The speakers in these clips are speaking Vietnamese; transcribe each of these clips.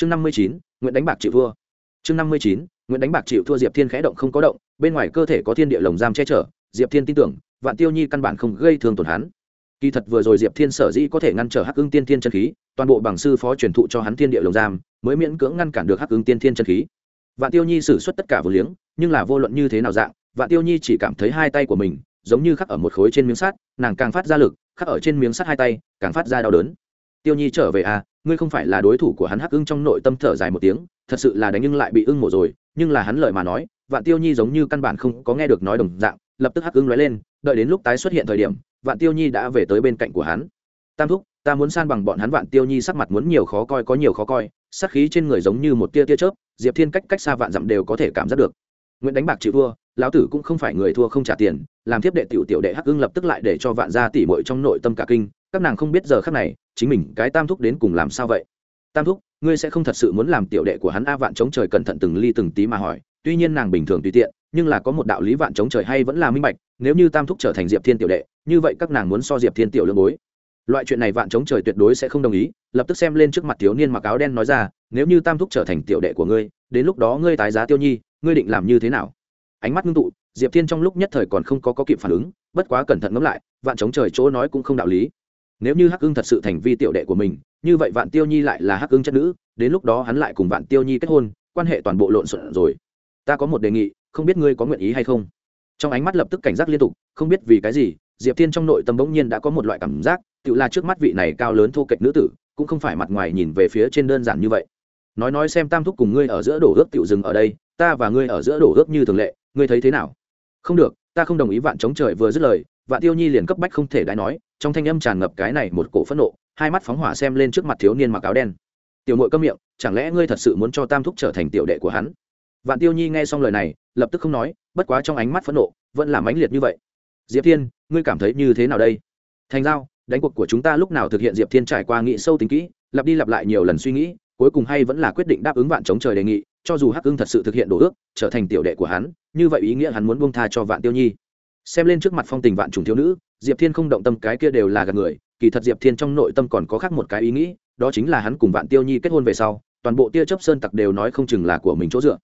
chương năm mươi chín nguyễn đánh bạc chịu thua. Chương năm mươi chín nguyễn đánh bạc chịu thua diệp thiên khẽ động không có động, bên ngoài cơ thể có thiên địa lồng giam che chở, diệp thiên tin tưởng, vạn tiêu nhi căn bản không gây thương tổn hắn. Kỳ thật vừa rồi diệp thiên sở dĩ có thể ngăn trở hắc ưng tiên thiên chân khí, toàn bộ bằng sư phó truyền thụ cho hắn thiên địa lồng giam, mới miễn cưỡng ngăn cản được hắc ưng tiên thiên chân khí. Vạn tiêu nhi xử suất tất cả vừa liếng, nhưng là vô luận như thế nào dạng, vạn tiêu nhi chỉ cảm thấy hai tay của mình giống như khắc ở một khối trên miếng sắt, nàng càng phát ra lực, khắc ở trên miếng sắt hai tay, càng phát ra đau đớn tiêu nhi trở về à ngươi không phải là đối thủ của hắn hắc ưng trong nội tâm thở dài một tiếng, thật sự là đánh nhưng lại bị ưng mổ rồi, nhưng là hắn lợi mà nói, vạn tiêu nhi giống như căn bản không có nghe được nói đồng dạng, lập tức hắc ưng nói lên, đợi đến lúc tái xuất hiện thời điểm, vạn tiêu nhi đã về tới bên cạnh của hắn. Tam thúc, ta muốn san bằng bọn hắn. Vạn tiêu nhi sắc mặt muốn nhiều khó coi, có nhiều khó coi sắc khí trên người giống như một tia tia chớp, diệp thiên cách cách xa vạn dặm đều có thể cảm giác được. Nguyễn đánh bạc chịu thua, lão tử cũng không phải người thua không trả tiền, làm thiếp đệ tiểu tiểu đệ hắc ưng lập tức lại để cho vạn gia tỉ mội trong nội tâm cả kinh các nàng không biết giờ khắc này chính mình cái tam thúc đến cùng làm sao vậy? Tam thúc ngươi sẽ không thật sự muốn làm tiểu đệ của hắn a vạn chống trời cẩn thận từng ly từng tí mà hỏi. Tuy nhiên nàng bình thường tùy tiện nhưng là có một đạo lý vạn chống trời hay vẫn là minh bạch nếu như tam thúc trở thành diệp thiên tiểu đệ như vậy các nàng muốn so diệp thiên tiểu lương bối. Loại chuyện này vạn chống trời tuyệt đối sẽ không đồng ý lập tức xem lên trước mặt thiếu niên mặc áo đen nói ra nếu như tam thúc trở thành tiểu đệ của ngươi đến lúc đó ngươi tái giá tiêu nhi ngươi định làm như thế nào? Ánh mắt ngưng tụ diệp thiên trong lúc nhất thời còn không có, có kịp phản ứng bất quá cẩn thận ngẫm lại vạn chống trời chỗ nói cũng không đạo lý nếu như hắc ưng thật sự thành vi tiểu đệ của mình, như vậy vạn tiêu nhi lại là hắc ưng chất nữ, đến lúc đó hắn lại cùng vạn tiêu nhi kết hôn, quan hệ toàn bộ lộn xộn rồi. Ta có một đề nghị, không biết ngươi có nguyện ý hay không? Trong ánh mắt lập tức cảnh giác liên tục, không biết vì cái gì, diệp thiên trong nội tâm bỗng nhiên đã có một loại cảm giác, tự là trước mắt vị này cao lớn thô kệch nữ tử, cũng không phải mặt ngoài nhìn về phía trên đơn giản như vậy. Nói nói xem tam thúc cùng ngươi ở giữa đổ ước tiểu dừng ở đây, ta và ngươi ở giữa đổ ước như thường lệ, ngươi thấy thế nào? Không được, ta không đồng ý vạn chống trời vừa dứt lời, vạn tiêu nhi liền cấp bách không thể đãi nói trong thanh âm tràn ngập cái này một cổ phẫn nộ, hai mắt phóng hỏa xem lên trước mặt thiếu niên mặc áo đen. Tiểu mội câm miệng, chẳng lẽ ngươi thật sự muốn cho tam thúc trở thành tiểu đệ của hắn? Vạn tiêu nhi nghe xong lời này, lập tức không nói, bất quá trong ánh mắt phẫn nộ, vẫn là mãnh liệt như vậy. Diệp thiên, ngươi cảm thấy như thế nào đây? Thành giao, đánh cuộc của chúng ta lúc nào thực hiện? Diệp thiên trải qua nghị sâu tính kỹ, lặp đi lặp lại nhiều lần suy nghĩ, cuối cùng hay vẫn là quyết định đáp ứng vạn chống trời đề nghị, cho dù hắc ưng thật sự thực hiện đồ ước, trở thành tiểu đệ của hắn, như vậy ý nghĩa hắn muốn buông tha cho vạn tiêu nhi. Xem lên trước mặt phong tình vạn trùng thiếu nữ diệp thiên không động tâm cái kia đều là gạt người, kỳ thật diệp thiên trong nội tâm còn có khác một cái ý nghĩ, đó chính là hắn cùng vạn tiêu nhi kết hôn về sau, toàn bộ tia chấp sơn tặc đều nói không chừng là của mình chỗ dựa.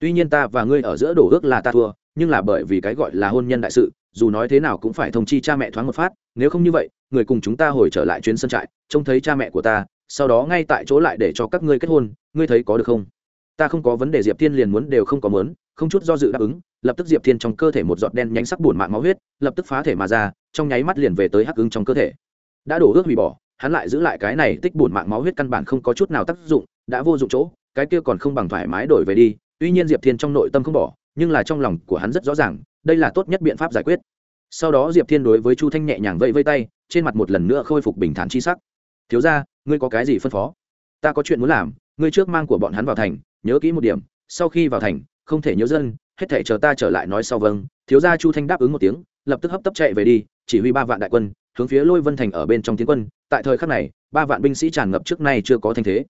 Tuy nhiên ta và ngươi ở giữa đổ ước là ta thua, nhưng là bởi vì cái gọi là hôn nhân đại sự, dù nói thế nào cũng phải thông chi cha mẹ thoáng một phát, nếu không như vậy, người cùng chúng ta hồi trở lại chuyến sân trại, trông thấy cha mẹ của ta, sau đó ngay tại chỗ lại để cho các ngươi kết hôn, ngươi thấy có được không? Ta không có vấn đề, diệp thiên liền muốn đều không có mớn không chút do dự đáp ứng, lập tức diệp thiên trong cơ thể một giọt đen nhánh sắc bùn mạng máu huyết, lập tức phá thể mà ra trong nháy mắt liền về tới hắc ứng trong cơ thể. Đã đổ ước hủy bỏ, hắn lại giữ lại cái này tích bùn mạng máu huyết căn bản không có chút nào tác dụng, đã vô dụng chỗ, cái kia còn không bằng thoải mái đổi về đi. Tuy nhiên diệp thiên trong nội tâm không bỏ, nhưng là trong lòng của hắn rất rõ ràng, đây là tốt nhất biện pháp giải quyết. Sau đó diệp thiên đối với chu thanh nhẹ nhàng vẫy vây tay, trên mặt một lần nữa khôi phục bình thản chi sắc. Thiếu ra ngươi có cái gì phân phó? Ta có chuyện muốn làm, ngươi trước mang của bọn hắn vào thành, nhớ kỹ một điểm, sau khi vào thành, không thể nhớ dân hết thể chờ ta trở lại nói sau vâng thiếu gia chu thanh đáp ứng một tiếng, lập tức hấp tấp chạy về đi, chỉ huy ba vạn đại quân, hướng phía lôi vân thành ở bên trong tiến quân. Tại thời khắc này, ba vạn binh sĩ tràn ngập trước nay chưa có thanh thế.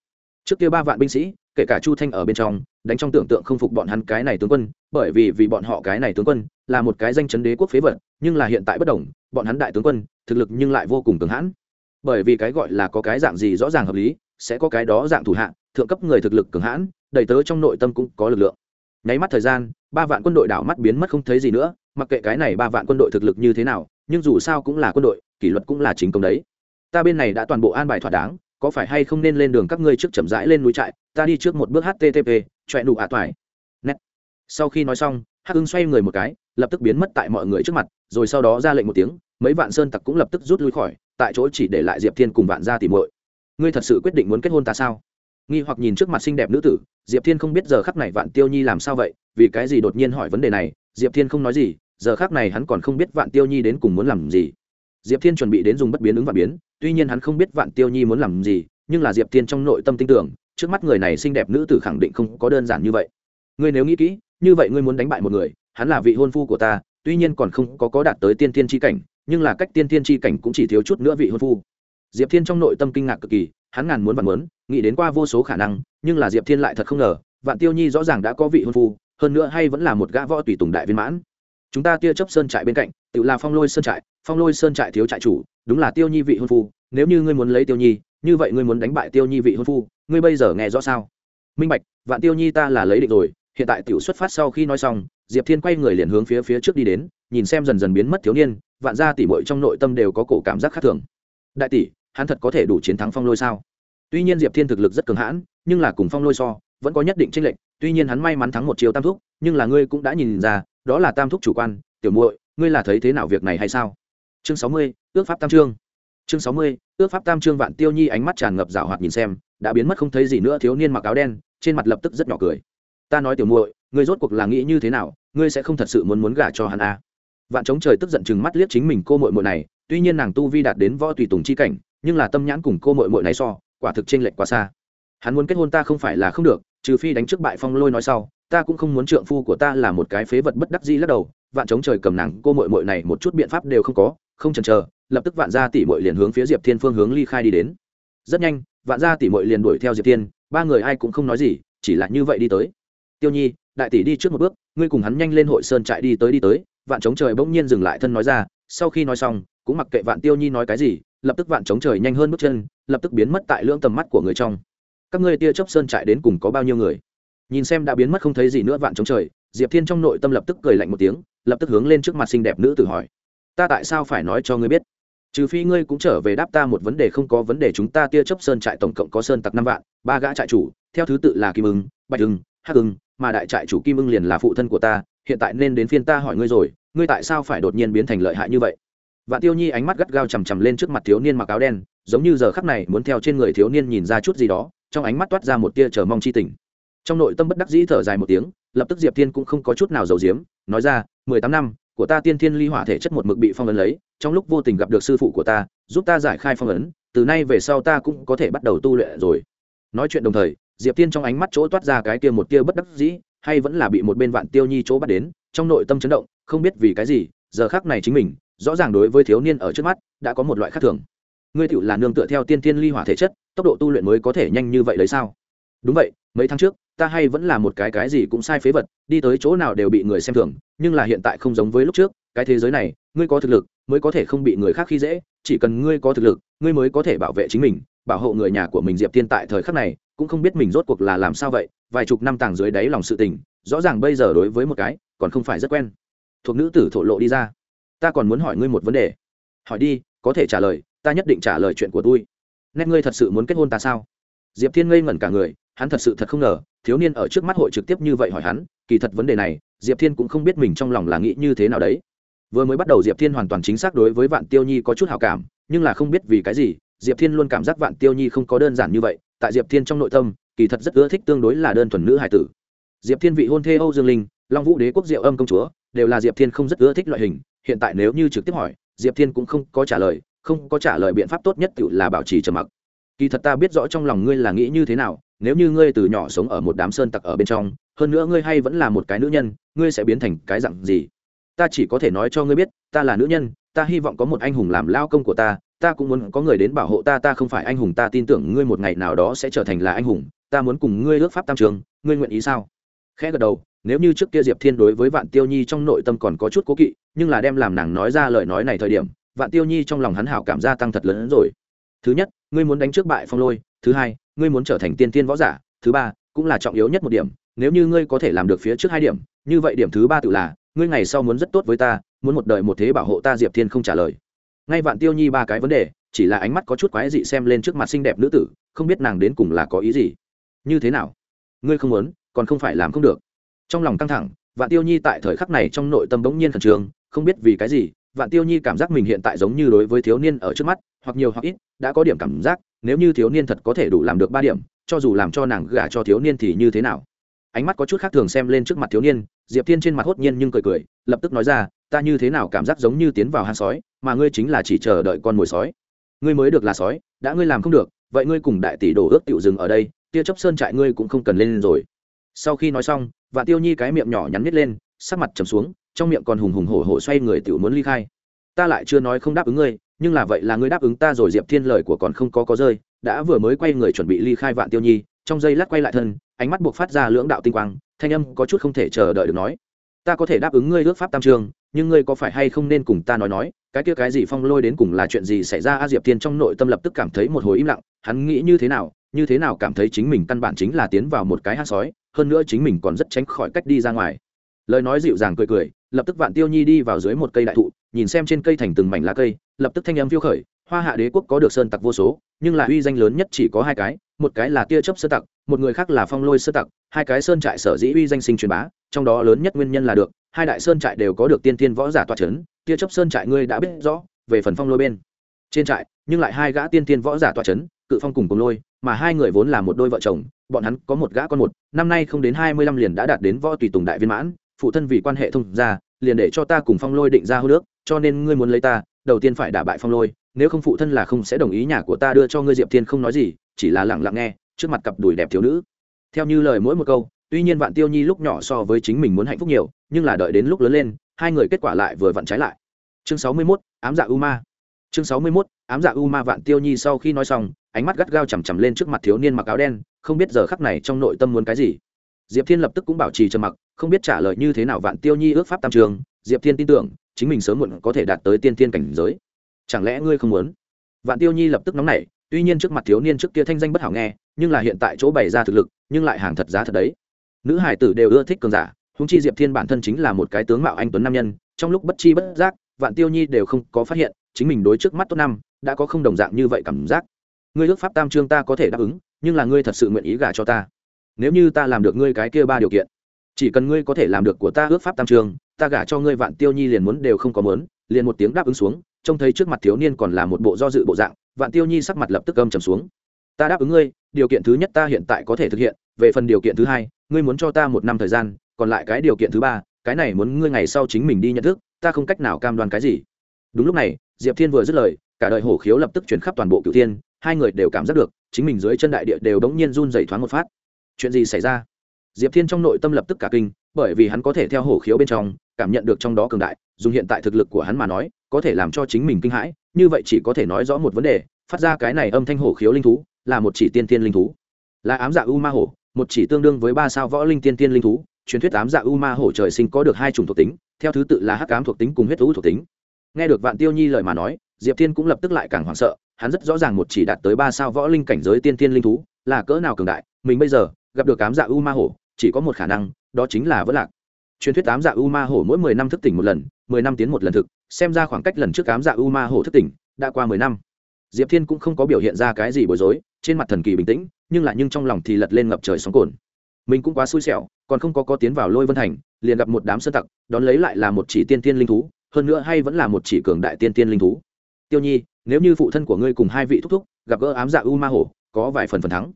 Trước kia ba vạn binh sĩ, kể cả chu thanh ở bên trong, đánh trong tưởng tượng không phục bọn hắn cái này tướng quân, bởi vì vì bọn họ cái này tướng quân là một cái danh chấn đế quốc phế vật, nhưng là hiện tại bất đồng, bọn hắn đại tướng quân, thực lực nhưng lại vô cùng cường hãn. Bởi vì cái gọi là có cái dạng gì rõ ràng hợp lý, sẽ có cái đó dạng thủ hạng thượng cấp người thực lực cường hãn, đầy tớ trong nội tâm cũng có lực lượng. Nháy mắt thời gian ba vạn quân đội đảo mắt biến mất không thấy gì nữa, mặc kệ cái này ba vạn quân đội thực lực như thế nào, nhưng dù sao cũng là quân đội, kỷ luật cũng là chính công đấy. Ta bên này đã toàn bộ an bài thỏa đáng, có phải hay không nên lên đường các ngươi trước chậm rãi lên núi trại, ta đi trước một bước http chọe nụ ạ toài. Nét. Sau khi nói xong, hắc ưng xoay người một cái, lập tức biến mất tại mọi người trước mặt, rồi sau đó ra lệnh một tiếng, mấy vạn sơn tặc cũng lập tức rút lui khỏi, tại chỗ chỉ để lại diệp thiên cùng vạn gia tìm muội. Ngươi thật sự quyết định muốn kết hôn ta sao? Nghi hoặc nhìn trước mặt xinh đẹp nữ tử diệp thiên không biết giờ khắc này vạn tiêu nhi làm sao vậy, vì cái gì đột nhiên hỏi vấn đề này, diệp thiên không nói gì, giờ khắc này hắn còn không biết vạn tiêu nhi đến cùng muốn làm gì. Diệp thiên chuẩn bị đến dùng bất biến ứng và biến, tuy nhiên hắn không biết vạn tiêu nhi muốn làm gì, nhưng là diệp thiên trong nội tâm tin tưởng, trước mắt người này xinh đẹp nữ tử khẳng định không có đơn giản như vậy. Ngươi nếu nghĩ kỹ, như vậy ngươi muốn đánh bại một người, hắn là vị hôn phu của ta, tuy nhiên còn không có có đạt tới tiên tiên tri cảnh, nhưng là cách tiên tiên tri cảnh cũng chỉ thiếu chút nữa vị hôn phu. Diệp thiên trong nội tâm kinh ngạc cực kỳ hắn ngàn muốn vạn muốn, nghĩ đến qua vô số khả năng, nhưng là diệp thiên lại thật không ngờ, vạn tiêu nhi rõ ràng đã có vị hôn phu, hơn nữa hay vẫn là một gã võ tùy tùng đại viên mãn. Chúng ta tia chấp sơn trại bên cạnh, tự là phong lôi sơn trại, phong lôi sơn trại thiếu trại chủ, đúng là tiêu nhi vị hôn phu, nếu như ngươi muốn lấy tiêu nhi, như vậy ngươi muốn đánh bại tiêu nhi vị hôn phu, ngươi bây giờ nghe rõ sao? Minh bạch, vạn tiêu nhi ta là lấy định rồi, hiện tại tiểu xuất phát sau khi nói xong, diệp thiên quay người liền hướng phía phía trước đi đến, nhìn xem dần dần biến mất thiếu niên, vạn gia tỷ muội trong nội tâm đều có cổ cảm giác khác thường. Đại tỷ hắn thật có thể đủ chiến thắng phong lôi sao? Tuy nhiên diệp thiên thực lực rất cường hãn, nhưng là cùng phong lôi so, vẫn có nhất định tranh lệch. Tuy nhiên hắn may mắn thắng một chiều tam thúc, nhưng là ngươi cũng đã nhìn ra, đó là tam thúc chủ quan. Tiểu muội, ngươi là thấy thế nào việc này hay sao? Chương sáu mươi, ước pháp tam trương chương sáu mươi, ước pháp tam trương vạn tiêu nhi ánh mắt tràn ngập rào hoạt nhìn xem, đã biến mất không thấy gì nữa, thiếu niên mặc áo đen, trên mặt lập tức rất nhỏ cười. Ta nói tiểu muội, ngươi rốt cuộc là nghĩ như thế nào, ngươi sẽ không thật sự muốn muốn gả cho hắn à. vạn chống trời tức giận chừng mắt liếc chính mình cô muội muội này, tuy nhiên nàng tu vi đạt đến võ tùy tùng chi cảnh nhưng là tâm nhãn cùng cô muội muội này so, quả thực chênh lệch quá xa. Hắn muốn kết hôn ta không phải là không được, trừ phi đánh trước bại phong lôi nói sau, ta cũng không muốn trượng phu của ta là một cái phế vật bất đắc dĩ lắc đầu, vạn chống trời cầm nàng cô muội muội này một chút biện pháp đều không có, không chần chờ, lập tức vạn gia tỷ muội liền hướng phía diệp thiên phương hướng ly khai đi đến. Rất nhanh, vạn gia tỷ muội liền đuổi theo diệp thiên, ba người ai cũng không nói gì, chỉ là như vậy đi tới. Tiêu nhi, đại tỷ đi trước một bước, ngươi cùng hắn nhanh lên hội sơn trại đi tới đi tới, vạn chống trời bỗng nhiên dừng lại thân nói ra, sau khi nói xong cũng mặc kệ vạn tiêu nhi nói cái gì, lập tức vạn chống trời nhanh hơn bước chân, lập tức biến mất tại lưỡng tầm mắt của người trong. Các ngươi tia chớp sơn trại đến cùng có bao nhiêu người? Nhìn xem đã biến mất không thấy gì nữa vạn chống trời, diệp thiên trong nội tâm lập tức cười lạnh một tiếng, lập tức hướng lên trước mặt xinh đẹp nữ tử hỏi. Ta tại sao phải nói cho ngươi biết? Trừ phi ngươi cũng trở về đáp ta một vấn đề không có vấn đề chúng ta tia chấp sơn trại tổng cộng có sơn tặc năm vạn, ba gã trại chủ, theo thứ tự là kim ưng, bạch ưng, hắc ưng, mà đại trại chủ kim ưng liền là phụ thân của ta, hiện tại nên đến phiên ta hỏi ngươi rồi, ngươi tại sao phải đột nhiên biến thành lợi hại như vậy? Vạn tiêu nhi ánh mắt gắt gao chằm chằm lên trước mặt thiếu niên mặc áo đen, giống như giờ khắc này muốn theo trên người thiếu niên nhìn ra chút gì đó, trong ánh mắt toát ra một tia chờ mong chi tình. Trong nội tâm bất đắc dĩ thở dài một tiếng, lập tức diệp thiên cũng không có chút nào giấu diếm nói ra, mười tám năm, của ta tiên thiên ly hỏa thể chất một mực bị phong ấn lấy, trong lúc vô tình gặp được sư phụ của ta, giúp ta giải khai phong ấn, từ nay về sau ta cũng có thể bắt đầu tu luyện rồi. Nói chuyện đồng thời, diệp thiên trong ánh mắt chỗ toát ra cái kia một tia bất đắc dĩ, hay vẫn là bị một bên vạn tiêu nhi chỗ bắt đến, trong nội tâm chấn động, không biết vì cái gì, giờ khắc này chính mình rõ ràng đối với thiếu niên ở trước mắt, đã có một loại khác thường. Ngươi tựu là nương tựa theo tiên tiên ly hỏa thể chất, tốc độ tu luyện mới có thể nhanh như vậy lấy sao? Đúng vậy, mấy tháng trước, ta hay vẫn là một cái cái gì cũng sai phế vật, đi tới chỗ nào đều bị người xem thường, nhưng là hiện tại không giống với lúc trước, cái thế giới này, ngươi có thực lực, mới có thể không bị người khác khi dễ, chỉ cần ngươi có thực lực, ngươi mới có thể bảo vệ chính mình, bảo hộ người nhà của mình diệp tiên tại thời khắc này, cũng không biết mình rốt cuộc là làm sao vậy, vài chục năm tàng dưới đáy lòng sự tình, rõ ràng bây giờ đối với một cái, còn không phải rất quen. Thuộc nữ tử thổ lộ đi ra ta còn muốn hỏi ngươi một vấn đề. Hỏi đi, có thể trả lời, ta nhất định trả lời chuyện của tôi. Nét ngươi thật sự muốn kết hôn ta sao? Diệp thiên ngây ngẩn cả người, hắn thật sự thật không ngờ, thiếu niên ở trước mắt hội trực tiếp như vậy hỏi hắn, kỳ thật vấn đề này, diệp thiên cũng không biết mình trong lòng là nghĩ như thế nào đấy. Vừa mới bắt đầu diệp thiên hoàn toàn chính xác đối với vạn tiêu nhi có chút hào cảm, nhưng là không biết vì cái gì, diệp thiên luôn cảm giác vạn tiêu nhi không có đơn giản như vậy, tại diệp thiên trong nội tâm, kỳ thật rất ưa thích tương đối là đơn thuần nữ hải tử. Diệp thiên vị hôn thê âu dương linh, long vũ đế quốc diệu âm công chúa, đều là diệp thiên không rất ưa thích loại hình hiện tại nếu như trực tiếp hỏi, diệp thiên cũng không có trả lời, không có trả lời biện pháp tốt nhất tự là bảo trì trầm mặc. Kỳ thật ta biết rõ trong lòng ngươi là nghĩ như thế nào, nếu như ngươi từ nhỏ sống ở một đám sơn tặc ở bên trong, hơn nữa ngươi hay vẫn là một cái nữ nhân, ngươi sẽ biến thành cái dặn gì? Ta chỉ có thể nói cho ngươi biết, ta là nữ nhân, ta hy vọng có một anh hùng làm lao công của ta ta cũng muốn có người đến bảo hộ ta ta không phải anh hùng, ta tin tưởng ngươi một ngày nào đó sẽ trở thành là anh hùng, ta muốn cùng ngươi ước pháp tam trường, ngươi nguyện ý sao? Khẽ gật đầu nếu như trước kia diệp thiên đối với vạn tiêu nhi trong nội tâm còn có chút cố kỵ, nhưng là đem làm nàng nói ra lời nói này thời điểm, vạn tiêu nhi trong lòng hắn hảo cảm gia tăng thật lớn hơn rồi. Thứ nhất, ngươi muốn đánh trước bại phong lôi, thứ hai, ngươi muốn trở thành tiên tiên võ giả, thứ ba, cũng là trọng yếu nhất một điểm, nếu như ngươi có thể làm được phía trước hai điểm, như vậy điểm thứ ba tự là, ngươi ngày sau muốn rất tốt với ta, muốn một đời một thế bảo hộ ta diệp thiên không trả lời. Ngay vạn tiêu nhi ba cái vấn đề, chỉ là ánh mắt có chút quái dị xem lên trước mặt xinh đẹp nữ tử, không biết nàng đến cùng là có ý gì. Như thế nào? Ngươi không muốn, còn không phải làm không được trong lòng căng thẳng, vạn tiêu nhi tại thời khắc này trong nội tâm bỗng nhiên khẩn trương, không biết vì cái gì, vạn tiêu nhi cảm giác mình hiện tại giống như đối với thiếu niên ở trước mắt, hoặc nhiều hoặc ít, đã có điểm cảm giác, nếu như thiếu niên thật có thể đủ làm được ba điểm, cho dù làm cho nàng gả cho thiếu niên thì như thế nào? Ánh mắt có chút khác thường xem lên trước mặt thiếu niên, diệp thiên trên mặt hốt nhiên nhưng cười cười, lập tức nói ra, ta như thế nào cảm giác giống như tiến vào hang sói, mà ngươi chính là chỉ chờ đợi con mồi sói. Ngươi mới được là sói, đã ngươi làm không được, vậy ngươi cùng đại tỷ đổ ước tiểu dừng ở đây, tia chốc sơn trại ngươi cũng không cần lên rồi. Sau khi nói xong và tiêu nhi cái miệng nhỏ nhắn nít lên, sắc mặt trầm xuống, trong miệng còn hùng hùng hổ hổ xoay người tiểu muốn ly khai. Ta lại chưa nói không đáp ứng ngươi, nhưng là vậy là ngươi đáp ứng ta rồi, diệp thiên lời của còn không có có rơi, đã vừa mới quay người chuẩn bị ly khai vạn tiêu nhi, trong giây lát quay lại thân, ánh mắt buộc phát ra lưỡng đạo tinh quang, thanh âm có chút không thể chờ đợi được nói. Ta có thể đáp ứng ngươi ước pháp tam trường, nhưng ngươi có phải hay không nên cùng ta nói nói, cái kia cái gì phong lôi đến cùng là chuyện gì xảy ra? A diệp thiên trong nội tâm lập tức cảm thấy một hồi im lặng, hắn nghĩ như thế nào, như thế nào cảm thấy chính mình căn bản chính là tiến vào một cái hát sói hơn nữa chính mình còn rất tránh khỏi cách đi ra ngoài. Lời nói dịu dàng cười cười, lập tức vạn tiêu nhi đi vào dưới một cây đại thụ, nhìn xem trên cây thành từng mảnh lá cây, lập tức thanh âm phiêu khởi, hoa hạ đế quốc có được sơn tặc vô số, nhưng là uy danh lớn nhất chỉ có hai cái, một cái là tia chớp sơ tặc, một người khác là phong lôi sơ tặc, hai cái sơn trại sở dĩ uy danh sinh truyền bá, trong đó lớn nhất nguyên nhân là được, hai đại sơn trại đều có được tiên thiên võ giả toa c h ấ n tia chớp sơn trại ngươi đã biết rõ, về phần phong lôi bên trên trại, nhưng lại hai gã tiên thiên võ giả toa c h ấ n cự phong cùng cùng lôi, mà hai người vốn là một đôi vợ chồng bọn hắn có một gã con một năm nay không đến hai mươi lăm liền đã đạt đến võ tùy tùng đại viên mãn phụ thân vì quan hệ thông gia, liền để cho ta cùng phong lôi định ra hô nước cho nên ngươi muốn lấy ta đầu tiên phải đả bại phong lôi nếu không phụ thân là không sẽ đồng ý nhà của ta đưa cho ngươi diệp thiên không nói gì chỉ là lẳng lặng nghe trước mặt cặp đùi đẹp thiếu nữ. Theo như lời mỗi một câu tuy nhiên vạn tiêu nhi lúc nhỏ so với chính mình muốn hạnh phúc nhiều nhưng là đợi đến lúc lớn lên hai người kết quả lại vừa vặn trái lại. Chương sáu mươi 61, ám dạ u ma. Chương sáu mươi 61, ám dạ u ma vạn tiêu nhi sau khi nói xong ánh mắt gắt gao chằm chằm lên trước mặt thiếu niên mặc áo đen không biết giờ khắc này trong nội tâm muốn cái gì. Diệp thiên lập tức cũng bảo trì trầm mặc, không biết trả lời như thế nào vạn tiêu nhi ước pháp tam trường. Diệp thiên tin tưởng, chính mình sớm muộn có thể đạt tới tiên thiên cảnh giới. Chẳng lẽ ngươi không muốn? Vạn tiêu nhi lập tức nóng nảy, tuy nhiên trước mặt thiếu niên trước kia thanh danh bất hảo nghe, nhưng là hiện tại chỗ bày ra thực lực, nhưng lại hàng thật giá thật đấy. Nữ hải tử đều ưa thích cường giả húng chi diệp thiên bản thân chính là một cái tướng mạo anh tuấn nam nhân, trong lúc bất chi bất giác, vạn tiêu nhi đều không có phát hiện, chính mình đối trước mắt tốt năm, đã có không đồng dạng như vậy cảm giác. Ngươi ước pháp tam trương ta có thể đáp ứng nhưng là ngươi thật sự nguyện ý gả cho ta. Nếu như ta làm được ngươi cái kia ba điều kiện, chỉ cần ngươi có thể làm được của ta ước pháp tam trường, ta gả cho ngươi vạn tiêu nhi liền muốn đều không có mớn liền một tiếng đáp ứng xuống, trông thấy trước mặt thiếu niên còn là một bộ do dự bộ dạng, vạn tiêu nhi sắc mặt lập tức âm trầm xuống. Ta đáp ứng ngươi, điều kiện thứ nhất ta hiện tại có thể thực hiện, về phần điều kiện thứ hai, ngươi muốn cho ta một năm thời gian, còn lại cái điều kiện thứ ba, cái này muốn ngươi ngày sau chính mình đi nhận thức, ta không cách nào cam đoan cái gì. Đúng lúc này, diệp thiên vừa dứt lời, cả đời hổ khiếu lập tức chuyển khắp toàn bộ cựu thiên, hai người đều cảm giác được chính mình dưới chân đại địa đều đống nhiên run dày thoáng một phát. Chuyện gì xảy ra? Diệp thiên trong nội tâm lập tức cả kinh, bởi vì hắn có thể theo hổ khiếu bên trong, cảm nhận được trong đó cường đại, dùng hiện tại thực lực của hắn mà nói, có thể làm cho chính mình kinh hãi, như vậy chỉ có thể nói rõ một vấn đề, phát ra cái này âm thanh hổ khiếu linh thú, là một chỉ tiên tiên linh thú. Là ám dạ u ma hổ, một chỉ tương đương với ba sao võ linh tiên tiên linh thú, truyền thuyết ám dạ u ma hổ trời sinh có được hai chủng thuộc tính, theo thứ tự là hắc ám thuộc tính cùng huyết thú thuộc tính. Nghe được vạn tiêu nhi lời mà nói, diệp thiên cũng lập tức lại càng hoảng sợ hắn rất rõ ràng một chỉ đạt tới ba sao võ linh cảnh giới tiên thiên linh thú, là cỡ nào cường đại, mình bây giờ, gặp được cám dạ u ma hổ, chỉ có một khả năng, đó chính là vỡ lạc. Truyền thuyết cám dạ u ma hổ mỗi mười năm thức tỉnh một lần, mười năm tiến một lần thực, xem ra khoảng cách lần trước cám dạ u ma hổ thức tỉnh, đã qua mười năm. Diệp thiên cũng không có biểu hiện ra cái gì bối rối, trên mặt thần kỳ bình tĩnh, nhưng lại nhưng trong lòng thì lật lên ngập trời sóng cồn mình cũng quá xui xẻo, còn không có có tiến vào lôi vân thành, liền gặp một đám sơ tặc, đón lấy lại là một chỉ tiên tiên linh thú, hơn nữa hay vẫn là một chỉ cường đại tiên tiên linh thú tiêu nhi, nếu như phụ thân của ngươi cùng hai vị thúc thúc gặp gỡ ám dạ u ma hổ có vài phần phần thắng.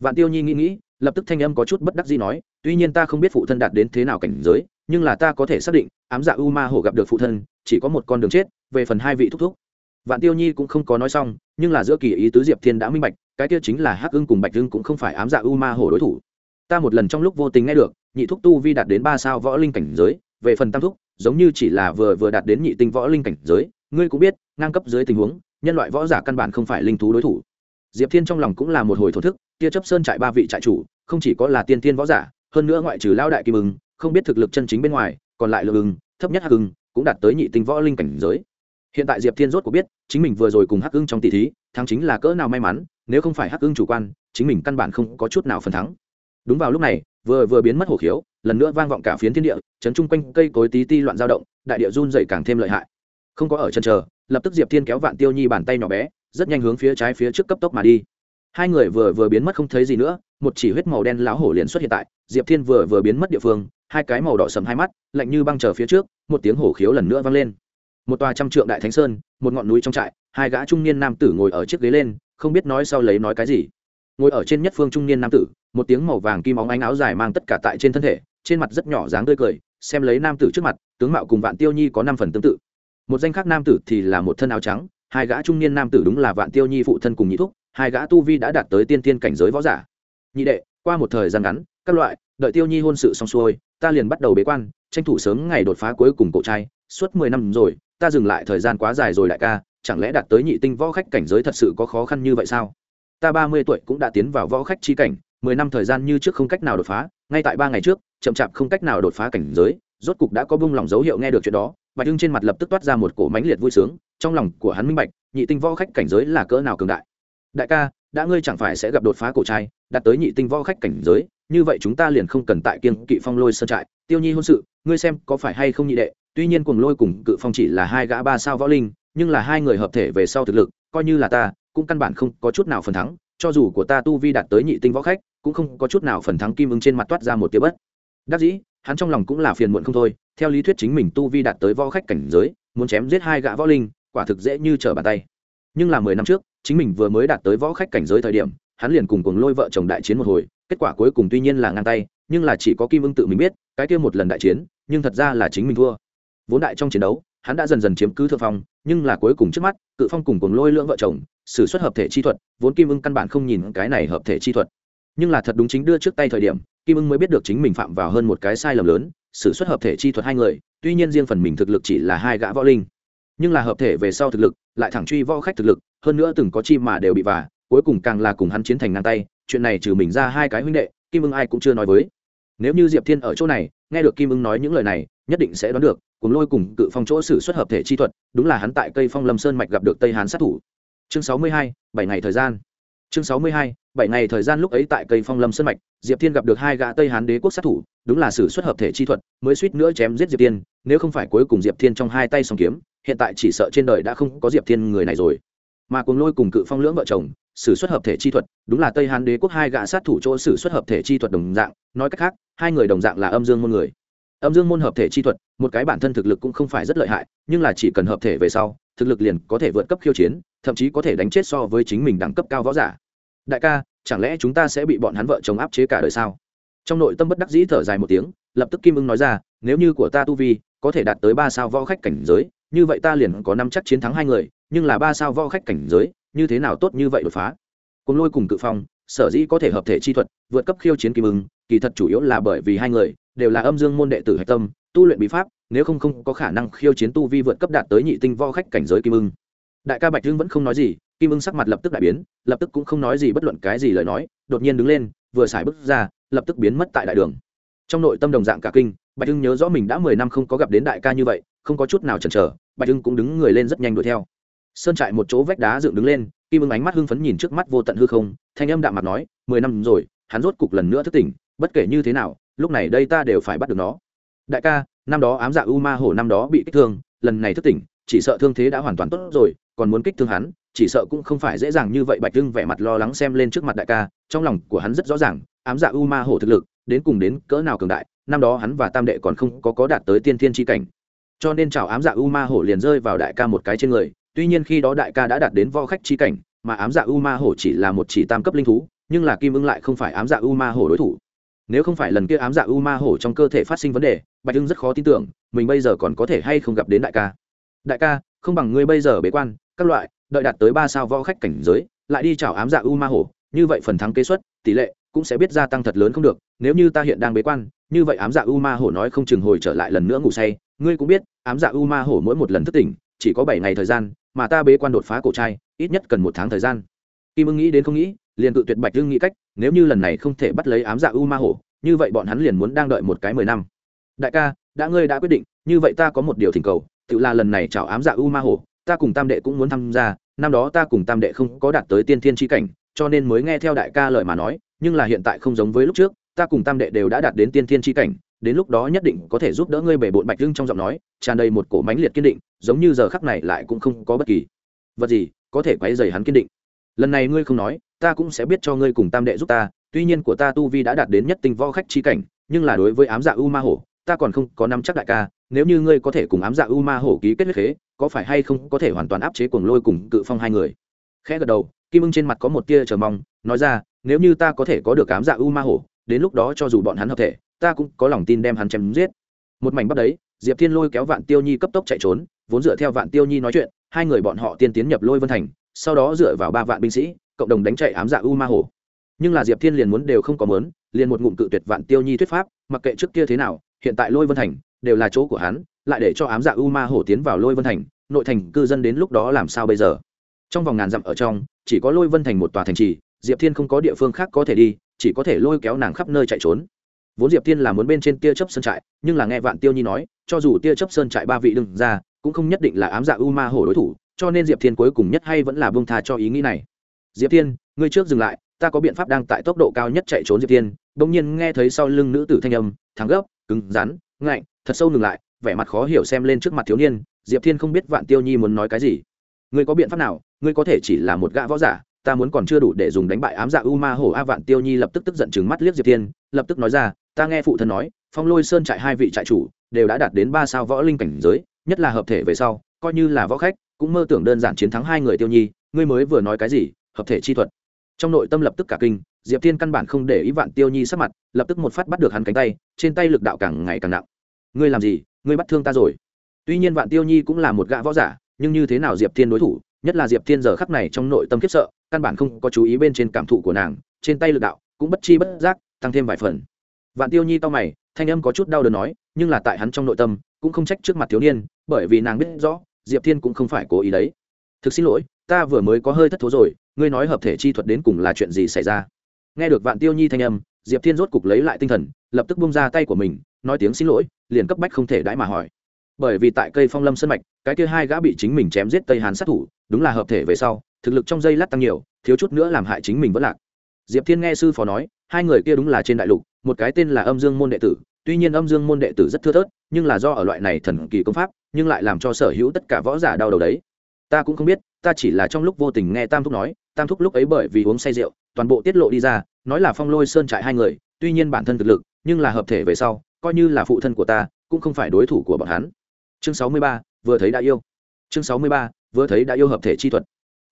Vạn tiêu nhi nghĩ nghĩ, lập tức thanh âm có chút bất đắc gì nói, tuy nhiên ta không biết phụ thân đạt đến thế nào cảnh giới, nhưng là ta có thể xác định, ám dạ u ma hổ gặp được phụ thân, chỉ có một con đường chết, về phần hai vị thúc thúc. Vạn tiêu nhi cũng không có nói xong, nhưng là giữa kỳ ý tứ diệp thiên đã minh bạch, cái kia chính là hắc ưng cùng bạch ưng cũng không phải ám dạ u ma hổ đối thủ. Ta một lần trong lúc vô tình nghe được, nhị thúc tu vi đạt đến ba sao võ linh cảnh giới, về phần tam thúc, giống như chỉ là vừa vừa đạt đến nhị tinh võ linh cảnh giới ngươi cũng biết, ngang cấp dưới tình huống, nhân loại võ giả căn bản không phải linh thú đối thủ. Diệp thiên trong lòng cũng là một hồi thổ thức, tia chấp sơn trại ba vị trại chủ, không chỉ có là tiên tiên võ giả, hơn nữa ngoại trừ lao đại kim ưng, không biết thực lực chân chính bên ngoài, còn lại lượng ưng, thấp nhất hắc ưng, cũng đạt tới nhị tinh võ linh cảnh giới. Hiện tại diệp thiên rốt có biết, chính mình vừa rồi cùng hắc ưng trong tỷ thí, thắng chính là cỡ nào may mắn, nếu không phải hắc ưng chủ quan, chính mình căn bản không có chút nào phần thắng. Đúng vào lúc này, vừa vừa biến mất hổ khiếu, lần nữa vang vọng cả phiến thiên địa, chấn chung quanh cây cối tí ti loạn dao động, đại địa run dày càng thêm lợi hại không có ở chân chờ, lập tức diệp thiên kéo vạn tiêu nhi bàn tay nhỏ bé, rất nhanh hướng phía trái phía trước cấp tốc mà đi. Hai người vừa vừa biến mất không thấy gì nữa, một chỉ huyết màu đen láo hổ liền xuất hiện tại, diệp thiên vừa vừa biến mất địa phương, hai cái màu đỏ sầm hai mắt, lạnh như băng chờ phía trước, một tiếng hổ khiếu lần nữa vang lên. Một tòa trăm trượng đại thánh sơn, một ngọn núi trong trại, hai gã trung niên nam tử ngồi ở chiếc ghế lên, không biết nói sau lấy nói cái gì. Ngồi ở trên nhất phương trung niên nam tử, một tiếng màu vàng kim óng ánh áo dài mang tất cả tại trên thân thể, trên mặt rất nhỏ dáng tươi cười, xem lấy nam tử trước mặt, tướng mạo cùng vạn tiêu nhi có năm phần tương tự một danh khác nam tử thì là một thân áo trắng, hai gã trung niên nam tử đúng là vạn tiêu nhi phụ thân cùng nhị thúc, hai gã tu vi đã đạt tới tiên tiên cảnh giới võ giả. Nhị đệ, qua một thời gian ngắn, các loại, đợi tiêu nhi hôn sự xong xuôi, ta liền bắt đầu bế quan, tranh thủ sớm ngày đột phá cuối cùng cổ trai, suốt mười năm rồi, ta dừng lại thời gian quá dài rồi đại ca, chẳng lẽ đạt tới nhị tinh võ khách cảnh giới thật sự có khó khăn như vậy sao? Ta ba mươi tuổi cũng đã tiến vào võ khách chi cảnh, mười năm thời gian như trước không cách nào đột phá, ngay tại ba ngày trước, chậm chạp không cách nào đột phá cảnh giới, rốt cục đã có bung lòng dấu hiệu nghe được chuyện đó bạch hưng trên mặt lập tức toát ra một cổ mãnh liệt vui sướng, trong lòng của hắn minh bạch, nhị tinh võ khách cảnh giới là cỡ nào cường đại. Đại ca, đã ngươi chẳng phải sẽ gặp đột phá cổ trai, đạt tới nhị tinh võ khách cảnh giới, như vậy chúng ta liền không cần tại kiên kỵ phong lôi sơn trại. Tiêu nhi hôn sự, ngươi xem có phải hay không nhị đệ, tuy nhiên cuồng lôi cùng cự phong chỉ là hai gã ba sao võ linh, nhưng là hai người hợp thể về sau thực lực, coi như là ta, cũng căn bản không có chút nào phần thắng, cho dù của ta tu vi đạt tới nhị tinh võ khách, cũng không có chút nào phần thắng kim ứng trên mặt toát ra một tia bất. Đắc dĩ, hắn trong lòng cũng là phiền muộn không thôi theo lý thuyết chính mình tu vi đạt tới võ khách cảnh giới, muốn chém giết hai gã võ linh, quả thực dễ như trở bàn tay. Nhưng là mười năm trước, chính mình vừa mới đạt tới võ khách cảnh giới thời điểm, hắn liền cùng cùng lôi vợ chồng đại chiến một hồi, kết quả cuối cùng tuy nhiên là ngang tay, nhưng là chỉ có kim ưng tự mình biết, cái kia một lần đại chiến, nhưng thật ra là chính mình thua. Vốn đại trong chiến đấu, hắn đã dần dần chiếm cứ thượng phong, nhưng là cuối cùng trước mắt, cự phong cùng cùng lôi lưỡng vợ chồng s ử suất hợp thể chi thuật, vốn kim ưng căn bản không nhìn cái này hợp thể chi thuật. Nhưng là thật đúng chính đưa trước tay thời điểm, kim ưng mới biết được chính mình phạm vào hơn một cái sai lầm lớn s ử suất hợp thể chi thuật hai người, tuy nhiên riêng phần mình thực lực chỉ là hai gã võ linh. Nhưng là hợp thể về sau thực lực, lại thẳng truy võ khách thực lực, hơn nữa từng có chi mà đều bị vả, cuối cùng càng là cùng hắn chiến thành ngang tay, chuyện này trừ mình ra hai cái huynh đệ, kim ưng ai cũng chưa nói với. Nếu như diệp thiên ở chỗ này, nghe được kim ưng nói những lời này, nhất định sẽ đoán được, cùng lôi cùng cự phong chỗ xử xuất hợp thể chi thuật, đúng là hắn tại cây phong lâm sơn mạch gặp được tây hán sát thủ. Chương sáu mươi hai, bảy ngày thời gian chương sáu mươi hai, bảy ngày thời gian lúc ấy tại cây phong lâm sơn mạch, diệp thiên gặp được hai gã tây hán đế quốc sát thủ, đúng là sử xuất hợp thể chi thuật, mới suýt nữa chém giết diệp thiên, nếu không phải cuối cùng diệp thiên trong hai tay song kiếm, hiện tại chỉ sợ trên đời đã không có diệp thiên người này rồi. Mà cùng lôi cùng cự phong lưỡng vợ chồng, sử xuất hợp thể chi thuật, đúng là tây hán đế quốc hai gã sát thủ chỗ sử xuất hợp thể chi thuật đồng dạng, nói cách khác, hai người đồng dạng là âm dương môn người. Âm dương môn hợp thể chi thuật, một cái bản thân thực lực cũng không phải rất lợi hại, nhưng là chỉ cần hợp thể về sau, thực lực liền có thể vượt cấp khiêu chiến thậm chí có thể đánh chết so với chính mình đẳng cấp cao võ giả. Đại ca, chẳng lẽ chúng ta sẽ bị bọn hắn vợ chồng áp chế cả đời sao? Trong nội tâm bất đắc dĩ thở dài một tiếng, lập tức kim ưng nói ra, nếu như của ta tu vi có thể đạt tới ba sao võ khách cảnh giới, như vậy ta liền có năm chắc chiến thắng hai người, nhưng là ba sao võ khách cảnh giới, như thế nào tốt như vậy đột phá? Cùng lôi cùng cự phong, sở dĩ có thể hợp thể chi thuật, vượt cấp khiêu chiến kim ưng, kỳ thật chủ yếu là bởi vì hai người đều là âm dương môn đệ tử hạch tâm, tu luyện bí pháp, nếu không không có khả năng khiêu chiến tu vi vượt cấp đạt tới nhị tinh võ khách cảnh giới kim ưng đại ca bạch hưng vẫn không nói gì, kim ưng sắc mặt lập tức đại biến, lập tức cũng không nói gì bất luận cái gì lời nói, đột nhiên đứng lên, vừa xài bước ra, lập tức biến mất tại đại đường. Trong nội tâm đồng dạng cả kinh, bạch hưng nhớ rõ mình đã mười năm không có gặp đến đại ca như vậy, không có chút nào chần chờ, bạch hưng cũng đứng người lên rất nhanh đuổi theo. Sơn trại một chỗ vách đá dựng đứng lên, kim ưng ánh mắt hưng phấn nhìn trước mắt vô tận hư không, thanh âm đạm mặt nói, mười năm rồi, hắn rốt cục lần nữa thức tỉnh, bất kể như thế nào, lúc này đây ta đều phải bắt được nó. Đại ca, năm đó ám dạ u ma hổ năm đó bị kích thương, lần này thức tỉnh, chỉ sợ thương thế đã hoàn toàn tốt rồi còn muốn kích thương hắn, chỉ sợ cũng không phải dễ dàng như vậy. Bạch hưng vẻ mặt lo lắng xem lên trước mặt đại ca, trong lòng của hắn rất rõ ràng, ám dạ u ma hổ thực lực, đến cùng đến cỡ nào cường đại, năm đó hắn và tam đệ còn không có có đạt tới tiên thiên tri cảnh. Cho nên chào ám dạ u ma hổ liền rơi vào đại ca một cái trên người, tuy nhiên khi đó đại ca đã đạt đến vo khách chi cảnh, mà ám dạ u ma hổ chỉ là một chỉ tam cấp linh thú, nhưng là kim ưng lại không phải ám dạ u ma hổ đối thủ. Nếu không phải lần kia ám dạ u ma hổ trong cơ thể phát sinh vấn đề, bạch Hưng rất khó tin tưởng, mình bây giờ còn có thể hay không gặp đến đại ca. Đại ca, không bằng ngươi bây giờ bế quan các loại, đợi đạt tới ba sao võ khách cảnh giới, lại đi chảo ám dạ u ma hổ như vậy phần thắng kế xuất tỷ lệ cũng sẽ biết gia tăng thật lớn không được, nếu như ta hiện đang bế quan, như vậy ám dạ u ma hổ nói không chừng hồi trở lại lần nữa ngủ say, ngươi cũng biết, ám dạ u ma hổ mỗi một lần thức tỉnh, chỉ có bảy ngày thời gian, mà ta bế quan đột phá cổ trai, ít nhất cần một tháng thời gian. Kim ưng nghĩ đến không nghĩ, liền tự tuyệt bạch ưng nghĩ cách, nếu như lần này không thể bắt lấy ám dạ u ma hổ như vậy bọn hắn liền muốn đang đợi một cái mười năm. Đại ca, đã ngươi đã quyết định, như vậy ta có một điều thỉnh cầu, tự là lần này chào ám dạ u ma hổ ta cùng tam đệ cũng muốn tham gia, năm đó ta cùng tam đệ không có đạt tới tiên thiên tri cảnh, cho nên mới nghe theo đại ca lời mà nói, nhưng là hiện tại không giống với lúc trước, ta cùng tam đệ đều đã đạt đến tiên thiên tri cảnh, đến lúc đó nhất định có thể giúp đỡ ngươi bể bộn bạch lưng trong giọng nói, tràn đầy một cổ mánh liệt kiên định, giống như giờ khắc này lại cũng không có bất kỳ vật gì có thể quấy dày hắn kiên định. Lần này ngươi không nói, ta cũng sẽ biết cho ngươi cùng tam đệ giúp ta, tuy nhiên của ta tu vi đã đạt đến nhất tinh võ khách chi cảnh, nhưng là đối với ám dạ u ma hổ, ta còn không có năm chắc đại ca, nếu như ngươi có thể cùng ám dạ u ma hổ ký kết huyết khế có phải hay không có thể hoàn toàn áp chế cuồng lôi cùng cự phong hai người? Khẽ gật đầu, kim ưng trên mặt có một tia chờ mong, nói ra, nếu như ta có thể có được cám dạ u ma hổ, đến lúc đó cho dù bọn hắn hợp thể, ta cũng có lòng tin đem hắn chém giết. Một mảnh bắt đấy, diệp thiên lôi kéo vạn tiêu nhi cấp tốc chạy trốn, vốn dựa theo vạn tiêu nhi nói chuyện, hai người bọn họ tiên tiến nhập lôi vân thành, sau đó dựa vào ba vạn binh sĩ, cộng đồng đánh chạy ám dạ u ma hổ. Nhưng là diệp thiên liền muốn đều không có mớn liền một ngụm cự tuyệt vạn tiêu nhi thuyết pháp, mặc kệ trước kia thế nào, hiện tại lôi vân thành đều là chỗ của hắn lại để cho ám dạ u ma hổ tiến vào lôi vân thành, nội thành cư dân đến lúc đó làm sao bây giờ? Trong vòng ngàn dặm ở trong, chỉ có lôi vân thành một tòa thành trì, diệp thiên không có địa phương khác có thể đi, chỉ có thể lôi kéo nàng khắp nơi chạy trốn. Vốn diệp thiên là muốn bên trên tia chấp sơn trại, nhưng là nghe vạn tiêu nhi nói, cho dù tia chấp sơn trại ba vị đừng ra, cũng không nhất định là ám dạ u ma hổ đối thủ, cho nên diệp thiên cuối cùng nhất hay vẫn là bông tha cho ý nghĩ này. Diệp thiên, ngươi trước dừng lại, ta có biện pháp đang tại tốc độ cao nhất chạy trốn diệp thiên. Bỗng nhiên nghe thấy sau lưng nữ tử thanh âm thắng gấp, cứng rắn, ngạnh, thật sâu ngừng lại vẻ mặt khó hiểu xem lên trước mặt thiếu niên, diệp thiên không biết vạn tiêu nhi muốn nói cái gì. Ngươi có biện pháp nào? Ngươi có thể chỉ là một gã võ giả, ta muốn còn chưa đủ để dùng đánh bại ám dạ u ma hổ a vạn tiêu nhi lập tức tức giận chừng mắt liếc diệp thiên, lập tức nói ra, ta nghe phụ thân nói, phong lôi sơn trại hai vị trại chủ đều đã đạt đến ba sao võ linh cảnh giới, nhất là hợp thể về sau, coi như là võ khách, cũng mơ tưởng đơn giản chiến thắng hai người tiêu nhi, ngươi mới vừa nói cái gì, hợp thể chi thuật. Trong nội tâm lập tức cả kinh, diệp thiên căn bản không để ý vạn tiêu nhi sắc mặt, lập tức một phát bắt được hắn cánh tay, trên tay lực đạo càng ngày càng nặng. Ngươi làm gì? Ngươi bắt thương ta rồi. Tuy nhiên vạn tiêu nhi cũng là một gã võ giả, nhưng như thế nào diệp thiên đối thủ, nhất là diệp thiên giờ khắc này trong nội tâm khiếp sợ, căn bản không có chú ý bên trên cảm thụ của nàng, trên tay lực đạo cũng bất chi bất giác tăng thêm vài phần. Vạn tiêu nhi to mày, thanh âm có chút đau đớn nói, nhưng là tại hắn trong nội tâm, cũng không trách trước mặt thiếu niên, bởi vì nàng biết rõ, diệp thiên cũng không phải cố ý đấy. Thực xin lỗi, ta vừa mới có hơi thất thố rồi, ngươi nói hợp thể chi thuật đến cùng là chuyện gì xảy ra? Nghe được vạn tiêu nhi thanh âm, diệp thiên rốt cục lấy lại tinh thần, lập tức bung ra tay của mình nói tiếng xin lỗi, liền cấp bách không thể đãi mà hỏi. Bởi vì tại cây phong lâm sân mạch, cái kia hai gã bị chính mình chém giết tây hàn sát thủ, đúng là hợp thể về sau, thực lực trong dây lát tăng nhiều, thiếu chút nữa làm hại chính mình vẫn lạc. Diệp thiên nghe sư phó nói, hai người kia đúng là trên đại lục, một cái tên là âm dương môn đệ tử, tuy nhiên âm dương môn đệ tử rất thưa thớt, nhưng là do ở loại này thần kỳ công pháp, nhưng lại làm cho sở hữu tất cả võ giả đau đầu đấy. Ta cũng không biết, ta chỉ là trong lúc vô tình nghe tam thúc nói, tam thúc lúc ấy bởi vì uống say rượu, toàn bộ tiết lộ đi ra, nói là phong lôi sơn trại hai người, tuy nhiên bản thân thực lực, nhưng là hợp thể về sau coi như là phụ thân của ta, cũng không phải đối thủ của bọn hắn. Chương sáu mươi ba, vừa thấy đã yêu. Chương sáu mươi ba, vừa thấy đã yêu hợp thể chi thuật.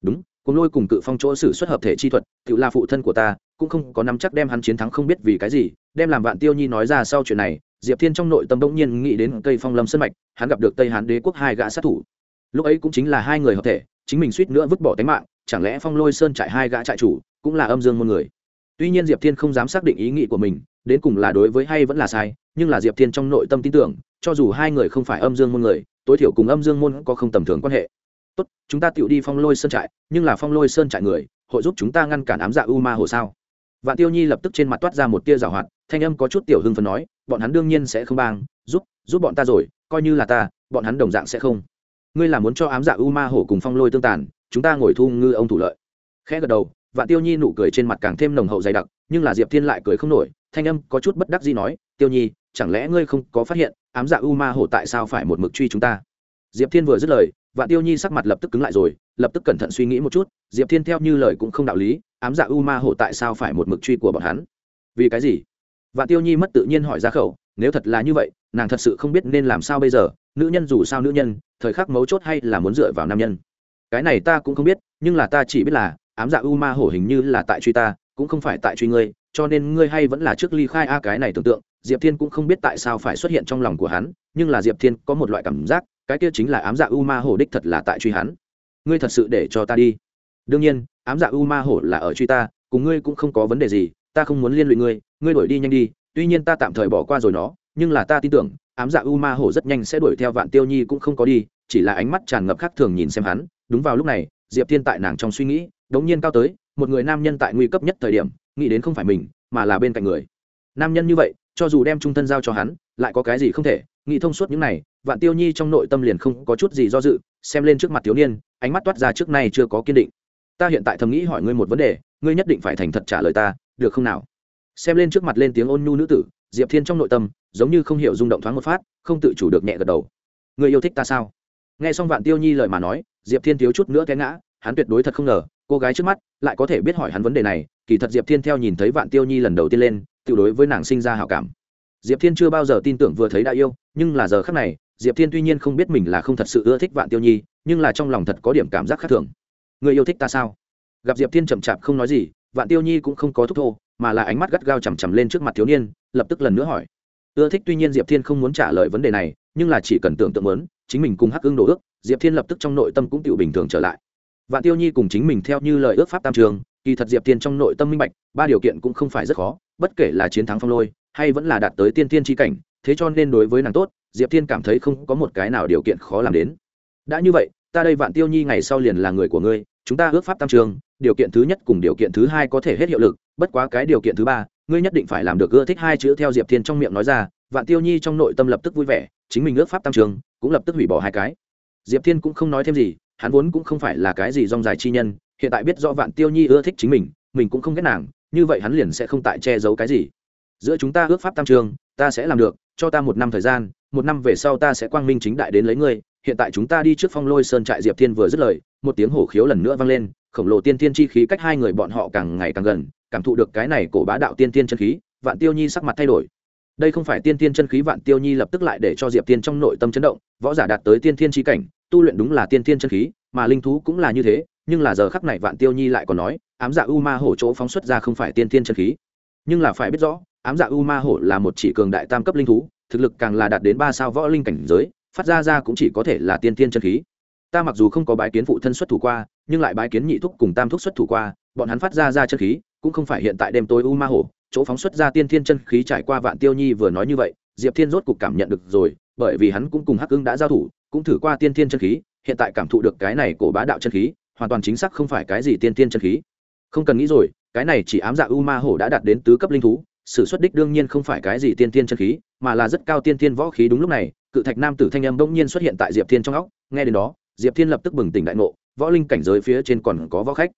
Đúng, cùng lôi cùng cự phong chỗ xử xuất hợp thể chi thuật, tự là phụ thân của ta, cũng không có nắm chắc đem hắn chiến thắng không biết vì cái gì, đem làm vạn tiêu nhi nói ra sau chuyện này, diệp thiên trong nội tâm bỗng nhiên nghĩ đến cây phong lâm sân mạch, hắn gặp được tây hán đế quốc hai gã sát thủ. Lúc ấy cũng chính là hai người hợp thể, chính mình suýt nữa vứt bỏ tính mạng, chẳng lẽ phong lôi sơn trại hai gã trại chủ cũng là âm dương môn người? Tuy nhiên diệp thiên không dám xác định ý nghĩ của mình đến cùng là đối với hay vẫn là sai, nhưng là diệp thiên trong nội tâm tin tưởng, cho dù hai người không phải âm dương môn người, tối thiểu cùng âm dương môn có không tầm thường quan hệ. Tốt, chúng ta tự đi phong lôi sơn trại, nhưng là phong lôi sơn trại người, hội giúp chúng ta ngăn cản ám dạ u ma hồ sao? Vạn tiêu nhi lập tức trên mặt toát ra một tia rào hoạt, thanh âm có chút tiểu hưng phần nói, bọn hắn đương nhiên sẽ không bang, giúp giúp bọn ta rồi, coi như là ta, bọn hắn đồng dạng sẽ không. Ngươi là muốn cho ám dạ u ma hổ cùng phong lôi tương tàn, chúng ta ngồi thu ngư ông thủ lợi. Khẽ gật đầu, vạn tiêu nhi nụ cười trên mặt càng thêm nồng hậu dày đặc, nhưng là diệp thiên lại cười không nổi thanh âm có chút bất đắc dĩ nói, tiêu nhi, chẳng lẽ ngươi không có phát hiện, ám dạ u ma hổ tại sao phải một mực truy chúng ta? Diệp thiên vừa dứt lời vạn tiêu nhi sắc mặt lập tức cứng lại rồi, lập tức cẩn thận suy nghĩ một chút, diệp thiên theo như lời cũng không đạo lý, ám dạ u ma hổ tại sao phải một mực truy của bọn hắn? Vì cái gì? Vạn tiêu nhi mất tự nhiên hỏi ra khẩu, nếu thật là như vậy, nàng thật sự không biết nên làm sao bây giờ, nữ nhân dù sao nữ nhân, thời khắc mấu chốt hay là muốn dựa vào nam nhân? Cái này ta cũng không biết, nhưng là ta chỉ biết là, ám dạ u ma hổ hình như là tại truy ta, cũng không phải tại truy ngươi cho nên ngươi hay vẫn là trước ly khai a cái này tưởng tượng, diệp thiên cũng không biết tại sao phải xuất hiện trong lòng của hắn, nhưng là diệp thiên có một loại cảm giác, cái kia chính là ám dạ u ma hổ đích thật là tại truy hắn. Ngươi thật sự để cho ta đi. Đương nhiên, ám dạ u ma hổ là ở truy ta, cùng ngươi cũng không có vấn đề gì, ta không muốn liên lụy ngươi ngươi đuổi đi nhanh đi, tuy nhiên ta tạm thời bỏ qua rồi nó, nhưng là ta tin tưởng, ám dạ u ma hổ rất nhanh sẽ đuổi theo vạn tiêu nhi cũng không có đi, chỉ là ánh mắt tràn ngập khác thường nhìn xem hắn. Đúng vào lúc này, diệp thiên tại nàng trong suy nghĩ, đống nhiên cao tới, một người nam nhân tại nguy cấp nhất thời điểm nghĩ đến không phải mình, mà là bên cạnh người. Nam nhân như vậy, cho dù đem trung thân giao cho hắn, lại có cái gì không thể, nghĩ thông suốt những này, vạn tiêu nhi trong nội tâm liền không có chút gì do dự, xem lên trước mặt thiếu niên, ánh mắt toát ra trước nay chưa có kiên định. Ta hiện tại thầm nghĩ hỏi ngươi một vấn đề, ngươi nhất định phải thành thật trả lời ta, được không nào? Xem lên trước mặt lên tiếng ôn nhu nữ tử, diệp thiên trong nội tâm, giống như không hiểu rung động thoáng một phát, không tự chủ được nhẹ gật đầu. Người yêu thích ta sao? Nghe xong vạn tiêu nhi lời mà nói, diệp thiên thiếu chút nữa té ngã, hắn tuyệt đối thật không ngờ cô gái trước mắt, lại có thể biết hỏi hắn vấn đề này, kỳ thật diệp thiên theo nhìn thấy vạn tiêu nhi lần đầu tiên lên, tự đối với nàng sinh ra hảo cảm. Diệp thiên chưa bao giờ tin tưởng vừa thấy đã yêu, nhưng là giờ khác này, diệp thiên tuy nhiên không biết mình là không thật sự ưa thích vạn tiêu nhi, nhưng là trong lòng thật có điểm cảm giác khác thường. Người yêu thích ta sao? Gặp diệp thiên chậm chạp không nói gì, vạn tiêu nhi cũng không có thúc thô, mà là ánh mắt gắt gao chằm chằm lên trước mặt thiếu niên, lập tức lần nữa hỏi. Ưa thích tuy nhiên diệp thiên không muốn trả lời vấn đề này, nhưng là chỉ cần tưởng tượng lớn chính mình cùng hắc ưng đồ ước, diệp thiên lập tức trong nội tâm cũng tự bình thường trở lại vạn tiêu nhi cùng chính mình theo như lời ước pháp tam trường, kỳ thật diệp thiên trong nội tâm minh bạch, ba điều kiện cũng không phải rất khó, bất kể là chiến thắng phong lôi, hay vẫn là đạt tới tiên tiên tri cảnh, thế cho nên đối với nàng tốt, diệp thiên cảm thấy không có một cái nào điều kiện khó làm đến. Đã như vậy, ta đây vạn tiêu nhi ngày sau liền là người của ngươi, chúng ta ước pháp tam trường, điều kiện thứ nhất cùng điều kiện thứ hai có thể hết hiệu lực, bất quá cái điều kiện thứ ba, ngươi nhất định phải làm được ưa thích hai chữ theo diệp thiên trong miệng nói ra, vạn tiêu nhi trong nội tâm lập tức vui vẻ, chính mình ước pháp tam trường, cũng lập tức hủy bỏ hai cái. Diệp thiên cũng không nói thêm gì hắn vốn cũng không phải là cái gì rong dài chi nhân, hiện tại biết rõ vạn tiêu nhi ưa thích chính mình mình cũng không ghét nàng, như vậy hắn liền sẽ không tại che giấu cái gì. Giữa chúng ta ước pháp tam trường, ta sẽ làm được, cho ta một năm thời gian, một năm về sau ta sẽ quang minh chính đại đến lấy ngươi. Hiện tại chúng ta đi trước phong lôi sơn trại diệp thiên vừa dứt lời, một tiếng hổ khiếu lần nữa vang lên, khổng lồ tiên tiên chi khí cách hai người bọn họ càng ngày càng gần, cảm thụ được cái này cổ bá đạo tiên tiên chân khí, vạn tiêu nhi sắc mặt thay đổi. Đây không phải tiên tiên chân khí vạn tiêu nhi lập tức lại để cho diệp tiên trong nội tâm chấn động, võ giả đạt tới tiên tiên chi cảnh tu luyện đúng là tiên tiên chân khí, mà linh thú cũng là như thế, nhưng là giờ khắc này vạn tiêu nhi lại còn nói, ám dạ u ma hổ chỗ phóng xuất ra không phải tiên tiên chân khí. Nhưng là phải biết rõ, ám dạ u ma hổ là một chỉ cường đại tam cấp linh thú, thực lực càng là đạt đến ba sao võ linh cảnh giới, phát ra ra cũng chỉ có thể là tiên tiên chân khí. Ta mặc dù không có bái kiến phụ thân xuất thủ qua, nhưng lại bái kiến nhị thúc cùng tam thúc xuất thủ qua, bọn hắn phát ra ra chân khí, cũng không phải hiện tại đêm tối u ma hổ, chỗ phóng xuất ra tiên thiên chân khí trải qua vạn tiêu nhi vừa nói như vậy, diệp thiên rốt cục cảm nhận được rồi, bởi vì hắn cũng cùng hắc ưng đã giao thủ cũng thử qua tiên thiên chân khí, hiện tại cảm thụ được cái này cổ bá đạo chân khí, hoàn toàn chính xác không phải cái gì tiên thiên chân khí. Không cần nghĩ rồi, cái này chỉ ám dạ u ma hổ đã đạt đến tứ cấp linh thú sự xuất đích đương nhiên không phải cái gì tiên thiên chân khí, mà là rất cao tiên thiên võ khí đúng lúc này, cự thạch nam tử thanh âm bỗng nhiên xuất hiện tại diệp thiên trong óc, nghe đến đó, diệp thiên lập tức bừng tỉnh đại ngộ, võ linh cảnh giới phía trên còn có võ khách.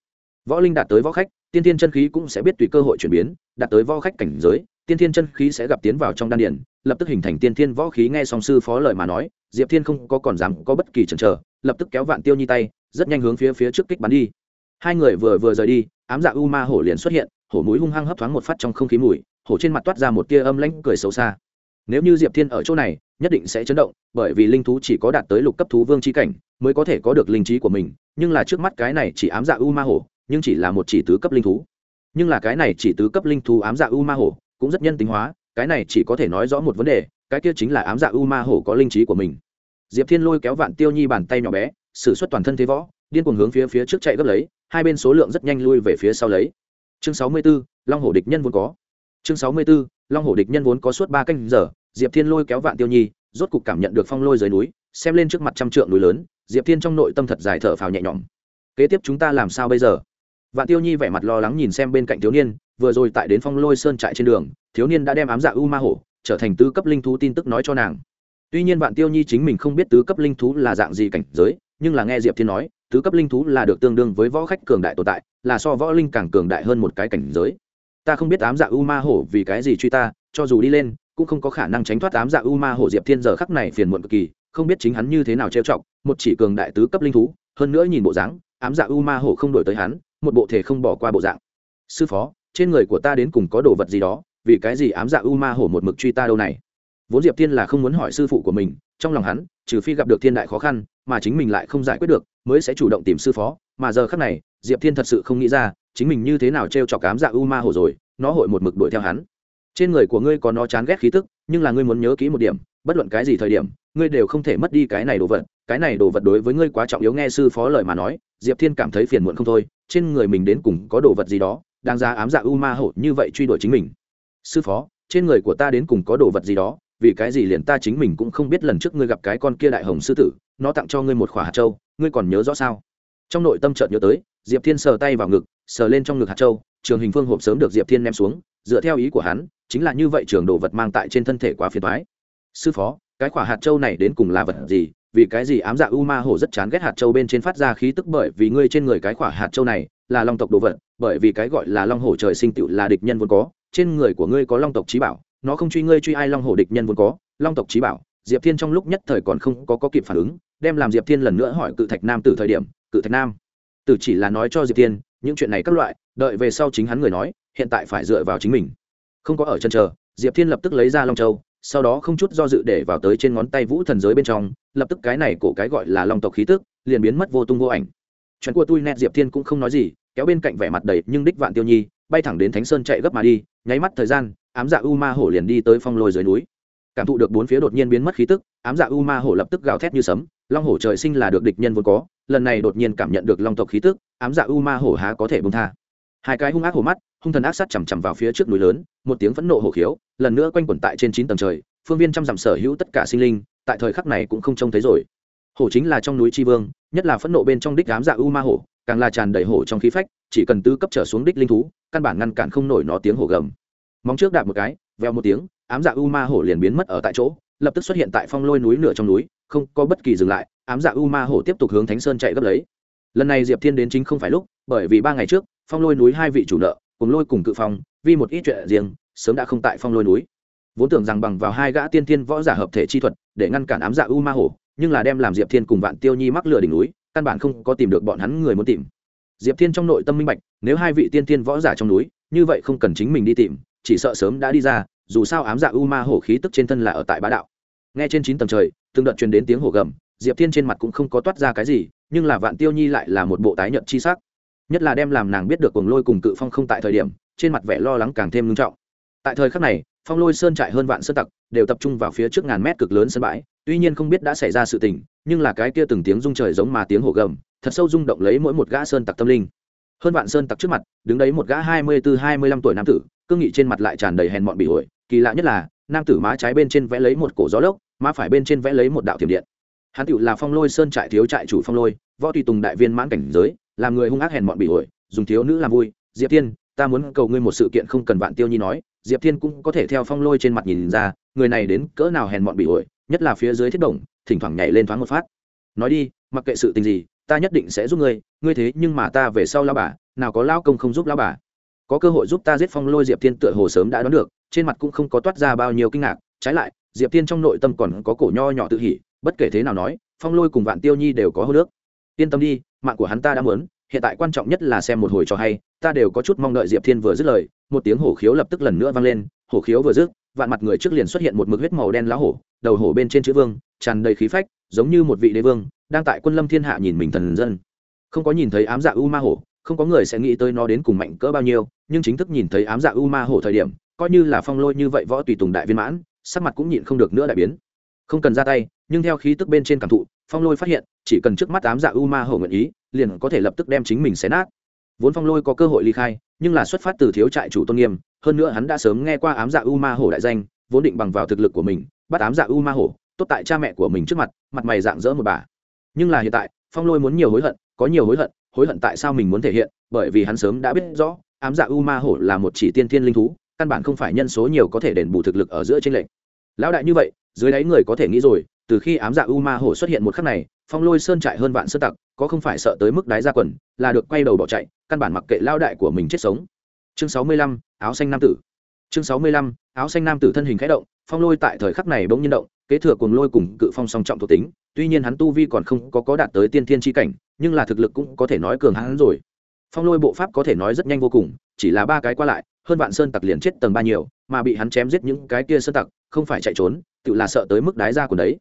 Võ linh đạt tới võ khách, tiên thiên chân khí cũng sẽ biết tùy cơ hội chuyển biến, đạt tới võ khách cảnh giới, tiên thiên chân khí sẽ gặp tiến vào trong đan điển lập tức hình thành tiên thiên võ khí, nghe song sư phó lời mà nói diệp thiên không có còn dám có bất kỳ chần chờ, lập tức kéo vạn tiêu nhi tay, rất nhanh hướng phía phía trước kích bắn đi. Hai người vừa vừa rời đi, ám dạ u ma hổ liền xuất hiện, hổ mũi hung hăng hấp thoáng một phát trong không khí mùi, hổ trên mặt toát ra một tia âm lãnh cười xấu xa. Nếu như diệp thiên ở chỗ này, nhất định sẽ chấn động, bởi vì linh thú chỉ có đạt tới lục cấp thú vương trí cảnh, mới có thể có được linh trí của mình, nhưng là trước mắt cái này chỉ ám dạ u ma hổ, nhưng chỉ là một chỉ tứ cấp linh thú. Nhưng là cái này chỉ tứ cấp linh thú ám dạ u ma hổ, cũng rất nhân tính hóa, cái này chỉ có thể nói rõ một vấn đề cái kia chính là ám dạ u ma hổ có linh trí của mình. Diệp thiên lôi kéo vạn tiêu nhi bàn tay nhỏ bé s ử suất toàn thân thế võ, điên cuồng hướng phía phía trước chạy gấp lấy, hai bên số lượng rất nhanh lui về phía sau lấy. Chương sáu mươi b ố long hổ địch nhân vốn có. Chương sáu mươi b ố long hổ địch nhân vốn có suốt ba canh giờ, diệp thiên lôi kéo vạn tiêu nhi, rốt cục cảm nhận được phong lôi dưới núi, xem lên trước mặt trăm trượng núi lớn, diệp thiên trong nội tâm thật dài thở phào nhẹ nhõm. Kế tiếp chúng ta làm sao bây giờ? Vạn tiêu nhi vẻ mặt lo lắng nhìn xem bên cạnh thiếu niên, vừa rồi tại đến phong lôi sơn trại trên đường, thiếu niên đã đem ám dạ u ma hổ trở thành tứ cấp linh thú tin tức nói cho nàng. Tuy nhiên vạn tiêu nhi chính mình không biết tứ cấp linh thú là dạng gì cảnh giới, nhưng là nghe diệp thiên nói, tứ cấp linh thú là được tương đương với võ khách cường đại tồn tại, là so võ linh càng cường đại hơn một cái cảnh giới. Ta không biết ám dạ u ma hổ vì cái gì truy ta, cho dù đi lên, cũng không có khả năng tránh thoát ám dạ u ma hổ diệp thiên giờ khắc này phiền muộn cực kỳ, không biết chính hắn như thế nào trêu chọc, một chỉ cường đại tứ cấp linh thú, hơn nữa nhìn bộ dáng, ám dạ u ma hổ không đổi tới hắn, một bộ thể không bỏ qua bộ dạng. Sư phó, trên người của ta đến cùng có đồ vật gì đó? Vì cái gì ám dạ u ma hổ một mực truy ta đâu này? Vốn diệp thiên là không muốn hỏi sư phụ của mình, trong lòng hắn, trừ phi gặp được thiên đại khó khăn, mà chính mình lại không giải quyết được, mới sẽ chủ động tìm sư phó, mà giờ khắc này, diệp thiên thật sự không nghĩ ra, chính mình như thế nào t r e o chọc cám dạ u ma hổ rồi, nó hội một mực đuổi theo hắn. Trên người của ngươi có nó chán ghét khí tức, nhưng là ngươi muốn nhớ kỹ một điểm, bất luận cái gì thời điểm, ngươi đều không thể mất đi cái này đồ vật, cái này đồ vật đối với ngươi quá trọng yếu nghe sư phó lời mà nói, diệp thiên cảm thấy phiền muộn không thôi, trên người mình đến cùng có đồ vật gì đó đang ra ám dạ u ma hổ như vậy truy đuổi chính mình sư phó, trên người của ta đến cùng có đồ vật gì đó, vì cái gì liền ta chính mình cũng không biết lần trước ngươi gặp cái con kia đại hồng sư tử, nó tặng cho ngươi một khỏa hạt châu, ngươi còn nhớ rõ sao? Trong nội tâm chợt nhớ tới, diệp thiên sờ tay vào ngực, sờ lên trong ngực hạt châu, trường hình phương hộp sớm được diệp thiên ném xuống, dựa theo ý của hắn, chính là như vậy trường đồ vật mang tại trên thân thể quá phiền thoái sư phó, cái khỏa hạt châu này đến cùng là vật gì? Vì cái gì ám dạ u ma hổ rất chán ghét hạt châu bên trên phát ra khí tức bởi vì ngươi trên người cái khỏa hạt châu này là long tộc đồ vật, bởi vì cái gọi là long hổ trời sinh tựu là địch nhân vốn có trên người của ngươi có long tộc trí bảo nó không truy ngươi truy ai long hổ địch nhân vốn có long tộc trí bảo diệp thiên trong lúc nhất thời còn không có, có kịp phản ứng đem làm diệp thiên lần nữa hỏi cự thạch nam từ thời điểm cự thạch nam tử chỉ là nói cho diệp thiên những chuyện này các loại đợi về sau chính hắn người nói hiện tại phải dựa vào chính mình. Không có ở chân chờ diệp thiên lập tức lấy ra long châu sau đó không chút do dự để vào tới trên ngón tay vũ thần giới bên trong lập tức cái này cổ cái gọi là long tộc khí tức liền biến mất vô tung vô ảnh. Chuyện của tôi nét diệp thiên cũng không nói gì kéo bên cạnh vẻ mặt đầy nhưng đích vạn tiêu nhi bay thẳng đến thánh sơn chạy gấp mà đi nháy mắt thời gian, ám dạ u ma hổ liền đi tới phong lôi dưới núi. Cảm thụ được bốn phía đột nhiên biến mất khí tức, ám dạ u ma hổ lập tức gào thét như sấm, long hổ trời sinh là được địch nhân vốn có, lần này đột nhiên cảm nhận được long tộc khí tức, ám dạ u ma hổ há có thể bông tha. Hai cái hung ác hổ mắt, hung thần ác sát chằm chằm vào phía trước núi lớn, một tiếng phẫn nộ hổ khiếu, lần nữa quanh quẩn tại trên chín tầng trời, phương viên trăm dặm sở hữu tất cả sinh linh, tại thời khắc này cũng không trông thấy rồi. Hổ chính là trong núi tri vương, nhất là phẫn nộ bên trong đích ám dạ u ma hổ càng là tràn đầy hổ trong khí phách, chỉ cần tứ cấp trở xuống đích linh thú, căn bản ngăn cản không nổi nó tiếng hổ gầm. Móng trước đạp một cái, veo một tiếng, ám dạ u ma hổ liền biến mất ở tại chỗ, lập tức xuất hiện tại phong lôi núi nửa trong núi, không có bất kỳ dừng lại, ám dạ u ma hổ tiếp tục hướng thánh sơn chạy gấp lấy. Lần này diệp thiên đến chính không phải lúc, bởi vì ba ngày trước, phong lôi núi hai vị chủ nợ, cùng lôi cùng cự phong, vì một ít chuyện riêng, sớm đã không tại phong lôi núi. Vốn tưởng rằng bằng vào hai gã tiên thiên võ giả hợp thể chi thuật, để ngăn cản ám dạ u ma hổ, nhưng là đem làm diệp thiên cùng vạn tiêu nhi mắc lửa đỉnh núi căn bản không có tìm được bọn hắn người muốn tìm. Diệp thiên trong nội tâm minh bạch, nếu hai vị tiên tiên võ giả trong núi, như vậy không cần chính mình đi tìm, chỉ sợ sớm đã đi ra, dù sao ám dạ u ma hổ khí tức trên thân là ở tại bá đạo. Nghe trên chín tầng trời, từng đợt truyền đến tiếng hổ gầm, diệp thiên trên mặt cũng không có toát ra cái gì, nhưng là vạn tiêu nhi lại là một bộ tái nhợt chi sắc. Nhất là đem làm nàng biết được cuồng lôi cùng cự phong không tại thời điểm, trên mặt vẻ lo lắng càng thêm nghiêm trọng. Tại thời khắc này, phong lôi sơn trại hơn vạn sơn tặc đều tập trung vào phía trước ngàn mét cực lớn sân bãi, tuy nhiên không biết đã xảy ra sự tình, nhưng là cái kia từng tiếng rung trời giống mà tiếng hổ gầm, thật sâu rung động lấy mỗi một gã sơn tặc tâm linh. Hơn vạn sơn tặc trước mặt, đứng đấy một gã hai mươi tư hai mươi lăm tuổi nam tử, cương nghị trên mặt lại tràn đầy hèn mọn bị ổi, kỳ lạ nhất là, nam tử má trái bên trên vẽ lấy một cổ gió lốc, má phải bên trên vẽ lấy một đạo thiểm điện. Hắn tựu là phong lôi sơn trại thiếu trại chủ phong lôi, võ tùy tùng đại viên mãn cảnh giới, làm người hung ác hèn mọn bị ổi, dùng thiếu nữ làm vui, diệp thiên, ta muốn cầu ngươi một sự kiện không cần vạn tiêu nhi nói. Diệp thiên cũng có thể theo phong lôi trên mặt nhìn ra người này đến cỡ nào hèn mọn bị ổi, nhất là phía dưới thiết đồng, thỉnh thoảng nhảy lên thoáng một phát. Nói đi, mặc kệ sự tình gì, ta nhất định sẽ giúp ngươi ngươi thế nhưng mà ta về sau lao bà, nào có lao công không giúp lao bà. Có cơ hội giúp ta giết phong lôi diệp thiên tựa hồ sớm đã đoán được, trên mặt cũng không có toát ra bao nhiêu kinh ngạc, trái lại, diệp thiên trong nội tâm còn có cổ nho nhỏ tự hỉ, bất kể thế nào nói, phong lôi cùng vạn tiêu nhi đều có hô nước. Yên tâm đi, mạng của hắn ta đã muốn, hiện tại quan trọng nhất là xem một hồi cho hay, ta đều có chút mong đợi diệp thiên vừa dứt lời, một tiếng hổ khiếu lập tức lần nữa vang lên, hổ khiếu vừa dứt vạn mặt người trước liền xuất hiện một mực huyết màu đen lá hổ, đầu hổ bên trên chữ vương, tràn đầy khí phách, giống như một vị đế vương, đang tại quân lâm thiên hạ nhìn mình thần dân. Không có nhìn thấy ám dạ u ma hổ, không có người sẽ nghĩ tới nó đến cùng mạnh cỡ bao nhiêu, nhưng chính thức nhìn thấy ám dạ u ma hổ thời điểm, coi như là phong lôi như vậy võ tùy tùng đại viên mãn, sắc mặt cũng nhịn không được nữa đại biến. Không cần ra tay, nhưng theo khí tức bên trên cảm thụ, phong lôi phát hiện, chỉ cần trước mắt ám dạ u ma hổ nguyện ý, liền có thể lập tức đem chính mình xé nát vốn phong lôi có cơ hội ly khai, nhưng là xuất phát từ thiếu trại chủ tôn nghiêm, hơn nữa hắn đã sớm nghe qua ám dạ u ma hổ đại danh, vốn định bằng vào thực lực của mình, bắt ám dạ u ma hổ, tốt tại cha mẹ của mình trước mặt mặt mày dạng dỡ một bà. Nhưng là hiện tại, phong lôi muốn nhiều hối hận, có nhiều hối hận hối hận tại sao mình muốn thể hiện, bởi vì hắn sớm đã biết rõ, ám dạ u ma hổ là một chỉ tiên thiên linh thú, căn bản không phải nhân số nhiều có thể đền bù thực lực ở giữa tranh lệch. Lão đại như vậy, dưới đáy người có thể nghĩ rồi, từ khi ám dạ u ma hổ xuất hiện một khắc này phong lôi sơn trại hơn vạn sơn tặc, có không phải sợ tới mức đáy ra quần, là được quay đầu bỏ chạy, căn bản mặc kệ lao đại của mình chết sống. Chương sáu mươi lăm, áo xanh nam tử. Chương sáu mươi lăm, áo xanh nam tử thân hình khẽ động, phong lôi tại thời khắc này bỗng nhiên động, kế thừa cùng lôi cùng cự phong song trọng thuộc tính, tuy nhiên hắn tu vi còn không có có đạt tới tiên thiên tri cảnh, nhưng là thực lực cũng có thể nói cường hắn rồi. Phong lôi bộ pháp có thể nói rất nhanh vô cùng, chỉ là ba cái qua lại, hơn vạn sơn tặc liền chết tầng ba nhiều, mà bị hắn chém giết những cái kia sơn tặc, không phải chạy trốn, tự là sợ tới mức đái ra của đấy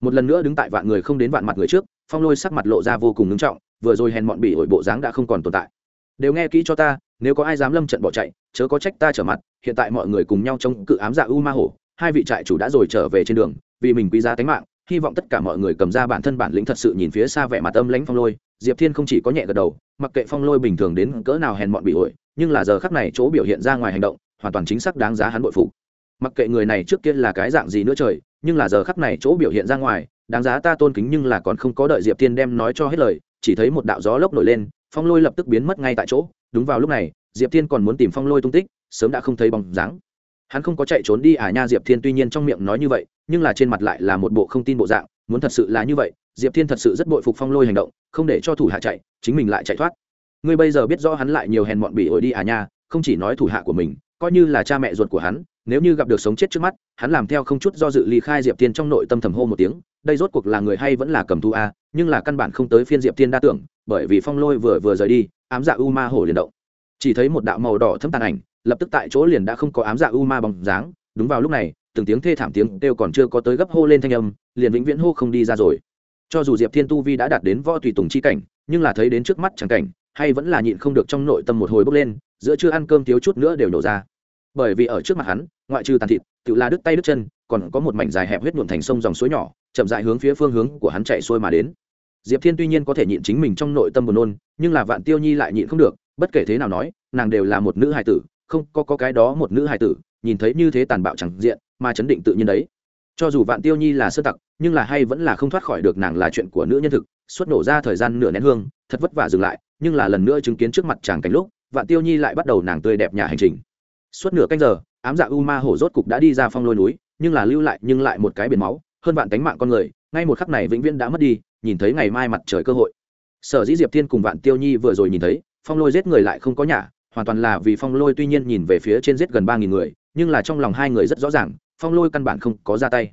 một lần nữa đứng tại vạn người không đến vạn mặt người trước, phong lôi sắc mặt lộ ra vô cùng ngưng trọng, vừa rồi hèn mọn bị ổi bộ dáng đã không còn tồn tại. Đều nghe kỹ cho ta, nếu có ai dám lâm trận bỏ chạy, chớ có trách ta trở mặt, hiện tại mọi người cùng nhau chống cự ám dạ u ma hổ, hai vị trại chủ đã rồi trở về trên đường, vì mình quý giá tính mạng, hy vọng tất cả mọi người cầm ra bản thân bản lĩnh thật sự nhìn phía xa vẻ mặt âm lãnh phong lôi, diệp thiên không chỉ có nhẹ gật đầu, mặc kệ phong lôi bình thường đến cỡ nào hèn mọn bị ổi, nhưng là giờ khắc này chỗ biểu hiện ra ngoài hành động, hoàn toàn chính xác đáng giá hắn bội phụ mặc kệ người này trước kia là cái dạng gì nữa trời nhưng là giờ khắc này chỗ biểu hiện ra ngoài, đáng giá ta tôn kính nhưng là còn không có đợi diệp thiên đem nói cho hết lời, chỉ thấy một đạo gió lốc nổi lên, phong lôi lập tức biến mất ngay tại chỗ. Đúng vào lúc này, diệp thiên còn muốn tìm phong lôi tung tích, sớm đã không thấy bóng dáng. Hắn không có chạy trốn đi à nha diệp thiên, tuy nhiên trong miệng nói như vậy, nhưng là trên mặt lại là một bộ không tin bộ dạng, muốn thật sự là như vậy, diệp thiên thật sự rất bội phục phong lôi hành động, không để cho thủ hạ chạy, chính mình lại chạy thoát. Ngươi bây giờ biết rõ hắn lại nhiều hèn mọn bỉ ổi đi à nha, không chỉ nói thủ hạ của mình, coi như là cha mẹ ruột của hắn nếu như gặp được sống chết trước mắt, hắn làm theo không chút do dự ly khai diệp thiên trong nội tâm thầm hô một tiếng, đây rốt cuộc là người hay vẫn là cầm thu a, nhưng là căn bản không tới phiên diệp thiên đa tưởng, bởi vì phong lôi vừa vừa rời đi, ám dạ u ma hổ liền động. Chỉ thấy một đạo màu đỏ thâm tàn ảnh, lập tức tại chỗ liền đã không có ám dạ u ma bóng dáng, đúng vào lúc này, từng tiếng thê thảm tiếng đều còn chưa có tới gấp hô lên thanh âm, liền vĩnh viễn hô không đi ra rồi. Cho dù diệp thiên tu vi đã đạt đến võ tùy tùng chi cảnh, nhưng là thấy đến trước mắt chẳng cảnh, hay vẫn là nhịn không được trong nội tâm một hồi bốc lên, giữa chưa ăn cơm thiếu chút nữa đều nổ ra bởi vì ở trước mặt hắn ngoại trừ tàn thịt tự là đứt tay đứt chân còn có một mảnh dài hẹp huyết nhuộm thành sông dòng suối nhỏ chậm dại hướng phía phương hướng của hắn chạy xuôi mà đến. Diệp thiên tuy nhiên có thể nhịn chính mình trong nội tâm buồn nôn nhưng là vạn tiêu nhi lại nhịn không được bất kể thế nào nói nàng đều là một nữ hài tử không có, có cái đó một nữ hài tử nhìn thấy như thế tàn bạo chẳng diện mà chấn định tự nhiên đấy. Cho dù vạn tiêu nhi là sơ tặc nhưng là hay vẫn là không thoát khỏi được nàng là chuyện của nữ nhân thực xuất nổ ra thời gian nửa nén hương thật vất vả dừng lại nhưng là lần nữa chứng kiến trước mặt chàng cảnh lúc vạn tiêu nhi lại bắt đầu nàng tươi đẹp nhà hành trình suốt nửa canh giờ, ám dạ u ma hổ rốt cục đã đi ra phong lôi núi, nhưng là lưu lại, nhưng lại một cái biển máu, hơn vạn tánh mạng con người, ngay một khắc này vĩnh viễn đã mất đi, nhìn thấy ngày mai mặt trời cơ hội. Sở dĩ diệp thiên cùng vạn tiêu nhi vừa rồi nhìn thấy, phong lôi giết người lại không có nhà hoàn toàn là vì phong lôi tuy nhiên nhìn về phía trên giết gần ba nghìn người, nhưng là trong lòng hai người rất rõ ràng, phong lôi căn bản không có ra tay.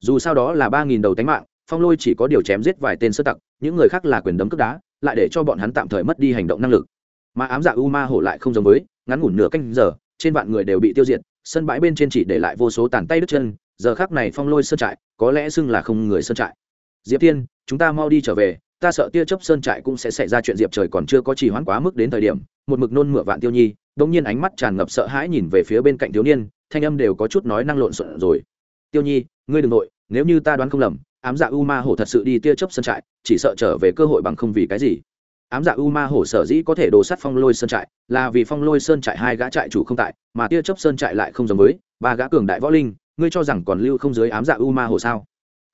Dù sao đó là ba nghìn đầu tánh mạng, phong lôi chỉ có điều chém giết vài tên sơ tặc, những người khác là quyền đấm cướp đá, lại để cho bọn hắn tạm thời mất đi hành động năng lực. Mà ám dạ u ma hổ lại không giống với, ngắn ngủn nửa canh giờ trên vạn người đều bị tiêu diệt, sân bãi bên trên chỉ để lại vô số tàn tay đứt chân, giờ khác này phong lôi sơn trại, có lẽ xưng là không người sơn trại. Diệp thiên, chúng ta mau đi trở về, ta sợ tia chấp sơn trại cũng sẽ xảy ra chuyện diệp trời còn chưa có trì hoãn quá mức đến thời điểm, một mực nôn mửa vạn tiêu nhi đông nhiên ánh mắt tràn ngập sợ hãi nhìn về phía bên cạnh thiếu niên, thanh âm đều có chút nói năng lộn xộn rồi. Tiêu nhi, ngươi đừng nội, nếu như ta đoán không lầm, ám dạ u ma hổ thật sự đi tia chấp sơn trại, chỉ sợ trở về cơ hội bằng không vì cái gì ám dạ u ma hổ sở dĩ có thể đồ sắt phong lôi sơn trại là vì phong lôi sơn trại hai gã trại chủ không tại, mà tia chấp sơn trại lại không giống với ba gã cường đại võ linh. Ngươi cho rằng còn lưu không dưới ám dạ u ma hổ sao?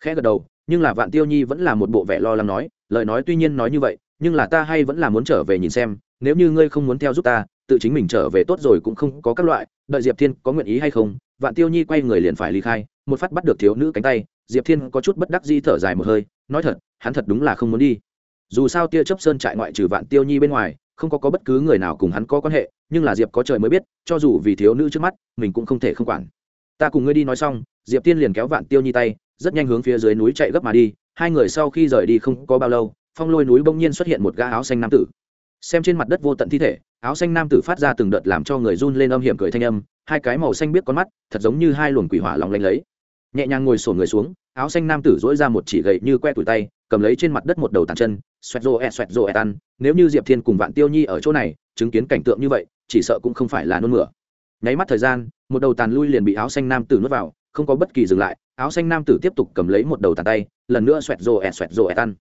Khẽ gật đầu, nhưng là vạn tiêu nhi vẫn là một bộ vẻ lo lắng nói, lời nói tuy nhiên nói như vậy, nhưng là ta hay vẫn là muốn trở về nhìn xem, nếu như ngươi không muốn theo giúp ta, tự chính mình trở về tốt rồi cũng không có các loại, đợi diệp thiên có nguyện ý hay không? Vạn tiêu nhi quay người liền phải ly khai, một phát bắt được thiếu nữ cánh tay. Diệp thiên có chút bất đắc di thở dài một hơi, nói thật, hắn thật đúng là không muốn đi dù sao tia chấp sơn trại ngoại trừ vạn tiêu nhi bên ngoài không có, có bất cứ người nào cùng hắn có quan hệ nhưng là diệp có trời mới biết cho dù vì thiếu nữ trước mắt mình cũng không thể không quản. Ta cùng ngươi đi nói xong diệp tiên liền kéo vạn tiêu nhi tay rất nhanh hướng phía dưới núi chạy gấp mà đi hai người sau khi rời đi không có bao lâu phong lôi núi bỗng nhiên xuất hiện một gã áo xanh nam tử. Xem trên mặt đất vô tận thi thể áo xanh nam tử phát ra từng đợt làm cho người run lên âm hiểm cười thanh âm hai cái màu xanh biết con mắt thật giống như hai luồng quỷ hỏa lòng lanh lấy. Nhẹ nhàng ngồi sổ người xuống áo xanh nam tử dỗi ra một chỉ gậy như que tủi tay, cầm lấy trên mặt đất một đầu tàn chân, xoẹt rô e xoẹt rô e tan. Nếu như diệp thiên cùng vạn tiêu nhi ở chỗ này, chứng kiến cảnh tượng như vậy, chỉ sợ cũng không phải là nôn mửa. Nháy mắt thời gian, một đầu tàn lui liền bị áo xanh nam tử nuốt vào, không có bất kỳ dừng lại, áo xanh nam tử tiếp tục cầm lấy một đầu tàn tay, lần nữa xoẹt rô e xoẹt rô e tan.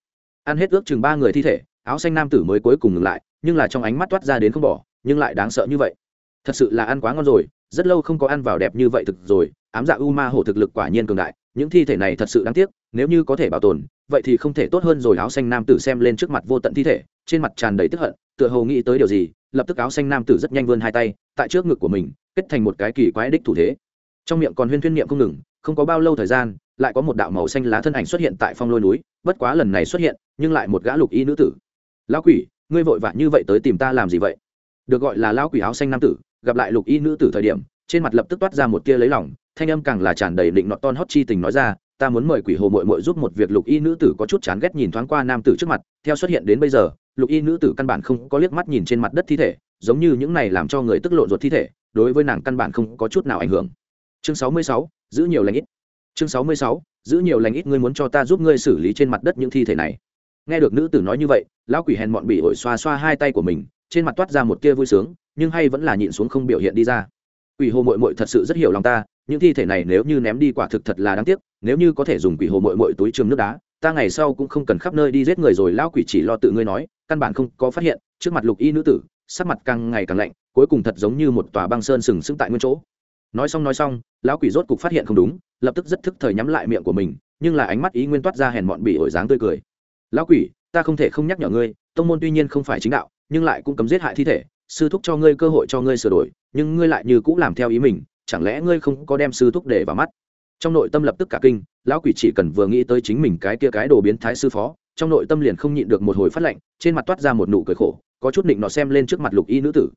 Ăn hết ước chừng ba người thi thể, áo xanh nam tử mới cuối cùng ngừng lại, nhưng là trong ánh mắt toát ra đến không bỏ, nhưng lại đáng sợ như vậy. Thật sự là ăn quá ngon rồi, rất lâu không có ăn vào đẹp như vậy thực rồi, ám dạ u ma hổ thực lực quả nhiên cường đại những thi thể này thật sự đáng tiếc, nếu như có thể bảo tồn, vậy thì không thể tốt hơn rồi áo xanh nam tử xem lên trước mặt vô tận thi thể, trên mặt tràn đầy tức hận, tựa hồ nghĩ tới điều gì, lập tức áo xanh nam tử rất nhanh vươn hai tay, tại trước ngực của mình, kết thành một cái kỳ quái đích thủ thế. Trong miệng còn huyên thuyên niệm không ngừng, không có bao lâu thời gian, lại có một đạo màu xanh lá thân ảnh xuất hiện tại phong lôi núi, bất quá lần này xuất hiện, nhưng lại một gã lục y nữ tử. Lão quỷ, ngươi vội vã như vậy tới tìm ta làm gì vậy? Được gọi là lão quỷ áo xanh nam tử, gặp lại lục y nữ tử thời điểm, trên mặt lập tức toát ra một tia lấy lòng thanh âm càng là tràn đầy định nọ ton hót chi tình nói ra, ta muốn mời quỷ hồ mội mội giúp một việc lục y nữ tử có chút chán ghét nhìn thoáng qua nam tử trước mặt, theo xuất hiện đến bây giờ, lục y nữ tử căn bản không có liếc mắt nhìn trên mặt đất thi thể, giống như những này làm cho người tức lộn ruột thi thể, đối với nàng căn bản không có chút nào ảnh hưởng. Chương sáu mươi sáu, giữ nhiều lành ít. Chương sáu mươi sáu, giữ nhiều lành ít, ngươi muốn cho ta giúp ngươi xử lý trên mặt đất những thi thể này. Nghe được nữ tử nói như vậy, lão quỷ hèn mọn bị ổi xoa xoa hai tay của mình, trên mặt toát ra một tia vui sướng, nhưng hay vẫn là nhịn xuống không biểu hiện đi ra quỷ hồ mội mội thật sự rất hiểu lòng ta, những thi thể này nếu như ném đi quả thực thật là đáng tiếc, nếu như có thể dùng quỷ hồ mội mội túi trường nước đá, ta ngày sau cũng không cần khắp nơi đi giết người rồi, lão quỷ chỉ lo tự ngươi nói, căn bản không có phát hiện, trước mặt lục y nữ tử, sắc mặt càng ngày càng lạnh, cuối cùng thật giống như một tòa băng sơn sừng sững tại nguyên chỗ. Nói xong nói xong, lão quỷ rốt cục phát hiện không đúng, lập tức rất thức thời nhắm lại miệng của mình, nhưng là ánh mắt ý nguyên toát ra hèn mọn bị ổi dáng tươi cười. Lão quỷ, ta không thể không nhắc nhở ngươi, tông môn tuy nhiên không phải chính đạo, nhưng lại cũng cấm giết hại thi thể sư thúc cho ngươi cơ hội cho ngươi sửa đổi, nhưng ngươi lại như cũng làm theo ý mình, chẳng lẽ ngươi không có đem sư thúc để vào mắt? Trong nội tâm lập tức cả kinh, lão quỷ chỉ cần vừa nghĩ tới chính mình cái kia cái đồ biến thái sư phó, trong nội tâm liền không nhịn được một hồi phát lạnh, trên mặt toát ra một nụ cười khổ, có chút định nọ xem lên trước mặt lục y nữ tử.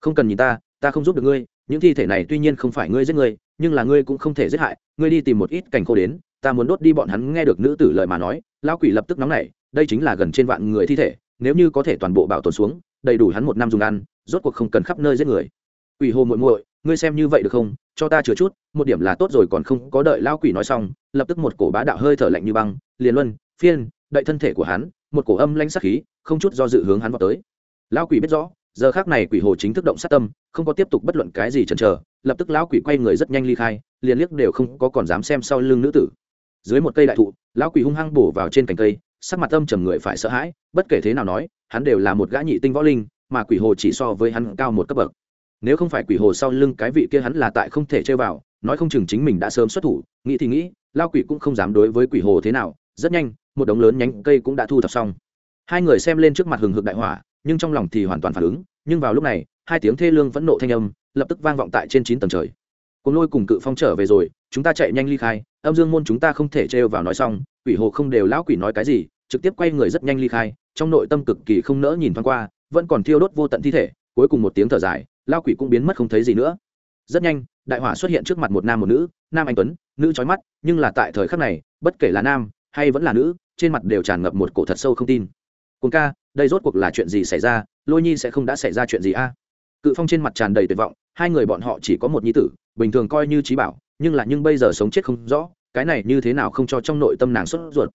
Không cần nhìn ta ta không giúp được ngươi, những thi thể này tuy nhiên không phải ngươi giết ngươi nhưng là ngươi cũng không thể giết hại, ngươi đi tìm một ít cành khô đến, ta muốn đốt đi bọn hắn nghe được nữ tử lời mà nói, lão quỷ lập tức nóng nảy, đây chính là gần trên vạn người thi thể, nếu như có thể toàn bộ bảo tồn xuống đầy đủ hắn một năm dùng ăn, rốt cuộc không cần khắp nơi giết người. Quỷ hồ muội muội, ngươi xem như vậy được không? Cho ta chừa chút, một điểm là tốt rồi còn không có đợi lao quỷ nói xong, lập tức một cổ bá đạo hơi thở lạnh như băng, liền luân, phiên, đậy thân thể của hắn, một cổ âm lanh sắc khí, không chút do dự hướng hắn vào tới. Lao quỷ biết rõ, giờ khác này quỷ hồ chính thức động sát tâm, không có tiếp tục bất luận cái gì chần chờ, lập tức lão quỷ quay người rất nhanh ly khai, liền liếc đều không có còn dám xem sau lưng nữ tử. Dưới một cây đại thụ, lão quỷ hung hăng bổ vào trên cành cây sắc mặt âm trầm người phải sợ hãi, bất kể thế nào nói, hắn đều là một gã nhị tinh võ linh, mà quỷ hồ chỉ so với hắn cao một cấp bậc. Nếu không phải quỷ hồ sau lưng cái vị kia hắn là tại không thể chơi vào, nói không chừng chính mình đã sớm xuất thủ, nghĩ thì nghĩ, lao quỷ cũng không dám đối với quỷ hồ thế nào, rất nhanh, một đống lớn nhánh cây cũng đã thu thập xong. Hai người xem lên trước mặt hừng hực đại hỏa nhưng trong lòng thì hoàn toàn phản ứng, nhưng vào lúc này, hai tiếng thê lương vẫn nộ thanh âm, lập tức vang vọng tại trên chín tầng trời. Cùng lôi cùng cự phong trở về rồi, chúng ta chạy nhanh ly khai, âm dương môn chúng ta không thể trêu vào nói xong quỷ hồ không đều lão quỷ nói cái gì, trực tiếp quay người rất nhanh ly khai, trong nội tâm cực kỳ không nỡ nhìn thoáng qua, vẫn còn thiêu đốt vô tận thi thể, cuối cùng một tiếng thở dài lao quỷ cũng biến mất không thấy gì nữa. Rất nhanh, đại hỏa xuất hiện trước mặt một nam một nữ, nam anh tuấn, nữ trói mắt, nhưng là tại thời khắc này, bất kể là nam hay vẫn là nữ, trên mặt đều tràn ngập một cổ thật sâu không tin. Cùng ca, đây rốt cuộc là chuyện gì xảy ra? Lôi nhi sẽ không đã xảy ra chuyện gì a? Cự phong trên mặt tràn đầy tuyệt vọng, hai người bọn họ chỉ có một nhi tử, bình thường coi như trí bảo, nhưng là nhưng bây giờ sống chết không rõ cái này như thế nào không cho trong nội tâm nàng xuất ruột.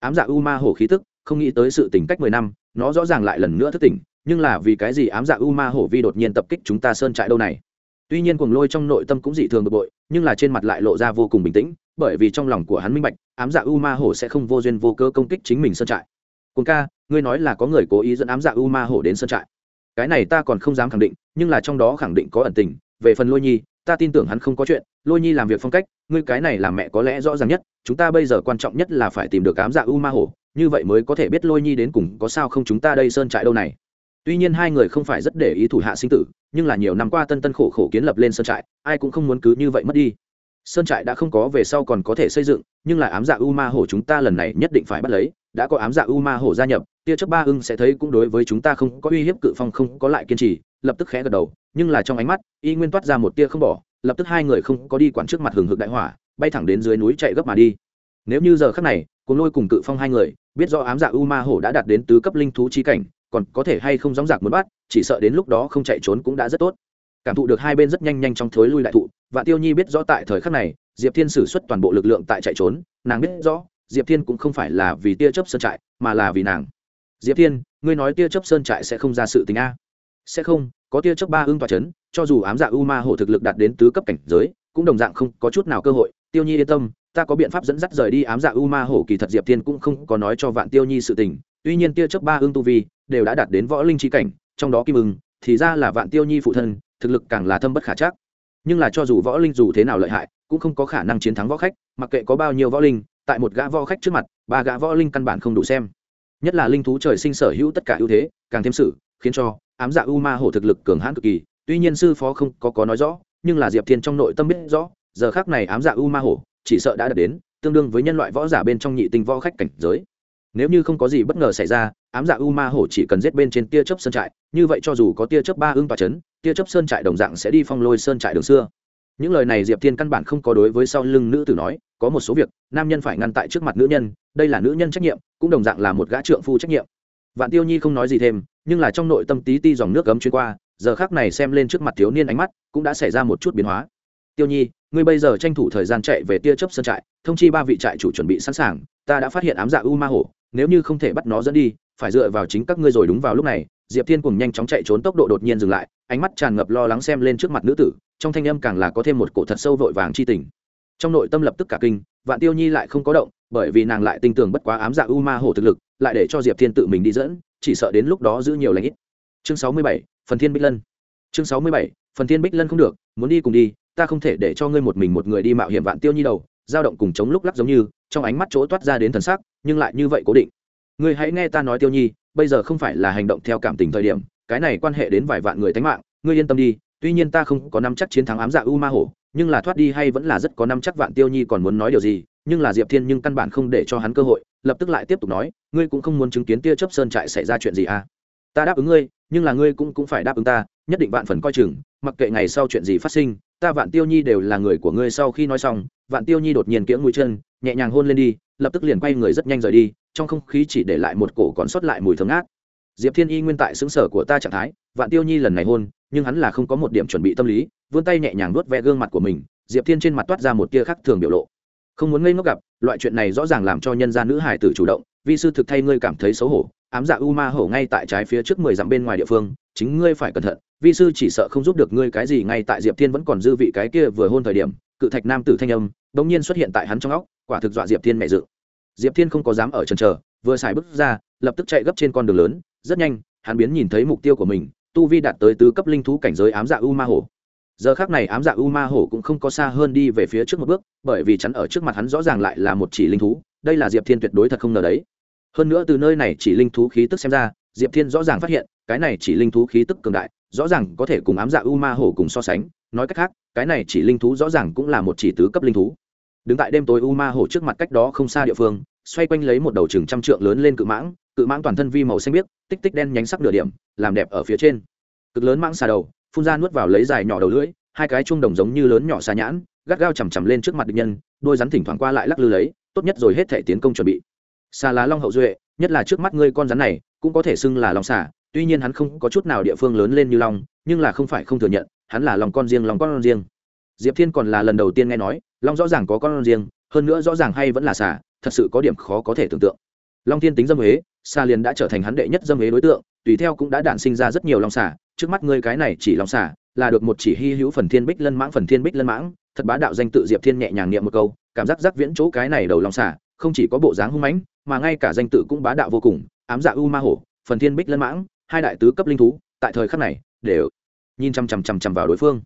Ám dạ u ma hổ khí tức, không nghĩ tới sự tỉnh cách mười năm, nó rõ ràng lại lần nữa thức tỉnh, nhưng là vì cái gì ám dạ u ma hổ vi đột nhiên tập kích chúng ta sơn trại đâu này? Tuy nhiên cuồng lôi trong nội tâm cũng dị thường bực bội, nhưng là trên mặt lại lộ ra vô cùng bình tĩnh, bởi vì trong lòng của hắn minh bạch, ám dạ u ma hổ sẽ không vô duyên vô cơ công kích chính mình sơn trại. Cuồng ca, ngươi nói là có người cố ý dẫn ám dạ u ma hổ đến sơn trại? Cái này ta còn không dám khẳng định, nhưng là trong đó khẳng định có ẩn tình, về phần lôi nhi ta tin tưởng hắn không có chuyện, lôi nhi làm việc phong cách, ngươi cái này làm mẹ có lẽ rõ ràng nhất, chúng ta bây giờ quan trọng nhất là phải tìm được ám dạ u ma hổ, như vậy mới có thể biết lôi nhi đến cùng có sao không chúng ta đây sơn trại đâu này. Tuy nhiên hai người không phải rất để ý thủ hạ sinh tử, nhưng là nhiều năm qua tân tân khổ khổ kiến lập lên sơn trại, ai cũng không muốn cứ như vậy mất đi. Sơn trại đã không có về sau còn có thể xây dựng, nhưng là ám dạ u ma hổ chúng ta lần này nhất định phải bắt lấy đã có ám dạ u ma hổ gia nhập, tia chấp ba ưng sẽ thấy cũng đối với chúng ta không có uy hiếp, cự phong không có lại kiên trì, lập tức khẽ gật đầu, nhưng là trong ánh mắt, y nguyên toát ra một tia không bỏ, lập tức hai người không có đi quản trước mặt hừng hực đại hỏa, bay thẳng đến dưới núi chạy gấp mà đi. Nếu như giờ khắc này cùng lôi cùng cự phong hai người, biết do ám dạ u ma hổ đã đạt đến tứ cấp linh thú chi cảnh, còn có thể hay không dóng dạc muốn bắt, chỉ sợ đến lúc đó không chạy trốn cũng đã rất tốt. Cảm thụ được hai bên rất nhanh nhanh trong thối lui đại thụ và tiêu nhi biết rõ tại thời khắc này, diệp thiên sử xuất toàn bộ lực lượng tại chạy trốn, nàng biết rõ diệp thiên cũng không phải là vì tia chấp sơn trại, mà là vì nàng. Diệp thiên, ngươi nói tia chấp sơn trại sẽ không ra sự tình a? Sẽ không, có tia chấp ba ưng tòa c h ấ n cho dù ám dạ u ma hổ thực lực đạt đến tứ cấp cảnh giới, cũng đồng dạng không có chút nào cơ hội. Tiêu nhi yên tâm, ta có biện pháp dẫn dắt rời đi ám dạ u ma hổ, kỳ thật diệp thiên cũng không có nói cho vạn tiêu nhi sự tình. Tuy nhiên tia chấp ba ưng tu vi đều đã đạt đến võ linh trí cảnh, trong đó kim ưng, thì ra là vạn tiêu nhi phụ thân, thực lực càng là thâm bất khả chắc. Nhưng là cho dù võ linh dù thế nào lợi hại, cũng không có khả năng chiến thắng võ khách, mặc kệ có bao nhiêu võ linh tại một gã võ khách trước mặt, ba gã võ linh căn bản không đủ xem. Nhất là linh thú trời sinh sở hữu tất cả ưu thế, càng thêm sự, khiến cho ám dạ u ma hổ thực lực cường hãn cực kỳ. Tuy nhiên sư phó không có có nói rõ, nhưng là diệp thiên trong nội tâm biết rõ, giờ khác này ám dạ u ma hổ chỉ sợ đã đạt đến tương đương với nhân loại võ giả bên trong nhị tinh võ khách cảnh giới. Nếu như không có gì bất ngờ xảy ra, ám dạ u ma hổ chỉ cần giết bên trên tia chớp sơn trại, như vậy cho dù có tia chớp ba ưng tòa c h ấ n tia chớp sơn trại đồng dạng sẽ đi phong lôi sơn trại đường xưa những lời này diệp thiên căn bản không có đối với sau lưng nữ tử nói, có một số việc, nam nhân phải ngăn tại trước mặt nữ nhân, đây là nữ nhân trách nhiệm, cũng đồng dạng là một gã trượng phu trách nhiệm. Vạn tiêu nhi không nói gì thêm, nhưng là trong nội tâm tí ti dòng nước cấm chuyên qua, giờ khác này xem lên trước mặt thiếu niên ánh mắt, cũng đã xảy ra một chút biến hóa. Tiêu nhi, ngươi bây giờ tranh thủ thời gian chạy về tia chấp sân trại, thông chi ba vị trại chủ chuẩn bị sẵn sàng, ta đã phát hiện ám dạ u ma hổ, nếu như không thể bắt nó dẫn đi, phải dựa vào chính các ngươi rồi đúng vào lúc này. Diệp thiên cùng nhanh chóng chạy trốn tốc độ đột nhiên dừng lại ánh mắt tràn ngập lo lắng xem lên trước mặt nữ tử, trong thanh âm càng là có thêm một cổ thật sâu vội vàng chi tình. Trong nội tâm lập tức cả kinh, vạn tiêu nhi lại không có động, bởi vì nàng lại tin tưởng bất quá ám dạ u ma hổ thực lực, lại để cho diệp thiên tự mình đi dẫn, chỉ sợ đến lúc đó giữ nhiều lãnh ít. Chương sáu mươi bảy, phần thiên bích lân. Chương sáu mươi bảy, phần thiên bích lân không được, muốn đi cùng đi, ta không thể để cho ngươi một mình một người đi mạo hiểm vạn tiêu nhi đầu, dao động cùng chống lúc lắc giống như, trong ánh mắt chỗ toát ra đến thần sắc, nhưng lại như vậy cố định. Ngươi hãy nghe ta nói tiêu nhi, bây giờ không phải là hành động theo cảm tình thời điểm cái này quan hệ đến vài vạn người tánh mạng, ngươi yên tâm đi, tuy nhiên ta không có năm chắc chiến thắng ám dạ u ma hổ, nhưng là thoát đi hay vẫn là rất có năm chắc vạn tiêu nhi còn muốn nói điều gì, nhưng là diệp thiên nhưng căn bản không để cho hắn cơ hội, lập tức lại tiếp tục nói, ngươi cũng không muốn chứng kiến tia chớp sơn trại xảy ra chuyện gì à? Ta đáp ứng ngươi, nhưng là ngươi cũng cũng phải đáp ứng ta, nhất định vạn phần coi chừng, mặc kệ ngày sau chuyện gì phát sinh, ta vạn tiêu nhi đều là người của ngươi sau khi nói xong, vạn tiêu nhi đột nhiên kiễng mũi chân, nhẹ nhàng hôn lên đi, lập tức liền quay người rất nhanh rời đi, trong không khí chỉ để lại một cổ còn sót lại mùi thơm ngát diệp thiên y nguyên tại xứng sở của ta trạng thái, vạn tiêu nhi lần này hôn, nhưng hắn là không có một điểm chuẩn bị tâm lý, vươn tay nhẹ nhàng nuốt ve gương mặt của mình, diệp thiên trên mặt toát ra một tia khác thường biểu lộ. Không muốn ngây ngốc gặp, loại chuyện này rõ ràng làm cho nhân gia nữ hải tử chủ động, vi sư thực thay ngươi cảm thấy xấu hổ, ám dạ u ma hổ ngay tại trái phía trước mười dặm bên ngoài địa phương, chính ngươi phải cẩn thận, vi sư chỉ sợ không giúp được ngươi cái gì ngay tại diệp thiên vẫn còn dư vị cái kia vừa hôn thời điểm, cự thạch nam tử thanh âm bỗng nhiên xuất hiện tại hắn trong óc, quả thực dọa diệp thiên mẹ dự. Diệp thiên không có dám ở trần trờ vừa xài bước ra, lập tức chạy gấp trên con đường lớn rất nhanh, hắn biến nhìn thấy mục tiêu của mình, tu vi đạt tới tứ cấp linh thú cảnh giới ám dạ u ma hổ. Giờ khác này ám dạ u ma hổ cũng không có xa hơn đi về phía trước một bước, bởi vì chắn ở trước mặt hắn rõ ràng lại là một chỉ linh thú, đây là diệp thiên tuyệt đối thật không ngờ đấy. Hơn nữa từ nơi này chỉ linh thú khí tức xem ra, diệp thiên rõ ràng phát hiện, cái này chỉ linh thú khí tức cường đại, rõ ràng có thể cùng ám dạ u ma hổ cùng so sánh. Nói cách khác, cái này chỉ linh thú rõ ràng cũng là một chỉ tứ cấp linh thú. Đứng tại đêm tối u ma hổ trước mặt cách đó không xa địa phương, xoay quanh lấy một đầu chừng trăm trượng lớn lên cự mãng cự mãng toàn thân vi màu xanh biếc, tích tích đen nhánh sắc nửa điểm, làm đẹp ở phía trên. Cực lớn mãng xà đầu, phun ra nuốt vào lấy dài nhỏ đầu lưỡi, hai cái chung đồng giống như lớn nhỏ xà nhãn, gắt gao chằm chằm lên trước mặt địch nhân, đôi rắn thỉnh thoảng qua lại lắc lư lấy, tốt nhất rồi hết thể tiến công chuẩn bị. Xà lá long hậu duệ, nhất là trước mắt ngươi con rắn này, cũng có thể xưng là long xà, tuy nhiên hắn không có chút nào địa phương lớn lên như long, nhưng là không phải không thừa nhận, hắn là lòng con riêng lòng con riêng. Diệp thiên còn là lần đầu tiên nghe nói, long rõ ràng có con riêng, hơn nữa rõ ràng hay vẫn là xà, thật sự có điểm khó có thể tưởng tượng. Long thiên tính dâm huế xà liền đã trở thành hắn đệ nhất dâm huế đối tượng, tùy theo cũng đã đản sinh ra rất nhiều long xà. Trước mắt ngươi cái này chỉ long xà, là được một chỉ hy hữu phần thiên bích lân mãng, phần thiên bích lân mãng. Thật bá đạo danh tự diệp thiên nhẹ nhàng niệm một câu, cảm giác giác viễn chỗ cái này đầu long xà, không chỉ có bộ dáng hung mãnh, mà ngay cả danh tự cũng bá đạo vô cùng. Ám dạ u ma hổ, phần thiên bích lân mãng, hai đại tứ cấp linh thú, tại thời khắc này, đều nhìn chằm chằm chằm chằm vào đối phương.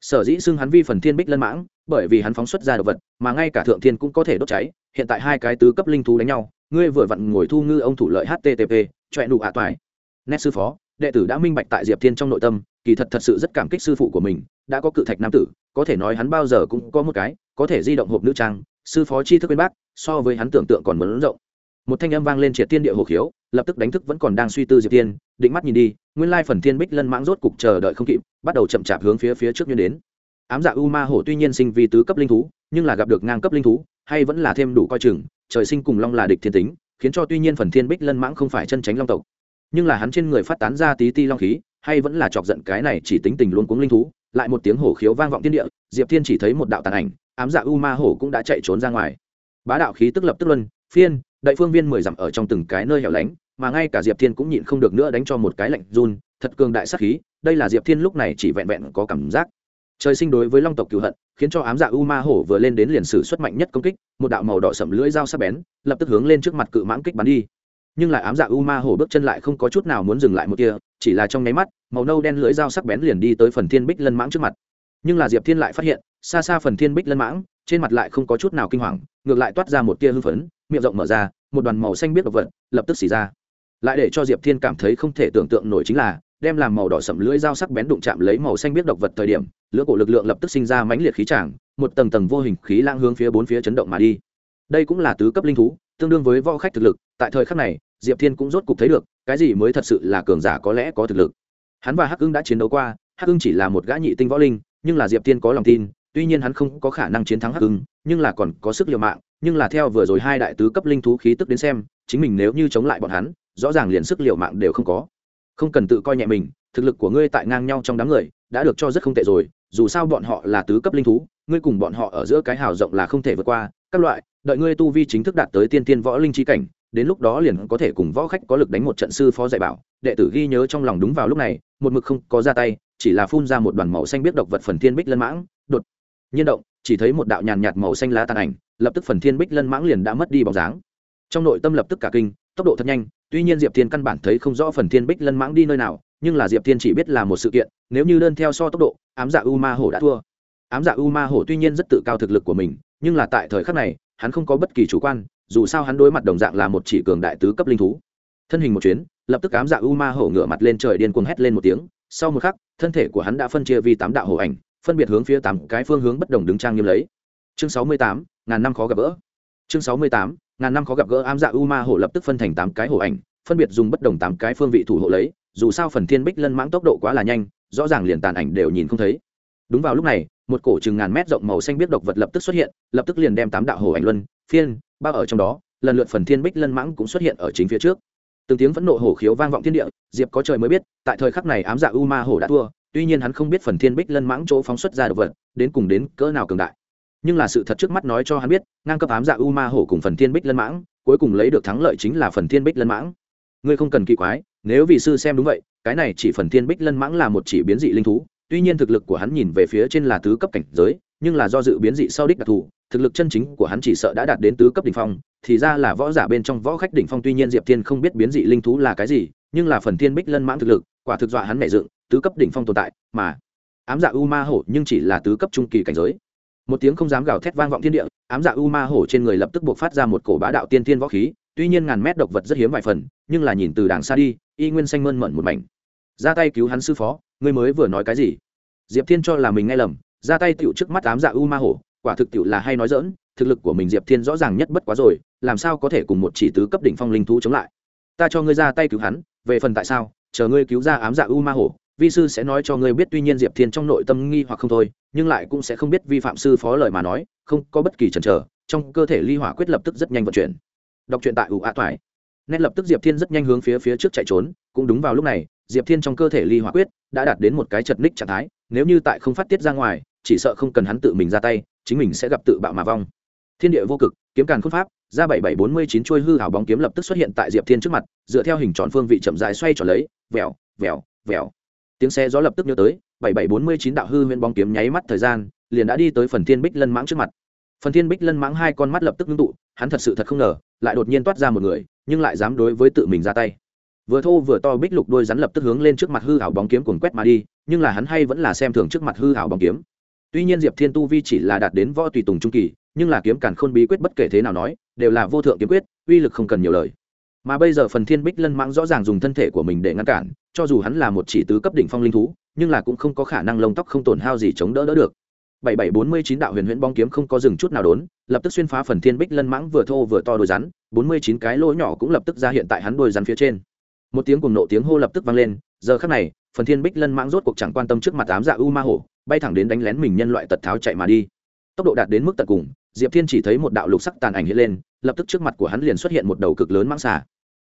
Sở dĩ xưng hắn vi phần thiên bích lân mãng, bởi vì hắn phóng xuất ra đồ vật, mà ngay cả thượng thiên cũng có thể đốt cháy. Hiện tại hai cái tứ cấp linh thú đánh nhau ngươi vừa vặn ngồi thu ngư ông thủ lợi http choẹ nụ ạ toại nét sư phó, đệ tử đã minh bạch tại diệp thiên trong nội tâm, kỳ thật thật sự rất cảm kích sư phụ của mình, đã có cự thạch nam tử, có thể nói hắn bao giờ cũng có một cái, có thể di động hộp nữ trang, sư phó chi thức bên bác, so với hắn tưởng tượng còn muốn rộng. Một thanh âm vang lên triệt tiên địa hồ khiếu, lập tức đánh thức vẫn còn đang suy tư diệp tiên định mắt nhìn đi, nguyên lai phần thiên bích lân mãng rốt cục chờ đợi không kịp, bắt đầu chậm chạp hướng phía phía trước như đến ám dạ u ma hổ tuy nhiên sinh vì tứ cấp linh thú, nhưng là gặp được ngang cấp linh thú, hay vẫn là thêm đủ coi chừng, trời sinh cùng long là địch thiên tính, khiến cho tuy nhiên phần thiên bích lân mãng không phải chân tránh long tộc. Nhưng là hắn trên người phát tán ra tí ti long khí, hay vẫn là chọc giận cái này chỉ tính tình luôn cuống linh thú, lại một tiếng hổ khiếu vang vọng thiên địa, diệp thiên chỉ thấy một đạo tàn ảnh, ám dạ u ma hổ cũng đã chạy trốn ra ngoài. Bá đạo khí tức lập tức luân, phiên, đại phương viên mười dặm ở trong từng cái nơi hẻo lánh, mà ngay cả diệp thiên cũng nhịn không được nữa đánh cho một cái lạnh run, thật cường đại sắc khí, đây là diệp thiên lúc này chỉ vẹn vẹn có cảm giác trời sinh đối với long tộc cựu hận, khiến cho ám dạ u ma hổ vừa lên đến liền sử xuất mạnh nhất công kích, một đạo màu đỏ sậm lưỡi dao sắc bén, lập tức hướng lên trước mặt cự mãng kích bắn đi. Nhưng lại ám dạ u ma hổ bước chân lại không có chút nào muốn dừng lại một kia chỉ là trong nháy mắt, màu nâu đen lưỡi dao sắc bén liền đi tới phần thiên bích lân mãng trước mặt. Nhưng là diệp thiên lại phát hiện, xa xa phần thiên bích lân mãng, trên mặt lại không có chút nào kinh hoàng, ngược lại toát ra một tia hưng phấn, miệng rộng mở ra, một đoàn màu xanh biết độc vật lập tức xì ra. Lại để cho diệp thiên cảm thấy không thể tưởng tượng nổi chính là đem làm màu đỏ sậm lưỡi dao sắc bén đụng chạm lấy màu xanh biết độc vật thời điểm, lưỡi cổ lực lượng lập tức sinh ra mãnh liệt khí tràng, một tầng tầng vô hình khí lang hướng phía bốn phía chấn động mà đi. Đây cũng là tứ cấp linh thú, tương đương với võ khách thực lực, tại thời khắc này, diệp thiên cũng rốt cục thấy được, cái gì mới thật sự là cường giả có lẽ có thực lực. Hắn và hắc ưng đã chiến đấu qua, hắc ưng chỉ là một gã nhị tinh võ linh, nhưng là diệp thiên có lòng tin, tuy nhiên hắn không có khả năng chiến thắng hắc ưng, nhưng là còn có sức liều mạng, nhưng là theo vừa rồi hai đại tứ cấp linh thú khí tức đến xem, chính mình nếu như chống lại bọn hắn, rõ ràng liền sức liều mạng đều không có không cần tự coi nhẹ mình, thực lực của ngươi tại ngang nhau trong đám người, đã được cho rất không tệ rồi, dù sao bọn họ là tứ cấp linh thú, ngươi cùng bọn họ ở giữa cái hào rộng là không thể vượt qua, các loại, đợi ngươi tu vi chính thức đạt tới tiên tiên võ linh trí cảnh, đến lúc đó liền có thể cùng võ khách có lực đánh một trận sư phó dạy bảo, đệ tử ghi nhớ trong lòng đúng vào lúc này, một mực không có ra tay, chỉ là phun ra một đoàn màu xanh biết độc vật phần thiên bích lân mãng, đột nhiên động, chỉ thấy một đạo nhàn nhạt màu xanh lá tàn ảnh, lập tức phần thiên bích lân mãng liền đã mất đi bóng dáng. Trong nội tâm lập tức cả kinh tốc độ thật nhanh, tuy nhiên diệp thiên căn bản thấy không rõ phần thiên bích lân mãng đi nơi nào, nhưng là diệp thiên chỉ biết là một sự kiện, nếu như đơn theo so tốc độ, ám dạ u ma hổ đã thua. Ám dạ u ma hổ tuy nhiên rất tự cao thực lực của mình, nhưng là tại thời khắc này, hắn không có bất kỳ chủ quan, dù sao hắn đối mặt đồng dạng là một chỉ cường đại tứ cấp linh thú. Thân hình một chuyến, lập tức ám dạ u ma hổ ngửa mặt lên trời điên cuồng hét lên một tiếng, sau một khắc, thân thể của hắn đã phân chia vì tám đạo hổ ảnh, phân biệt hướng phía tám cái phương hướng bất đồng đứng trang nghiêm lấy. Chương sáu mươi tám, ngàn năm khó gặp gỡ. Chương sáu mươi tám ngàn năm khó gặp gỡ ám dạ u ma hổ lập tức phân thành tám cái hổ ảnh, phân biệt dùng bất đồng tám cái phương vị thủ hộ lấy, dù sao phần thiên bích lân mãng tốc độ quá là nhanh, rõ ràng liền tàn ảnh đều nhìn không thấy. Đúng vào lúc này, một cổ chừng ngàn mét rộng màu xanh biết độc vật lập tức xuất hiện, lập tức liền đem tám đạo hổ ảnh luân, phiên, bao ở trong đó, lần lượt phần thiên bích lân mãng cũng xuất hiện ở chính phía trước. Từng tiếng phẫn nộ hổ khiếu vang vọng thiên địa, diệp có trời mới biết, tại thời khắc này ám dạ u ma hổ đã thua, tuy nhiên hắn không biết phần thiên bích lân mãng chỗ phóng xuất ra độc vật, đến cùng đến cỡ nào cường đại nhưng là sự thật trước mắt nói cho hắn biết, ngang cấp ám dạ u ma hổ cùng phần thiên bích lân mãng, cuối cùng lấy được thắng lợi chính là phần thiên bích lân mãng. Ngươi không cần kỳ quái, nếu vị sư xem đúng vậy, cái này chỉ phần thiên bích lân mãng là một chỉ biến dị linh thú, tuy nhiên thực lực của hắn nhìn về phía trên là tứ cấp cảnh giới, nhưng là do dự biến dị sau đích đặc thù, thực lực chân chính của hắn chỉ sợ đã đạt đến tứ cấp đỉnh phong, thì ra là võ giả bên trong võ khách đỉnh phong, tuy nhiên diệp thiên không biết biến dị linh thú là cái gì, nhưng là phần thiên bích lân mãng thực lực, quả thực dọa hắn nảy dựng, tứ cấp đỉnh phong tồn tại, mà ám dạ u ma hổ nhưng chỉ là tứ cấp trung kỳ cảnh giới một tiếng không dám gào thét vang vọng thiên địa, ám dạ u ma hổ trên người lập tức buộc phát ra một cổ bá đạo tiên thiên võ khí, tuy nhiên ngàn mét độc vật rất hiếm vài phần, nhưng là nhìn từ đàng xa đi, y nguyên xanh mơn mận một mảnh. Ra tay cứu hắn sư phó, ngươi mới vừa nói cái gì? Diệp thiên cho là mình nghe lầm, ra tay tựu trước mắt ám dạ u ma hổ, quả thực tựu là hay nói dỡn thực lực của mình diệp thiên rõ ràng nhất bất quá rồi, làm sao có thể cùng một chỉ tứ cấp đỉnh phong linh thú chống lại? Ta cho ngươi ra tay cứu hắn, về phần tại sao? Chờ ngươi cứu ra ám dạ u ma hổ vi sư sẽ nói cho ngươi biết tuy nhiên diệp thiên trong nội tâm nghi hoặc không thôi, nhưng lại cũng sẽ không biết vi phạm sư phó lời mà nói, không có bất kỳ chần chờ, trong cơ thể ly hỏa quyết lập tức rất nhanh vận chuyển. Đọc truyện tại ủ a toại. Nét lập tức diệp thiên rất nhanh hướng phía phía trước chạy trốn, cũng đúng vào lúc này, diệp thiên trong cơ thể ly hỏa quyết đã đạt đến một cái chật ních trạng thái, nếu như tại không phát tiết ra ngoài, chỉ sợ không cần hắn tự mình ra tay, chính mình sẽ gặp tự bạo mà vong. Thiên địa vô cực, kiếm càn khôn pháp, ra bảy bảy bốn mươi chín chuôi hư hảo bóng kiếm lập tức xuất hiện tại diệp thiên trước mặt, dựa theo hình tròn phương vị chậm dài xoay tròn lấy, vèo vèo vèo tiếng xe gió lập tức nhớ tới, bảy bảy bốn mươi chín đạo hư huyễn bóng kiếm nháy mắt thời gian, liền đã đi tới phần thiên bích lân mãng trước mặt. Phần thiên bích lân mãng hai con mắt lập tức ngưng tụ, hắn thật sự thật không ngờ, lại đột nhiên toát ra một người, nhưng lại dám đối với tự mình ra tay. Vừa thô vừa to bích lục đôi rắn lập tức hướng lên trước mặt hư hảo bóng kiếm cuồng quét mà đi, nhưng là hắn hay vẫn là xem thường trước mặt hư hảo bóng kiếm. Tuy nhiên diệp thiên tu vi chỉ là đạt đến võ tùy tùng trung kỳ, nhưng là kiếm càn khôn bí quyết bất kể thế nào nói, đều là vô thượng kiếm quyết, uy lực không cần nhiều lời mà bây giờ phần thiên bích lân mãng rõ ràng dùng thân thể của mình để ngăn cản, cho dù hắn là một chỉ tứ cấp đỉnh phong linh thú, nhưng là cũng không có khả năng lông tóc không tổn hao gì chống đỡ đỡ được. Bảy bảy bốn mươi chín đạo huyền huyễn bóng kiếm không có dừng chút nào đốn, lập tức xuyên phá phần thiên bích lân mãng vừa thô vừa to đôi rắn, bốn mươi chín cái lỗ nhỏ cũng lập tức ra hiện tại hắn đôi rắn phía trên. Một tiếng cùng nộ tiếng hô lập tức vang lên, giờ khắc này, phần thiên bích lân mãng rốt cuộc chẳng quan tâm trước mặt ám dạ u ma hổ, bay thẳng đến đánh lén mình nhân loại tật tháo chạy mà đi. Tốc độ đạt đến mức tận cùng, diệp thiên chỉ thấy một đạo lục sắc tàn ảnh hiện lên, lập tức trước mặt của hắn liền xuất hiện một đầu cực lớn mãng xà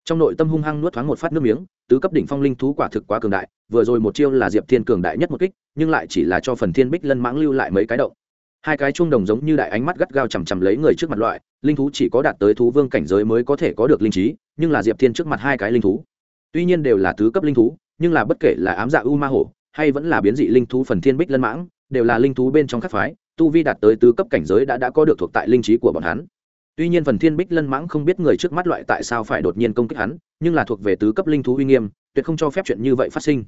trong nội tâm hung hăng nuốt thoáng một phát nước miếng, tứ cấp đỉnh phong linh thú quả thực quá cường đại, vừa rồi một chiêu là diệp thiên cường đại nhất một kích, nhưng lại chỉ là cho phần thiên bích lân mãng lưu lại mấy cái động. Hai cái chuông đồng giống như đại ánh mắt gắt gao chằm chằm lấy người trước mặt loại, linh thú chỉ có đạt tới thú vương cảnh giới mới có thể có được linh trí, nhưng là diệp thiên trước mặt hai cái linh thú. Tuy nhiên đều là tứ cấp linh thú, nhưng là bất kể là ám dạ u ma hổ, hay vẫn là biến dị linh thú phần thiên bích lân mãng, đều là linh thú bên trong các phái, tu vi đạt tới tứ cấp cảnh giới đã đã có được thuộc tại linh trí của bọn hắn tuy nhiên phần thiên bích lân mãng không biết người trước mắt loại tại sao phải đột nhiên công kích hắn, nhưng là thuộc về tứ cấp linh thú uy nghiêm, tuyệt không cho phép chuyện như vậy phát sinh.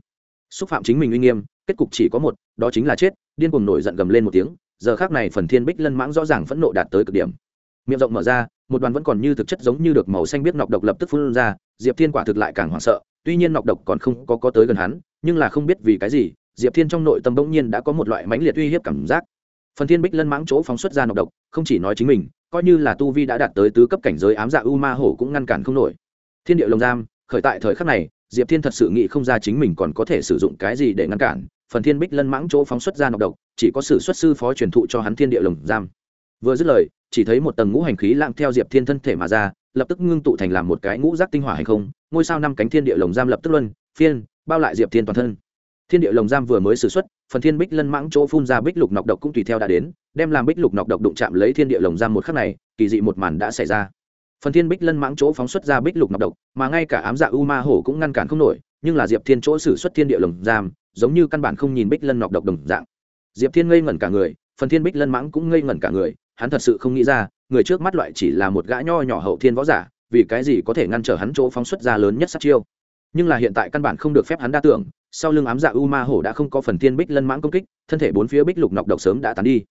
Xúc phạm chính mình uy nghiêm, kết cục chỉ có một, đó chính là chết, điên cuồng nổi giận gầm lên một tiếng, giờ khác này phần thiên bích lân mãng rõ ràng phẫn nộ đạt tới cực điểm. Miệng rộng mở ra, một đoàn vẫn còn như thực chất giống như được màu xanh biết nọc độc lập tức phun ra, diệp thiên quả thực lại càng hoảng sợ, tuy nhiên nọc độc còn không có có tới gần hắn, nhưng là không biết vì cái gì, diệp thiên trong nội tâm bỗng nhiên đã có một loại mãnh liệt uy hiếp cảm giác. Phần thiên bích lân mãng chỗ phóng xuất ra nọc độc, không chỉ nói chính mình coi như là tu vi đã đạt tới tứ cấp cảnh giới ám dạ u ma hổ cũng ngăn cản không nổi. Thiên địa lồng giam, khởi tại thời khắc này, diệp thiên thật sự nghĩ không ra chính mình còn có thể sử dụng cái gì để ngăn cản. Phần thiên bích lân mãng chỗ phóng xuất ra nọc độc, chỉ có sự xuất sư phó truyền thụ cho hắn thiên địa lồng giam. Vừa dứt lời, chỉ thấy một tầng ngũ hành khí lạng theo diệp thiên thân thể mà ra, lập tức ngưng tụ thành làm một cái ngũ giác tinh hỏa hành không, ngôi sao năm cánh thiên địa lồng giam lập tức luân phiên, bao lại diệp thiên toàn thân thiên địa lồng giam vừa mới xử xuất, phần thiên bích lân mãng chỗ phun ra bích lục nọc độc cũng tùy theo đã đến, đem làm bích lục nọc độc đụng chạm lấy thiên địa lồng giam một khắc này, kỳ dị một màn đã xảy ra. Phần thiên bích lân mãng chỗ phóng xuất ra bích lục nọc độc, mà ngay cả ám dạ u ma hổ cũng ngăn cản không nổi, nhưng là diệp thiên chỗ xử xuất thiên địa lồng giam, giống như căn bản không nhìn bích lân nọc độc đồng dạng. Diệp thiên ngây ngẩn cả người, phần thiên bích lân mãng cũng ngây ngẩn cả người, hắn thật sự không nghĩ ra, người trước mắt loại chỉ là một gã nho nhỏ hậu thiên võ giả, vì cái gì có thể ngăn trở hắn chỗ phóng xuất ra lớn nhất sát chiêu. Nhưng là hiện tại căn bản không được phép hắn đa tưởng sau lưng ám dạ u ma hổ đã không có phần thiên bích lân mãng công kích, thân thể bốn phía bích lục nọc độc sớm đã tán đi.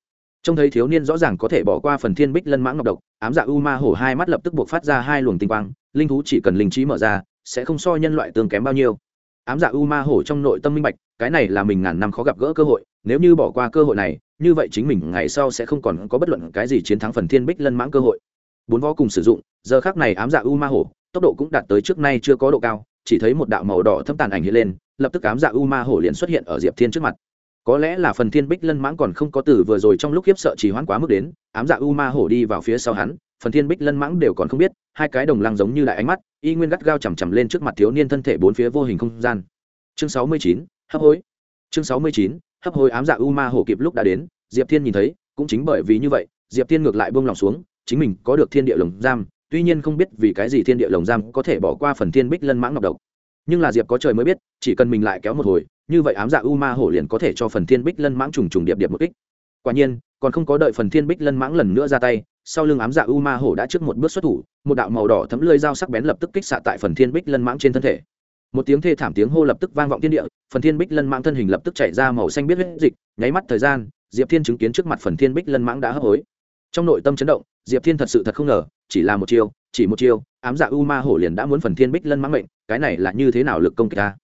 Trông thấy thiếu niên rõ ràng có thể bỏ qua phần thiên bích lân mãng ngọc độc, ám dạ u ma hổ hai mắt lập tức buộc phát ra hai luồng tinh quang, linh thú chỉ cần linh trí mở ra, sẽ không so nhân loại tương kém bao nhiêu. Ám dạ u ma hổ trong nội tâm minh bạch, cái này là mình ngàn năm khó gặp gỡ cơ hội, nếu như bỏ qua cơ hội này, như vậy chính mình ngày sau sẽ không còn có bất luận cái gì chiến thắng phần thiên bích lân mãng cơ hội. Bốn võ cùng sử dụng, giờ khác này ám dạ u ma hổ, tốc độ cũng đạt tới trước nay chưa có độ cao, chỉ thấy một đạo màu đỏ thâm tàn ảnh hiện lên lập tức ám dạ u ma hổ liền xuất hiện ở diệp thiên trước mặt. Có lẽ là phần thiên bích lân mãng còn không có từ vừa rồi trong lúc khiếp sợ chỉ hoãn quá mức đến, ám dạ u ma hổ đi vào phía sau hắn, phần thiên bích lân mãng đều còn không biết, hai cái đồng lăng giống như đại ánh mắt, y nguyên gắt gao chằm chằm lên trước mặt thiếu niên thân thể bốn phía vô hình không gian. Chương sáu mươi chín, hấp hối. Chương sáu mươi chín, hấp hối ám dạ u ma hổ kịp lúc đã đến, diệp thiên nhìn thấy, cũng chính bởi vì như vậy, diệp thiên ngược lại buông lòng xuống, chính mình có được thiên địa lồng giam, tuy nhiên không biết vì cái gì thiên địa lồng giam có thể bỏ qua phần thiên bích lân mãng ngọc độc nhưng là diệp có trời mới biết, chỉ cần mình lại kéo một hồi, như vậy ám dạ u ma hổ liền có thể cho phần thiên bích lân mãng trùng trùng điệp điệp một kích. Quả nhiên, còn không có đợi phần thiên bích lân mãng lần nữa ra tay, sau lưng ám dạ u ma hổ đã trước một bước xuất thủ, một đạo màu đỏ thấm lưỡi dao sắc bén lập tức kích xạ tại phần thiên bích lân mãng trên thân thể. Một tiếng thê thảm tiếng hô lập tức vang vọng thiên địa, phần thiên bích lân mãng thân hình lập tức chạy ra màu xanh biết huyết dịch, nháy mắt thời gian, diệp thiên chứng kiến trước mặt phần thiên bích lân mãng đã hấp hối. Trong nội tâm chấn động, diệp thiên thật sự thật không ngờ, chỉ là một chiêu, chỉ một chiêu, ám dạ u ma hổ liền đã muốn phần thiên bích lân mãng mệnh cái này là như thế nào lực công kích ta?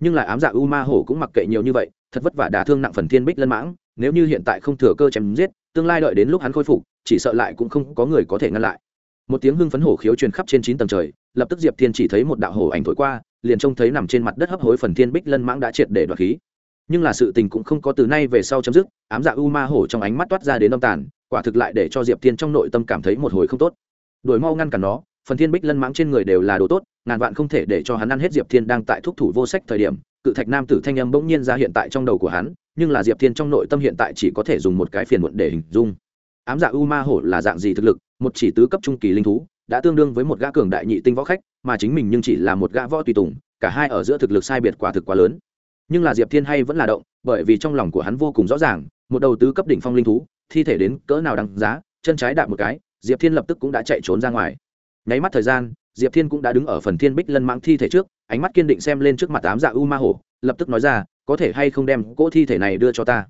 Nhưng lại ám dạ u ma hổ cũng mặc kệ nhiều như vậy, thật vất vả đả thương nặng phần thiên bích lân mãng, nếu như hiện tại không thừa cơ chém giết, tương lai đợi đến lúc hắn khôi phục, chỉ sợ lại cũng không có người có thể ngăn lại. Một tiếng hưng phấn hổ khiếu truyền khắp trên chín tầng trời, lập tức diệp thiên chỉ thấy một đạo hổ ảnh thổi qua, liền trông thấy nằm trên mặt đất hấp hối phần thiên bích lân mãng đã triệt để đoạt khí. Nhưng là sự tình cũng không có từ nay về sau chấm dứt, ám dạ u ma hổ trong ánh mắt toát ra đến âm tàn, quả thực lại để cho diệp thiên trong nội tâm cảm thấy một hồi không tốt. Đổi mau ngăn cản nó, phần thiên bích lân mãng trên người đều là đồ tốt ngàn vạn không thể để cho hắn ăn hết diệp thiên đang tại thúc thủ vô sách thời điểm, cự thạch nam tử thanh âm bỗng nhiên ra hiện tại trong đầu của hắn, nhưng là diệp thiên trong nội tâm hiện tại chỉ có thể dùng một cái phiền muộn để hình dung. Ám dạ u ma hổ là dạng gì thực lực, một chỉ tứ cấp trung kỳ linh thú, đã tương đương với một gã cường đại nhị tinh võ khách, mà chính mình nhưng chỉ là một gã võ tùy tùng, cả hai ở giữa thực lực sai biệt quả thực quá lớn. Nhưng là diệp thiên hay vẫn là động, bởi vì trong lòng của hắn vô cùng rõ ràng, một đầu tứ cấp đỉnh phong linh thú, thi thể đến cỡ nào đằng giá, chân trái đạp một cái, diệp thiên lập tức cũng đã chạy trốn ra ngoài. Nháy mắt thời gian diệp thiên cũng đã đứng ở phần thiên bích lân mãng thi thể trước, ánh mắt kiên định xem lên trước mặt Ám dạ u ma hổ, lập tức nói ra, có thể hay không đem cỗ thi thể này đưa cho ta?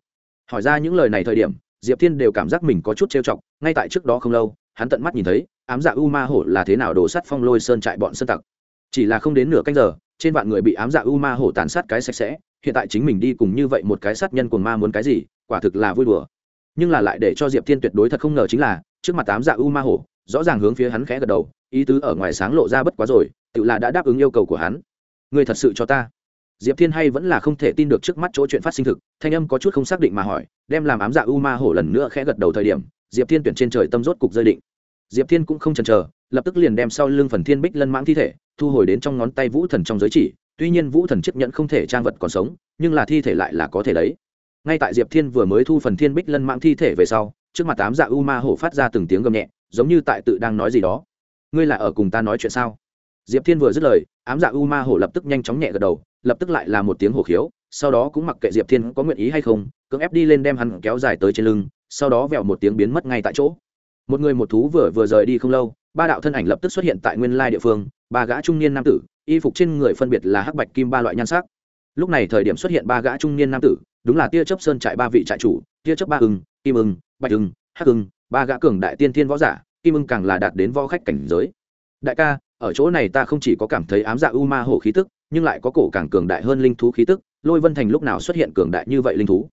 Hỏi ra những lời này thời điểm, diệp thiên đều cảm giác mình có chút trêu chọc, ngay tại trước đó không lâu, hắn tận mắt nhìn thấy, ám dạ u ma hổ là thế nào đổ sắt phong lôi sơn trại bọn sơn tặc. Chỉ là không đến nửa canh giờ, trên vạn người bị ám dạ u ma hổ tàn sát cái sạch sẽ, hiện tại chính mình đi cùng như vậy một cái sát nhân cuồng ma muốn cái gì, quả thực là vui đùa. Nhưng là lại để cho diệp thiên tuyệt đối thật không ngờ chính là, trước mặt ám dạ u ma hổ rõ ràng hướng phía hắn khẽ gật đầu, ý tứ ở ngoài sáng lộ ra bất quá rồi, tự là đã đáp ứng yêu cầu của hắn. Người thật sự cho ta? Diệp thiên hay vẫn là không thể tin được trước mắt chỗ chuyện phát sinh thực, thanh âm có chút không xác định mà hỏi, đem làm ám dạ u ma hổ lần nữa khẽ gật đầu thời điểm, diệp thiên tuyển trên trời tâm rốt cục rơi định. Diệp thiên cũng không chần chờ, lập tức liền đem sau lưng phần thiên bích lân mãng thi thể, thu hồi đến trong ngón tay vũ thần trong giới chỉ, tuy nhiên vũ thần chấp nhận không thể trang vật còn sống, nhưng là thi thể lại là có thể đấy ngay tại diệp thiên vừa mới thu phần thiên bích lân mãng thi thể về sau, trước mặt tám dạ u ma hổ phát ra từng tiếng gầm nhẹ giống như tại tự đang nói gì đó. Ngươi là ở cùng ta nói chuyện sao? Diệp thiên vừa dứt lời, ám dạ u ma hổ lập tức nhanh chóng nhẹ gật đầu, lập tức lại là một tiếng hổ khiếu, sau đó cũng mặc kệ diệp thiên có nguyện ý hay không, cưỡng ép đi lên đem hắn kéo dài tới trên lưng, sau đó vẹo một tiếng biến mất ngay tại chỗ. Một người một thú vừa vừa rời đi không lâu, ba đạo thân ảnh lập tức xuất hiện tại nguyên lai địa phương, ba gã trung niên nam tử, y phục trên người phân biệt là hắc bạch kim ba loại nhan sắc. Lúc này thời điểm xuất hiện ba gã trung niên nam tử, đúng là tia chấp sơn trại ba vị trại chủ, tia chấp ba ưng, kim ưng, bạch ưng, hắc ưng ba gã cường đại tiên thiên võ giả, kim ưng càng là đạt đến võ khách cảnh giới. Đại ca, ở chỗ này ta không chỉ có cảm thấy ám dạ u ma hổ khí tức, nhưng lại có cổ càng cường đại hơn linh thú khí tức. Lôi vân thành lúc nào xuất hiện cường đại như vậy linh thú?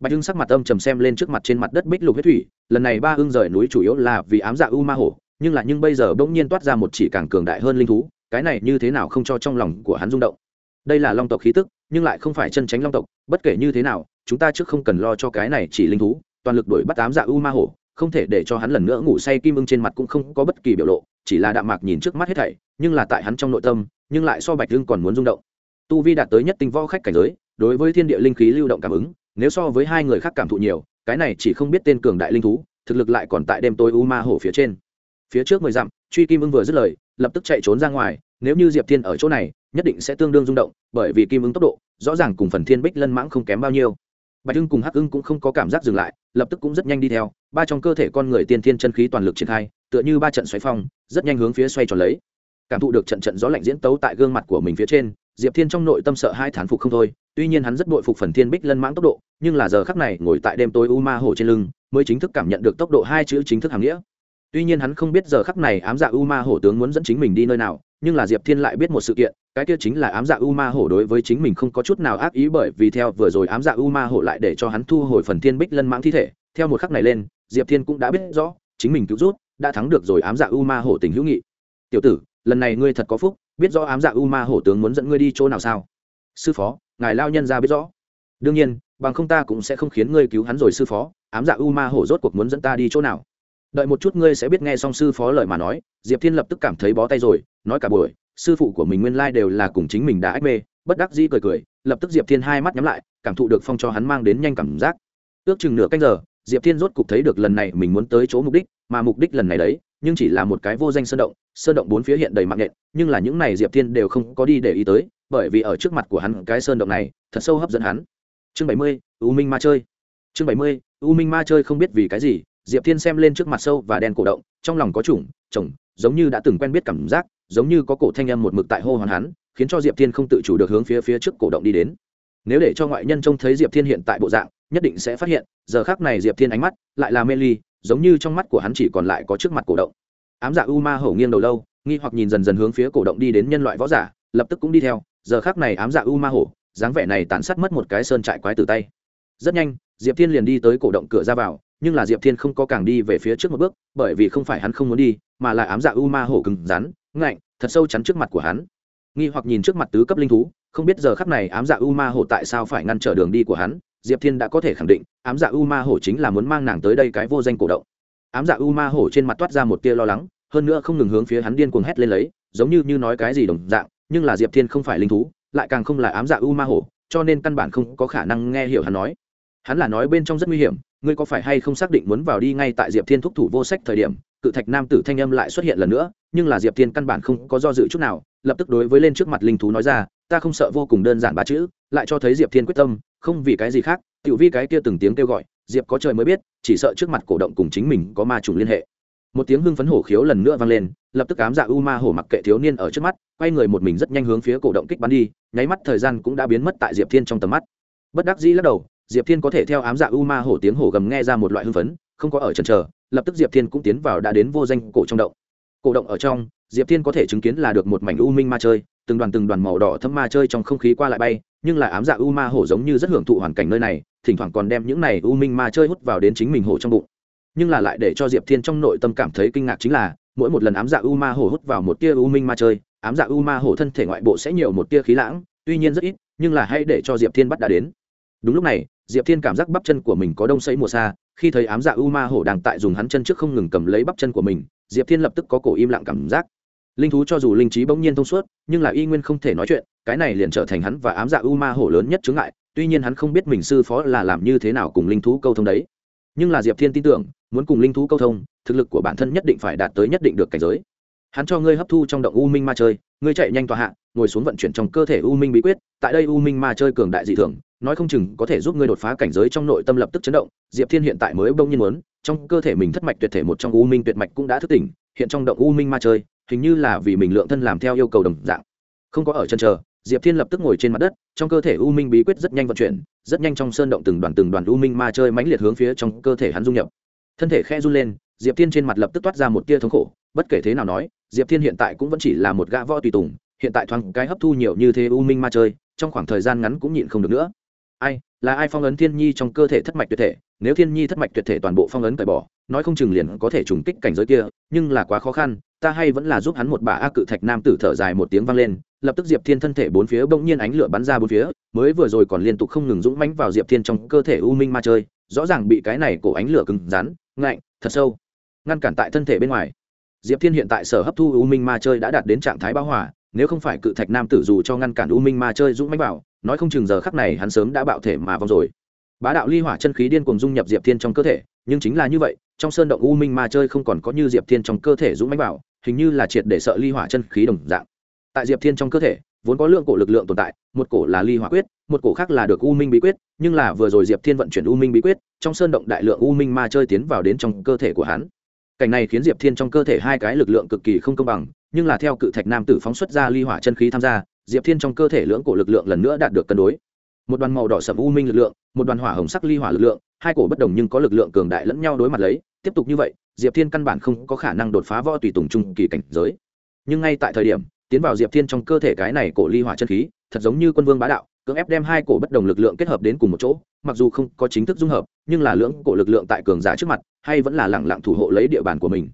Bạch hưng sắc mặt âm trầm xem lên trước mặt trên mặt đất bích lục huyết thủy, lần này ba hưng rời núi chủ yếu là vì ám dạ u ma hổ, nhưng là nhưng bây giờ bỗng nhiên toát ra một chỉ càng cường đại hơn linh thú, cái này như thế nào không cho trong lòng của hắn rung động. Đây là long tộc khí tức, nhưng lại không phải chân tránh long tộc, bất kể như thế nào, chúng ta trước không cần lo cho cái này chỉ linh thú, toàn lực đuổi bắt ám dạ u ma hổ không thể để cho hắn lần nữa ngủ say kim ưng trên mặt cũng không có bất kỳ biểu lộ, chỉ là đạm mạc nhìn trước mắt hết thảy, nhưng là tại hắn trong nội tâm, nhưng lại so bạch hưng còn muốn rung động. Tu vi đạt tới nhất tinh võ khách cảnh giới, đối với thiên địa linh khí lưu động cảm ứng, nếu so với hai người khác cảm thụ nhiều, cái này chỉ không biết tên cường đại linh thú, thực lực lại còn tại đêm tối u ma hổ phía trên. Phía trước mười dặm, truy kim ưng vừa dứt lời, lập tức chạy trốn ra ngoài, nếu như diệp thiên ở chỗ này, nhất định sẽ tương đương rung động, bởi vì kim ưng tốc độ, rõ ràng cùng phần thiên bích lân mãng không kém bao nhiêu. Bạch hưng cùng hắc ưng cũng không có cảm giác dừng lại lập tức cũng rất nhanh đi theo, ba trong cơ thể con người tiên thiên chân khí toàn lực triển khai, tựa như ba trận xoáy phong, rất nhanh hướng phía xoay tròn lấy. Cảm thụ được trận trận gió lạnh diễn tấu tại gương mặt của mình phía trên, diệp thiên trong nội tâm sợ hai thán phục không thôi, tuy nhiên hắn rất bội phục phần thiên bích lân mãng tốc độ, nhưng là giờ khắc này ngồi tại đêm tối u ma hồ trên lưng, mới chính thức cảm nhận được tốc độ hai chữ chính thức hàm nghĩa. Tuy nhiên hắn không biết giờ khắc này ám dạ u ma hổ tướng muốn dẫn chính mình đi nơi nào nhưng là diệp thiên lại biết một sự kiện, cái kia chính là ám dạ u ma hổ đối với chính mình không có chút nào ác ý bởi vì theo vừa rồi ám dạ u ma hổ lại để cho hắn thu hồi phần thiên bích lân mãng thi thể, theo một khắc này lên, diệp thiên cũng đã biết rõ, chính mình cứu rút, đã thắng được rồi ám dạ u ma hổ tình hữu nghị. Tiểu tử, lần này ngươi thật có phúc, biết rõ ám dạ u ma hổ tướng muốn dẫn ngươi đi chỗ nào sao? Sư phó, ngài lao nhân ra biết rõ. Đương nhiên, bằng không ta cũng sẽ không khiến ngươi cứu hắn rồi sư phó, ám dạ u ma hổ rốt cuộc muốn dẫn ta đi chỗ nào? Đợi một chút ngươi sẽ biết nghe xong sư phó lời mà nói. Diệp thiên lập tức cảm thấy bó tay rồi nói cả buổi, sư phụ của mình nguyên lai đều là cùng chính mình đã ách mê, bất đắc dĩ cười cười, lập tức diệp thiên hai mắt nhắm lại, cảm thụ được phong cho hắn mang đến nhanh cảm giác. Ước chừng nửa canh giờ, diệp thiên rốt cục thấy được lần này mình muốn tới chỗ mục đích, mà mục đích lần này đấy, nhưng chỉ là một cái vô danh sơn động sơn động bốn phía hiện đầy mạng nhện, nhưng là những này diệp thiên đều không có đi để ý tới, bởi vì ở trước mặt của hắn cái sơn động này, thật sâu hấp dẫn hắn. Chương bảy mươi, u minh ma chơi. Chương bảy mươi, u minh ma chơi không biết vì cái gì, diệp thiên xem lên trước mặt sâu và đen cổ động, trong lòng có chủng, chồng, giống như đã từng quen biết cảm giác giống như có cổ thanh âm một mực tại hô hoán hắn, khiến cho diệp thiên không tự chủ được hướng phía phía trước cổ động đi đến. Nếu để cho ngoại nhân trông thấy diệp thiên hiện tại bộ dạng, nhất định sẽ phát hiện, giờ khác này diệp thiên ánh mắt lại là mê ly, giống như trong mắt của hắn chỉ còn lại có trước mặt cổ động. Ám dạ u ma hổ nghiêng đầu lâu, nghi hoặc nhìn dần dần hướng phía cổ động đi đến nhân loại võ giả, lập tức cũng đi theo, giờ khác này ám dạ u ma hổ, dáng vẻ này tàn sát mất một cái sơn trại quái từ tay. Rất nhanh, diệp thiên liền đi tới cổ động cửa ra vào, nhưng là diệp thiên không có càng đi về phía trước một bước, bởi vì không phải hắn không muốn đi, mà là ám dạ u ma hổ cứng rắn ngạnh, thật sâu chắn trước mặt của hắn. Nghi hoặc nhìn trước mặt tứ cấp linh thú, không biết giờ khắp này ám dạ u ma hổ tại sao phải ngăn trở đường đi của hắn, diệp thiên đã có thể khẳng định, ám dạ u ma hổ chính là muốn mang nàng tới đây cái vô danh cổ động. Ám dạ u ma hổ trên mặt toát ra một tia lo lắng, hơn nữa không ngừng hướng phía hắn điên cuồng hét lên lấy, giống như như nói cái gì đồng dạng, nhưng là diệp thiên không phải linh thú, lại càng không là ám dạ u ma hổ, cho nên căn bản không có khả năng nghe hiểu hắn nói. Hắn là nói bên trong rất nguy hiểm, ngươi có phải hay không xác định muốn vào đi ngay tại diệp thiên thúc thủ vô sách thời điểm cự thạch nam tử thanh âm lại xuất hiện lần nữa, nhưng là diệp thiên căn bản không có do dự chút nào, lập tức đối với lên trước mặt linh thú nói ra, ta không sợ vô cùng đơn giản ba chữ, lại cho thấy diệp thiên quyết tâm, không vì cái gì khác, tiểu vi cái kia từng tiếng kêu gọi, diệp có trời mới biết, chỉ sợ trước mặt cổ động cùng chính mình có ma trùng liên hệ. Một tiếng hưng phấn hổ khiếu lần nữa vang lên, lập tức ám dạ u ma hổ mặc kệ thiếu niên ở trước mắt, quay người một mình rất nhanh hướng phía cổ động kích bắn đi, nháy mắt thời gian cũng đã biến mất tại diệp thiên trong tầm mắt. Bất đắc dĩ lắc đầu, diệp thiên có thể theo ám dạ u ma hổ tiếng hổ gầm nghe ra một loại hưng phấn không có ở trần chờ, lập tức diệp thiên cũng tiến vào đã đến vô danh cổ trong động. Cổ động ở trong diệp thiên có thể chứng kiến là được một mảnh u minh ma chơi từng đoàn từng đoàn màu đỏ thâm ma chơi trong không khí qua lại bay nhưng là ám dạ u ma hổ giống như rất hưởng thụ hoàn cảnh nơi này thỉnh thoảng còn đem những này u minh ma chơi hút vào đến chính mình hổ trong bụng. Nhưng là lại để cho diệp thiên trong nội tâm cảm thấy kinh ngạc chính là mỗi một lần ám dạ u ma hổ hút vào một tia u minh ma chơi ám dạ u ma hổ thân thể ngoại bộ sẽ nhiều một tia khí lãng tuy nhiên rất ít nhưng là hãy để cho diệp thiên bắt đã đến. Đúng lúc này diệp thiên cảm giác bắp chân của mình có đông xây mùa xa, khi thấy ám dạ u ma hổ đang tại dùng hắn chân trước không ngừng cầm lấy bắp chân của mình, diệp thiên lập tức có cổ im lặng cảm giác. Linh thú cho dù linh trí bỗng nhiên thông suốt, nhưng là y nguyên không thể nói chuyện, cái này liền trở thành hắn và ám dạ u ma hổ lớn nhất chướng ngại, tuy nhiên hắn không biết mình sư phó là làm như thế nào cùng linh thú câu thông đấy. Nhưng là diệp thiên tin tưởng, muốn cùng linh thú câu thông, thực lực của bản thân nhất định phải đạt tới nhất định được cảnh giới. Hắn cho ngươi hấp thu trong động u minh ma chơi, ngươi chạy nhanh tòa hạ, ngồi xuống vận chuyển trong cơ thể u minh bí quyết, tại đây u minh ma chơi cường đại dị thường nói không chừng có thể giúp ngươi đột phá cảnh giới trong nội tâm lập tức chấn động, diệp thiên hiện tại mới bỗng nhiên muốn, trong cơ thể mình thất mạch tuyệt thể một trong u minh tuyệt mạch cũng đã thức tỉnh, hiện trong động u minh ma chơi, hình như là vì mình lượng thân làm theo yêu cầu đồng dạng. Không có ở chân chờ, diệp thiên lập tức ngồi trên mặt đất, trong cơ thể u minh bí quyết rất nhanh vận chuyển, rất nhanh trong sơn động từng đoàn từng đoàn u minh ma chơi mãnh liệt hướng phía trong cơ thể hắn dung nhập. Thân thể khe run lên, diệp thiên trên mặt lập tức toát ra một tia thống khổ, bất kể thế nào nói, diệp thiên hiện tại cũng vẫn chỉ là một gã võ tùy tùng, hiện tại thoáng cái hấp thu nhiều như thế u minh ma chơi, trong khoảng thời gian ngắn cũng nhịn không được nữa ai, là ai phong ấn thiên nhi trong cơ thể thất mạch tuyệt thể? Nếu thiên nhi thất mạch tuyệt thể toàn bộ phong ấn cởi bỏ, nói không chừng liền có thể trùng kích cảnh giới kia, nhưng là quá khó khăn, ta hay vẫn là giúp hắn một bà a cự thạch nam tử thở dài một tiếng vang lên, lập tức diệp thiên thân thể bốn phía bỗng nhiên ánh lửa bắn ra bốn phía, mới vừa rồi còn liên tục không ngừng dũng mãnh vào diệp thiên trong cơ thể u minh ma chơi, rõ ràng bị cái này cổ ánh lửa cứng rắn, ngạnh, thật sâu, ngăn cản tại thân thể bên ngoài. Diệp thiên hiện tại sở hấp thu u minh ma chơi đã đạt đến trạng thái bão hỏa nếu không phải cự thạch nam tử dù cho ngăn cản u minh ma chơi dũng mánh bảo nói không chừng giờ khắc này hắn sớm đã bạo thể mà vong rồi. Bá đạo ly hỏa chân khí điên cuồng dung nhập diệp thiên trong cơ thể, nhưng chính là như vậy, trong sơn động u minh ma chơi không còn có như diệp thiên trong cơ thể dũng mánh bảo hình như là triệt để sợ ly hỏa chân khí đồng dạng. Tại diệp thiên trong cơ thể, vốn có lượng cổ lực lượng tồn tại, một cổ là ly hỏa quyết, một cổ khác là được u minh bí quyết, nhưng là vừa rồi diệp thiên vận chuyển u minh bí quyết, trong sơn động đại lượng u minh ma chơi tiến vào đến trong cơ thể của hắn. Cảnh này khiến diệp thiên trong cơ thể hai cái lực lượng cực kỳ không công bằng nhưng là theo cự thạch nam tử phóng xuất ra ly hỏa chân khí tham gia, diệp thiên trong cơ thể lưỡng cổ lực lượng lần nữa đạt được cân đối. Một đoàn màu đỏ sầm u minh lực lượng, một đoàn hỏa hồng sắc ly hỏa lực lượng, hai cổ bất đồng nhưng có lực lượng cường đại lẫn nhau đối mặt lấy, tiếp tục như vậy, diệp thiên căn bản không có khả năng đột phá võ tùy tùng trung kỳ cảnh giới. Nhưng ngay tại thời điểm, tiến vào diệp thiên trong cơ thể cái này cổ ly hỏa chân khí, thật giống như quân vương bá đạo, cưỡng ép đem hai cổ bất đồng lực lượng kết hợp đến cùng một chỗ, mặc dù không có chính thức dung hợp, nhưng là lưỡng cổ lực lượng tại cường giả trước mặt, hay vẫn là lẳng lặng thủ hộ lấy địa bàn của mình.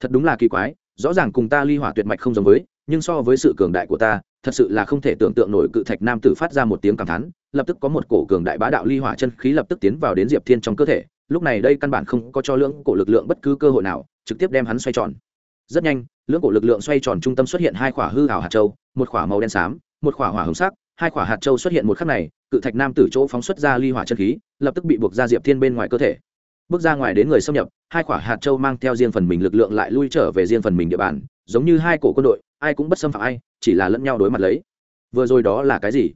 Thật đúng là kỳ quái rõ ràng cùng ta ly hỏa tuyệt mạch không giống với, nhưng so với sự cường đại của ta, thật sự là không thể tưởng tượng nổi cự thạch nam tử phát ra một tiếng cảm thán, lập tức có một cổ cường đại bá đạo ly hỏa chân khí lập tức tiến vào đến diệp thiên trong cơ thể. Lúc này đây căn bản không có cho lưỡng cổ lực lượng bất cứ cơ hội nào, trực tiếp đem hắn xoay tròn. Rất nhanh, lưỡng cổ lực lượng xoay tròn trung tâm xuất hiện hai quả hư hào hạt châu, một quả màu đen xám, một quả hỏa hồng sắc, hai quả hạt châu xuất hiện một khắc này, cự thạch nam tử chỗ phóng xuất ra ly hỏa chân khí, lập tức bị buộc ra diệp thiên bên ngoài cơ thể bước ra ngoài đến người xâm nhập, hai quả hạt châu mang theo riêng phần mình lực lượng lại lui trở về riêng phần mình địa bàn, giống như hai cổ quân đội, ai cũng bất xâm phạm ai, chỉ là lẫn nhau đối mặt lấy. Vừa rồi đó là cái gì?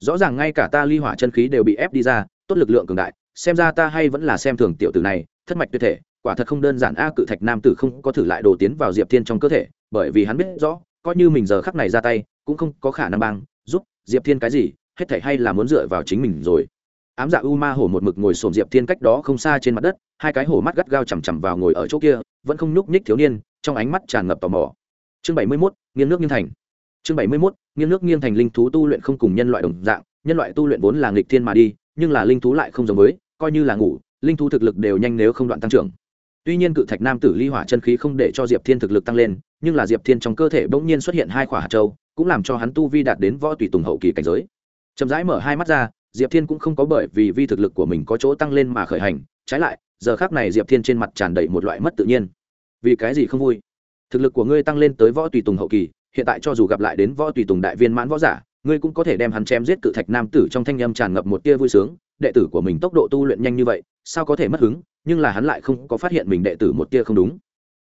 Rõ ràng ngay cả ta ly hỏa chân khí đều bị ép đi ra, tốt lực lượng cường đại, xem ra ta hay vẫn là xem thường tiểu tử này, thất mạch tuyệt thể, quả thật không đơn giản a, cự thạch nam tử không có thử lại đồ tiến vào diệp thiên trong cơ thể, bởi vì hắn biết rõ, coi như mình giờ khắc này ra tay, cũng không có khả năng băng, giúp diệp thiên cái gì, hết thể hay là muốn dựa vào chính mình rồi ám dạ u ma hổ một mực ngồi sồn diệp thiên cách đó không xa trên mặt đất, hai cái hổ mắt gắt gao chằm chằm vào ngồi ở chỗ kia, vẫn không nhúc nhích thiếu niên, trong ánh mắt tràn ngập tò mò. Chương bảy mươi mốt, nghiêng nước nghiêng thành. Chương bảy mươi mốt, nghiêng nước nghiêng thành linh thú tu luyện không cùng nhân loại đồng dạng, nhân loại tu luyện vốn là nghịch thiên mà đi, nhưng là linh thú lại không giống với, coi như là ngủ, linh thú thực lực đều nhanh nếu không đoạn tăng trưởng. Tuy nhiên cự thạch nam tử ly hỏa chân khí không để cho diệp thiên thực lực tăng lên, nhưng là diệp thiên trong cơ thể bỗng nhiên xuất hiện hai quả hạt châu, cũng làm cho hắn tu vi đạt đến võ tùy tùng hậu kỳ cảnh giới. Chậm rãi mở hai mắt ra diệp thiên cũng không có bởi vì vi thực lực của mình có chỗ tăng lên mà khởi hành, trái lại, giờ khác này diệp thiên trên mặt tràn đầy một loại mất tự nhiên. Vì cái gì không vui? Thực lực của ngươi tăng lên tới võ tùy tùng hậu kỳ, hiện tại cho dù gặp lại đến võ tùy tùng đại viên mãn võ giả, ngươi cũng có thể đem hắn chém giết cự thạch nam tử trong thanh âm tràn ngập một tia vui sướng. Đệ tử của mình tốc độ tu luyện nhanh như vậy, sao có thể mất hứng? Nhưng là hắn lại không có phát hiện mình đệ tử một tia không đúng.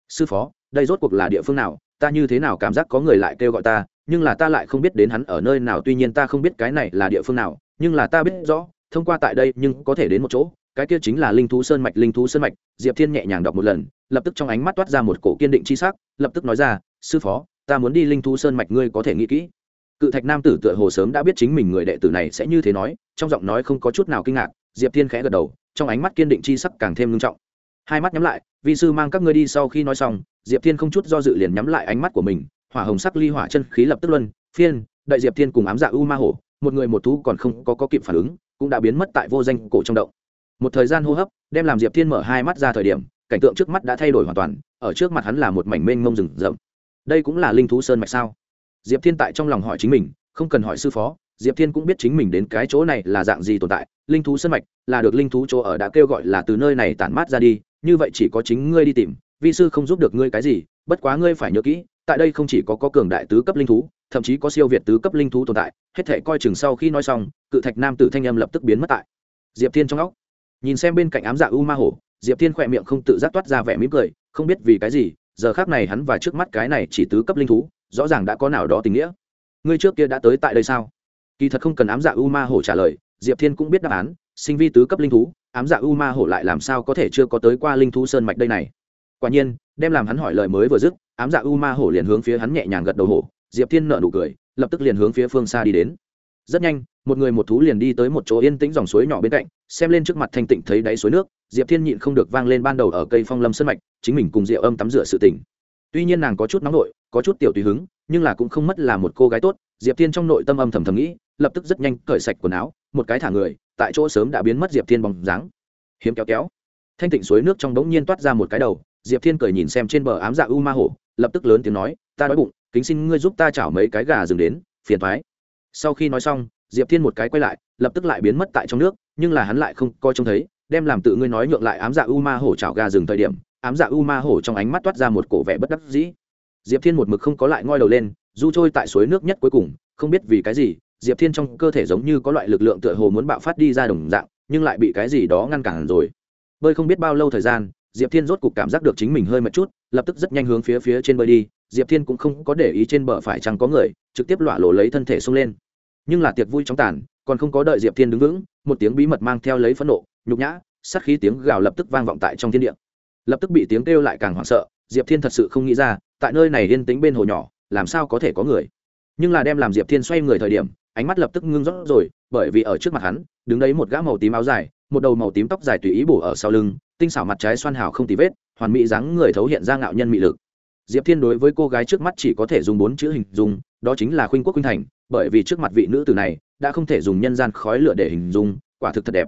Sư phó, đây rốt cuộc là địa phương nào? Ta như thế nào cảm giác có người lại kêu gọi ta, nhưng là ta lại không biết đến hắn ở nơi nào. Tuy nhiên ta không biết cái này là địa phương nào nhưng là ta biết rõ, thông qua tại đây nhưng có thể đến một chỗ, cái kia chính là linh thú sơn mạch, linh thú sơn mạch. Diệp thiên nhẹ nhàng đọc một lần, lập tức trong ánh mắt toát ra một cổ kiên định c h i s ắ c lập tức nói ra, sư phó, ta muốn đi linh thú sơn mạch, ngươi có thể nghĩ kỹ. Cự thạch nam tử tựa hồ sớm đã biết chính mình người đệ tử này sẽ như thế nói, trong giọng nói không có chút nào kinh ngạc, diệp thiên khẽ gật đầu, trong ánh mắt kiên định c h i sắc càng thêm ngưng trọng. Hai mắt nhắm lại, vi sư mang các ngươi đi sau khi nói xong. Diệp thiên không chút do dự liền nhắm lại ánh mắt của mình, hỏa hồng sắc ly hỏa chân khí lập tức luân, phiên đợi diệp thiên cùng ám dạ u ma hổ một người một thú còn không có, có kịp phản ứng cũng đã biến mất tại vô danh cổ trong động. Một thời gian hô hấp đem làm diệp thiên mở hai mắt ra thời điểm cảnh tượng trước mắt đã thay đổi hoàn toàn ở trước mặt hắn là một mảnh mênh mông rừng rậm. Đây cũng là linh thú sơn mạch sao? Diệp thiên tại trong lòng hỏi chính mình không cần hỏi sư phó diệp thiên cũng biết chính mình đến cái chỗ này là dạng gì tồn tại linh thú sơn mạch là được linh thú chỗ ở đã kêu gọi là từ nơi này tản mát ra đi như vậy chỉ có chính ngươi đi tìm vi sư không giúp được ngươi cái gì bất quá ngươi phải nhớ kỹ tại đây không chỉ có có cường đại tứ cấp linh thú thậm chí có siêu việt tứ cấp linh thú tồn tại, hết thể coi chừng sau khi nói xong, cự thạch nam tử thanh âm lập tức biến mất tại diệp thiên trong óc. Nhìn xem bên cạnh ám dạ u ma hổ, diệp thiên khỏe miệng không tự giác toát ra vẻ mỉm cười, không biết vì cái gì, giờ khác này hắn và trước mắt cái này chỉ tứ cấp linh thú, rõ ràng đã có nào đó tình nghĩa. Ngươi trước kia đã tới tại đây sao? Kỳ thật không cần ám dạ u ma hổ trả lời, diệp thiên cũng biết đáp án, sinh vi tứ cấp linh thú, ám dạ u ma hổ lại làm sao có thể chưa có tới qua linh thú sơn mạch đây này? Quả nhiên, đem làm hắn hỏi lời mới vừa dứt, ám dạ u ma hổ liền hướng phía hắn nhẹ nhàng gật đầu hổ diệp thiên nợ nụ cười, lập tức liền hướng phía phương xa đi đến. Rất nhanh, một người một thú liền đi tới một chỗ yên tĩnh dòng suối nhỏ bên cạnh, xem lên trước mặt thanh tịnh thấy đáy suối nước, diệp thiên nhịn không được vang lên ban đầu ở cây phong lâm sân mạch, chính mình cùng diệu âm tắm rửa sự tỉnh. Tuy nhiên nàng có chút nóng nội, có chút tiểu tùy hứng, nhưng là cũng không mất là một cô gái tốt, diệp thiên trong nội tâm âm thầm thầm nghĩ, lập tức rất nhanh cởi sạch quần áo, một cái thả người, tại chỗ sớm đã biến mất diệp thiên bóng dáng. Hiếm kéo kéo. Thanh tịnh suối nước trong đống nhiên toát ra một cái đầu, diệp thiên cười nhìn xem trên bờ ám dạ u ma hổ, lập tức lớn tiếng nói, ta đói bụng kính xin ngươi giúp ta chảo mấy cái gà rừng đến, phiền thoái. Sau khi nói xong, diệp thiên một cái quay lại, lập tức lại biến mất tại trong nước, nhưng là hắn lại không coi trông thấy, đem làm tự ngươi nói nhượng lại ám dạ u ma hổ chảo gà rừng thời điểm, ám dạ u ma hổ trong ánh mắt toát ra một cổ vẻ bất đắc dĩ. Diệp thiên một mực không có lại ngoi đầu lên, du trôi tại suối nước nhất cuối cùng, không biết vì cái gì, diệp thiên trong cơ thể giống như có loại lực lượng tựa hồ muốn bạo phát đi ra đồng dạng, nhưng lại bị cái gì đó ngăn cản rồi. Bơi không biết bao lâu thời gian, diệp thiên rốt cục cảm giác được chính mình hơi mệt chút lập tức rất nhanh hướng phía phía trên bơi đi, diệp thiên cũng không có để ý trên bờ phải chẳng có người, trực tiếp lọa lộ lấy thân thể xông lên. Nhưng là tiệc vui trong tàn, còn không có đợi diệp thiên đứng vững, một tiếng bí mật mang theo lấy phẫn nộ, nhục nhã, sát khí tiếng gào lập tức vang vọng tại trong thiên địa. Lập tức bị tiếng kêu lại càng hoảng sợ, diệp thiên thật sự không nghĩ ra, tại nơi này yên tĩnh bên hồ nhỏ, làm sao có thể có người. Nhưng là đem làm diệp thiên xoay người thời điểm, ánh mắt lập tức ngưng rót rồi, bởi vì ở trước mặt hắn, đứng đấy một gã màu tím áo dài, một đầu màu tím tóc dài tùy ý bổ ở sau lưng, tinh xảo mặt trái xoan hào không tì vết hoàn mỹ dáng người thấu hiện ra ngạo nhân mị lực. Diệp thiên đối với cô gái trước mắt chỉ có thể dùng bốn chữ hình dung, đó chính là khuynh quốc khuynh thành, bởi vì trước mặt vị nữ tử này đã không thể dùng nhân gian khói lửa để hình dung, quả thực thật đẹp.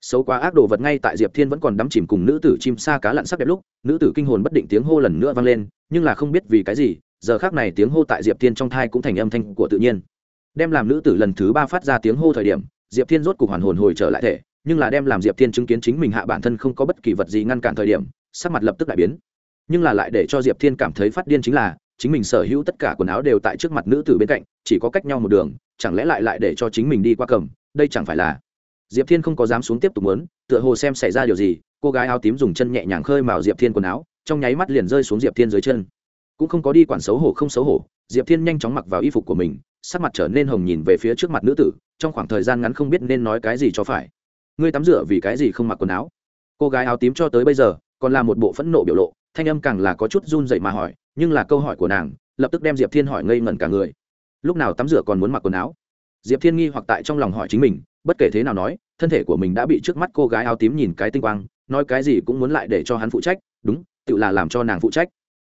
Xấu quá ác đồ vật ngay tại diệp thiên vẫn còn đắm chìm cùng nữ tử chim sa cá lặn sắc đẹp lúc, nữ tử kinh hồn bất định tiếng hô lần nữa vang lên, nhưng là không biết vì cái gì, giờ khác này tiếng hô tại diệp thiên trong thai cũng thành âm thanh của tự nhiên. Đem làm nữ tử lần thứ ba phát ra tiếng hô thời điểm, diệp thiên rốt cục hoàn hồn hồi trở lại thể, nhưng là đem làm diệp thiên chứng kiến chính mình hạ bản thân không có bất kỳ vật gì ngăn cản thời điểm sắc mặt lập tức đại biến. Nhưng là lại để cho diệp thiên cảm thấy phát điên chính là, chính mình sở hữu tất cả quần áo đều tại trước mặt nữ tử bên cạnh, chỉ có cách nhau một đường, chẳng lẽ lại lại để cho chính mình đi qua cầm, đây chẳng phải là diệp thiên không có dám xuống tiếp tục muốn, tựa hồ xem xảy ra điều gì, cô gái áo tím dùng chân nhẹ nhàng khơi mào diệp thiên quần áo, trong nháy mắt liền rơi xuống diệp thiên dưới chân. Cũng không có đi quản xấu hổ không xấu hổ, diệp thiên nhanh chóng mặc vào y phục của mình, sắc mặt trở nên hồng nhìn về phía trước mặt nữ tử, trong khoảng thời gian ngắn không biết nên nói cái gì cho phải. Ngươi tắm rửa vì cái gì không mặc quần áo? Cô gái áo tím cho tới bây giờ còn là một bộ phẫn nộ biểu lộ, thanh âm càng là có chút run dậy mà hỏi, nhưng là câu hỏi của nàng, lập tức đem diệp thiên hỏi ngây ngẩn cả người. Lúc nào tắm rửa còn muốn mặc quần áo? Diệp thiên nghi hoặc tại trong lòng hỏi chính mình, bất kể thế nào nói, thân thể của mình đã bị trước mắt cô gái áo tím nhìn cái tinh quang, nói cái gì cũng muốn lại để cho hắn phụ trách, đúng, tự là làm cho nàng phụ trách.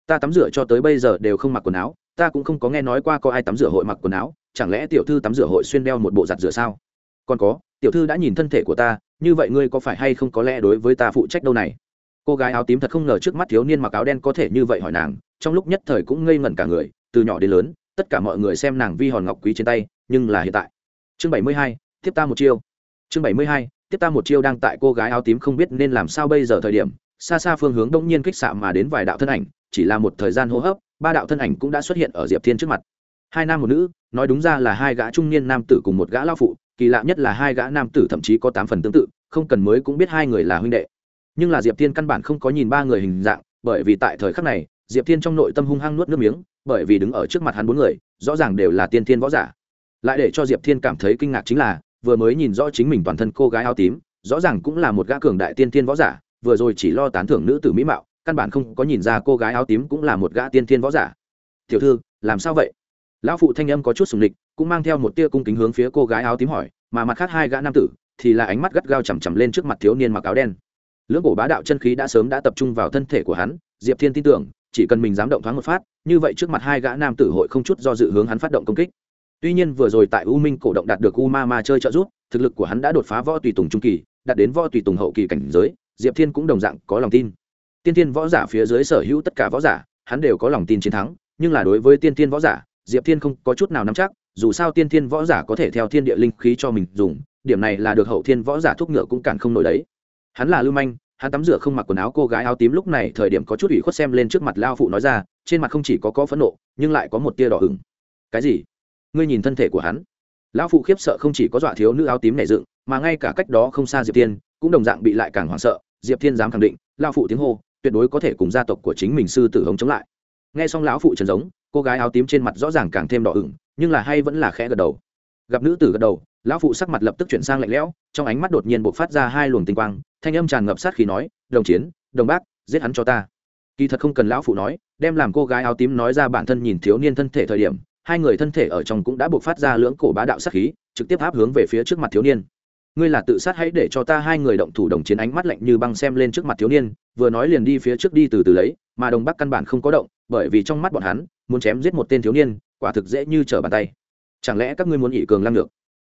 Ta tắm rửa cho tới bây giờ đều không mặc quần áo, ta cũng không có nghe nói qua có ai tắm rửa hội mặc quần áo, chẳng lẽ tiểu thư tắm rửa hội xuyên đeo một bộ giặt rửa sao? Còn có, tiểu thư đã nhìn thân thể của ta, như vậy ngươi có phải hay không có lẽ đối với ta phụ trách đâu này? Cô gái áo tím thật không ngờ trước mắt thiếu niên mặc áo đen có thể như vậy hỏi nàng, trong lúc nhất thời cũng ngây ngẩn cả người, từ nhỏ đến lớn, tất cả mọi người xem nàng vi hòn ngọc quý trên tay, nhưng là hiện tại. Chương bảy mươi hai, tiếp ta một chiêu. Chương bảy mươi hai, tiếp ta một chiêu đang tại cô gái áo tím không biết nên làm sao bây giờ thời điểm, xa xa phương hướng đông nhiên kích xạ mà đến vài đạo thân ảnh, chỉ là một thời gian hô hấp, ba đạo thân ảnh cũng đã xuất hiện ở diệp thiên trước mặt. Hai nam một nữ, nói đúng ra là hai gã trung niên nam tử cùng một gã lao phụ, kỳ lạ nhất là hai gã nam tử thậm chí có tám phần tương tự, không cần mới cũng biết hai người là huynh đệ nhưng là diệp thiên căn bản không có nhìn ba người hình dạng, bởi vì tại thời khắc này, diệp thiên trong nội tâm hung hăng nuốt nước miếng, bởi vì đứng ở trước mặt hắn bốn người, rõ ràng đều là tiên thiên võ giả. Lại để cho diệp thiên cảm thấy kinh ngạc chính là, vừa mới nhìn rõ chính mình toàn thân cô gái áo tím, rõ ràng cũng là một gã cường đại tiên thiên võ giả, vừa rồi chỉ lo tán thưởng nữ tử mỹ mạo, căn bản không có nhìn ra cô gái áo tím cũng là một gã tiên thiên võ giả. Tiểu thư, làm sao vậy? Lão phụ thanh âm có chút sùng lịch, cũng mang theo một tia cung kính hướng phía cô gái áo tím hỏi, mà mặt khác hai gã nam tử thì là ánh mắt gắt gao chằm chằm lên trước mặt thiếu niên mặc áo đen lưỡng cổ bá đạo chân khí đã sớm đã tập trung vào thân thể của hắn, diệp thiên tin tưởng, chỉ cần mình dám động thoáng một phát, như vậy trước mặt hai gã nam tử hội không chút do dự hướng hắn phát động công kích. Tuy nhiên vừa rồi tại u minh cổ động đạt được u ma ma chơi trợ giúp, thực lực của hắn đã đột phá võ tùy tùng trung kỳ, đạt đến võ tùy tùng hậu kỳ cảnh giới, diệp thiên cũng đồng dạng có lòng tin. Tiên tiên võ giả phía dưới sở hữu tất cả võ giả, hắn đều có lòng tin chiến thắng, nhưng là đối với tiên tiên võ giả, diệp thiên không có chút nào nắm chắc, dù sao tiên Thiên võ giả có thể theo thiên địa linh khí cho mình dùng, điểm này là được hậu thiên võ giả thuốc ngựa cũng cản không nổi đấy hắn là lưu manh, hắn tắm rửa không mặc quần áo cô gái áo tím lúc này thời điểm có chút ủy khuất xem lên trước mặt lao phụ nói ra, trên mặt không chỉ có có phẫn nộ, nhưng lại có một tia đỏ ửng. Cái gì? Ngươi nhìn thân thể của hắn. Lão phụ khiếp sợ không chỉ có dọa thiếu nữ áo tím nảy dựng, mà ngay cả cách đó không xa diệp thiên, cũng đồng dạng bị lại càng hoảng sợ. Diệp thiên dám khẳng định, lao phụ tiếng hô, tuyệt đối có thể cùng gia tộc của chính mình sư tử hống chống lại. Nghe xong lão phụ trần giống, cô gái áo tím trên mặt rõ ràng càng thêm đỏ ửng, nhưng là hay vẫn là khẽ gật đầu. Gặp nữ tử gật đầu lão phụ sắc mặt lập tức chuyển sang lạnh lẽo, trong ánh mắt đột nhiên buộc phát ra hai luồng tinh quang, thanh âm tràn ngập sát khi nói, đồng chiến, đồng bác, giết hắn cho ta. Kỳ thật không cần lão phụ nói, đem làm cô gái áo tím nói ra bản thân nhìn thiếu niên thân thể thời điểm, hai người thân thể ở trong cũng đã buộc phát ra lưỡng cổ bá đạo sát khí, trực tiếp áp hướng về phía trước mặt thiếu niên. Ngươi là tự sát hãy để cho ta hai người động thủ. Đồng chiến ánh mắt lạnh như băng xem lên trước mặt thiếu niên, vừa nói liền đi phía trước đi từ từ lấy, mà đồng bắc căn bản không có động, bởi vì trong mắt bọn hắn, muốn chém giết một tên thiếu niên, quả thực dễ như trở bàn tay. Chẳng lẽ các ngươi muốn ỷ cường lăng được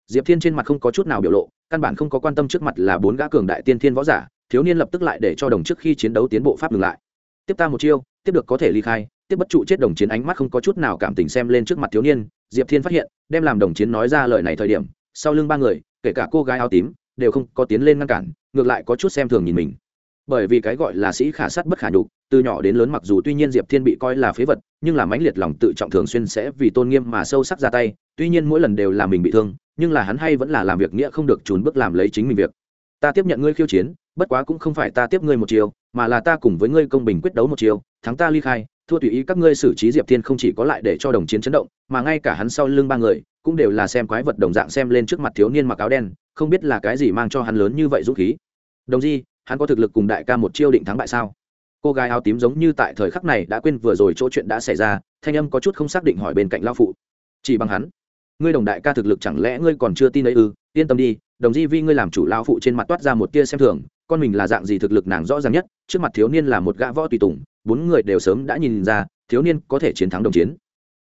diệp thiên trên mặt không có chút nào biểu lộ, căn bản không có quan tâm trước mặt là bốn gã cường đại tiên thiên võ giả, thiếu niên lập tức lại để cho đồng trước khi chiến đấu tiến bộ pháp ngừng lại. Tiếp ta một chiêu, tiếp được có thể ly khai, tiếp bất trụ chết đồng chiến ánh mắt không có chút nào cảm tình xem lên trước mặt thiếu niên, diệp thiên phát hiện, đem làm đồng chiến nói ra lời này thời điểm, sau lưng ba người, kể cả cô gái áo tím, đều không có tiến lên ngăn cản, ngược lại có chút xem thường nhìn mình bởi vì cái gọi là sĩ khả sát bất khả nhục, từ nhỏ đến lớn mặc dù tuy nhiên diệp thiên bị coi là phế vật, nhưng là mãnh liệt lòng tự trọng thường xuyên sẽ vì tôn nghiêm mà sâu sắc ra tay, tuy nhiên mỗi lần đều là mình bị thương, nhưng là hắn hay vẫn là làm việc nghĩa không được trốn bước làm lấy chính mình việc. Ta tiếp nhận ngươi khiêu chiến, bất quá cũng không phải ta tiếp ngươi một chiều mà là ta cùng với ngươi công bình quyết đấu một chiều thắng ta ly khai, thua tùy ý các ngươi xử trí diệp thiên không chỉ có lại để cho đồng chiến chấn động, mà ngay cả hắn sau lưng ba người, cũng đều là xem quái vật đồng dạng xem lên trước mặt thiếu niên mặc áo đen, không biết là cái gì mang cho hắn lớn như vậy dũng khí. Đồng di hắn có thực lực cùng đại ca một chiêu định thắng bại sao? Cô gái áo tím giống như tại thời khắc này đã quên vừa rồi chỗ chuyện đã xảy ra, thanh âm có chút không xác định hỏi bên cạnh lao phụ. Chỉ bằng hắn. Ngươi đồng đại ca thực lực chẳng lẽ ngươi còn chưa tin ấy ư? Yên tâm đi, đồng di vi ngươi làm chủ lao phụ trên mặt toát ra một tia xem thường, con mình là dạng gì thực lực nàng rõ ràng nhất, trước mặt thiếu niên là một gã võ tùy tùng, bốn người đều sớm đã nhìn ra, thiếu niên có thể chiến thắng đồng chiến.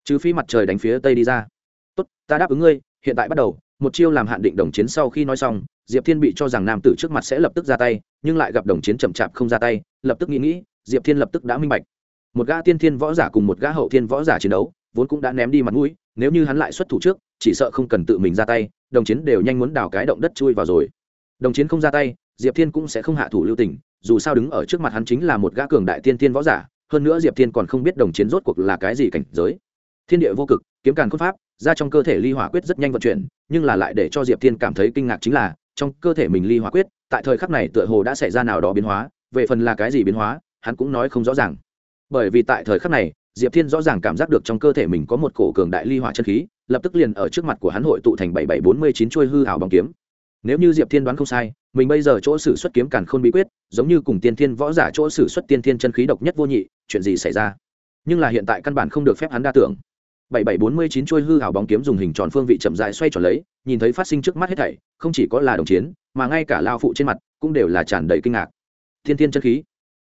Trừ phi mặt trời đánh phía tây đi ra. Tốt, ta đáp ứng ngươi, hiện tại bắt đầu, một chiêu làm hạn định đồng chiến sau khi nói xong diệp thiên bị cho rằng nam tử trước mặt sẽ lập tức ra tay, nhưng lại gặp đồng chiến chậm chạp không ra tay, lập tức nghĩ nghĩ, diệp thiên lập tức đã minh bạch. Một gã tiên thiên võ giả cùng một gã hậu thiên võ giả chiến đấu, vốn cũng đã ném đi mặt mũi, nếu như hắn lại xuất thủ trước, chỉ sợ không cần tự mình ra tay, đồng chiến đều nhanh muốn đào cái động đất chui vào rồi. Đồng chiến không ra tay, diệp thiên cũng sẽ không hạ thủ lưu tình, dù sao đứng ở trước mặt hắn chính là một gã cường đại tiên thiên võ giả, hơn nữa diệp thiên còn không biết đồng chiến rốt cuộc là cái gì cảnh giới. Thiên địa vô cực, kiếm càn khôn pháp, ra trong cơ thể ly hỏa quyết rất nhanh vận chuyển, nhưng là lại để cho diệp thiên cảm thấy kinh ngạc chính là trong cơ thể mình ly hóa quyết, tại thời khắc này tựa hồ đã xảy ra nào đó biến hóa, về phần là cái gì biến hóa, hắn cũng nói không rõ ràng. Bởi vì tại thời khắc này, diệp thiên rõ ràng cảm giác được trong cơ thể mình có một cổ cường đại ly hỏa chân khí, lập tức liền ở trước mặt của hắn hội tụ thành bảy bảy bốn mươi chín chuôi hư hảo bằng kiếm. Nếu như diệp thiên đoán không sai, mình bây giờ chỗ sử xuất kiếm càn khôn bí quyết, giống như cùng tiên thiên võ giả chỗ sử xuất tiên thiên chân khí độc nhất vô nhị, chuyện gì xảy ra? Nhưng là hiện tại căn bản không được phép hắn đa tưởng bảy bảy bốn mươi chín chuôi hư hảo bóng kiếm dùng hình tròn phương vị chậm dài xoay tròn lấy, nhìn thấy phát sinh trước mắt hết thảy, không chỉ có là đồng chiến, mà ngay cả lao phụ trên mặt cũng đều là tràn đầy kinh ngạc. Thiên thiên chân khí.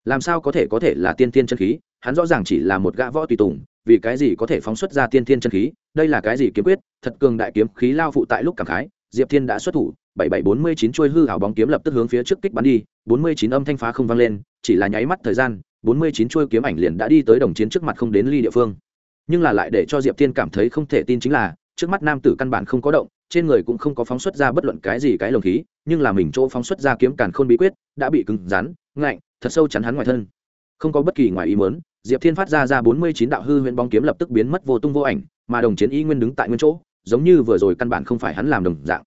Làm sao có thể có thể là tiên thiên chân khí? Hắn rõ ràng chỉ là một gã võ tùy tùng, vì cái gì có thể phóng xuất ra tiên thiên chân khí? Đây là cái gì kiếm quyết? Thật cường đại kiếm khí lao phụ tại lúc cảm khái, diệp thiên đã xuất thủ, bảy bảy bốn mươi chín chuôi hư hảo bóng kiếm lập tức hướng phía trước kích bắn đi, bốn mươi chín âm thanh phá không vang lên, chỉ là nháy mắt thời gian, bốn mươi chín chuôi kiếm ảnh liền đã đi tới đồng chiến trước mặt không đến ly địa phương nhưng là lại để cho diệp thiên cảm thấy không thể tin chính là, trước mắt nam tử căn bản không có động, trên người cũng không có phóng xuất ra bất luận cái gì cái lồng khí, nhưng là mình chỗ phóng xuất ra kiếm càn khôn bí quyết, đã bị cứng rắn, ngạnh, thật sâu chắn hắn ngoài thân. Không có bất kỳ ngoài ý muốn, diệp thiên phát ra ra bốn mươi chín đạo hư huyễn bóng kiếm lập tức biến mất vô tung vô ảnh, mà đồng chiến y nguyên đứng tại nguyên chỗ, giống như vừa rồi căn bản không phải hắn làm đồng dạng.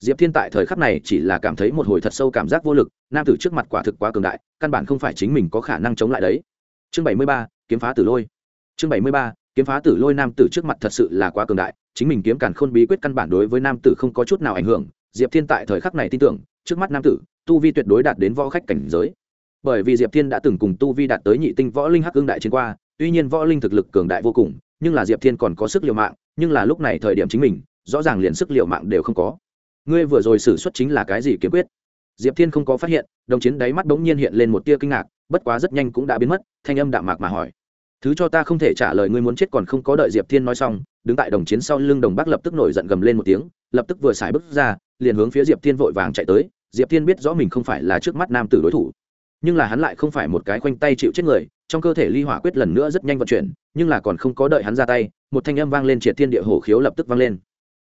Diệp thiên tại thời khắc này chỉ là cảm thấy một hồi thật sâu cảm giác vô lực, nam tử trước mặt quả thực quá cường đại, căn bản không phải chính mình có khả năng chống lại đấy. Chương bảy mươi ba, kiếm phá tử lôi. Chương bảy mươi ba kiếm phá tử lôi nam tử trước mặt thật sự là quá cường đại, chính mình kiếm càn khôn bí quyết căn bản đối với nam tử không có chút nào ảnh hưởng. Diệp thiên tại thời khắc này tin tưởng, trước mắt nam tử, tu vi tuyệt đối đạt đến võ khách cảnh giới. Bởi vì diệp thiên đã từng cùng tu vi đạt tới nhị tinh võ linh hắc ương đại chiến qua, tuy nhiên võ linh thực lực cường đại vô cùng, nhưng là diệp thiên còn có sức liều mạng, nhưng là lúc này thời điểm chính mình, rõ ràng liền sức liều mạng đều không có. Ngươi vừa rồi xử xuất chính là cái gì kiếm quyết? Diệp thiên không có phát hiện, đồng chiến đáy mắt bỗng nhiên hiện lên một tia kinh ngạc, bất quá rất nhanh cũng đã biến mất, thanh âm đạm mạc mà hỏi thứ cho ta không thể trả lời ngươi muốn chết còn không có đợi diệp thiên nói xong, đứng tại đồng chiến sau lưng đồng bắc lập tức nổi giận gầm lên một tiếng, lập tức vừa xài bước ra, liền hướng phía diệp thiên vội vàng chạy tới. Diệp thiên biết rõ mình không phải là trước mắt nam tử đối thủ, nhưng là hắn lại không phải một cái khoanh tay chịu chết người, trong cơ thể ly hỏa quyết lần nữa rất nhanh vận chuyển, nhưng là còn không có đợi hắn ra tay, một thanh âm vang lên triệt thiên địa hổ khiếu lập tức vang lên.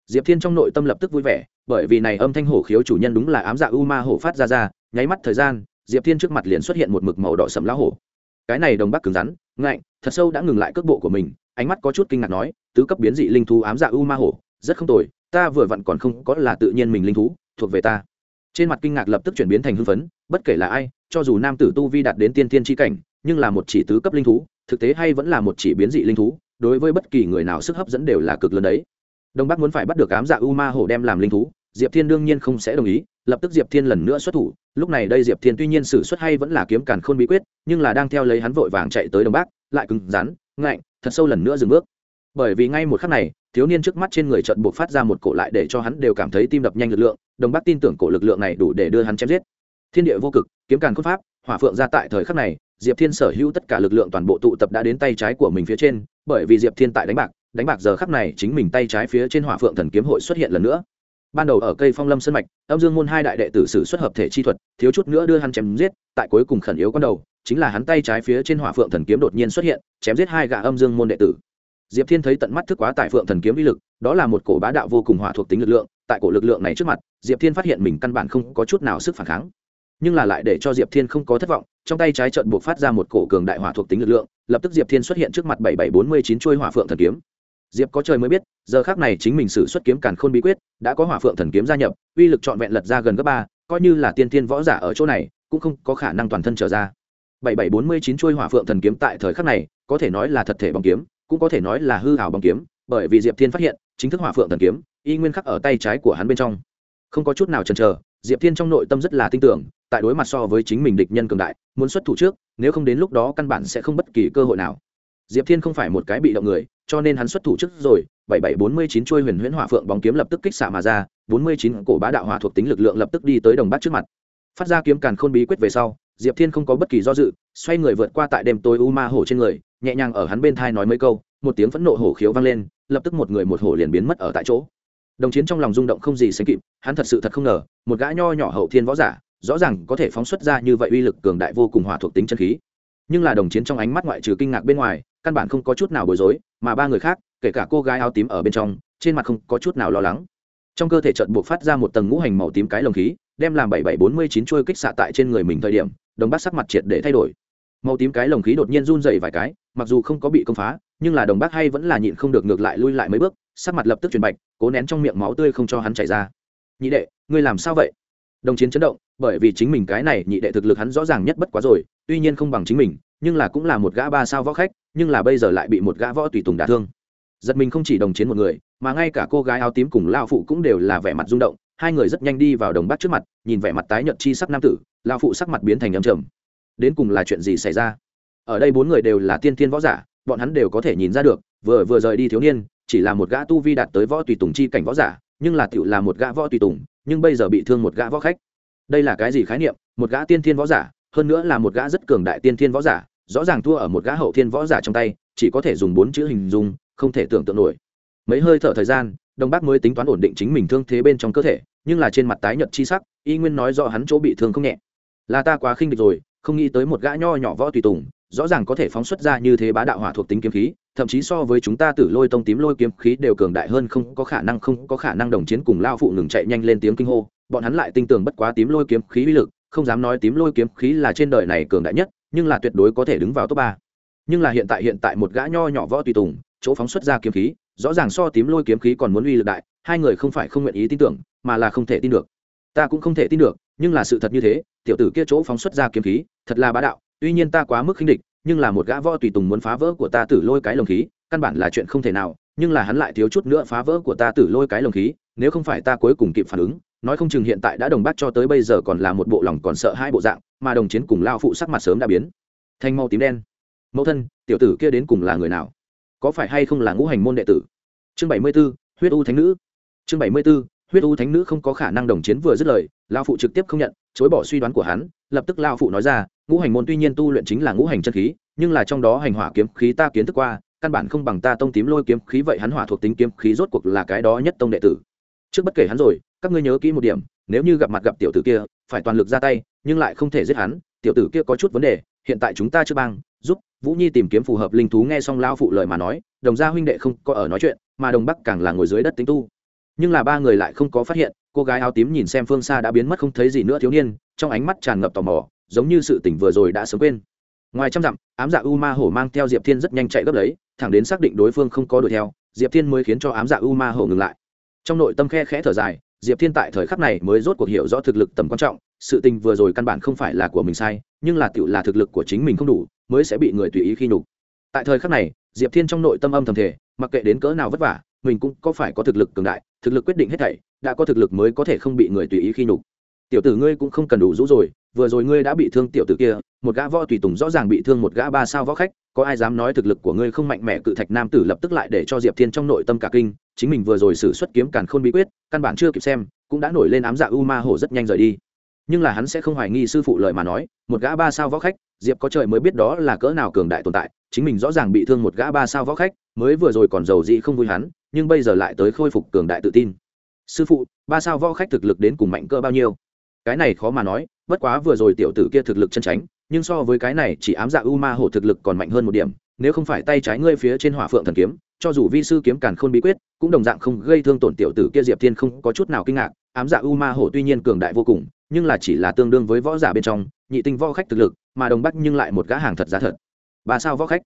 Diệp thiên trong nội tâm lập tức vui vẻ, bởi vì này âm thanh hổ khiếu chủ nhân đúng là ám dạ u ma hổ phát ra ra, nháy mắt thời gian, diệp thiên trước mặt liền xuất hiện một mực màu đỏ sầm lá hổ cái này đồng bắc cứng rắn, ngạnh, thật sâu đã ngừng lại cước bộ của mình, ánh mắt có chút kinh ngạc nói, tứ cấp biến dị linh thú ám dạ u ma hổ, rất không tồi, ta vừa vặn còn không có là tự nhiên mình linh thú, thuộc về ta. Trên mặt kinh ngạc lập tức chuyển biến thành hưng phấn, bất kể là ai, cho dù nam tử tu vi đạt đến tiên tiên tri cảnh, nhưng là một chỉ tứ cấp linh thú, thực tế hay vẫn là một chỉ biến dị linh thú, đối với bất kỳ người nào sức hấp dẫn đều là cực lớn đấy. Đông bắc muốn phải bắt được ám dạ u ma hổ đem làm linh thú, diệp thiên đương nhiên không sẽ đồng ý lập tức diệp thiên lần nữa xuất thủ. Lúc này đây diệp thiên tuy nhiên xử xuất hay vẫn là kiếm càn khôn bí quyết, nhưng là đang theo lấy hắn vội vàng chạy tới đông bắc, lại cứng rắn, ngạnh, thật sâu lần nữa dừng bước. Bởi vì ngay một khắc này, thiếu niên trước mắt trên người trận buộc phát ra một cổ lại để cho hắn đều cảm thấy tim đập nhanh lực lượng đồng bắc tin tưởng cổ lực lượng này đủ để đưa hắn chém giết. Thiên địa vô cực, kiếm càn khôn pháp, hỏa phượng ra tại thời khắc này, diệp thiên sở hữu tất cả lực lượng toàn bộ tụ tập đã đến tay trái của mình phía trên, bởi vì diệp thiên tại đánh bạc đánh bạc giờ khắc này chính mình tay trái phía trên hỏa phượng thần kiếm hội xuất hiện lần nữa ban đầu ở cây phong lâm sân mạch, âm dương môn hai đại đệ tử sử xuất hợp thể chi thuật, thiếu chút nữa đưa hắn chém giết, tại cuối cùng khẩn yếu con đầu, chính là hắn tay trái phía trên hỏa phượng thần kiếm đột nhiên xuất hiện, chém giết hai gã âm dương môn đệ tử. Diệp thiên thấy tận mắt thức quá tại phượng thần kiếm uy lực, đó là một cổ bá đạo vô cùng hỏa thuộc tính lực lượng, tại cổ lực lượng này trước mặt, diệp thiên phát hiện mình căn bản không có chút nào sức phản kháng. Nhưng là lại để cho diệp thiên không có thất vọng, trong tay trái trận buộc phát ra một cổ cường đại hỏa thuộc tính lực lượng, lập tức diệp thiên xuất hiện trước mặt bảy bảy bốn mươi chín chuôi hỏa phượng thần kiếm diệp có trời mới biết, giờ khác này chính mình xử xuất kiếm càn khôn bí quyết, đã có hỏa phượng thần kiếm gia nhập, uy lực trọn vẹn lật ra gần gấp ba, coi như là tiên tiên võ giả ở chỗ này, cũng không có khả năng toàn thân trở ra. Bảy bảy bốn mươi chín chuôi hỏa phượng thần kiếm tại thời khắc này, có thể nói là thật thể bóng kiếm, cũng có thể nói là hư hảo bóng kiếm, bởi vì diệp thiên phát hiện, chính thức hỏa phượng thần kiếm, y nguyên khắc ở tay trái của hắn bên trong. Không có chút nào chần chờ, diệp thiên trong nội tâm rất là tin tưởng, tại đối mặt so với chính mình địch nhân cường đại, muốn xuất thủ trước, nếu không đến lúc đó căn bản sẽ không bất kỳ cơ hội nào. Diệp thiên không phải một cái bị động người cho nên hắn xuất thủ trước rồi, bảy bảy bốn mươi chín chuôi huyền huyễn hỏa phượng bóng kiếm lập tức kích xạ mà ra, bốn mươi chín cổ bá đạo hỏa thuộc tính lực lượng lập tức đi tới đồng bát trước mặt. Phát ra kiếm càn khôn bí quyết về sau, diệp thiên không có bất kỳ do dự, xoay người vượt qua tại đêm tối u ma hổ trên người, nhẹ nhàng ở hắn bên thai nói mấy câu, một tiếng phẫn nộ hổ khiếu vang lên, lập tức một người một hổ liền biến mất ở tại chỗ. Đồng chiến trong lòng rung động không gì sánh kịp, hắn thật sự thật không ngờ, một gã nho nhỏ hậu thiên võ giả, rõ ràng có thể phóng xuất ra như vậy uy lực cường đại vô cùng hỏa thuộc tính chân khí. Nhưng là đồng chiến trong ánh mắt ngoại trừ kinh ngạc bên ngoài căn bản không có chút nào bối rối, mà ba người khác, kể cả cô gái áo tím ở bên trong, trên mặt không có chút nào lo lắng. Trong cơ thể trận buộc phát ra một tầng ngũ hành màu tím cái lồng khí, đem làm bảy bảy bốn mươi chín kích xạ tại trên người mình thời điểm, đồng bác sắc mặt triệt để thay đổi. Màu tím cái lồng khí đột nhiên run dày vài cái, mặc dù không có bị công phá, nhưng là đồng bác hay vẫn là nhịn không được ngược lại lui lại mấy bước, sắc mặt lập tức truyền bạch, cố nén trong miệng máu tươi không cho hắn chảy ra. Nhị đệ, ngươi làm sao vậy? Đồng chiến chấn động, bởi vì chính mình cái này nhị đệ thực lực hắn rõ ràng nhất bất quá rồi, tuy nhiên không bằng chính mình nhưng là cũng là một gã ba sao võ khách, nhưng là bây giờ lại bị một gã võ tùy tùng đả thương. Giật mình không chỉ đồng chiến một người, mà ngay cả cô gái áo tím cùng lao phụ cũng đều là vẻ mặt rung động. Hai người rất nhanh đi vào đồng bát trước mặt, nhìn vẻ mặt tái nhợt chi sắc nam tử, lao phụ sắc mặt biến thành âm trầm. Đến cùng là chuyện gì xảy ra? Ở đây bốn người đều là tiên tiên võ giả, bọn hắn đều có thể nhìn ra được, vừa vừa rời đi thiếu niên, chỉ là một gã tu vi đạt tới võ tùy tùng chi cảnh võ giả, nhưng là tựu là một gã võ tùy tùng, nhưng bây giờ bị thương một gã võ khách. Đây là cái gì khái niệm? Một gã tiên thiên võ giả, hơn nữa là một gã rất cường đại tiên thiên võ giả rõ ràng thua ở một gã hậu thiên võ giả trong tay, chỉ có thể dùng bốn chữ hình dung, không thể tưởng tượng nổi. Mấy hơi thở thời gian đồng bác mới tính toán ổn định chính mình thương thế bên trong cơ thể, nhưng là trên mặt tái nhợt chi sắc, y nguyên nói rõ hắn chỗ bị thương không nhẹ. Là ta quá khinh địch rồi, không nghĩ tới một gã nho nhỏ võ tùy tùng, rõ ràng có thể phóng xuất ra như thế bá đạo hỏa thuộc tính kiếm khí, thậm chí so với chúng ta tử lôi tông tím lôi kiếm khí đều cường đại hơn không có khả năng, không có khả năng đồng chiến cùng lao phụ ngừng chạy nhanh lên tiếng kinh hô. Bọn hắn lại tin tưởng bất quá tím lôi kiếm khí uy lực, không dám nói tím lôi kiếm khí là trên đời này cường đại nhất nhưng là tuyệt đối có thể đứng vào top ba. Nhưng là hiện tại hiện tại một gã nho nhỏ võ tùy tùng, chỗ phóng xuất ra kiếm khí, rõ ràng so tím lôi kiếm khí còn muốn uy lực đại, hai người không phải không nguyện ý tin tưởng, mà là không thể tin được. Ta cũng không thể tin được, nhưng là sự thật như thế, tiểu tử kia chỗ phóng xuất ra kiếm khí, thật là bá đạo, tuy nhiên ta quá mức khinh địch, nhưng là một gã võ tùy tùng muốn phá vỡ của ta tử lôi cái lồng khí, căn bản là chuyện không thể nào, nhưng là hắn lại thiếu chút nữa phá vỡ của ta tử lôi cái lồng khí, nếu không phải ta cuối cùng kịp phản ứng nói không chừng hiện tại đã đồng bác cho tới bây giờ còn là một bộ lòng còn sợ hai bộ dạng, mà đồng chiến cùng lao phụ sắc mặt sớm đã biến. Thành màu tím đen. Mẫu thân, tiểu tử kia đến cùng là người nào? Có phải hay không là ngũ hành môn đệ tử? Chương bảy mươi b ố huyết u thánh nữ. Chương bảy mươi b ố huyết u thánh nữ không có khả năng đồng chiến vừa dứt lời, lao phụ trực tiếp không nhận, chối bỏ suy đoán của hắn, lập tức lao phụ nói ra, ngũ hành môn tuy nhiên tu luyện chính là ngũ hành chân khí, nhưng là trong đó hành hỏa kiếm khí ta kiến thức qua, căn bản không bằng ta tông tím lôi kiếm khí vậy hắn hỏa thuộc tính kiếm khí rốt cuộc là cái đó nhất tông đệ tử. Trước bất kể hắn rồi các ngươi nhớ kỹ một điểm, nếu như gặp mặt gặp tiểu tử kia, phải toàn lực ra tay, nhưng lại không thể giết hắn, tiểu tử kia có chút vấn đề, hiện tại chúng ta chưa bang, giúp vũ nhi tìm kiếm phù hợp linh thú nghe xong lao phụ lời mà nói, đồng gia huynh đệ không có ở nói chuyện, mà đồng bắc càng là ngồi dưới đất tính tu. Nhưng là ba người lại không có phát hiện, cô gái áo tím nhìn xem phương xa đã biến mất không thấy gì nữa thiếu niên, trong ánh mắt tràn ngập tò mò, giống như sự tỉnh vừa rồi đã sớm quên. Ngoài trăm dặm, ám dạ u ma hổ mang theo diệp thiên rất nhanh chạy gấp lấy, thẳng đến xác định đối phương không có đuổi theo, diệp thiên mới khiến cho ám dạ u ma hổ ngừng lại. Trong nội tâm khe khẽ thở dài diệp thiên tại thời khắc này mới rốt cuộc hiểu rõ thực lực tầm quan trọng, sự tình vừa rồi căn bản không phải là của mình sai, nhưng là tựu là thực lực của chính mình không đủ, mới sẽ bị người tùy ý khi nhục. Tại thời khắc này, diệp thiên trong nội tâm âm thầm thể mặc kệ đến cỡ nào vất vả, mình cũng có phải có thực lực cường đại, thực lực quyết định hết thảy, đã có thực lực mới có thể không bị người tùy ý khi nhục. Tiểu tử ngươi cũng không cần đủ rũ rồi, vừa rồi ngươi đã bị thương tiểu tử kia, một gã võ tùy tùng rõ ràng bị thương một gã ba sao võ khách có ai dám nói thực lực của ngươi không mạnh mẽ, cự thạch nam tử lập tức lại để cho diệp thiên trong nội tâm cả kinh, chính mình vừa rồi xử xuất kiếm càn khôn bí quyết, căn bản chưa kịp xem, cũng đã nổi lên ám dạ u ma hổ rất nhanh rời đi. Nhưng là hắn sẽ không hoài nghi sư phụ lời mà nói, một gã ba sao võ khách, diệp có trời mới biết đó là cỡ nào cường đại tồn tại, chính mình rõ ràng bị thương một gã ba sao võ khách, mới vừa rồi còn giàu dị không vui hắn, nhưng bây giờ lại tới khôi phục cường đại tự tin. Sư phụ, ba sao võ khách thực lực đến cùng mạnh cỡ bao nhiêu? Cái này khó mà nói, bất quá vừa rồi tiểu tử kia thực lực chân tránh nhưng so với cái này chỉ ám dạ u ma hổ thực lực còn mạnh hơn một điểm, nếu không phải tay trái ngươi phía trên hỏa phượng thần kiếm, cho dù vi sư kiếm càn khôn bí quyết, cũng đồng dạng không gây thương tổn tiểu tử kia diệp thiên không có chút nào kinh ngạc. Ám dạ u ma hổ tuy nhiên cường đại vô cùng, nhưng là chỉ là tương đương với võ giả bên trong, nhị tinh võ khách thực lực, mà đồng bắc nhưng lại một gã hàng thật giá thật. Ba sao võ khách?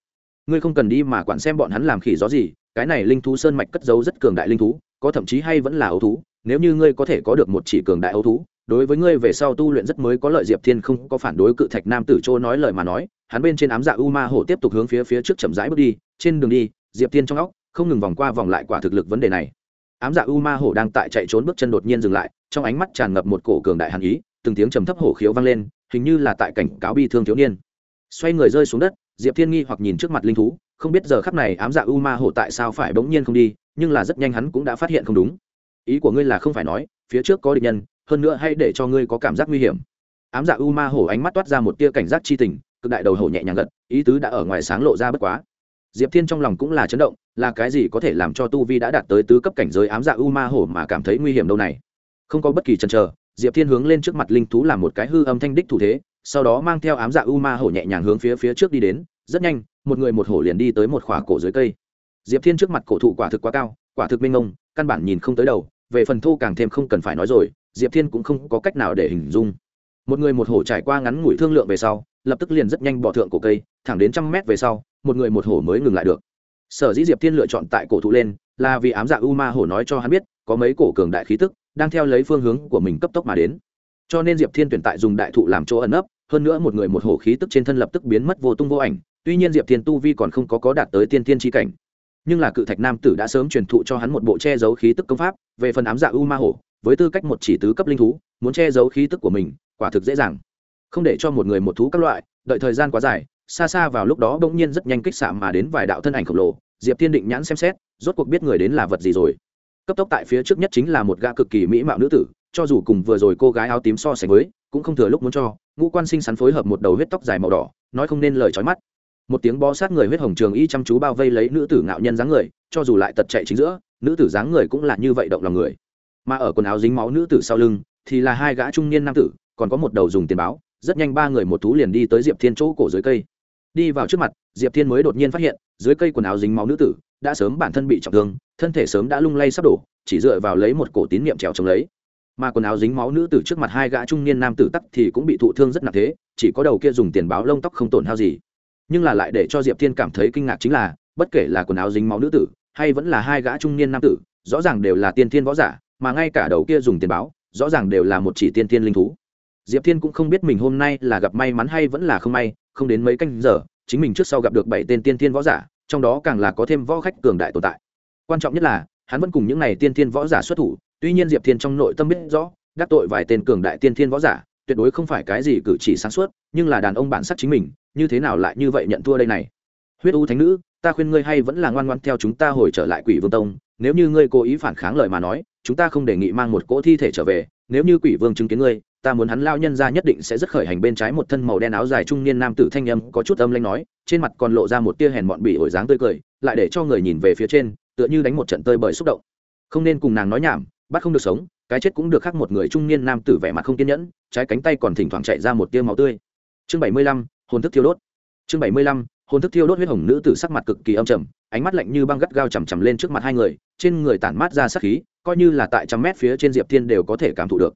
Ngươi không cần đi mà quản xem bọn hắn làm khỉ gió gì, cái này linh thú sơn mạch cất giấu rất cường đại linh thú, có thậm chí hay vẫn là ấu thú, nếu như ngươi có thể có được một chỉ cường đại ấu thú đối với ngươi về sau tu luyện rất mới có lợi diệp thiên không có phản đối cự thạch nam tử châu nói lời mà nói, hắn bên trên ám dạ u ma hổ tiếp tục hướng phía phía trước chậm rãi bước đi, trên đường đi, diệp thiên trong óc không ngừng vòng qua vòng lại quả thực lực vấn đề này. Ám dạ u ma hổ đang tại chạy trốn bước chân đột nhiên dừng lại, trong ánh mắt tràn ngập một cổ cường đại hàn ý, từng tiếng trầm thấp hổ khiếu vang lên, hình như là tại cảnh cáo bi thương thiếu niên. Xoay người rơi xuống đất, diệp thiên nghi hoặc nhìn trước mặt linh thú, không biết giờ khắp này ám dạ u ma hổ tại sao phải bỗng nhiên không đi, nhưng là rất nhanh hắn cũng đã phát hiện không đúng. Ý của ngươi là không phải nói, phía trước có địch nhân hơn nữa hay để cho ngươi có cảm giác nguy hiểm. Ám dạ u ma hổ ánh mắt toát ra một tia cảnh giác chi tình, cực đại đầu hổ nhẹ nhàng gật, ý tứ đã ở ngoài sáng lộ ra bất quá. Diệp thiên trong lòng cũng là chấn động, là cái gì có thể làm cho tu vi đã đạt tới tứ cấp cảnh giới ám dạ u ma hổ mà cảm thấy nguy hiểm đâu này? Không có bất kỳ chần chờ, diệp thiên hướng lên trước mặt linh thú làm một cái hư âm thanh đích thủ thế, sau đó mang theo ám dạ u ma hổ nhẹ nhàng hướng phía phía trước đi đến, rất nhanh, một người một hổ liền đi tới một khỏa cổ dưới cây. Diệp thiên trước mặt cổ thụ quả thực quá cao, quả thực minh ngông, căn bản nhìn không tới đầu, về phần thô càng thêm không cần phải nói rồi diệp thiên cũng không có cách nào để hình dung. Một người một hổ trải qua ngắn ngủi thương lượng về sau, lập tức liền rất nhanh bỏ thượng cổ cây, thẳng đến trăm mét về sau, một người một hổ mới ngừng lại được. Sở dĩ diệp thiên lựa chọn tại cổ thụ lên, là vì ám dạ u ma hổ nói cho hắn biết, có mấy cổ cường đại khí tức, đang theo lấy phương hướng của mình cấp tốc mà đến. Cho nên diệp thiên tuyển tại dùng đại thụ làm chỗ ẩn ấp hơn nữa một người một hổ khí tức trên thân lập tức biến mất vô tung vô ảnh, tuy nhiên diệp thiên tu vi còn không có có đạt tới tiên tiên tri cảnh. Nhưng là cự thạch nam tử đã sớm truyền thụ cho hắn một bộ che giấu khí tức công pháp, về phần ám dạ u ma hổ với tư cách một chỉ tứ cấp linh thú, muốn che giấu khí tức của mình, quả thực dễ dàng. Không để cho một người một thú các loại, đợi thời gian quá dài, xa xa vào lúc đó bỗng nhiên rất nhanh kích xạ mà đến vài đạo thân ảnh khổng lồ, diệp thiên định nhãn xem xét, rốt cuộc biết người đến là vật gì rồi. Cấp tốc tại phía trước nhất chính là một gã cực kỳ mỹ mạo nữ tử, cho dù cùng vừa rồi cô gái áo tím so sánh với, cũng không thừa lúc muốn cho, ngũ quan sinh sắn phối hợp một đầu huyết tóc dài màu đỏ, nói không nên lời trói mắt. Một tiếng bó sát người huyết hồng trường y chăm chú bao vây lấy nữ tử ngạo nhân dáng người, cho dù lại tật chạy chính giữa, nữ tử dáng người cũng là như vậy động lòng người mà ở quần áo dính máu nữ tử sau lưng thì là hai gã trung niên nam tử, còn có một đầu dùng tiền báo, rất nhanh ba người một thú liền đi tới diệp thiên chỗ cổ dưới cây. Đi vào trước mặt, diệp thiên mới đột nhiên phát hiện, dưới cây quần áo dính máu nữ tử đã sớm bản thân bị trọng thương, thân thể sớm đã lung lay sắp đổ, chỉ dựa vào lấy một cổ tín niệm trèo chống lấy. Mà quần áo dính máu nữ tử trước mặt hai gã trung niên nam tử tắc thì cũng bị thụ thương rất nặng thế, chỉ có đầu kia dùng tiền báo lông tóc không tổn hao gì. Nhưng là lại để cho diệp thiên cảm thấy kinh ngạc chính là, bất kể là quần áo dính máu nữ tử, hay vẫn là hai gã trung niên nam tử, rõ ràng đều là tiên thiên võ giả mà ngay cả đầu kia dùng tiền báo, rõ ràng đều là một chỉ tiên thiên linh thú. Diệp thiên cũng không biết mình hôm nay là gặp may mắn hay vẫn là không may, không đến mấy canh giờ, chính mình trước sau gặp được bảy tên tiên thiên võ giả, trong đó càng là có thêm võ khách cường đại tồn tại. Quan trọng nhất là, hắn vẫn cùng những n à y tiên thiên võ giả xuất thủ, tuy nhiên diệp thiên trong nội tâm biết rõ, đắc tội vài tên cường đại tiên thiên võ giả, tuyệt đối không phải cái gì cử chỉ sáng suốt, nhưng là đàn ông bản sắc chính mình, như thế nào lại như vậy nhận thua đây này? Huyết u thánh nữ, ta khuyên ngươi hay vẫn là ngoan ngoan theo chúng ta hồi trở lại quỷ vương tông, nếu như ngươi cố ý phản kháng lời mà nói chúng ta không đề nghị mang một cỗ thi thể trở về, nếu như quỷ vương chứng kiến ngươi, ta muốn hắn lao nhân ra nhất định sẽ rất khởi hành bên trái một thân màu đen áo dài trung niên nam tử thanh âm có chút âm lanh nói, trên mặt còn lộ ra một tia hèn mọn bỉ ổi dáng tươi cười, lại để cho người nhìn về phía trên, tựa như đánh một trận tơi bởi xúc động. Không nên cùng nàng nói nhảm, bắt không được sống, cái chết cũng được khác một người trung niên nam tử vẻ mặt không kiên nhẫn, trái cánh tay còn thỉnh thoảng chạy ra một tia máu tươi. Chương bảy mươi lăm, hồn thức thiêu đốt. Chương bảy mươi lăm, hồn thức thiêu đốt huyết hồng nữ tử sắc mặt cực kỳ âm trầm, ánh mắt lạnh như băng gắt gao chằm chằm lên trước mặt hai người, trên người tản mát ra sắc khí coi như là tại trăm mét phía trên diệp thiên đều có thể cảm thụ được.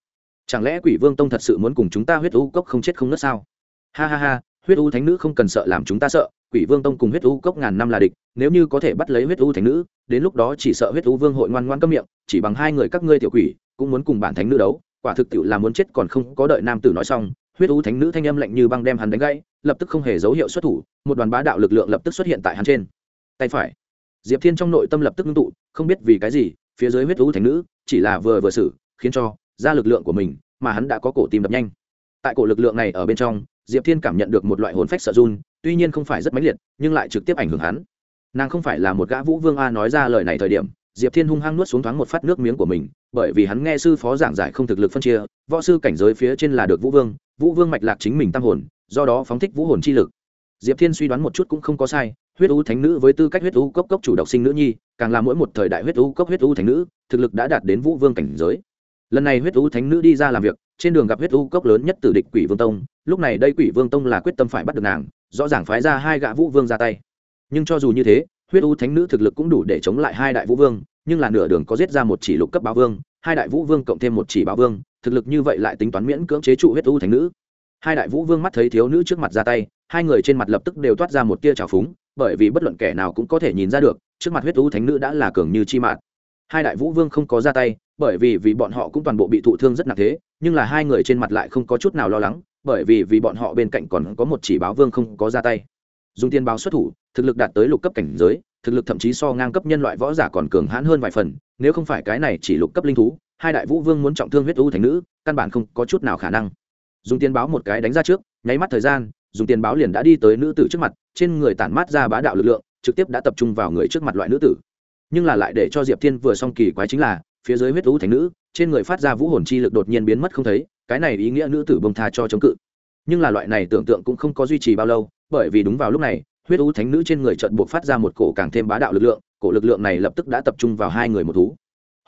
Chẳng lẽ quỷ vương tông thật sự muốn cùng chúng ta huyết u cốc không chết không nứt sao? Ha ha ha, huyết u thánh nữ không cần sợ làm chúng ta sợ, quỷ vương tông cùng huyết u cốc ngàn năm là địch, nếu như có thể bắt lấy huyết u thánh nữ, đến lúc đó chỉ sợ huyết u vương hội ngoan ngoan cấm miệng, chỉ bằng hai người các ngươi tiểu quỷ, cũng muốn cùng bản thánh nữ đấu, quả thực tiệu là muốn chết còn không có đợi nam tử nói xong, huyết u thánh nữ thanh âm lạnh như băng đem hắn đánh gãy, lập tức không hề dấu hiệu xuất thủ, một đoàn bá đạo lực lượng lập tức xuất hiện tại hắn trên. Tay phải, diệp thiên trong nội tâm lập tức ngưng tụ, không biết vì cái gì phía dưới huyết lũ thánh nữ, chỉ là vừa vừa xử, khiến cho ra lực lượng của mình mà hắn đã có cổ tim đập nhanh. Tại cổ lực lượng này ở bên trong, diệp thiên cảm nhận được một loại hồn phách sợ run, tuy nhiên không phải rất mãnh liệt, nhưng lại trực tiếp ảnh hưởng hắn. Nàng không phải là một gã vũ vương a nói ra lời này thời điểm, diệp thiên hung hăng nuốt xuống thoáng một phát nước miếng của mình, bởi vì hắn nghe sư phó giảng giải không thực lực phân chia, võ sư cảnh giới phía trên là được vũ vương vũ vương mạch lạc chính mình tam hồn, do đó phóng thích vũ hồn chi lực. Diệp thiên suy đoán một chút cũng không có sai huyết u thánh nữ với tư cách huyết u cốc cốc chủ độc sinh nữ nhi, càng là mỗi một thời đại huyết u cốc huyết u thánh nữ, thực lực đã đạt đến vũ vương cảnh giới. Lần này huyết u thánh nữ đi ra làm việc, trên đường gặp huyết u cốc lớn nhất từ địch quỷ vương tông, lúc này đây quỷ vương tông là quyết tâm phải bắt được nàng, rõ ràng phái ra hai gã vũ vương ra tay. Nhưng cho dù như thế, huyết u thánh nữ thực lực cũng đủ để chống lại hai đại vũ vương, nhưng là nửa đường có giết ra một chỉ lục cấp báo vương, hai đại vũ vương cộng thêm một chỉ báo vương, thực lực như vậy lại tính toán miễn cưỡng chế trụ huyết u thánh nữ. Hai đại vũ vương mắt thấy thiếu nữ trước mặt ra tay, hai người trên mặt lập tức đều toát ra một tia trào phúng bởi vì bất luận kẻ nào cũng có thể nhìn ra được, trước mặt huyết u thánh nữ đã là cường như chi mạt. Hai đại vũ vương không có ra tay, bởi vì vì bọn họ cũng toàn bộ bị thụ thương rất nặng thế, nhưng là hai người trên mặt lại không có chút nào lo lắng, bởi vì vì bọn họ bên cạnh còn có một chỉ báo vương không có ra tay. Dùng tiền báo xuất thủ, thực lực đạt tới lục cấp cảnh giới, thực lực thậm chí so ngang cấp nhân loại võ giả còn cường hãn hơn vài phần, nếu không phải cái này chỉ lục cấp linh thú, hai đại vũ vương muốn trọng thương huyết u thành nữ, căn bản không có chút nào khả năng. Dùng tiền báo một cái đánh ra trước, nháy mắt thời gian dùng tiền báo liền đã đi tới nữ tử trước mặt, trên người tản mát ra bá đạo lực lượng, trực tiếp đã tập trung vào người trước mặt loại nữ tử. Nhưng là lại để cho diệp thiên vừa xong kỳ quái chính là, phía dưới huyết u thành nữ, trên người phát ra vũ hồn chi lực đột nhiên biến mất không thấy, cái này ý nghĩa nữ tử bông tha cho chống cự. Nhưng là loại này tưởng tượng cũng không có duy trì bao lâu, bởi vì đúng vào lúc này, huyết u thánh nữ trên người trận buộc phát ra một cổ càng thêm bá đạo lực lượng, cổ lực lượng này lập tức đã tập trung vào hai người một thú.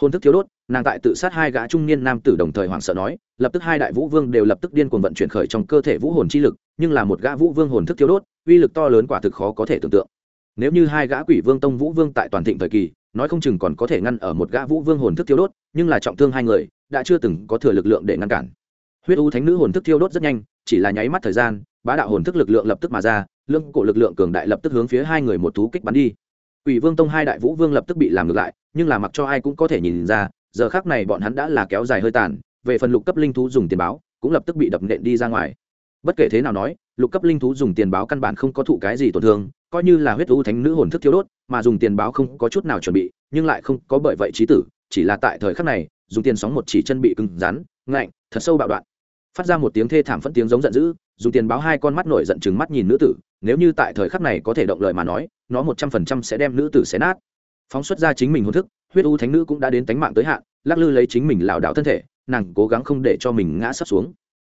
Hôn thức thiếu đốt, nàng tại tự sát hai gã trung niên nam tử đồng thời hoảng sợ nói, lập tức hai đại vũ vương đều lập tức điên cuồng vận chuyển khởi trong cơ thể vũ hồn chi lực nhưng là một gã vũ vương hồn thức thiếu đốt uy lực to lớn quả thực khó có thể tưởng tượng. Nếu như hai gã quỷ vương tông vũ vương tại toàn thịnh thời kỳ nói không chừng còn có thể ngăn ở một gã vũ vương hồn thức thiếu đốt nhưng là trọng thương hai người đã chưa từng có thừa lực lượng để ngăn cản. Huyết u thánh nữ hồn thức thiêu đốt rất nhanh chỉ là nháy mắt thời gian bá đạo hồn thức lực lượng lập tức mà ra lương cổ lực lượng cường đại lập tức hướng phía hai người một thú kích bắn đi. Quỷ Vương Tông hai đại vũ vương lập tức bị làm ngược lại, nhưng là mặc cho ai cũng có thể nhìn ra, giờ khắc này bọn hắn đã là kéo dài hơi tàn, về phần lục cấp linh thú dùng tiền báo, cũng lập tức bị đập nện đi ra ngoài. Bất kể thế nào nói, lục cấp linh thú dùng tiền báo căn bản không có thụ cái gì tổn thương, coi như là huyết u thánh nữ hồn thức thiếu đốt, mà dùng tiền báo không có chút nào chuẩn bị, nhưng lại không có bởi vậy trí tử, chỉ là tại thời khắc này, dùng tiền sóng một chỉ chân bị cứng rắn, ngạnh, thật sâu bạo đoạn. Phát ra một tiếng thê thảm phẫn tiếng giống giận dữ dùng tiền báo hai con mắt nổi giận chừng mắt nhìn nữ tử nếu như tại thời khắc này có thể động lời mà nói nó một trăm phần trăm sẽ đem nữ tử xé nát. Phóng xuất ra chính mình hôn thức huyết u thánh nữ cũng đã đến tánh mạng tới hạn lắc lư lấy chính mình lảo đảo thân thể nàng cố gắng không để cho mình ngã sắp xuống.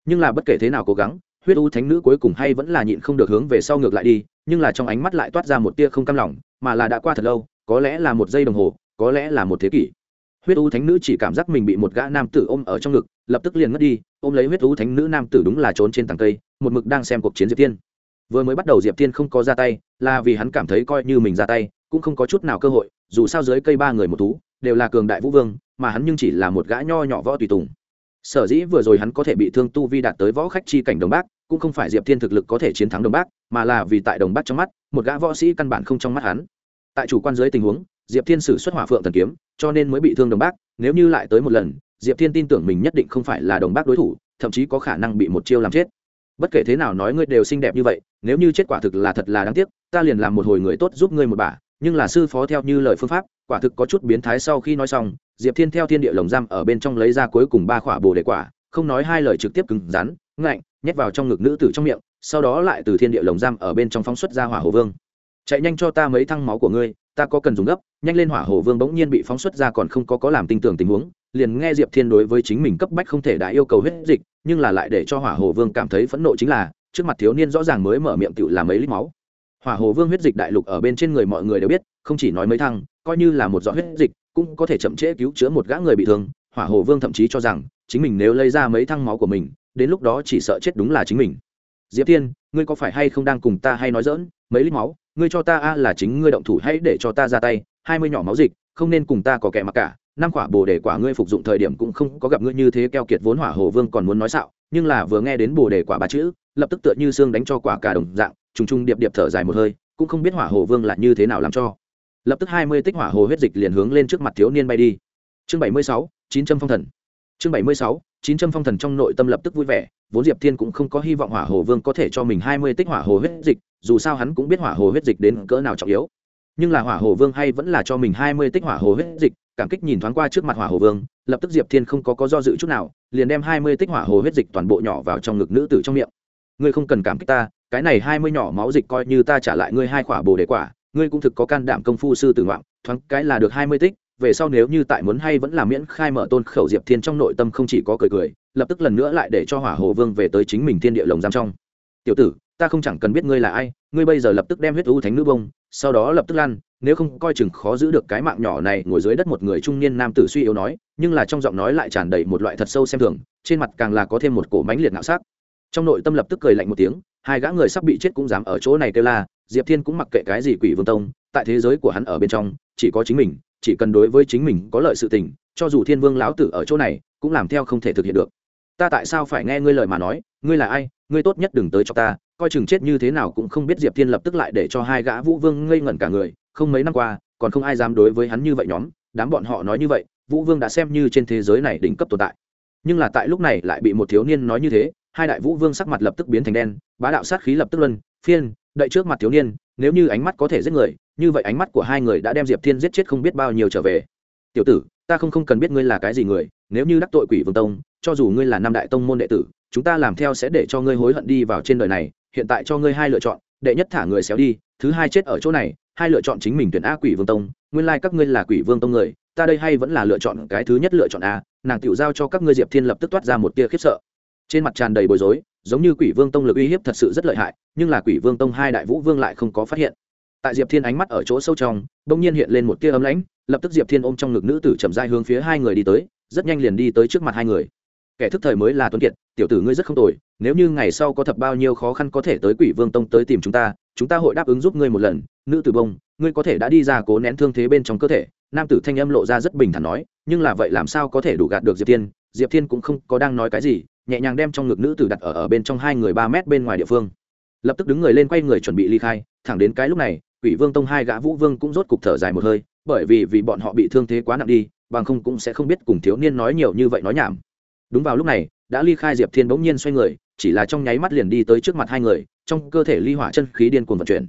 Nhưng là bất kể thế nào cố gắng huyết u thánh nữ cuối cùng hay vẫn là nhịn không được hướng về sau ngược lại đi, nhưng là trong ánh mắt lại toát ra một tia không cam lòng, mà là đã qua thật lâu, có lẽ là một giây đồng hồ, có lẽ là một thế kỷ. Huyết u thánh nữ chỉ cảm giác mình bị một gã nam tử ôm ở trong ngực, lập tức liền ngất đi, ôm lấy huyết u thánh nữ nam tử đúng là trốn trên tầng cây, một mực đang xem cuộc chiến diệp tiên vừa mới bắt đầu diệp tiên không có ra tay, là vì hắn cảm thấy coi như mình ra tay, cũng không có chút nào cơ hội, dù sao dưới cây ba người một thú, đều là cường đại vũ vương, mà hắn nhưng chỉ là một gã nho nhỏ võ tùy tùng sở dĩ vừa rồi hắn có thể bị thương tu vi đạt tới võ khách chi cảnh đồng bác, cũng không phải diệp thiên thực lực có thể chiến thắng đồng bác, mà là vì tại đồng bác trong mắt, một gã võ sĩ căn bản không trong mắt hắn. Tại chủ quan dưới tình huống, diệp thiên sử xuất hỏa phượng thần kiếm, cho nên mới bị thương đồng bác, nếu như lại tới một lần, diệp thiên tin tưởng mình nhất định không phải là đồng bác đối thủ, thậm chí có khả năng bị một chiêu làm chết. Bất kể thế nào nói ngươi đều xinh đẹp như vậy, nếu như chết quả thực là thật là đáng tiếc, ta liền làm một hồi người tốt giúp ngươi một bà, nhưng là sư phó theo như lời phương pháp, quả thực có chút biến thái sau khi nói xong diệp thiên theo thiên địa lồng giam ở bên trong lấy ra cuối cùng ba khỏa bồ đề quả, không nói hai lời trực tiếp cứng rắn, ngạnh, nhét vào trong ngực nữ tử trong miệng, sau đó lại từ thiên địa lồng giam ở bên trong phóng xuất ra hỏa hồ vương. Chạy nhanh cho ta mấy thăng máu của ngươi, ta có cần dùng gấp. Nhanh lên hỏa hồ vương bỗng nhiên bị phóng xuất ra còn không có có làm tin tưởng tình huống, liền nghe diệp thiên đối với chính mình cấp bách không thể đã yêu cầu huyết dịch, nhưng là lại để cho hỏa hồ vương cảm thấy phẫn nộ chính là, trước mặt thiếu niên rõ ràng mới mở miệng tự làm mấy lít máu. Hỏa hồ vương huyết dịch đại lục ở bên trên người mọi người đều biết, không chỉ nói mấy thăng, coi như là một giọt huyết dịch cũng có thể chậm trễ cứu chữa một gã người bị thương, hỏa hồ vương thậm chí cho rằng chính mình nếu lấy ra mấy thăng máu của mình, đến lúc đó chỉ sợ chết đúng là chính mình. Diệp thiên, ngươi có phải hay không đang cùng ta hay nói dỡn mấy lít máu, ngươi cho ta a là chính ngươi động thủ hãy để cho ta ra tay. Hai mươi nhỏ máu dịch, không nên cùng ta có kẻ mặc cả. Năm quả bồ đề quả ngươi phục dụng thời điểm cũng không có gặp ngươi như thế keo kiệt vốn hỏa hồ vương còn muốn nói xạo, nhưng là vừa nghe đến bồ đề quả ba chữ, lập tức tựa như xương đánh cho quả cả đồng dạng, trùng trùng điệp điệp thở dài một hơi, cũng không biết hỏa hồ vương là như thế nào làm cho lập tức hai mươi tích hỏa hồ huyết dịch liền hướng lên trước mặt thiếu niên bay đi. Chương bảy mươi sáu, chín trăm phong thần. Chương bảy mươi sáu, chín trăm phong thần trong nội tâm lập tức vui vẻ, vốn diệp thiên cũng không có hy vọng hỏa hồ vương có thể cho mình hai mươi tích hỏa hồ huyết dịch, dù sao hắn cũng biết hỏa hồ huyết dịch đến cỡ nào trọng yếu. Nhưng là hỏa hồ vương hay vẫn là cho mình hai mươi tích hỏa hồ huyết dịch, cảm kích nhìn thoáng qua trước mặt hỏa hồ vương, lập tức diệp thiên không có có do dự chút nào, liền đem hai mươi tích hỏa hồ huyết dịch toàn bộ nhỏ vào trong ngực nữ tử trong miệng. Ngươi không cần cảm kích ta, cái này hai mươi nhỏ máu dịch coi như ta trả lại ngươi hai quả bồ đề quả ngươi cũng thực có can đảm công phu sư tử ngoạn, thoáng cái là được hai mươi tích, về sau nếu như tại muốn hay vẫn là miễn khai mở tôn khẩu diệp thiên trong nội tâm không chỉ có cười cười, lập tức lần nữa lại để cho hỏa hồ vương về tới chính mình thiên địa lồng giam trong. Tiểu tử, ta không chẳng cần biết ngươi là ai, ngươi bây giờ lập tức đem huyết u thánh nữ bông, sau đó lập tức lăn nếu không coi chừng khó giữ được cái mạng nhỏ này, ngồi dưới đất một người trung niên nam tử suy yếu nói, nhưng là trong giọng nói lại tràn đầy một loại thật sâu xem thường, trên mặt càng là có thêm một cổ mánh liệt ngạo sắc. Trong nội tâm lập tức cười lạnh một tiếng, hai gã người sắp bị chết cũng dám ở chỗ này kêu la diệp thiên cũng mặc kệ cái gì quỷ vương tông, tại thế giới của hắn ở bên trong, chỉ có chính mình, chỉ cần đối với chính mình có lợi sự tình, cho dù thiên vương lão tử ở chỗ này, cũng làm theo không thể thực hiện được. Ta tại sao phải nghe ngươi lời mà nói, ngươi là ai, ngươi tốt nhất đừng tới cho ta, coi chừng chết như thế nào cũng không biết diệp thiên lập tức lại để cho hai gã vũ vương ngây ngẩn cả người, không mấy năm qua, còn không ai dám đối với hắn như vậy nhóm, đám bọn họ nói như vậy, vũ vương đã xem như trên thế giới này đỉnh cấp tồn tại. Nhưng là tại lúc này lại bị một thiếu niên nói như thế, hai đại vũ vương sắc mặt lập tức biến thành đen, bá đạo sát khí lập tức luân phiên đậy trước mặt thiếu niên, nếu như ánh mắt có thể giết người, như vậy ánh mắt của hai người đã đem diệp thiên giết chết không biết bao nhiêu trở về. Tiểu tử, ta không không cần biết ngươi là cái gì người, nếu như đắc tội quỷ vương tông, cho dù ngươi là năm đại tông môn đệ tử, chúng ta làm theo sẽ để cho ngươi hối hận đi vào trên đời này, hiện tại cho ngươi hai lựa chọn, đệ nhất thả người xéo đi, thứ hai chết ở chỗ này, hai lựa chọn chính mình tuyển a quỷ vương tông, nguyên lai các ngươi là quỷ vương tông người, ta đây hay vẫn là lựa chọn cái thứ nhất lựa chọn a, nàng tiểu giao cho các ngươi diệp thiên lập tức toát ra một tia khiếp sợ trên mặt tràn đầy bối rối, giống như quỷ vương tông lực uy hiếp thật sự rất lợi hại, nhưng là quỷ vương tông hai đại vũ vương lại không có phát hiện. Tại diệp thiên ánh mắt ở chỗ sâu trong đ ỗ n g nhiên hiện lên một tia ấm lãnh, lập tức diệp thiên ôm trong ngực nữ tử chậm dai hướng phía hai người đi tới, rất nhanh liền đi tới trước mặt hai người. Kẻ thức thời mới là tuấn kiệt, tiểu tử ngươi rất không tồi, nếu như ngày sau có thật bao nhiêu khó khăn có thể tới quỷ vương tông tới tìm chúng ta chúng ta hội đáp ứng giúp ngươi một lần. Nữ tử bông, ngươi có thể đã đi ra cố nén thương thế bên trong cơ thể. Nam tử thanh âm lộ ra rất bình thản nói, nhưng là vậy làm sao có thể đủ gạt được diệp thiên? Diệp thiên cũng không có đang nói cái gì nhẹ nhàng đem trong ngực nữ tử đặt ở ở bên trong hai người ba mét bên ngoài địa phương. Lập tức đứng người lên quay người chuẩn bị ly khai. Thẳng đến cái lúc này, quỷ vương tông hai gã vũ vương cũng rốt cục thở dài một hơi, bởi vì vì bọn họ bị thương thế quá nặng đi, bằng không cũng sẽ không biết cùng thiếu niên nói nhiều như vậy nói nhảm. Đúng vào lúc này, đã ly khai diệp thiên bỗng nhiên xoay người, chỉ là trong nháy mắt liền đi tới trước mặt hai người, trong cơ thể ly hỏa chân khí điên cuồng vận chuyển.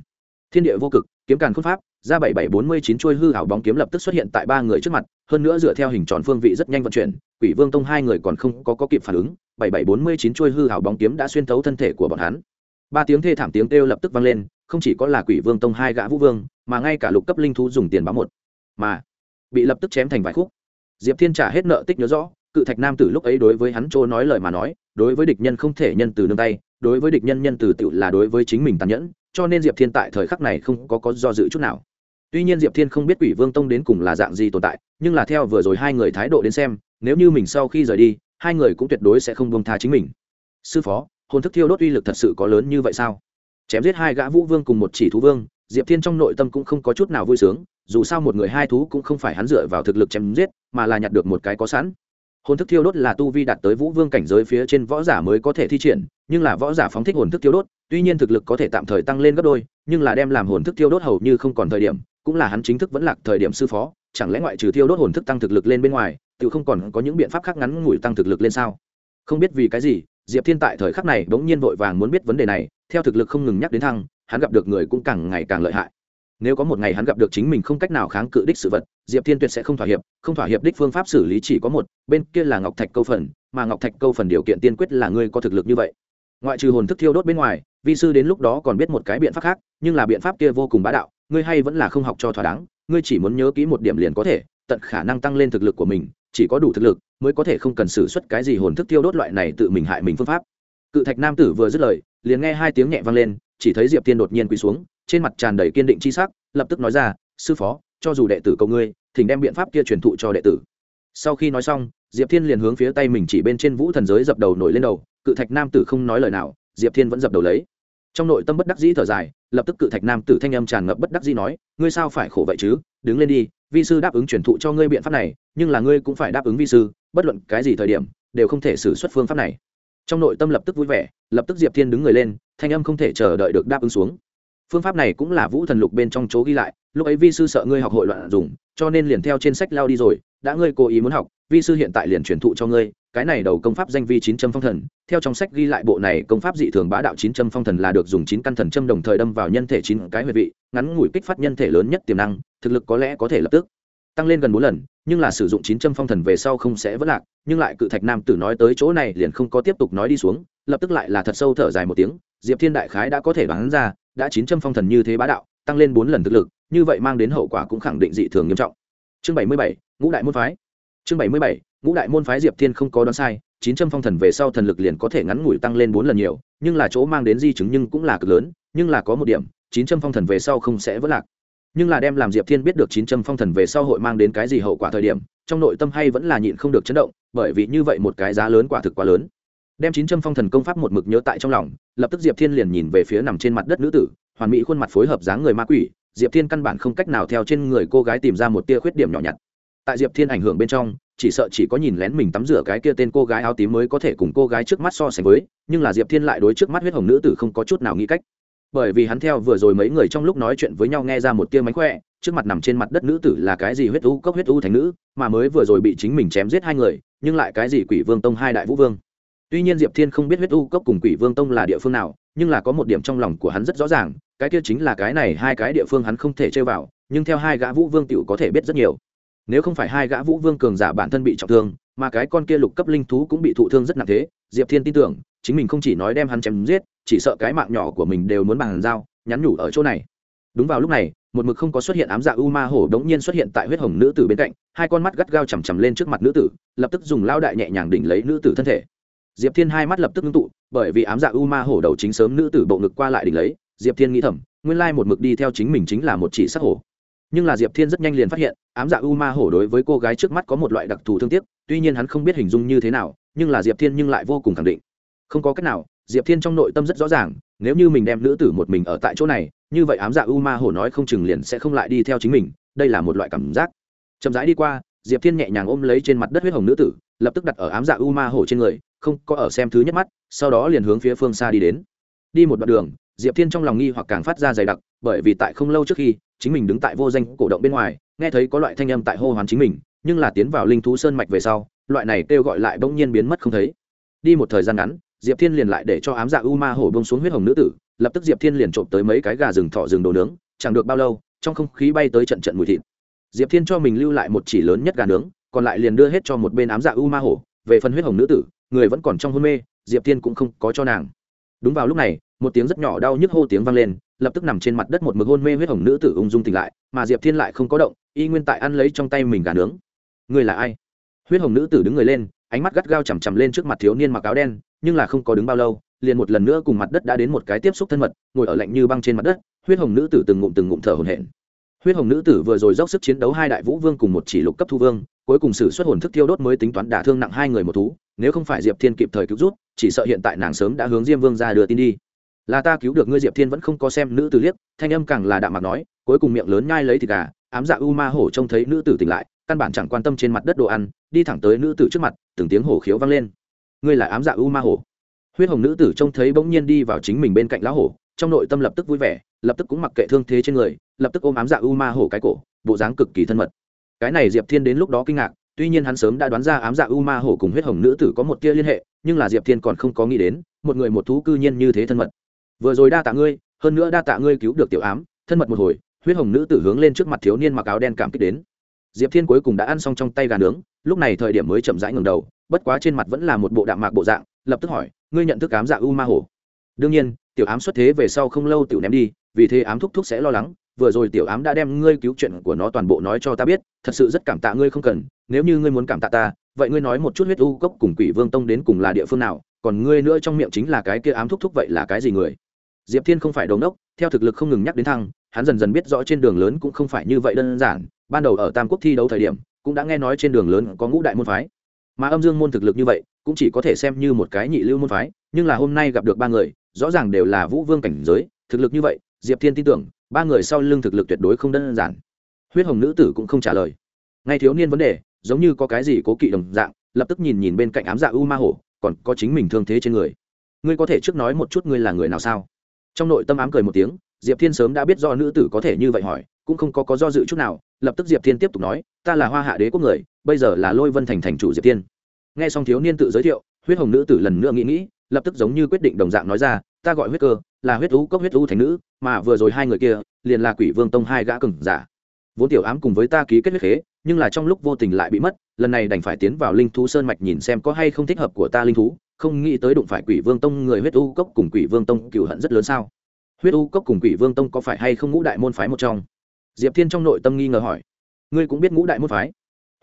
Thiên địa vô cực, kiếm càn khôn pháp ra bảy bảy bốn mươi chín chuôi hư hảo bóng kiếm lập tức xuất hiện tại ba người trước mặt hơn nữa dựa theo hình tròn phương vị rất nhanh vận chuyển quỷ vương tông hai người còn không có, có kịp phản ứng bảy bảy bốn mươi chín chuôi hư hảo bóng kiếm đã xuyên thấu thân thể của bọn hắn. Ba tiếng thê thảm tiếng kêu lập tức vang lên không chỉ có là quỷ vương tông hai gã vũ vương mà ngay cả lục cấp linh thú dùng tiền báo một mà bị lập tức chém thành vài khúc. Diệp thiên trả hết nợ tích nhớ rõ cự thạch nam tử lúc ấy đối với hắn chỗ nói lời mà nói đối với địch nhân không thể nhân từ nương tay đối với địch nhân nhân từ tự là đối với chính mình tàn nhẫn cho nên diệp thiên tại thời khắc này không có có do dự chút nào tuy nhiên diệp thiên không biết quỷ vương tông đến cùng là dạng gì tồn tại, nhưng là theo vừa rồi hai người thái độ đến xem, nếu như mình sau khi rời đi, hai người cũng tuyệt đối sẽ không buông tha chính mình. Sư phó, hồn thức thiêu đốt uy lực thật sự có lớn như vậy sao? Chém giết hai gã vũ vương cùng một chỉ thú vương, diệp thiên trong nội tâm cũng không có chút nào vui sướng, dù sao một người hai thú cũng không phải hắn dựa vào thực lực chém giết, mà là nhặt được một cái có sẵn. Hồn thức thiêu đốt là tu vi đạt tới vũ vương cảnh giới phía trên võ giả mới có thể thi triển, nhưng là võ giả phóng thích hồn thức thiêu đốt, tuy nhiên thực lực có thể tạm thời tăng lên gấp đôi, nhưng là đem làm hồn thức thiêu đốt hầu như không còn thời điểm cũng là hắn chính thức vẫn lạc thời điểm sư phó, chẳng lẽ ngoại trừ thiêu đốt hồn thức tăng thực lực lên bên ngoài tự không còn có những biện pháp khác ngắn ngủi tăng thực lực lên sao? Không biết vì cái gì, diệp thiên tại thời khắc này bỗng nhiên vội vàng muốn biết vấn đề này, theo thực lực không ngừng nhắc đến thăng, hắn gặp được người cũng càng ngày càng lợi hại. Nếu có một ngày hắn gặp được chính mình không cách nào kháng cự đích sự vật, diệp thiên tuyệt sẽ không thỏa hiệp, không thỏa hiệp đích phương pháp xử lý chỉ có một, bên kia là ngọc thạch câu phần, mà ngọc thạch câu phần điều kiện tiên quyết là ngươi có thực lực như vậy. Ngoại trừ hồn thức thiêu đốt bên ngoài, vi sư đến lúc đó còn biết một cái biện pháp khác, nhưng là biện pháp kia vô cùng bá đạo ngươi hay vẫn là không học cho thỏa đáng, ngươi chỉ muốn nhớ kỹ một điểm liền có thể, tận khả năng tăng lên thực lực của mình, chỉ có đủ thực lực mới có thể không cần xử suất cái gì hồn thức tiêu đốt loại này tự mình hại mình phương pháp. Cự thạch nam tử vừa dứt lời, liền nghe hai tiếng nhẹ vang lên, chỉ thấy diệp tiên đột nhiên quỳ xuống, trên mặt tràn đầy kiên định c h i sắc, lập tức nói ra, sư phó, cho dù đệ tử cầu ngươi, thỉnh đem biện pháp kia truyền thụ cho đệ tử. Sau khi nói xong, diệp thiên liền hướng phía tay mình chỉ bên trên vũ thần giới dập đầu nổi lên đầu, cự thạch nam tử không nói lời nào, diệp thiên vẫn dập đầu lấy trong nội tâm bất đắc dĩ thở dài, lập tức cự thạch nam tử thanh âm tràn ngập bất đắc dĩ nói, ngươi sao phải khổ vậy chứ? Đứng lên đi, vi sư đáp ứng truyền thụ cho ngươi biện pháp này, nhưng là ngươi cũng phải đáp ứng vi sư, bất luận cái gì thời điểm, đều không thể xử xuất phương pháp này. Trong nội tâm lập tức vui vẻ, lập tức diệp thiên đứng người lên, thanh âm không thể chờ đợi được đáp ứng xuống. Phương pháp này cũng là vũ thần lục bên trong chỗ ghi lại, lúc ấy vi sư sợ ngươi học hội loạn dùng, cho nên liền theo trên sách lao đi rồi, đã ngươi cố ý muốn học, vi sư hiện tại liền truyền thụ cho ngươi cái này đầu công pháp danh vi chín châm phong thần, theo trong sách ghi lại bộ này công pháp dị thường bá đạo chín châm phong thần là được dùng chín căn thần châm đồng thời đâm vào nhân thể chín cái huyệt vị, ngắn ngủi kích phát nhân thể lớn nhất tiềm năng, thực lực có lẽ có thể lập tức tăng lên gần bốn lần, nhưng là sử dụng chín châm phong thần về sau không sẽ vất lạc, nhưng lại cự thạch nam tử nói tới chỗ này liền không có tiếp tục nói đi xuống, lập tức lại là thật sâu thở dài một tiếng, diệp thiên đại khái đã có thể đoán ra, đã chín châm phong thần như thế bá đạo, tăng lên bốn lần thực lực, như vậy mang đến hậu quả cũng khẳng định dị thường nghiêm trọng. Chương bảy mươi bảy, ngũ đại môn phái chương bảy mươi bảy, ngũ đại môn phái diệp thiên không có đoán sai, chín trăm phong thần về sau thần lực liền có thể ngắn ngủi tăng lên bốn lần nhiều, nhưng là chỗ mang đến di chứng nhưng cũng là cực lớn, nhưng là có một điểm, chín trăm phong thần về sau không sẽ vỡ lạc. Nhưng là đem làm diệp thiên biết được chín trăm phong thần về sau hội mang đến cái gì hậu quả thời điểm, trong nội tâm hay vẫn là nhịn không được chấn động, bởi vì như vậy một cái giá lớn quả thực quá lớn. Đem chín trăm phong thần công pháp một mực nhớ tại trong lòng, lập tức diệp thiên liền nhìn về phía nằm trên mặt đất nữ tử, hoàn mỹ khuôn mặt phối hợp dáng người ma quỷ, diệp thiên căn bản không cách nào theo trên người cô gái tìm ra một tia khuyết điểm nhỏ nhặt tại diệp thiên ảnh hưởng bên trong, chỉ sợ chỉ có nhìn lén mình tắm rửa cái kia tên cô gái áo tím mới có thể cùng cô gái trước mắt so sánh với, nhưng là diệp thiên lại đối trước mắt huyết hồng nữ tử không có chút nào nghĩ cách. Bởi vì hắn theo vừa rồi mấy người trong lúc nói chuyện với nhau nghe ra một tia mánh khỏe, trước mặt nằm trên mặt đất nữ tử là cái gì huyết u cốc huyết u thành nữ, mà mới vừa rồi bị chính mình chém giết hai người, nhưng lại cái gì quỷ vương tông hai đại vũ vương. Tuy nhiên diệp thiên không biết huyết u cốc cùng quỷ vương tông là địa phương nào, nhưng là có một điểm trong lòng của hắn rất rõ ràng, cái kia chính là cái này hai cái địa phương hắn không thể chơi vào, nhưng theo hai gã vũ vương t có thể biết rất nhiều nếu không phải hai gã vũ vương cường giả bản thân bị trọng thương, mà cái con kia lục cấp linh thú cũng bị thụ thương rất nặng thế, diệp thiên tin tưởng, chính mình không chỉ nói đem hắn chém giết, chỉ sợ cái mạng nhỏ của mình đều muốn bàn giao, nhắn nhủ ở chỗ này. Đúng vào lúc này, một mực không có xuất hiện ám dạ u ma hổ đống nhiên xuất hiện tại huyết hồng nữ tử bên cạnh, hai con mắt gắt gao chằm chằm lên trước mặt nữ tử, lập tức dùng lao đại nhẹ nhàng đỉnh lấy nữ tử thân thể. Diệp thiên hai mắt lập tức ngưng tụ, bởi vì ám dạ u ma hổ đầu chính sớm nữ tử bộ ngực qua lại đỉnh lấy, diệp thiên nghĩ thầm, nguyên lai một mực đi theo chính mình chính là một chỉ sắc hổ. Nhưng là diệp thiên rất nhanh liền phát hiện ám dạ u ma hổ đối với cô gái trước mắt có một loại đặc thù thương tiếc, tuy nhiên hắn không biết hình dung như thế nào, nhưng là diệp thiên nhưng lại vô cùng khẳng định. Không có cách nào, diệp thiên trong nội tâm rất rõ ràng, nếu như mình đem nữ tử một mình ở tại chỗ này, như vậy ám dạ u ma hổ nói không chừng liền sẽ không lại đi theo chính mình, đây là một loại cảm giác. Chậm rãi đi qua, diệp thiên nhẹ nhàng ôm lấy trên mặt đất huyết hồng nữ tử, lập tức đặt ở ám dạ u ma hổ trên người, không có ở xem thứ nhất mắt, sau đó liền hướng phía phương xa đi đến. Đi một đoạn đường, diệp thiên trong lòng nghi hoặc càng phát ra dày đặc, bởi vì tại không lâu trước khi chính mình đứng tại vô danh cổ động bên ngoài, nghe thấy có loại thanh âm tại hô hoán chính mình, nhưng là tiến vào linh thú sơn mạch về sau, loại này kêu gọi lại bỗng nhiên biến mất không thấy. Đi một thời gian ngắn, diệp thiên liền lại để cho ám dạ u ma hổ bông xuống huyết hồng nữ tử, lập tức diệp thiên liền trộm tới mấy cái gà rừng thọ rừng đồ nướng, chẳng được bao lâu, trong không khí bay tới trận trận mùi thịt. Diệp thiên cho mình lưu lại một chỉ lớn nhất gà nướng, còn lại liền đưa hết cho một bên ám dạ u ma hổ, về phần huyết hồng nữ tử, người vẫn còn trong hôn mê, diệp thiên cũng không có cho nàng. Đúng vào lúc này một tiếng rất nhỏ đau nhức hô tiếng vang lên, lập tức nằm trên mặt đất một mực hôn mê huyết hồng nữ tử ung dung tỉnh lại, mà diệp thiên lại không có động, y nguyên tại ăn lấy trong tay mình gà nướng. Người là ai? Huyết hồng nữ tử đứng người lên, ánh mắt gắt gao chằm chằm lên trước mặt thiếu niên mặc áo đen, nhưng là không có đứng bao lâu, liền một lần nữa cùng mặt đất đã đến một cái tiếp xúc thân mật, ngồi ở lạnh như băng trên mặt đất, huyết hồng nữ tử từng ngụm từng ngụm thở hổn hển. Huyết hồng nữ tử vừa rồi dốc sức chiến đấu hai đại vũ vương cùng một chỉ lục cấp thu vương, cuối cùng sử xuất hồn thức tiêu đốt mới tính toán đả thương nặng hai người một thú, nếu không phải diệp thiên kịp thời cứu rút chỉ sợ hiện tại nàng sớm đã hướng diêm vương ra đưa tin đi là ta cứu được ngươi diệp thiên vẫn không có xem nữ tử liếc, thanh âm càng là đạm mặt nói, cuối cùng miệng lớn nhai lấy thịt gà, ám dạ u ma hổ trông thấy nữ tử tỉnh lại, căn bản chẳng quan tâm trên mặt đất đồ ăn, đi thẳng tới nữ tử trước mặt, từng tiếng hổ khiếu vang lên. Ngươi là ám dạ u ma hổ. Huyết hồng nữ tử trông thấy bỗng nhiên đi vào chính mình bên cạnh lá hổ, trong nội tâm lập tức vui vẻ, lập tức cũng mặc kệ thương thế trên người, lập tức ôm ám dạ u ma hổ cái cổ, bộ dáng cực kỳ thân mật. Cái này diệp thiên đến lúc đó kinh ngạc, tuy nhiên hắn sớm đã đoán ra ám dạ u ma hổ cùng huyết hồng nữ tử có một tia liên hệ, nhưng là diệp thiên còn không có nghĩ đến, một người một thú cư nhiên như thế thân mật vừa rồi đa tạ ngươi, hơn nữa đa tạ ngươi cứu được tiểu ám, thân mật một hồi, huyết hồng nữ tử hướng lên trước mặt thiếu niên mặc áo đen cảm kích đến. Diệp thiên cuối cùng đã ăn xong trong tay gà nướng, lúc này thời điểm mới chậm rãi ngừng đầu, bất quá trên mặt vẫn là một bộ đạm mạc bộ dạng, lập tức hỏi, ngươi nhận thức ám dạ u ma hổ đương nhiên, tiểu ám xuất thế về sau không lâu tiểu ném đi, vì thế ám thúc thúc sẽ lo lắng, vừa rồi tiểu ám đã đem ngươi cứu chuyện của nó toàn bộ nói cho ta biết, thật sự rất cảm tạ ngươi không cần, nếu như ngươi muốn cảm tạ ta, vậy ngươi nói một chút huyết u cốc cùng quỷ vương tông đến cùng là địa phương nào, còn ngươi nữa trong miệng chính là cái kia ám thúc thúc vậy là cái gì người? Diệp thiên không phải đống đốc theo thực lực không ngừng nhắc đến thăng, hắn dần dần biết rõ trên đường lớn cũng không phải như vậy đơn giản. Ban đầu ở tam quốc thi đấu thời điểm, cũng đã nghe nói trên đường lớn có ngũ đại môn phái. Mà âm dương môn thực lực như vậy, cũng chỉ có thể xem như một cái nhị lưu môn phái, nhưng là hôm nay gặp được ba người, rõ ràng đều là vũ vương cảnh giới, thực lực như vậy, diệp thiên tin tưởng, ba người sau lưng thực lực tuyệt đối không đơn giản. Huyết hồng nữ tử cũng không trả lời. Ngay thiếu niên vấn đề, giống như có cái gì cố kỵ đồng dạng, lập tức nhìn nhìn bên cạnh ám dạ u ma hổ, còn có chính mình thương thế trên người. Ngươi có thể trước nói một chút ngươi là người nào sao? Trong nội tâm ám cười một tiếng, diệp thiên sớm đã biết do nữ tử có thể như vậy hỏi, cũng không có có do dự chút nào, lập tức diệp thiên tiếp tục nói, ta là hoa hạ đế quốc người, bây giờ là lôi vân thành thành chủ diệp thiên. Nghe xong thiếu niên tự giới thiệu, huyết hồng nữ tử lần nữa nghĩ nghĩ, lập tức giống như quyết định đồng dạng nói ra, ta gọi huyết cơ, là huyết ú cốc huyết ú thành nữ, mà vừa rồi hai người kia, liền là quỷ vương tông hai gã cừng giả. Vốn tiểu ám cùng với ta ký kết huyết khế nhưng là trong lúc vô tình lại bị mất, lần này đành phải tiến vào linh thú sơn mạch nhìn xem có hay không thích hợp của ta linh thú, không nghĩ tới đụng phải quỷ vương tông người huyết u cốc cùng quỷ vương tông cựu hận rất lớn sao? Huyết u cốc cùng quỷ vương tông có phải hay không ngũ đại môn phái một trong? Diệp thiên trong nội tâm nghi ngờ hỏi. Ngươi cũng biết ngũ đại môn phái?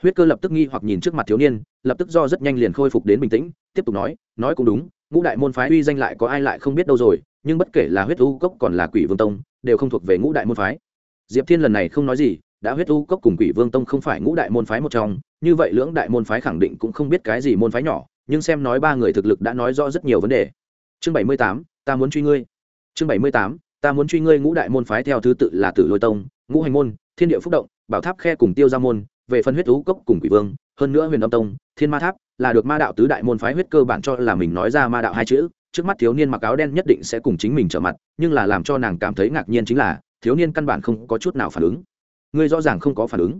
Huyết cơ lập tức nghi hoặc nhìn trước mặt thiếu niên, lập tức do rất nhanh liền khôi phục đến bình tĩnh, tiếp tục nói nói cũng đúng, ngũ đại môn phái uy danh lại có ai lại không biết đâu rồi, nhưng bất kể là huyết u cốc còn là quỷ vương tông, đều không thuộc về ngũ đại môn phái. Diệp thiên lần này không nói gì đã huyết u cốc cùng quỷ vương tông không phải ngũ đại môn phái một trong, như vậy lưỡng đại môn phái khẳng định cũng không biết cái gì môn phái nhỏ, nhưng xem nói ba người thực lực đã nói rõ rất nhiều vấn đề. Chương bảy mươi tám, ta muốn truy ngươi. Chương bảy mươi tám, ta muốn truy ngươi ngũ đại môn phái theo thứ tự là tử lôi tông, ngũ hành môn, thiên địa phúc động, bảo tháp khe cùng tiêu gia môn, về phân huyết u cốc cùng quỷ vương, hơn nữa huyền âm tông, thiên ma tháp là được ma đạo tứ đại môn phái huyết cơ bản cho là mình nói ra ma đạo hai chữ, trước mắt thiếu niên mặc áo đen nhất định sẽ cùng chính mình trở mặt, nhưng là làm cho nàng cảm thấy ngạc nhiên chính là, thiếu niên căn bản không có chút nào phản ứng ngươi rõ ràng không có phản ứng.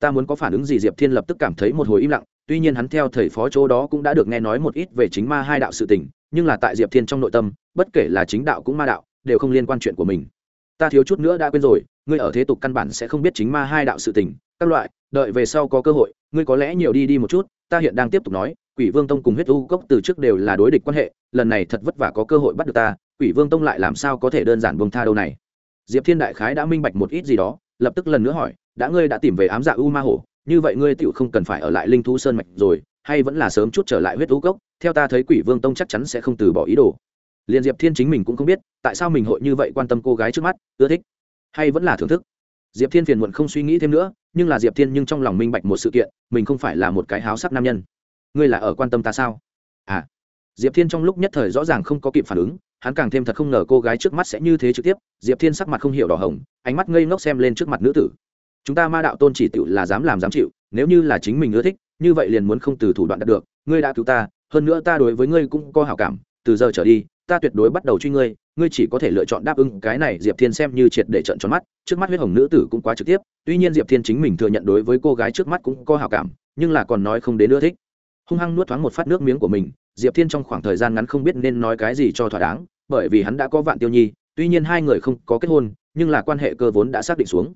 Ta muốn có phản ứng gì? Diệp thiên lập tức cảm thấy một hồi im lặng, tuy nhiên hắn theo thầy phó chỗ đó cũng đã được nghe nói một ít về chính ma hai đạo sự tình, nhưng là tại diệp thiên trong nội tâm, bất kể là chính đạo cũng ma đạo, đều không liên quan chuyện của mình. Ta thiếu chút nữa đã quên rồi, ngươi ở thế tục căn bản sẽ không biết chính ma hai đạo sự tình, các loại, đợi về sau có cơ hội, ngươi có lẽ nhiều đi đi một chút, ta hiện đang tiếp tục nói, quỷ vương tông cùng huyết u cốc từ trước đều là đối địch quan hệ, lần này thật vất vả có cơ hội bắt được ta, quỷ vương tông lại làm sao có thể đơn giản bông tha đâu này? Diệp thiên đại khái đã minh bạch một ít gì đó lập tức lần nữa hỏi, đã ngươi đã tìm về ám dạ u ma hổ, như vậy ngươi tựu không cần phải ở lại linh thú sơn mạch rồi, hay vẫn là sớm chút trở lại huyết thú cốc, theo ta thấy quỷ vương tông chắc chắn sẽ không từ bỏ ý đồ. Liền diệp thiên chính mình cũng không biết, tại sao mình hội như vậy quan tâm cô gái trước mắt, ưa thích, hay vẫn là thưởng thức. Diệp thiên phiền muộn không suy nghĩ thêm nữa, nhưng là diệp thiên nhưng trong lòng minh bạch một sự kiện, mình không phải là một cái háo sắc nam nhân. Ngươi là ở quan tâm ta sao? À. Diệp thiên trong lúc nhất thời rõ ràng không có kịp phản ứng hắn càng thêm thật không ngờ cô gái trước mắt sẽ như thế trực tiếp, diệp thiên sắc mặt không hiểu đỏ hồng, ánh mắt ngây ngốc xem lên trước mặt nữ tử. Chúng ta ma đạo tôn chỉ tựu là dám làm dám chịu, nếu như là chính mình ưa thích, như vậy liền muốn không từ thủ đoạn đạt được, ngươi đã cứu ta, hơn nữa ta đối với ngươi cũng có hảo cảm, từ giờ trở đi, ta tuyệt đối bắt đầu truy ngươi ngươi chỉ có thể lựa chọn đáp ứng, cái này diệp thiên xem như triệt để trận tròn mắt, trước mắt huyết hồng nữ tử cũng quá trực tiếp, tuy nhiên diệp thiên chính mình thừa nhận đối với cô gái trước mắt cũng có hảo cảm, nhưng là còn nói không đến nữa thích. Hung hăng nuốt thoáng một phát nước miếng của mình diệp thiên trong khoảng thời gian ngắn không biết nên nói cái gì cho thỏa đáng, bởi vì hắn đã có vạn tiêu nhi, tuy nhiên hai người không có kết hôn, nhưng là quan hệ cơ vốn đã xác định xuống.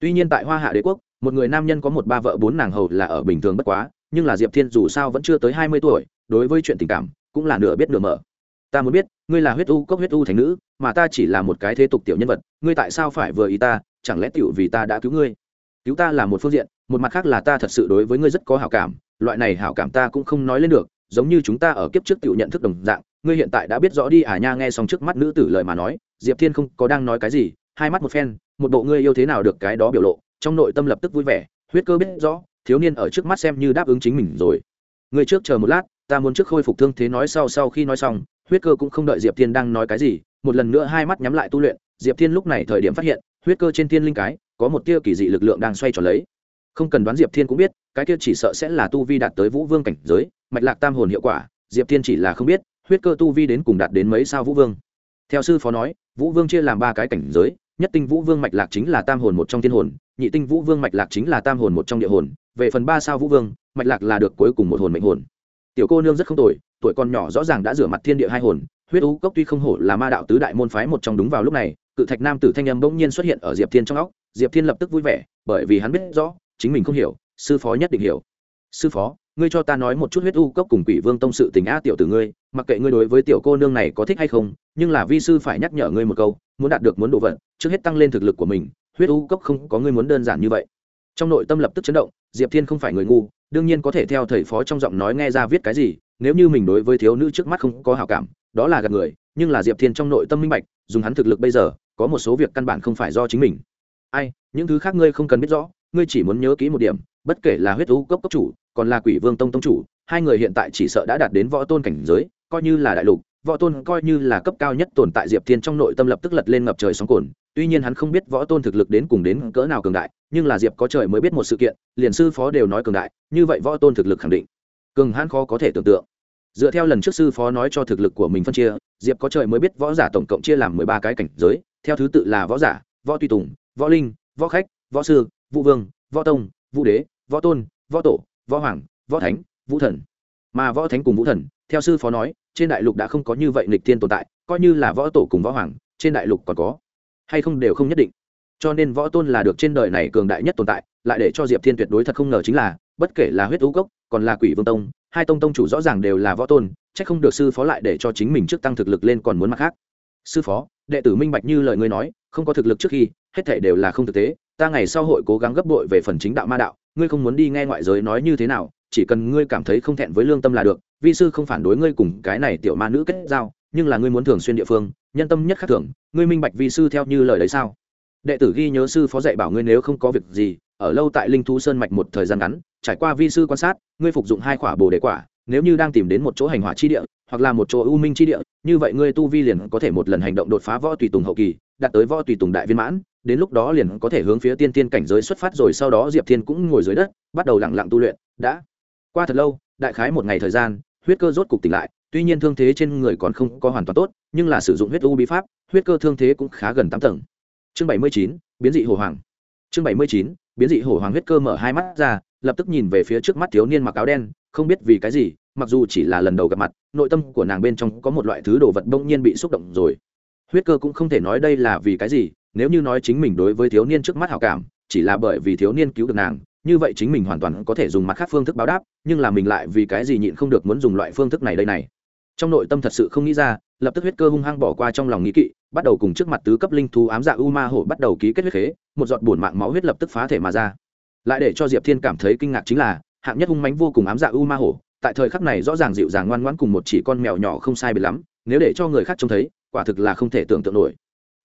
Tuy nhiên tại hoa hạ đế quốc, một người nam nhân có một ba vợ bốn nàng hầu là ở bình thường bất quá, nhưng là diệp thiên dù sao vẫn chưa tới hai mươi tuổi, đối với chuyện tình cảm, cũng là nửa biết nửa mở. Ta muốn biết, ngươi là huyết u, cốc huyết u thành nữ, mà ta chỉ là một cái thế tục tiểu nhân vật, ngươi tại sao phải vừa ý ta, chẳng lẽ tiểu vì ta đã cứu ngươi? Cứu ta là một phương diện, một mặt khác là ta thật sự đối với ngươi rất có hảo cảm, loại này hảo cảm ta cũng không nói lên được giống như chúng ta ở kiếp trước tiểu nhận thức đồng dạng, ngươi hiện tại đã biết rõ đi à nha, nghe xong trước mắt nữ tử lời mà nói, diệp thiên không có đang nói cái gì, hai mắt một phen, một bộ ngươi yêu thế nào được cái đó biểu lộ, trong nội tâm lập tức vui vẻ, huyết cơ biết rõ, thiếu niên ở trước mắt xem như đáp ứng chính mình rồi. Ngươi trước chờ một lát, ta muốn trước khôi phục thương thế nói sau sau khi nói xong, huyết cơ cũng không đợi diệp thiên đang nói cái gì, một lần nữa hai mắt nhắm lại tu luyện, diệp thiên lúc này thời điểm phát hiện, huyết cơ trên thiên linh cái, có một tia kỳ dị lực lượng đang xoay tròn lấy không cần đoán diệp thiên cũng biết, cái kia chỉ sợ sẽ là tu vi đạt tới vũ vương cảnh giới, mạch lạc tam hồn hiệu quả, diệp thiên chỉ là không biết, huyết cơ tu vi đến cùng đạt đến mấy sao vũ vương. Theo sư phó nói, vũ vương chia làm ba cái cảnh giới, nhất tinh vũ vương mạch lạc chính là tam hồn một trong thiên hồn, nhị tinh vũ vương mạch lạc chính là tam hồn một trong địa hồn, về phần ba sao vũ vương, mạch lạc là được cuối cùng một hồn mệnh hồn. Tiểu cô nương rất không tuổi tuổi còn nhỏ rõ ràng đã rửa mặt thiên địa hai hồn, huyết ú cốc tuy không hổ là ma đạo tứ đại môn phái một trong đúng vào lúc này, cự thạch nam tử thanh âm bỗng nhiên xuất hiện ở diệp thiên trong óc, diệp thiên lập tức vui vẻ, bởi vì hắn biết rõ chính mình không hiểu, sư phó nhất định hiểu. Sư phó, ngươi cho ta nói một chút huyết u cốc cùng quỷ vương tông sự tình a tiểu tử ngươi, mặc kệ ngươi đối với tiểu cô nương này có thích hay không, nhưng là vi sư phải nhắc nhở ngươi một câu, muốn đạt được muốn đồ vật trước hết tăng lên thực lực của mình, huyết u cốc không có ngươi muốn đơn giản như vậy. Trong nội tâm lập tức chấn động, diệp thiên không phải người ngu, đương nhiên có thể theo thầy phó trong giọng nói nghe ra viết cái gì, nếu như mình đối với thiếu nữ trước mắt không có hào cảm, đó là gạt người, nhưng là diệp thiên trong nội tâm minh bạch, dùng hắn thực lực bây giờ, có một số việc căn bản không phải do chính mình. Ai, những thứ khác ngươi không cần biết rõ ngươi chỉ muốn nhớ kỹ một điểm, bất kể là huyết u cốc cốc chủ, còn là quỷ vương tông tông chủ, hai người hiện tại chỉ sợ đã đạt đến võ tôn cảnh giới, coi như là đại lục, võ tôn coi như là cấp cao nhất tồn tại diệp thiên trong nội tâm lập tức lật lên ngập trời sóng cồn tuy nhiên hắn không biết võ tôn thực lực đến cùng đến cỡ nào cường đại, nhưng là diệp có trời mới biết một sự kiện, liền sư phó đều nói cường đại, như vậy võ tôn thực lực khẳng định. Cường hãn khó có thể tưởng tượng. Dựa theo lần trước sư phó nói cho thực lực của mình phân chia, diệp có trời mới biết võ giả tổng cộng chia làm mười ba cái cảnh giới, theo thứ tự là võ giả, võ tùy tùng, võ linh, võ khách, võ sư vũ vương, võ tông, vũ đế, võ tôn, võ tổ, võ hoàng, võ thánh, vũ thần. Mà võ thánh cùng vũ thần, theo sư phó nói, trên đại lục đã không có như vậy nghịch thiên tồn tại, coi như là võ tổ cùng võ hoàng, trên đại lục còn có. Hay không đều không nhất định. Cho nên võ tôn là được trên đời này cường đại nhất tồn tại, lại để cho diệp thiên tuyệt đối thật không ngờ chính là, bất kể là huyết ú cốc, còn là quỷ vương tông, hai tông tông chủ rõ ràng đều là võ tôn c h ắ c không được sư phó lại để cho chính mình trước tăng thực lực lên còn muốn mặt khác. Sư phó, đệ tử minh bạch như lời ngươi nói, không có thực lực trước khi, hết thể đều là không thực tế ta ngày sau hội cố gắng gấp bội về phần chính đạo ma đạo, ngươi không muốn đi nghe ngoại giới nói như thế nào, chỉ cần ngươi cảm thấy không thẹn với lương tâm là được, vi sư không phản đối ngươi cùng cái này tiểu ma nữ kết giao, nhưng là ngươi muốn thường xuyên địa phương, nhân tâm nhất khắc thường, ngươi minh bạch vi sư theo như lời đấy sao? Đệ tử ghi nhớ sư phó dạy bảo ngươi nếu không có việc gì, ở lâu tại linh thú sơn mạch một thời gian ngắn, trải qua vi sư quan sát, ngươi phục dụng hai quả bồ đề quả, nếu như đang tìm đến một chỗ hành hỏa chi địa hoặc là một chỗ u minh chi địa, như vậy ngươi tu vi liền có thể một lần hành động đột phá võ tùy tùng hậu kỳ, đạt tới võ tùy tùng đại viên mãn, đến lúc đó liền có thể hướng phía tiên tiên cảnh giới xuất phát rồi sau đó diệp thiên cũng ngồi dưới đất, bắt đầu lặng lặng tu luyện. Đã. Qua thật lâu, đại khái một ngày thời gian, huyết cơ rốt cục tỉnh lại, tuy nhiên thương thế trên người còn không có hoàn toàn tốt, nhưng là sử dụng huyết u bí pháp, huyết cơ thương thế cũng khá gần tám tầng. Chương bảy mươi chín, biến dị hồ hoàng. Chương bảy mươi chín, biến dị hổ hoàng huyết cơ mở hai mắt ra, lập tức nhìn về phía trước mắt thiếu niên mặc áo đen, không biết vì cái gì mặc dù chỉ là lần đầu gặp mặt, nội tâm của nàng bên trong có một loại thứ đồ vật bỗng nhiên bị xúc động rồi. Huyết cơ cũng không thể nói đây là vì cái gì, nếu như nói chính mình đối với thiếu niên trước mắt hảo cảm, chỉ là bởi vì thiếu niên cứu được nàng, như vậy chính mình hoàn toàn có thể dùng mặt khác phương thức báo đáp, nhưng là mình lại vì cái gì nhịn không được muốn dùng loại phương thức này đây này. Trong nội tâm thật sự không nghĩ ra, lập tức huyết cơ hung hăng bỏ qua trong lòng nghĩ kỵ, bắt đầu cùng trước mặt tứ cấp linh thú ám dạ u ma hổ bắt đầu ký kết huyết khế, một giọt bổn mạng máu huyết lập tức phá thể mà ra. Lại để cho diệp thiên cảm thấy kinh ngạc chính là, hạng nhất hung mánh vô cùng ám dạ u ma hổ tại thời khắc này rõ ràng dịu dàng ngoan ngoãn cùng một chỉ con mèo nhỏ không sai biệt lắm, nếu để cho người khác trông thấy, quả thực là không thể tưởng tượng nổi.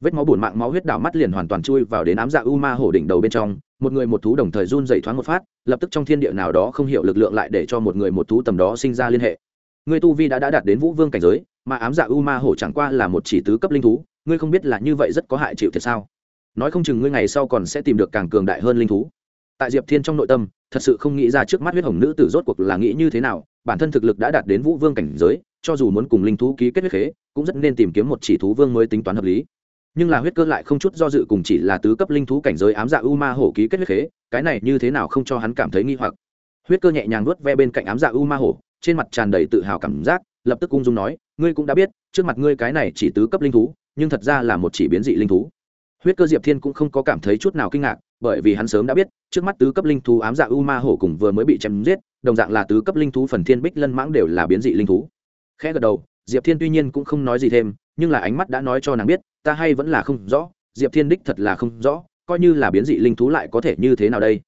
Vết máu bùn mạng, máu huyết đảo mắt liền hoàn toàn chui vào đến ám dạ u ma hổ đỉnh đầu bên trong, một người một thú đồng thời run dày thoáng một phát, lập tức trong thiên địa nào đó không hiểu lực lượng lại để cho một người một thú tầm đó sinh ra liên hệ. Người tu vi đã đã đạt đến vũ vương cảnh giới, mà ám dạ u ma hổ chẳng qua là một chỉ tứ cấp linh thú, ngươi không biết là như vậy rất có hại chịu thiệt sao? Nói không chừng ngươi ngày sau còn sẽ tìm được càng cường đại hơn linh thú. Tại diệp thiên trong nội tâm, thật sự không nghĩ ra trước mắt huyết hồng nữ tử rốt cuộc là nghĩ như thế nào bản thân thực lực đã đạt đến vũ vương cảnh giới, cho dù muốn cùng linh thú ký kết huyết khế, cũng rất nên tìm kiếm một chỉ thú vương mới tính toán hợp lý. Nhưng là huyết cơ lại không chút do dự cùng chỉ là tứ cấp linh thú cảnh giới ám dạ u ma hổ ký kết huyết khế, cái này như thế nào không cho hắn cảm thấy nghi hoặc. Huyết cơ nhẹ nhàng nuốt ve bên cạnh ám dạ u ma hổ, trên mặt tràn đầy tự hào cảm giác, lập tức cung dung nói, ngươi cũng đã biết, trước mặt ngươi cái này chỉ tứ cấp linh thú, nhưng thật ra là một chỉ biến dị linh thú. Huyết cơ diệp thiên cũng không có cảm thấy chút nào kinh ngạc bởi vì hắn sớm đã biết, trước mắt tứ cấp linh thú ám dạ u ma hổ cùng vừa mới bị chém giết, đồng dạng là tứ cấp linh thú phần thiên bích lân mãng đều là biến dị linh thú. Khẽ gật đầu, diệp thiên tuy nhiên cũng không nói gì thêm, nhưng là ánh mắt đã nói cho nàng biết, ta hay vẫn là không rõ, diệp thiên đích thật là không rõ, coi như là biến dị linh thú lại có thể như thế nào đây?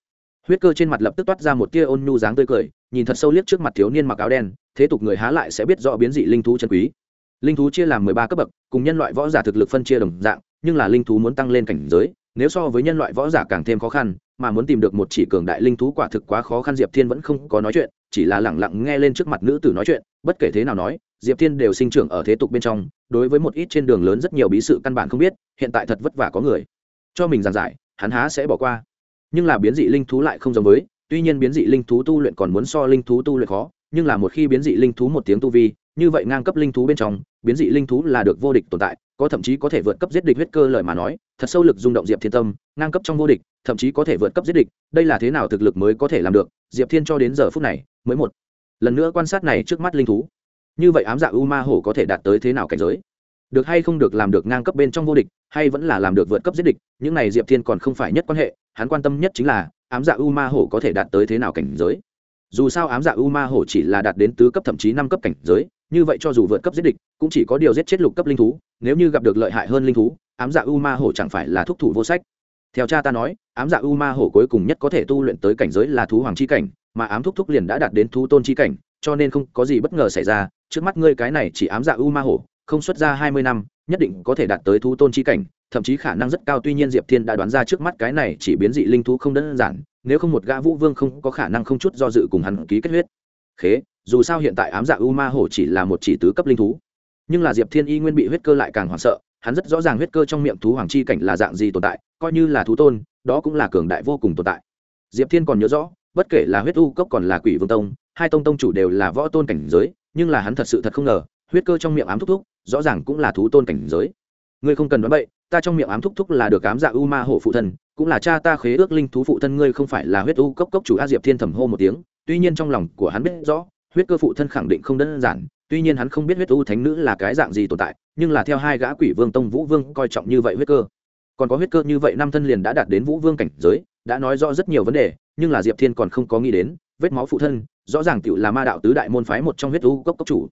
Huyết cơ trên mặt lập tức toát ra một tia ôn nhu dáng tươi cười, nhìn thật sâu liếc trước mặt thiếu niên mặc áo đen, thế tục người há lại sẽ biết rõ biến dị linh thú chân quý. Linh thú chia làm mười ba cấp bậc, cùng nhân loại võ giả thực lực phân chia đồng dạng, nhưng là linh thú muốn tăng lên cảnh giới nếu so với nhân loại võ giả càng thêm khó khăn, mà muốn tìm được một chỉ cường đại linh thú quả thực quá khó khăn, diệp thiên vẫn không có nói chuyện, chỉ là lẳng lặng nghe lên trước mặt nữ tử nói chuyện, bất kể thế nào nói, diệp thiên đều sinh trưởng ở thế tục bên trong, đối với một ít trên đường lớn rất nhiều bí sự căn bản không biết, hiện tại thật vất vả có người. Cho mình giảng giải, hắn há sẽ bỏ qua. Nhưng là biến dị linh thú lại không giống với, tuy nhiên biến dị linh thú tu luyện còn muốn so linh thú tu luyện khó, nhưng là một khi biến dị linh thú một tiếng tu vi như vậy ngang cấp linh thú bên trong, biến dị linh thú là được vô địch tồn tại, có thậm chí có thể vượt cấp giết địch huyết cơ lời mà nói, thật sâu lực rung động diệp thiên tâm, ngang cấp trong vô địch, thậm chí có thể vượt cấp giết địch, đây là thế nào thực lực mới có thể làm được, diệp thiên cho đến giờ phút này, mới một. Lần nữa quan sát này trước mắt linh thú. Như vậy ám dạ u ma hổ có thể đạt tới thế nào cảnh giới? Được hay không được làm được ngang cấp bên trong vô địch, hay vẫn là làm được vượt cấp giết địch, những này diệp thiên còn không phải nhất quan hệ, hắn quan tâm nhất chính là, ám dạ u ma hổ có thể đạt tới thế nào cảnh giới? Dù sao ám dạ u ma hổ chỉ là đạt đến tứ cấp thậm chí năm cấp cảnh giới như vậy cho dù vượt cấp giết địch, cũng chỉ có điều giết chết lục cấp linh thú, nếu như gặp được lợi hại hơn linh thú, ám dạ u ma hổ chẳng phải là thúc thủ vô sách. Theo cha ta nói, ám dạ u ma hổ cuối cùng nhất có thể tu luyện tới cảnh giới là thú hoàng c h i cảnh, mà ám thúc thúc liền đã đạt đến thú tôn c h i cảnh, cho nên không có gì bất ngờ xảy ra. Trước mắt ngươi cái này chỉ ám dạ u ma hổ, không xuất ra hai mươi năm, nhất định có thể đạt tới thú tôn c h i cảnh, thậm chí khả năng rất cao. Tuy nhiên diệp thiên đã đoán ra trước mắt cái này chỉ biến dị linh thú không đơn giản, nếu không một gã vũ vương không có khả năng không chút do dự cùng hắn ký kết huyết. Khế dù sao hiện tại ám dạ u ma hổ chỉ là một chỉ tứ cấp linh thú. Nhưng là diệp thiên y nguyên bị huyết cơ lại càng hoảng sợ, hắn rất rõ ràng huyết cơ trong miệng thú hoàng chi cảnh là dạng gì tồn tại, coi như là thú tôn, đó cũng là cường đại vô cùng tồn tại. Diệp thiên còn nhớ rõ, bất kể là huyết u cốc còn là quỷ vương tông, hai tông tông chủ đều là võ tôn cảnh giới, nhưng là hắn thật sự thật không ngờ, huyết cơ trong miệng ám thúc thúc, rõ ràng cũng là thú tôn cảnh giới. Ngươi không cần nói bậy ta trong miệng ám thúc thúc là được ám dạ u ma hổ phụ thân, cũng là cha ta khế ước linh thú phụ thân ngươi không phải là huyết u cốc cốc chủ a diệp thiên thầm hô một tiếng, tuy nhiên trong lòng của hắn biết rõ huyết cơ phụ thân khẳng định không đơn giản, tuy nhiên hắn không biết huyết u thánh nữ là cái dạng gì tồn tại, nhưng là theo hai gã quỷ vương tông vũ vương coi trọng như vậy huyết cơ. Còn có huyết cơ như vậy năm thân liền đã đạt đến vũ vương cảnh giới, đã nói rõ rất nhiều vấn đề, nhưng là diệp thiên còn không có nghĩ đến, vết máu phụ thân, rõ ràng tiểu là ma đạo tứ đại môn phái một trong huyết u cốc cốc chủ.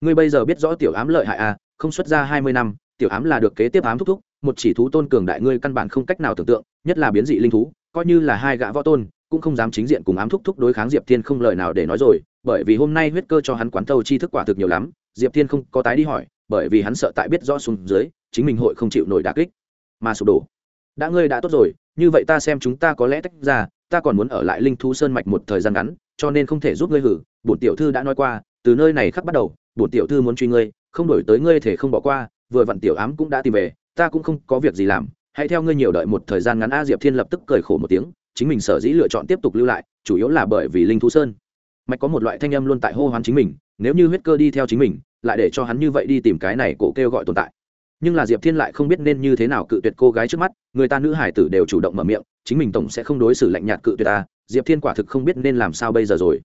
Ngươi bây giờ biết rõ tiểu ám lợi hại à không xuất ra hai mươi năm, tiểu ám là được kế tiếp ám thúc thúc, một chỉ thú tôn cường đại ngươi căn bản không cách nào tưởng tượng, nhất là biến dị linh thú, coi như là hai gã võ tôn, cũng không dám chính diện cùng ám thúc thúc đối kháng diệp thiên không lời nào để nói rồi bởi vì hôm nay huyết cơ cho hắn quán thâu chi thức quả thực nhiều lắm, diệp thiên không có tái đi hỏi, bởi vì hắn sợ tại biết rõ xuống dưới, chính mình hội không chịu nổi đà kích, mà sụp đổ. Đã ngươi đã tốt rồi, như vậy ta xem chúng ta có lẽ tách ra, ta còn muốn ở lại linh thú sơn mạch một thời gian ngắn, cho nên không thể giúp ngươi hử, bổn tiểu thư đã nói qua, từ nơi này khắc bắt đầu, bổn tiểu thư muốn truy ngươi, không đổi tới ngươi thể không bỏ qua, vừa vặn tiểu ám cũng đã tìm về, ta cũng không có việc gì làm, hãy theo ngươi nhiều đợi một thời gian ngắn. A diệp thiên lập tức cười khổ một tiếng, chính mình sở dĩ lựa chọn tiếp tục lưu lại, chủ yếu là bởi vì linh thú sơn mạch có một loại thanh âm luôn tại hô hoán chính mình, nếu như huyết cơ đi theo chính mình, lại để cho hắn như vậy đi tìm cái này cổ kêu gọi tồn tại. Nhưng là diệp thiên lại không biết nên như thế nào cự tuyệt cô gái trước mắt, người ta nữ hải tử đều chủ động mở miệng, chính mình tổng sẽ không đối xử lạnh nhạt cự tuyệt ta diệp thiên quả thực không biết nên làm sao bây giờ rồi.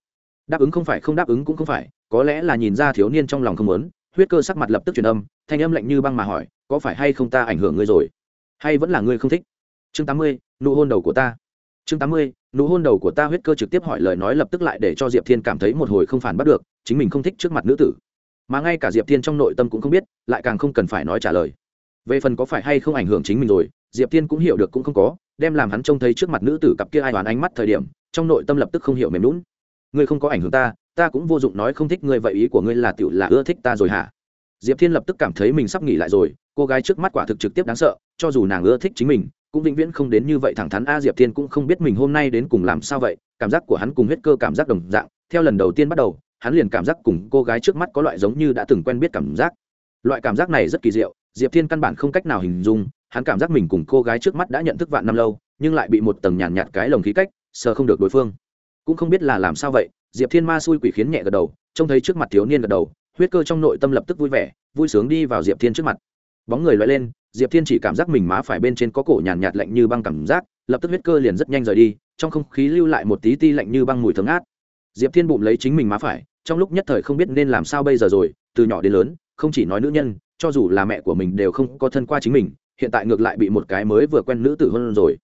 Đáp ứng không phải không đáp ứng cũng không phải, có lẽ là nhìn ra thiếu niên trong lòng không muốn, huyết cơ sắc mặt lập tức truyền âm, thanh âm lạnh như băng mà hỏi, có phải hay không ta ảnh hưởng ngươi rồi? Hay vẫn là ngươi không thích? Chương tám mươi, nụ hôn đầu của ta chương tám mươi, nụ hôn đầu của ta huyết cơ trực tiếp hỏi lời nói lập tức lại để cho diệp thiên cảm thấy một hồi không phản bắt được, chính mình không thích trước mặt nữ tử. Mà ngay cả diệp thiên trong nội tâm cũng không biết, lại càng không cần phải nói trả lời. Về phần có phải hay không ảnh hưởng chính mình rồi, diệp thiên cũng hiểu được cũng không có, đem làm hắn trông thấy trước mặt nữ tử cặp kia ai đoán ánh mắt thời điểm, trong nội tâm lập tức không hiểu mềm lún ngươi không có ảnh hưởng ta ta cũng vô dụng nói không thích ngươi vậy ý của ngươi là tiểu là ưa thích ta rồi hả? Diệp thiên lập tức cảm thấy mình sắp nghỉ lại rồi, cô gái trước mắt quả thực trực tiếp đáng sợ, cho dù nàng ưa thích chính mình cũng vĩnh viễn không đến như vậy thẳng thắn a diệp thiên cũng không biết mình hôm nay đến cùng làm sao vậy cảm giác của hắn cùng huyết cơ cảm giác đồng dạng. Theo lần đầu tiên bắt đầu hắn liền cảm giác cùng cô gái trước mắt có loại giống như đã từng quen biết cảm giác. Loại cảm giác này rất kỳ diệu diệp thiên căn bản không cách nào hình dung hắn cảm giác mình cùng cô gái trước mắt đã nhận thức vạn năm lâu nhưng lại bị một tầng nhàn nhạt, nhạt cái lồng khí cách sờ không được đối phương. Cũng không biết là làm sao vậy diệp thiên ma xui quỷ khiến nhẹ gật đầu trông thấy trước mặt thiếu niên gật đầu huyết cơ trong nội tâm lập tức vui vẻ vui sướng đi vào diệp thiên trước mặt. Bóng người loại lên diệp thiên chỉ cảm giác mình má phải bên trên có cổ nhàn nhạt, nhạt lạnh như băng cảm giác lập tức huyết cơ liền rất nhanh rời đi trong không khí lưu lại một tí ti lạnh như băng mùi thấm ngát. Diệp thiên bụng lấy chính mình má phải trong lúc nhất thời không biết nên làm sao bây giờ rồi từ nhỏ đến lớn không chỉ nói nữ nhân cho dù là mẹ của mình đều không có thân qua chính mình hiện tại ngược lại bị một cái mới vừa quen nữ tử hôn rồi.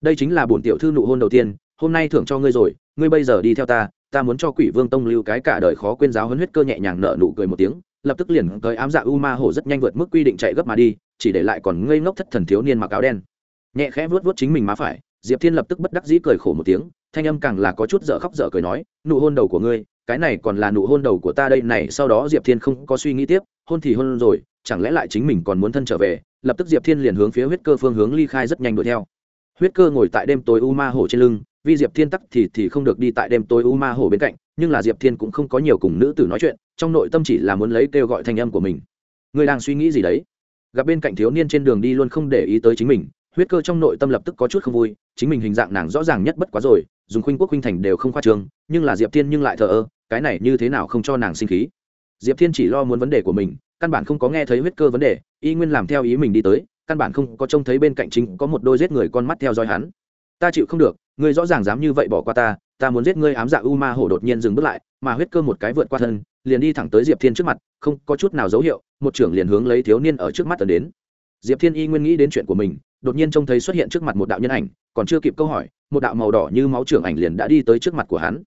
Đây chính là bổn tiểu thư nụ hôn đầu tiên hôm nay thưởng cho ngươi rồi ngươi bây giờ đi theo ta ta muốn cho quỷ vương tông lưu cái cả đời khó quên giáo huấn huyết cơ nhẹ nhàng nở nụ cười một tiếng lập tức liền tới ám dạ u ma hổ rất nhanh vượt mức quy định chạy gấp mà đi chỉ để lại còn ngây ngốc thất thần thiếu niên mặc áo đen. Nhẹ khẽ vuốt vuốt chính mình má phải, diệp thiên lập tức bất đắc dĩ cười khổ một tiếng, thanh âm càng là có chút dở khóc dở cười nói, nụ hôn đầu của ngươi, cái này còn là nụ hôn đầu của ta đây này. Sau đó diệp thiên không có suy nghĩ tiếp, hôn thì hôn rồi, chẳng lẽ lại chính mình còn muốn thân trở về? Lập tức diệp thiên liền hướng phía huyết cơ phương hướng ly khai rất nhanh đuổi theo. Huyết cơ ngồi tại đêm tối u ma hổ trên lưng, vì diệp thiên tắc thì thì không được đi tại đêm tối u ma hổ bên cạnh, nhưng là diệp thiên cũng không có nhiều cùng nữ tử nói chuyện, trong nội tâm chỉ là muốn lấy kêu gọi thanh âm của mình. Ngươi đang suy nghĩ gì đấy? Gặp bên cạnh thiếu niên trên đường đi luôn không để ý tới chính mình, huyết cơ trong nội tâm lập tức có chút không vui, chính mình hình dạng nàng rõ ràng nhất bất quá rồi, dùng khuynh quốc khuynh thành đều không khoa trương, nhưng là diệp thiên nhưng lại thờ ơ, cái này như thế nào không cho nàng sinh khí. Diệp thiên chỉ lo muốn vấn đề của mình, căn bản không có nghe thấy huyết cơ vấn đề, y nguyên làm theo ý mình đi tới, căn bản không có trông thấy bên cạnh chính có một đôi giết người con mắt theo dõi hắn. Ta chịu không được, ngươi rõ ràng dám như vậy bỏ qua ta ta muốn giết ngươi. Ám dạ u ma hổ đột nhiên dừng bước lại, mà huyết cơ một cái vượt qua thân liền đi thẳng tới diệp thiên trước mặt, không có chút nào dấu hiệu, một trưởng liền hướng lấy thiếu niên ở trước mắt tấn đến. Diệp thiên y nguyên nghĩ đến chuyện của mình, đột nhiên trông thấy xuất hiện trước mặt một đạo nhân ảnh, còn chưa kịp câu hỏi, một đạo màu đỏ như máu trưởng ảnh liền đã đi tới trước mặt của hắn.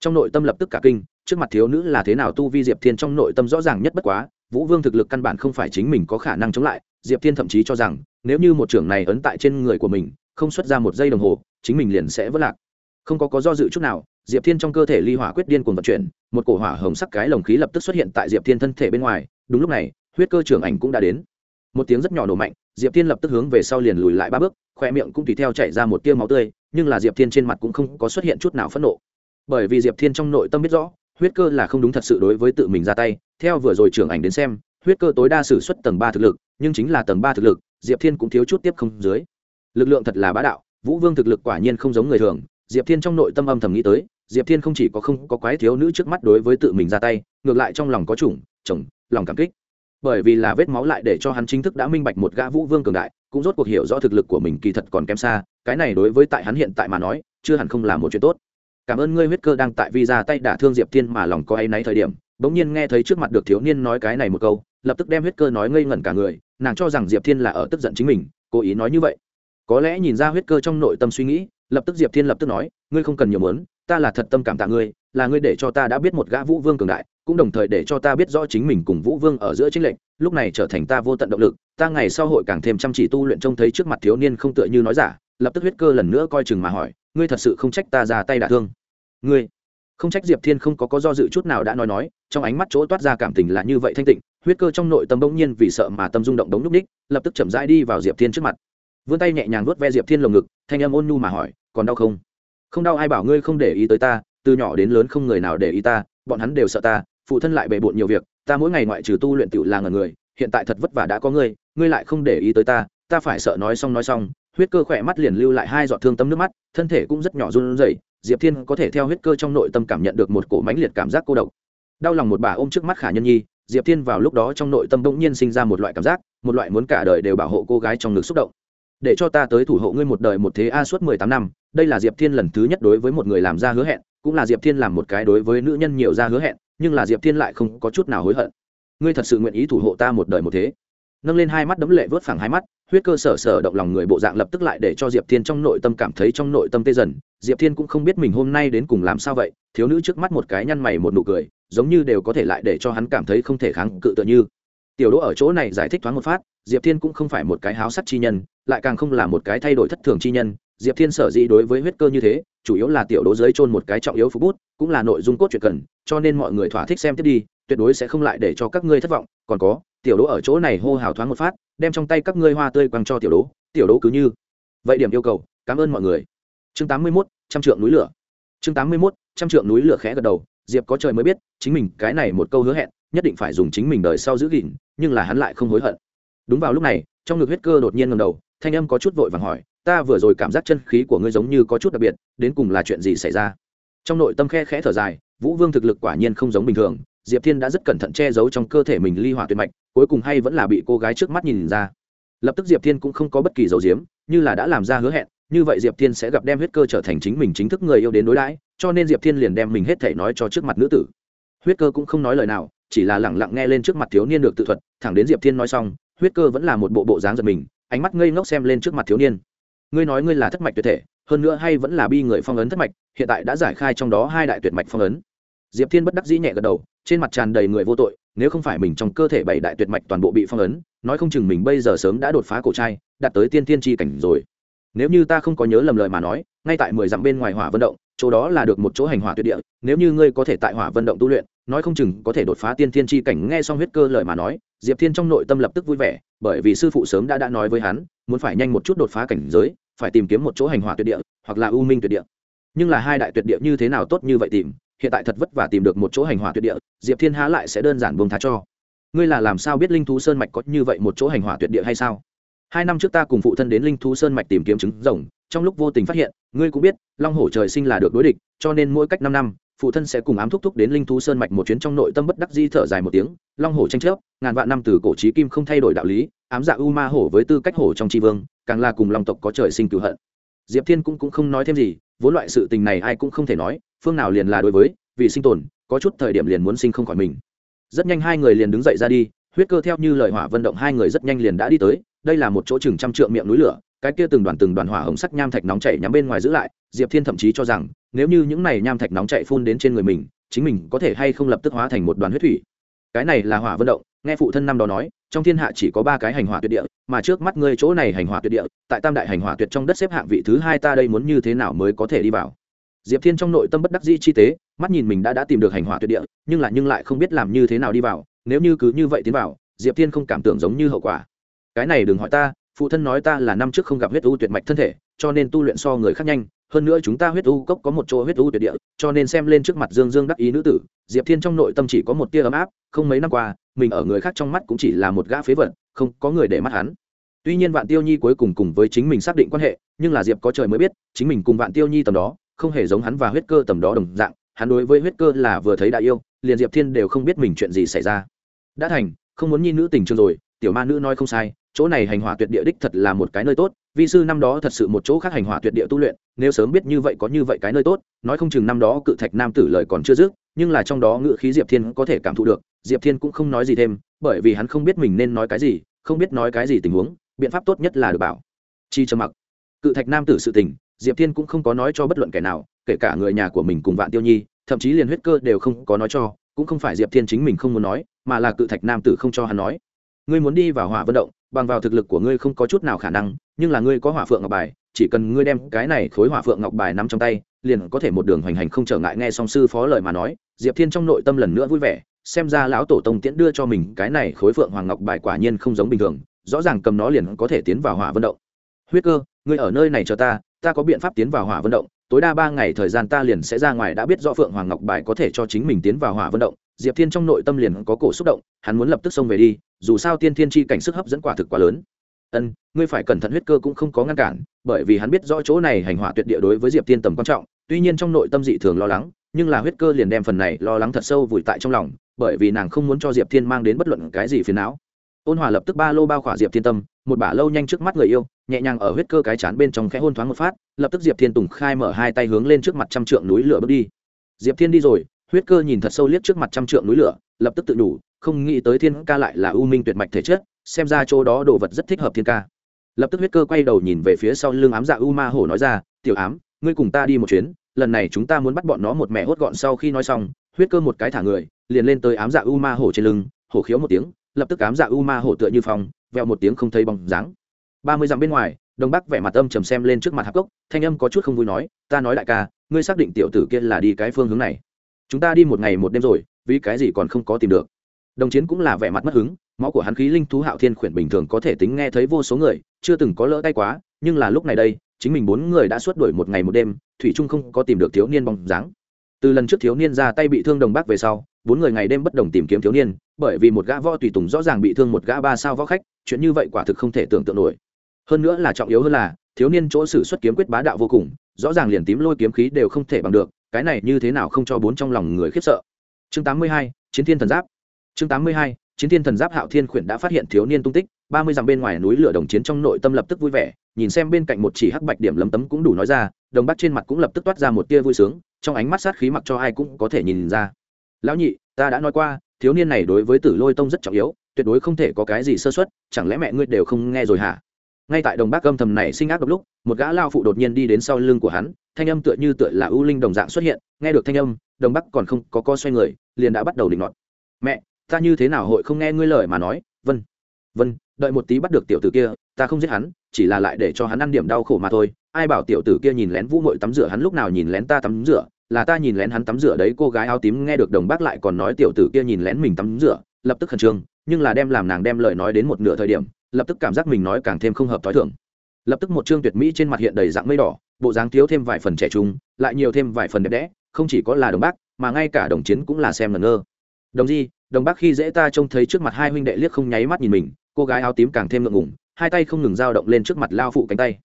Trong nội tâm lập tức cả kinh, trước mặt thiếu nữ là thế nào tu vi diệp thiên trong nội tâm rõ ràng nhất bất quá, vũ vương thực lực căn bản không phải chính mình có khả năng chống lại, diệp thiên thậm chí cho rằng, nếu như một trưởng này ấn tại trên người của mình, không xuất ra một giây đồng hồ, chính mình liền sẽ vất lạc không có có do dự chút nào, diệp thiên trong cơ thể ly hỏa quyết điên cuồng vận chuyển, một cổ hỏa hồng sắc cái lồng khí lập tức xuất hiện tại diệp thiên thân thể bên ngoài, đúng lúc này, huyết cơ trưởng ảnh cũng đã đến. Một tiếng rất nhỏ nổ mạnh, diệp thiên lập tức hướng về sau liền lùi lại ba bước, khoe miệng cũng tùy theo chạy ra một tia máu tươi, nhưng là diệp thiên trên mặt cũng không có xuất hiện chút nào phẫn nộ. Bởi vì diệp thiên trong nội tâm biết rõ, huyết cơ là không đúng thật sự đối với tự mình ra tay, theo vừa rồi trưởng ảnh đến xem, huyết cơ tối đa xử suất tầng ba thực lực, nhưng chính là tầng ba thực lực, diệp thiên cũng thiếu chút tiếp không dưới. Lực lượng thật là bá đạo, vũ vương thực lực quả nhiên không giống người thường diệp thiên trong nội tâm âm thầm nghĩ tới, diệp thiên không chỉ có không có quái thiếu nữ trước mắt đối với tự mình ra tay, ngược lại trong lòng có chủng, chồng, lòng cảm kích. Bởi vì là vết máu lại để cho hắn chính thức đã minh bạch một gã vũ vương cường đại, cũng rốt cuộc hiểu rõ thực lực của mình kỳ thật còn kém xa, cái này đối với tại hắn hiện tại mà nói, chưa hẳn không là một chuyện tốt. Cảm ơn ngươi huyết cơ đang tại vì ra tay đả thương diệp thiên mà lòng có áy náy thời điểm, bỗng nhiên nghe thấy trước mặt được thiếu niên nói cái này một câu, lập tức đem huyết cơ nói ngây ngẩn cả người, nàng cho rằng diệp thiên là ở tức giận chính mình, cố ý nói như vậy. Có lẽ nhìn ra huyết cơ trong nội tâm suy nghĩ lập tức diệp thiên lập tức nói, ngươi không cần nhiều mớn ta là thật tâm cảm tạ ngươi, là ngươi để cho ta đã biết một gã vũ vương cường đại, cũng đồng thời để cho ta biết rõ chính mình cùng vũ vương ở giữa chính lệnh lúc này trở thành ta vô tận động lực, ta ngày sau hội càng thêm chăm chỉ tu luyện trông thấy trước mặt thiếu niên không tựa như nói giả, lập tức huyết cơ lần nữa coi chừng mà hỏi, ngươi thật sự không trách ta ra tay đả thương? Ngươi? Không trách diệp thiên không có có do dự chút nào đã nói nói, trong ánh mắt chỗ toát ra cảm tình là như vậy thanh tịnh, huyết cơ trong nội tâm bỗng nhiên vì sợ mà tâm rung động đống núp ních lập tức chậm rãi đi vào diệp thiên trước mặt vươn tay nhẹ nhàng vuốt ve diệp thiên lồng ngực, thanh âm ôn nhu mà hỏi, còn đau không? Không đau, ai bảo ngươi không để ý tới ta, từ nhỏ đến lớn không người nào để ý ta, bọn hắn đều sợ ta, phụ thân lại bề bộn nhiều việc, ta mỗi ngày ngoại trừ tu luyện tiểu là ngần người, hiện tại thật vất vả đã có ngươi ngươi lại không để ý tới ta ta phải sợ nói xong nói xong, huyết cơ khỏe mắt liền lưu lại hai giọt thương tâm nước mắt, thân thể cũng rất nhỏ run rẩy, diệp thiên có thể theo huyết cơ trong nội tâm cảm nhận được một cổ mãnh liệt cảm giác cô độc. Đau lòng một bà ôm trước mắt khả nhân nhi, diệp thiên vào lúc đó trong nội tâm bỗng nhiên sinh ra một loại cảm giác, một loại muốn cả đời đều bảo hộ cô gái trong ngực xúc động để cho ta tới thủ hộ ngươi một đời một thế a suốt mười tám năm, đây là diệp thiên lần thứ nhất đối với một người làm ra hứa hẹn, cũng là diệp thiên làm một cái đối với nữ nhân nhiều ra hứa hẹn, nhưng là diệp thiên lại không có chút nào hối hận. Ngươi thật sự nguyện ý thủ hộ ta một đời một thế? Nâng lên hai mắt đấm lệ vớt phẳng hai mắt, huyết cơ sở sở động lòng người bộ dạng lập tức lại để cho diệp thiên trong nội tâm cảm thấy trong nội tâm tê dần. Diệp thiên cũng không biết mình hôm nay đến cùng làm sao vậy, thiếu nữ trước mắt một cái nhăn mày một nụ cười, giống như đều có thể lại để cho hắn cảm thấy không thể kháng cự tựa như tiểu đỗ ở chỗ này giải thích thoáng một phát, diệp thiên cũng không phải một cái háo sắc chi nhân, lại càng không là một cái thay đổi thất thường chi nhân. Diệp thiên sở dĩ đối với huyết cơ như thế, chủ yếu là tiểu đỗ dưới trôn một cái trọng yếu phú bút, cũng là nội dung cốt truyện cần, cho nên mọi người thỏa thích xem tiếp đi, tuyệt đối sẽ không lại để cho các ngươi thất vọng. Còn có, tiểu đỗ ở chỗ này hô hào thoáng một phát, đem trong tay các ngươi hoa tươi quăng cho tiểu đỗ tiểu đỗ cứ như vậy điểm yêu cầu, cảm ơn mọi người. Chương tám mươi mốt, trăm trượng núi lửa. Chương tám mươi mốt, trăm trượng núi lửa khẽ gật đầu, diệp có trời mới biết, chính mình cái này một câu hứa hẹn nhất định phải dùng chính mình đời sau giữ gìn, nhưng là hắn lại không hối hận. Đúng vào lúc này, trong ngực huyết cơ đột nhiên ngầm đầu, thanh âm có chút vội vàng hỏi, ta vừa rồi cảm giác chân khí của ngươi giống như có chút đặc biệt, đến cùng là chuyện gì xảy ra? Trong nội tâm khe khẽ thở dài, vũ vương thực lực quả nhiên không giống bình thường, diệp thiên đã rất cẩn thận che giấu trong cơ thể mình ly hỏa tuyệt mạch, cuối cùng hay vẫn là bị cô gái trước mắt nhìn ra. Lập tức diệp thiên cũng không có bất kỳ dấu diếm như là đã làm ra hứa hẹn, như vậy diệp thiên sẽ gặp đem huyết cơ trở thành chính mình chính thức người yêu đến đối đãi, cho nên diệp thiên liền đem mình hết thể nói cho trước mặt nữ tử. Huyết cơ cũng không nói lời nào chỉ là lẳng lặng nghe lên trước mặt thiếu niên được tự thuật, thẳng đến diệp thiên nói xong, huyết cơ vẫn là một bộ bộ dáng giật mình, ánh mắt ngây ngốc xem lên trước mặt thiếu niên. Ngươi nói ngươi là thất mạch tuyệt thể, hơn nữa hay vẫn là bi người phong ấn thất mạch, hiện tại đã giải khai trong đó hai đại tuyệt mạch phong ấn. Diệp thiên bất đắc dĩ nhẹ gật đầu, trên mặt tràn đầy người vô tội, nếu không phải mình trong cơ thể bảy đại tuyệt mạch toàn bộ bị phong ấn, nói không chừng mình bây giờ sớm đã đột phá cổ trai, đạt tới tiên tiên tri cảnh rồi. Nếu như ta không có nhớ lầm lời mà nói, ngay tại mười dặm bên ngoài hỏa vận động, chỗ đó là được một chỗ hành hỏa tuyệt địa, nếu như ngươi có thể tại hỏa vận động tu luyện nói không chừng có thể đột phá tiên thiên tri cảnh. Nghe xong huyết cơ lời mà nói, diệp thiên trong nội tâm lập tức vui vẻ, bởi vì sư phụ sớm đã đã nói với hắn, muốn phải nhanh một chút đột phá cảnh giới, phải tìm kiếm một chỗ hành hỏa tuyệt địa, hoặc là u minh tuyệt địa. Nhưng là hai đại tuyệt địa như thế nào tốt như vậy tìm, hiện tại thật vất vả tìm được một chỗ hành hỏa tuyệt địa, diệp thiên há lại sẽ đơn giản buông tha cho. Ngươi là làm sao biết linh thú sơn mạch có như vậy một chỗ hành hỏa tuyệt địa hay sao? Hai năm trước ta cùng phụ thân đến linh thú sơn mạch tìm kiếm trứng rồng, trong lúc vô tình phát hiện, ngươi cũng biết, long hổ trời sinh là được đối địch, cho nên mỗi cách năm năm phụ thân sẽ cùng ám thúc thúc đến linh thú sơn mạch một chuyến trong nội tâm bất đắc di thở dài một tiếng long hổ tranh chấp ngàn vạn năm từ cổ trí kim không thay đổi đạo lý ám dạ u ma hổ với tư cách hổ trong tri vương càng là cùng long tộc có trời sinh cựu hận. Diệp thiên cũng, cũng không nói thêm gì vốn loại sự tình này ai cũng không thể nói phương nào liền là đối với vì sinh tồn có chút thời điểm liền muốn sinh không khỏi mình. Rất nhanh hai người liền đứng dậy ra đi huyết cơ theo như lời hỏa vận động hai người rất nhanh liền đã đi tới đây là một chỗ chừng trăm trượng miệng núi lửa cái kia từng đoàn từng đoàn hỏa hồng sắc nham thạch nóng chảy nhắm bên ngoài giữ lại, diệp thiên thậm chí cho rằng, nếu như những này nham thạch nóng chảy phun đến trên người mình, chính mình có thể hay không lập tức hóa thành một đoàn huyết thủy. Cái này là hỏa vận động, nghe phụ thân năm đó nói, trong thiên hạ chỉ có ba cái hành hỏa tuyệt địa, mà trước mắt ngươi chỗ này hành hỏa tuyệt địa, tại tam đại hành hỏa tuyệt trong đất xếp hạng vị thứ hai ta đây muốn như thế nào mới có thể đi vào? Diệp thiên trong nội tâm bất đắc dĩ chi tế, mắt nhìn mình đã đã tìm được hành hỏa tuyệt địa, nhưng lại nhưng lại không biết làm như thế nào đi vào, nếu như cứ như vậy tiến vào, diệp thiên không cảm tưởng giống như hậu quả. Cái này đừng hỏi ta phụ thân nói ta là năm trước không gặp huyết u tuyệt mạch thân thể, cho nên tu luyện so người khác nhanh, hơn nữa chúng ta huyết u cốc có một chỗ huyết u tuyệt địa, cho nên xem lên trước mặt dương dương đắc ý nữ tử, diệp thiên trong nội tâm chỉ có một tia ấm áp, không mấy năm qua, mình ở người khác trong mắt cũng chỉ là một gã phế vật, không có người để mắt hắn. Tuy nhiên vạn tiêu nhi cuối cùng cùng với chính mình xác định quan hệ, nhưng là diệp có trời mới biết, chính mình cùng vạn tiêu nhi tầm đó, không hề giống hắn và huyết cơ tầm đó đồng dạng, hắn đối với huyết cơ là vừa thấy đại yêu, liền diệp thiên đều không biết mình chuyện gì xảy ra. Đã thành, không muốn nhi nữ tình trường rồi, tiểu ma nữ nói không sai chỗ này hành hỏa tuyệt địa đích thật là một cái nơi tốt, vi sư năm đó thật sự một chỗ khác hành hỏa tuyệt địa tu luyện, nếu sớm biết như vậy có như vậy cái nơi tốt, nói không chừng năm đó cự thạch nam tử lời còn chưa dứt, nhưng là trong đó ngự khí diệp thiên có thể cảm thụ được, diệp thiên cũng không nói gì thêm, bởi vì hắn không biết mình nên nói cái gì, không biết nói cái gì tình huống, biện pháp tốt nhất là được bảo. Chi trầm mặc. Cự thạch nam tử sự tình, diệp thiên cũng không có nói cho bất luận kẻ nào, kể cả người nhà của mình cùng vạn tiêu nhi, thậm chí liền huyết cơ đều không có nói cho, cũng không phải diệp thiên chính mình không muốn nói, mà là cự thạch nam tử không cho hắn nói ngươi muốn đi vào hỏa vận động, bằng vào thực lực của ngươi không có chút nào khả năng, nhưng là ngươi có hỏa phượng ngọc bài, chỉ cần ngươi đem cái này khối hỏa phượng ngọc bài nắm trong tay, liền có thể một đường hoành hành không trở ngại nghe song sư phó lời mà nói. Diệp thiên trong nội tâm lần nữa vui vẻ, xem ra lão tổ tông tiễn đưa cho mình cái này khối phượng hoàng ngọc bài quả nhiên không giống bình thường, rõ ràng cầm nó liền có thể tiến vào hỏa vận động. Huyết cơ, ngươi ở nơi này cho ta ta có biện pháp tiến vào hỏa vận động, tối đa ba ngày thời gian ta liền sẽ ra ngoài đã biết rõ phượng hoàng ngọc bài có thể cho chính mình tiến vào hỏa vận động diệp thiên trong nội tâm liền có cổ xúc động, hắn muốn lập tức xông về đi, dù sao tiên thiên chi cảnh sức hấp dẫn quả thực quá lớn. Ân, ngươi phải cẩn thận huyết cơ cũng không có ngăn cản, bởi vì hắn biết rõ chỗ này hành hỏa tuyệt địa đối với diệp Thiên tầm quan trọng, tuy nhiên trong nội tâm dị thường lo lắng, nhưng là huyết cơ liền đem phần này lo lắng thật sâu vùi tại trong lòng, bởi vì nàng không muốn cho diệp thiên mang đến bất luận cái gì phiền não. Ôn hòa lập tức ba lô bao khỏa diệp thiên tâm, một bả lâu nhanh trước mắt người yêu, nhẹ nhàng ở huyết cơ cái chán bên trong khẽ hôn thoáng một phát, lập tức diệp thiên tùng khai mở hai tay hướng lên trước mặt trăm trượng núi lửa bước đi. Diệp thiên đi rồi huyết cơ nhìn thật sâu liếc trước mặt trăm trượng núi lửa, lập tức tự đủ, không nghĩ tới thiên ca lại là ưu minh tuyệt mạch thể chất, xem ra chỗ đó đồ vật rất thích hợp thiên ca. Lập tức huyết cơ quay đầu nhìn về phía sau lưng ám dạ u ma hổ nói ra, tiểu ám, ngươi cùng ta đi một chuyến, lần này chúng ta muốn bắt bọn nó một mẹ hốt gọn sau khi nói xong. Huyết cơ một cái thả người, liền lên tới ám dạ u ma hổ trên lưng, hổ khiếu một tiếng, lập tức ám dạ u ma hổ tựa như phòng vẹo một tiếng không thấy bóng dáng. Ba mươi dặm bên ngoài, đông bắc vẻ mặt âm trầm xem lên trước mặt hạp cốc, thanh âm có chút không vui nói, ta nói đại ca, ngươi xác định tiểu tử kia là đi cái phương hướng này chúng ta đi một ngày một đêm rồi, vì cái gì còn không có tìm được? Đồng chiến cũng là vẻ mặt mất hứng, máu của hắn khí linh thú hạo thiên khuyển bình thường có thể tính nghe thấy vô số người, chưa từng có lỡ tay quá, nhưng là lúc này đây, chính mình bốn người đã suốt đuổi một ngày một đêm, thủy trung không có tìm được thiếu niên bóng dáng. Từ lần trước thiếu niên ra tay bị thương đồng bác về sau, bốn người ngày đêm bất đồng tìm kiếm thiếu niên, bởi vì một gã võ tùy tùng rõ ràng bị thương một gã ba sao võ khách, chuyện như vậy quả thực không thể tưởng tượng nổi. Hơn nữa là trọng yếu hơn là, thiếu niên chỗ sử xuất kiếm quyết bá đạo vô cùng, rõ ràng liền tím lôi kiếm khí đều không thể bằng được cái này như thế nào không cho bốn trong lòng người khiếp sợ. Chương 82, chiến thiên thần giáp. Chương 82, chiến thiên thần giáp hạo thiên khuyển đã phát hiện thiếu niên tung tích ba mươi dặm bên ngoài núi lửa đồng chiến trong nội tâm lập tức vui vẻ nhìn xem bên cạnh một chỉ hắc bạch điểm lấm tấm cũng đủ nói ra đồng bắt trên mặt cũng lập tức toát ra một tia vui sướng trong ánh mắt sát khí mặc cho ai cũng có thể nhìn ra. Lão nhị ta đã nói qua thiếu niên này đối với tử lôi tông rất trọng yếu tuyệt đối không thể có cái gì sơ xuất chẳng lẽ mẹ ngươi đều không nghe rồi hả? Ngay tại đồng bác âm thầm này sinh ác độc lúc, một gã lao phụ đột nhiên đi đến sau lưng của hắn, thanh âm tựa như tựa là ưu linh đồng dạng xuất hiện, nghe được thanh âm, đồng bắc còn không có co xoay người, liền đã bắt đầu định nọt. Mẹ, ta như thế nào hội không nghe ngươi lời mà nói? Vân vân, đợi một tí bắt được tiểu tử kia, ta không giết hắn, chỉ là lại để cho hắn ăn điểm đau khổ mà thôi. Ai bảo tiểu tử kia nhìn lén vũ mội tắm rửa, hắn lúc nào nhìn lén ta tắm rửa? Là ta nhìn lén hắn tắm rửa đấy, cô gái áo tím nghe được đồng bác lại còn nói tiểu tử kia nhìn lén mình tắm rửa, lập tức khẩn trương nhưng là đem làm nàng đem lời nói đến một nửa thời điểm, lập tức cảm giác mình nói càng thêm không hợp t h o i thưởng lập tức một trương tuyệt mỹ trên mặt hiện đầy dạng mây đỏ, bộ dáng thiếu thêm vài phần trẻ trung, lại nhiều thêm vài phần đẹp đẽ, không chỉ có là đồng bác, mà ngay cả đồng chiến cũng là xem ngẩn ngơ. Đồng di, đồng bác khi dễ ta trông thấy trước mặt hai huynh đệ liếc không nháy mắt nhìn mình, cô gái áo tím càng thêm ngượng ngủng hai tay không ngừng dao động lên trước mặt lao phụ cánh tay.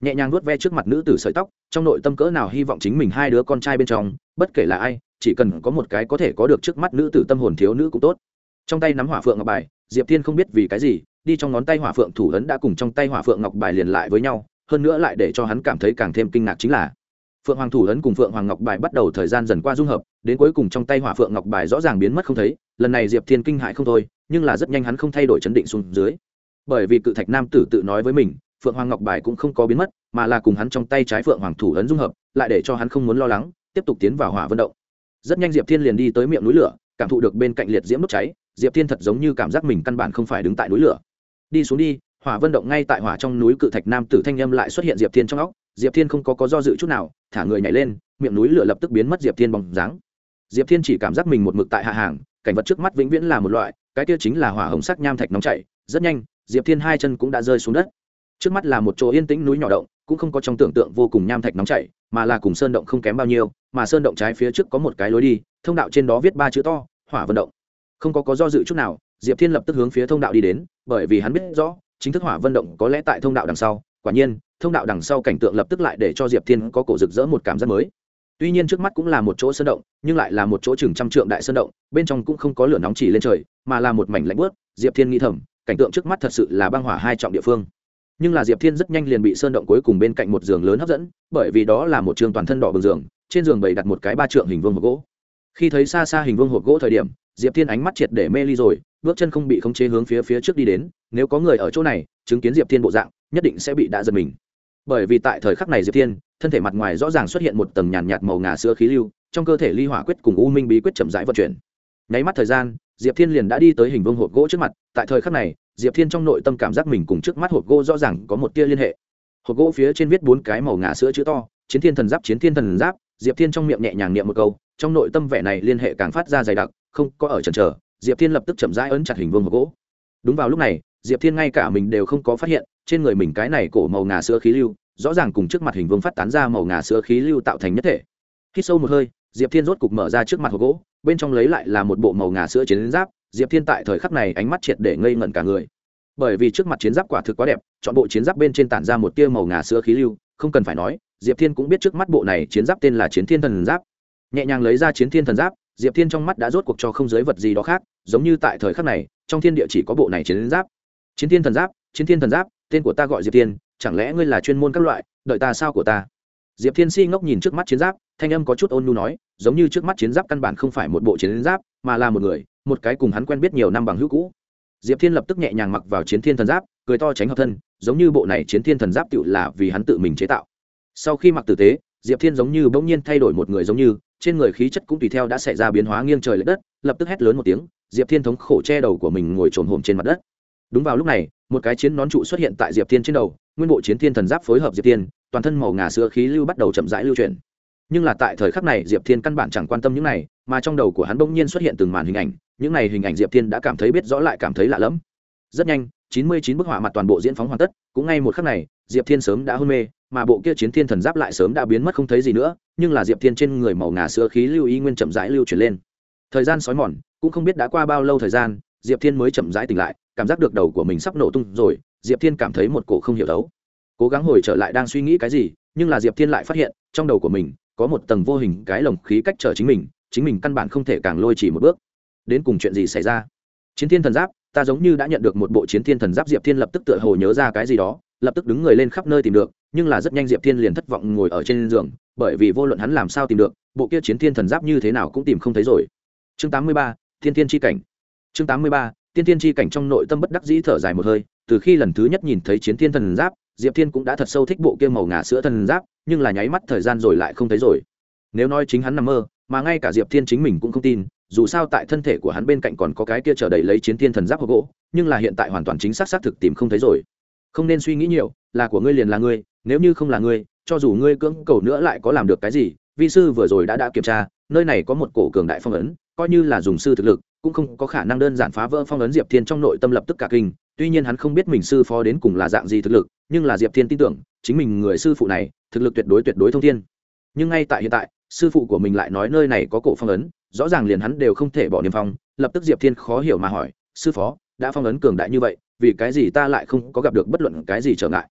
Nhẹ nhàng nuốt ve trước mặt nữ tử sợi tóc, trong nội tâm cỡ nào hy vọng chính mình hai đứa con trai bên trong, bất kể là ai, chỉ cần có một cái có thể có được trước mắt nữ tử tâm hồn thiếu nữ cũng tốt trong tay nắm hỏa phượng ngọc bài, diệp thiên không biết vì cái gì, đi trong ngón tay hỏa phượng thủ ấn đã cùng trong tay hỏa phượng ngọc bài liền lại với nhau, hơn nữa lại để cho hắn cảm thấy càng thêm kinh ngạc chính là phượng hoàng thủ ấn cùng phượng hoàng ngọc bài bắt đầu thời gian dần qua dung hợp, đến cuối cùng trong tay hỏa phượng ngọc bài rõ ràng biến mất không thấy, lần này diệp thiên kinh hại không thôi, nhưng là rất nhanh hắn không thay đổi chấn định xuống dưới. Bởi vì cự thạch nam tử tự nói với mình, phượng hoàng ngọc bài cũng không có biến mất, mà là cùng hắn trong tay trái phượng hoàng thủ ấn dung hợp, lại để cho hắn không muốn lo lắng, tiếp tục tiến vào hỏa vận động. Rất nhanh diệp thiên liền đi tới miệng núi lửa, cảm thụ được bên cạnh liệt diễm đốt cháy diệp thiên thật giống như cảm giác mình căn bản không phải đứng tại núi lửa. Đi xuống đi, hỏa Vân động ngay tại hỏa trong núi cự thạch nam tử thanh âm lại xuất hiện diệp thiên trong óc. Diệp thiên không có có do dự chút nào, thả người nhảy lên, miệng núi lửa lập tức biến mất diệp thiên bóng dáng. Diệp thiên chỉ cảm giác mình một mực tại hạ hàng, cảnh vật trước mắt vĩnh viễn là một loại, cái kia chính là hỏa hồng sắc nham thạch nóng chảy. Rất nhanh, diệp thiên hai chân cũng đã rơi xuống đất. Trước mắt là một chỗ yên tĩnh núi nhỏ động, cũng không có trong tưởng tượng vô cùng nham thạch nóng chảy, mà là cùng sơn động không kém bao nhiêu, mà sơn động trái phía trước có một cái lối đi, thông đạo trên đó viết ba chữ to, hỏa vận động không có có do dự chút nào, diệp thiên lập tức hướng phía thông đạo đi đến, bởi vì hắn biết rõ, chính thức hỏa vận động có lẽ tại thông đạo đằng sau. Quả nhiên, thông đạo đằng sau cảnh tượng lập tức lại để cho diệp thiên có cổ rực rỡ một cảm giác mới. Tuy nhiên trước mắt cũng là một chỗ sơn động, nhưng lại là một chỗ chừng trăm trượng đại sơn động, bên trong cũng không có lửa nóng chỉ lên trời, mà là một mảnh lạnh bớt diệp thiên nghĩ thầm, cảnh tượng trước mắt thật sự là băng hỏa hai trọng địa phương. Nhưng là diệp thiên rất nhanh liền bị sơn động cuối cùng bên cạnh một giường lớn hấp dẫn, bởi vì đó là một trường toàn thân đỏ bừng giường, trên giường bày đặt một cái ba trượng hình vương hộp gỗ khi thấy xa xa hình vương hộp gỗ thời điểm, diệp thiên ánh mắt triệt để mê ly rồi, bước chân không bị khống chế hướng phía phía trước đi đến, nếu có người ở chỗ này, chứng kiến diệp thiên bộ dạng, nhất định sẽ bị đã giật mình. Bởi vì tại thời khắc này diệp thiên, thân thể mặt ngoài rõ ràng xuất hiện một tầng nhàn nhạt màu ngà sữa khí lưu, trong cơ thể ly hỏa quyết cùng u minh bí quyết chậm rãi vận chuyển. Nháy mắt thời gian, diệp thiên liền đã đi tới hình vương hộp gỗ trước mặt, tại thời khắc này, diệp thiên trong nội tâm cảm giác mình cùng trước mắt hộp gỗ rõ ràng có một tia liên hệ. Hộp gỗ phía trên viết bốn cái màu ngà sữa chữ to, chiến thiên thần giáp, chiến thiên thần giáp, diệp thiên trong miệng nhẹ nhàng niệm một câu trong nội tâm vẻ này liên hệ càng phát ra dày đặc, không có ở trần trở diệp thiên lập tức chậm rãi ấn chặt hình vương hộp gỗ. Đúng vào lúc này, diệp thiên ngay cả mình đều không có phát hiện, trên người mình cái này cổ màu ngà sữa khí lưu, rõ ràng cùng trước mặt hình vương phát tán ra màu ngà sữa khí lưu tạo thành nhất thể. Khi sâu một hơi, diệp thiên rốt cục mở ra trước mặt hộp gỗ, bên trong lấy lại là một bộ màu ngà sữa chiến giáp. Diệp thiên tại thời khắc này ánh mắt triệt để ngây ngẩn cả người. Bởi vì trước mặt chiến giáp quả thực quá đẹp, chọn bộ chiến giáp bên trên tản ra một tia màu ngà sữa khí lưu, không cần phải nói, diệp thiên cũng biết trước mắt bộ này chiến giáp tên là chiến thiên thần giáp nhẹ nhàng lấy ra chiến thiên thần giáp, diệp thiên trong mắt đã rốt cuộc cho không giới vật gì đó khác, giống như tại thời khắc này, trong thiên địa chỉ có bộ này chiến giáp. Chiến thiên thần giáp, chiến thiên thần giáp, tên của ta gọi diệp thiên, chẳng lẽ ngươi là chuyên môn các loại, đợi ta sao của ta? Diệp thiên si ngốc nhìn trước mắt chiến giáp, thanh âm có chút ôn nhu nói, giống như trước mắt chiến giáp căn bản không phải một bộ chiến giáp, mà là một người, một cái cùng hắn quen biết nhiều năm bằng hữu cũ. Diệp thiên lập tức nhẹ nhàng mặc vào chiến thiên thần giáp, cười to tránh hợp thân, giống như bộ này chiến thiên thần giáp tự là vì hắn tự mình chế tạo. Sau khi mặc tử tế, diệp thiên giống như bỗng nhiên thay đổi một người giống như trên người khí chất cũng tùy theo đã xảy ra biến hóa nghiêng trời lệch đất, lập tức hét lớn một tiếng, diệp thiên thống khổ che đầu của mình ngồi trồn hổm trên mặt đất. Đúng vào lúc này, một cái chiến nón trụ xuất hiện tại diệp thiên trên đầu, nguyên bộ chiến thiên thần giáp phối hợp diệp thiên, toàn thân màu ngà sữa khí lưu bắt đầu chậm rãi lưu chuyển. Nhưng là tại thời khắc này, diệp thiên căn bản chẳng quan tâm những này, mà trong đầu của hắn bỗng nhiên xuất hiện từng màn hình ảnh, những này hình ảnh diệp thiên đã cảm thấy biết rõ lại cảm thấy lạ lẫm. Rất nhanh, chín mươi chín bức họa mặt toàn bộ diễn phóng hoàn tất, cũng ngay một khắc này, diệp thiên sớm đã hôn mê mà bộ kia chiến thiên thần giáp lại sớm đã biến mất không thấy gì nữa, nhưng là diệp thiên trên người màu ngà sữa khí lưu ý nguyên chậm rãi lưu chuyển lên. Thời gian sói mòn, cũng không biết đã qua bao lâu thời gian, diệp thiên mới chậm rãi tỉnh lại, cảm giác được đầu của mình sắp nổ tung rồi, diệp thiên cảm thấy một cổ không hiểu đấu cố gắng hồi trở lại đang suy nghĩ cái gì, nhưng là diệp thiên lại phát hiện, trong đầu của mình, có một tầng vô hình cái lồng khí cách trở chính mình chính mình căn bản không thể càng lôi chỉ một bước. Đến cùng chuyện gì xảy ra? Chiến thiên thần giáp, ta giống như đã nhận được một bộ chiến thiên thần giáp, diệp thiên lập tức tựa hồ nhớ ra cái gì đó lập tức đứng người lên khắp nơi tìm được nhưng là rất nhanh diệp thiên liền thất vọng ngồi ở trên giường bởi vì vô luận hắn làm sao tìm được bộ kia chiến thiên thần giáp như thế nào cũng tìm không thấy rồi. Chương 83, thiên thiên chi cảnh. Chương 83, tiên thiên chi cảnh trong nội tâm bất đắc dĩ thở dài một hơi từ khi lần thứ nhất nhìn thấy chiến thiên thần giáp diệp thiên cũng đã thật sâu thích bộ kia màu ngà sữa thần giáp nhưng là nháy mắt thời gian rồi lại không thấy rồi. Nếu nói chính hắn nằm mơ mà ngay cả diệp thiên chính mình cũng không tin dù sao tại thân thể của hắn bên cạnh còn có cái kia chờ đầy lấy chiến thiên thần giáp hộp gỗ nhưng là hiện tại hoàn toàn chính xác xác thực tìm không thấy rồi không nên suy nghĩ nhiều, là của ngươi liền là ngươi, nếu như không là ngươi, cho dù ngươi cưỡng cầu nữa lại có làm được cái gì, vi sư vừa rồi đã đã kiểm tra, nơi này có một cổ cường đại phong ấn, coi như là dùng sư thực lực, cũng không có khả năng đơn giản phá vỡ phong ấn diệp thiên trong nội tâm lập tức cả kinh, tuy nhiên hắn không biết mình sư phó đến cùng là dạng gì thực lực, nhưng là diệp thiên tin tưởng, chính mình người sư phụ này, thực lực tuyệt đối tuyệt đối thông thiên. Nhưng ngay tại hiện tại, sư phụ của mình lại nói nơi này có cổ phong ấn, rõ ràng liền hắn đều không thể bỏ niềm phong, lập tức diệp thiên khó hiểu mà hỏi, sư phó đã phong ấn cường đại như vậy, vì cái gì ta lại không có gặp được bất luận cái gì trở ngại?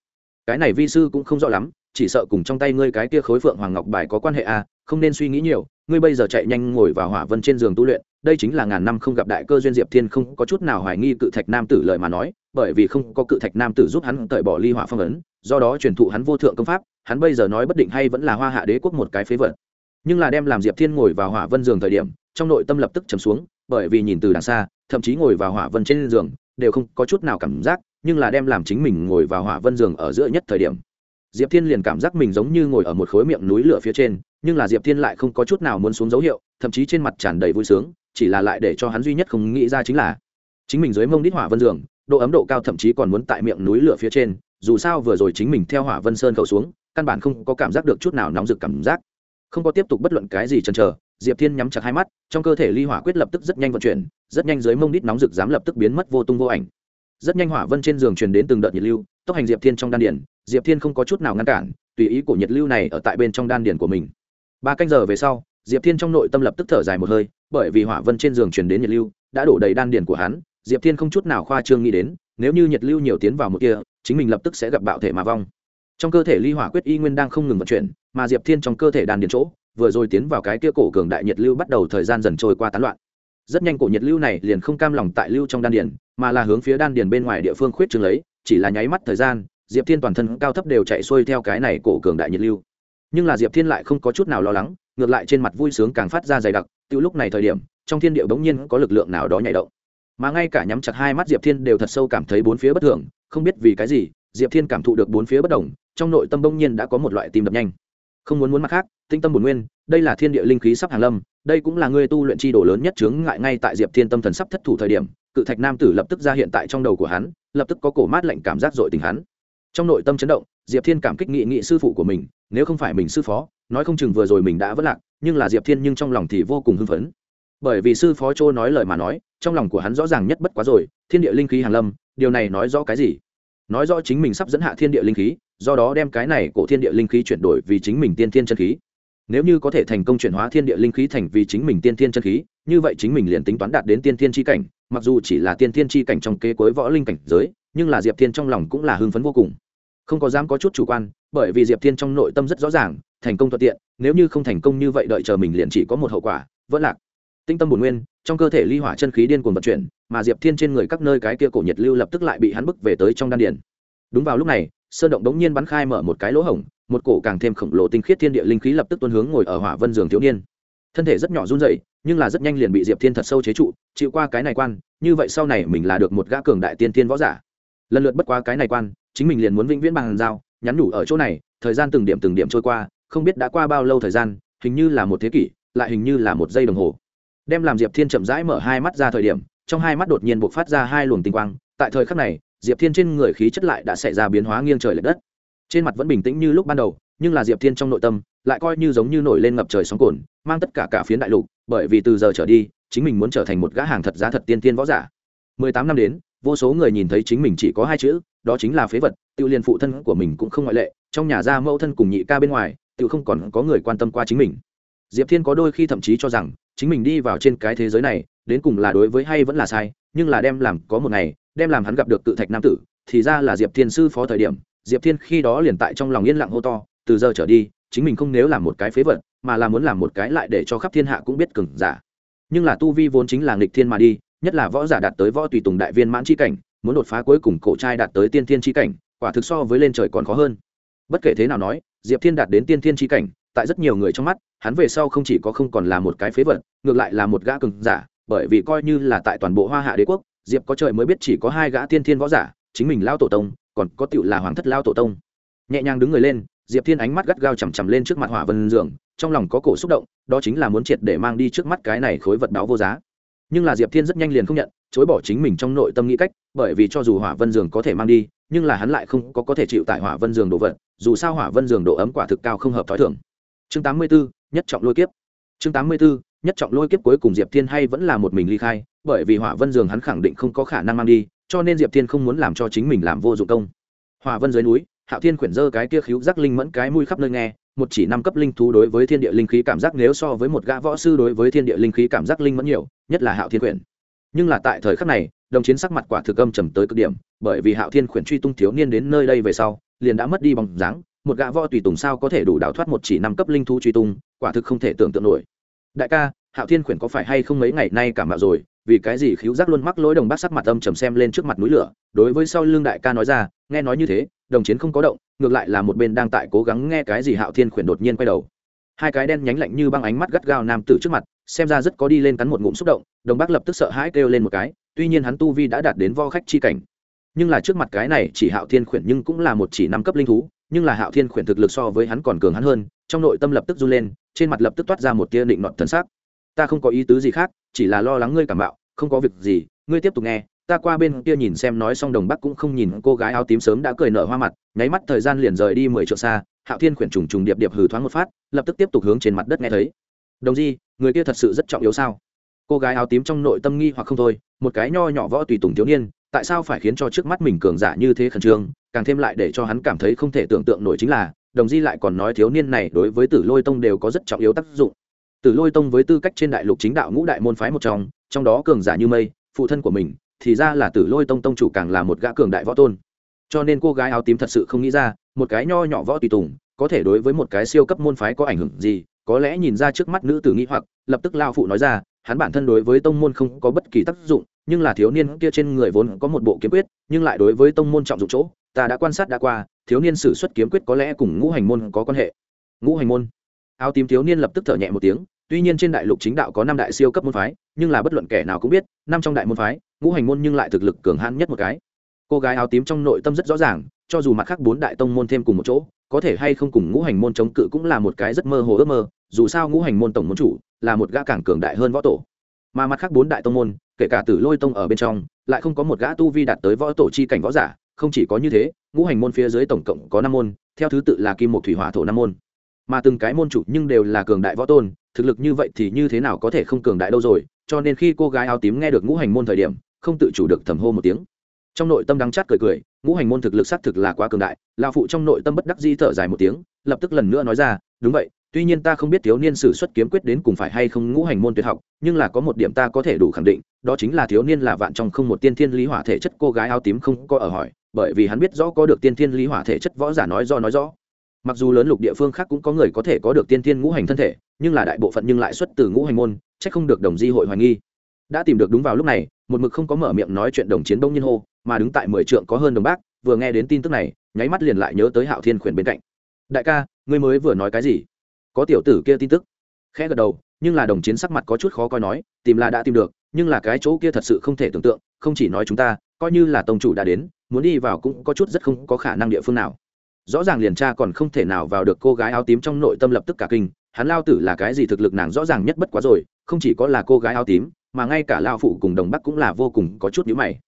Cái này vi sư cũng không rõ lắm, chỉ sợ cùng trong tay ngươi cái kia khối phượng hoàng ngọc bài có quan hệ à không nên suy nghĩ nhiều, ngươi bây giờ chạy nhanh ngồi vào hỏa vân trên giường tu luyện, đây chính là ngàn năm không gặp đại cơ duyên diệp thiên không có chút nào hoài nghi cự thạch nam tử lời mà nói, bởi vì không có cự thạch nam tử giúp hắn cởi bỏ ly hỏa phong ấn, do đó truyền thụ hắn vô thượng công pháp, hắn bây giờ nói bất định hay vẫn là hoa hạ đế quốc một cái phế vật. Nhưng là đem làm diệp thiên ngồi vào hỏa vân giường thời điểm, trong nội tâm lập tức trầm xuống, bởi vì nhìn từ đằng xa thậm chí ngồi vào hỏa vân trên giường, đều không có chút nào cảm giác, nhưng là đem làm chính mình ngồi vào hỏa vân giường ở giữa nhất thời điểm. Diệp thiên liền cảm giác mình giống như ngồi ở một khối miệng núi lửa phía trên, nhưng là diệp thiên lại không có chút nào muốn xuống dấu hiệu, thậm chí trên mặt tràn đầy vui sướng, chỉ là lại để cho hắn duy nhất không nghĩ ra chính là, chính mình dưới mông đít hỏa vân giường, độ ấm độ cao thậm chí còn muốn tại miệng núi lửa phía trên, dù sao vừa rồi chính mình theo hỏa vân sơn khẩu xuống, căn bản không có cảm giác được chút nào nóng rực cảm giác. Không có tiếp tục bất luận cái gì chần chờ diệp thiên nhắm chặt hai mắt, trong cơ thể ly hỏa quyết lập tức rất nhanh vận chuyển, rất nhanh dưới mông đít nóng rực dám lập tức biến mất vô tung vô ảnh. Rất nhanh hỏa vân trên giường truyền đến từng đợt nhiệt lưu, tốc hành diệp thiên trong đan điển diệp thiên không có chút nào ngăn cản, tùy ý của nhiệt lưu này ở tại bên trong đan điển của mình. Ba canh giờ về sau, diệp thiên trong nội tâm lập tức thở dài một hơi, bởi vì hỏa vân trên giường truyền đến nhiệt lưu, đã đổ đầy đan điển của hắn, diệp thiên không chút nào khoa trương nghĩ đến, nếu như nhiệt lưu nhiều tiến vào một kia, chính mình lập tức sẽ gặp bạo thể mà vong. Trong cơ thể ly hỏa quyết y nguyên đang không ngừng vận chuyển, mà diệp thiên trong cơ thể đan điển chỗ vừa rồi tiến vào cái kia cổ cường đại nhiệt lưu bắt đầu thời gian dần trôi qua tán loạn. Rất nhanh cổ nhiệt lưu này liền không cam lòng tại lưu trong đan điền, mà là hướng phía đan điền bên ngoài địa phương khuyết trương lấy, chỉ là nháy mắt thời gian, diệp thiên toàn thân cao thấp đều chạy xuôi theo cái này cổ cường đại nhiệt lưu. Nhưng là diệp thiên lại không có chút nào lo lắng, ngược lại trên mặt vui sướng càng phát ra dày đặc, từ lúc này thời điểm, trong thiên địa bỗng nhiên có lực lượng nào đó nhảy động. Mà ngay cả nhắm chặt hai mắt diệp thiên đều thật sâu cảm thấy bốn phía bất thường, không biết vì cái gì, diệp thiên cảm thụ được bốn phía bất đồng, trong nội tâm bỗng nhiên đã có một loại tim đập nhanh không muốn muốn mặt khác, tinh tâm bổn nguyên, đây là thiên địa linh khí sắp hàng lâm, đây cũng là người tu luyện chi đồ lớn nhất chướng ngại ngay tại diệp thiên tâm thần sắp thất thủ thời điểm, cự thạch nam tử lập tức ra hiện tại trong đầu của hắn, lập tức có cổ mát lạnh cảm giác dội tình hắn. Trong nội tâm chấn động, diệp thiên cảm kích nghị nghị sư phụ của mình, nếu không phải mình sư phó, nói không chừng vừa rồi mình đã vất lạc, nhưng là diệp thiên nhưng trong lòng thì vô cùng hưng phấn. Bởi vì sư phó châu nói lời mà nói, trong lòng của hắn rõ ràng nhất bất quá rồi, thiên địa linh khí hàn lâm, điều này nói rõ cái gì? Nói rõ chính mình sắp dẫn hạ thiên địa linh khí do đó đem cái này cổ thiên địa linh khí chuyển đổi vì chính mình tiên thiên chân khí. Nếu như có thể thành công chuyển hóa thiên địa linh khí thành vì chính mình tiên thiên chân khí, như vậy chính mình liền tính toán đạt đến tiên thiên tri cảnh, mặc dù chỉ là tiên thiên tri cảnh trong kế cuối võ linh cảnh giới, nhưng là diệp thiên trong lòng cũng là hưng phấn vô cùng. Không có dám có chút chủ quan, bởi vì diệp thiên trong nội tâm rất rõ ràng, thành công thuận tiện, nếu như không thành công như vậy đợi chờ mình liền chỉ có một hậu quả, vẫn lạc. Tinh tâm bổn nguyên, trong cơ thể ly hỏa chân khí điên cuồng vận chuyển, mà diệp thiên trên người các nơi cái kia cổ nhiệt lưu lập tức lại bị hắn bức về tới trong đan điền đúng vào lúc này sơn động đống nhiên bắn khai mở một cái lỗ hổng một cổ càng thêm khổng lồ tinh khiết thiên địa linh khí lập tức tuôn hướng ngồi ở hỏa vân giường thiếu niên. Thân thể rất nhỏ run rẩy nhưng là rất nhanh liền bị diệp thiên thật sâu chế trụ chịu qua cái này quan như vậy sau này mình là được một gã cường đại tiên tiên võ giả. Lần lượt bất qua cái này quan chính mình liền muốn vĩnh viễn bằng dao, nhắn nhủ ở chỗ này thời gian từng điểm từng điểm trôi qua không biết đã qua bao lâu thời gian hình như là một thế kỷ lại hình như là một giây đồng hồ. Đem làm diệp thiên chậm rãi mở hai mắt ra thời điểm trong hai mắt đột nhiên buộc phát ra hai luồng tinh quang tại thời khắc này diệp thiên trên người khí chất lại đã xảy ra biến hóa nghiêng trời l ệ đất. Trên mặt vẫn bình tĩnh như lúc ban đầu, nhưng là diệp thiên trong nội tâm lại coi như giống như nổi lên ngập trời sóng cồn mang tất cả cả phiến đại lục, bởi vì từ giờ trở đi, chính mình muốn trở thành một gã hàng thật giá thật tiên tiên võ giả. Mười tám năm đến, vô số người nhìn thấy chính mình chỉ có hai chữ, đó chính là phế vật tự liền phụ thân của mình cũng không ngoại lệ, trong nhà gia mẫu thân cùng nhị ca bên ngoài tự không còn có người quan tâm qua chính mình. Diệp thiên có đôi khi thậm chí cho rằng, chính mình đi vào trên cái thế giới này, đến cùng là đối với hay vẫn là sai, nhưng là đem làm có một ngày đem làm hắn gặp được tự thạch nam tử, thì ra là diệp thiên sư phó thời điểm, diệp thiên khi đó liền tại trong lòng yên lặng hô to, từ giờ trở đi, chính mình không nếu làm một cái phế vật, mà là muốn làm một cái lại để cho khắp thiên hạ cũng biết cừng giả. Nhưng là tu vi vốn chính là nghịch thiên mà đi, nhất là võ giả đạt tới võ tùy tùng đại viên mãn c h i cảnh, muốn đột phá cuối cùng cổ trai đạt tới tiên thiên c h i cảnh, quả thực so với lên trời còn khó hơn. Bất kể thế nào nói, diệp thiên đạt đến tiên thiên c h i cảnh, tại rất nhiều người trong mắt, hắn về sau không chỉ có không còn là một cái phế vật, ngược lại là một gã cừng giả, bởi vì coi như là tại toàn bộ hoa hạ đế quốc diệp có trời mới biết chỉ có hai gã tiên thiên võ giả, chính mình lao tổ tông, còn có tựu là hoàng thất lao tổ tông. Nhẹ nhàng đứng người lên, diệp thiên ánh mắt gắt gao chằm chằm lên trước mặt hỏa vân giường trong lòng có cổ xúc động, đó chính là muốn triệt để mang đi trước mắt cái này khối vật báo vô giá. Nhưng là diệp thiên rất nhanh liền không nhận, chối bỏ chính mình trong nội tâm nghĩ cách, bởi vì cho dù hỏa vân giường có thể mang đi, nhưng là hắn lại không có có thể chịu tại hỏa vân giường đồ vật, dù sao hỏa vân giường độ ấm quả thực cao không hợp t h ó i thưởng chương tám mươi bốn nhất trọng lôi kiếp. Chương tám mươi bốn nhất trọng lôi kiếp cuối cùng diệp thiên hay vẫn là một mình ly khai bởi vì hỏa vân giường hắn khẳng định không có khả năng mang đi, cho nên diệp thiên không muốn làm cho chính mình làm vô dụng công. Hòa vân dưới núi, hạo thiên quyển dơ cái kia khíu giác linh mẫn cái mũi khắp nơi nghe, một chỉ năm cấp linh thú đối với thiên địa linh khí cảm giác nếu so với một gã võ sư đối với thiên địa linh khí cảm giác linh mẫn nhiều, nhất là hạo thiên quyển nhưng là tại thời khắc này, đồng chiến sắc mặt quả thực âm trầm tới cực điểm, bởi vì hạo thiên quyển truy tung thiếu niên đến nơi đây về sau, liền đã mất đi bóng dáng, một gã võ tùy tùng sao có thể đủ đào thoát một chỉ năm cấp linh thú truy tung, quả thực không thể tưởng tượng nổi. Đại ca, hạo thiên quyển có phải hay không mấy ngày nay cảm mạo rồi vì cái gì khiếu giác luôn mắc lỗi đồng bác sắc mặt âm trầm xem lên trước mặt núi lửa, đối với sau lưng đại ca nói ra, nghe nói như thế, đồng chiến không có động, ngược lại là một bên đang tại cố gắng nghe cái gì hạo thiên khuyển đột nhiên quay đầu. Hai cái đen nhánh lạnh như băng ánh mắt gắt gao nam tử trước mặt, xem ra rất có đi lên cắn một ngụm xúc động, đồng bác lập tức sợ hãi kêu lên một cái, tuy nhiên hắn tu vi đã đạt đến vo khách chi cảnh. Nhưng là trước mặt cái này chỉ hạo thiên khuyển nhưng cũng là một chỉ năm cấp linh thú, nhưng là hạo thiên khuyển thực lực so với hắn còn cường hắn hơn, trong nội tâm lập tức run lên, trên mặt lập tức toát ra một tia định nọt thần sắc ta không có ý tứ gì khác, chỉ là lo lắng ngươi cảm bạo, không có việc gì, ngươi tiếp tục nghe, ta qua bên kia nhìn xem nói xong đồng bắc cũng không nhìn cô gái áo tím sớm đã cười nở hoa mặt, nháy mắt thời gian liền rời đi mười triệu xa, hạo thiên khuyển trùng trùng điệp điệp hừ thoáng một phát, lập tức tiếp tục hướng trên mặt đất nghe thấy. Đồng di, người kia thật sự rất trọng yếu sao? Cô gái áo tím trong nội tâm nghi hoặc không thôi, một cái nho nhỏ võ tùy tùng thiếu niên, tại sao phải khiến cho trước mắt mình cường giả như thế khẩn trương, càng thêm lại để cho hắn cảm thấy không thể tưởng tượng nổi chính là, đồng di lại còn nói thiếu niên này đối với tử lôi tông đều có rất trọng yếu tác dụng tử lôi tông với tư cách trên đại lục chính đạo ngũ đại môn phái một trong trong đó cường giả như mây, phụ thân của mình, thì ra là tử lôi tông tông chủ càng là một gã cường đại võ tôn. Cho nên cô gái áo tím thật sự không nghĩ ra, một cái nho nhỏ võ tùy tùng, có thể đối với một cái siêu cấp môn phái có ảnh hưởng gì, có lẽ nhìn ra trước mắt nữ tử nghĩ hoặc, lập tức lao phụ nói ra, hắn bản thân đối với tông môn không có bất kỳ tác dụng, nhưng là thiếu niên kia trên người vốn có một bộ kiếm quyết, nhưng lại đối với tông môn trọng dụng chỗ, ta đã quan sát đã qua, thiếu niên sử xuất kiếm quyết có lẽ cùng ngũ hành môn có quan hệ. Ngũ hành môn. Áo tím thiếu niên lập tức thở nhẹ một tiếng tuy nhiên trên đại lục chính đạo có năm đại siêu cấp môn phái, nhưng là bất luận kẻ nào cũng biết, năm trong đại môn phái, ngũ hành môn nhưng lại thực lực cường hãn nhất một cái. Cô gái áo tím trong nội tâm rất rõ ràng, cho dù mặt khác bốn đại tông môn thêm cùng một chỗ, có thể hay không cùng ngũ hành môn chống cự cũng là một cái rất mơ hồ ước mơ, dù sao ngũ hành môn tổng môn chủ là một gã càng cường đại hơn võ tổ. Mà mặt khác bốn đại tông môn, kể cả tử lôi tông ở bên trong, lại không có một gã tu vi đạt tới võ tổ chi cảnh võ giả, không chỉ có như thế, ngũ hành môn phía dưới tổng cộng có năm môn, theo thứ tự là kim một thủy hỏa thổ năm môn. Mà từng cái môn chủ nhưng đều là cường đại võ tôn thực lực như vậy thì như thế nào có thể không cường đại đâu rồi, cho nên khi cô gái áo tím nghe được ngũ hành môn thời điểm, không tự chủ được thầm hô một tiếng. Trong nội tâm đắng chát cười cười, ngũ hành môn thực lực xác thực là quá cường đại lao phụ trong nội tâm bất đắc di thở dài một tiếng, lập tức lần nữa nói ra, đúng vậy, tuy nhiên ta không biết thiếu niên sử xuất kiếm quyết đến cùng phải hay không ngũ hành môn tuyệt học, nhưng là có một điểm ta có thể đủ khẳng định, đó chính là thiếu niên là vạn trong không một tiên thiên lý hỏa thể chất. Cô gái áo tím không có ở hỏi, bởi vì hắn biết rõ có được tiên thiên lý hỏa thể chất võ giả nói do nói rõ. Mặc dù lớn lục địa phương khác cũng có người có thể có được tiên thiên ngũ hành thân thể nhưng là đại bộ phận nhưng lại xuất từ ngũ hành môn c h ắ c không được đồng di hội hoài nghi. Đã tìm được đúng vào lúc này, một mực không có mở miệng nói chuyện đồng chiến bông nhiên hô, mà đứng tại mười trượng có hơn đồng bác, vừa nghe đến tin tức này, nháy mắt liền lại nhớ tới hạo thiên khuyển bên cạnh. Đại ca, ngươi mới vừa nói cái gì? Có tiểu tử kia tin tức. Khẽ gật đầu, nhưng là đồng chiến sắc mặt có chút khó coi nói, tìm là đã tìm được, nhưng là cái chỗ kia thật sự không thể tưởng tượng, không chỉ nói chúng ta, coi như là tông chủ đã đến, muốn đi vào cũng có chút rất không có khả năng địa phương nào. Rõ ràng liền cha còn không thể nào vào được cô gái áo tím trong nội tâm lập tức cả kinh hắn lao tử là cái gì thực lực nàng rõ ràng nhất bất quá rồi, không chỉ có là cô gái áo tím, mà ngay cả lao phụ cùng đồng bắc cũng là vô cùng có chút nhữ mày.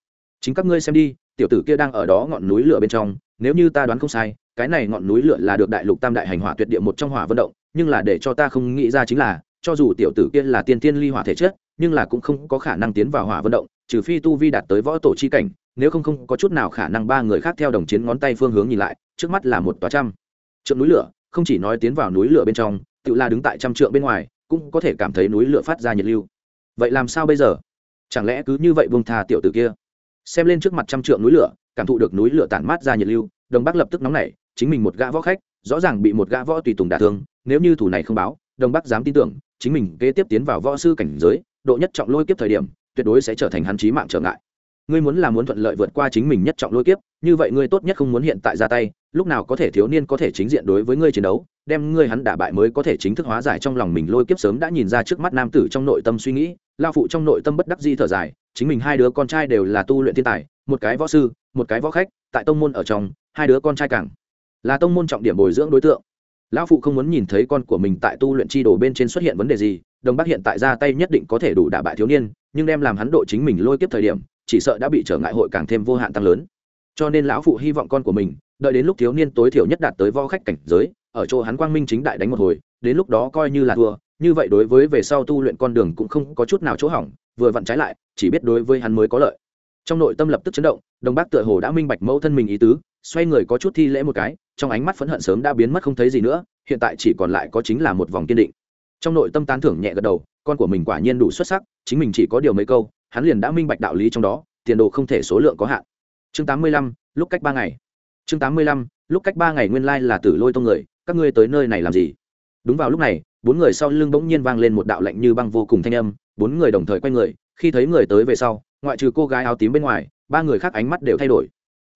Chính các ngươi xem đi, tiểu tử kia đang ở đó ngọn núi lửa bên trong, nếu như ta đoán không sai, cái này ngọn núi lửa là được đại lục tam đại hành hỏa tuyệt địa một trong hỏa vận động, nhưng là để cho ta không nghĩ ra chính là, cho dù tiểu tử kia là tiên tiên ly hỏa thể chất, nhưng là cũng không có khả năng tiến vào hỏa vận động, trừ phi tu vi đạt tới võ tổ chi cảnh, nếu không không có chút nào khả năng ba người khác theo đồng chiến ngón tay phương hướng nhìn lại, trước mắt là một tòa trăm. Trượng núi lửa, không chỉ nói tiến vào núi lửa bên trong tự la đứng tại trăm trượng bên ngoài, cũng có thể cảm thấy núi lửa phát ra nhiệt lưu. Vậy làm sao bây giờ? Chẳng lẽ cứ như vậy buông thà tiểu tử kia? Xem lên trước mặt trăm trượng núi lửa, cảm thụ được núi lửa tản mát ra nhiệt lưu, đồng bắc lập tức nóng nảy, chính mình một gã võ khách, rõ ràng bị một gã võ tùy tùng đả thương, nếu như thủ này không báo, đồng bắc dám tin tưởng, chính mình kế tiếp tiến vào võ sư cảnh giới, độ nhất trọng lôi kiếp thời điểm, tuyệt đối sẽ trở thành hắn chí mạng trở ngại. Ngươi muốn là muốn thuận lợi vượt qua chính mình nhất trọng lôi kiếp, như vậy ngươi tốt nhất không muốn hiện tại ra tay lúc nào có thể thiếu niên có thể chính diện đối với ngươi chiến đấu, đem ngươi hắn đả bại mới có thể chính thức hóa giải trong lòng mình lôi kiếp sớm đã nhìn ra trước mắt nam tử trong nội tâm suy nghĩ, lao phụ trong nội tâm bất đắc di thở dài, chính mình hai đứa con trai đều là tu luyện thiên tài, một cái võ sư, một cái võ khách, tại tông môn ở trong, hai đứa con trai càng là tông môn trọng điểm bồi dưỡng đối tượng. Lão phụ không muốn nhìn thấy con của mình tại tu luyện chi đồ bên trên xuất hiện vấn đề gì, đồng bắc hiện tại ra tay nhất định có thể đủ đả bại thiếu niên, nhưng đem làm hắn độ chính mình lôi kiếp thời điểm, chỉ sợ đã bị trở ngại hội càng thêm vô hạn tăng lớn. Cho nên lão phụ hy vọng con của mình đợi đến lúc thiếu niên tối thiểu nhất đạt tới vo khách cảnh giới, ở chỗ hắn quang minh chính đại đánh một hồi, đến lúc đó coi như là thua, như vậy đối với về sau tu luyện con đường cũng không có chút nào chỗ hỏng, vừa vặn trái lại, chỉ biết đối với hắn mới có lợi. Trong nội tâm lập tức chấn động, đồng bác tựa hồ đã minh bạch mẫu thân mình ý tứ, xoay người có chút thi lễ một cái, trong ánh mắt phẫn hận sớm đã biến mất không thấy gì nữa, hiện tại chỉ còn lại có chính là một vòng kiên định. Trong nội tâm tán thưởng nhẹ gật đầu, con của mình quả nhiên đủ xuất sắc, chính mình chỉ có điều mấy câu, hắn liền đã minh bạch đạo lý trong đó, tiền đồ không thể số lượng có hạn. Chương tám mươi lăm, lúc cách ba ngày chương tám mươi lăm, lúc cách ba ngày nguyên lai là tử lôi tông người, các ngươi tới nơi này làm gì? Đúng vào lúc này, bốn người sau lưng bỗng nhiên vang lên một đạo lạnh như băng vô cùng thanh âm, bốn người đồng thời quay người, khi thấy người tới về sau, ngoại trừ cô gái áo tím bên ngoài, ba người khác ánh mắt đều thay đổi.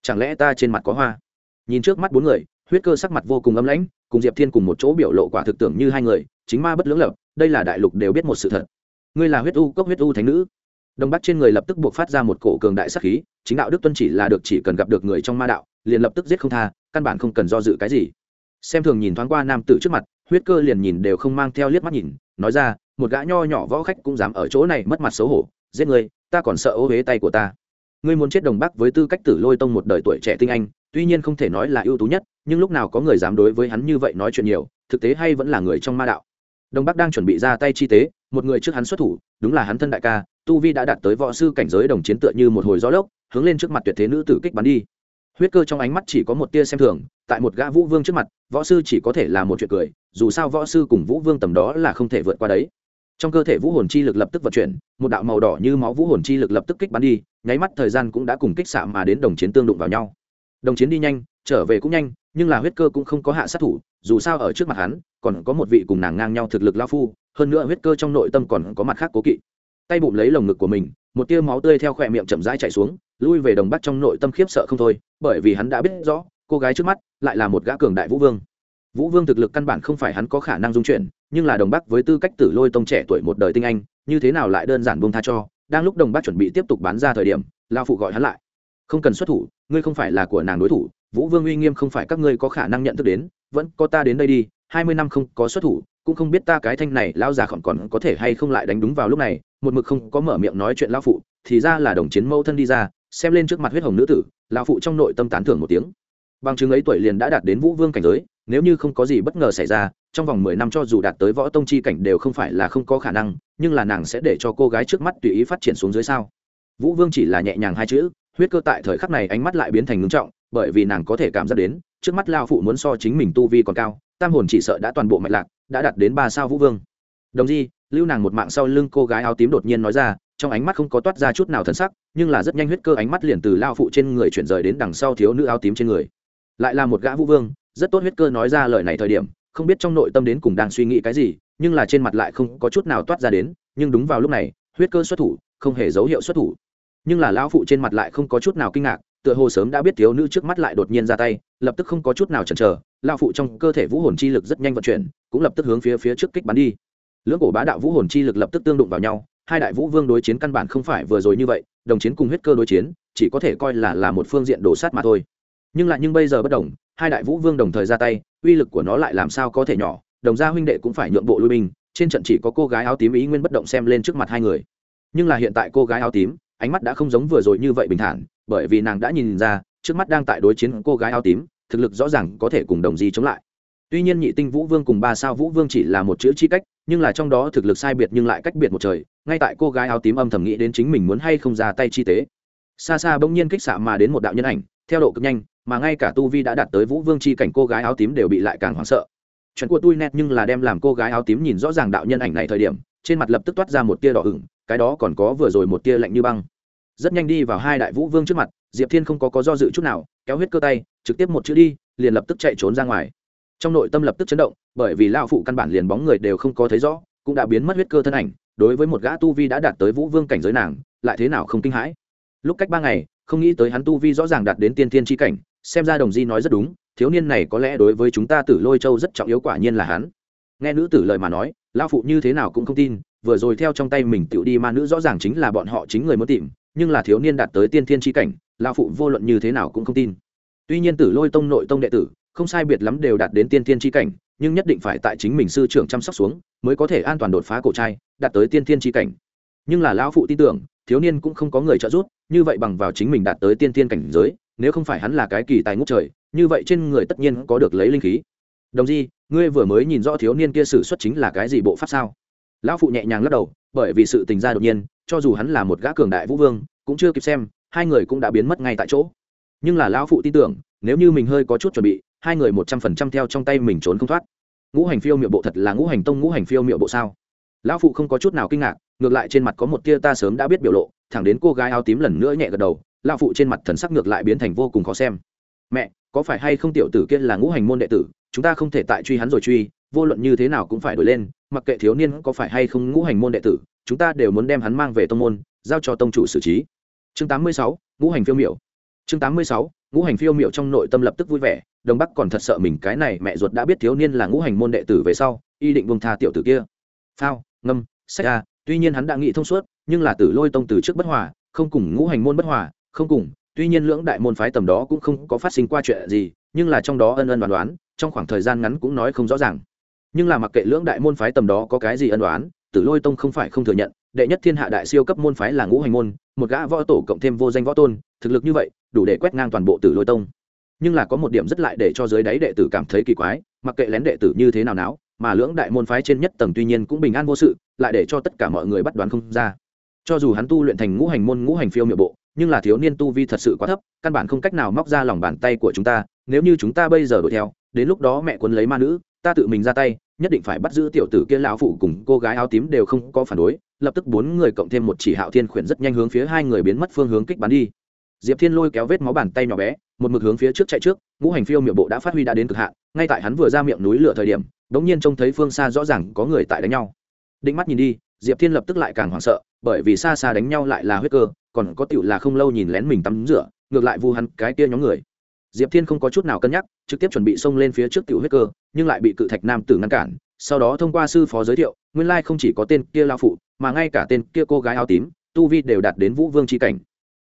Chẳng lẽ ta trên mặt có hoa? Nhìn trước mắt bốn người, huyết cơ sắc mặt vô cùng âm lãnh, cùng diệp thiên cùng một chỗ biểu lộ quả thực tưởng như hai người, chính ma bất lưỡng lập, đây là đại lục đều biết một sự thật. Ngươi là huyết u, cốc huyết u thánh nữ. Đông bắc trên người lập tức buộc phát ra một cổ cường đại sắc khí, chính đạo đức tuân chỉ là được chỉ cần gặp được người trong ma đạo liền lập tức giết không tha, căn bản không cần do dự cái gì. Xem thường nhìn thoáng qua nam tử trước mặt, huyết cơ liền nhìn đều không mang theo liếc mắt nhìn, nói ra, một gã nho nhỏ võ khách cũng dám ở chỗ này mất mặt xấu hổ, giết người ta còn sợ ô huế tay của ta. Ngươi muốn chết đồng bắc với tư cách tử lôi tông một đời tuổi trẻ tinh anh, tuy nhiên không thể nói là ưu tú nhất, nhưng lúc nào có người dám đối với hắn như vậy nói chuyện nhiều, thực tế hay vẫn là người trong ma đạo. Đồng bắc đang chuẩn bị ra tay chi tế, một người trước hắn xuất thủ, đúng là hắn thân đại ca, tu vi đã đạt tới võ sư cảnh giới đồng chiến tựa như một hồi gió lốc, hướng lên trước mặt tuyệt thế nữ tử kích bắn đi huyết cơ trong ánh mắt chỉ có một tia xem thường, tại một gã vũ vương trước mặt, võ sư chỉ có thể là một chuyện cười, dù sao võ sư cùng vũ vương tầm đó là không thể vượt qua đấy. Trong cơ thể vũ hồn chi lực lập tức vận chuyển, một đạo màu đỏ như máu vũ hồn chi lực lập tức kích bắn đi, nháy mắt thời gian cũng đã cùng kích xạ mà đến đồng chiến tương đụng vào nhau. Đồng chiến đi nhanh, trở về cũng nhanh, nhưng là huyết cơ cũng không có hạ sát thủ, dù sao ở trước mặt hắn, còn có một vị cùng nàng ngang nhau thực lực lao phu, hơn nữa huyết cơ trong nội tâm còn có mặt khác cố kỵ tay bụng lấy lồng ngực của mình, một tia máu tươi theo khỏe miệng chậm rãi chạy xuống, lui về đồng bắc trong nội tâm khiếp sợ không thôi, bởi vì hắn đã biết rõ, cô gái trước mắt lại là một gã cường đại vũ vương. Vũ vương thực lực căn bản không phải hắn có khả năng dung chuyển, nhưng là đồng bắc với tư cách tử lôi tông trẻ tuổi một đời tinh anh, như thế nào lại đơn giản buông tha cho, đang lúc đồng bắc chuẩn bị tiếp tục bán ra thời điểm lao phụ gọi hắn lại. Không cần xuất thủ, ngươi không phải là của nàng đối thủ, vũ vương uy nghiêm không phải các ngươi có khả năng nhận thức đến, vẫn có ta đến đây đi, hai mươi năm không có xuất thủ, cũng không biết ta cái thanh này lao già khỏng còn có thể hay không lại đánh đúng vào lúc này một mực không có mở miệng nói chuyện lao phụ, thì ra là đồng chiến mâu thân đi ra, xem lên trước mặt huyết hồng nữ tử lao phụ trong nội tâm tán thưởng một tiếng. Bằng chứng ấy tuổi liền đã đạt đến vũ vương cảnh giới, nếu như không có gì bất ngờ xảy ra, trong vòng mười năm cho dù đạt tới võ tông chi cảnh đều không phải là không có khả năng, nhưng là nàng sẽ để cho cô gái trước mắt tùy ý phát triển xuống dưới sao? Vũ vương chỉ là nhẹ nhàng hai chữ, huyết cơ tại thời khắc này ánh mắt lại biến thành ngưng trọng, bởi vì nàng có thể cảm giác đến, trước mắt lao phụ muốn so chính mình tu vi còn cao, tam hồn chỉ sợ đã toàn bộ mạch lạc, đã đạt đến ba sao vũ vương. Đồng di lưu nàng một mạng sau lưng cô gái áo tím đột nhiên nói ra, trong ánh mắt không có toát ra chút nào thân sắc, nhưng là rất nhanh huyết cơ ánh mắt liền từ lao phụ trên người chuyển rời đến đằng sau thiếu nữ áo tím trên người. Lại là một gã vũ vương, rất tốt huyết cơ nói ra lời này thời điểm, không biết trong nội tâm đến cùng đang suy nghĩ cái gì, nhưng là trên mặt lại không có chút nào toát ra đến, nhưng đúng vào lúc này, huyết cơ xuất thủ, không hề dấu hiệu xuất thủ. Nhưng là lão phụ trên mặt lại không có chút nào kinh ngạc, tựa hồ sớm đã biết thiếu nữ trước mắt lại đột nhiên ra tay, lập tức không có chút nào chần chờ, lão phụ trong cơ thể vũ hồn chi lực rất nhanh vận chuyển, cũng lập tức hướng phía phía trước kích bắn đi lưỡng cổ bá đạo vũ hồn chi lực lập tức tương đụng vào nhau, hai đại vũ vương đối chiến căn bản không phải vừa rồi như vậy, đồng chiến cùng huyết cơ đối chiến, chỉ có thể coi là là một phương diện đổ sát mà thôi. Nhưng lại nhưng bây giờ bất đồng, hai đại vũ vương đồng thời ra tay, uy lực của nó lại làm sao có thể nhỏ, đồng gia huynh đệ cũng phải nhượng bộ lui binh, trên trận chỉ có cô gái áo tím ý nguyên bất động xem lên trước mặt hai người. Nhưng là hiện tại cô gái áo tím, ánh mắt đã không giống vừa rồi như vậy bình thản, bởi vì nàng đã nhìn ra, trước mắt đang tại đối chiến cô gái áo tím, thực lực rõ ràng có thể cùng đồng di chống lại tuy nhiên nhị tinh vũ vương cùng ba sao vũ vương chỉ là một chữ chi cách, nhưng là trong đó thực lực sai biệt nhưng lại cách biệt một trời, ngay tại cô gái áo tím âm thầm nghĩ đến chính mình muốn hay không ra tay chi tế. Xa xa bỗng nhiên kích xạ mà đến một đạo nhân ảnh, theo độ cực nhanh, mà ngay cả tu vi đã đạt tới vũ vương chi cảnh cô gái áo tím đều bị lại càng hoảng sợ. Chuẩn của tui nét nhưng là đem làm cô gái áo tím nhìn rõ ràng đạo nhân ảnh này thời điểm, trên mặt lập tức toát ra một tia đỏ ửng, cái đó còn có vừa rồi một tia lạnh như băng. Rất nhanh đi vào hai đại vũ vương trước mặt, diệp thiên không có có do dự chút nào, kéo huyết cơ tay, trực tiếp một chữ đi, liền lập tức chạy trốn ra ngoài trong nội tâm lập tức chấn động, bởi vì lao phụ căn bản liền bóng người đều không có thấy rõ, cũng đã biến mất huyết cơ thân ảnh, đối với một gã tu vi đã đạt tới vũ vương cảnh giới nàng, lại thế nào không kinh hãi. Lúc cách ba ngày, không nghĩ tới hắn tu vi rõ ràng đạt đến tiên thiên tri cảnh, xem ra đồng di nói rất đúng, thiếu niên này có lẽ đối với chúng ta tử lôi châu rất trọng yếu quả nhiên là hắn. Nghe nữ tử lời mà nói lao phụ như thế nào cũng không tin, vừa rồi theo trong tay mình tựu đi ma nữ rõ ràng chính là bọn họ chính người muốn tìm, nhưng là thiếu niên đạt tới tiên thiên tri cảnh lao phụ vô luận như thế nào cũng không tin. Tuy nhiên tử lôi tông nội tông đệ tử không sai biệt lắm đều đạt đến tiên tiên tri cảnh, nhưng nhất định phải tại chính mình sư trưởng chăm sóc xuống mới có thể an toàn đột phá cổ trai, đạt tới tiên tiên tri cảnh. Nhưng là lão phụ tin tưởng, thiếu niên cũng không có người trợ giúp, như vậy bằng vào chính mình đạt tới tiên tiên cảnh giới, nếu không phải hắn là cái kỳ tài ngút trời, như vậy trên người tất nhiên có được lấy linh khí. Đồng di, ngươi vừa mới nhìn rõ thiếu niên kia sử xuất chính là cái gì bộ pháp sao? Lão phụ nhẹ nhàng lắc đầu, bởi vì sự tình ra đột nhiên, cho dù hắn là một gã cường đại vũ vương, cũng chưa kịp xem, hai người cũng đã biến mất ngay tại chỗ. Nhưng là lão phụ tin tưởng, nếu như mình hơi có chút chuẩn bị hai người một trăm phần trăm theo trong tay mình trốn không thoát. Ngũ hành phiêu miệu bộ thật là ngũ hành tông ngũ hành phiêu miệu bộ sao? Lão phụ không có chút nào kinh ngạc ngược lại trên mặt có một tia ta sớm đã biết biểu lộ thẳng đến cô gái áo tím lần nữa nhẹ gật đầu lão phụ trên mặt thần sắc ngược lại biến thành vô cùng khó xem. Mẹ có phải hay không tiểu tử kia là ngũ hành môn đệ tử chúng ta không thể tại truy hắn rồi truy vô luận như thế nào cũng phải đổi lên mặc kệ thiếu niên có phải hay không ngũ hành môn đệ tử chúng ta đều muốn đem hắn mang về tông môn giao cho tông chủ xử trí. Chương 86, ngũ hành phiêu miểu chương 86, ngũ hành phiêu miểu trong nội tâm lập tức vui vẻ đồng bắc còn thật sợ mình cái này mẹ ruột đã biết thiếu niên là ngũ hành môn đệ tử về sau y định bông tha tiểu tử kia. Phao ngâm sách a tuy nhiên hắn đã nghĩ thông suốt nhưng là tử lôi tông từ trước bất hòa không cùng ngũ hành môn bất hòa không cùng tuy nhiên lưỡng đại môn phái tầm đó cũng không có phát sinh qua chuyện gì nhưng là trong đó ân ân đoán đoán trong khoảng thời gian ngắn cũng nói không rõ ràng. Nhưng là mặc kệ lưỡng đại môn phái tầm đó có cái gì ân đoán tử lôi tông không phải không thừa nhận đệ nhất thiên hạ đại siêu cấp môn phái là ngũ hành môn một gã võ tổ cộng thêm vô danh võ tôn, thực lực như vậy, đủ để quét ngang toàn bộ tử lôi tông. Nhưng là có một điểm rất lại để cho dưới đáy đệ tử cảm thấy kỳ quái, mặc kệ lén đệ tử như thế nào não mà lưỡng đại môn phái trên nhất tầng tuy nhiên cũng bình an vô sự, lại để cho tất cả mọi người bắt đoán không ra. Cho dù hắn tu luyện thành ngũ hành môn, ngũ hành phiêu miệng bộ, nhưng là thiếu niên tu vi thật sự quá thấp, căn bản không cách nào móc ra lòng bàn tay của chúng ta, nếu như chúng ta bây giờ đuổi theo, đến lúc đó mẹ quấn lấy ma nữ ta tự mình ra tay, nhất định phải bắt giữ tiểu tử kia lão phụ cùng cô gái áo tím đều không có phản đối, lập tức bốn người cộng thêm một chỉ hạo thiên khuyển rất nhanh hướng phía hai người biến mất phương hướng kích bắn đi. Diệp thiên lôi kéo vết máu bàn tay nhỏ bé, một mực hướng phía trước chạy trước, ngũ hành phiêu miệng bộ đã phát huy đã đến cực hạn, ngay tại hắn vừa ra miệng núi lửa thời điểm đ ỗ n g nhiên trông thấy phương xa rõ ràng có người tại đánh nhau. Định mắt nhìn đi, diệp thiên lập tức lại càng hoảng sợ, bởi vì xa xa đánh nhau lại là huyết cơ, còn có tựu là không lâu nhìn lén mình tắm rửa, ngược lại vu hắn cái kia nhóm người diệp thiên không có chút nào cân nhắc, trực tiếp chuẩn bị xông lên phía trước tiểu huyết cơ, nhưng lại bị cự thạch nam tử ngăn cản. Sau đó thông qua sư phó giới thiệu, nguyên lai không chỉ có tên kia lao phụ, mà ngay cả tên kia cô gái áo tím, tu vi đều đạt đến vũ vương c cảnh.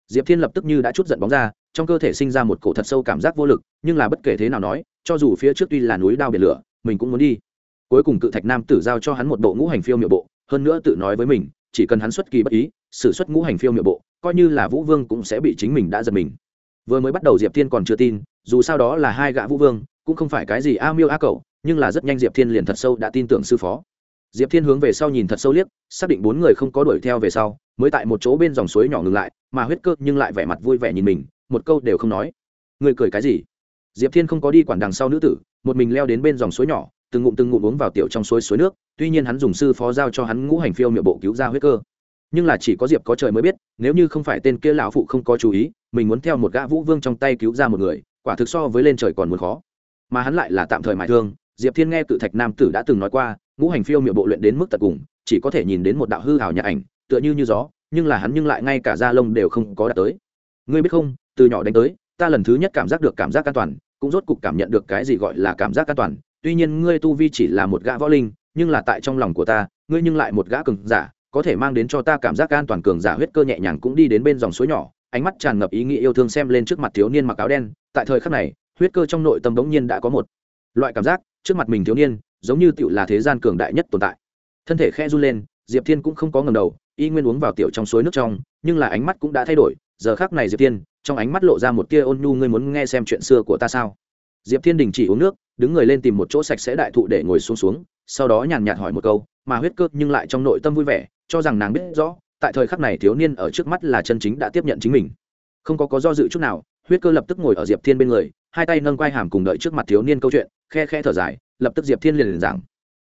Diệp thiên lập tức như đã chút giận bóng ra, trong cơ thể sinh ra một cổ thật sâu cảm giác vô lực, nhưng là bất kể thế nào nói, cho dù phía trước tuy là núi đao biển lửa, mình cũng muốn đi. Cuối cùng cự thạch nam tử giao cho hắn một bộ ngũ hành phiêu miệu bộ, hơn nữa tự nói với mình, chỉ cần hắn xuất kỳ bất ý s ử suất ngũ hành phiêu miệu bộ, coi như là vũ vương cũng sẽ bị chính mình đã giật mình vừa mới bắt đầu diệp thiên còn chưa tin, dù sao đó là hai gã vũ vương, cũng không phải cái gì a miêu a cậu nhưng là rất nhanh diệp thiên liền thật sâu đã tin tưởng sư phó. Diệp thiên hướng về sau nhìn thật sâu liếc, xác định bốn người không có đuổi theo về sau, mới tại một chỗ bên dòng suối nhỏ ngừng lại, mà huyết cơ nhưng lại vẻ mặt vui vẻ nhìn mình, một câu đều không nói. Người cười cái gì? Diệp thiên không có đi quản đằng sau nữ tử, một mình leo đến bên dòng suối nhỏ, từng ngụm từng ngụm uống vào tiểu trong suối suối nước, tuy nhiên hắn dùng sư phó giao cho hắn ngũ hành phiêu miệng bộ cứu ra huyết cơ. Nhưng là chỉ có diệp có trời mới biết, nếu như không phải tên kia lão phụ không có chú ý mình muốn theo một gã vũ vương trong tay cứu ra một người, quả thực so với lên trời còn muốn khó. Mà hắn lại là tạm thời mại thương, diệp thiên nghe cự thạch nam tử đã từng nói qua, ngũ hành phiêu miệng bộ luyện đến mức tận cùng, chỉ có thể nhìn đến một đạo hư hào nhà ảnh, tựa như như gió, nhưng là hắn nhưng lại ngay cả da lông đều không có đạt tới. Ngươi biết không, từ nhỏ đánh tới, ta lần thứ nhất cảm giác được cảm giác an toàn, cũng rốt cục cảm nhận được cái gì gọi là cảm giác an toàn. Tuy nhiên ngươi tu vi chỉ là một gã võ linh, nhưng là tại trong lòng của ta, ngươi nhưng lại một gã cường giả, có thể mang đến cho ta cảm giác an toàn cường giả huyết cơ nhẹ nhàng cũng đi đến bên dòng suối nhỏ ánh mắt tràn ngập ý nghĩa yêu thương xem lên trước mặt thiếu niên mặc áo đen, tại thời khắc này, huyết cơ trong nội tâm đống nhiên đã có một loại cảm giác, trước mặt mình thiếu niên, giống như tựu là thế gian cường đại nhất tồn tại. Thân thể khe run lên, diệp thiên cũng không có ngầm đầu, y nguyên uống vào tiểu trong suối nước trong, nhưng là ánh mắt cũng đã thay đổi, giờ khác này diệp thiên, trong ánh mắt lộ ra một tia ôn nhu, ngươi muốn nghe xem chuyện xưa của ta sao? Diệp thiên đình chỉ uống nước, đứng người lên tìm một chỗ sạch sẽ đại thụ để ngồi xuống xuống, sau đó nhàn nhạt hỏi một câu, mà huyết cơ nhưng lại trong nội tâm vui vẻ, cho rằng nàng biết rõ tại thời khắc này thiếu niên ở trước mắt là chân chính đã tiếp nhận chính mình. Không có có do dự chút nào, huyết cơ lập tức ngồi ở diệp thiên bên người, hai tay nâng quai hàm cùng đợi trước mặt thiếu niên câu chuyện, khe khe thở dài, lập tức diệp thiên liền liền giảng.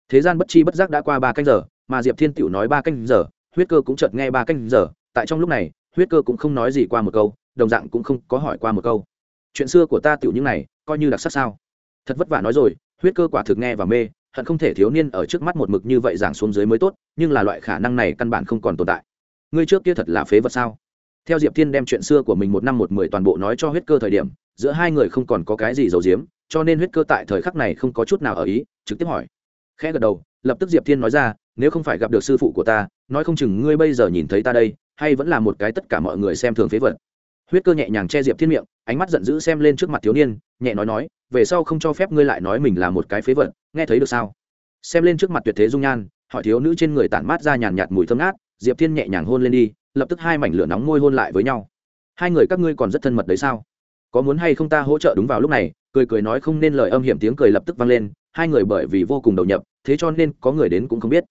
Thế gian bất chi bất giác đã qua ba canh giờ, mà diệp thiên tiểu nói ba canh giờ, huyết cơ cũng chợt nghe ba canh giờ, tại trong lúc này, huyết cơ cũng không nói gì qua một câu, đồng dạng cũng không có hỏi qua một câu. Chuyện xưa của ta tiểu những này, coi như đặc sắc sao? Thật vất vả nói rồi, huyết cơ quả thực nghe và mê, hận không thể thiếu niên ở trước mắt một mực như vậy giảng xuống dưới mới tốt, nhưng là loại khả năng này căn bản không còn tồn tại ngươi trước kia thật là phế vật sao? Theo diệp thiên đem chuyện xưa của mình một năm một mười toàn bộ nói cho huyết cơ thời điểm, giữa hai người không còn có cái gì giấu giếm, cho nên huyết cơ tại thời khắc này không có chút nào ở ý, trực tiếp hỏi. Khẽ gật đầu, lập tức diệp thiên nói ra, nếu không phải gặp được sư phụ của ta, nói không chừng ngươi bây giờ nhìn thấy ta đây, hay vẫn là một cái tất cả mọi người xem thường phế vật. Huyết cơ nhẹ nhàng che diệp thiên miệng, ánh mắt giận dữ xem lên trước mặt thiếu niên, nhẹ nói nói, về sau không cho phép ngươi lại nói mình là một cái phế vật, nghe thấy được sao? Xem lên trước mặt tuyệt thế dung nhan, hỏi thiếu nữ trên người tản mát ra nhàn nhạt mùi thơm ngát diệp thiên nhẹ nhàng hôn lên đi, lập tức hai mảnh lửa nóng môi hôn lại với nhau. Hai người các ngươi còn rất thân mật đấy sao? Có muốn hay không ta hỗ trợ đúng vào lúc này? Cười cười nói không nên lời âm hiểm tiếng cười lập tức vang lên, hai người bởi vì vô cùng đầu nhập, thế cho nên có người đến cũng không biết.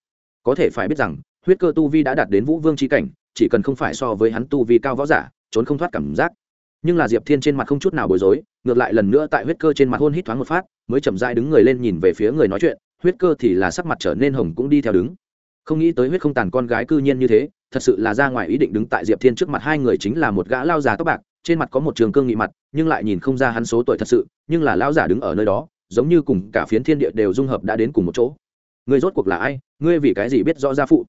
Có thể phải biết rằng, huyết cơ tu vi đã đạt đến vũ vương trí cảnh, chỉ cần không phải so với hắn tu vi cao võ giả, trốn không thoát cảm giác. Nhưng là diệp thiên trên mặt không chút nào bối rối, ngược lại lần nữa tại huyết cơ trên mặt hôn hít thoáng một phát, mới chậm dai đứng người lên nhìn về phía người nói chuyện, huyết cơ thì là sắc mặt trở nên hồng cũng đi theo đứng không nghĩ tới huyết không tàn con gái cư nhiên như thế, thật sự là ra ngoài ý định đứng tại diệp thiên trước mặt hai người chính là một gã lao già tóc bạc, trên mặt có một trường cương nghị mặt, nhưng lại nhìn không ra hắn số tuổi thật sự, nhưng là lao giả đứng ở nơi đó, giống như cùng cả phiến thiên địa đều dung hợp đã đến cùng một chỗ. Ngươi rốt cuộc là ai? Ngươi vì cái gì biết rõ gia phụ?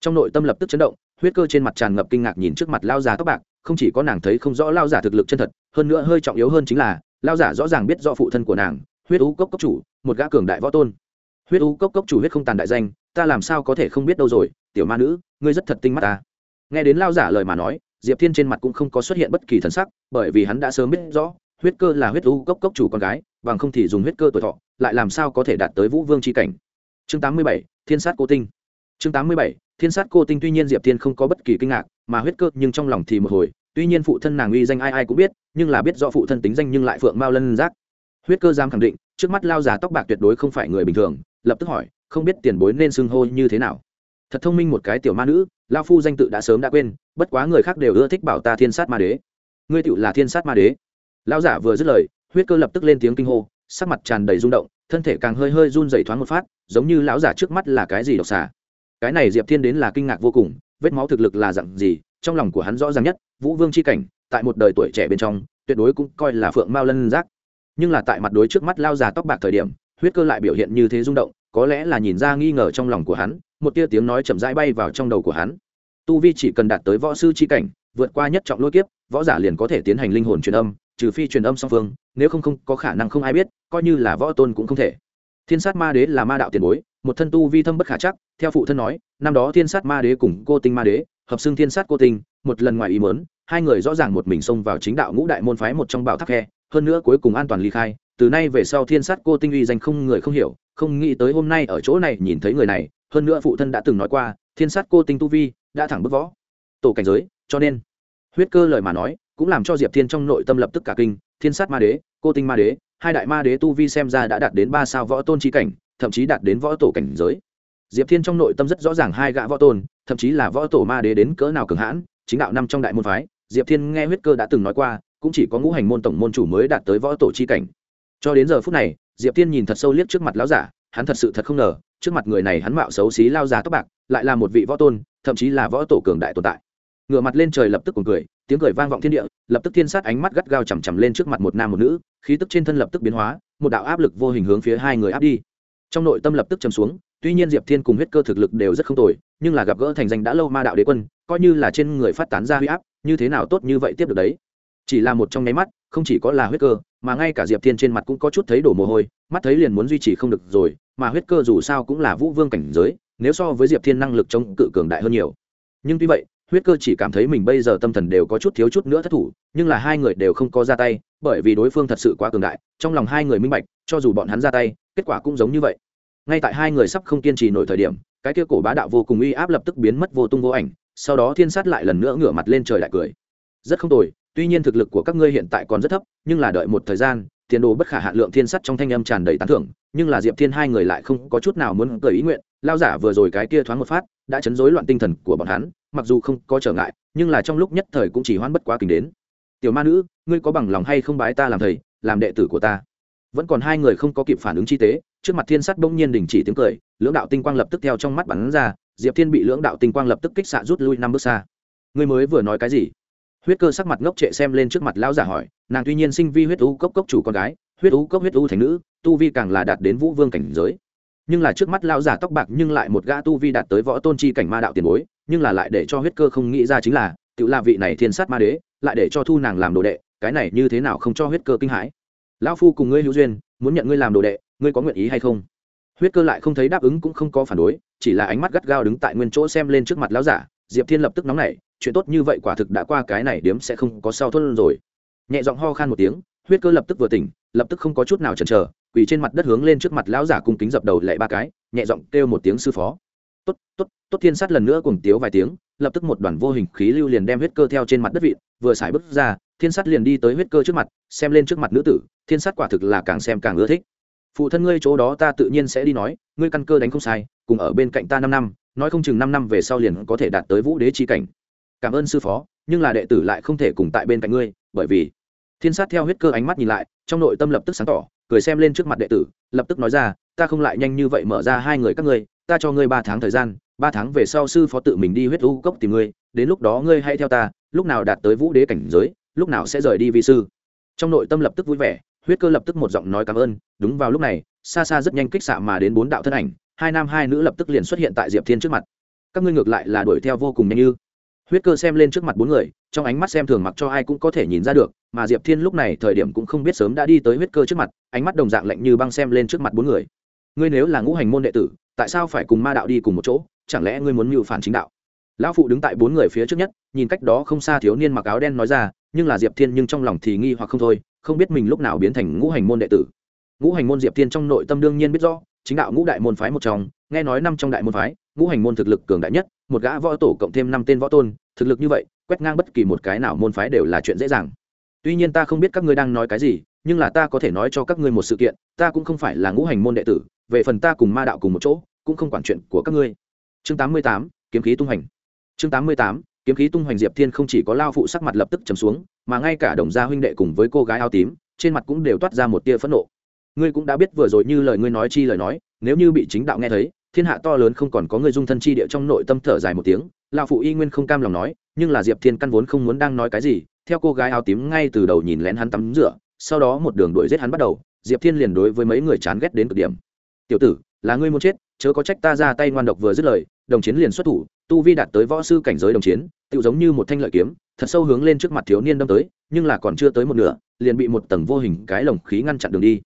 Trong nội tâm lập tức chấn động, huyết cơ trên mặt tràn ngập kinh ngạc nhìn trước mặt lao già tóc bạc, không chỉ có nàng thấy không rõ lao giả thực lực chân thật, hơn nữa hơi trọng yếu hơn chính là, lao giả rõ ràng biết rõ phụ thân của nàng, huyết ú cốc cốc chủ, một gã cường đại võ tôn huyết u cốc cốc chủ huyết không tàn đại danh, ta làm sao có thể không biết đâu rồi, tiểu ma nữ, ngươi rất thật tinh mắt ta. Nghe đến lao giả lời mà nói, diệp thiên trên mặt cũng không có xuất hiện bất kỳ thần sắc, bởi vì hắn đã sớm biết rõ, huyết cơ là huyết u cốc cốc chủ con gái, bằng không thì dùng huyết cơ tuổi thọ, lại làm sao có thể đạt tới vũ vương tri cảnh. Chương tám mươi bảy, thiên sát cô tinh. Chương tám mươi bảy, thiên sát cô tinh tuy nhiên diệp thiên không có bất kỳ kinh ngạc, mà huyết cơ nhưng trong lòng thì một hồi, tuy nhiên phụ thân nàng uy danh ai ai cũng biết, nhưng là biết do phụ thân tính danh nhưng lại phượng mao lân giác. Huyết cơ dám khẳng định trước mắt lao già tóc bạc tuyệt đối không phải người bình thường, lập tức hỏi, không biết tiền bối nên xưng hô như thế nào? Thật thông minh một cái tiểu ma nữ, lao phu danh tự đã sớm đã quên, bất quá người khác đều ưa thích bảo ta thiên sát ma đế. Ngươi tựu là thiên sát ma đế. Lao giả vừa dứt lời, huyết cơ lập tức lên tiếng kinh hô, sắc mặt tràn đầy rung động, thân thể càng hơi hơi run dày thoáng một phát, giống như lão giả trước mắt là cái gì độc xà. Cái này diệp thiên đến là kinh ngạc vô cùng, vết máu thực lực là dặn gì, trong lòng của hắn rõ ràng nhất, vũ vương c h i cảnh, tại một đời tuổi trẻ bên trong, tuyệt đối cũng coi là phượng mao lân giác nhưng là tại mặt đối trước mắt lao già tóc bạc thời điểm, huyết cơ lại biểu hiện như thế rung động, có lẽ là nhìn ra nghi ngờ trong lòng của hắn, một tia tiếng nói chậm rãi bay vào trong đầu của hắn. Tu vi chỉ cần đạt tới võ sư c cảnh, vượt qua nhất trọng lôi kiếp, võ giả liền có thể tiến hành linh hồn truyền âm, trừ phi truyền âm song phương, nếu không không, có khả năng không ai biết, coi như là võ tôn cũng không thể. Thiên sát ma đế là ma đạo tiền bối, một thân tu vi thâm bất khả chắc, theo phụ thân nói, năm đó thiên sát ma đế cùng cô tinh ma đế, hợp xưng thiên sát cô tinh, một lần ngoài ý mớn hai người rõ ràng một mình xông vào chính đạo ngũ đại môn phái một trong bảo tháp khe hơn nữa cuối cùng an toàn ly khai, từ nay về sau thiên sát cô tinh uy danh không người không hiểu, không nghĩ tới hôm nay ở chỗ này nhìn thấy người này, hơn nữa phụ thân đã từng nói qua, thiên sát cô tinh tu vi đã thẳng bước võ. Tổ cảnh giới, cho nên, huyết cơ lời mà nói, cũng làm cho diệp thiên trong nội tâm lập tức cả kinh, thiên sát ma đế, cô tinh ma đế, hai đại ma đế tu vi xem ra đã đạt đến ba sao võ tôn trí cảnh, thậm chí đạt đến võ tổ cảnh giới. Diệp thiên trong nội tâm rất rõ ràng hai gã võ tôn, thậm chí là võ tổ ma đế đến cỡ nào cường hãn, chính đạo năm trong đại môn phái, diệp thiên nghe huyết cơ đã từng nói qua cũng chỉ có ngũ hành môn tổng môn chủ mới đạt tới võ tổ chi cảnh. Cho đến giờ phút này, diệp tiên nhìn thật sâu liếc trước mặt lão giả, hắn thật sự thật không ngờ, trước mặt người này hắn mạo xấu xí lao già tóc bạc, lại là một vị võ tôn, thậm chí là võ tổ cường đại tồn tại. Ngửa mặt lên trời lập tức cùng cười, tiếng cười vang vọng thiên địa, lập tức thiên sát ánh mắt gắt gao chằm chằm lên trước mặt một nam một nữ, khí tức trên thân lập tức biến hóa, một đạo áp lực vô hình hướng phía hai người áp đi. Trong nội tâm lập tức chầm xuống, tuy nhiên diệp thiên cùng huyết cơ thực lực đều rất không tồi, nhưng là gặp gỡ thành danh đã lâu ma đạo đế quân, coi như là trên người phát tán ra huy áp, như thế nào tốt như vậy tiếp được đấy chỉ là một trong nháy mắt, không chỉ có là huyết cơ, mà ngay cả diệp thiên trên mặt cũng có chút thấy đổ mồ hôi, mắt thấy liền muốn duy trì không được rồi, mà huyết cơ dù sao cũng là vũ vương cảnh giới, nếu so với diệp thiên năng lực chống cự cường đại hơn nhiều. Nhưng tuy vậy, huyết cơ chỉ cảm thấy mình bây giờ tâm thần đều có chút thiếu chút nữa thất thủ, nhưng là hai người đều không có ra tay, bởi vì đối phương thật sự quá cường đại, trong lòng hai người minh bạch, cho dù bọn hắn ra tay, kết quả cũng giống như vậy. Ngay tại hai người sắp không kiên trì nổi thời điểm, cái kia cổ bá đạo vô cùng uy áp lập tức biến mất vô tung vô ảnh, sau đó thiên sát lại lần nữa ngửa mặt lên trời lại cười. Rất không tồi tuy nhiên thực lực của các ngươi hiện tại còn rất thấp, nhưng là đợi một thời gian, tiền đồ bất khả hạn lượng thiên sắt trong thanh âm tràn đầy tán thưởng, nhưng là diệp thiên hai người lại không có chút nào muốn cười ý nguyện, lao giả vừa rồi cái kia thoáng một phát, đã chấn rối loạn tinh thần của bọn hắn, mặc dù không có trở ngại, nhưng là trong lúc nhất thời cũng chỉ hoãn bất quá kính đến. Tiểu ma nữ, ngươi có bằng lòng hay không bái ta làm thầy, làm đệ tử của ta? Vẫn còn hai người không có kịp phản ứng chi tế, trước mặt thiên sắt bỗng nhiên đình chỉ tiếng cười, lưỡng đạo tinh quang lập tức theo trong mắt bắn ra, diệp thiên bị lưỡng đạo tinh quang lập tức kích xạ rút lui năm bước xa. Ngươi mới vừa nói cái gì? Huyết cơ sắc mặt ngốc trệ xem lên trước mặt lão giả hỏi, nàng tuy nhiên sinh vi huyết u cốc cốc chủ con gái, huyết u cốc huyết u thành nữ, tu vi càng là đạt đến vũ vương cảnh giới. Nhưng là trước mắt lão giả tóc bạc nhưng lại một gã tu vi đạt tới võ tôn chi cảnh ma đạo tiền bối, nhưng là lại để cho huyết cơ không nghĩ ra chính là, tự là vị này thiên sát ma đế, lại để cho thu nàng làm đồ đệ, cái này như thế nào không cho huyết cơ kinh hãi? Lão phu cùng ngươi hữu duyên, muốn nhận ngươi làm đồ đệ, ngươi có nguyện ý hay không? Huyết cơ lại không thấy đáp ứng cũng không có phản đối, chỉ là ánh mắt gắt gao đứng tại nguyên chỗ xem lên trước mặt lão giả, diệp thiên lập tức nóng nảy chuyện tốt như vậy quả thực đã qua cái này điếm sẽ không có sao thôn rồi. Nhẹ giọng ho khan một tiếng, huyết cơ lập tức vừa tỉnh, lập tức không có chút nào chần chờ, quỳ trên mặt đất hướng lên trước mặt lão giả cung kính dập đầu lại ba cái, nhẹ giọng kêu một tiếng sư phó. Tốt tốt tốt thiên sát lần nữa cùng tiếu vài tiếng, lập tức một đoàn vô hình khí lưu liền đem huyết cơ theo trên mặt đất vịn, vừa xài bước ra, thiên sát liền đi tới huyết cơ trước mặt, xem lên trước mặt nữ tử, thiên sát quả thực là càng xem càng ưa thích. Phụ thân ngươi chỗ đó ta tự nhiên sẽ đi nói, ngươi căn cơ đánh không sai, cùng ở bên cạnh ta năm năm, nói không chừng năm năm về sau liền có thể đạt tới vũ đế chi cảnh cảm ơn sư phó, nhưng là đệ tử lại không thể cùng tại bên cạnh ngươi, bởi vì thiên sát theo huyết cơ ánh mắt nhìn lại, trong nội tâm lập tức sáng tỏ, cười xem lên trước mặt đệ tử, lập tức nói ra, ta không lại nhanh như vậy mở ra hai người các ngươi, ta cho ngươi ba tháng thời gian, ba tháng về sau sư phó tự mình đi huyết lũ cốc tìm ngươi, đến lúc đó ngươi hãy theo ta, lúc nào đạt tới vũ đế cảnh giới, lúc nào sẽ rời đi vi sư. Trong nội tâm lập tức vui vẻ, huyết cơ lập tức một giọng nói cảm ơn, đúng vào lúc này, xa xa rất nhanh kích xạ mà đến bốn đạo thân ảnh, hai nam hai nữ lập tức liền xuất hiện tại diệp thiên trước mặt. Các ngươi ngược lại là đuổi theo vô cùng nhanh như huyết cơ xem lên trước mặt bốn người, trong ánh mắt xem thường mặc cho ai cũng có thể nhìn ra được, mà diệp thiên lúc này thời điểm cũng không biết sớm đã đi tới huyết cơ trước mặt, ánh mắt đồng dạng lạnh như băng xem lên trước mặt bốn người. Ngươi nếu là ngũ hành môn đệ tử, tại sao phải cùng ma đạo đi cùng một chỗ? Chẳng lẽ ngươi muốn mưu phản chính đạo? Lão phụ đứng tại bốn người phía trước nhất, nhìn cách đó không xa thiếu niên mặc áo đen nói ra, nhưng là diệp thiên nhưng trong lòng thì nghi hoặc không thôi, không biết mình lúc nào biến thành ngũ hành môn đệ tử. Ngũ hành môn diệp thiên trong nội tâm đương nhiên biết rõ, chính đạo ngũ đại môn phái một trong, nghe nói năm trong đại môn phái ngũ hành môn thực lực cường đại nhất, một gã võ tổ cộng thêm năm tên võ tôn, thực lực như vậy, quét ngang bất kỳ một cái nào môn phái đều là chuyện dễ dàng. Tuy nhiên ta không biết các ngươi đang nói cái gì, nhưng là ta có thể nói cho các ngươi một sự kiện, ta cũng không phải là ngũ hành môn đệ tử, về phần ta cùng ma đạo cùng một chỗ, cũng không quản chuyện của các ngươi. Chương tám mươi tám, kiếm khí tung hành. Chương tám mươi tám, kiếm khí tung hoành diệp thiên không chỉ có lao phụ sắc mặt lập tức trầm xuống, mà ngay cả đồng gia huynh đệ cùng với cô gái áo tím, trên mặt cũng đều toát ra một tia phẫn nộ. Ngươi cũng đã biết vừa rồi như lời ngươi nói chi lời nói, nếu như bị chính đạo nghe thấy thiên hạ to lớn không còn có người dung thân chi địa trong nội tâm thở dài một tiếng, Lão phụ y nguyên không cam lòng nói, nhưng là diệp thiên căn vốn không muốn đang nói cái gì, theo cô gái áo tím ngay từ đầu nhìn lén hắn tắm rửa, sau đó một đường đuổi giết hắn bắt đầu, diệp thiên liền đối với mấy người chán ghét đến cực điểm. Tiểu tử, là ngươi muốn chết, chớ có trách ta ra tay ngoan độc vừa dứt lời, đồng chiến liền xuất thủ, tu vi đạt tới võ sư cảnh giới đồng chiến tự giống như một thanh lợi kiếm, thật sâu hướng lên trước mặt thiếu niên đâm tới, nhưng là còn chưa tới một nửa, liền bị một tầng vô hình cái lồng khí ngăn chặn đường đi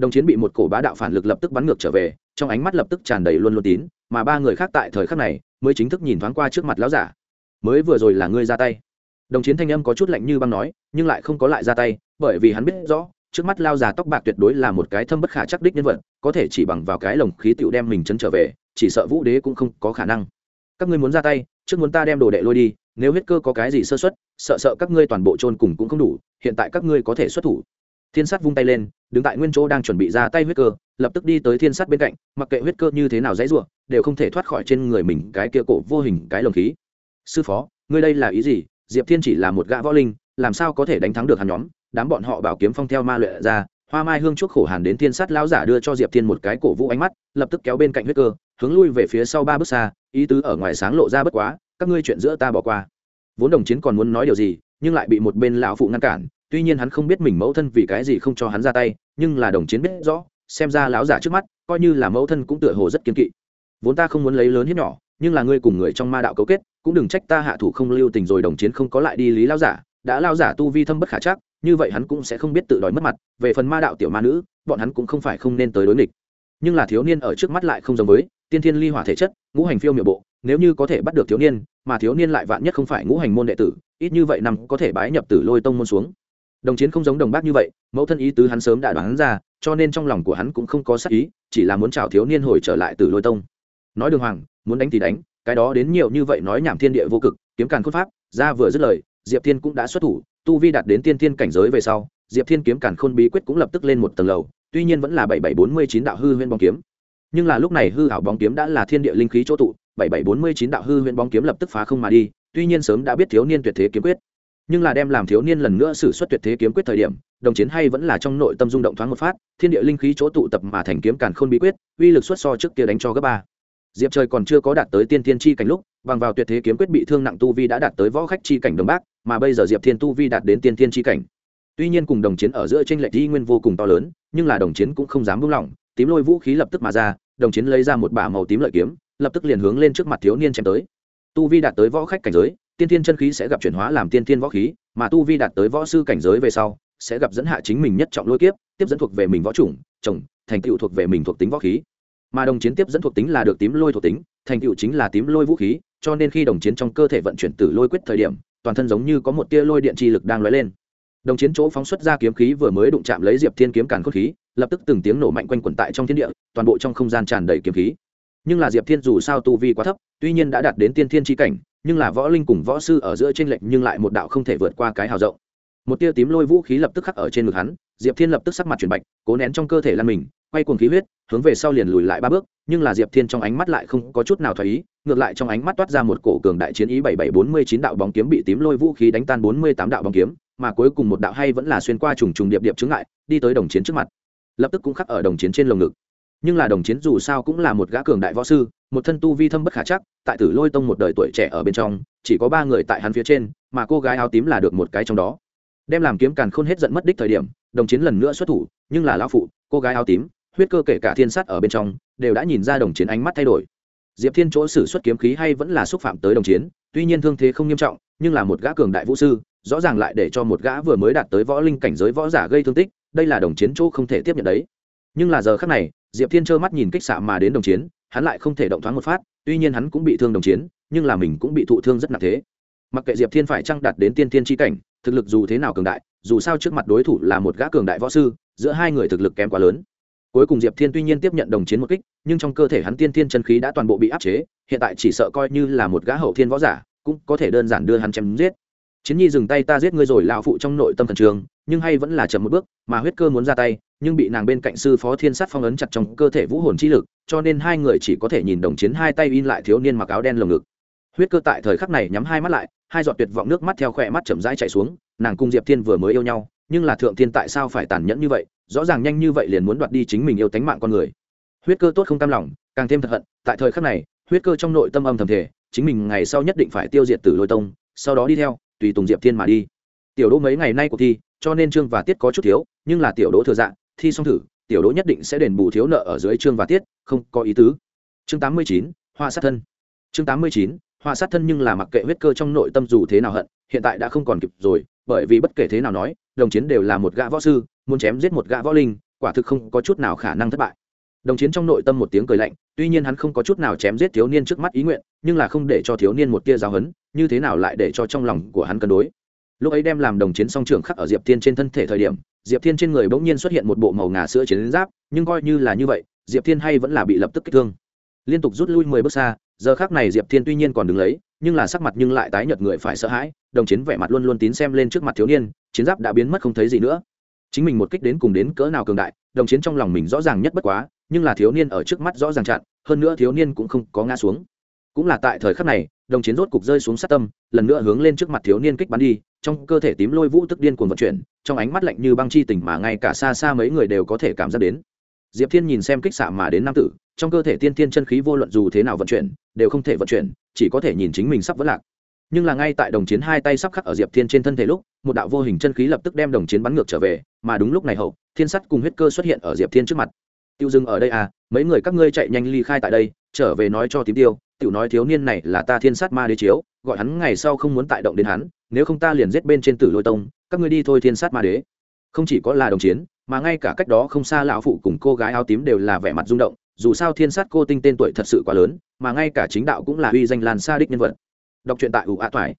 đồng chiến bị một cổ bá đạo phản lực lập tức bắn ngược trở về, trong ánh mắt lập tức tràn đầy luôn luôn tín, mà ba người khác tại thời khắc này mới chính thức nhìn thoáng qua trước mặt lão giả. Mới vừa rồi là ngươi ra tay. Đồng chiến thanh âm có chút lạnh như băng nói, nhưng lại không có lại ra tay, bởi vì hắn biết rõ, trước mắt lao già tóc bạc tuyệt đối là một cái thâm bất khả chắc đích nhân vật, có thể chỉ bằng vào cái lồng khí tựu đem mình chấn trở về, chỉ sợ vũ đế cũng không có khả năng. Các ngươi muốn ra tay, trước muốn ta đem đồ đệ lôi đi, nếu huyết cơ có cái gì sơ xuất sợ sợ các ngươi toàn bộ trôn cùng cũng không đủ, hiện tại các ngươi có thể xuất thủ thiên sát vung tay lên, đứng tại nguyên chỗ đang chuẩn bị ra tay huyết cơ, lập tức đi tới thiên sát bên cạnh, mặc kệ huyết cơ như thế nào dãy ruộng đều không thể thoát khỏi trên người mình cái kia cổ vô hình cái lồng khí. Sư phó, ngươi đây là ý gì? Diệp thiên chỉ là một gã võ linh, làm sao có thể đánh thắng được hắn nhóm? Đám bọn họ bảo kiếm phong theo ma luyện ra, hoa mai hương chuốc khổ hàn đến thiên sát lão giả đưa cho diệp thiên một cái cổ vũ ánh mắt, lập tức kéo bên cạnh huyết cơ, hướng lui về phía sau ba bước xa, ý tứ ở ngoài sáng lộ ra bất quá, các ngươi chuyện giữa ta bỏ qua. Vốn đồng chiến còn muốn nói điều gì, nhưng lại bị một bên lão phụ ngăn cản tuy nhiên hắn không biết mình mẫu thân vì cái gì không cho hắn ra tay, nhưng là đồng chiến biết rõ, xem ra lão giả trước mắt, coi như là mẫu thân cũng tựa hồ rất kiên kỵ. Vốn ta không muốn lấy lớn hiếp nhỏ, nhưng là ngươi cùng người trong ma đạo cấu kết, cũng đừng trách ta hạ thủ không lưu tình rồi đồng chiến không có lại đi lý lão giả, đã lao giả tu vi thâm bất khả chắc, như vậy hắn cũng sẽ không biết tự đòi mất mặt, về phần ma đạo tiểu ma nữ, bọn hắn cũng không phải không nên tới đối nghịch. Nhưng là thiếu niên ở trước mắt lại không giống với, tiên thiên ly hỏa thể chất, ngũ hành phiêu miệu bộ, nếu như có thể bắt được thiếu niên, mà thiếu niên lại vạn nhất không phải ngũ hành môn đệ tử, ít như vậy năm có thể bái nhập tử lôi tông môn xuống đồng chiến không giống đồng bác như vậy, mẫu thân ý tứ hắn sớm đã đoán ra, cho nên trong lòng của hắn cũng không có sắc ý, chỉ là muốn chào thiếu niên hồi trở lại từ lôi tông. Nói đường hoàng, muốn đánh thì đánh, cái đó đến nhiều như vậy nói nhảm thiên địa vô cực, kiếm càn khôn pháp, ra vừa dứt lời, diệp thiên cũng đã xuất thủ, tu vi đạt đến tiên thiên cảnh giới về sau, diệp thiên kiếm càn khôn bí quyết cũng lập tức lên một tầng lầu, tuy nhiên vẫn là bảy bảy bốn mươi chín đạo hư huyễn bóng kiếm. Nhưng là lúc này hư hảo bóng kiếm đã là thiên địa linh khí chỗ tụ, bảy bảy bốn mươi chín đạo hư huyễn bóng kiếm lập tức phá không mà đi, tuy nhiên sớm đã biết thiếu niên tuyệt thế kiếm quyết nhưng là đem làm thiếu niên lần nữa xử xuất tuyệt thế kiếm quyết thời điểm, đồng chiến hay vẫn là trong nội tâm rung động thoáng một phát, thiên địa linh khí chỗ tụ tập mà thành kiếm càn khôn bí quyết, uy lực xuất so trước kia đánh cho gấp ba. Diệp trời còn chưa có đạt tới tiên tiên chi cảnh lúc, bằng vào tuyệt thế kiếm quyết bị thương nặng tu vi đã đạt tới võ khách chi cảnh đồng bác, mà bây giờ diệp thiên tu vi đạt đến tiên tiên chi cảnh. Tuy nhiên cùng đồng chiến ở giữa tranh lệch y nguyên vô cùng to lớn, nhưng là đồng chiến cũng không dám buông lỏng, tím lôi vũ khí lập tức mà ra, đồng chiến lấy ra một bả màu tím lợi kiếm, lập tức liền hướng lên trước mặt thiếu niên chém tới. Tu vi đạt tới võ khách cảnh giới tiên tiên chân khí sẽ gặp chuyển hóa làm tiên tiên võ khí, mà tu vi đạt tới võ sư cảnh giới về sau, sẽ gặp dẫn hạ chính mình nhất trọng lôi kiếp, tiếp dẫn thuộc về mình võ chủng, chồng, thành tựu thuộc về mình thuộc tính võ khí. Mà đồng chiến tiếp dẫn thuộc tính là được tím lôi thuộc tính, thành tựu chính là tím lôi vũ khí, cho nên khi đồng chiến trong cơ thể vận chuyển tử lôi quyết thời điểm, toàn thân giống như có một tia lôi điện chi lực đang lóe lên. Đồng chiến chỗ phóng xuất ra kiếm khí vừa mới đụng chạm lấy diệp thiên kiếm càn khốc khí, lập tức từng tiếng nổ mạnh quanh quẩn tại trong thiên địa, toàn bộ trong không gian tràn đầy kiếm khí. Nhưng là diệp thiên dù sao tu vi quá thấp, tuy nhiên đã đạt đến tiên thiên tri cảnh nhưng là võ linh cùng võ sư ở giữa trên lệnh nhưng lại một đạo không thể vượt qua cái hào rộng. Một tia tím lôi vũ khí lập tức khắc ở trên ngực hắn, diệp thiên lập tức sắc mặt chuyển bạch, cố nén trong cơ thể lăn mình, quay cuồng khí huyết, hướng về sau liền lùi lại ba bước, nhưng là diệp thiên trong ánh mắt lại không có chút nào thoải ý, ngược lại trong ánh mắt toát ra một cổ cường đại chiến ý bảy bảy bốn mươi chín đạo bóng kiếm bị tím lôi vũ khí đánh tan bốn mươi tám đạo bóng kiếm, mà cuối cùng một đạo hay vẫn là xuyên qua trùng trùng điệp điệp chứng lại đi tới đồng chiến trước mặt. Lập tức cũng khắc ở đồng chiến trên lồng ngực nhưng là đồng chiến dù sao cũng là một gã cường đại võ sư, một thân tu vi thâm bất khả chắc, tại tử lôi tông một đời tuổi trẻ ở bên trong, chỉ có ba người tại hắn phía trên, mà cô gái áo tím là được một cái trong đó. Đem làm kiếm càn khôn hết giận mất đích thời điểm, đồng chiến lần nữa xuất thủ, nhưng là lão phụ, cô gái áo tím, huyết cơ kể cả thiên sát ở bên trong, đều đã nhìn ra đồng chiến ánh mắt thay đổi. Diệp thiên chỗ xử xuất kiếm khí hay vẫn là xúc phạm tới đồng chiến, tuy nhiên thương thế không nghiêm trọng, nhưng là một gã cường đại vũ sư, rõ ràng lại để cho một gã vừa mới đạt tới võ linh cảnh giới võ giả gây thương tích, đây là đồng chiến chỗ không thể tiếp nhận đấy. Nhưng là giờ khác này diệp thiên trơ mắt nhìn kích xạ mà đến đồng chiến, hắn lại không thể động thoáng một phát, tuy nhiên hắn cũng bị thương đồng chiến, nhưng là mình cũng bị thụ thương rất nặng thế. Mặc kệ diệp thiên phải trăng đạt đến tiên thiên tri cảnh, thực lực dù thế nào cường đại, dù sao trước mặt đối thủ là một gã cường đại võ sư, giữa hai người thực lực kém quá lớn. Cuối cùng diệp thiên tuy nhiên tiếp nhận đồng chiến một kích, nhưng trong cơ thể hắn tiên thiên chân khí đã toàn bộ bị áp chế, hiện tại chỉ sợ coi như là một gã hậu thiên võ giả, cũng có thể đơn giản đưa hắn chém giết. Chiến nhi dừng tay ta giết ngươi rồi lao phụ trong nội tâm thần trường nhưng hay vẫn là chậm một bước, mà huyết cơ muốn ra tay nhưng bị nàng bên cạnh sư phó thiên sát phong ấn chặt trong cơ thể vũ hồn chi lực, cho nên hai người chỉ có thể nhìn đồng chiến hai tay in lại thiếu niên mặc áo đen lồng ngực. Huyết cơ tại thời khắc này nhắm hai mắt lại, hai giọt tuyệt vọng nước mắt theo khỏe mắt chậm rãi chạy xuống, nàng cung diệp thiên vừa mới yêu nhau, nhưng là thượng thiên tại sao phải tàn nhẫn như vậy, rõ ràng nhanh như vậy liền muốn đoạt đi chính mình yêu tánh mạng con người. Huyết cơ tốt không cam lòng, càng thêm thật hận, tại thời khắc này, huyết cơ trong nội tâm âm thầm thể chính mình ngày sau nhất định phải tiêu diệt tử lôi tông, sau đó đi theo, tùy tùng diệp thiên mà đi. Tiểu đỗ mấy ngày nay cuộc thi, cho nên trương và tiết có chút thiếu, nhưng là tiểu đỗ thừa dạng thi xong thử, tiểu đỗ nhất định sẽ đền bù thiếu nợ ở dưới trương và tiết, không có ý tứ. Chương tám mươi chín, hoa sát thân. Chương tám mươi chín, hoa sát thân nhưng là mặc kệ huyết cơ trong nội tâm dù thế nào hận, hiện tại đã không còn kịp rồi, bởi vì bất kể thế nào nói, đồng chiến đều là một gã võ sư, muốn chém giết một gã võ linh, quả thực không có chút nào khả năng thất bại. Đồng chiến trong nội tâm một tiếng cười lạnh, tuy nhiên hắn không có chút nào chém giết thiếu niên trước mắt ý nguyện, nhưng là không để cho thiếu niên một tia giáo hấn, như thế nào lại để cho trong lòng của hắn cân đối. Lúc ấy đem làm đồng chiến song trưởng khắc ở diệp thiên trên thân thể thời điểm diệp thiên trên người bỗng nhiên xuất hiện một bộ màu ngà sữa chiến giáp, nhưng coi như là như vậy, diệp thiên hay vẫn là bị lập tức kích thương. Liên tục rút lui mười bước xa, giờ khác này diệp thiên tuy nhiên còn đứng lấy, nhưng là sắc mặt nhưng lại tái nhợt người phải sợ hãi, đồng chiến vẻ mặt luôn luôn tín xem lên trước mặt thiếu niên, chiến giáp đã biến mất không thấy gì nữa. Chính mình một kích đến cùng đến cỡ nào cường đại, đồng chiến trong lòng mình rõ ràng nhất bất quá, nhưng là thiếu niên ở trước mắt rõ ràng chặn, hơn nữa thiếu niên cũng không có ngã xuống. Cũng là tại thời khắc này đồng chiến rốt cục rơi xuống sát tâm, lần nữa hướng lên trước mặt thiếu niên kích bắn đi, trong cơ thể tím lôi vũ tức điên cuồng vận chuyển, trong ánh mắt lạnh như băng chi tình mà ngay cả xa xa mấy người đều có thể cảm giác đến. Diệp thiên nhìn xem kích xạ mà đến nam tử, trong cơ thể tiên thiên chân khí vô luận dù thế nào vận chuyển, đều không thể vận chuyển, chỉ có thể nhìn chính mình sắp vỡ lạc. Nhưng là ngay tại đồng chiến hai tay sắp khắc ở diệp thiên trên thân thể lúc, một đạo vô hình chân khí lập tức đem đồng chiến bắn ngược trở về, mà đúng lúc này hậu, thiên sắt cùng huyết cơ xuất hiện ở diệp thiên trước mặt. Tiêu dừng ở đây à mấy người các ngươi chạy nhanh ly khai tại đây, trở về nói cho tím tiêu tiểu nói thiếu niên này là ta thiên sát ma đế chiếu, gọi hắn ngày sau không muốn tại động đến hắn, nếu không ta liền giết bên trên tử lôi tông, các ngươi đi thôi thiên sát ma đế không chỉ có là đồng chiến, mà ngay cả cách đó không xa lão phụ cùng cô gái áo tím đều là vẻ mặt rung động, dù sao thiên sát cô tinh tên tuổi thật sự quá lớn, mà ngay cả chính đạo cũng là uy danh lan xa đích nhân vật đọc truyện tại ủ ạ thoại.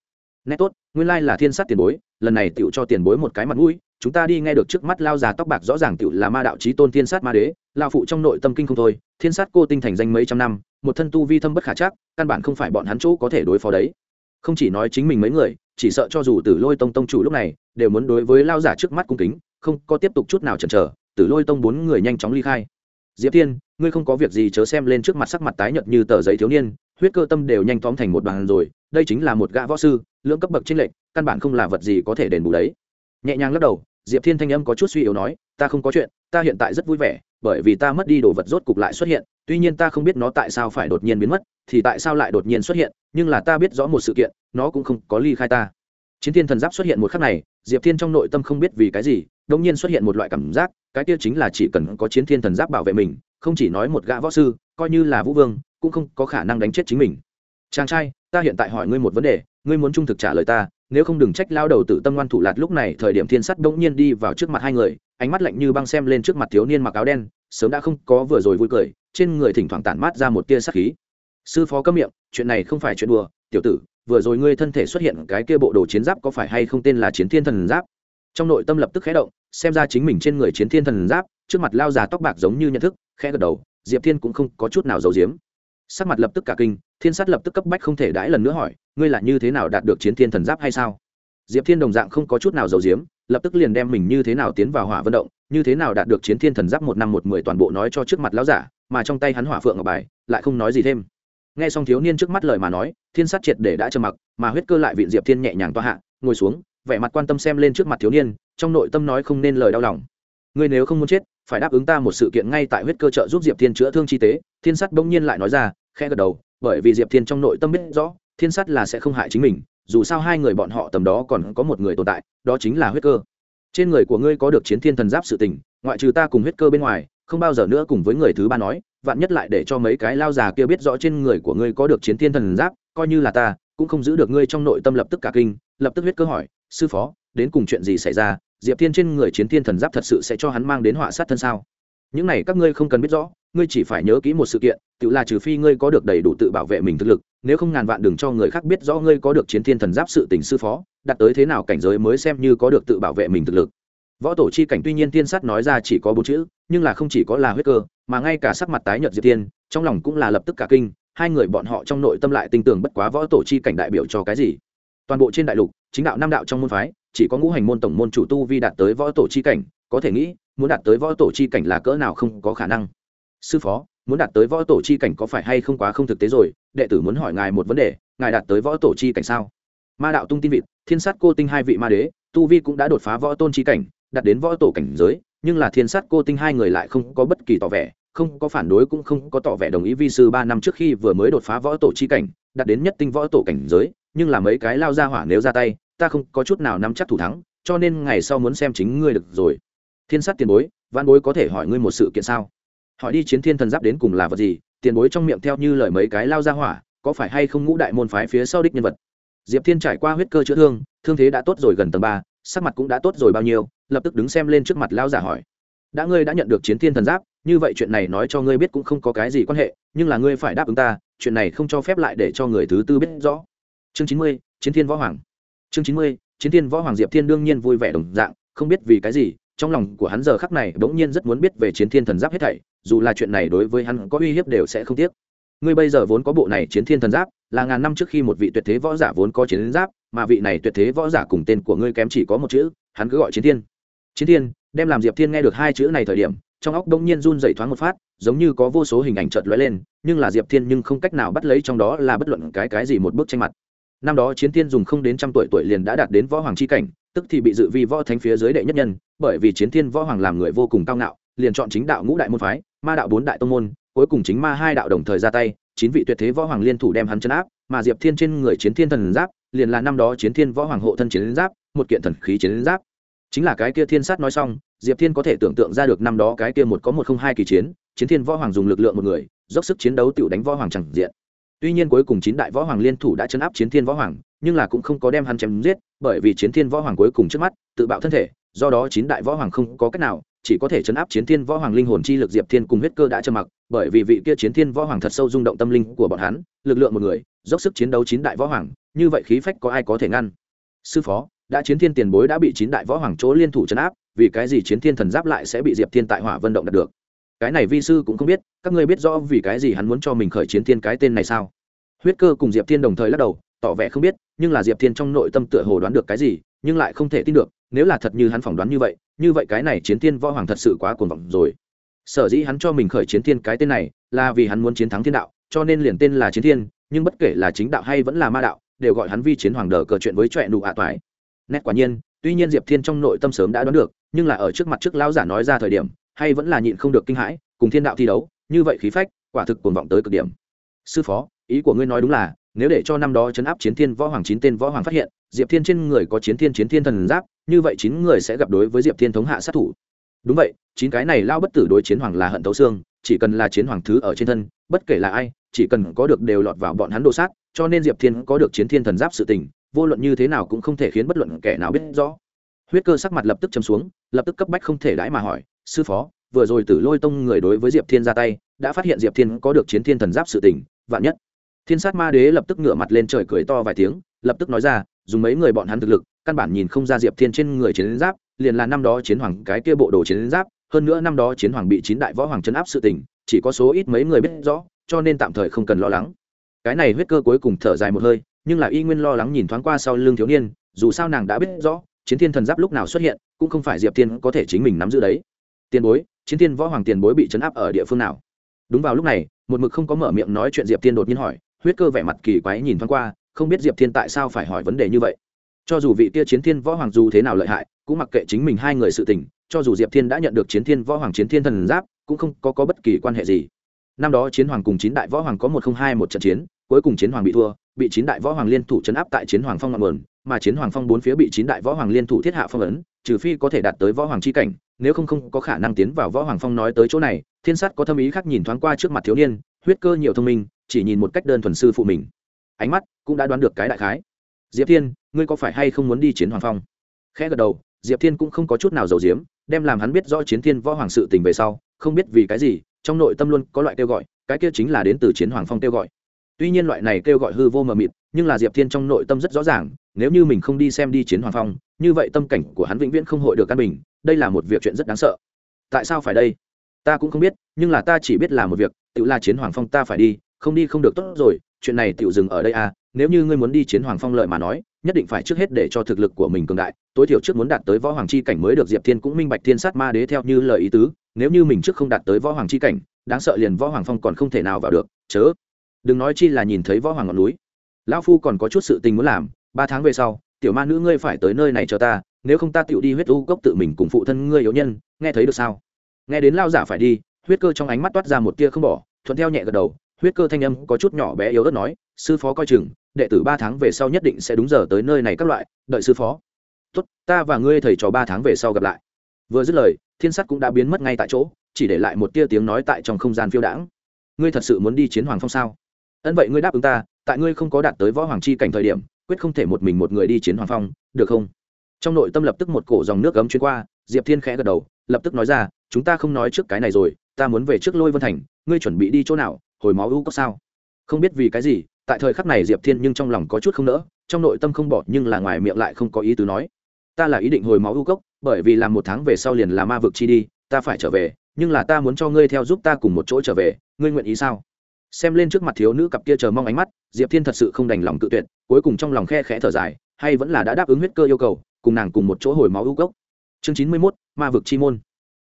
nét tốt, nguyên lai là thiên sát tiền bối, lần này tựu cho tiền bối một cái mặt mũi chúng ta đi nghe được trước mắt lao già tóc bạc rõ ràng tựu là ma đạo trí tôn thiên sát ma đế, lao phụ trong nội tâm kinh không thôi, thiên sát cô tinh thành danh mấy trăm năm, một thân tu vi thâm bất khả chắc, căn bản không phải bọn hắn chỗ có thể đối phó đấy. Không chỉ nói chính mình mấy người, chỉ sợ cho dù tử lôi tông tông chủ lúc này, đều muốn đối với lao giả trước mắt cung kính, không có tiếp tục chút nào chần chờ, tử lôi tông bốn người nhanh chóng ly khai. Diệp thiên, ngươi không có việc gì chớ xem lên trước mặt sắc mặt tái nhợt như tờ giấy thiếu niên, huyết cơ tâm đều nhanh tóm thành một bàn rồi, đây chính là một gã võ sư, lưỡng cấp bậc trên lệnh căn bản không là vật gì có thể đền bù đấy. Nhẹ nhàng lắc đầu diệp thiên thanh âm có chút suy yếu nói, ta không có chuyện, ta hiện tại rất vui vẻ, bởi vì ta mất đi đồ vật rốt cục lại xuất hiện. Tuy nhiên ta không biết nó tại sao phải đột nhiên biến mất, thì tại sao lại đột nhiên xuất hiện, nhưng là ta biết rõ một sự kiện, nó cũng không có ly khai ta. Chiến thiên thần giáp xuất hiện một khắc này, diệp thiên trong nội tâm không biết vì cái gì đông nhiên xuất hiện một loại cảm giác, cái kia chính là chỉ cần có chiến thiên thần giáp bảo vệ mình, không chỉ nói một gã võ sư, coi như là vũ vương, cũng không có khả năng đánh chết chính mình. Chàng trai, ta hiện tại hỏi ngươi một vấn đề, ngươi muốn trung thực trả lời ta nếu không đừng trách lao đầu tử tâm ngoan thủ lạt lúc này, thời điểm thiên sắt bỗng nhiên đi vào trước mặt hai người, ánh mắt lạnh như băng xem lên trước mặt thiếu niên mặc áo đen, sớm đã không có vừa rồi vui cười, trên người thỉnh thoảng tản mát ra một tia sắc khí. Sư phó cấm miệng, chuyện này không phải chuyện đùa, tiểu tử, vừa rồi ngươi thân thể xuất hiện cái kia bộ đồ chiến giáp có phải hay không tên là chiến thiên thần giáp? Trong nội tâm lập tức khẽ động, xem ra chính mình trên người chiến thiên thần giáp, trước mặt lao già tóc bạc giống như nhận thức, khẽ gật đầu, diệp thiên cũng không có chút nào giấu giếm. Sắc mặt lập tức cả kinh thiên sát lập tức cấp bách không thể đãi lần nữa hỏi, ngươi là như thế nào đạt được chiến thiên thần giáp hay sao? Diệp thiên đồng dạng không có chút nào giấu giếm, lập tức liền đem mình như thế nào tiến vào hỏa vận động, như thế nào đạt được chiến thiên thần giáp một năm một mười toàn bộ nói cho trước mặt lão giả, mà trong tay hắn hỏa phượng ngọc bài, lại không nói gì thêm. Nghe xong thiếu niên trước mắt lời mà nói, thiên sát triệt để đã trầm mặc, mà huyết cơ lại vịn diệp thiên nhẹ nhàng toa hạ, ngồi xuống, vẻ mặt quan tâm xem lên trước mặt thiếu niên, trong nội tâm nói không nên lời đau lòng. Ngươi nếu không muốn chết, phải đáp ứng ta một sự kiện ngay tại huyết cơ trợ giúp diệp thiên chữa thương chi tế. Thiên sát bỗng nhiên lại nói ra, khẽ gật đầu bởi vì diệp thiên trong nội tâm biết rõ, thiên sát là sẽ không hại chính mình, dù sao hai người bọn họ tầm đó còn có một người tồn tại, đó chính là huyết cơ. Trên người của ngươi có được chiến thiên thần giáp sự tình, ngoại trừ ta cùng huyết cơ bên ngoài, không bao giờ nữa cùng với người thứ ba nói, vạn nhất lại để cho mấy cái lao già kia biết rõ trên người của ngươi có được chiến thiên thần giáp, coi như là ta, cũng không giữ được ngươi trong nội tâm lập tức cả kinh, lập tức huyết cơ hỏi, sư phó, đến cùng chuyện gì xảy ra? Diệp thiên trên người chiến thiên thần giáp thật sự sẽ cho hắn mang đến họa sát thân sao? Những này các ngươi không cần biết rõ ngươi chỉ phải nhớ kỹ một sự kiện, tự là trừ phi ngươi có được đầy đủ tự bảo vệ mình thực lực, nếu không ngàn vạn đừng cho người khác biết rõ ngươi có được chiến thiên thần giáp sự tình sư phó đặt tới thế nào cảnh giới mới xem như có được tự bảo vệ mình thực lực. Võ tổ chi cảnh tuy nhiên tiên sát nói ra chỉ có bốn chữ, nhưng là không chỉ có là huyết cơ, mà ngay cả sắc mặt tái nhợt diệp tiên trong lòng cũng là lập tức cả kinh, hai người bọn họ trong nội tâm lại tin tưởng bất quá võ tổ chi cảnh đại biểu cho cái gì. Toàn bộ trên đại lục, chính đạo năm đạo trong môn phái, chỉ có ngũ hành môn tổng môn chủ tu vi đạt tới võ tổ chi cảnh, có thể nghĩ, muốn đạt tới võ tổ chi cảnh là cỡ nào không có khả năng sư phó, muốn đạt tới võ tổ chi cảnh có phải hay không quá không thực tế rồi? Đệ tử muốn hỏi ngài một vấn đề, ngài đạt tới võ tổ chi cảnh sao? Ma đạo tung tin vịt, thiên sát cô tinh hai vị ma đế, tu vi cũng đã đột phá võ tôn chi cảnh, đạt đến võ tổ cảnh giới, nhưng là thiên sát cô tinh hai người lại không có bất kỳ tỏ vẻ, không có phản đối cũng không có tỏ vẻ đồng ý vi sư ba năm trước khi vừa mới đột phá võ tổ chi cảnh, đạt đến nhất tinh võ tổ cảnh giới, nhưng là mấy cái lao ra hỏa nếu ra tay, ta không có chút nào nắm chắc thủ thắng, cho nên ngày sau muốn xem chính ngươi được rồi. Thiên sát tiền bối văn bối có thể hỏi ngươi một sự kiện sao? Hỏi đi chiến thiên thần giáp đến cùng là vật gì, tiền bối trong miệng theo như lời mấy cái lao ra hỏa, có phải hay không ngũ đại môn phái phía sau đích nhân vật? Diệp thiên trải qua huyết cơ chữa thương thương thế đã tốt rồi gần tầng ba, sắc mặt cũng đã tốt rồi bao nhiêu, lập tức đứng xem lên trước mặt lao giả hỏi. Đã ngươi đã nhận được chiến thiên thần giáp, như vậy chuyện này nói cho ngươi biết cũng không có cái gì quan hệ, nhưng là ngươi phải đáp ứng ta, chuyện này không cho phép lại để cho người thứ tư biết rõ. Chương chín mươi, chiến thiên võ hoàng. Chương chín mươi, chiến thiên võ hoàng diệp thiên đương nhiên vui vẻ đồng dạng, không biết vì cái gì trong lòng của hắn giờ khắc này bỗng nhiên rất muốn biết về chiến thiên thần giáp hết thảy, dù là chuyện này đối với hắn có uy hiếp đều sẽ không tiếc. Ngươi bây giờ vốn có bộ này chiến thiên thần giáp, là ngàn năm trước khi một vị tuyệt thế võ giả vốn có chiến giáp, mà vị này tuyệt thế võ giả cùng tên của ngươi kém chỉ có một chữ, hắn cứ gọi chiến thiên. Chiến thiên, đem làm diệp thiên nghe được hai chữ này thời điểm, trong óc đông nhiên run dậy thoáng một phát, giống như có vô số hình ảnh chợt lóe lên, nhưng là diệp thiên nhưng không cách nào bắt lấy trong đó là bất luận cái cái gì một bức tranh mặt. Năm đó chiến thiên dùng không đến trăm tuổi tuổi liền đã đạt đến võ hoàng chi cảnh tức thì bị dự vi võ thánh phía dưới đệ nhất nhân, bởi vì chiến thiên võ hoàng làm người vô cùng cao ngạo, liền chọn chính đạo ngũ đại môn phái, ma đạo bốn đại tông môn, cuối cùng chính ma hai đạo đồng thời ra tay, chín vị tuyệt thế võ hoàng liên thủ đem hắn chấn áp, mà diệp thiên trên người chiến thiên thần giáp, liền là năm đó chiến thiên võ hoàng hộ thân chiến giáp, một kiện thần khí chiến giáp. Chính là cái kia thiên sát nói xong, diệp thiên có thể tưởng tượng ra được năm đó cái kia một có một không hai kỳ chiến chiến thiên võ hoàng dùng lực lượng một người, dốc sức chiến đấu tự đánh võ hoàng chẳng diện. Tuy nhiên cuối cùng chín đại võ hoàng liên thủ đã chấn áp chiến thiên võ hoàng, nhưng là cũng không có đem hắn chém giết bởi vì chiến thiên võ hoàng cuối cùng trước mắt, tự bạo thân thể, do đó chín đại võ hoàng không có cách nào, chỉ có thể chấn áp chiến thiên võ hoàng linh hồn chi lực diệp thiên cùng huyết cơ đã trầm mặc, bởi vì vị kia chiến thiên võ hoàng thật sâu rung động tâm linh của bọn hắn, lực lượng một người, dốc sức chiến đấu chín đại võ hoàng, như vậy khí phách có ai có thể ngăn? Sư phó, đã chiến thiên tiền bối đã bị chín đại võ hoàng chỗ liên thủ chấn áp, vì cái gì chiến thiên thần giáp lại sẽ bị diệp thiên tại hỏa vận động đạt được? Cái này vi sư cũng không biết, các ngươi biết rõ vì cái gì hắn muốn cho mình khởi chiến thiên cái tên này sao? Huyết cơ cùng diệp thiên đồng thời lắc đầu tỏ vẻ không biết, nhưng là diệp thiên trong nội tâm tựa hồ đoán được cái gì, nhưng lại không thể tin được, nếu là thật như hắn phỏng đoán như vậy như vậy cái này chiến thiên võ hoàng thật sự quá cuồng vọng rồi. Sở dĩ hắn cho mình khởi chiến thiên cái tên này, là vì hắn muốn chiến thắng thiên đạo, cho nên liền tên là chiến thiên, nhưng bất kể là chính đạo hay vẫn là ma đạo, đều gọi hắn vi chiến hoàng đờ cờ chuyện với trọe nụ ạ toái nét quả nhiên, tuy nhiên diệp thiên trong nội tâm sớm đã đoán được, nhưng là ở trước mặt trước lão giả nói ra thời điểm, hay vẫn là nhịn không được kinh hãi, cùng thiên đạo thi đấu, như vậy khí phách, quả thực cuồng vọng tới cực điểm. Sư phó, ý của ngươi nói đúng là nếu để cho năm đó chấn áp chiến thiên võ hoàng chín tên võ hoàng phát hiện, diệp thiên trên người có chiến thiên chiến thiên thần giáp, như vậy chín người sẽ gặp đối với diệp thiên thống hạ sát thủ. Đúng vậy, chín cái này lao bất tử đối chiến hoàng là hận tấu xương, chỉ cần là chiến hoàng thứ ở trên thân, bất kể là ai, chỉ cần có được đều lọt vào bọn hắn đồ sát, cho nên diệp thiên có được chiến thiên thần giáp sự tình, vô luận như thế nào cũng không thể khiến bất luận kẻ nào biết rõ. Huyết cơ sắc mặt lập tức châm xuống, lập tức cấp bách không thể đãi mà hỏi, sư phó, vừa rồi tử lôi tông người đối với diệp thiên ra tay, đã phát hiện diệp thiên có được chiến thiên thần giáp sự tình, vạn nhất thiên sát ma đế lập tức ngửa mặt lên trời cười to vài tiếng, lập tức nói ra, dùng mấy người bọn hắn thực lực, căn bản nhìn không ra diệp thiên trên người chiến giáp, liền là năm đó chiến hoàng cái kia bộ đồ chiến giáp, hơn nữa năm đó chiến hoàng bị chín đại võ hoàng chấn áp sự tình, chỉ có số ít mấy người biết rõ, cho nên tạm thời không cần lo lắng. Cái này huyết cơ cuối cùng thở dài một hơi, nhưng là y nguyên lo lắng nhìn thoáng qua sau lưng thiếu niên, dù sao nàng đã biết rõ, chiến thiên thần giáp lúc nào xuất hiện, cũng không phải diệp thiên có thể chính mình nắm giữ đấy. Tiền bối, chiến thiên võ hoàng tiền bối bị chấn áp ở địa phương nào? Đúng vào lúc này, một mực không có mở miệng nói chuyện diệp thiên đột nhiên hỏi huyết cơ vẻ mặt kỳ quái nhìn thoáng qua không biết diệp thiên tại sao phải hỏi vấn đề như vậy. Cho dù vị tia chiến thiên võ hoàng dù thế nào lợi hại cũng mặc kệ chính mình hai người sự tình cho dù diệp thiên đã nhận được chiến thiên võ hoàng chiến thiên thần giáp cũng không có, có bất kỳ quan hệ gì. Năm đó chiến hoàng cùng chín đại võ hoàng có một không hai một trận chiến cuối cùng chiến hoàng bị thua bị chín đại võ hoàng liên thủ chấn áp tại chiến hoàng phong ngọn nguồn mà chiến hoàng phong bốn phía bị chín đại võ hoàng liên thủ thiết hạ phong ấn trừ phi có thể đạt tới võ hoàng c h i cảnh nếu không không có khả năng tiến vào võ hoàng phong nói tới chỗ này thiên sát có thâm ý khác nhìn thoáng qua trước mặt thiếu niên huyết cơ nhiều thông minh chỉ nhìn một cách đơn thuần sư phụ mình. Ánh mắt cũng đã đoán được cái đại khái. Diệp thiên, ngươi có phải hay không muốn đi chiến hoàng phong? Khẽ gật đầu, diệp thiên cũng không có chút nào giàu diếm đem làm hắn biết rõ chiến thiên võ hoàng sự tình về sau, không biết vì cái gì, trong nội tâm luôn có loại kêu gọi, cái kia chính là đến từ chiến hoàng phong kêu gọi. Tuy nhiên loại này kêu gọi hư vô mờ mịt, nhưng là diệp thiên trong nội tâm rất rõ ràng, nếu như mình không đi xem đi chiến hoàng phong, như vậy tâm cảnh của hắn vĩnh viễn không hội được căn bình, đây là một việc chuyện rất đáng sợ. Tại sao phải đây? Ta cũng không biết, nhưng là ta chỉ biết là một việc, tự là chiến hoàng phong ta phải đi không đi không được tốt rồi, chuyện này tựu dừng ở đây à nếu như ngươi muốn đi chiến hoàng phong lợi mà nói, nhất định phải trước hết để cho thực lực của mình cường đại, tối thiểu trước muốn đạt tới võ hoàng chi cảnh mới được diệp thiên cũng minh bạch thiên sát ma đế theo như lời ý tứ, nếu như mình trước không đạt tới võ hoàng chi cảnh, đáng sợ liền võ hoàng phong còn không thể nào vào được, chớ. Đừng nói chi là nhìn thấy võ hoàng ngọn núi. Lão phu còn có chút sự tình muốn làm, ba tháng về sau, tiểu ma nữ ngươi phải tới nơi này cho ta, nếu không ta tựu đi huyết u cốc tự mình cùng phụ thân ngươi yếu nhân, nghe thấy được sao? Nghe đến lao giả phải đi, huyết cơ trong ánh mắt toát ra một tia không bỏ, thuận theo nhẹ gật đầu huyết cơ thanh âm có chút nhỏ bé yếu ớt nói, sư phó coi chừng, đệ tử ba tháng về sau nhất định sẽ đúng giờ tới nơi này các loại, đợi sư phó. Tốt, ta và ngươi thầy trò ba tháng về sau gặp lại. Vừa dứt lời, thiên sắt cũng đã biến mất ngay tại chỗ, chỉ để lại một tia tiếng nói tại trong không gian phiêu đãng. Ngươi thật sự muốn đi chiến hoàng phong sao? Ân vậy ngươi đáp ứng ta, tại ngươi không có đạt tới võ hoàng chi cảnh thời điểm, quyết không thể một mình một người đi chiến hoàng phong, được không? Trong nội tâm lập tức một cổ dòng nước gấm chuyến qua, diệp thiên khẽ gật đầu, lập tức nói ra, chúng ta không nói trước cái này rồi, ta muốn về trước lôi vân thành, ngươi chuẩn bị đi chỗ nào hồi máu u có sao? Không biết vì cái gì, tại thời khắc này diệp thiên nhưng trong lòng có chút không nỡ, trong nội tâm không bỏ nhưng là ngoài miệng lại không có ý tứ nói. Ta là ý định hồi máu u cốc, bởi vì làm một tháng về sau liền là ma vực chi đi, ta phải trở về, nhưng là ta muốn cho ngươi theo giúp ta cùng một chỗ trở về, ngươi nguyện ý sao? Xem lên trước mặt thiếu nữ cặp kia chờ mong ánh mắt, diệp thiên thật sự không đành lòng tự tuyệt, cuối cùng trong lòng khe khẽ thở dài, hay vẫn là đã đáp ứng huyết cơ yêu cầu, cùng nàng cùng một chỗ hồi máu ưu cốc. Chương chín mươi mốt, ma vực chi môn.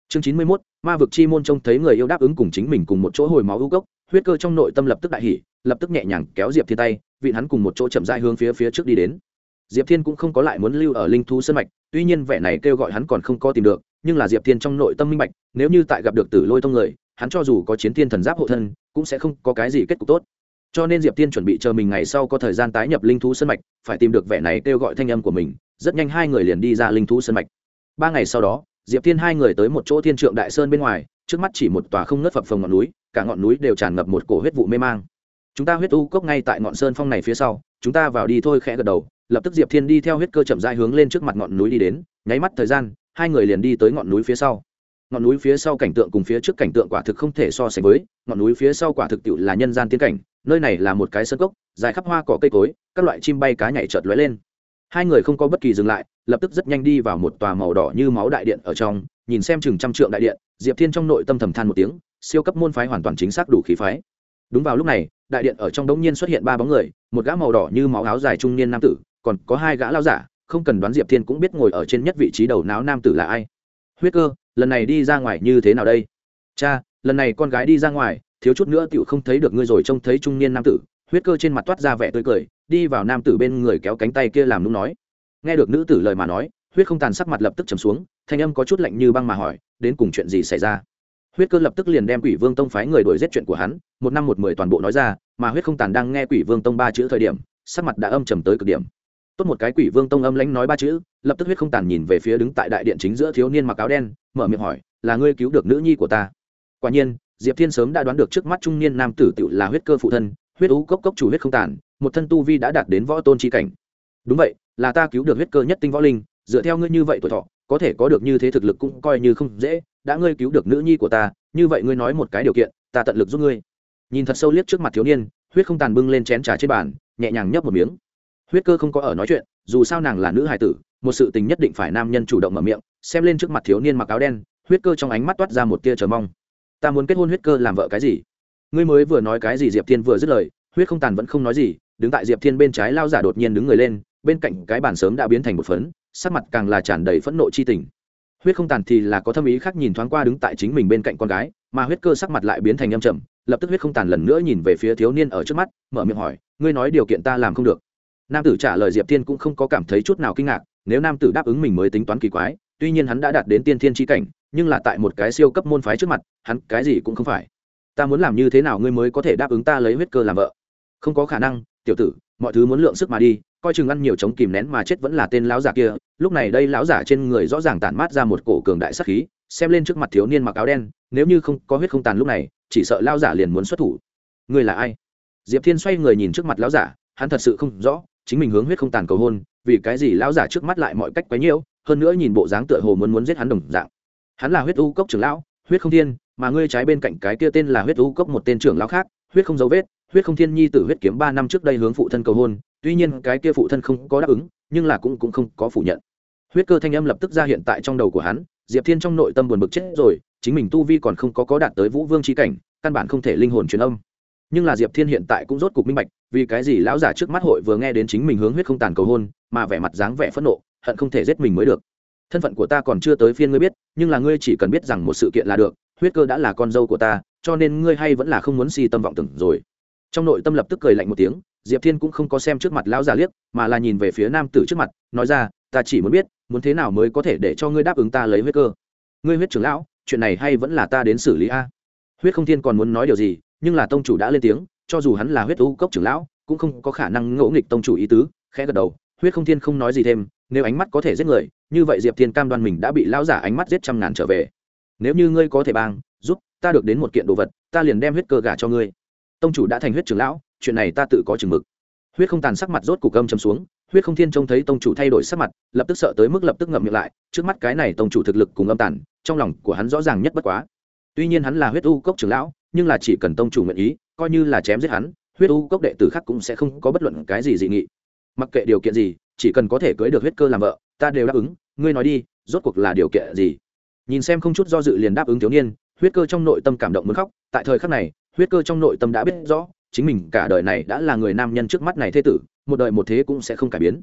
Chương chín mươi mốt, ma vực chi môn trông thấy người yêu đáp ứng cùng chính mình cùng một chỗ hồi máu ưu cốc huyết cơ trong nội tâm lập tức đại hỉ, lập tức nhẹ nhàng kéo diệp thiên tay, vị hắn cùng một chỗ chậm rãi hướng phía phía trước đi đến. Diệp thiên cũng không có lại muốn lưu ở linh thú sân mạch, tuy nhiên vẻ này kêu gọi hắn còn không có tìm được, nhưng là diệp thiên trong nội tâm minh mạch nếu như tại gặp được tử lôi tông người, hắn cho dù có chiến thiên thần giáp hộ thân, cũng sẽ không có cái gì kết cục tốt. Cho nên diệp thiên chuẩn bị chờ mình ngày sau có thời gian tái nhập linh thú sân mạch, phải tìm được vẻ này kêu gọi thanh âm của mình, rất nhanh hai người liền đi ra linh thú sân mạch. Ba ngày sau đó, diệp thiên hai người tới một chỗ thiên trượng đại sơn bên ngoài, trước mắt chỉ một tòa không ngất phập phồng ngọn núi cả ngọn núi đều tràn ngập một cổ huyết vụ mê mang. Chúng ta huyết u cốc ngay tại ngọn sơn phong này phía sau, chúng ta vào đi thôi khẽ gật đầu, lập tức diệp thiên đi theo huyết cơ chậm dai hướng lên trước mặt ngọn núi đi đến, nháy mắt thời gian, hai người liền đi tới ngọn núi phía sau. Ngọn núi phía sau cảnh tượng cùng phía trước cảnh tượng quả thực không thể so sánh với, ngọn núi phía sau quả thực tiệu là nhân gian tiến cảnh, nơi này là một cái sân cốc, dài khắp hoa cỏ cây cối, các loại chim bay cá nhảy chợt lóe lên. Hai người không có bất kỳ dừng lại, lập tức rất nhanh đi vào một tòa màu đỏ như máu đại điện ở trong, nhìn xem chừng trăm trượng đại điện, diệp thiên trong nội tâm thầm than một tiếng siêu cấp môn phái hoàn toàn chính xác đủ khí phái. Đúng vào lúc này, đại điện ở trong đống nhiên xuất hiện ba bóng người, một gã màu đỏ như máu áo dài trung niên nam tử, còn có hai gã lao giả, không cần đoán diệp thiên cũng biết ngồi ở trên nhất vị trí đầu não nam tử là ai. Huyết cơ, lần này đi ra ngoài như thế nào đây? Cha, lần này con gái đi ra ngoài, thiếu chút nữa tựu không thấy được ngươi rồi trông thấy trung niên nam tử. Huyết cơ trên mặt toát ra vẻ tươi cười, đi vào nam tử bên người kéo cánh tay kia làm nung nói. Nghe được nữ tử lời mà nói, huyết không tàn sắc mặt lập tức trầm xuống, thanh âm có chút lạnh như băng mà hỏi, đến cùng chuyện gì xảy ra? Huyết cơ lập tức liền đem quỷ vương tông phái người đuổi giết chuyện của hắn, một năm một mười toàn bộ nói ra, mà huyết không tàn đang nghe quỷ vương tông ba chữ thời điểm, sắc mặt đã âm trầm tới cực điểm. Tốt một cái quỷ vương tông âm lãnh nói ba chữ, lập tức huyết không tàn nhìn về phía đứng tại đại điện chính giữa thiếu niên mặc áo đen, mở miệng hỏi, là ngươi cứu được nữ nhi của ta? Quả nhiên, diệp thiên sớm đã đoán được trước mắt trung niên nam tử tự là huyết cơ phụ thân, huyết ú cốc cốc chủ huyết không tàn, một thân tu vi đã đạt đến võ tôn chi cảnh. Đúng vậy, là ta cứu được huyết cơ nhất tinh võ linh, dựa theo ngươi như vậy tuổi thọ, có thể có được như thế thực lực cũng coi như không dễ đã ngươi cứu được nữ nhi của ta, như vậy ngươi nói một cái điều kiện, ta tận lực giúp ngươi. Nhìn thật sâu liếc trước mặt thiếu niên, huyết không tàn bưng lên chén trà trên bàn, nhẹ nhàng nhấp một miếng. Huyết cơ không có ở nói chuyện, dù sao nàng là nữ hài tử, một sự tình nhất định phải nam nhân chủ động mở miệng, xem lên trước mặt thiếu niên mặc áo đen, huyết cơ trong ánh mắt toát ra một tia chờ mong. Ta muốn kết hôn huyết cơ làm vợ cái gì? Ngươi mới vừa nói cái gì diệp thiên vừa dứt lời, huyết không tàn vẫn không nói gì, đứng tại diệp thiên bên trái lao giả đột nhiên đứng người lên, bên cạnh cái bàn sớm đã biến thành một phấn, sắc mặt càng là tràn đầy phẫn nộ chi tình huyết không tàn thì là có thâm ý khác nhìn thoáng qua đứng tại chính mình bên cạnh con gái, mà huyết cơ sắc mặt lại biến thành âm trầm, lập tức huyết không tàn lần nữa nhìn về phía thiếu niên ở trước mắt, mở miệng hỏi, ngươi nói điều kiện ta làm không được. Nam tử trả lời diệp thiên cũng không có cảm thấy chút nào kinh ngạc, nếu nam tử đáp ứng mình mới tính toán kỳ quái, tuy nhiên hắn đã đạt đến tiên thiên tri cảnh, nhưng là tại một cái siêu cấp môn phái trước mặt, hắn cái gì cũng không phải. Ta muốn làm như thế nào ngươi mới có thể đáp ứng ta lấy huyết cơ làm vợ? Không có khả năng, tiểu tử, mọi thứ muốn lượng sức mà đi coi chừng ăn nhiều chống kìm nén mà chết vẫn là tên lão giả kia, lúc này đây lão giả trên người rõ ràng tản mát ra một cổ cường đại sắc khí, xem lên trước mặt thiếu niên mặc áo đen, nếu như không có huyết không tàn lúc này, chỉ sợ lão giả liền muốn xuất thủ. Ngươi là ai? Diệp thiên xoay người nhìn trước mặt lão giả, hắn thật sự không rõ, chính mình hướng huyết không tàn cầu hôn, vì cái gì lão giả trước mắt lại mọi cách quấy nhiễu, hơn nữa nhìn bộ dáng tựa hồ muốn muốn giết hắn đồng dạng. Hắn là huyết u cốc trưởng lão, huyết không thiên, mà ngươi trái bên cạnh cái kia tên là huyết u cốc một tên trưởng lão khác, huyết không dấu vết huyết không thiên nhi tử huyết kiếm ba năm trước đây hướng phụ thân cầu hôn, tuy nhiên cái kia phụ thân không có đáp ứng, nhưng là cũng cũng không có phủ nhận. Huyết cơ thanh âm lập tức ra hiện tại trong đầu của hắn, diệp thiên trong nội tâm buồn bực chết rồi, chính mình tu vi còn không có có đạt tới vũ vương trí cảnh, căn bản không thể linh hồn truyền âm. Nhưng là diệp thiên hiện tại cũng rốt cục minh bạch, vì cái gì lão giả trước mắt hội vừa nghe đến chính mình hướng huyết không tàn cầu hôn, mà vẻ mặt dáng vẻ phẫn nộ, hận không thể giết mình mới được. Thân phận của ta còn chưa tới phiên ngươi biết, nhưng là ngươi chỉ cần biết rằng một sự kiện là được, huyết cơ đã là con dâu của ta, cho nên ngươi hay vẫn là không muốn si tâm vọng tưởng rồi trong nội tâm lập tức cười lạnh một tiếng, diệp thiên cũng không có xem trước mặt lão già liếc, mà là nhìn về phía nam tử trước mặt, nói ra, ta chỉ muốn biết, muốn thế nào mới có thể để cho ngươi đáp ứng ta lấy huyết cơ? Ngươi huyết trưởng lão, chuyện này hay vẫn là ta đến xử lý a? Huyết không thiên còn muốn nói điều gì, nhưng là tông chủ đã lên tiếng, cho dù hắn là huyết u cốc trưởng lão, cũng không có khả năng ngỗ nghịch tông chủ ý tứ, khẽ gật đầu. Huyết không thiên không nói gì thêm, nếu ánh mắt có thể giết người, như vậy diệp thiên cam đoan mình đã bị lão giả ánh mắt giết trăm ngàn trở về. Nếu như ngươi có thể bang, giúp ta được đến một kiện đồ vật, ta liền đem huyết cơ gả cho ngươi tông chủ đã thành huyết trưởng lão, chuyện này ta tự có chừng mực. Huyết không tàn sắc mặt rốt cục âm chấm xuống, huyết không thiên trông thấy tông chủ thay đổi sắc mặt, lập tức sợ tới mức lập tức ngậm miệng lại, trước mắt cái này tông chủ thực lực cùng âm tàn, trong lòng của hắn rõ ràng nhất bất quá. Tuy nhiên hắn là huyết u cốc trưởng lão, nhưng là chỉ cần tông chủ nguyện ý, coi như là chém giết hắn, huyết u cốc đệ tử khác cũng sẽ không có bất luận cái gì dị nghị. Mặc kệ điều kiện gì, chỉ cần có thể cưới được huyết cơ làm vợ, ta đều đáp ứng, ngươi nói đi, rốt cuộc là điều kiện gì? Nhìn xem không chút do dự liền đáp ứng thiếu niên, huyết cơ trong nội tâm cảm động muốn khóc, tại thời khắc này huyết cơ trong nội tâm đã biết rõ, chính mình cả đời này đã là người nam nhân trước mắt này thế tử, một đời một thế cũng sẽ không cải biến.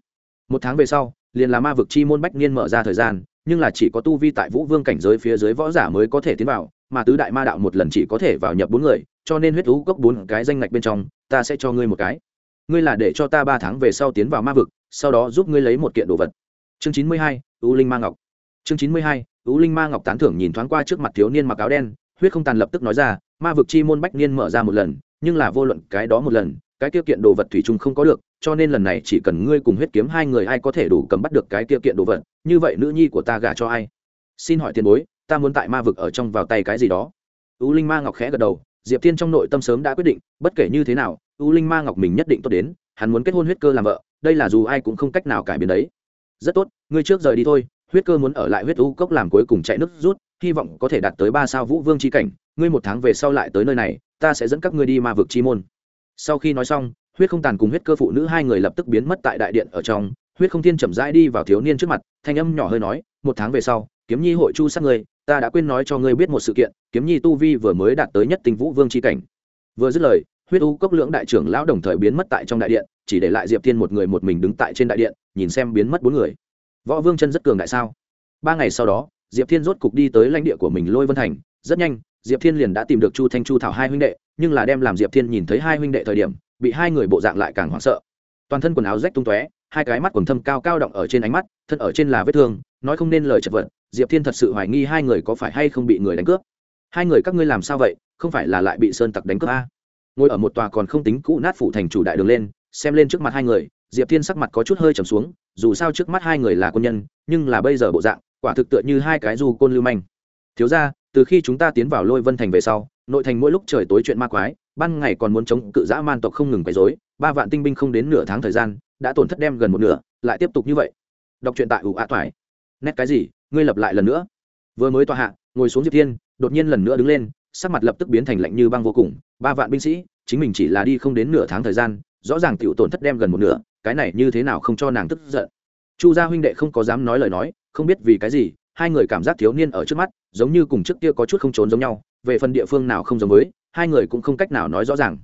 Một tháng về sau, liền là ma vực chi môn bách niên mở ra thời gian, nhưng là chỉ có tu vi tại vũ vương cảnh giới phía dưới võ giả mới có thể tiến vào, mà tứ đại ma đạo một lần chỉ có thể vào nhập bốn người, cho nên huyết thú gốc bốn cái danh ngạch bên trong, ta sẽ cho ngươi một cái. Ngươi là để cho ta ba tháng về sau tiến vào ma vực, sau đó giúp ngươi lấy một kiện đồ vật. Chương chín mươi hai ưu linh ma ngọc. Chương chín mươi hai ưu linh ma ngọc tán thưởng nhìn thoáng qua trước mặt thiếu niên mặc áo đen, huyết không tàn lập tức nói ra ma vực chi môn bách niên mở ra một lần, nhưng là vô luận cái đó một lần, cái tiêu kiện đồ vật thủy chung không có được, cho nên lần này chỉ cần ngươi cùng huyết kiếm hai người ai có thể đủ cầm bắt được cái tiêu kiện đồ vật, như vậy nữ nhi của ta gả cho ai? Xin hỏi tiền bối, ta muốn tại ma vực ở trong vào tay cái gì đó? U linh ma ngọc khẽ gật đầu, diệp thiên trong nội tâm sớm đã quyết định, bất kể như thế nào, u linh ma ngọc mình nhất định tốt đến, hắn muốn kết hôn huyết cơ làm vợ, đây là dù ai cũng không cách nào cải biến đấy. Rất tốt, ngươi trước rời đi thôi, huyết cơ muốn ở lại huyết u cốc làm cuối cùng chạy nước rút hy vọng có thể đạt tới ba sao vũ vương chi cảnh, ngươi một tháng về sau lại tới nơi này, ta sẽ dẫn các ngươi đi ma vực chi môn. Sau khi nói xong, huyết không tàn cùng huyết cơ phụ nữ hai người lập tức biến mất tại đại điện ở trong, huyết không thiên chậm rãi đi vào thiếu niên trước mặt, thanh âm nhỏ hơi nói, một tháng về sau, kiếm nhi hội chu sát ngươi, ta đã quên nói cho ngươi biết một sự kiện, kiếm nhi tu vi vừa mới đạt tới nhất tình vũ vương c cảnh. Vừa dứt lời, huyết u cốc lưỡng đại trưởng lão đồng thời biến mất tại trong đại điện, chỉ để lại diệp thiên một người một mình đứng tại trên đại điện, nhìn xem biến mất bốn người. Võ vương chân rất cường đại sao? Ba ngày sau đó diệp thiên rốt cục đi tới lãnh địa của mình lôi vân thành. Rất nhanh, diệp thiên liền đã tìm được chu thanh chu thảo hai huynh đệ, nhưng là đem làm diệp thiên nhìn thấy hai huynh đệ thời điểm, bị hai người bộ dạng lại càng hoảng sợ. Toàn thân quần áo rách tung tóe, hai cái mắt quần thâm cao cao động ở trên ánh mắt, thân ở trên là vết thương, nói không nên lời chật vật, diệp thiên thật sự hoài nghi hai người có phải hay không bị người đánh cướp. Hai người, các ngươi làm sao vậy? Không phải là lại bị sơn tặc đánh cướp a ngồi ở một tòa còn không tính cũ nát phủ thành chủ đại đường lên, xem lên trước mặt hai người, diệp thiên sắc mặt có chút hơi trầm xuống, dù sao trước mắt hai người là quân nhân, nhưng là bây giờ bộ dạng quả thực tựa như hai cái du côn lưu manh. Thiếu ra từ khi chúng ta tiến vào lôi vân thành về sau, nội thành mỗi lúc trời tối chuyện ma quái, ban ngày còn muốn chống cự dã man tộc không ngừng quấy dối ba vạn tinh binh không đến nửa tháng thời gian, đã tổn thất đem gần một nửa, lại tiếp tục như vậy. Đọc truyện tại ủ ạ toải nét cái gì? Ngươi lập lại lần nữa. Vừa mới tòa hạ, ngồi xuống diệp thiên, đột nhiên lần nữa đứng lên, sắc mặt lập tức biến thành lạnh như băng vô cùng. Ba vạn binh sĩ, chính mình chỉ là đi không đến nửa tháng thời gian, rõ ràng tiểu tổn thất đem gần một nửa, cái này như thế nào không cho nàng tức giận. Chu gia huynh đệ không có dám nói lời nói không biết vì cái gì, hai người cảm giác thiếu niên ở trước mắt, giống như cùng trước kia có chút không trốn giống nhau, về phần địa phương nào không giống với, hai người cũng không cách nào nói rõ ràng.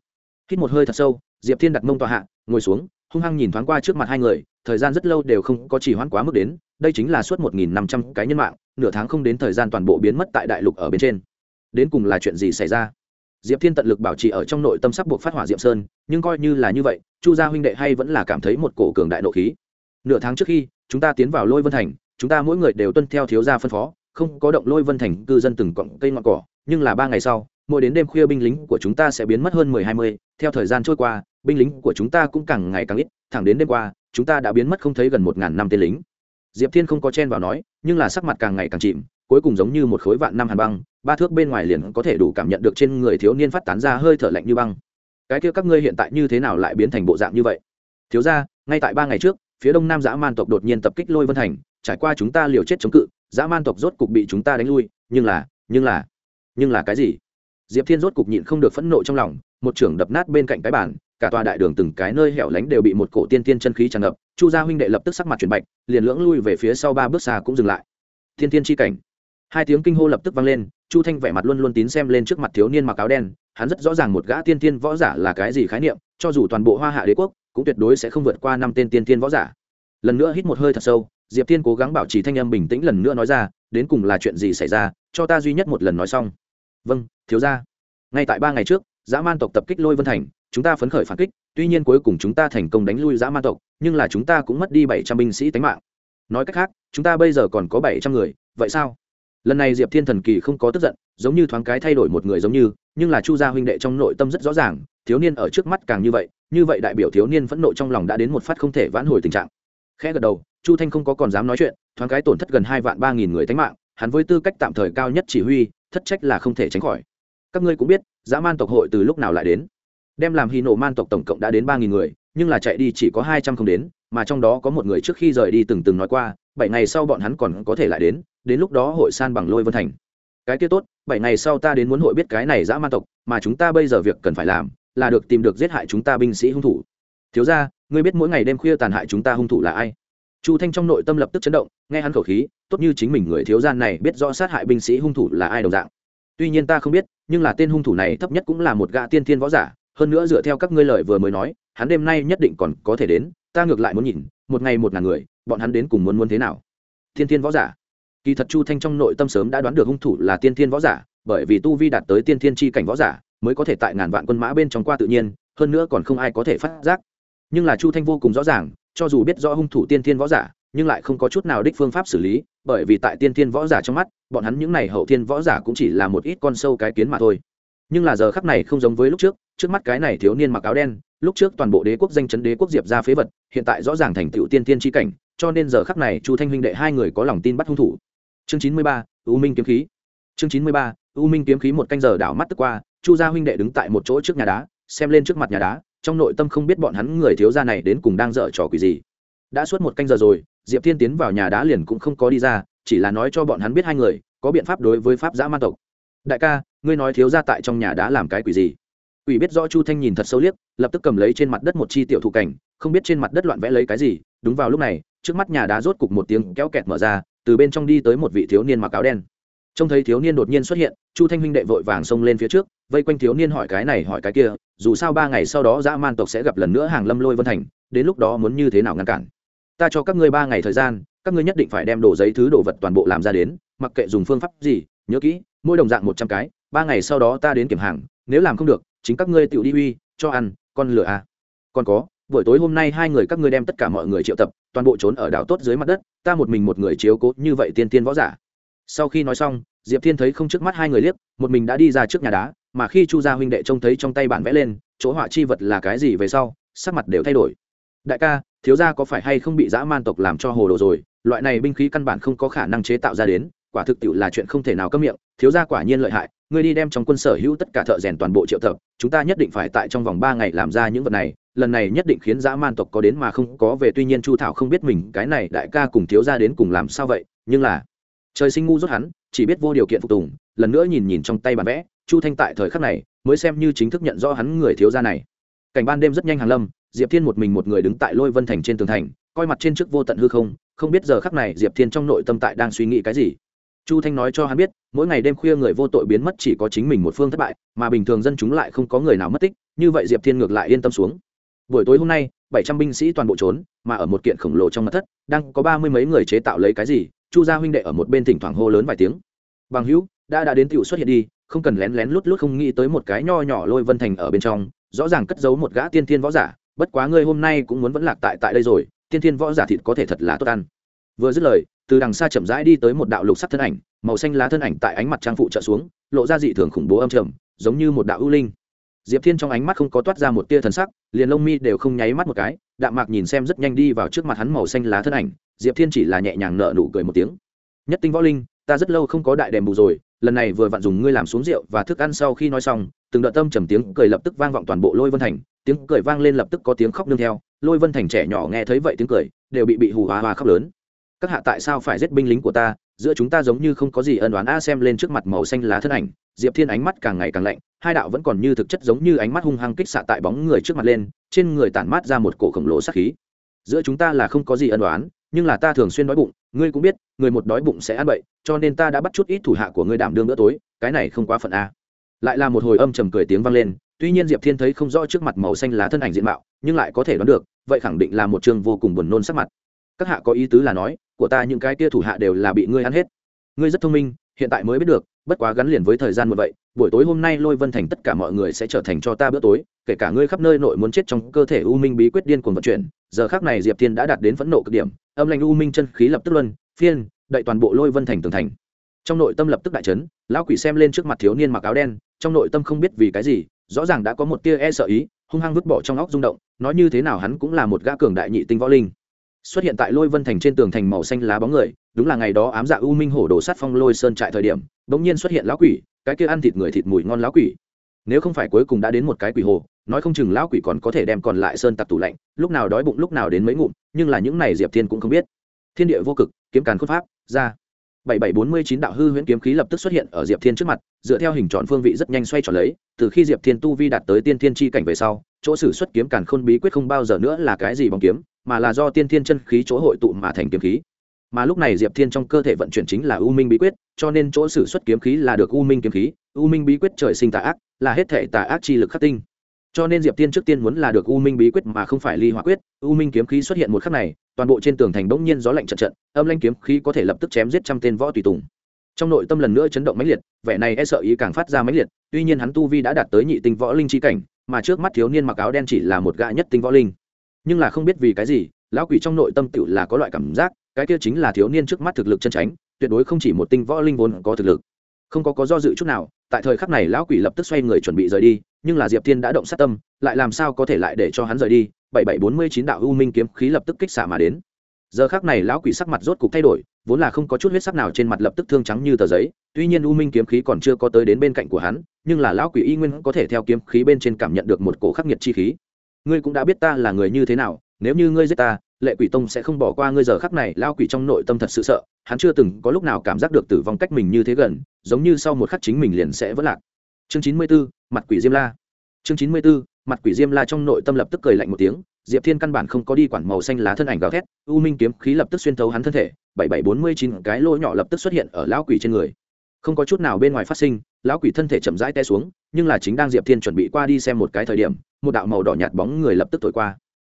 Hít một hơi thật sâu, diệp thiên đặt mông tòa hạ, ngồi xuống, hung hăng nhìn thoáng qua trước mặt hai người, thời gian rất lâu đều không có chỉ hoãn quá mức đến, đây chính là suốt một nghìn năm trăm cái nhân mạng, nửa tháng không đến thời gian toàn bộ biến mất tại đại lục ở bên trên. Đến cùng là chuyện gì xảy ra? Diệp thiên tận lực bảo trì ở trong nội tâm sắc buộc phát hỏa diệm sơn, nhưng coi như là như vậy, chu gia huynh đệ hay vẫn là cảm thấy một cổ cường đại nộ khí. Nửa tháng trước khi, chúng ta tiến vào lôi vân thành chúng ta mỗi người đều tuân theo thiếu gia phân phó, không có động lôi vân thành cư dân từng cọng cây ngọn cỏ, nhưng là ba ngày sau, mỗi đến đêm khuya binh lính của chúng ta sẽ biến mất hơn mười hai mươi, theo thời gian trôi qua, binh lính của chúng ta cũng càng ngày càng ít, thẳng đến đêm qua, chúng ta đã biến mất không thấy gần một ngàn năm tên lính. Diệp thiên không có chen vào nói, nhưng là sắc mặt càng ngày càng chìm, cuối cùng giống như một khối vạn năm hàn băng, ba thước bên ngoài liền có thể đủ cảm nhận được trên người thiếu niên phát tán ra hơi thở lạnh như băng. Cái kia các ngươi hiện tại như thế nào lại biến thành bộ dạng như vậy? Thiếu ra ngay tại ba ngày trước, phía đông nam dã man tộc đột nhiên tập kích lôi vân thành trải qua chúng ta liều chết chống cự, dã man tộc rốt cục bị chúng ta đánh lui, nhưng là nhưng là nhưng là cái gì? Diệp thiên rốt cục nhịn không được phẫn nộ trong lòng, một trưởng đập nát bên cạnh cái bàn, cả tòa đại đường từng cái nơi hẻo lánh đều bị một cổ tiên tiên chân khí tràn ngập, chu gia huynh đệ lập tức sắc mặt chuyển bạch, liền lưỡng lui về phía sau ba bước xa cũng dừng lại. Thiên tiên chi cảnh. Hai tiếng kinh hô lập tức vang lên, chu thanh vẻ mặt luôn luôn tín xem lên trước mặt thiếu niên mặc áo đen, hắn rất rõ ràng một gã tiên tiên võ giả là cái gì khái niệm, cho dù toàn bộ hoa hạ đế quốc, cũng tuyệt đối sẽ không vượt qua năm tên tiên tiên võ giả. Lần nữa hít một hơi thật sâu diệp Thiên cố gắng bảo trì thanh âm bình tĩnh lần nữa nói ra, đến cùng là chuyện gì xảy ra, cho ta duy nhất một lần nói xong. Vâng thiếu ra ngay tại ba ngày trước, dã man tộc tập kích lôi vân thành, chúng ta phấn khởi phản kích, tuy nhiên cuối cùng chúng ta thành công đánh lui dã man tộc, nhưng là chúng ta cũng mất đi bảy trăm binh sĩ tánh mạng. Nói cách khác, chúng ta bây giờ còn có bảy trăm người, vậy sao? Lần này diệp thiên thần kỳ không có tức giận, giống như thoáng cái thay đổi một người giống như, nhưng là chu gia huynh đệ trong nội tâm rất rõ ràng, thiếu niên ở trước mắt càng như vậy như vậy đại biểu thiếu niên phẫn nộ trong lòng đã đến một phát không thể vãn hồi tình trạng. Khẽ gật đầu chu thanh không có còn dám nói chuyện, thoáng cái tổn thất gần hai vạn ba nghìn người tánh mạng, hắn với tư cách tạm thời cao nhất chỉ huy, thất trách là không thể tránh khỏi. Các ngươi cũng biết, dã man tộc hội từ lúc nào lại đến. Đem làm hy nộ man tộc tổng cộng đã đến ba nghìn người, nhưng là chạy đi chỉ có hai trăm không đến, mà trong đó có một người trước khi rời đi từng từng nói qua, bảy ngày sau bọn hắn còn có thể lại đến đến lúc đó hội san bằng lôi vân thành. Cái kia tốt, bảy ngày sau ta đến muốn hội biết cái này dã man tộc, mà chúng ta bây giờ việc cần phải làm, là được tìm được giết hại chúng ta binh sĩ hung thủ. Thiếu ra ngươi biết mỗi ngày đêm khuya tàn hại chúng ta hung thủ là ai? Chu thanh trong nội tâm lập tức chấn động, nghe hắn khẩu khí, tốt như chính mình người thiếu gian này biết rõ sát hại binh sĩ hung thủ là ai đồng dạng. Tuy nhiên ta không biết, nhưng là tên hung thủ này thấp nhất cũng là một gã tiên thiên võ giả, hơn nữa dựa theo các ngươi lời vừa mới nói, hắn đêm nay nhất định còn có thể đến, ta ngược lại muốn nhìn, một ngày một ngàn người, bọn hắn đến cùng muốn muốn thế nào? Thiên thiên võ giả. Kỳ thật chu thanh trong nội tâm sớm đã đoán được hung thủ là tiên thiên võ giả, bởi vì tu vi đạt tới tiên thiên tri cảnh võ giả, mới có thể tại ngàn vạn quân mã bên trong qua tự nhiên, hơn nữa còn không ai có thể phát giác. Nhưng là chu thanh vô cùng rõ ràng cho dù biết rõ hung thủ tiên thiên võ giả, nhưng lại không có chút nào đích phương pháp xử lý, bởi vì tại tiên thiên võ giả trong mắt, bọn hắn những n à y hậu thiên võ giả cũng chỉ là một ít con sâu cái kiến mà thôi. Nhưng là giờ khắc này không giống với lúc trước trước mắt cái này thiếu niên mặc áo đen, lúc trước toàn bộ đế quốc danh chấn đế quốc diệp ra phế vật, hiện tại rõ ràng thành tựu tiên tiên tri cảnh, cho nên giờ khắc này chu thanh huynh đệ hai người có lòng tin bắt hung thủ. Chương chín mươi ba, u minh kiếm khí. Chương chín mươi ba, u minh kiếm khí một canh giờ đảo mắt tức qua, chu gia huynh đệ đứng tại một chỗ trước nhà đá, xem lên trước mặt nhà đá trong nội tâm không biết bọn hắn người thiếu gia này đến cùng đang dở trò quỷ gì. Đã suốt một canh giờ rồi, diệp thiên tiến vào nhà đá liền cũng không có đi ra, chỉ là nói cho bọn hắn biết hai người, có biện pháp đối với pháp giã man tộc. Đại ca, ngươi nói thiếu gia tại trong nhà đá làm cái quỷ gì? Quỷ biết rõ chu thanh nhìn thật sâu liếc, lập tức cầm lấy trên mặt đất một chi tiểu thụ cảnh, không biết trên mặt đất loạn vẽ lấy cái gì, đúng vào lúc này, trước mắt nhà đá rốt cục một tiếng kéo kẹt mở ra, từ bên trong đi tới một vị thiếu niên mặc áo đen trông thấy thiếu niên đột nhiên xuất hiện, chu thanh huynh đệ vội vàng xông lên phía trước, vây quanh thiếu niên hỏi cái này hỏi cái kia, dù sao ba ngày sau đó dã man tộc sẽ gặp lần nữa hàng lâm lôi vân thành, đến lúc đó muốn như thế nào ngăn cản ta cho các ngươi ba ngày thời gian, các ngươi nhất định phải đem đồ giấy thứ đồ vật toàn bộ làm ra đến, mặc kệ dùng phương pháp gì, nhớ kỹ, mỗi đồng dạng một trăm cái, ba ngày sau đó ta đến kiểm hàng, nếu làm không được, chính các ngươi tự đi uy, cho ăn, con lửa à. còn có, buổi tối hôm nay hai người các ngươi đem tất cả mọi người triệu tập, toàn bộ trốn ở đảo tốt dưới mặt đất, ta một mình một người chiếu cố, như vậy tiên tiên võ giả sau khi nói xong, diệp thiên thấy không trước mắt hai người liếc, một mình đã đi ra trước nhà đá, mà khi chu gia huynh đệ trông thấy trong tay bản vẽ lên, chỗ họa chi vật là cái gì về sau, sắc mặt đều thay đổi. Đại ca, thiếu gia có phải hay không bị dã man tộc làm cho hồ đồ rồi? Loại này binh khí căn bản không có khả năng chế tạo ra đến, quả thực tiệu là chuyện không thể nào cấm miệng. Thiếu gia quả nhiên lợi hại, ngươi đi đem trong quân sở hữu tất cả thợ rèn toàn bộ triệu tập, chúng ta nhất định phải tại trong vòng ba ngày làm ra những vật này. Lần này nhất định khiến dã man tộc có đến mà không có về. Tuy nhiên chu thảo không biết mình, cái này đại ca cùng thiếu gia đến cùng làm sao vậy, nhưng là trời sinh ngu rốt hắn, chỉ biết vô điều kiện phục tùng, lần nữa nhìn nhìn trong tay bản vẽ, chu thanh tại thời khắc này mới xem như chính thức nhận rõ hắn người thiếu gia này. Cảnh ban đêm rất nhanh hàng lâm, diệp thiên một mình một người đứng tại lôi vân thành trên tường thành, coi mặt trên trước vô tận hư không không biết giờ khắc này diệp thiên trong nội tâm tại đang suy nghĩ cái gì. Chu thanh nói cho hắn biết, mỗi ngày đêm khuya người vô tội biến mất chỉ có chính mình một phương thất bại, mà bình thường dân chúng lại không có người nào mất tích, như vậy diệp thiên ngược lại yên tâm xuống. Buổi tối hôm nay, bảy trăm binh sĩ toàn bộ trốn, mà ở một kiện khổng lồ trong mặt thất, đang có ba mươi mấy người chế tạo lấy cái gì chu gia huynh đệ ở một bên thỉnh thoảng hô lớn vài tiếng. Bằng hữu, đã đã đến tiểu xuất hiện đi, không cần lén lén lút lút không nghĩ tới một cái nho nhỏ lôi vân thành ở bên trong, rõ ràng cất giấu một gã tiên thiên võ giả, bất quá ngươi hôm nay cũng muốn vẫn lạc tại tại đây rồi, tiên thiên võ giả thịt có thể thật là tốt ăn. Vừa dứt lời, từ đằng xa chậm rãi đi tới một đạo lục sắc thân ảnh, màu xanh lá thân ảnh tại ánh mặt trang phụ trợ xuống, lộ ra dị thường khủng bố âm trầm, giống như một đạo ưu linh. Diệp thiên trong ánh mắt không có toát ra một tia thần sắc, liền lông mi đều không nháy mắt một cái, đạm mạc nhìn xem rất nhanh đi vào trước mặt hắn màu xanh lá thân ảnh diệp thiên chỉ là nhẹ nhàng nợ nụ cười một tiếng. Nhất tinh võ linh, ta rất lâu không có đại đèm bù rồi, lần này vừa vặn dùng ngươi làm xuống rượu và thức ăn sau khi nói xong, từng đợt tâm trầm tiếng cười lập tức vang vọng toàn bộ lôi vân thành, tiếng cười vang lên lập tức có tiếng khóc nương theo, lôi vân thành trẻ nhỏ nghe thấy vậy tiếng cười, đều bị bị hù hòa hoa khóc lớn. Các hạ tại sao phải giết binh lính của ta? Giữa chúng ta giống như không có gì ân đoán a, xem lên trước mặt màu xanh lá thân ảnh. Diệp thiên ánh mắt càng ngày càng lạnh, hai đạo vẫn còn như thực chất giống như ánh mắt hung hăng kích xạ tại bóng người trước mặt lên, trên người tản mát ra một cổ khổng lồ sát khí. Giữa chúng ta là không có gì ân đoán nhưng là ta thường xuyên đói bụng, ngươi cũng biết, người một đói bụng sẽ ăn bậy, cho nên ta đã bắt chút ít thủ hạ của ngươi đảm đương bữa tối, cái này không quá phận a. Lại là một hồi âm trầm cười tiếng vang lên, tuy nhiên diệp thiên thấy không rõ trước mặt màu xanh lá thân ảnh diện mạo, nhưng lại có thể đoán được, vậy khẳng định là một chương vô cùng buồn nôn sắc mặt. Các hạ có ý tứ là nói, của ta những cái kia thủ hạ đều là bị ngươi ăn hết. Ngươi rất thông minh, hiện tại mới biết được bất quá gắn liền với thời gian một vậy, buổi tối hôm nay lôi vân thành tất cả mọi người sẽ trở thành cho ta bữa tối, kể cả ngươi khắp nơi nội muốn chết trong cơ thể u minh bí quyết điên cuồng vận chuyển, giờ khác này diệp thiên đã đạt đến phẫn nộ cực điểm, âm lạnh u minh chân khí lập tức luân, phiên, đậy toàn bộ lôi vân thành tường thành. Trong nội tâm lập tức đại chấn, lão quỷ xem lên trước mặt thiếu niên mặc áo đen, trong nội tâm không biết vì cái gì, rõ ràng đã có một tia e sợ ý, hung hăng vứt bỏ trong óc rung động, nói như thế nào hắn cũng là một gã cường đại nhị tinh võ linh. Xuất hiện tại lôi vân thành trên tường thành màu xanh lá bóng người đúng là ngày đó ám dạ u minh hổ đồ sát phong lôi sơn trại thời điểm bỗng nhiên xuất hiện lão quỷ, cái kia ăn thịt người thịt mùi ngon lão quỷ. Nếu không phải cuối cùng đã đến một cái quỷ hồ, nói không chừng lão quỷ còn có thể đem còn lại sơn tặc tủ lạnh, lúc nào đói bụng lúc nào đến mấy ngụm, nhưng là những này diệp thiên cũng không biết. Thiên địa vô cực, kiếm càn khôn pháp, ra. Bảy bảy bốn mươi chín đạo hư huyễn kiếm khí lập tức xuất hiện ở diệp thiên trước mặt, dựa theo hình tròn phương vị rất nhanh xoay tròn lấy, từ khi diệp thiên tu vi đạt tới tiên thiên tri cảnh về sau, chỗ sử xuất kiếm càn khôn bí quyết không bao giờ nữa là cái gì bóng kiếm, mà là do tiên thiên chân khí chỗ hội tụ mà thành kiếm khí mà lúc này diệp thiên trong cơ thể vận chuyển chính là u minh bí quyết, cho nên chỗ sử xuất kiếm khí là được u minh kiếm khí, u minh bí quyết trời sinh tà ác, là hết thể tà ác chi lực khắc tinh. Cho nên diệp thiên trước tiên muốn là được u minh bí quyết mà không phải ly hỏa quyết, u minh kiếm khí xuất hiện một khắc này, toàn bộ trên tường thành bỗng nhiên gió lạnh trận trận âm lanh kiếm khí có thể lập tức chém giết trăm tên võ tùy tùng. Trong nội tâm lần nữa chấn động mãnh liệt, vẻ này e sợ ý càng phát ra mãnh liệt, tuy nhiên hắn tu vi đã đạt tới nhị tinh võ linh chi cảnh, mà trước mắt thiếu niên mặc áo đen chỉ là một gã nhất tinh võ linh. Nhưng là không biết vì cái gì lão quỷ trong nội tâm tựu là có loại cảm giác, cái kia chính là thiếu niên trước mắt thực lực chân tránh, tuyệt đối không chỉ một tinh võ linh vốn có thực lực. Không có có do dự chút nào, tại thời khắc này lão quỷ lập tức xoay người chuẩn bị rời đi, nhưng là diệp thiên đã động sát tâm, lại làm sao có thể lại để cho hắn rời đi? Bảy bảy bốn mươi chín đạo u minh kiếm khí lập tức kích xả mà đến. Giờ khác này lão quỷ sắc mặt rốt cục thay đổi, vốn là không có chút huyết sắc nào trên mặt lập tức thương trắng như tờ giấy, tuy nhiên u minh kiếm khí còn chưa có tới đến bên cạnh của hắn, nhưng là lão quỷ y nguyên có thể theo kiếm khí bên trên cảm nhận được một cổ khắc nghiệt chi khí. Ngươi cũng đã biết ta là người như thế nào nếu như ngươi giết ta, lệ quỷ tông sẽ không bỏ qua ngươi giờ khắc này, lao quỷ trong nội tâm thật sự sợ, hắn chưa từng có lúc nào cảm giác được tử vong cách mình như thế gần, giống như sau một khắc chính mình liền sẽ vỡ lạc. Chương chín mươi b ố mặt quỷ diêm la. Chương chín mươi b ố mặt quỷ diêm la trong nội tâm lập tức cười lạnh một tiếng, diệp thiên căn bản không có đi quản màu xanh lá thân ảnh gào thét, u minh kiếm khí lập tức xuyên thấu hắn thân thể, bảy bảy bốn mươi chín cái lỗ nhỏ lập tức xuất hiện ở lão quỷ trên người. Không có chút nào bên ngoài phát sinh, lão quỷ thân thể chậm rãi te xuống, nhưng là chính đang diệp thiên chuẩn bị qua đi xem một cái thời điểm, một đạo màu đỏ nhạt bóng người lập tức thổi qua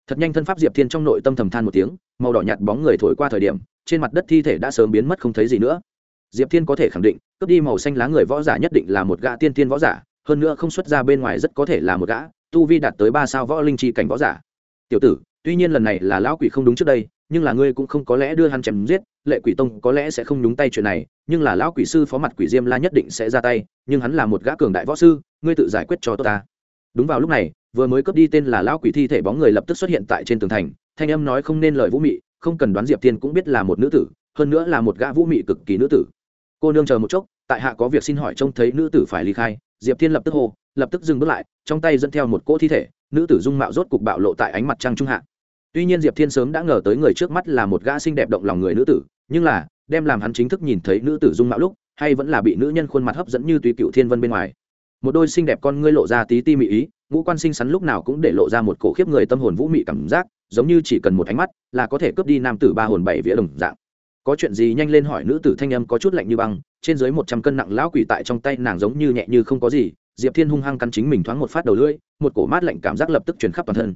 thật nhanh thân pháp diệp thiên trong nội tâm thầm than một tiếng, màu đỏ nhạt bóng người thổi qua thời điểm, trên mặt đất thi thể đã sớm biến mất không thấy gì nữa. Diệp thiên có thể khẳng định, cướp đi màu xanh lá người võ giả nhất định là một gã tiên tiên võ giả, hơn nữa không xuất ra bên ngoài rất có thể là một gã tu vi đạt tới ba sao võ linh chi cảnh võ giả. Tiểu tử, tuy nhiên lần này là lão quỷ không đúng trước đây, nhưng là ngươi cũng không có lẽ đưa hắn chém giết, lệ quỷ tông có lẽ sẽ không nhúng tay chuyện này, nhưng là lão quỷ sư phó mặt quỷ diêm la nhất định sẽ ra tay, nhưng hắn là một gã cường đại võ sư, ngươi tự giải quyết cho tốt ta. Đúng vào lúc này vừa mới cướp đi tên là lão quỷ thi thể bóng người lập tức xuất hiện tại trên tường thành, thanh âm nói không nên lời vũ mị, không cần đoán diệp tiên cũng biết là một nữ tử, hơn nữa là một gã vũ mị cực kỳ nữ tử. Cô nương chờ một chốc, tại hạ có việc xin hỏi trông thấy nữ tử phải ly khai, diệp thiên lập tức hô, lập tức dừng bước lại, trong tay dẫn theo một cỗ thi thể, nữ tử dung mạo rốt cục bạo lộ tại ánh mặt trăng trung hạ. Tuy nhiên diệp thiên sớm đã ngờ tới người trước mắt là một gã xinh đẹp động lòng người nữ tử, nhưng là, đem làm hắn chính thức nhìn thấy nữ tử dung mạo lúc, hay vẫn là bị nữ nhân khuôn mặt hấp dẫn như tùy cựu thiên vân bên ngoài một đôi xinh đẹp con ngươi lộ ra tí ti mị ý, ngũ quan sinh sắn lúc nào cũng để lộ ra một cổ khiếp người tâm hồn vũ mị cảm giác, giống như chỉ cần một ánh mắt là có thể cướp đi nam tử ba hồn bảy vía đồng dạng. Có chuyện gì nhanh lên hỏi nữ tử thanh âm có chút lạnh như băng, trên dưới một trăm cân nặng lão quỷ tại trong tay nàng giống như nhẹ như không có gì, diệp thiên hung hăng cắn chính mình thoáng một phát đầu lưỡi, một cổ mát lạnh cảm giác lập tức truyền khắp toàn thân.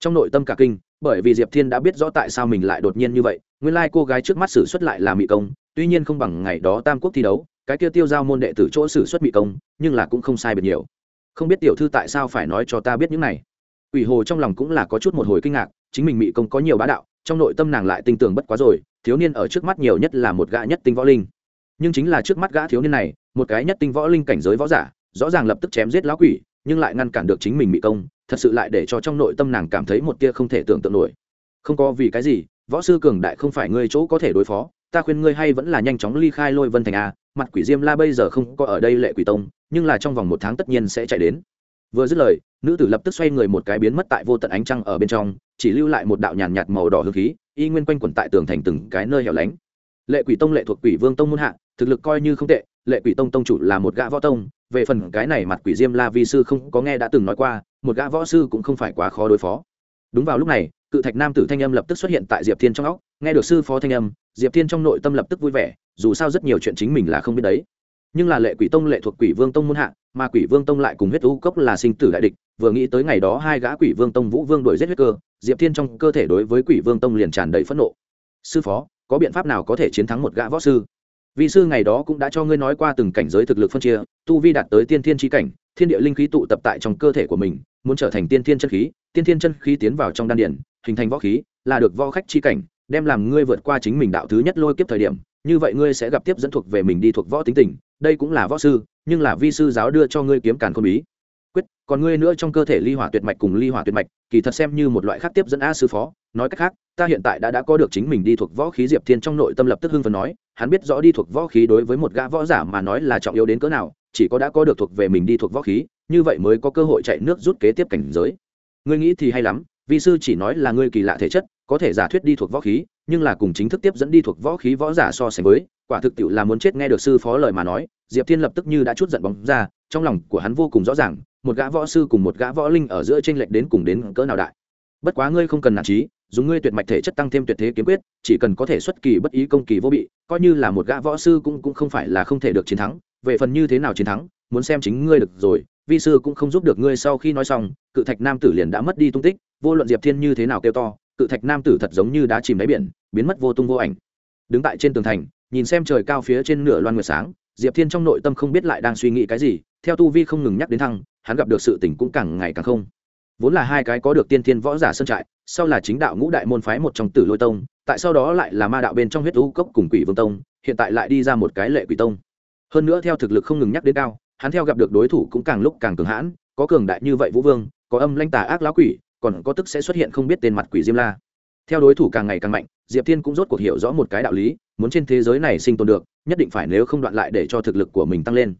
Trong nội tâm cả kinh, bởi vì diệp thiên đã biết rõ tại sao mình lại đột nhiên như vậy, nguyên lai cô gái trước mắt xử xuất lại là mỹ công, tuy nhiên không bằng ngày đó tam quốc thi đấu cái kia tiêu giao môn đệ tử chỗ xử xuất bị công, nhưng là cũng không sai biệt nhiều. Không biết tiểu thư tại sao phải nói cho ta biết những này. Ủy hồ trong lòng cũng là có chút một hồi kinh ngạc, chính mình bị công có nhiều bá đạo, trong nội tâm nàng lại tinh tường bất quá rồi, thiếu niên ở trước mắt nhiều nhất là một gã nhất tinh võ linh. Nhưng chính là trước mắt gã thiếu niên này, một cái nhất tinh võ linh cảnh giới võ giả, rõ ràng lập tức chém giết lão quỷ, nhưng lại ngăn cản được chính mình bị công, thật sự lại để cho trong nội tâm nàng cảm thấy một tia không thể tưởng tượng nổi. Không có vì cái gì võ sư cường đại không phải ngươi chỗ có thể đối phó, ta khuyên ngươi hay vẫn là nhanh chóng ly khai lôi vân thành a, mặt quỷ diêm la bây giờ không có ở đây lệ quỷ tông, nhưng là trong vòng một tháng tất nhiên sẽ chạy đến. Vừa dứt lời, nữ tử lập tức xoay người một cái biến mất tại vô tận ánh trăng ở bên trong, chỉ lưu lại một đạo nhàn nhạt màu đỏ hương khí, y nguyên quanh quẩn tại tường thành từng cái nơi hẻo lánh. Lệ quỷ tông lệ thuộc quỷ vương tông muôn hạ, thực lực coi như không tệ, lệ quỷ tông tông chủ là một gã võ tông, về phần cái này mặt quỷ diêm la vi sư không có nghe đã từng nói qua, một gã võ sư cũng không phải quá khó đối phó. Đúng vào lúc này cự thạch nam tử thanh âm lập tức xuất hiện tại diệp thiên trong óc, nghe được sư phó thanh âm, diệp thiên trong nội tâm lập tức vui vẻ, dù sao rất nhiều chuyện chính mình là không biết đấy. Nhưng là lệ quỷ tông lệ thuộc quỷ vương tông muôn hạ, mà quỷ vương tông lại cùng huyết u cốc là sinh tử đại địch, vừa nghĩ tới ngày đó hai gã quỷ vương tông vũ vương đuổi giết huyết cơ, diệp thiên trong cơ thể đối với quỷ vương tông liền tràn đầy phẫn nộ. Sư phó, có biện pháp nào có thể chiến thắng một gã võ sư? Vị sư ngày đó cũng đã cho ngươi nói qua từng cảnh giới thực lực phân chia, tu vi đạt tới tiên thiên tri cảnh, thiên địa linh khí tụ tập tại trong cơ thể của mình, muốn trở thành tiên thiên chân khí, tiên thiên chân khí tiến vào trong đan điển, hình thành võ khí, là được võ khách chi cảnh, đem làm ngươi vượt qua chính mình đạo thứ nhất lôi kiếp thời điểm, như vậy ngươi sẽ gặp tiếp dẫn thuộc về mình đi thuộc võ tính tình, đây cũng là võ sư, nhưng là vi sư giáo đưa cho ngươi kiếm càn khôn bí quyết, còn ngươi nữa trong cơ thể ly hỏa tuyệt mạch cùng ly hỏa tuyệt mạch, kỳ thật xem như một loại khác tiếp dẫn a sư phó, nói cách khác, ta hiện tại đã đã có được chính mình đi thuộc võ khí diệp thiên trong nội tâm lập tức hưng phấn nói, hắn biết rõ đi thuộc võ khí đối với một gã võ giả mà nói là trọng yếu đến cỡ nào, chỉ có đã có được thuộc về mình đi thuộc võ khí, như vậy mới có cơ hội chạy nước rút kế tiếp cảnh giới. Ngươi nghĩ thì hay lắm, vi sư chỉ nói là ngươi kỳ lạ thể chất, có thể giả thuyết đi thuộc võ khí, nhưng là cùng chính thức tiếp dẫn đi thuộc võ khí võ giả so sánh với, quả thực tiệu là muốn chết nghe được sư phó lời mà nói, diệp thiên lập tức như đã chút giận bóng ra, trong lòng của hắn vô cùng rõ ràng một gã võ sư cùng một gã võ linh ở giữa tranh lệch đến cùng đến cỡ nào đại. Bất quá ngươi không cần nản trí dùng ngươi tuyệt mạch thể chất tăng thêm tuyệt thế kiếm quyết, chỉ cần có thể xuất kỳ bất ý công kỳ vô bị, coi như là một gã võ sư cũng cũng không phải là không thể được chiến thắng. Về phần như thế nào chiến thắng, muốn xem chính ngươi được rồi, vi sư cũng không giúp được ngươi sau khi nói xong, cự thạch nam tử liền đã mất đi tung tích, vô luận diệp thiên như thế nào kêu to, cự thạch nam tử thật giống như đá chìm đáy biển, biến mất vô tung vô ảnh. Đứng tại trên tường thành, nhìn xem trời cao phía trên nửa loan nguyệt sáng diệp thiên trong nội tâm không biết lại đang suy nghĩ cái gì, theo tu vi không ngừng nhắc đến thăng, hắn gặp được sự tình cũng càng ngày càng không. Vốn là hai cái có được tiên thiên võ giả sơn trại, sau là chính đạo ngũ đại môn phái một trong tử lôi tông, tại sau đó lại là ma đạo bên trong huyết u cốc cùng quỷ vương tông, hiện tại lại đi ra một cái lệ quỷ tông. Hơn nữa theo thực lực không ngừng nhắc đến cao, hắn theo gặp được đối thủ cũng càng lúc càng cường hãn, có cường đại như vậy vũ vương, có âm lanh tà ác lão quỷ, còn có tức sẽ xuất hiện không biết tên mặt quỷ diêm la. Theo đối thủ càng ngày càng mạnh, diệp thiên cũng rốt cuộc hiểu rõ một cái đạo lý, muốn trên thế giới này sinh tồn được nhất định phải nếu không đoạn lại để cho thực lực của mình tăng lên.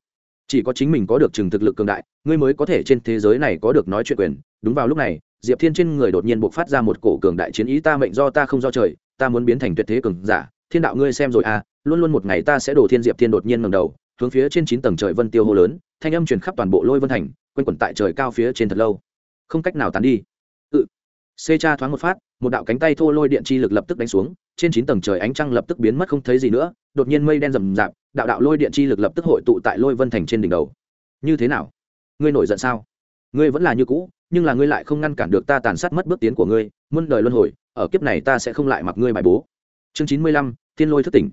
Chỉ có chính mình có được chừng thực lực cường đại, ngươi mới có thể trên thế giới này có được nói chuyện quyền. Đúng vào lúc này, diệp thiên trên người đột nhiên buộc phát ra một cổ cường đại chiến ý, ta mệnh do ta không do trời, ta muốn biến thành tuyệt thế cường giả. Thiên đạo ngươi xem rồi à luôn luôn một ngày ta sẽ đổ thiên. Diệp thiên đột nhiên ngầm đầu, hướng phía trên chín tầng trời vân tiêu hô lớn, thanh âm truyền khắp toàn bộ lôi vân thành, quanh quẩn tại trời cao phía trên thật lâu. Không cách nào tán đi. Ừ. Xê cha thoáng một phát một đạo cánh tay thô lôi điện chi lực lập tức đánh xuống, trên chín tầng trời ánh trăng lập tức biến mất không thấy gì nữa, đột nhiên mây đen rầm rạp, đạo đạo lôi điện chi lực lập tức hội tụ tại lôi vân thành trên đỉnh đầu. Như thế nào? Ngươi nổi giận sao? Ngươi vẫn là như cũ, nhưng là ngươi lại không ngăn cản được ta tàn sát mất bước tiến của ngươi, muôn đời luân hồi, ở kiếp này ta sẽ không lại mặc ngươi bài bố. Chương chín mươi lăm, thiên lôi thức tỉnh.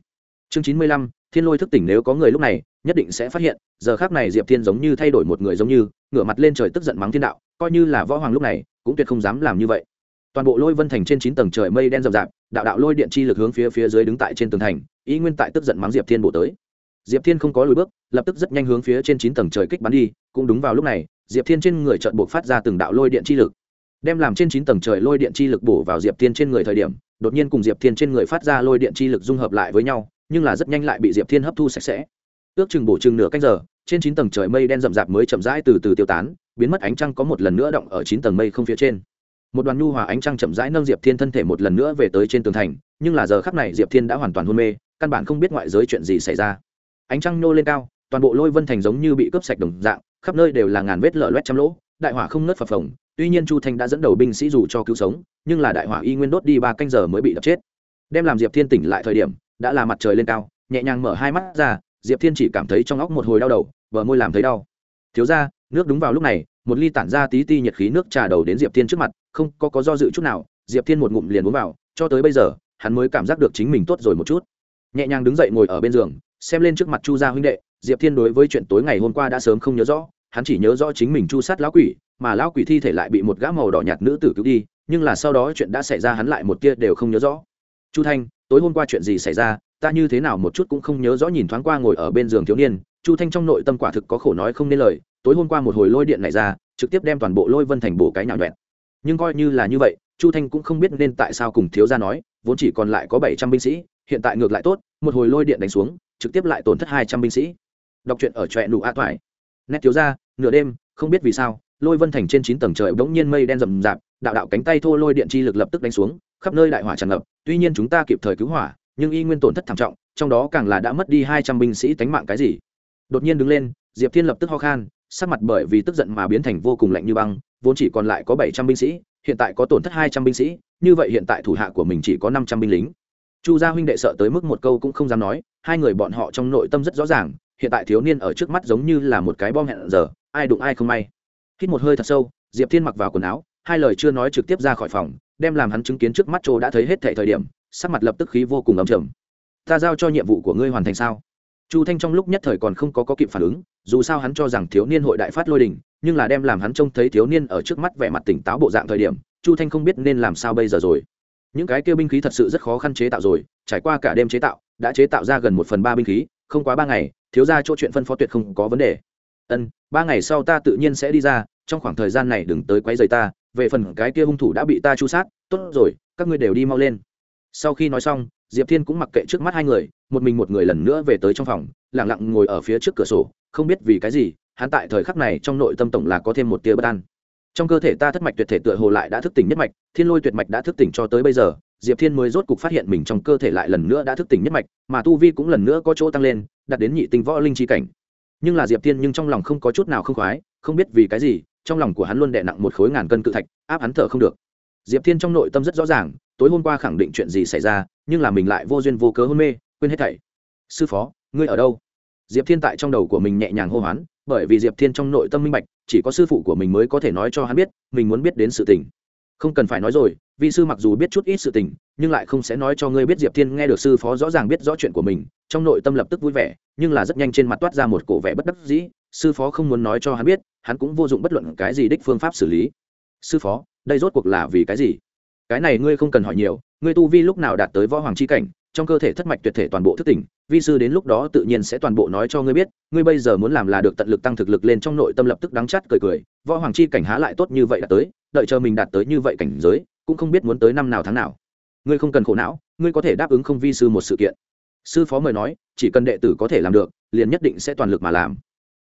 Chương chín mươi lăm, thiên lôi thức tỉnh nếu có người lúc này, nhất định sẽ phát hiện, giờ khác này diệp thiên giống như thay đổi một người giống như, ngửa mặt lên trời tức giận mắng thiên đạo, coi như là võ hoàng lúc này, cũng tuyệt không dám làm như vậy toàn bộ lôi vân thành trên chín tầng trời mây đen rậm rạp, đạo đạo lôi điện chi lực hướng phía phía dưới đứng tại trên tường thành, ý nguyên tại tức giận mắng diệp thiên bổ tới. Diệp thiên không có lùi bước, lập tức rất nhanh hướng phía trên chín tầng trời kích bắn đi, cũng đúng vào lúc này, diệp thiên trên người trợn buộc phát ra từng đạo lôi điện chi lực. Đem làm trên chín tầng trời lôi điện chi lực bổ vào diệp thiên trên người thời điểm, đột nhiên cùng diệp thiên trên người phát ra lôi điện chi lực dung hợp lại với nhau, nhưng là rất nhanh lại bị diệp thiên hấp thu sạch sẽ. Ước chừng bổ chừng nửa canh giờ, trên chín tầng trời mây đen rậm rạp mới chậm rãi từ từ tiêu tán, biến mất ánh trăng có một lần nữa động ở chín tầng mây không phía trên một đoàn nhu hòa ánh trăng chậm rãi nâng diệp thiên thân thể một lần nữa về tới trên tường thành, nhưng là giờ khắc này diệp thiên đã hoàn toàn hôn mê, căn bản không biết ngoại giới chuyện gì xảy ra. Ánh trăng nô lên cao, toàn bộ lôi vân thành giống như bị cướp sạch đồng dạng, khắp nơi đều là ngàn vết lở loét trăm lỗ, đại hỏa không nớt phập phồng, tuy nhiên chu thanh đã dẫn đầu binh sĩ dù cho cứu sống, nhưng là đại hỏa y nguyên đốt đi ba canh giờ mới bị đập chết. Đem làm diệp thiên tỉnh lại thời điểm, đã là mặt trời lên cao, nhẹ nhàng mở hai mắt ra, diệp thiên chỉ cảm thấy trong óc một hồi đau đầu vợ môi làm thấy đau. Thiếu ra nước đúng vào lúc này. Một ly tản ra tí ti nhiệt khí nước trà đầu đến diệp thiên trước mặt không có có do dự chút nào, diệp thiên một ngụm liền uống vào, cho tới bây giờ, hắn mới cảm giác được chính mình tốt rồi một chút. Nhẹ nhàng đứng dậy ngồi ở bên giường, xem lên trước mặt chu gia huynh đệ, diệp thiên đối với chuyện tối ngày hôm qua đã sớm không nhớ rõ, hắn chỉ nhớ rõ chính mình chu sát lão quỷ, mà lão quỷ thi thể lại bị một gã màu đỏ nhạt nữ tử cứu đi, nhưng là sau đó chuyện đã xảy ra hắn lại một tia đều không nhớ rõ. Chu thanh, tối hôm qua chuyện gì xảy ra? Ta như thế nào một chút cũng không nhớ rõ nhìn thoáng qua ngồi ở bên giường thiếu niên. Chu thanh trong nội tâm quả thực có khổ nói không nên lời, tối hôm qua một hồi lôi điện này ra, trực tiếp đem toàn bộ lôi vân thành bộ cái nhạo nhuẹn nhưng coi như là như vậy, chu thanh cũng không biết nên tại sao cùng thiếu gia nói, vốn chỉ còn lại có bảy trăm binh sĩ, hiện tại ngược lại tốt, một hồi lôi điện đánh xuống, trực tiếp lại tổn thất hai trăm binh sĩ. Đọc truyện ở trọe nụ a toại. Nét thiếu gia, nửa đêm, không biết vì sao, lôi vân thành trên chín tầng trời bỗng nhiên mây đen rậm rạp, đạo đạo cánh tay thô lôi điện chi lực lập tức đánh xuống, khắp nơi đại hỏa tràn ngập, tuy nhiên chúng ta kịp thời cứu hỏa, nhưng y nguyên tổn thất thảm trọng, trong đó càng là đã mất đi hai trăm binh sĩ tánh mạng cái gì. Đột nhiên đứng lên, diệp thiên lập tức ho khan, sắc mặt bởi vì tức giận mà biến thành vô cùng lạnh như băng vốn chỉ còn lại có bảy trăm binh sĩ, hiện tại có tổn thất hai trăm binh sĩ, như vậy hiện tại thủ hạ của mình chỉ có năm trăm binh lính. Chu gia huynh đệ sợ tới mức một câu cũng không dám nói, hai người bọn họ trong nội tâm rất rõ ràng, hiện tại thiếu niên ở trước mắt giống như là một cái bom hẹn giờ, ai đụng ai không may. Hít một hơi thật sâu, diệp thiên mặc vào quần áo, hai lời chưa nói trực tiếp ra khỏi phòng, đem làm hắn chứng kiến trước mắt chỗ đã thấy hết thệ thời điểm, sắc mặt lập tức khí vô cùng ấm trầm. Ta giao cho nhiệm vụ của ngươi hoàn thành sao? Chu thanh trong lúc nhất thời còn không có, có kịp phản ứng dù sao hắn cho rằng thiếu niên hội đại phát lôi đình nhưng là đem làm hắn trông thấy thiếu niên ở trước mắt vẻ mặt tỉnh táo bộ dạng thời điểm chu thanh không biết nên làm sao bây giờ rồi. Những cái kia binh khí thật sự rất khó khăn chế tạo rồi trải qua cả đêm chế tạo đã chế tạo ra gần một phần ba binh khí không quá ba ngày thiếu ra chỗ chuyện phân phó tuyệt không có vấn đề. Ân ba ngày sau ta tự nhiên sẽ đi ra trong khoảng thời gian này đừng tới quấy rầy ta về phần cái kia hung thủ đã bị ta chu sát tốt rồi các ngươi đều đi mau lên. Sau khi nói xong diệp thiên cũng mặc kệ trước mắt hai người một mình một người lần nữa về tới trong phòng lẳng lặng ngồi ở phía trước cửa sổ, không biết vì cái gì, hắn tại thời khắc này trong nội tâm tổng là có thêm một tia bất an. Trong cơ thể ta thất mạch tuyệt thể tựa hồ lại đã thức tỉnh nhất mạch, thiên lôi tuyệt mạch đã thức tỉnh cho tới bây giờ, diệp thiên mới rốt cục phát hiện mình trong cơ thể lại lần nữa đã thức tỉnh nhất mạch, mà tu vi cũng lần nữa có chỗ tăng lên, đạt đến nhị tinh võ linh chi cảnh. Nhưng là diệp thiên nhưng trong lòng không có chút nào không khoái, không biết vì cái gì, trong lòng của hắn luôn đè nặng một khối ngàn cân cự thạch, áp hắn thở không được. Diệp thiên trong nội tâm rất rõ ràng, tối hôm qua khẳng định chuyện gì xảy ra, nhưng là mình lại vô duyên vô cớ hôn mê quên hết thảy. Sư phó, ngươi ở đâu? Diệp thiên tại trong đầu của mình nhẹ nhàng hô hoán, bởi vì diệp thiên trong nội tâm minh bạch, chỉ có sư phụ của mình mới có thể nói cho hắn biết, mình muốn biết đến sự tình. Không cần phải nói rồi vi sư mặc dù biết chút ít sự tình, nhưng lại không sẽ nói cho ngươi biết diệp thiên nghe được sư phó rõ ràng biết rõ chuyện của mình, trong nội tâm lập tức vui vẻ, nhưng là rất nhanh trên mặt toát ra một cổ vẻ bất đắc dĩ, sư phó không muốn nói cho hắn biết, hắn cũng vô dụng bất luận cái gì đích phương pháp xử lý. Sư phó, đây rốt cuộc là vì cái gì? Cái này ngươi không cần hỏi nhiều, ngươi tu vi lúc nào đạt tới võ hoàng c h i cảnh trong cơ thể thất mạch tuyệt thể toàn bộ thức tỉnh, vi sư đến lúc đó tự nhiên sẽ toàn bộ nói cho ngươi biết, ngươi bây giờ muốn làm là được tận lực tăng thực lực lên trong nội tâm lập tức đắng chát cười cười, võ hoàng chi cảnh há lại tốt như vậy đã tới, đợi chờ mình đạt tới như vậy cảnh giới, cũng không biết muốn tới năm nào tháng nào. Ngươi không cần khổ não, ngươi có thể đáp ứng không vi sư một sự kiện. Sư phó mời nói, chỉ cần đệ tử có thể làm được, liền nhất định sẽ toàn lực mà làm.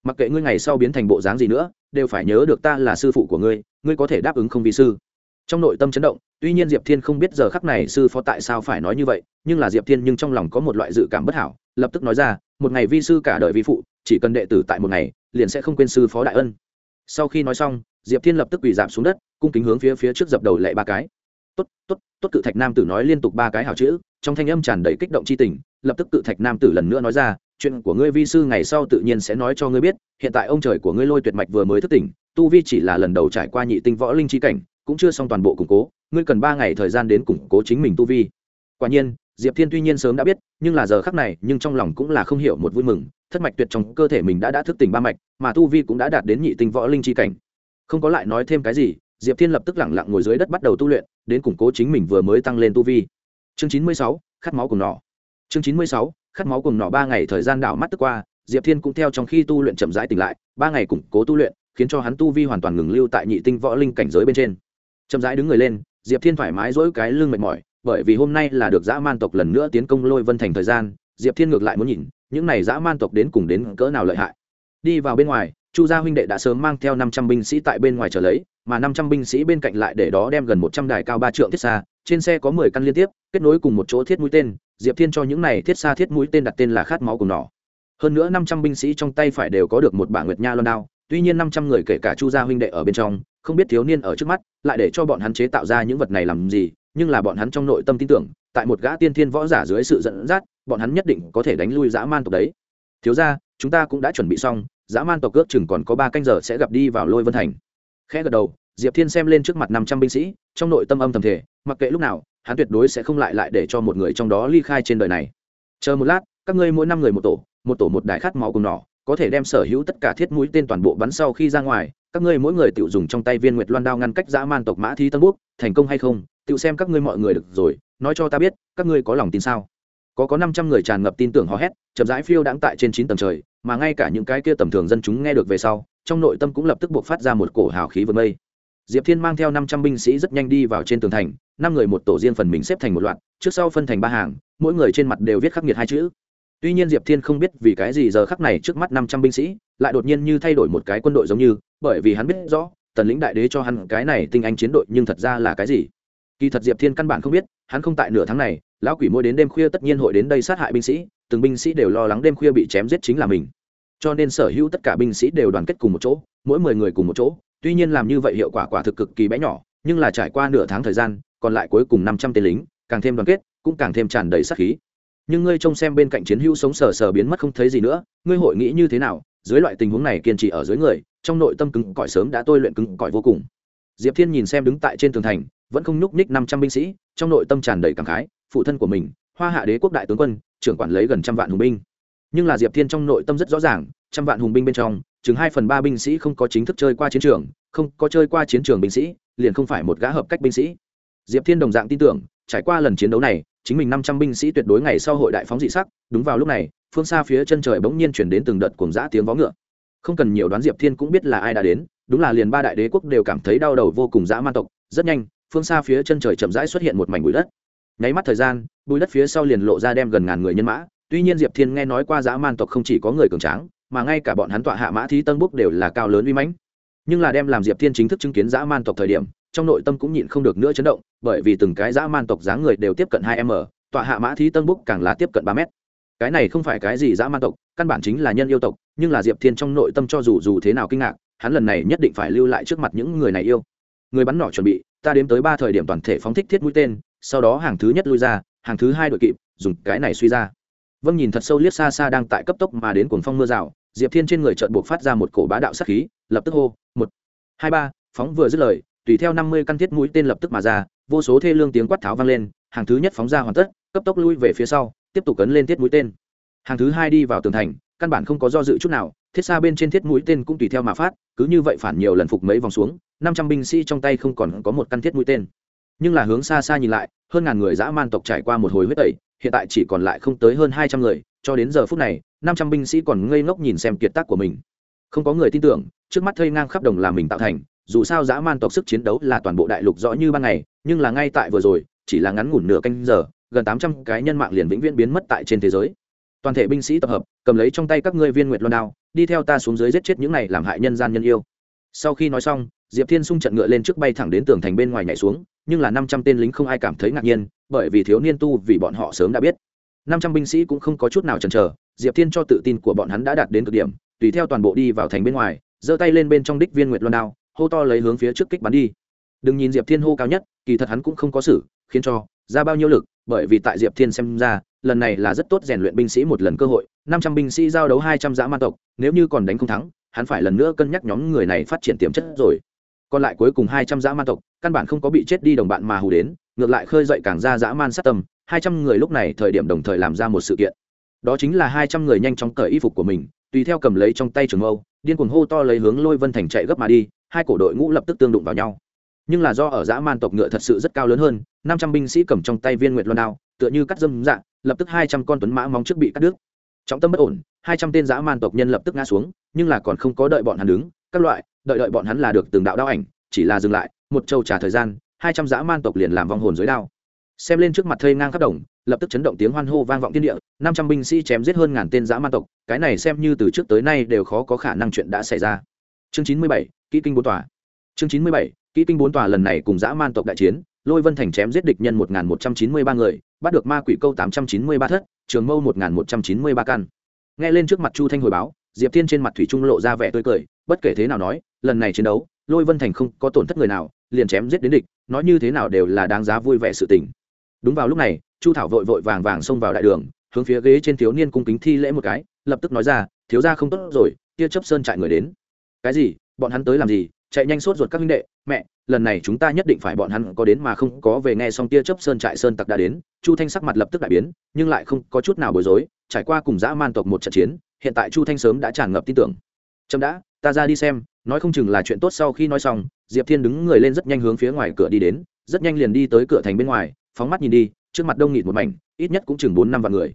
Mặc kệ ngươi ngày sau biến thành bộ dáng gì nữa, đều phải nhớ được ta là sư phụ của ngươi ngươi có thể đáp ứng không vi sư trong nội tâm chấn động, tuy nhiên diệp thiên không biết giờ khắc này sư phó tại sao phải nói như vậy, nhưng là diệp thiên nhưng trong lòng có một loại dự cảm bất hảo, lập tức nói ra, một ngày vi sư cả đời vi phụ, chỉ cần đệ tử tại một ngày, liền sẽ không quên sư phó đại ân. Sau khi nói xong, diệp thiên lập tức quỳ giảm xuống đất, cung kính hướng phía phía trước dập đầu lệ ba cái. Tốt tốt tốt, cự thạch nam tử nói liên tục ba cái hào chữ, trong thanh âm tràn đầy kích động c h i tình, lập tức cự thạch nam tử lần nữa nói ra, chuyện của ngươi vi sư ngày sau tự nhiên sẽ nói cho ngươi biết, hiện tại ông trời của ngươi lôi tuyệt mạch vừa mới thức tỉnh, tu vi chỉ là lần đầu trải qua nhị tinh võ linh chi cảnh cũng chưa xong toàn bộ củng cố, ngươi cần ba ngày thời gian đến củng cố chính mình tu vi. Quả nhiên, diệp thiên tuy nhiên sớm đã biết, nhưng là giờ khắc này, nhưng trong lòng cũng là không hiểu một vui mừng, thất mạch tuyệt trong cơ thể mình đã đã thức tỉnh ba mạch, mà tu vi cũng đã đạt đến nhị tinh võ linh chi cảnh. Không có lại nói thêm cái gì, diệp thiên lập tức lẳng lặng ngồi dưới đất bắt đầu tu luyện, đến củng cố chính mình vừa mới tăng lên tu vi. Chương chín mươi sáu, khát máu cùng nọ. Chương chín mươi sáu, khát máu cùng nọ ba ngày thời gian đảo mắt tức qua, diệp thiên cũng theo trong khi tu luyện chậm rãi tỉnh lại, ba ngày củng cố tu luyện, khiến cho hắn tu vi hoàn toàn ngừng lưu tại nhị tinh võ linh cảnh giới bên trên chậm rãi đứng người lên, diệp thiên thoải mái dỗi cái lưng mệt mỏi, bởi vì hôm nay là được dã man tộc lần nữa tiến công lôi vân thành thời gian, diệp thiên ngược lại muốn nhìn, những này dã man tộc đến cùng đến cỡ nào lợi hại. Đi vào bên ngoài, chu gia huynh đệ đã sớm mang theo năm trăm binh sĩ tại bên ngoài trở lấy, mà năm trăm binh sĩ bên cạnh lại để đó đem gần một trăm đài cao ba trượng thiết xa, trên xe có mười căn liên tiếp, kết nối cùng một chỗ thiết mũi tên, diệp thiên cho những này thiết xa thiết mũi tên đặt tên là khát máu cùng nỏ. Hơn nữa năm trăm binh sĩ trong tay phải đều có được một bảng nguyệt nha loan đao, tuy nhiên năm trăm người kể cả chu gia huynh đệ ở bên trong không biết thiếu niên ở trước mắt, lại để cho bọn hắn chế tạo ra những vật này làm gì, nhưng là bọn hắn trong nội tâm tin tưởng, tại một gã tiên thiên võ giả dưới sự dẫn dắt, bọn hắn nhất định có thể đánh lui dã man tộc đấy. Thiếu ra chúng ta cũng đã chuẩn bị xong, dã man tộc ước chừng còn có ba canh giờ sẽ gặp đi vào lôi vân thành. Khẽ gật đầu, diệp thiên xem lên trước mặt năm trăm binh sĩ, trong nội tâm âm thầm thể mặc kệ lúc nào, hắn tuyệt đối sẽ không lại lại để cho một người trong đó ly khai trên đời này. Chờ một lát, các ngươi mỗi năm người một tổ một tổ một đài khát máu cùng nỏ, có thể đem sở hữu tất cả thiết mũi tên toàn bộ bắn sau khi ra ngoài các ngươi mỗi người tự dùng trong tay viên nguyệt loan đao ngăn cách dã man tộc mã thi tân quốc, thành công hay không tự xem các ngươi mọi người được rồi, nói cho ta biết, các ngươi có lòng tin sao? Có có năm trăm người tràn ngập tin tưởng hò hét, chậm rãi phiêu đãng tại trên chín tầng trời, mà ngay cả những cái kia tầm thường dân chúng nghe được về sau, trong nội tâm cũng lập tức buộc phát ra một cổ hào khí vượt mây. Diệp thiên mang theo năm trăm binh sĩ rất nhanh đi vào trên tường thành, năm người một tổ riêng phần mình xếp thành một loạt, trước sau phân thành ba hàng, mỗi người trên mặt đều viết khắc nghiệt hai chữ. Tuy nhiên diệp thiên không biết vì cái gì giờ khắc này trước mắt năm trăm binh sĩ, lại đột nhiên như thay đổi một cái quân đội giống như bởi vì hắn biết rõ, tần lĩnh đại đế cho hắn cái này tinh anh chiến đội nhưng thật ra là cái gì? Kỳ thật diệp thiên căn bản không biết, hắn không tại nửa tháng này, lão quỷ mỗi đến đêm khuya tất nhiên hội đến đây sát hại binh sĩ, từng binh sĩ đều lo lắng đêm khuya bị chém giết chính là mình. Cho nên sở hữu tất cả binh sĩ đều đoàn kết cùng một chỗ, mỗi mười người cùng một chỗ, tuy nhiên làm như vậy hiệu quả quả thực cực kỳ bé nhỏ, nhưng là trải qua nửa tháng thời gian, còn lại cuối cùng năm trăm tên lính, càng thêm đoàn kết, cũng càng thêm tràn đầy sát khí. Nhưng ngươi trông xem bên cạnh chiến hữu sống sờ sờ biến mất không thấy gì nữa, ngươi hội nghĩ như thế nào? Dưới loại tình huống này kiên trì ở dưới người trong nội tâm cứng cỏi sớm đã tôi luyện cứng cỏi vô cùng. Diệp thiên nhìn xem đứng tại trên tường thành, vẫn không nhúc nhích năm trăm binh sĩ, trong nội tâm tràn đầy cảm khái, phụ thân của mình, hoa hạ đế quốc đại tướng quân, trưởng quản lấy gần trăm vạn hùng binh. Nhưng là diệp thiên trong nội tâm rất rõ ràng, trăm vạn hùng binh bên trong, chừng hai phần ba binh sĩ không có chính thức chơi qua chiến trường, không có chơi qua chiến trường binh sĩ, liền không phải một gã hợp cách binh sĩ. Diệp thiên đồng dạng tin tưởng, trải qua lần chiến đấu này, chính mình năm trăm binh sĩ tuyệt đối ngày sau hội đại phóng dị sắc, đúng vào lúc này, phương xa phía chân trời bỗng nhiên chuyển đến từng đợt cuồng dã tiếng vó ngựa không cần nhiều đoán diệp thiên cũng biết là ai đã đến, đúng là liền ba đại đế quốc đều cảm thấy đau đầu vô cùng dã man tộc. Rất nhanh, phương xa phía chân trời chậm rãi xuất hiện một mảnh bụi đất. Nháy mắt thời gian, bụi đất phía sau liền lộ ra đem gần ngàn người nhân mã. Tuy nhiên diệp thiên nghe nói qua dã man tộc không chỉ có người cường tráng, mà ngay cả bọn hắn tọa hạ mã thí tân búc đều là cao lớn uy mãnh. Nhưng là đem làm diệp thiên chính thức chứng kiến dã man tộc thời điểm, trong nội tâm cũng nhịn không được nữa chấn động, bởi vì từng cái dã man tộc dáng người đều tiếp cận hai m, tọa hạ mã thí tân búc càng là tiếp cận ba mét. Cái này không phải cái gì dã man tộc, căn bản chính là nhân yêu tộc nhưng là diệp thiên trong nội tâm cho dù dù thế nào kinh ngạc, hắn lần này nhất định phải lưu lại trước mặt những người này yêu. Người bắn nỏ chuẩn bị, ta đếm tới ba thời điểm toàn thể phóng thích thiết mũi tên, sau đó hàng thứ nhất lui ra, hàng thứ hai đội kịp, dùng cái này suy ra. Vâng nhìn thật sâu liếc xa xa đang tại cấp tốc mà đến cuồng phong mưa rào, diệp thiên trên người trợn buộc phát ra một cổ bá đạo sắc khí, lập tức hô, một, hai, ba, phóng vừa dứt lời, tùy theo năm mươi căn thiết mũi tên lập tức mà ra, vô số thê lương tiếng quát tháo vang lên, hàng thứ nhất phóng ra hoàn tất, cấp tốc lui về phía sau, tiếp tục cấn lên thiết mũi tên. Hàng thứ hai đi vào tường thành căn bản không có do dự chút nào, thiết xa bên trên thiết mũi tên cũng tùy theo mà phát, cứ như vậy phản nhiều lần phục mấy vòng xuống, năm trăm binh sĩ trong tay không còn có một căn thiết mũi tên. Nhưng là hướng xa xa nhìn lại, hơn ngàn người dã man tộc trải qua một hồi huyết tẩy, hiện tại chỉ còn lại không tới hơn hai trăm người, cho đến giờ phút này, năm trăm binh sĩ còn ngây ngốc nhìn xem kiệt tác của mình. Không có người tin tưởng, trước mắt thây ngang khắp đồng là mình tạo thành, dù sao dã man tộc sức chiến đấu là toàn bộ đại lục rõ như ban ngày, nhưng là ngay tại vừa rồi, chỉ là ngắn ngủn nửa canh giờ, gần tám trăm cái nhân mạng liền vĩnh viễn biến mất tại trên thế giới toàn thể binh sĩ tập hợp, cầm lấy trong tay các ngươi viên nguyệt loan đao, đi theo ta xuống dưới giết chết những này làm hại nhân gian nhân yêu. Sau khi nói xong, diệp thiên xung trận ngựa lên trước bay thẳng đến tường thành bên ngoài nhảy xuống, nhưng là năm trăm tên lính không ai cảm thấy ngạc nhiên, bởi vì thiếu niên tu vì bọn họ sớm đã biết. Năm trăm binh sĩ cũng không có chút nào chần chờ, diệp thiên cho tự tin của bọn hắn đã đạt đến cực điểm, tùy theo toàn bộ đi vào thành bên ngoài, giơ tay lên bên trong đích viên nguyệt loan đao, hô to lấy hướng phía trước kích bắn đi. Đừng nhìn diệp thiên hô cao nhất, kỳ thật hắn cũng không có xử, khiến cho ra bao nhiêu lực, bởi vì tại diệp thiên xem ra lần này là rất tốt rèn luyện binh sĩ một lần cơ hội, năm trăm binh sĩ giao đấu hai trăm dã man tộc, nếu như còn đánh không thắng, hắn phải lần nữa cân nhắc nhóm người này phát triển tiềm chất rồi. Còn lại cuối cùng hai trăm dã man tộc, căn bản không có bị chết đi đồng bạn mà hù đến, ngược lại khơi dậy càng ra dã man sát tâm, hai trăm người lúc này thời điểm đồng thời làm ra một sự kiện. Đó chính là hai trăm người nhanh chóng cởi y phục của mình, tùy theo cầm lấy trong tay trường mâu, điên cuồng hô to lấy hướng lôi vân thành chạy gấp mà đi, hai cổ đội ngũ lập tức tương đụng vào nhau. Nhưng là do ở dã man tộc ngựa thật sự rất cao lớn hơn, năm trăm binh sĩ cầm trong tay viên nguyệt loan đao, tựa như cắt dâm dạng lập tức hai trăm con tuấn mã móng trước bị cắt đứt. Trọng tâm bất ổn, hai trăm tên dã man tộc nhân lập tức ngã xuống, nhưng là còn không có đợi bọn hắn đứng, các loại, đợi đợi bọn hắn là được từng đạo đao ảnh, chỉ là dừng lại, một châu trả thời gian, hai trăm dã man tộc liền làm vong hồn dưới đao. Xem lên trước mặt thây ngang khắp đồng, lập tức chấn động tiếng hoan hô vang vọng thiên địa, năm trăm binh sĩ chém giết hơn ngàn tên dã man tộc, cái này xem như từ trước tới nay đều khó có khả năng chuyện đã xảy ra. Chương chín mươi bảy, kỹ kinh bố tòa. Chương chín mươi bảy kỹ kinh bốn tòa lần này cùng dã man tộc đại chiến, lôi vân thành chém giết địch nhân một một trăm chín mươi ba người, bắt được ma quỷ câu tám trăm chín mươi ba thất, trường mâu một một trăm chín mươi ba căn. Nghe lên trước mặt chu thanh hồi báo, diệp thiên trên mặt thủy trung lộ ra vẻ tươi cười, bất kể thế nào nói, lần này chiến đấu, lôi vân thành không có tổn thất người nào, liền chém giết đến địch, nói như thế nào đều là đáng giá vui vẻ sự tình. Đúng vào lúc này, chu thảo vội vội vàng vàng xông vào đại đường, hướng phía ghế trên thiếu niên cung kính thi lễ một cái, lập tức nói ra, thiếu gia không tốt rồi kia chấp sơn trại người đến. Cái gì? Bọn hắn tới làm gì? Chạy nhanh sốt ruột các huynh đệ, mẹ, lần này chúng ta nhất định phải bọn hắn có đến mà không có về nghe xong tia chớp sơn trại sơn tặc đã đến, chu thanh sắc mặt lập tức đại biến, nhưng lại không có chút nào bối rối, trải qua cùng dã man tộc một trận chiến, hiện tại chu thanh sớm đã tràn ngập tin tưởng. Trâm đã, ta ra đi xem, nói không chừng là chuyện tốt sau khi nói xong, diệp thiên đứng người lên rất nhanh hướng phía ngoài cửa đi đến, rất nhanh liền đi tới cửa thành bên ngoài, phóng mắt nhìn đi, trước mặt đông nghịt một mảnh, ít nhất cũng chừng bốn năm vạn người.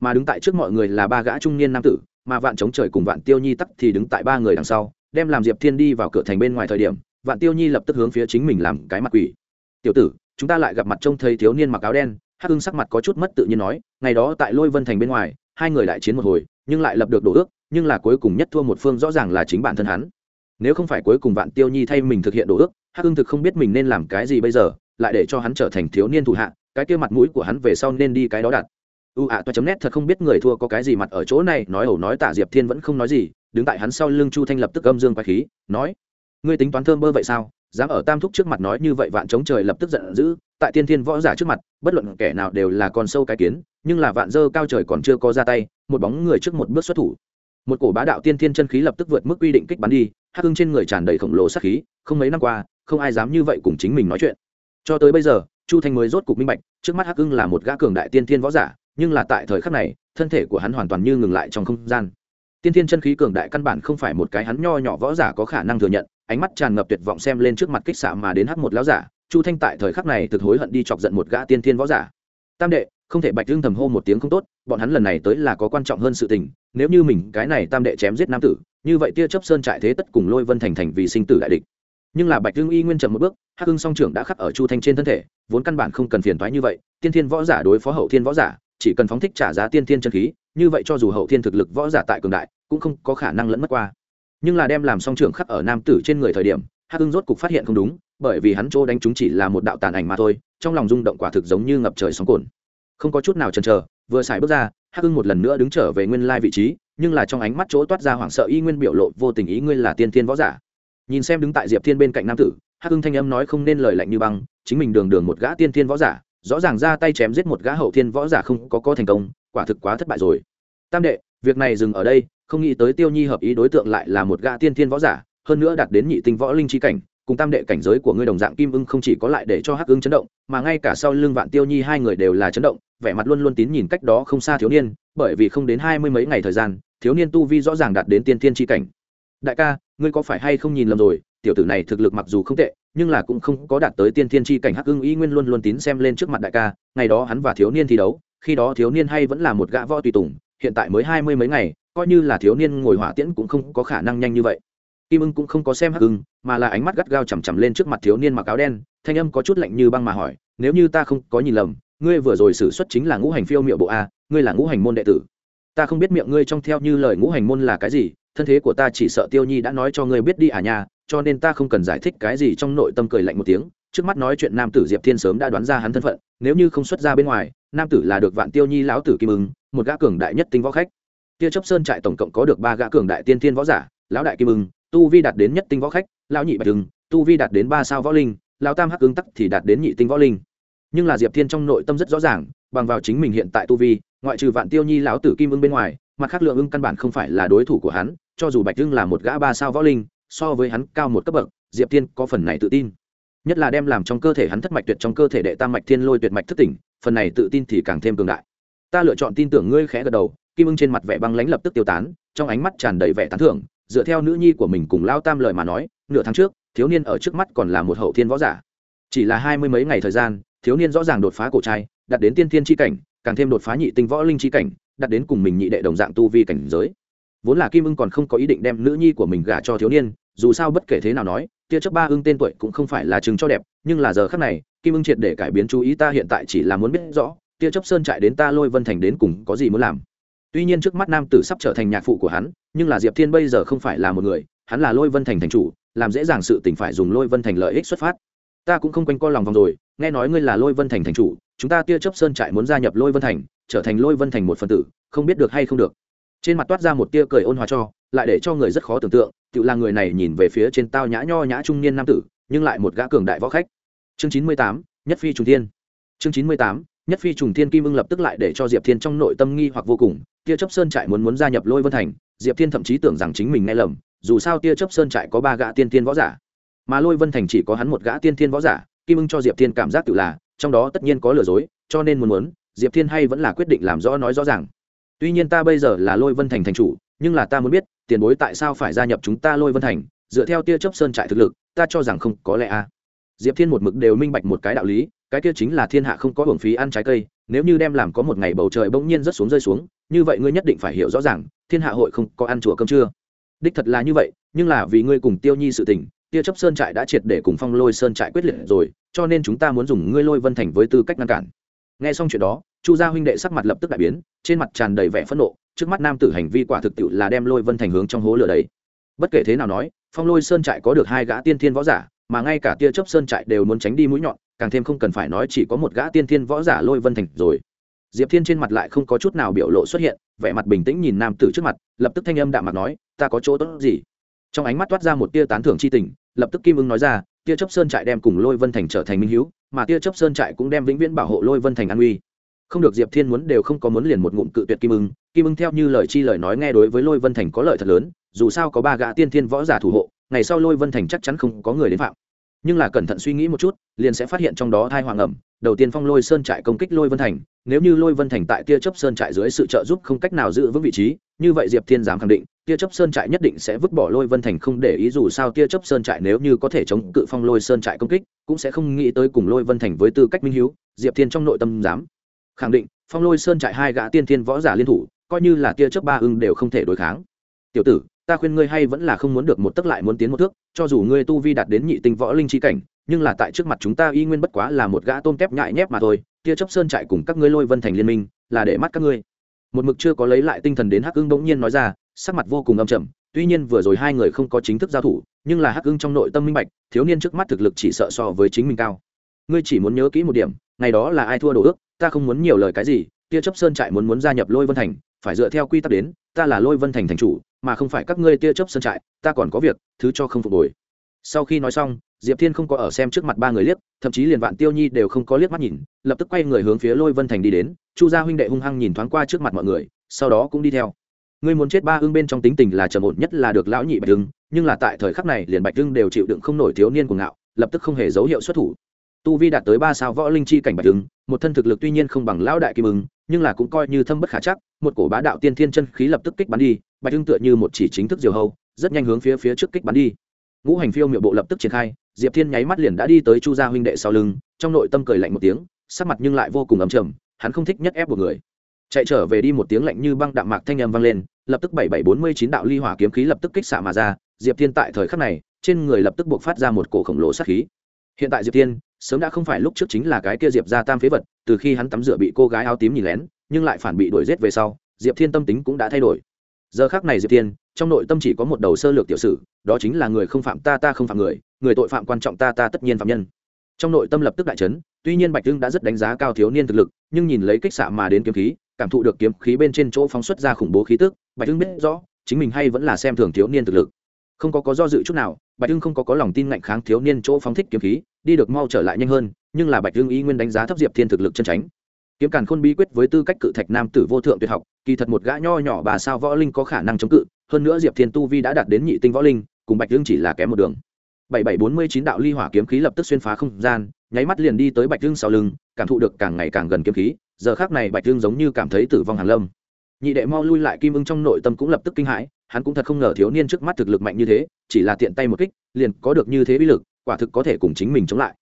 Mà đứng tại trước mọi người là ba gã trung niên nam tử, mà vạn chống trời cùng vạn tiêu nhi tắc thì đứng tại ba người đằng sau đem làm diệp thiên đi vào cửa thành bên ngoài thời điểm vạn tiêu nhi lập tức hướng phía chính mình làm cái mặt quỷ tiểu tử chúng ta lại gặp mặt trông thấy thiếu niên mặc áo đen hắc hưng sắc mặt có chút mất tự nhiên nói ngày đó tại lôi vân thành bên ngoài hai người đại chiến một hồi nhưng lại lập được đồ ước nhưng là cuối cùng nhất thua một phương rõ ràng là chính bản thân hắn nếu không phải cuối cùng vạn tiêu nhi thay mình thực hiện đồ ước hắc hưng thực không biết mình nên làm cái gì bây giờ lại để cho hắn trở thành thiếu niên thủ hạ cái kia mặt mũi của hắn về sau nên đi cái đó đặt. U ạ toa chấm nét thật không biết người thua có cái gì mặt ở chỗ này, nói ẩu nói tả diệp thiên vẫn không nói gì đứng tại hắn sau lưng chu thanh lập tức âm dương quái khí, nói, ngươi tính toán thơm bơ vậy sao? Dám ở tam thúc trước mặt nói như vậy vạn chống trời lập tức giận dữ, tại tiên thiên võ giả trước mặt, bất luận kẻ nào đều là con sâu cái kiến, nhưng là vạn dơ cao trời còn chưa có ra tay, một bóng người trước một bước xuất thủ. Một cổ bá đạo tiên thiên chân khí lập tức vượt mức quy định kích bắn đi, hắc hưng trên người tràn đầy khổng lồ sát khí, không mấy năm qua, không ai dám như vậy cùng chính mình nói chuyện. Cho tới bây giờ, chu thanh mới rốt cục minh bạch, trước mắt hắc hưng là một gã cường đại tiên thiên võ giả, nhưng là tại thời khắc này, thân thể của hắn hoàn toàn như ngừng lại trong không gian tiên thiên chân khí cường đại căn bản không phải một cái hắn nho nhỏ võ giả có khả năng thừa nhận, ánh mắt tràn ngập tuyệt vọng xem lên trước mặt kích xạ mà đến h một lão giả, chu thanh tại thời khắc này thực hối hận đi chọc giận một gã tiên thiên võ giả. Tam đệ, không thể bạch hưng thầm hô một tiếng không tốt, bọn hắn lần này tới là có quan trọng hơn sự tình, nếu như mình cái này tam đệ chém giết nam tử, như vậy tia chấp sơn trại thế tất cùng lôi vân thành thành vì sinh tử đại địch. Nhưng là bạch hưng y nguyên chậm một bước, hắc hưng song trưởng đã khắc ở chu thanh trên thân thể, vốn căn bản không cần phiền thoái như vậy, tiên thiên võ giả đối phó hậu thiên võ giả, chỉ cần phóng thích trả giá tiên thiên chân khí như vậy cho dù hậu thiên thực lực võ giả tại cường đại, cũng không có khả năng lẫn mất qua. Nhưng là đem làm song trưởng khắc ở nam tử trên người thời điểm, hắc hưng rốt cục phát hiện không đúng, bởi vì hắn chỗ đánh chúng chỉ là một đạo tàn ảnh mà thôi, trong lòng rung động quả thực giống như ngập trời sóng cồn không có chút nào chần chờ, vừa xài bước ra, hắc hưng một lần nữa đứng trở về nguyên lai vị trí, nhưng là trong ánh mắt chỗ toát ra hoảng sợ y nguyên biểu lộ vô tình ý ngươi là tiên thiên võ giả. Nhìn xem đứng tại diệp thiên bên cạnh nam tử, hắc hưng thanh âm nói không nên lời lạnh như băng, chính mình đường đường một gã tiên thiên võ giả, rõ ràng ra tay chém giết một gã hậu thiên võ giả không có có thành công quả thực quá thất bại rồi. Tam đệ, việc này dừng ở đây, không nghĩ tới tiêu nhi hợp ý đối tượng lại là một gã tiên thiên võ giả, hơn nữa đạt đến nhị tinh võ linh chi cảnh, cùng tam đệ cảnh giới của ngươi đồng dạng kim ưng không chỉ có lại để cho hắc ưng chấn động, mà ngay cả sau lưng vạn tiêu nhi hai người đều là chấn động, vẻ mặt luôn luôn tín nhìn cách đó không xa thiếu niên, bởi vì không đến hai mươi mấy ngày thời gian, thiếu niên tu vi rõ ràng đạt đến tiên thiên chi cảnh. Đại ca, ngươi có phải hay không nhìn lầm rồi, tiểu tử này thực lực mặc dù không tệ, nhưng là cũng không có đạt tới tiên thiên chi cảnh hắc ưng y nguyên luôn luôn tín xem lên trước mặt đại ca, ngày đó hắn và thiếu niên thi đấu khi đó thiếu niên hay vẫn là một gã võ tùy tùng, hiện tại mới hai mươi mấy ngày, coi như là thiếu niên ngồi hỏa tiễn cũng không có khả năng nhanh như vậy. Kim ưng cũng không có xem hắc ưng, mà là ánh mắt gắt gao chằm chằm lên trước mặt thiếu niên mặc áo đen, thanh âm có chút lạnh như băng mà hỏi, nếu như ta không có nhìn lầm, ngươi vừa rồi xử xuất chính là ngũ hành phiêu miệu bộ a, ngươi là ngũ hành môn đệ tử. Ta không biết miệng ngươi trong theo như lời ngũ hành môn là cái gì, thân thế của ta chỉ sợ tiêu nhi đã nói cho ngươi biết đi à nhà cho nên ta không cần giải thích cái gì. Trong nội tâm cười lạnh một tiếng, trước mắt nói chuyện nam tử diệp thiên sớm đã đoán ra hắn thân phận, nếu như không xuất ra bên ngoài nam tử là được vạn tiêu nhi lão tử kim ứng, một gã cường đại nhất tinh võ khách. Tia chấp sơn trại tổng cộng có được ba gã cường đại tiên thiên võ giả, lão đại kim ưng tu vi đạt đến nhất tinh võ khách, lão nhị bạch hưng tu vi đạt đến ba sao võ linh, lão tam hắc ứng tắc thì đạt đến nhị tinh võ linh. Nhưng là diệp thiên trong nội tâm rất rõ ràng, bằng vào chính mình hiện tại tu vi, ngoại trừ vạn tiêu nhi lão tử kim ưng bên ngoài, mặt khác lượng ưng căn bản không phải là đối thủ của hắn, cho dù bạch hưng là một gã ba sao võ linh, so với hắn cao một cấp bậc, diệp thiên có phần này tự tin. Nhất là đem làm trong cơ thể hắn thất mạch tuyệt, trong cơ thể đệ tam mạch thiên lôi tuyệt mạch thất tỉnh phần này tự tin thì càng thêm cường đại. Ta lựa chọn tin tưởng ngươi khẽ gật đầu, kim ưng trên mặt vẻ băng lãnh lập tức tiêu tán, trong ánh mắt tràn đầy vẻ tán thưởng, dựa theo nữ nhi của mình cùng lao tam lời mà nói, nửa tháng trước, thiếu niên ở trước mắt còn là một hậu thiên võ giả. Chỉ là hai mươi mấy ngày thời gian, thiếu niên rõ ràng đột phá cổ trai đặt đến tiên thiên tri cảnh, càng thêm đột phá nhị tinh võ linh tri cảnh đặt đến cùng mình nhị đệ đồng dạng tu vi cảnh giới. Vốn là kim ưng còn không có ý định đem nữ nhi của mình gả cho thiếu niên, dù sao bất kể thế nào nói, tia chấp ba ưng tên tuổi cũng không phải là chừng cho đẹp, nhưng là giờ khác này kim ưng triệt để cải biến chú ý ta hiện tại chỉ là muốn biết rõ, tia chấp sơn trại đến ta lôi vân thành đến cùng có gì muốn làm. Tuy nhiên trước mắt nam tử sắp trở thành nhạc phụ của hắn, nhưng là diệp thiên bây giờ không phải là một người, hắn là lôi vân thành thành chủ, làm dễ dàng sự tỉnh phải dùng lôi vân thành lợi ích xuất phát. Ta cũng không quanh co lòng vòng rồi, nghe nói ngươi là lôi vân thành thành chủ, chúng ta tia chấp sơn trại muốn gia nhập lôi vân thành, trở thành lôi vân thành một phần tử, không biết được hay không được. Trên mặt toát ra một tia cười ôn hòa cho, lại để cho người rất khó tưởng tượng, tự là người này nhìn về phía trên tao nhã nho nhã trung niên nam tử, nhưng lại một gã cường đại võ khách chương chín mươi tám, nhất phi trùng thiên. Chương chín mươi tám, nhất phi trùng thiên kim ưng lập tức lại để cho diệp thiên trong nội tâm nghi hoặc vô cùng, tia chấp sơn trại muốn muốn gia nhập lôi vân thành, diệp thiên thậm chí tưởng rằng chính mình nghe lầm, dù sao tia chấp sơn trại có ba gã tiên thiên võ giả. Mà lôi vân thành chỉ có hắn một gã tiên thiên võ giả, kim ưng cho diệp thiên cảm giác tự là, trong đó tất nhiên có lừa dối, cho nên muốn muốn, diệp thiên hay vẫn là quyết định làm rõ nói rõ ràng. Tuy nhiên ta bây giờ là lôi vân thành thành chủ, nhưng là ta muốn biết, tiền bối tại sao phải gia nhập chúng ta lôi vân thành, dựa theo tia Chấp sơn trại thực lực, ta cho rằng không có lẽ a diệp thiên một mực đều minh bạch một cái đạo lý, cái kia chính là thiên hạ không có hưởng phí ăn trái cây, nếu như đem làm có một ngày bầu trời bỗng nhiên rất xuống rơi xuống, như vậy ngươi nhất định phải hiểu rõ ràng, thiên hạ hội không có ăn chùa cơm chưa đích thật là như vậy, nhưng là vì ngươi cùng tiêu nhi sự tình, tia chấp sơn trại đã triệt để cùng phong lôi sơn trại quyết liệt rồi, cho nên chúng ta muốn dùng ngươi lôi vân thành với tư cách ngăn cản. Nghe xong chuyện đó, chu gia huynh đệ sắc mặt lập tức đại biến, trên mặt tràn đầy vẻ phẫn nộ, trước mắt nam tử hành vi quả thực tiệu là đem lôi vân thành hướng trong hố lửa đấy bất kể thế nào nói, phong lôi sơn trại có được hai gã tiên thiên võ giả mà ngay cả tia chấp sơn trại đều muốn tránh đi mũi nhọn, càng thêm không cần phải nói chỉ có một gã tiên thiên võ giả lôi vân thành rồi. Diệp thiên trên mặt lại không có chút nào biểu lộ xuất hiện, vẻ mặt bình tĩnh nhìn nam tử trước mặt, lập tức thanh âm đạm mặt nói, ta có chỗ tốt gì? Trong ánh mắt toát ra một tia tán thưởng c h i tình, lập tức kim ưng nói ra, tia chấp sơn trại đem cùng lôi vân thành trở thành minh hữu mà tia chấp sơn trại cũng đem vĩnh viễn bảo hộ lôi vân thành an uy. Không được diệp thiên muốn đều không có muốn liền một ngụm cự tuyệt kim ưng. Kim ưng theo như lời chi lời nói nghe đối với lôi vân thành có lợi thật lớn, dù sao có ba gã tiên thiên võ giả thủ hộ ngày sau lôi vân thành chắc chắn không có người đến phạm. Nhưng là cẩn thận suy nghĩ một chút, liền sẽ phát hiện trong đó thai hoàng ẩm, đầu tiên phong lôi sơn trại công kích lôi vân thành, nếu như lôi vân thành tại tia chấp sơn trại dưới sự trợ giúp không cách nào giữ vững vị trí, như vậy diệp thiên dám khẳng định, tia chấp sơn trại nhất định sẽ vứt bỏ lôi vân thành không để ý dù sao tia chấp sơn trại nếu như có thể chống cự phong lôi sơn trại công kích, cũng sẽ không nghĩ tới cùng lôi vân thành với tư cách minh hiếu, diệp thiên trong nội tâm dám khẳng định, phong lôi sơn trại hai gã tiên thiên võ giả liên thủ, coi như là tia chấp ba ưng đều không thể đối kháng. Tiểu tử ta khuyên ngươi hay vẫn là không muốn được một tức lại muốn tiến một thước, cho dù ngươi tu vi đạt đến nhị tinh võ linh trí cảnh, nhưng là tại trước mặt chúng ta y nguyên bất quá là một gã tôm tép nhại nhép mà thôi, tia chấp sơn trại cùng các ngươi lôi vân thành liên minh, là để mắt các ngươi. Một mực chưa có lấy lại tinh thần đến hắc ưng bỗng nhiên nói ra, sắc mặt vô cùng âm trầm, tuy nhiên vừa rồi hai người không có chính thức giao thủ, nhưng là hắc ưng trong nội tâm minh bạch, thiếu niên trước mắt thực lực chỉ sợ so với chính mình cao. Ngươi chỉ muốn nhớ kỹ một điểm, ngày đó là ai thua đồ ước, ta không muốn nhiều lời cái gì, tia chấp sơn trại muốn muốn gia nhập lôi vân thành phải dựa theo quy tắc đến, ta là lôi vân thành thành chủ, mà không phải các ngươi tia chấp sân trại, ta còn có việc, thứ cho không phục hồi. Sau khi nói xong, diệp thiên không có ở xem trước mặt ba người liếc, thậm chí liền vạn tiêu nhi đều không có liếc mắt nhìn, lập tức quay người hướng phía lôi vân thành đi đến, chu gia huynh đệ hung hăng nhìn thoáng qua trước mặt mọi người, sau đó cũng đi theo. Ngươi muốn chết ba hương bên trong tính tình là trầm ổn nhất là được lão nhị bạch hưng, nhưng là tại thời khắc này liền bạch hưng đều chịu đựng không nổi thiếu niên của ngạo, lập tức không hề dấu hiệu xuất thủ tu vi đạt tới ba sao võ linh chi cảnh bạch ứng một thân thực lực tuy nhiên không bằng lão đại kim ứng nhưng là cũng coi như thâm bất khả chắc, một cổ bá đạo tiên thiên chân khí lập tức kích bắn đi, bạch ứng tựa như một chỉ chính thức diều hâu, rất nhanh hướng phía phía trước kích bắn đi. Ngũ hành phiêu miệng bộ lập tức triển khai, diệp thiên nháy mắt liền đã đi tới chu gia huynh đệ sau lưng, trong nội tâm cười lạnh một tiếng, sắc mặt nhưng lại vô cùng ấm trầm, hắn không thích nhất ép một người. Chạy trở về đi một tiếng lạnh như băng đạm mạc thanh âm vang lên, lập tức bảy bảy bốn mươi chín đạo ly hỏa kiếm khí lập tức kích xạ mà ra, diệp thiên tại thời khắc này, trên người lập tức buộc phát ra một cổ khổng lồ sát khí. Hiện tại diệp thiên sớm đã không phải lúc trước chính là cái kia diệp ra tam phế vật, từ khi hắn tắm rửa bị cô gái áo tím nhìn lén, nhưng lại phản bị đuổi giết về sau, diệp thiên tâm tính cũng đã thay đổi. Giờ khác này diệp thiên, trong nội tâm chỉ có một đầu sơ lược tiểu sử, đó chính là người không phạm ta ta không phạm người người tội phạm quan trọng ta ta tất nhiên phạm nhân. Trong nội tâm lập tức đại trấn tuy nhiên bạch hưng đã rất đánh giá cao thiếu niên thực lực, nhưng nhìn lấy kích xạ mà đến kiếm khí, cảm thụ được kiếm khí bên trên chỗ phóng xuất ra khủng bố khí tức, bạch hưng biết rõ, chính mình hay vẫn là xem thường thiếu niên thực lực. Không có có do dự chút nào, bạch hưng không có có lòng tin ngạnh kháng thiếu niên chỗ phóng thích kiếm khí đi được mau trở lại nhanh hơn, nhưng là bạch hương ý nguyên đánh giá thấp diệp thiên thực lực chân tránh. Kiếm càn khôn bí quyết với tư cách cự thạch nam tử vô thượng tuyệt học, kỳ thật một gã nho nhỏ bà sao võ linh có khả năng chống cự, hơn nữa diệp thiên tu vi đã đạt đến nhị tinh võ linh, cùng bạch hương chỉ là kém một đường. Bảy bảy bốn mươi chín đạo ly hỏa kiếm khí lập tức xuyên phá không gian, nháy mắt liền đi tới bạch hương sau lưng, cảm thụ được càng ngày càng gần kiếm khí, giờ khác này bạch hương giống như cảm thấy tử vong hàn lâm. Nhị đệ mau lui lại kim ưng trong nội tâm cũng lập tức kinh hãi, hắn cũng thật không ngờ thiếu niên trước mắt thực lực mạnh như thế, chỉ là tiện tay một kích, liền có được như thế bí lực quả thực có thể cùng chính mình chống lại.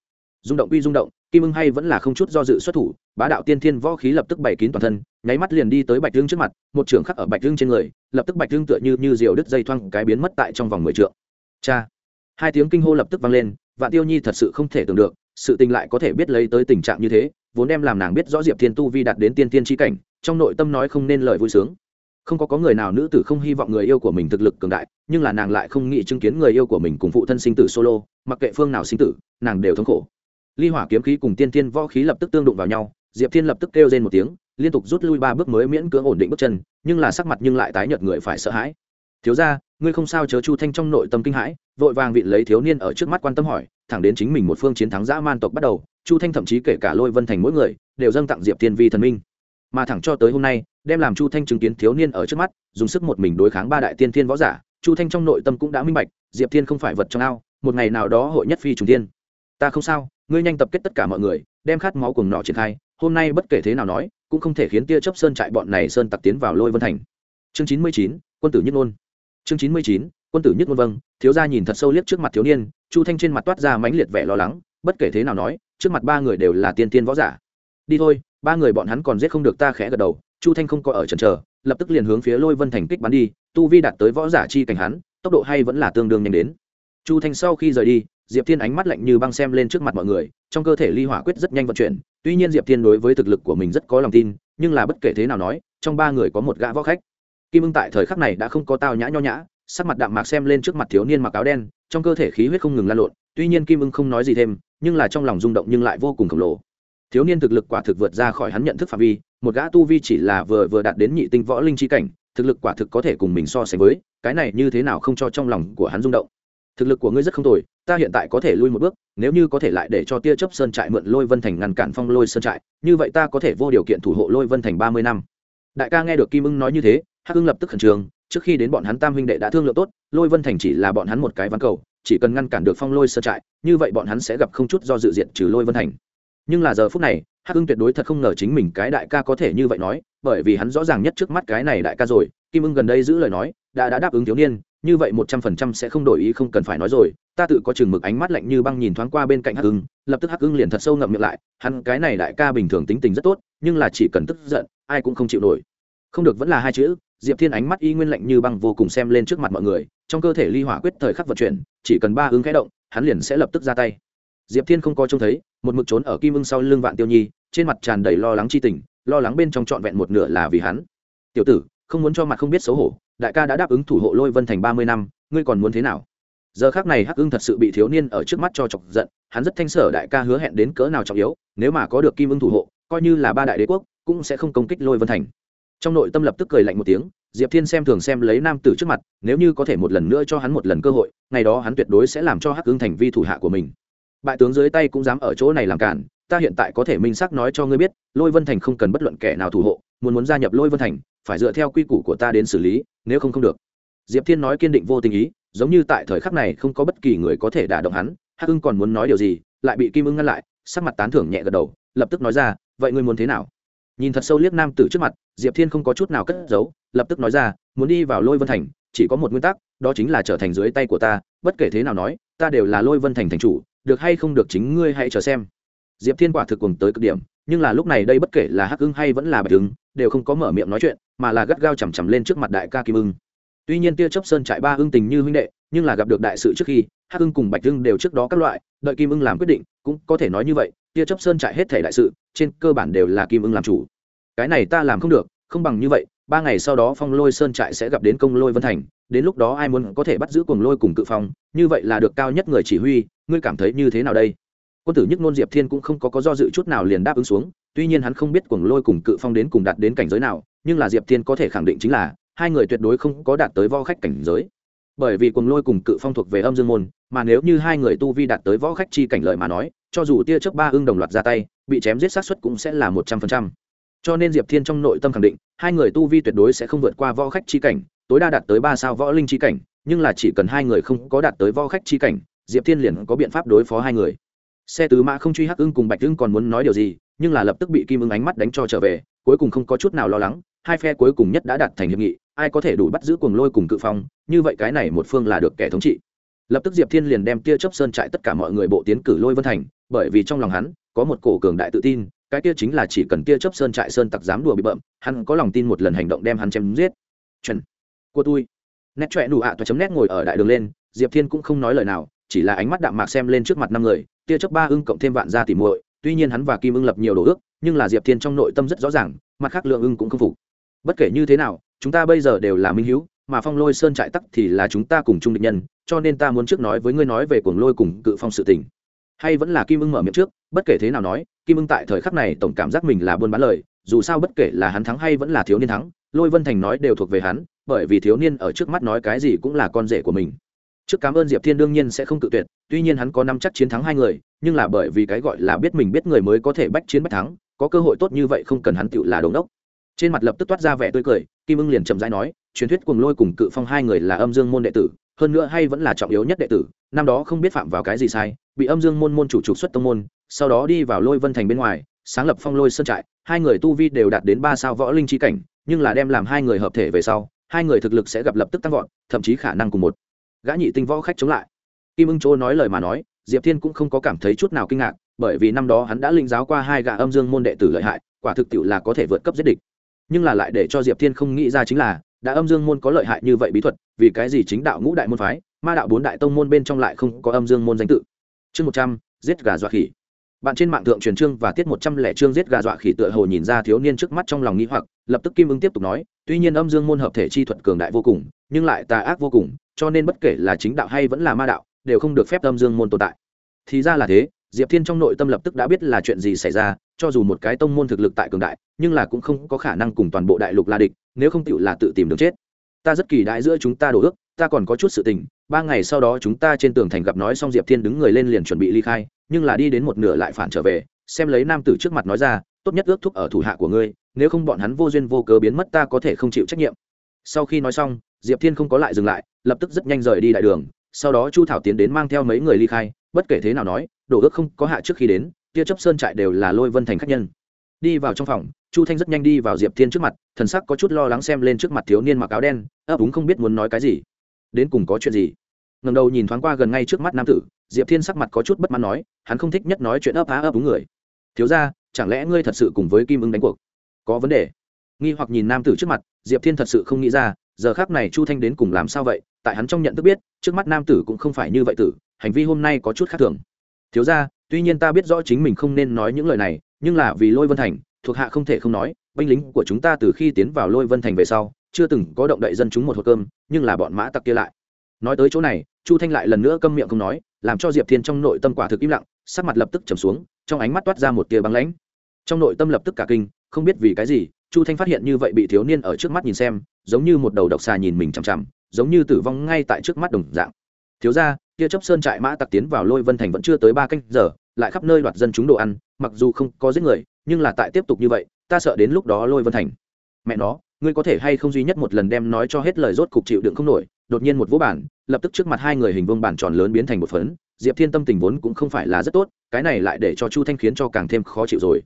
Rung động quy rung động, kim ưng hay vẫn là không chút do dự xuất thủ, bá đạo tiên thiên võ khí lập tức bày kín toàn thân, nháy mắt liền đi tới bạch lương trước mặt, một trường khắc ở bạch lương trên người, lập tức bạch lương tựa như như diều đứt dây thoang cái biến mất tại trong vòng mười trượng. Cha! Hai tiếng kinh hô lập tức vang lên, vạn tiêu nhi thật sự không thể tưởng được, sự tình lại có thể biết lấy tới tình trạng như thế, vốn đem làm nàng biết rõ diệp thiên tu vi đạt đến tiên tiên tri cảnh, trong nội tâm nói không nên lời vui sướng không có có người nào nữ tử không hy vọng người yêu của mình thực lực cường đại, nhưng là nàng lại không nghĩ chứng kiến người yêu của mình cùng phụ thân sinh tử solo, mặc kệ phương nào sinh tử, nàng đều thống khổ. Ly hỏa kiếm khí cùng tiên thiên võ khí lập tức tương đụng vào nhau, diệp thiên lập tức kêu lên một tiếng, liên tục rút lui ba bước mới miễn cưỡng ổn định bước chân, nhưng là sắc mặt nhưng lại tái nhợt người phải sợ hãi. Thiếu ra ngươi không sao chớ chu thanh trong nội tâm kinh hãi, vội vàng vị lấy thiếu niên ở trước mắt quan tâm hỏi, thẳng đến chính mình một phương chiến thắng dã man tộc bắt đầu, chu thanh thậm chí kể cả lôi vân thành mỗi người, đều dâng tặng diệp thiên vi thần minh. Mà thẳng cho tới hôm nay đem làm chu thanh chứng kiến thiếu niên ở trước mắt, dùng sức một mình đối kháng ba đại tiên thiên võ giả. Chu thanh trong nội tâm cũng đã minh bạch, diệp thiên không phải vật trong ao, một ngày nào đó hội nhất phi trùng thiên. Ta không sao, ngươi nhanh tập kết tất cả mọi người, đem khát máu cùng nọ triển khai, hôm nay bất kể thế nào nói, cũng không thể khiến tia chấp sơn trại bọn này sơn tặc tiến vào lôi vân thành. Chương chín mươi chín, quân tử nhất ngôn. Chương chín mươi chín, quân tử nhất ngôn vâng thiếu gia nhìn thật sâu liếc trước mặt thiếu niên, chu thanh trên mặt toát ra mãnh liệt vẻ lo lắng, bất kể thế nào nói, trước mặt ba người đều là tiên tiên võ giả. Đi thôi, ba người bọn hắn còn giết không được ta khẽ gật đầu chu thanh không có ở trần trờ lập tức liền hướng phía lôi vân thành kích bắn đi, tu vi đạt tới võ giả chi cảnh hắn, tốc độ hay vẫn là tương đương nhanh đến. Chu thanh sau khi rời đi, diệp thiên ánh mắt lạnh như băng xem lên trước mặt mọi người, trong cơ thể ly hỏa quyết rất nhanh vận chuyển, tuy nhiên diệp thiên đối với thực lực của mình rất có lòng tin, nhưng là bất kể thế nào nói, trong ba người có một gã võ khách. Kim ưng tại thời khắc này đã không có tao nhã nho nhã, sắc mặt đạm mạc xem lên trước mặt thiếu niên mặc áo đen, trong cơ thể khí huyết không ngừng lan lộn, tuy nhiên kim ưng không nói gì thêm, nhưng là trong lòng rung động nhưng lại vô cùng khổng lồ. Thiếu niên thực lực quả thực vượt ra khỏi hắn nhận thức phạm vi một gã tu vi chỉ là vừa vừa đạt đến nhị tinh võ linh chi cảnh, thực lực quả thực có thể cùng mình so sánh với, cái này như thế nào không cho trong lòng của hắn rung động. Thực lực của ngươi rất không tồi, ta hiện tại có thể lui một bước, nếu như có thể lại để cho tia chấp sơn trại mượn lôi vân thành ngăn cản phong lôi sơn trại, như vậy ta có thể vô điều kiện thủ hộ lôi vân thành ba mươi năm. Đại ca nghe được kim ưng nói như thế, hắc ưng lập tức khẩn trương, trước khi đến bọn hắn tam huynh đệ đã thương lượng tốt, lôi vân thành chỉ là bọn hắn một cái ván cầu, chỉ cần ngăn cản được phong lôi sơn trại, như vậy bọn hắn sẽ gặp không chút do dự diện trừ lôi vân thành. Nhưng là giờ phút này hắc ưng tuyệt đối thật không ngờ chính mình cái đại ca có thể như vậy nói, bởi vì hắn rõ ràng nhất trước mắt cái này đại ca rồi. Kim ưng gần đây giữ lời nói, đã đã đáp ứng thiếu niên, như vậy một trăm phần trăm sẽ không đổi ý, không cần phải nói rồi. Ta tự có chừng mực ánh mắt lạnh như băng nhìn thoáng qua bên cạnh hắc ưng, lập tức hắc ưng liền thật sâu ngậm miệng lại. Hắn cái này đại ca bình thường tính tình rất tốt, nhưng là chỉ cần tức giận, ai cũng không chịu nổi. Không được vẫn là hai chữ, diệp thiên ánh mắt y nguyên lạnh như băng vô cùng xem lên trước mặt mọi người, trong cơ thể ly hỏa quyết thời khắc vận chuyển, chỉ cần ba ứng khẽ động, hắn liền sẽ lập tức ra tay diệp thiên không có trông thấy, một mực trốn ở kim ưng sau lưng vạn tiêu nhi, trên mặt tràn đầy lo lắng chi tình, lo lắng bên trong trọn vẹn một nửa là vì hắn. Tiểu tử, không muốn cho mặt không biết xấu hổ, đại ca đã đáp ứng thủ hộ lôi vân thành ba mươi năm, ngươi còn muốn thế nào? Giờ khác này hắc ưng thật sự bị thiếu niên ở trước mắt cho chọc giận, hắn rất thanh sở đại ca hứa hẹn đến cỡ nào trọng yếu, nếu mà có được kim ưng thủ hộ, coi như là ba đại đế quốc, cũng sẽ không công kích lôi vân thành. Trong nội tâm lập tức cười lạnh một tiếng, diệp thiên xem thường xem lấy nam tử trước mặt, nếu như có thể một lần nữa cho hắn một lần cơ hội, ngày đó hắn tuyệt đối sẽ làm cho hắc ưng thành vi thủ hạ của mình bại tướng dưới tay cũng dám ở chỗ này làm cản, ta hiện tại có thể minh xác nói cho ngươi biết, lôi vân thành không cần bất luận kẻ nào thủ hộ, muốn muốn gia nhập lôi vân thành, phải dựa theo quy củ của ta đến xử lý, nếu không không được. Diệp thiên nói kiên định vô tình ý, giống như tại thời khắc này không có bất kỳ người có thể đả động hắn, hắc ưng còn muốn nói điều gì, lại bị kim ưng ngăn lại, sắc mặt tán thưởng nhẹ gật đầu, lập tức nói ra, vậy ngươi muốn thế nào? Nhìn thật sâu liếc nam tử trước mặt, diệp thiên không có chút nào cất giấu, lập tức nói ra, muốn đi vào lôi vân thành, chỉ có một nguyên tắc, đó chính là trở thành dưới tay của ta, bất kể thế nào nói, ta đều là lôi vân thành thành chủ được hay không được chính ngươi hãy chờ xem. Diệp thiên quả thực cùng tới cực điểm, nhưng là lúc này đây bất kể là hắc ưng hay vẫn là bạch ưng, đều không có mở miệng nói chuyện, mà là gắt gao chằm chằm lên trước mặt đại ca kim ưng. Tuy nhiên tia chấp sơn trại ba ưng tình như huynh đệ, nhưng là gặp được đại sự trước khi, hắc ưng cùng bạch ưng đều trước đó các loại, đợi kim ưng làm quyết định, cũng có thể nói như vậy, tia chấp sơn trại hết thể đại sự, trên cơ bản đều là kim ưng làm chủ. Cái này ta làm không được, không bằng như vậy, ba ngày sau đó phong lôi sơn trại sẽ gặp đến công lôi vân thành, đến lúc đó ai muốn có thể bắt giữ cuồng lôi cùng cự phong, như vậy là được cao nhất người chỉ huy ngươi cảm thấy như thế nào đây? Quân tử nhất ngôn diệp thiên cũng không có có do dự chút nào liền đáp ứng xuống, tuy nhiên hắn không biết cuồng lôi cùng cự phong đến cùng đạt đến cảnh giới nào, nhưng là diệp thiên có thể khẳng định chính là, hai người tuyệt đối không có đạt tới võ khách cảnh giới. Bởi vì cuồng lôi cùng cự phong thuộc về âm dương môn, mà nếu như hai người tu vi đạt tới võ khách chi cảnh lợi mà nói, cho dù tia chớp ba ưng đồng loạt ra tay, bị chém giết sát suất cũng sẽ là một trăm phần trăm. Cho nên diệp thiên trong nội tâm khẳng định, hai người tu vi tuyệt đối sẽ không vượt qua võ khách chi cảnh, tối đa đạt tới ba sao võ linh chi cảnh, nhưng là chỉ cần hai người không có đạt tới võ khách chi cảnh diệp thiên liền có biện pháp đối phó hai người. Xe tứ mã không truy hắc ưng cùng bạch ưng còn muốn nói điều gì nhưng là lập tức bị kim ưng ánh mắt đánh cho trở về cuối cùng không có chút nào lo lắng hai phe cuối cùng nhất đã đạt thành hiệp nghị ai có thể đủ bắt giữ cuồng lôi cùng cự phong như vậy cái này một phương là được kẻ thống trị. Lập tức diệp thiên liền đem tia chấp sơn trại tất cả mọi người bộ tiến cử lôi vân thành bởi vì trong lòng hắn có một cổ cường đại tự tin cái kia chính là chỉ cần tia chấp sơn trại sơn tặc dám đùa bị bậm, hắn có lòng tin một lần hành động đem hắn chém giết. Chuẩn. Của tôi nét trọe đủ ạ toa chấm nét ngồi ở đại đường lên diệp thiên cũng không nói lời nào chỉ là ánh mắt đạm mạc xem lên trước mặt năm người, tia chấp ba ưng cộng thêm vạn gia tỉ muội, tuy nhiên hắn và kim ưng lập nhiều đồ ước, nhưng là diệp thiên trong nội tâm rất rõ ràng, mặt khác lượng ưng cũng không phục. Bất kể như thế nào, chúng ta bây giờ đều là minh hữu, mà phong lôi sơn trại tắc thì là chúng ta cùng chung định nhân, cho nên ta muốn trước nói với ngươi nói về cuồng lôi cùng cự phong sự tình. Hay vẫn là kim ưng mở miệng trước, bất kể thế nào nói, kim ưng tại thời khắc này tổng cảm giác mình là buôn bán lời, dù sao bất kể là hắn thắng hay vẫn là thiếu niên thắng, lôi vân thành nói đều thuộc về hắn, bởi vì thiếu niên ở trước mắt nói cái gì cũng là con rể của mình trước cảm ơn diệp thiên đương nhiên sẽ không tự tuyệt, tuy nhiên hắn có năm chắc chiến thắng hai người, nhưng là bởi vì cái gọi là biết mình biết người mới có thể bách chiến bách thắng, có cơ hội tốt như vậy không cần hắn tựu là đống đốc trên mặt lập tức toát ra vẻ tươi cười, kim ưng liền chậm rãi nói, truyền thuyết cùng lôi cùng cự phong hai người là âm dương môn đệ tử, hơn nữa hay vẫn là trọng yếu nhất đệ tử, năm đó không biết phạm vào cái gì sai, bị âm dương môn môn chủ trục xuất tông môn, sau đó đi vào lôi vân thành bên ngoài, sáng lập phong lôi sơn trại, hai người tu vi đều đạt đến ba sao võ linh chi cảnh, nhưng là đem làm hai người hợp thể về sau, hai người thực lực sẽ gặp lập tức tăng vọt, thậm chí khả năng cùng một gã nhị tinh võ khách chống lại. Kim ưng chỗ nói lời mà nói, diệp thiên cũng không có cảm thấy chút nào kinh ngạc, bởi vì năm đó hắn đã linh giáo qua hai gã âm dương môn đệ tử lợi hại, quả thực tiệu là có thể vượt cấp giết địch. Nhưng là lại để cho diệp thiên không nghĩ ra chính là, đã âm dương môn có lợi hại như vậy bí thuật, vì cái gì chính đạo ngũ đại môn phái, ma đạo bốn đại tông môn bên trong lại không có âm dương môn danh tự? Chương một trăm, giết gà dọa khỉ. Bạn trên mạng thượng truyền trương và tiết một trăm lẻ chương giết gà dọa khỉ tựa hồ nhìn ra thiếu niên trước mắt trong lòng nghĩ hoặc, lập tức kim ứng tiếp tục nói, tuy nhiên âm dương môn hợp thể chi thuật cường đại vô cùng, nhưng lại tà ác vô cùng cho nên bất kể là chính đạo hay vẫn là ma đạo, đều không được phép âm dương môn tồn tại. Thì ra là thế, diệp thiên trong nội tâm lập tức đã biết là chuyện gì xảy ra, cho dù một cái tông môn thực lực tại cường đại, nhưng là cũng không có khả năng cùng toàn bộ đại lục la địch, nếu không tựu là tự tìm đường chết. Ta rất kỳ đại giữa chúng ta đổ ước, ta còn có chút sự tình, ba ngày sau đó chúng ta trên tường thành gặp nói xong diệp thiên đứng người lên liền chuẩn bị ly khai, nhưng là đi đến một nửa lại phản trở về, xem lấy nam tử trước mặt nói ra, tốt nhất ước thúc ở thủ hạ của ngươi, nếu không bọn hắn vô duyên vô cớ biến mất ta có thể không chịu trách nhiệm. Sau khi nói xong, diệp thiên không có lại dừng lại lập tức rất nhanh rời đi đại đường, sau đó chu thảo tiến đến mang theo mấy người ly khai, bất kể thế nào nói, đổ ước không có hạ trước khi đến, tia chấp sơn trại đều là lôi vân thành khách nhân. Đi vào trong phòng, chu thanh rất nhanh đi vào diệp thiên trước mặt, thần sắc có chút lo lắng xem lên trước mặt thiếu niên mặc áo đen, ấp úng không biết muốn nói cái gì. Đến cùng có chuyện gì? Ngầm đầu nhìn thoáng qua gần ngay trước mắt nam tử, diệp thiên sắc mặt có chút bất mãn nói, hắn không thích nhất nói chuyện ấp á ấp úng người. Thiếu ra chẳng lẽ ngươi thật sự cùng với kim ưng đánh cuộc? Có vấn đề. Nghi hoặc nhìn nam tử trước mặt, diệp thiên thật sự không nghĩ ra, giờ khác này chu thanh đến cùng làm sao vậy? Tại hắn trong nhận thức biết, trước mắt nam tử cũng không phải như vậy tử, hành vi hôm nay có chút khác thường. Thiếu ra tuy nhiên ta biết rõ chính mình không nên nói những lời này, nhưng là vì lôi vân thành, thuộc hạ không thể không nói, binh lính của chúng ta từ khi tiến vào lôi vân thành về sau, chưa từng có động đậy dân chúng một hộp cơm, nhưng là bọn mã tặc kia lại. Nói tới chỗ này, chu thanh lại lần nữa câm miệng không nói, làm cho diệp thiên trong nội tâm quả thực im lặng, sắc mặt lập tức trầm xuống, trong ánh mắt toát ra một tia băng lãnh. Trong nội tâm lập tức cả kinh, không biết vì cái gì, chu thanh phát hiện như vậy bị thiếu niên ở trước mắt nhìn xem, giống như một đầu độc xà nhìn mình chằm chằm giống như tử vong ngay tại trước mắt đồng dạng. Thiếu ra kia chấp sơn trại mã tặc tiến vào lôi vân thành vẫn chưa tới ba canh giờ, lại khắp nơi đoạt dân chúng đồ ăn, mặc dù không có giết người, nhưng là tại tiếp tục như vậy, ta sợ đến lúc đó lôi vân thành. Mẹ nó, ngươi có thể hay không duy nhất một lần đem nói cho hết lời rốt cục chịu đựng không nổi, đột nhiên một vũ bản, lập tức trước mặt hai người hình vương bản tròn lớn biến thành một phấn, diệp thiên tâm tình vốn cũng không phải là rất tốt, cái này lại để cho chu thanh khiến cho càng thêm khó chịu rồi.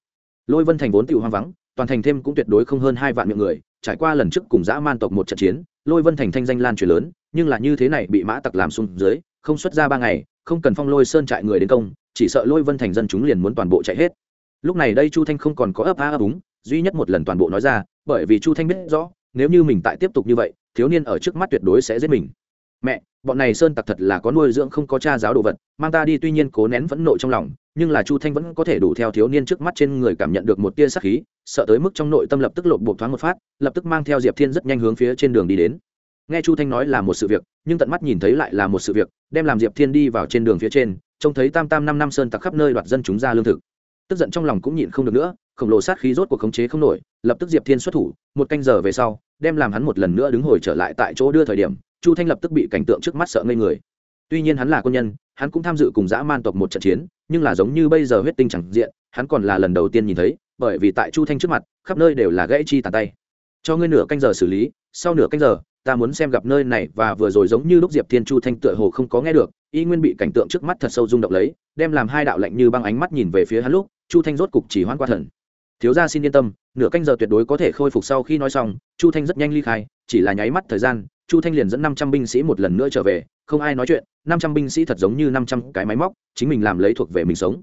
Lôi vân thành vốn tự hoang vắng, toàn thành thêm cũng tuyệt đối không hơn hai vạn miệng người trải qua lần trước cùng dã man tộc một trận chiến, lôi vân thành thanh danh lan truyền lớn, nhưng là như thế này bị mã tặc làm xuống dưới, không xuất ra ba ngày, không cần phong lôi sơn trại người đến công, chỉ sợ lôi vân thành dân chúng liền muốn toàn bộ chạy hết. Lúc này đây chu thanh không còn có ấp a ấp úng, duy nhất một lần toàn bộ nói ra, bởi vì chu thanh biết rõ, nếu như mình tại tiếp tục như vậy, thiếu niên ở trước mắt tuyệt đối sẽ giết mình. Mẹ, bọn này sơn tặc thật là có nuôi dưỡng không có cha giáo đồ vật, mang ta đi tuy nhiên cố nén phẫn nộ trong lòng nhưng là chu thanh vẫn có thể đủ theo thiếu niên trước mắt trên người cảm nhận được một tia sắc khí, sợ tới mức trong nội tâm lập tức lộn bộ thoáng một phát, lập tức mang theo diệp thiên rất nhanh hướng phía trên đường đi đến. Nghe chu thanh nói là một sự việc, nhưng tận mắt nhìn thấy lại là một sự việc, đem làm diệp thiên đi vào trên đường phía trên, trông thấy tam tam năm năm sơn tặc khắp nơi đoạt dân chúng ra lương thực. Tức giận trong lòng cũng nhịn không được nữa, khổng lồ sát khí rốt cuộc khống chế không nổi, lập tức diệp thiên xuất thủ, một canh giờ về sau, đem làm hắn một lần nữa đứng hồi trở lại tại chỗ đưa thời điểm, chu thanh lập tức bị cảnh tượng trước mắt sợ ngây người. Tuy nhiên hắn là quân nhân, hắn cũng tham dự cùng dã man tộc một trận chiến nhưng là giống như bây giờ huyết tinh chẳng diện, hắn còn là lần đầu tiên nhìn thấy, bởi vì tại chu thanh trước mặt, khắp nơi đều là gãy chi tàn tay. Cho ngươi nửa canh giờ xử lý, sau nửa canh giờ, ta muốn xem gặp nơi này và vừa rồi giống như lúc diệp thiên chu thanh tựa hồ không có nghe được, y nguyên bị cảnh tượng trước mắt thật sâu rung động lấy, đem làm hai đạo lạnh như băng ánh mắt nhìn về phía hắn lúc, chu thanh rốt cục chỉ hoan qua thần. Thiếu gia xin yên tâm, nửa canh giờ tuyệt đối có thể khôi phục sau khi nói xong. Chu thanh rất nhanh ly khai, chỉ là nháy mắt thời gian chu thanh liền dẫn năm trăm binh sĩ một lần nữa trở về, không ai nói chuyện, năm trăm binh sĩ thật giống như năm trăm cái máy móc, chính mình làm lấy thuộc về mình sống.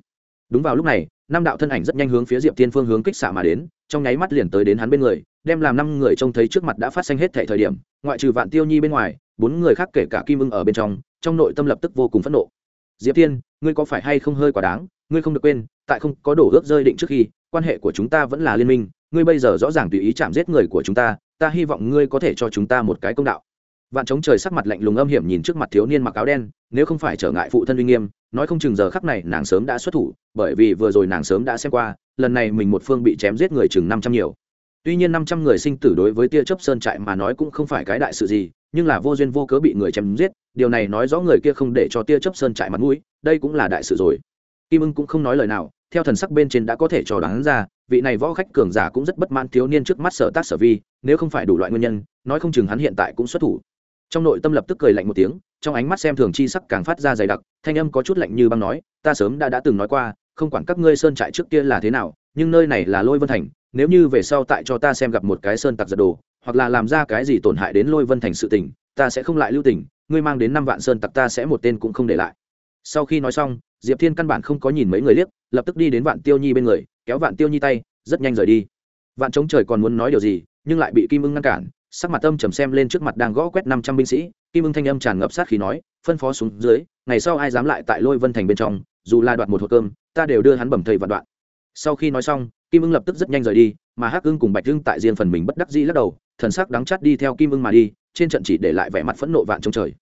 Đúng vào lúc này, năm đạo thân ảnh rất nhanh hướng phía diệp tiên phương hướng kích xạ mà đến, trong nháy mắt liền tới đến hắn bên người, đem làm năm người trông thấy trước mặt đã phát xanh hết thảy thời điểm, ngoại trừ vạn tiêu nhi bên ngoài, bốn người khác kể cả kim ưng ở bên trong trong nội tâm lập tức vô cùng phẫn nộ. Diệp tiên, ngươi có phải hay không hơi quá đáng, ngươi không được quên, tại không có đổ ước rơi định trước khi, quan hệ của chúng ta vẫn là liên minh, ngươi bây giờ rõ ràng tùy ý chạm giết người của chúng ta ta hy vọng ngươi có thể cho chúng ta một cái công đạo vạn chống trời sắc mặt lạnh lùng âm hiểm nhìn trước mặt thiếu niên mặc áo đen, nếu không phải trở ngại phụ thân uy nghiêm, nói không chừng giờ khắc này nàng sớm đã xuất thủ, bởi vì vừa rồi nàng sớm đã xem qua, lần này mình một phương bị chém giết người chừng năm trăm nhiều. Tuy nhiên năm trăm người sinh tử đối với tia chớp sơn trại mà nói cũng không phải cái đại sự gì, nhưng là vô duyên vô cớ bị người chém giết, điều này nói rõ người kia không để cho tia chớp sơn trại mặt mũi, đây cũng là đại sự rồi. Kim ưng cũng không nói lời nào, theo thần sắc bên trên đã có thể cho đoán ra, vị này võ khách cường giả cũng rất bất mãn thiếu niên trước mắt sở tác sở vi, nếu không phải đủ loại nguyên nhân, nói không chừng hắn hiện tại cũng xuất thủ trong nội tâm lập tức cười lạnh một tiếng, trong ánh mắt xem thường chi sắc càng phát ra dày đặc, thanh âm có chút lạnh như băng nói, ta sớm đã đã từng nói qua, không quản các ngươi sơn trại trước kia là thế nào, nhưng nơi này là lôi vân thành, nếu như về sau tại cho ta xem gặp một cái sơn tặc giật đồ, hoặc là làm ra cái gì tổn hại đến lôi vân thành sự tình, ta sẽ không lại lưu tình, ngươi mang đến năm vạn sơn tặc ta sẽ một tên cũng không để lại. Sau khi nói xong, diệp thiên căn bản không có nhìn mấy người liếc, lập tức đi đến vạn tiêu nhi bên người, kéo vạn tiêu nhi tay, rất nhanh rời đi. Vạn chống trời còn muốn nói điều gì, nhưng lại bị kim ưng ngăn cản sắc mặt âm trầm xem lên trước mặt đang gõ quét năm trăm binh sĩ, kim ưng thanh âm tràn ngập sát khí nói, phân phó xuống dưới, ngày sau ai dám lại tại lôi vân thành bên trong, dù là đoạt một hộp cơm, ta đều đưa hắn bẩm thầy vạn đoạn. Sau khi nói xong, kim ưng lập tức rất nhanh rời đi, mà hắc ưng cùng bạch ưng tại riêng phần mình bất đắc dĩ lắc đầu, thần sắc đắng chắt đi theo kim ưng mà đi, trên trận chỉ để lại vẻ mặt phẫn nộ vạn trong trời.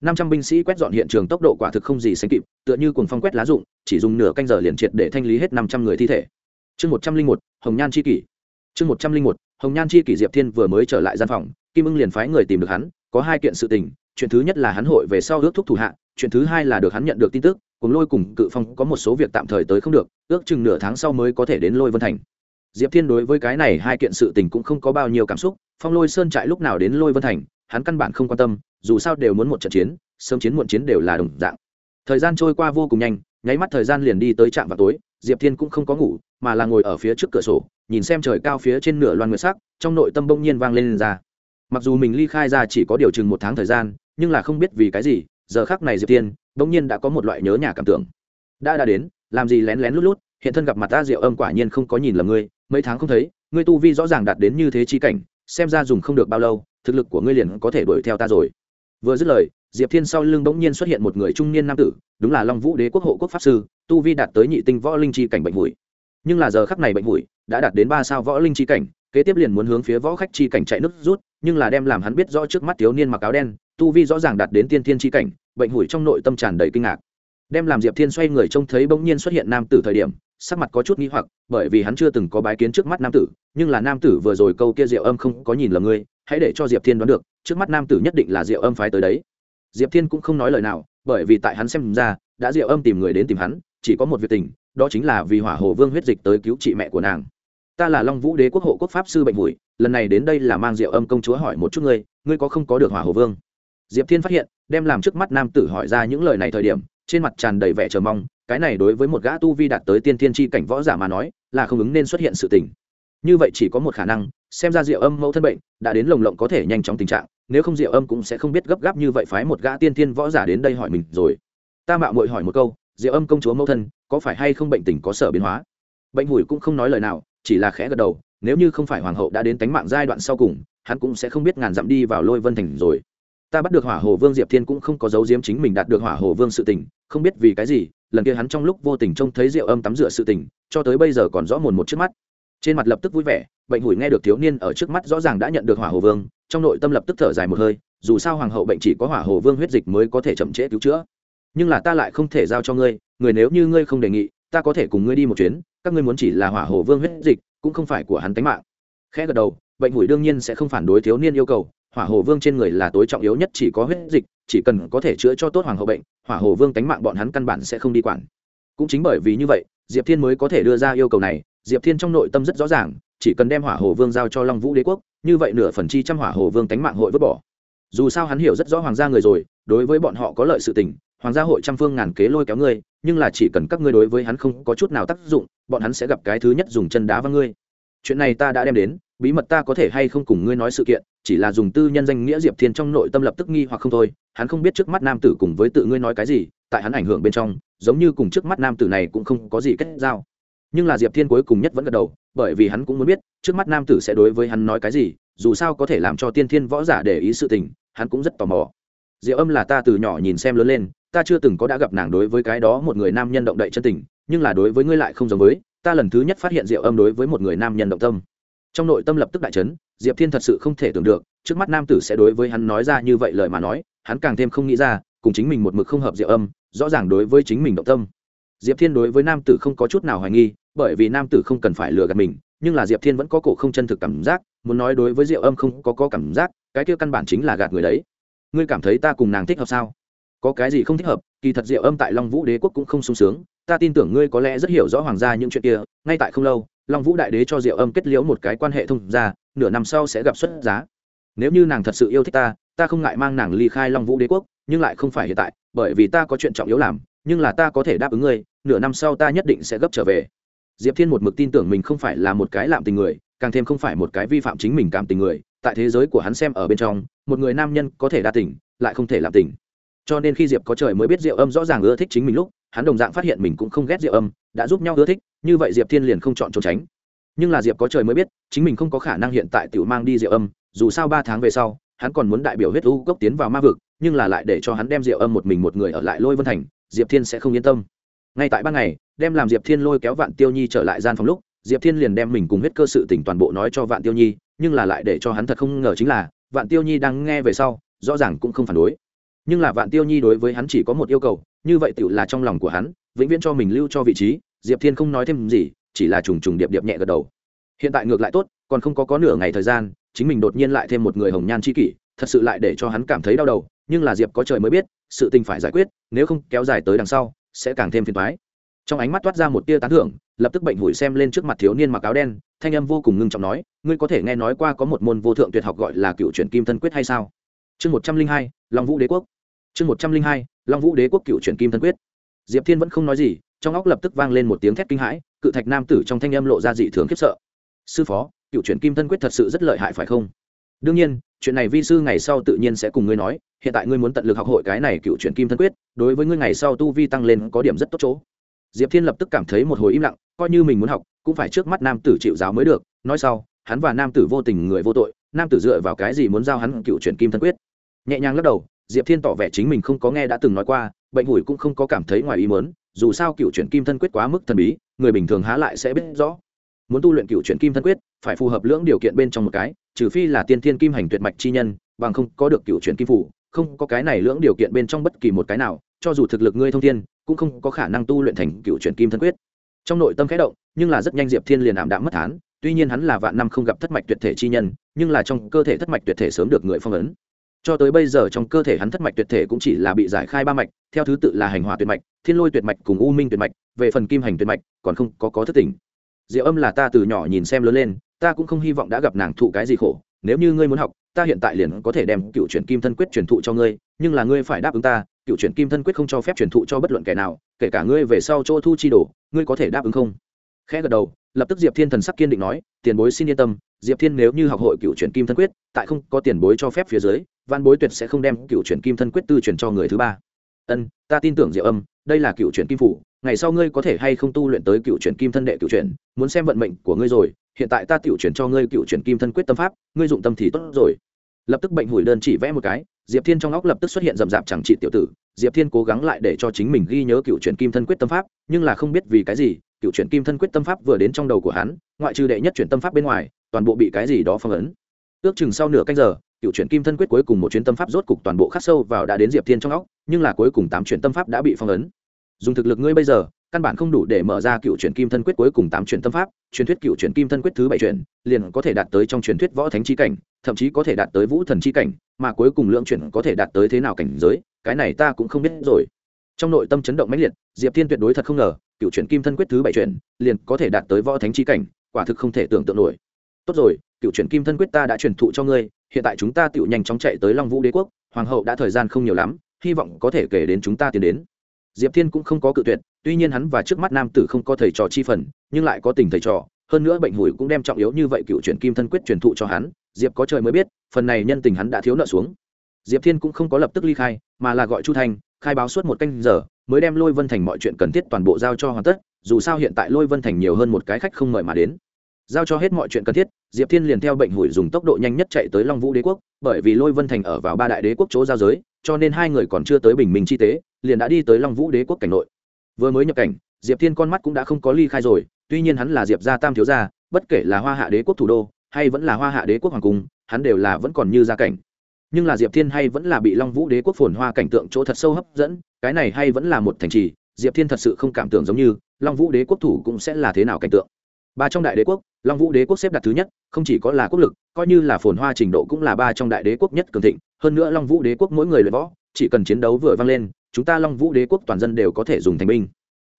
Năm trăm binh sĩ quét dọn hiện trường tốc độ quả thực không gì sánh kịp, tựa như cuồng phong quét lá rụng, chỉ dùng nửa canh giờ liền triệt để thanh lý hết năm trăm người thi thể. Chương một trăm linh một, hồng nhan c kỷ. Chương một trăm linh một hồng nhan Chi kỷ diệp thiên vừa mới trở lại gian phòng, kim ưng liền phái người tìm được hắn, có hai kiện sự tình, chuyện thứ nhất là hắn hội về sau ước thúc thủ hạ, chuyện thứ hai là được hắn nhận được tin tức, cùng lôi cùng cự phong có một số việc tạm thời tới không được, ước chừng nửa tháng sau mới có thể đến lôi vân thành. Diệp thiên đối với cái này hai kiện sự tình cũng không có bao nhiêu cảm xúc, phong lôi sơn trại lúc nào đến lôi vân thành, hắn căn bản không quan tâm, dù sao đều muốn một trận chiến, sớm chiến muộn chiến đều là đồng dạng. Thời gian trôi qua vô cùng nhanh, nháy mắt thời gian liền đi tới trạm vào tối, diệp thiên cũng không có ngủ, mà là ngồi ở phía trước cửa sổ nhìn xem trời cao phía trên nửa loan nguyệt sắc trong nội tâm bỗng nhiên vang lên, lên ra. Mặc dù mình ly khai ra chỉ có điều chừng một tháng thời gian nhưng là không biết vì cái gì giờ khác này diệp thiên bỗng nhiên đã có một loại nhớ nhà cảm tưởng. Đã đã đến làm gì lén lén lút lút hiện thân gặp mặt ta diệu âm quả nhiên không có nhìn lầm ngươi mấy tháng không thấy ngươi tu vi rõ ràng đạt đến như thế chi cảnh xem ra dùng không được bao lâu thực lực của ngươi liền có thể đuổi theo ta rồi. Vừa dứt lời diệp thiên sau lưng bỗng nhiên xuất hiện một người trung niên nam tử đúng là long vũ đế quốc hộ quốc pháp sư tu vi đạt tới nhị tinh võ linh chi cảnh bệnh hủi nhưng là giờ khắc này bệnh mũi đã đạt đến ba sao võ linh chi cảnh, kế tiếp liền muốn hướng phía võ khách chi cảnh chạy nước rút, nhưng là đem làm hắn biết rõ trước mắt thiếu niên mặc áo đen, tu vi rõ ràng đạt đến tiên thiên chi cảnh, bệnh hủi trong nội tâm tràn đầy kinh ngạc. Đem làm diệp thiên xoay người trông thấy bỗng nhiên xuất hiện nam tử thời điểm, sắc mặt có chút nghi hoặc, bởi vì hắn chưa từng có bái kiến trước mắt nam tử, nhưng là nam tử vừa rồi câu kia diệu âm không có nhìn lầm ngươi, hãy để cho diệp thiên đoán được, trước mắt nam tử nhất định là diệu âm phái tới đấy. Diệp thiên cũng không nói lời nào, bởi vì tại hắn xem ra, đã diệu âm tìm người đến tìm hắn, chỉ có một việc tình đó chính là vì hỏa hồ vương huyết dịch tới cứu chị mẹ của nàng. Ta là long vũ đế quốc hộ quốc pháp sư bệnh vùi lần này đến đây là mang diệu âm công chúa hỏi một chút ngươi ngươi có không có được hỏa hồ vương? Diệp thiên phát hiện, đem làm trước mắt nam tử hỏi ra những lời này thời điểm, trên mặt tràn đầy vẻ chờ mong, cái này đối với một gã tu vi đạt tới tiên thiên tri cảnh võ giả mà nói, là không ứng nên xuất hiện sự tình. Như vậy chỉ có một khả năng, xem ra diệu âm mẫu thân bệnh, đã đến lồng lộng có thể nhanh chóng tình trạng, nếu không diệu âm cũng sẽ không biết gấp gáp như vậy phái một gã tiên thiên võ giả đến đây hỏi mình rồi. Ta mạo muội hỏi một câu diệu âm công chúa mẫu thân có phải hay không bệnh tình có sở biến hóa? Bệnh hủi cũng không nói lời nào, chỉ là khẽ gật đầu, nếu như không phải hoàng hậu đã đến tánh mạng giai đoạn sau cùng, hắn cũng sẽ không biết ngàn dặm đi vào lôi vân thành rồi. Ta bắt được hỏa hồ vương diệp thiên cũng không có dấu diếm chính mình đạt được hỏa hồ vương sự tình, không biết vì cái gì, lần kia hắn trong lúc vô tình trông thấy rượu âm tắm rửa sự tình, cho tới bây giờ còn rõ mồn một trước mắt. Trên mặt lập tức vui vẻ, bệnh hủi nghe được thiếu niên ở trước mắt rõ ràng đã nhận được hỏa hồ vương, trong nội tâm lập tức thở dài một hơi, dù sao hoàng hậu bệnh chỉ có hỏa hồ vương huyết dịch mới có thể chậm trễ cứu chữa nhưng là ta lại không thể giao cho ngươi, người nếu như ngươi không đề nghị, ta có thể cùng ngươi đi một chuyến, các ngươi muốn chỉ là hỏa hồ vương huyết dịch, cũng không phải của hắn tánh mạng. Khẽ gật đầu, bệnh hủi đương nhiên sẽ không phản đối thiếu niên yêu cầu, hỏa hồ vương trên người là tối trọng yếu nhất chỉ có huyết dịch, chỉ cần có thể chữa cho tốt hoàng hậu bệnh, hỏa hồ vương tánh mạng bọn hắn căn bản sẽ không đi quản. Cũng chính bởi vì như vậy, diệp thiên mới có thể đưa ra yêu cầu này, diệp thiên trong nội tâm rất rõ ràng, chỉ cần đem hỏa hồ vương giao cho long vũ đế quốc, như vậy nửa phần chi trăm hỏa hồ vương tánh mạng hội vứt bỏ. Dù sao hắn hiểu rất rõ hoàng gia người rồi, đối với bọn họ có lợi sự tình hoàng gia hội trăm phương ngàn kế lôi kéo ngươi, nhưng là chỉ cần các ngươi đối với hắn không có chút nào tác dụng, bọn hắn sẽ gặp cái thứ nhất dùng chân đá văng ngươi. Chuyện này ta đã đem đến, bí mật ta có thể hay không cùng ngươi nói sự kiện, chỉ là dùng tư nhân danh nghĩa diệp thiên trong nội tâm lập tức nghi hoặc không thôi, hắn không biết trước mắt nam tử cùng với tự ngươi nói cái gì, tại hắn ảnh hưởng bên trong, giống như cùng trước mắt nam tử này cũng không có gì kết giao. Nhưng là diệp thiên cuối cùng nhất vẫn gật đầu, bởi vì hắn cũng muốn biết, trước mắt nam tử sẽ đối với hắn nói cái gì, dù sao có thể làm cho tiên thiên võ giả để ý sự tình, hắn cũng rất tò mò. Diệu âm là ta từ nhỏ nhìn xem lớn lên ta chưa từng có đã gặp nàng đối với cái đó một người nam nhân động đậy chân tình nhưng là đối với ngươi lại không giống với ta lần thứ nhất phát hiện diệu âm đối với một người nam nhân động tâm. Trong nội tâm lập tức đại chấn diệp thiên thật sự không thể tưởng được trước mắt nam tử sẽ đối với hắn nói ra như vậy lời mà nói hắn càng thêm không nghĩ ra cùng chính mình một mực không hợp diệu âm rõ ràng đối với chính mình động tâm. Diệp thiên đối với nam tử không có chút nào hoài nghi bởi vì nam tử không cần phải lừa gạt mình nhưng là diệp thiên vẫn có cổ không chân thực cảm giác muốn nói đối với diệu âm không có, có cảm giác cái kia căn bản chính là gạt người đấy. Ngươi cảm thấy ta cùng nàng thích hợp sao? Có cái gì không thích hợp, kỳ thật diệu âm tại long vũ đế quốc cũng không sung sướng, ta tin tưởng ngươi có lẽ rất hiểu rõ hoàng gia những chuyện kia, ngay tại không lâu, long vũ đại đế cho diệu âm kết liễu một cái quan hệ thông ra nửa năm sau sẽ gặp xuất giá. Nếu như nàng thật sự yêu thích ta ta không ngại mang nàng ly khai long vũ đế quốc, nhưng lại không phải hiện tại, bởi vì ta có chuyện trọng yếu làm, nhưng là ta có thể đáp ứng ngươi, nửa năm sau ta nhất định sẽ gấp trở về. Diệp thiên một mực tin tưởng mình không phải là một cái lạm tình người, càng thêm không phải một cái vi phạm chính mình cảm tình người, tại thế giới của hắn xem ở bên trong, một người nam nhân có thể đa tình, lại không thể làm tình cho nên khi diệp có trời mới biết diệu âm rõ ràng ưa thích chính mình lúc, hắn đồng dạng phát hiện mình cũng không ghét diệu âm, đã giúp nhau ưa thích, như vậy diệp thiên liền không chọn trốn tránh. Nhưng là diệp có trời mới biết, chính mình không có khả năng hiện tại tự mang đi diệu âm, dù sao ba tháng về sau, hắn còn muốn đại biểu huyết u cốc tiến vào ma vực, nhưng là lại để cho hắn đem diệu âm một mình một người ở lại lôi vân thành, diệp thiên sẽ không yên tâm. Ngay tại ban ngày, đem làm diệp thiên lôi kéo vạn tiêu nhi trở lại gian phòng lúc, diệp thiên liền đem mình cùng huyết cơ sự tỉnh toàn bộ nói cho vạn tiêu nhi, nhưng là lại để cho hắn thật không ngờ chính là, vạn tiêu nhi đang nghe về sau, rõ ràng cũng không phản đối nhưng là vạn tiêu nhi đối với hắn chỉ có một yêu cầu, như vậy tự là trong lòng của hắn, vĩnh viễn cho mình lưu cho vị trí. Diệp thiên không nói thêm gì, chỉ là trùng trùng điệp điệp nhẹ gật đầu. Hiện tại ngược lại tốt, còn không có có nửa ngày thời gian, chính mình đột nhiên lại thêm một người hồng nhan c h i kỷ, thật sự lại để cho hắn cảm thấy đau đầu. Nhưng là diệp có trời mới biết, sự tình phải giải quyết, nếu không kéo dài tới đằng sau, sẽ càng thêm phiền thoái trong ánh mắt toát ra một tia tán thưởng, lập tức bệnh hủi xem lên trước mặt thiếu niên mặc áo đen, thanh âm vô cùng ngưng trọng nói, ngươi có thể nghe nói qua có một môn vô thượng tuyệt học gọi là cựu truyền kim thân quyết hay sao? Chương một trăm linh hai, long vũ đế quốc chương một trăm linh hai, long vũ đế quốc cựu truyền kim thân quyết. Diệp thiên vẫn không nói gì, trong óc lập tức vang lên một tiếng thét kinh hãi, cự thạch nam tử trong thanh âm lộ ra dị thường khiếp sợ. Sư phó, cựu truyền kim thân quyết thật sự rất lợi hại phải không? Đương nhiên, chuyện này vi sư ngày sau tự nhiên sẽ cùng ngươi nói, hiện tại ngươi muốn tận lực học hội cái này cựu truyền kim thân quyết, đối với ngươi ngày sau tu vi tăng lên có điểm rất tốt chỗ. Diệp thiên lập tức cảm thấy một hồi im lặng, coi như mình muốn học, cũng phải trước mắt nam tử chịu giáo mới được, nói sau, hắn và nam tử vô tình người vô tội, nam tử dựa vào cái gì muốn giao hắn cựu truyền kim thân quyết? Nhẹ nhàng lắc đầu diệp thiên tỏ vẻ chính mình không có nghe đã từng nói qua, bệnh hủi cũng không có cảm thấy ngoài ý mớn dù sao cựu chuyển kim thân quyết quá mức thần bí, người bình thường há lại sẽ biết rõ. Muốn tu luyện cựu chuyển kim thân quyết, phải phù hợp lưỡng điều kiện bên trong một cái, trừ phi là tiên thiên kim hành tuyệt mạch chi nhân, bằng không có được cựu chuyển kim phủ, không có cái này lưỡng điều kiện bên trong bất kỳ một cái nào, cho dù thực lực ngươi thông thiên, cũng không có khả năng tu luyện thành cựu chuyển kim thân quyết. Trong nội tâm khẽ động, nhưng là rất nhanh diệp thiên liền ảm đạm mất thán, tuy nhiên hắn là vạn năm không gặp thất mạch tuyệt thể chi nhân, nhưng là trong cơ thể thất mạch tuyệt thể sớm được người phong ấn cho tới bây giờ trong cơ thể hắn thất mạch tuyệt thể cũng chỉ là bị giải khai ba mạch, theo thứ tự là hành hỏa tuyệt mạch, thiên lôi tuyệt mạch cùng u minh tuyệt mạch, về phần kim hành tuyệt mạch, còn không có có thất tỉnh diệu âm là ta từ nhỏ nhìn xem lớn lên, ta cũng không hy vọng đã gặp nàng thụ cái gì khổ, nếu như ngươi muốn học, ta hiện tại liền có thể đem cựu truyền kim thân quyết truyền thụ cho ngươi, nhưng là ngươi phải đáp ứng ta, cựu truyền kim thân quyết không cho phép truyền thụ cho bất luận kẻ nào, kể cả ngươi về sau chỗ thu chi đồ, ngươi có thể đáp ứng không? Khẽ gật đầu, lập tức diệp thiên thần sắc kiên định nói, tiền bối xin yên tâm, diệp thiên nếu như học hội cựu truyền kim thân quyết, tại không có tiền bối cho phép phía dưới văn bối tuyệt sẽ không đem cựu truyền kim thân quyết tư truyền cho người thứ ba. Ân, ta tin tưởng diệu âm, đây là cựu truyền kim phủ, ngày sau ngươi có thể hay không tu luyện tới cựu truyền kim thân đệ cựu truyền, muốn xem vận mệnh của ngươi rồi, hiện tại ta tiểu truyền cho ngươi cựu truyền kim thân quyết tâm pháp, ngươi dụng tâm thì tốt rồi. Lập tức bệnh hủi đơn chỉ vẽ một cái, diệp thiên trong óc lập tức xuất hiện rậm rạp chẳng trị tiểu tử, diệp thiên cố gắng lại để cho chính mình ghi nhớ cựu truyền kim thân quyết tâm pháp, nhưng là không biết vì cái gì, cựu truyền kim thân quyết tâm pháp vừa đến trong đầu của hắn, ngoại trừ đệ nhất chuyển tâm pháp bên ngoài, toàn bộ bị cái gì đó phong ấn. Ước chừng sau nửa canh giờ cựu chuyển kim thân quyết cuối cùng một chuyến tâm pháp rốt cục toàn bộ khắc sâu vào đã đến diệp thiên trong óc, nhưng là cuối cùng tám chuyển tâm pháp đã bị phong ấn. Dùng thực lực ngươi bây giờ, căn bản không đủ để mở ra cựu chuyển kim thân quyết cuối cùng tám chuyển tâm pháp, truyền thuyết cựu chuyển kim thân quyết thứ bảy chuyển liền có thể đạt tới trong truyền thuyết võ thánh chi cảnh, thậm chí có thể đạt tới vũ thần chi cảnh, mà cuối cùng lượng chuyển có thể đạt tới thế nào cảnh giới, cái này ta cũng không biết rồi. Trong nội tâm chấn động mãnh liệt, diệp thiên tuyệt đối thật không ngờ, cựu chuyển kim thân quyết thứ bảy chuyển liền có thể đạt tới võ thánh chi cảnh, quả thực không thể tưởng tượng nổi. Tốt rồi cựu chuyển kim thân quyết ta đã truyền thụ cho ngươi, hiện tại chúng ta tự nhanh chóng chạy tới long vũ đế quốc, hoàng hậu đã thời gian không nhiều lắm, hy vọng có thể kể đến chúng ta tiến đến. Diệp thiên cũng không có cự tuyệt, tuy nhiên hắn và trước mắt nam tử không có thầy trò chi phần, nhưng lại có tình thầy trò, hơn nữa bệnh hủi cũng đem trọng yếu như vậy cựu chuyển kim thân quyết truyền thụ cho hắn, diệp có trời mới biết, phần này nhân tình hắn đã thiếu nợ xuống. Diệp thiên cũng không có lập tức ly khai, mà là gọi chu thanh, khai báo suốt một canh giờ, mới đem lôi vân thành mọi chuyện cần thiết toàn bộ giao cho hoàn tất, dù sao hiện tại lôi vân thành nhiều hơn một cái khách không mời mà đến giao cho hết mọi chuyện cần thiết, diệp thiên liền theo bệnh hủi dùng tốc độ nhanh nhất chạy tới long vũ đế quốc, bởi vì lôi vân thành ở vào ba đại đế quốc chỗ giao giới, cho nên hai người còn chưa tới bình minh chi tế, liền đã đi tới long vũ đế quốc cảnh nội. Vừa mới nhập cảnh, diệp thiên con mắt cũng đã không có ly khai rồi, tuy nhiên hắn là diệp gia tam thiếu gia, bất kể là hoa hạ đế quốc thủ đô, hay vẫn là hoa hạ đế quốc hoàng cung, hắn đều là vẫn còn như gia cảnh. Nhưng là diệp thiên hay vẫn là bị long vũ đế quốc phồn hoa cảnh tượng chỗ thật sâu hấp dẫn, cái này hay vẫn là một thành trì, diệp thiên thật sự không cảm tưởng giống như long vũ đế quốc thủ cũng sẽ là thế nào cảnh tượng ba trong đại đế quốc, long vũ đế quốc xếp đặt thứ nhất, không chỉ có là quốc lực, coi như là phồn hoa trình độ cũng là ba trong đại đế quốc nhất cường thịnh. Hơn nữa long vũ đế quốc mỗi người luyện võ, chỉ cần chiến đấu vừa vang lên, chúng ta long vũ đế quốc toàn dân đều có thể dùng thành binh.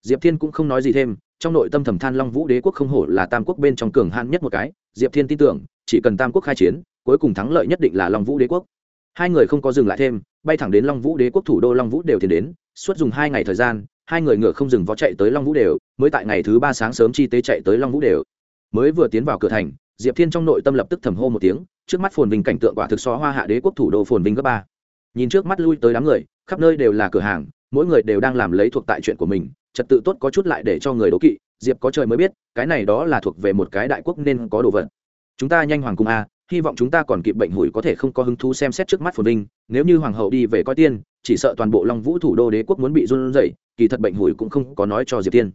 Diệp thiên cũng không nói gì thêm, trong nội tâm thầm than long vũ đế quốc không hổ là tam quốc bên trong cường hạn nhất một cái. Diệp thiên tin tưởng, chỉ cần tam quốc khai chiến, cuối cùng thắng lợi nhất định là long vũ đế quốc. Hai người không có dừng lại thêm, bay thẳng đến long vũ đế quốc thủ đô long vũ đều tiến đến, suốt dùng hai ngày thời gian hai người ngựa không dừng vó chạy tới long vũ đều, mới tại ngày thứ ba sáng sớm chi tế chạy tới long vũ đều. Mới vừa tiến vào cửa thành, diệp thiên trong nội tâm lập tức thầm hô một tiếng, trước mắt phồn vinh cảnh tượng quả thực xóa hoa hạ đế quốc thủ đô phồn vinh cấp ba. Nhìn trước mắt lui tới đám người, khắp nơi đều là cửa hàng, mỗi người đều đang làm lấy thuộc tại chuyện của mình, trật tự tốt có chút lại để cho người đố kỵ, diệp có trời mới biết, cái này đó là thuộc về một cái đại quốc nên có đồ vật. Chúng ta nhanh hoàng cung a hy vọng chúng ta còn kịp bệnh hủi có thể không có hứng thú xem xét trước mắt phồn vinh, nếu như hoàng hậu đi về coi tiên, chỉ sợ toàn bộ long vũ thủ đô đế quốc muốn bị run rẩy, kỳ thật bệnh hủi cũng không có nói cho diệp tiên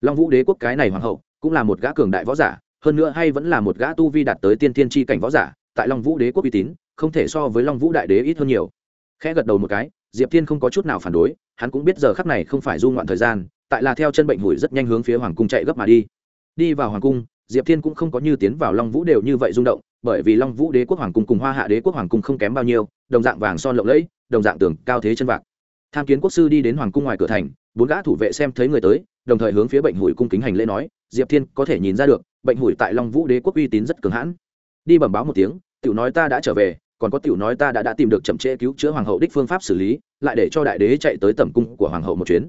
long vũ đế quốc cái này hoàng hậu, cũng là một gã cường đại võ giả, hơn nữa hay vẫn là một gã tu vi đạt tới tiên tiên tri cảnh võ giả, tại long vũ đế quốc uy tín, không thể so với long vũ đại đế ít hơn nhiều. Khẽ gật đầu một cái, diệp thiên không có chút nào phản đối, hắn cũng biết giờ khắc này không phải du ngoạn thời gian, tại là theo chân bệnh hủi rất nhanh hướng phía hoàng cung chạy gấp mà đi. Đi vào hoàng cung diệp thiên cũng không có như tiến vào long vũ đều như vậy rung động, bởi vì long vũ đế quốc hoàng cung cùng hoa hạ đế quốc hoàng cung không kém bao nhiêu, đồng dạng vàng son lộng lẫy, đồng dạng tường cao thế chân vạc. Tham kiến quốc sư đi đến hoàng cung ngoài cửa thành, bốn gã thủ vệ xem thấy người tới, đồng thời hướng phía bệnh hủi cung kính hành lễ nói, diệp thiên, có thể nhìn ra được, bệnh hủi tại long vũ đế quốc uy tín rất cường hãn. Đi bẩm báo một tiếng, tiểu nói ta đã trở về, còn có tiểu nói ta đã đã tìm được chậm trễ cứu chữa hoàng hậu đích phương pháp xử lý, lại để cho đại đế chạy tới tẩm cung của hoàng hậu một chuyến.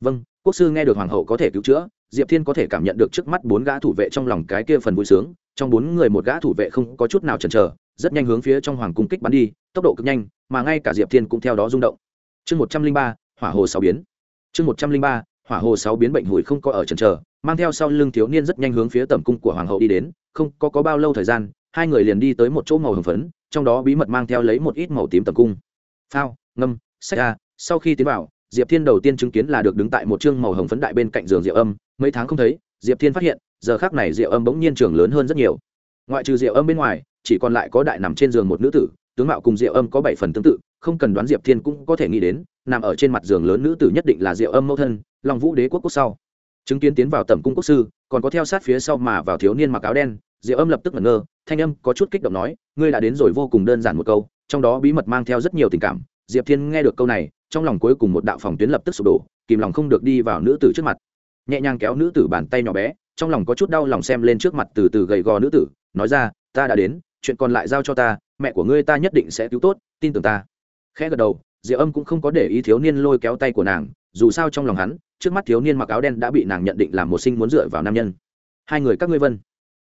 Vâng quốc sư nghe được hoàng hậu có thể cứu chữa diệp thiên có thể cảm nhận được trước mắt bốn gã thủ vệ trong lòng cái kia phần vui sướng trong bốn người một gã thủ vệ không có chút nào chần chờ rất nhanh hướng phía trong hoàng cung kích bắn đi tốc độ cực nhanh mà ngay cả diệp thiên cũng theo đó rung động. Chương một trăm linh ba hỏa hồ sáu biến. Chương một trăm linh ba hỏa hồ sáu biến bệnh hủi không có ở chần chờ mang theo sau lưng thiếu niên rất nhanh hướng phía tẩm cung của hoàng hậu đi đến không có, có bao lâu thời gian hai người liền đi tới một chỗ màu hồng phấn trong đó bí mật mang theo lấy một ít màu tím tầm cung. Phao ngâm sách a sau khi tiến vào diệp thiên đầu tiên chứng kiến là được đứng tại một chương màu hồng phấn đại bên cạnh giường Diệu âm, mấy tháng không thấy, diệp thiên phát hiện, giờ khác này Diệu âm bỗng nhiên trường lớn hơn rất nhiều. Ngoại trừ Diệu âm bên ngoài, chỉ còn lại có đại nằm trên giường một nữ tử, tướng mạo cùng Diệu âm có bảy phần tương tự, không cần đoán diệp thiên cũng có thể nghĩ đến, nằm ở trên mặt giường lớn nữ tử nhất định là Diệu âm mẫu thân, long vũ đế quốc quốc sau. Chứng kiến tiến vào tầm cung quốc sư, còn có theo sát phía sau mà vào thiếu niên mặc áo đen diệu âm lập tức ngẩn ngơ, thanh âm có chút kích động nói, ngươi đã đến rồi, vô cùng đơn giản một câu, trong đó bí mật mang theo rất nhiều tình cảm. Diệp thiên nghe được câu này trong lòng cuối cùng một đạo phòng tuyến lập tức sụp đổ, kìm lòng không được đi vào nữ tử trước mặt. Nhẹ nhàng kéo nữ tử bàn tay nhỏ bé, trong lòng có chút đau lòng xem lên trước mặt từ từ gầy gò nữ tử, nói ra, ta đã đến, chuyện còn lại giao cho ta, mẹ của ngươi ta nhất định sẽ cứu tốt, tin tưởng ta. Khẽ gật đầu diệu âm cũng không có để ý thiếu niên lôi kéo tay của nàng, dù sao trong lòng hắn, trước mắt thiếu niên mặc áo đen đã bị nàng nhận định là một sinh muốn dựa vào nam nhân. Hai người các ngươi vân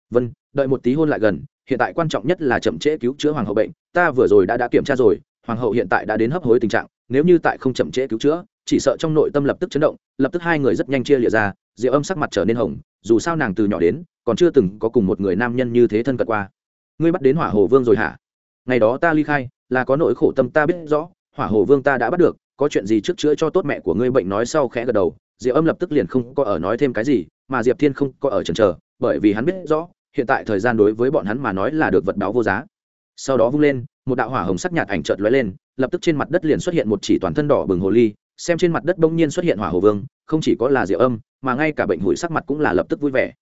vân, đợi một tí hôn lại gần, hiện tại quan trọng nhất là chậm trễ cứu chữa hoàng hậu bệnh, ta vừa rồi đã đã kiểm tra rồi hoàng hậu hiện tại đã đến hấp hối tình trạng, nếu như tại không chậm trễ cứu chữa, chỉ sợ trong nội tâm lập tức chấn động, lập tức hai người rất nhanh chia lịa ra, diệu âm sắc mặt trở nên hồng, dù sao nàng từ nhỏ đến, còn chưa từng có cùng một người nam nhân như thế thân cận qua. Ngươi bắt đến hỏa hồ vương rồi hả? Ngày đó ta ly khai, là có nỗi khổ tâm ta biết rõ, hỏa hồ vương ta đã bắt được, có chuyện gì trước chữa cho tốt mẹ của ngươi bệnh nói sau khẽ gật đầu, diệu âm lập tức liền không có ở nói thêm cái gì, mà diệp thiên không có ở chần chờ, bởi vì hắn biết rõ, hiện tại thời gian đối với bọn hắn mà nói là được vật báo vô giá sau đó vung lên, một đạo hỏa hồng sắc nhạt ảnh chợt lóe lên, lập tức trên mặt đất liền xuất hiện một chỉ toàn thân đỏ bừng hồ ly, xem trên mặt đất bỗng nhiên xuất hiện hỏa hồ vương, không chỉ có là diệu âm, mà ngay cả bệnh hủi sắc mặt cũng là lập tức vui vẻ.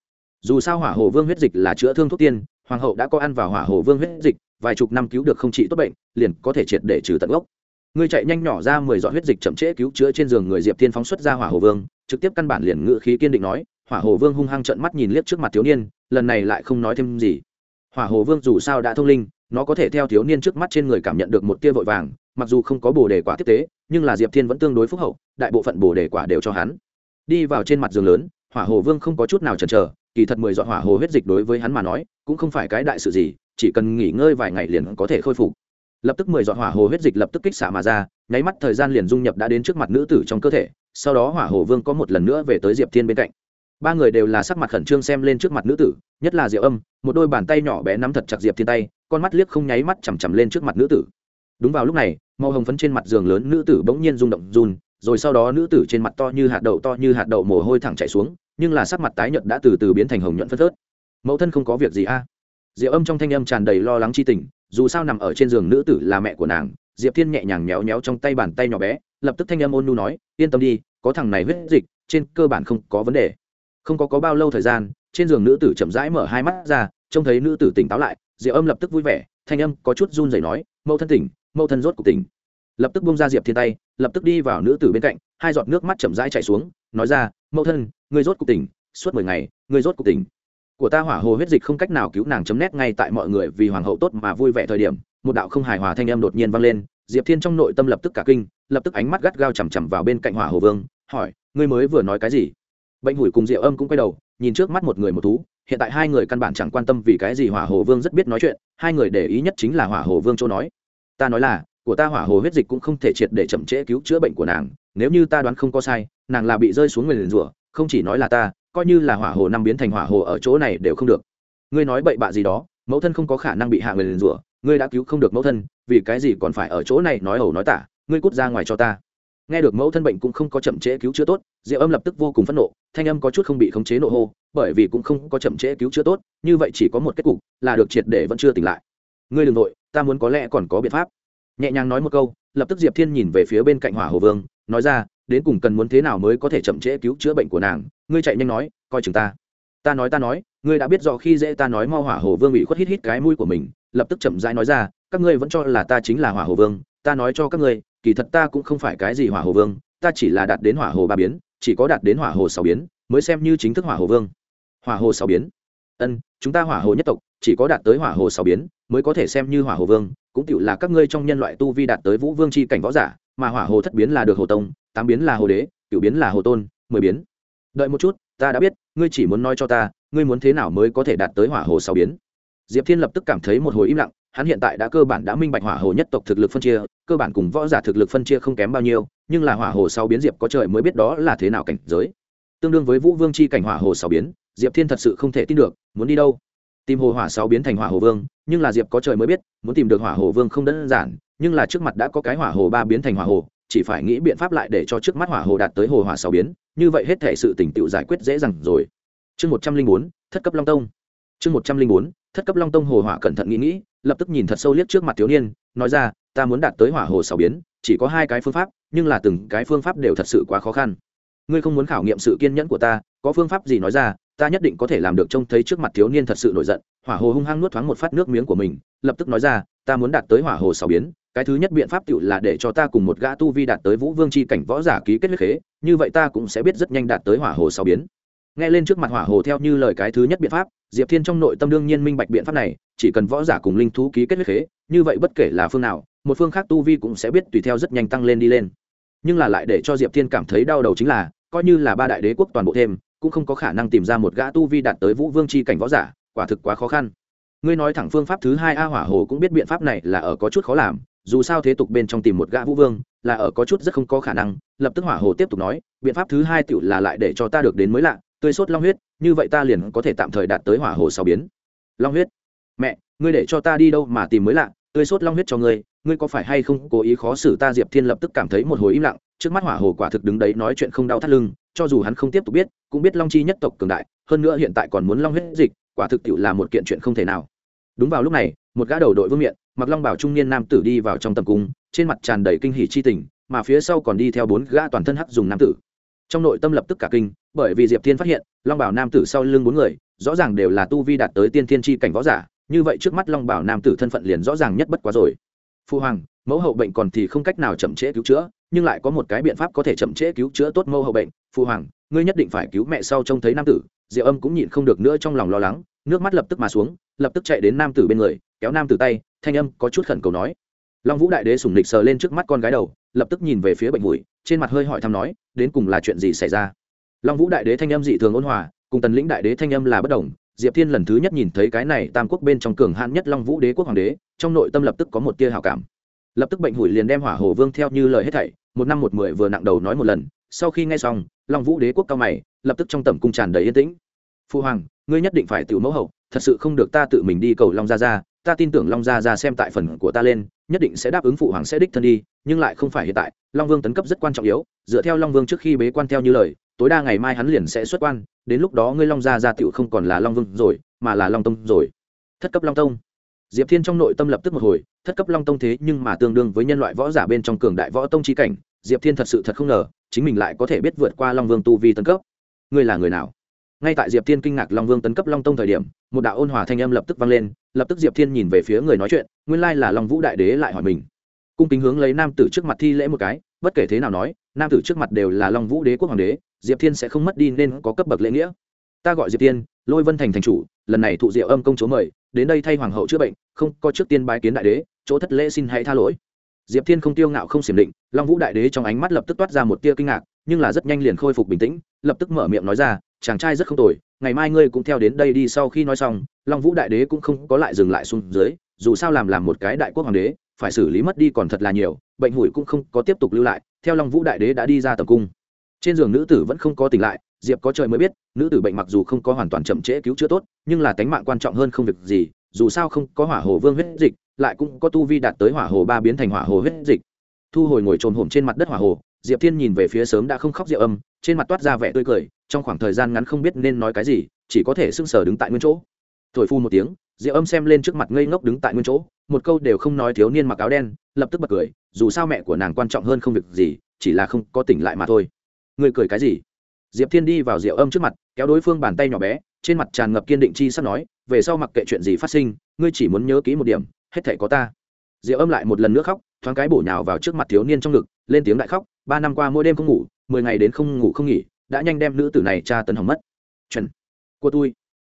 Dù sao hỏa hồ vương huyết dịch là chữa thương thuốc tiên, hoàng hậu đã có ăn vào hỏa hồ vương huyết dịch, vài chục năm cứu được không trị tốt bệnh, liền có thể triệt để trừ tận gốc. Ngươi chạy nhanh nhỏ ra mười giọt huyết dịch chậm trễ cứu chữa trên giường người diệp thiên phóng xuất ra hỏa hồ vương, trực tiếp căn bản liền ngự khí kiên định nói, hỏa hồ vương hung hăng trợn mắt nhìn liếc trước mặt thiếu niên, lần này lại không nói thêm gì. Hỏa hồ vương dù sao đã thông linh nó có thể theo thiếu niên trước mắt trên người cảm nhận được một tia vội vàng, mặc dù không có bồ đề quả tiếp tế, nhưng là diệp thiên vẫn tương đối phúc hậu, đại bộ phận bồ đề quả đều cho hắn. Đi vào trên mặt giường lớn, hỏa hồ vương không có chút nào chần chờ, kỳ thật mười dọn hỏa hồ huyết dịch đối với hắn mà nói, cũng không phải cái đại sự gì, chỉ cần nghỉ ngơi vài ngày liền có thể khôi phục. Lập tức mười dọn hỏa hồ huyết dịch lập tức kích xả mà ra, nháy mắt thời gian liền dung nhập đã đến trước mặt nữ tử trong cơ thể, sau đó hỏa hồ vương có một lần nữa về tới diệp thiên bên cạnh ba người đều là sắc mặt khẩn trương xem lên trước mặt nữ tử, nhất là diệu âm, một đôi bàn tay nhỏ bé nắm thật chặt diệp thiên tay, con mắt liếc không nháy mắt chằm chằm lên trước mặt nữ tử. Đúng vào lúc này, màu hồng phấn trên mặt giường lớn nữ tử bỗng nhiên rung động run, rồi sau đó nữ tử trên mặt to như hạt đậu to như hạt đậu mồ hôi thẳng chảy xuống, nhưng là sắc mặt tái nhợt đã từ từ biến thành hồng nhuận phất phớt. Mẫu thân không có việc gì a? À? diệu âm trong thanh âm tràn đầy lo lắng chi tình, dù sao nằm ở trên giường nữ tử là mẹ của nàng, diệp thiên nhẹ nhàng méo méo trong tay bàn tay nhỏ bé, lập tức thanh âm ôn nu nói, yên tâm đi, có thằng này huyết dịch, trên cơ bản không có vấn đề không có có bao lâu thời gian, trên giường nữ tử chậm rãi mở hai mắt ra, trông thấy nữ tử tỉnh táo lại, Diệp âm lập tức vui vẻ, thanh âm có chút run rẩy nói, mẫu thân tỉnh, mẫu thân rốt cuộc tỉnh. Lập tức bông ra diệp thiên tay, lập tức đi vào nữ tử bên cạnh, hai giọt nước mắt chậm rãi chảy xuống, nói ra, mẫu thân, người rốt cuộc tỉnh, suốt mười ngày, người rốt cuộc tỉnh. Của ta hỏa hồ huyết dịch không cách nào cứu nàng chấm nét ngay tại mọi người vì hoàng hậu tốt mà vui vẻ thời điểm, một đạo không hài hòa thanh âm đột nhiên vang lên, diệp thiên trong nội tâm lập tức cả kinh, lập tức ánh mắt gắt gao chằm chằm vào bên cạnh hỏa hồ vương, hỏi, ngươi mới vừa nói cái gì? Bệnh hủi cùng diệu âm cũng quay đầu, nhìn trước mắt một người một thú, hiện tại hai người căn bản chẳng quan tâm vì cái gì hỏa hồ vương rất biết nói chuyện, hai người để ý nhất chính là hỏa hồ vương châu nói. Ta nói là, của ta hỏa hồ huyết dịch cũng không thể triệt để chậm trễ cứu chữa bệnh của nàng, nếu như ta đoán không có sai, nàng là bị rơi xuống người liền rủa, không chỉ nói là ta, coi như là hỏa hồ năm biến thành hỏa hồ ở chỗ này đều không được. Ngươi nói bậy bạ gì đó, mẫu thân không có khả năng bị hạ người liền rủa, ngươi đã cứu không được mẫu thân, vì cái gì còn phải ở chỗ này nói ẩu nói tả, ngươi cút ra ngoài cho ta nghe được mẫu thân bệnh cũng không có chậm trễ cứu chữa tốt diệu âm lập tức vô cùng phẫn nộ, thanh âm có chút không bị khống chế nộ hô, bởi vì cũng không có chậm trễ cứu chữa tốt, như vậy chỉ có một kết cục, là được triệt để vẫn chưa tỉnh lại. Ngươi đ ừ n g nội ta muốn có lẽ còn có biện pháp. Nhẹ nhàng nói một câu, lập tức diệp thiên nhìn về phía bên cạnh hỏa hồ vương, nói ra, đến cùng cần muốn thế nào mới có thể chậm trễ cứu chữa bệnh của nàng, ngươi chạy nhanh nói, coi chừng ta. Ta nói ta nói, ngươi đã biết rõ khi dễ ta nói mo hỏa hồ vương bị khuất hít hít cái mũi của mình, lập tức chậm rãi nói ra, các ngươi vẫn cho là ta chính là hỏa hồ vương, ta nói cho các ngươi kỳ thật ta cũng không phải cái gì hỏa hồ vương, ta chỉ là đạt đến hỏa hồ ba biến, chỉ có đạt đến hỏa hồ sáu biến, mới xem như chính thức hỏa hồ vương. Hỏa hồ sáu biến? Ân, chúng ta hỏa hồ nhất tộc, chỉ có đạt tới hỏa hồ sáu biến, mới có thể xem như hỏa hồ vương, cũng tựu là các ngươi trong nhân loại tu vi đạt tới vũ vương c h i cảnh võ giả, mà hỏa hồ thất biến là được hồ tông, tám biến là hồ đế cựu biến là hồ tôn, mười biến. Đợi một chút, ta đã biết, ngươi chỉ muốn nói cho ta, ngươi muốn thế nào mới có thể đạt tới hỏa hồ sáu biến? Diệp thiên lập tức cảm thấy một hồi im lặng hắn hiện tại đã cơ bản đã minh bạch hỏa hồ nhất tộc thực lực phân chia, cơ bản cùng võ giả thực lực phân chia không kém bao nhiêu, nhưng là hỏa hồ sáu biến diệp có trời mới biết đó là thế nào cảnh giới. Tương đương với vũ vương c h i cảnh hỏa hồ sáu biến, diệp thiên thật sự không thể tin được, muốn đi đâu? Tìm hồ hỏa sáu biến thành hỏa hồ vương, nhưng là diệp có trời mới biết, muốn tìm được hỏa hồ vương không đơn giản, nhưng là trước mặt đã có cái hỏa hồ ba biến thành hỏa hồ, chỉ phải nghĩ biện pháp lại để cho trước mắt hỏa hồ đạt tới hồ hỏa sáu biến, như vậy hết thể sự tỉnh tự giải quyết dễ dàng rồi. Chương một trăm linh bốn, thất cấp long tông chương một trăm linh bốn, thất cấp long tông hồ hỏa cẩn thận nghĩ nghĩ, lập tức nhìn thật sâu liếc trước mặt thiếu niên, nói ra, ta muốn đạt tới hỏa hồ xào biến, chỉ có hai cái phương pháp, nhưng là từng cái phương pháp đều thật sự quá khó khăn. Ngươi không muốn khảo nghiệm sự kiên nhẫn của ta, có phương pháp gì nói ra, ta nhất định có thể làm được. Trông thấy trước mặt thiếu niên thật sự nổi giận, hỏa hồ hung hăng nuốt thoáng một phát nước miếng của mình, lập tức nói ra, ta muốn đạt tới hỏa hồ xào biến, cái thứ nhất biện pháp tựu là để cho ta cùng một gã tu vi đạt tới vũ vương c h i cảnh võ giả ký kết huyết khế, như vậy ta cũng sẽ biết rất nhanh đạt tới hỏa hồ xào biến nghe lên trước mặt hỏa hồ theo như lời cái thứ nhất biện pháp, diệp thiên trong nội tâm đương nhiên minh bạch biện pháp này, chỉ cần võ giả cùng linh thú ký kết huyết khế, như vậy bất kể là phương nào, một phương khác tu vi cũng sẽ biết tùy theo rất nhanh tăng lên đi lên. Nhưng là lại để cho diệp thiên cảm thấy đau đầu chính là, coi như là ba đại đế quốc toàn bộ thêm, cũng không có khả năng tìm ra một gã tu vi đạt tới vũ vương c h i cảnh võ giả, quả thực quá khó khăn. Ngươi nói thẳng phương pháp thứ hai a hỏa hồ cũng biết biện pháp này là ở có chút khó làm, dù sao thế tục bên trong tìm một gã vũ vương, là ở có chút rất không có khả năng, lập tức hỏa hồ tiếp tục nói, biện pháp thứ hai tựu là lại để cho ta được đến mới lạ tươi sốt long huyết, như vậy ta liền có thể tạm thời đạt tới hỏa hồ sáu biến. Long huyết. Mẹ, ngươi để cho ta đi đâu mà tìm mới lạ, tươi sốt long huyết cho ngươi ngươi có phải hay không cố ý khó xử ta diệp thiên lập tức cảm thấy một hồi im lặng, trước mắt hỏa hồ quả thực đứng đấy nói chuyện không đau thắt lưng, cho dù hắn không tiếp tục biết, cũng biết long chi nhất tộc cường đại, hơn nữa hiện tại còn muốn long huyết dịch, quả thực tiệu là một kiện chuyện không thể nào. Đúng vào lúc này, một gã đầu đội vương miện, mặc long bảo trung niên nam tử đi vào trong tầm cung, trên mặt tràn đầy kinh hỉ chi tình, mà phía sau còn đi theo bốn gã toàn thân hắc dùng nam tử. Trong nội tâm lập tức cả kinh bởi vì diệp thiên phát hiện, long bảo nam tử sau lưng bốn người, rõ ràng đều là tu vi đạt tới tiên thiên tri cảnh võ giả, như vậy trước mắt long bảo nam tử thân phận liền rõ ràng nhất bất quá rồi. Phu hoàng, mẫu hậu bệnh còn thì không cách nào chậm trễ cứu chữa, nhưng lại có một cái biện pháp có thể chậm trễ cứu chữa tốt mẫu hậu bệnh. Phu hoàng, ngươi nhất định phải cứu mẹ sau trông thấy nam tử. Diệu âm cũng nhịn không được nữa trong lòng lo lắng, nước mắt lập tức mà xuống, lập tức chạy đến nam tử bên người, kéo nam tử tay, thanh âm có chút khẩn cầu nói. Long vũ đại đế sủng lịch sờ lên trước mắt con gái đầu, lập tức nhìn về phía bệnh vùi trên mặt hơi hỏi thăm nói, đến cùng là chuyện gì xảy ra? Long vũ đại đế thanh âm dị thường ôn hòa, cùng tần lĩnh đại đế thanh âm là bất đồng. Diệp thiên lần thứ nhất nhìn thấy cái này tam quốc bên trong cường hãn nhất long vũ đế quốc hoàng đế, trong nội tâm lập tức có một tia hào cảm. Lập tức bệnh hủi liền đem hỏa hồ vương theo như lời hết thảy, một năm một mười vừa nặng đầu nói một lần, sau khi nghe xong, long vũ đế quốc cao mày, lập tức trong tầm cung tràn đầy yên tĩnh. Phu hoàng, ngươi nhất định phải tự mẫu hậu, thật sự không được ta tự mình đi cầu long gia gia, ta tin tưởng long gia gia xem tại phần của ta lên, nhất định sẽ đáp ứng phụ hoàng sẽ đích thân đi, nhưng lại không phải hiện tại, long vương tấn cấp rất quan trọng yếu, dựa theo long vương trước khi bế quan theo như lời tối đa ngày mai hắn liền sẽ xuất quan, đến lúc đó ngươi long gia gia tựu không còn là long vương rồi, mà là long tông rồi. Thất cấp long tông. Diệp thiên trong nội tâm lập tức một hồi, thất cấp long tông thế nhưng mà tương đương với nhân loại võ giả bên trong cường đại võ tông chi cảnh, diệp thiên thật sự thật không ngờ, chính mình lại có thể biết vượt qua long vương tu vi tấn cấp. Ngươi là người nào? Ngay tại diệp thiên kinh ngạc long vương tấn cấp long tông thời điểm, một đạo ôn hòa thanh âm lập tức vang lên, lập tức diệp thiên nhìn về phía người nói chuyện, nguyên lai là long vũ đại đế lại hỏi mình. Cung kính hướng lấy nam tử trước mặt thi lễ một cái, bất kể thế nào nói nam tử trước mặt đều là long vũ đế quốc hoàng đế, diệp thiên sẽ không mất đi nên có cấp bậc lễ nghĩa. Ta gọi diệp thiên, lôi vân thành thành chủ, lần này thụ diệu âm công chúa mời, đến đây thay hoàng hậu chữa bệnh, không có trước tiên bái kiến đại đế, chỗ thất lễ xin hãy tha lỗi. Diệp thiên không tiêu ngạo không xiểm định, long vũ đại đế trong ánh mắt lập tức toát ra một tia kinh ngạc, nhưng là rất nhanh liền khôi phục bình tĩnh, lập tức mở miệng nói ra, chàng trai rất không tồi, ngày mai ngươi cũng theo đến đây đi sau khi nói xong, long vũ đại đế cũng không có lại dừng lại xuống dưới, dù sao làm làm một cái đại quốc hoàng đế, phải xử lý mất đi còn thật là nhiều, bệnh hủi cũng không có tiếp tục lưu lại theo long vũ đại đế đã đi ra tầm cung. Trên giường nữ tử vẫn không có tỉnh lại, diệp có trời mới biết, nữ tử bệnh mặc dù không có hoàn toàn chậm trễ cứu chữa tốt, nhưng là tánh mạng quan trọng hơn không việc gì, dù sao không có hỏa hồ vương huyết dịch, lại cũng có tu vi đạt tới hỏa hồ ba biến thành hỏa hồ huyết dịch. Thu hồi ngồi trồn hổm trên mặt đất hỏa hồ, diệp thiên nhìn về phía sớm đã không khóc diệu âm, trên mặt toát ra vẻ tươi cười, trong khoảng thời gian ngắn không biết nên nói cái gì, chỉ có thể sưng sờ đứng tại nguyên chỗ. Thổi phu một tiếng diệu âm xem lên trước mặt ngây ngốc đứng tại nguyên chỗ, một câu đều không nói thiếu niên mặc áo đen, lập tức bật cười, dù sao mẹ của nàng quan trọng hơn không việc gì, chỉ là không có tỉnh lại mà thôi. Người cười cái gì? Diệp thiên đi vào diệu âm trước mặt, kéo đối phương bàn tay nhỏ bé, trên mặt tràn ngập kiên định chi sắp nói, về sau mặc kệ chuyện gì phát sinh, ngươi chỉ muốn nhớ kỹ một điểm, hết thể có ta. Diệu âm lại một lần nữa khóc, thoáng cái bổ nhào vào trước mặt thiếu niên trong ngực, lên tiếng đại khóc, ba năm qua mỗi đêm không ngủ, mười ngày đến không ngủ không nghỉ, đã nhanh đem nữ tử này tra tấn hỏng mất. Chuẩn, của tôi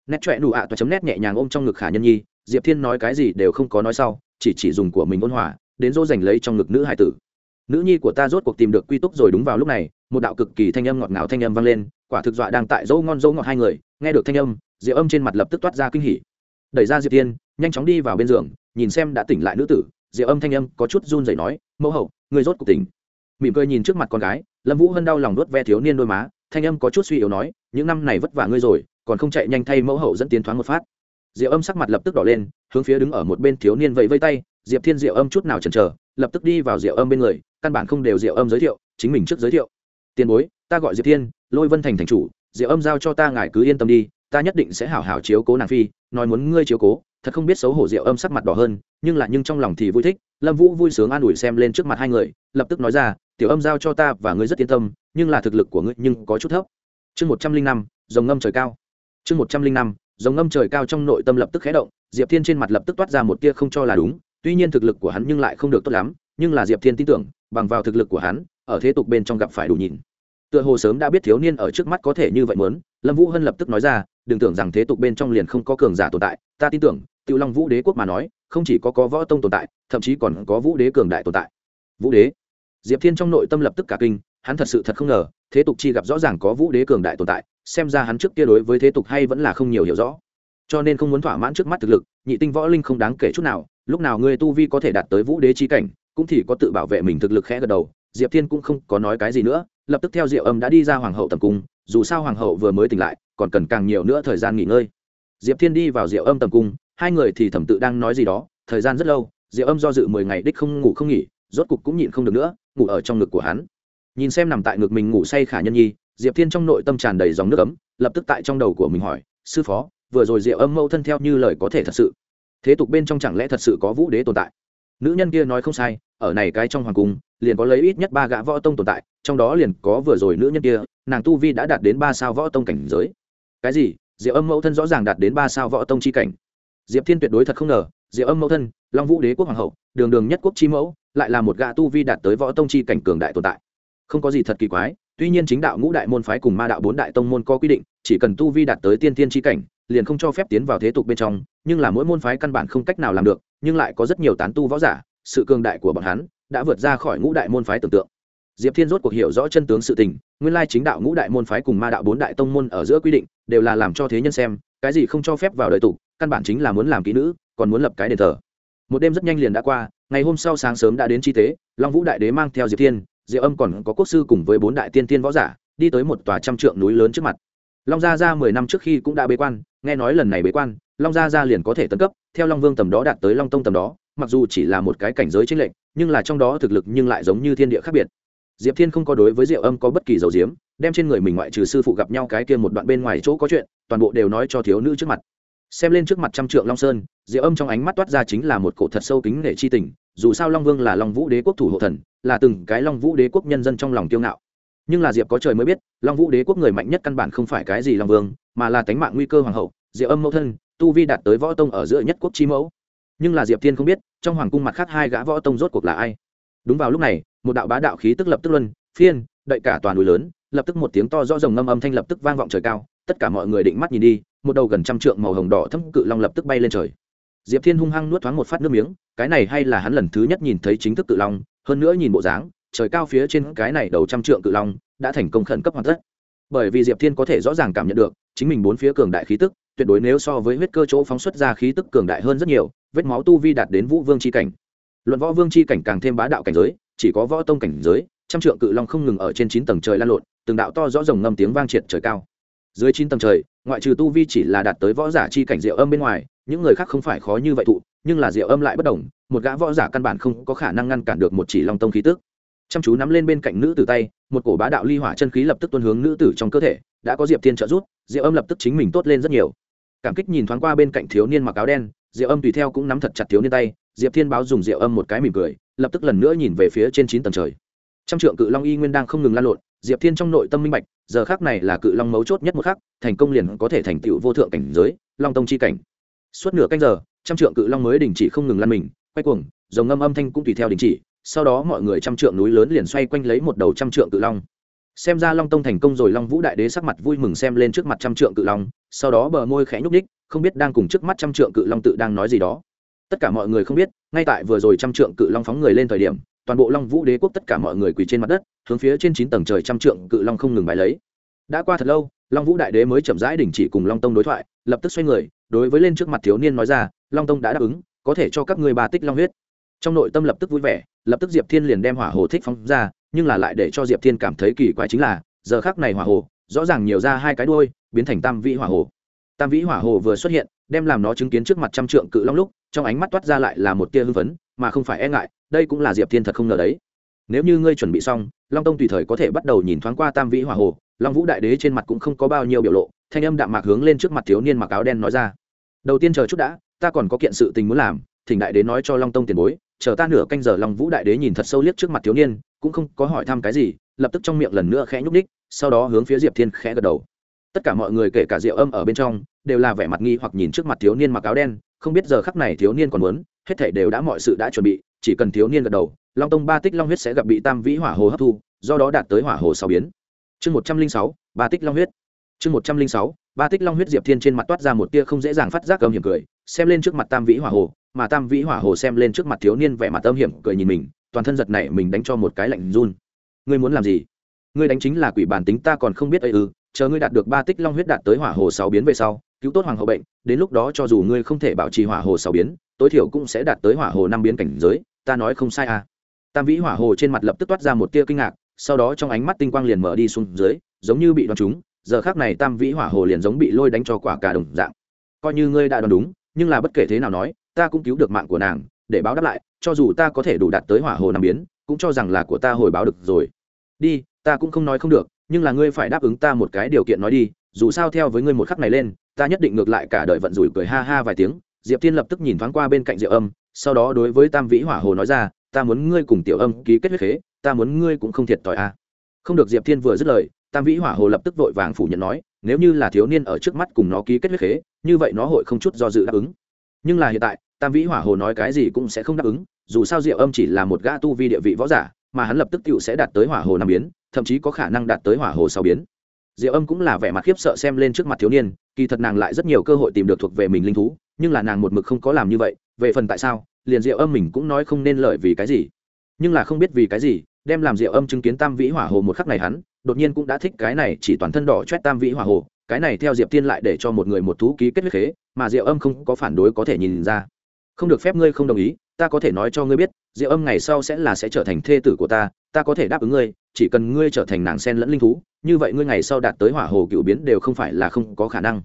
nét trọe đủ ạ toa chấm nét nhẹ nhàng ôm trong ngực khả nhân nhi, diệp thiên nói cái gì đều không có nói sau, chỉ chỉ dùng của mình ôn hòa, đến dỗ dành lấy trong ngực nữ hải tử. Nữ nhi của ta rốt cuộc tìm được quy túc rồi đúng vào lúc này, một đạo cực kỳ thanh âm ngọt ngào thanh âm vang lên, quả thực dọa đang tại dỗ ngon dỗ ngọt hai người, nghe được thanh âm, diệp âm trên mặt lập tức toát ra kinh hỉ. Đẩy ra diệp thiên, nhanh chóng đi vào bên giường, nhìn xem đã tỉnh lại nữ tử, diệp âm thanh âm có chút run rẩy nói, mẫu hậu, người rốt cuộc tỉnh. Mỉm cười nhìn trước mặt con gái, lâm vũ hân đau lòng đốt ve thiếu niên đôi má, thanh âm có chút suy yếu nói, những năm này vất vả ngươi rồi còn không chạy nhanh thay mẫu hậu dẫn tiến thoáng một phát. Diệp âm sắc mặt lập tức đỏ lên, hướng phía đứng ở một bên thiếu niên vẫy vây tay, diệp thiên diệu âm chút nào chần chờ, lập tức đi vào diệu âm bên người, căn bản không đều diệu âm giới thiệu, chính mình trước giới thiệu. Tiền bối, ta gọi diệp thiên, lôi vân thành thành chủ diệu âm giao cho ta ngài cứ yên tâm đi, ta nhất định sẽ hảo hảo chiếu cố nàng phi, nói muốn ngươi chiếu cố, thật không biết xấu hổ. Diệu âm sắc mặt đỏ hơn, nhưng là nhưng trong lòng thì vui thích, lâm vũ vui sướng an ủi xem lên trước mặt hai người, lập tức nói ra, tiểu âm giao cho ta và ngươi rất yên tâm, nhưng là thực lực của ngươi nhưng có chút thấp. Chương một trăm linh năm dòng ngâm trời cao chương một trăm linh năm, dòng ngâm trời cao trong nội tâm lập tức khé động, diệp thiên trên mặt lập tức toát ra một tia không cho là đúng, tuy nhiên thực lực của hắn nhưng lại không được tốt lắm, nhưng là diệp thiên tin tưởng, bằng vào thực lực của hắn, ở thế tục bên trong gặp phải đủ nhìn. Tựa hồ sớm đã biết thiếu niên ở trước mắt có thể như vậy muốn, lâm vũ hân lập tức nói ra, đừng tưởng rằng thế tục bên trong liền không có cường giả tồn tại, ta tin tưởng tự long vũ đế quốc mà nói, không chỉ có có võ tông tồn tại, thậm chí còn có vũ đế cường đại tồn tại. Vũ đế? Diệp thiên trong nội tâm lập tức cả kinh, hắn thật sự thật không ngờ, thế tục chi gặp rõ ràng có vũ đế cường đại tồn tại xem ra hắn trước kia đối với thế tục hay vẫn là không nhiều hiểu rõ. Cho nên không muốn thỏa mãn trước mắt thực lực, nhị tinh võ linh không đáng kể chút nào, lúc nào ngươi tu vi có thể đạt tới vũ đế chi cảnh, cũng thì có tự bảo vệ mình thực lực khẽ gật đầu, diệp thiên cũng không có nói cái gì nữa, lập tức theo diệu âm đã đi ra hoàng hậu tầm cung, dù sao hoàng hậu vừa mới tỉnh lại, còn cần càng nhiều nữa thời gian nghỉ ngơi. Diệp thiên đi vào diệu âm tầm cung, hai người thì thẩm tự đang nói gì đó, thời gian rất lâu, diệu âm do dự mười ngày đích không ngủ không nghỉ, rốt cục cũng nhịn không được nữa, ngủ ở trong ngực của hắn. Nhìn xem nằm tại ngực mình ngủ say khả nhân nhi diệp thiên trong nội tâm tràn đầy dòng nước ấm, lập tức tại trong đầu của mình hỏi, sư phó, vừa rồi diệu âm mâu thân theo như lời có thể thật sự? Thế tục bên trong chẳng lẽ thật sự có vũ đế tồn tại? Nữ nhân kia nói không sai, ở này cái trong hoàng cung, liền có lấy ít nhất ba gã võ tông tồn tại, trong đó liền có vừa rồi nữ nhân kia, nàng tu vi đã đạt đến ba sao võ tông cảnh giới. Cái gì? Diệu âm mẫu thân rõ ràng đạt đến ba sao võ tông chi cảnh? Diệp thiên tuyệt đối thật không ngờ diệu âm mẫu thân, long vũ đế quốc hoàng hậu, đường đường nhất quốc chi mẫu, lại là một gã tu vi đạt tới võ tông chi cảnh cường đại tồn tại. Không có gì thật kỳ quái tuy nhiên chính đạo ngũ đại môn phái cùng ma đạo bốn đại tông môn có quy định, chỉ cần tu vi đạt tới tiên tiên chi cảnh, liền không cho phép tiến vào thế tục bên trong, nhưng là mỗi môn phái căn bản không cách nào làm được, nhưng lại có rất nhiều tán tu võ giả, sự cường đại của bọn hắn đã vượt ra khỏi ngũ đại môn phái tưởng tượng. Diệp thiên rốt cuộc hiểu rõ chân tướng sự tình, nguyên lai chính đạo ngũ đại môn phái cùng ma đạo bốn đại tông môn ở giữa quy định, đều là làm cho thế nhân xem, cái gì không cho phép vào đời tục căn bản chính là muốn làm kỹ nữ, còn muốn lập cái đền thờ. Một đêm rất nhanh liền đã qua, ngày hôm sau sáng sớm đã đến chi tế, long vũ đại đế mang theo diệp thiên diệu âm còn có quốc sư cùng với bốn đại tiên tiên võ giả, đi tới một tòa trăm trượng núi lớn trước mặt. Long gia gia mười năm trước khi cũng đã bế quan, nghe nói lần này bế quan, long gia gia liền có thể tấn cấp, theo long vương tầm đó đạt tới long tông tầm đó, mặc dù chỉ là một cái cảnh giới chính lệnh nhưng là trong đó thực lực nhưng lại giống như thiên địa khác biệt. Diệp thiên không có đối với diệu âm có bất kỳ dầu diếm, đem trên người mình ngoại trừ sư phụ gặp nhau cái kia một đoạn bên ngoài chỗ có chuyện, toàn bộ đều nói cho thiếu nữ trước mặt. Xem lên trước mặt trăm trượng long sơn, diệu âm trong ánh mắt toát ra chính là một cổ thật sâu kính nể chi tình, dù sao long vương là long vũ đế quốc thủ hộ thần là từng cái long vũ đế quốc nhân dân trong lòng kiêu ngạo. Nhưng là diệp có trời mới biết, long vũ đế quốc người mạnh nhất căn bản không phải cái gì long vương, mà là tánh mạng nguy cơ hoàng hậu, diệp âm mẫu thân, tu vi đạt tới võ tông ở giữa nhất quốc chi mẫu. Nhưng là diệp thiên không biết, trong hoàng cung mặt khác hai gã võ tông rốt cuộc là ai. Đúng vào lúc này, một đạo bá đạo khí tức lập tức luân, phiên, đậy cả toàn núi lớn, lập tức một tiếng to rõ rồng ngâm âm thanh lập tức vang vọng trời cao, tất cả mọi người định mắt nhìn đi, một đầu gần trăm trượng màu hồng đỏ thâm cự long lập tức bay lên trời. Diệp thiên hung hăng nuốt thoáng một phát nước miếng, cái này hay là hắn lần thứ nhất nhìn thấy chính thức cự long hơn nữa nhìn bộ dáng, trời cao phía trên cái này đầu trăm trượng cự long đã thành công khẩn cấp hoàn tất. Bởi vì diệp thiên có thể rõ ràng cảm nhận được, chính mình bốn phía cường đại khí tức, tuyệt đối nếu so với huyết cơ chỗ phóng xuất ra khí tức cường đại hơn rất nhiều, vết máu tu vi đạt đến vũ vương c h i cảnh. Luận võ vương c h i cảnh càng thêm bá đạo cảnh giới, chỉ có võ tông cảnh giới, trăm trượng cự long không ngừng ở trên chín tầng trời lan lộn, từng đạo to rõ rồng ngâm tiếng vang triệt trời cao. Dưới chín tầng trời, ngoại trừ tu vi chỉ là đạt tới võ giả chi cảnh diệu âm bên ngoài, những người khác không phải khó như vậy thụ nhưng là diệu âm lại bất đồng, một gã võ giả căn bản không có khả năng ngăn cản được một chỉ long tông khí tức. Chăm chú nắm lên bên cạnh nữ tử tay, một cổ bá đạo ly hỏa chân khí lập tức tuân hướng nữ tử trong cơ thể, đã có diệp thiên trợ giúp, diệu âm lập tức chính mình tốt lên rất nhiều. Cảm kích nhìn thoáng qua bên cạnh thiếu niên mặc áo đen, diệu âm tùy theo cũng nắm thật chặt thiếu niên tay, diệp thiên báo dùng diệu âm một cái mỉm cười, lập tức lần nữa nhìn về phía trên chín tầng trời. Trăm trượng cự long y nguyên đang không ngừng lan lộn, diệp thiên trong nội tâm minh bạch, giờ khác này là cự long mấu chốt nhất một khắc, thành công liền có thể thành tựu vô thượng cảnh giới, long tông chi cảnh. Suốt nửa canh giờ trăm trượng cự long mới đình chỉ không ngừng lăn mình, quay cuồng dòng ngâm âm thanh cũng tùy theo đình chỉ, sau đó mọi người trăm trượng núi lớn liền xoay quanh lấy một đầu trăm trượng cự long. Xem ra long tông thành công rồi, long vũ đại đế sắc mặt vui mừng xem lên trước mặt trăm trượng cự long, sau đó bờ môi khẽ nhúc ních không biết đang cùng trước mắt trăm trượng cự long tự đang nói gì đó. Tất cả mọi người không biết, ngay tại vừa rồi trăm trượng cự long phóng người lên thời điểm, toàn bộ long vũ đế quốc tất cả mọi người quỳ trên mặt đất, hướng phía trên chín tầng trời trăm trượng cự long không ngừng bài lấy. Đã qua thật lâu, long vũ đại đế mới chậm rãi đình chỉ cùng long tông đối thoại, lập tức xoay người, đối với lên trước mặt thiếu niên nói ra long tông đã đáp ứng, có thể cho các ngươi ba tích long huyết. Trong nội tâm lập tức vui vẻ, lập tức diệp thiên liền đem hỏa hồ thích phóng ra, nhưng là lại để cho diệp thiên cảm thấy kỳ quái chính là, giờ khác này hỏa hồ, rõ ràng nhiều ra hai cái đuôi, biến thành tam vĩ hỏa hồ. Tam vĩ hỏa hồ vừa xuất hiện, đem làm nó chứng kiến trước mặt trăm trượng cự long lúc, trong ánh mắt toát ra lại là một tia hưng phấn, mà không phải e ngại, đây cũng là diệp thiên thật không ngờ đấy. Nếu như ngươi chuẩn bị xong, long tông tùy thời có thể bắt đầu nhìn thoáng qua tam vĩ hỏa hồ, long vũ đại đế trên mặt cũng không có bao nhiêu biểu lộ, thanh âm đạm mạc hướng lên trước mặt thiếu niên mặc áo đen nói ra. Đầu tiên chờ chút đã ta còn có kiện sự tình muốn làm, thỉnh đại đế nói cho long tông tiền bối, chờ ta nửa canh giờ long vũ đại đế nhìn thật sâu liếc trước mặt thiếu niên, cũng không có hỏi thăm cái gì, lập tức trong miệng lần nữa khẽ nhúc ních sau đó hướng phía diệp thiên khẽ gật đầu. Tất cả mọi người kể cả diệu âm ở bên trong, đều là vẻ mặt nghi hoặc nhìn trước mặt thiếu niên mặc áo đen, không biết giờ khắc này thiếu niên còn muốn, hết thể đều đã mọi sự đã chuẩn bị, chỉ cần thiếu niên gật đầu, long tông ba tích long huyết sẽ gặp bị tam vĩ hỏa hồ hấp thu, do đó đạt tới hỏa hồ sáu biến. Chương một trăm linh sáu, ba tích long huyết. Chương một trăm linh sáu, ba tích long huyết diệp thiên trên mặt toát ra một tia không dễ dàng phát giác cầm hiểm cười xem lên trước mặt tam vĩ hỏa hồ, mà tam vĩ hỏa hồ xem lên trước mặt thiếu niên vẻ mặt âm hiểm cười nhìn mình, toàn thân giật này mình đánh cho một cái lạnh run. Ngươi muốn làm gì? Ngươi đánh chính là quỷ bản tính ta còn không biết ấy ư, chờ ngươi đạt được ba tích long huyết đạt tới hỏa hồ sáu biến về sau, cứu tốt hoàng hậu bệnh, đến lúc đó cho dù ngươi không thể bảo trì hỏa hồ sáu biến, tối thiểu cũng sẽ đạt tới hỏa hồ năm biến cảnh giới, ta nói không sai à. Tam vĩ hỏa hồ trên mặt lập tức toát ra một tia kinh ngạc, sau đó trong ánh mắt tinh quang liền mở đi xuống dưới, giống như bị đoán trúng, giờ khác này tam vĩ hỏa hồ liền giống bị lôi đánh cho quả cả đồng dạng. Coi như ngươi đã đoán đúng nhưng là bất kể thế nào nói, ta cũng cứu được mạng của nàng, để báo đáp lại, cho dù ta có thể đủ đạt tới hỏa hồ nằm biến, cũng cho rằng là của ta hồi báo được rồi đi, ta cũng không nói không được, nhưng là ngươi phải đáp ứng ta một cái điều kiện nói đi, dù sao theo với ngươi một khắc này lên, ta nhất định ngược lại cả đời vận rủi cười ha ha vài tiếng, diệp thiên lập tức nhìn thoáng qua bên cạnh diệu âm, sau đó đối với tam vĩ hỏa hồ nói ra, ta muốn ngươi cùng tiểu âm ký kết huyết khế, ta muốn ngươi cũng không thiệt thòi a à. không được diệp thiên vừa dứt lời tam vĩ hỏa hồ lập tức vội vàng phủ nhận nói, nếu như là thiếu niên ở trước mắt cùng nó ký kết huyết khế, như vậy nó hội không chút do dự đáp ứng. Nhưng là hiện tại, tam vĩ hỏa hồ nói cái gì cũng sẽ không đáp ứng, dù sao diệu âm chỉ là một gã tu vi địa vị võ giả, mà hắn lập tức tựu sẽ đạt tới hỏa hồ năm biến, thậm chí có khả năng đạt tới hỏa hồ sáu biến. Diệu âm cũng là vẻ mặt khiếp sợ xem lên trước mặt thiếu niên, kỳ thật nàng lại rất nhiều cơ hội tìm được thuộc về mình linh thú, nhưng là nàng một mực không có làm như vậy, về phần tại sao, liền diệu âm mình cũng nói không nên lợi vì cái gì. Nhưng là không biết vì cái gì, đem làm diệu âm chứng kiến tam vĩ hỏa hồ một khắc này hắn đột nhiên cũng đã thích cái này chỉ toàn thân đỏ chét tam vĩ hỏa hồ, cái này theo diệp tiên lại để cho một người một thú ký kết huyết khế, mà diệu âm không có phản đối có thể nhìn ra. Không được phép ngươi không đồng ý, ta có thể nói cho ngươi biết, diệu âm ngày sau sẽ là sẽ trở thành thê tử của ta ta có thể đáp ứng ngươi, chỉ cần ngươi trở thành nàng sen lẫn linh thú, như vậy ngươi ngày sau đạt tới hỏa hồ cựu biến đều không phải là không có khả năng.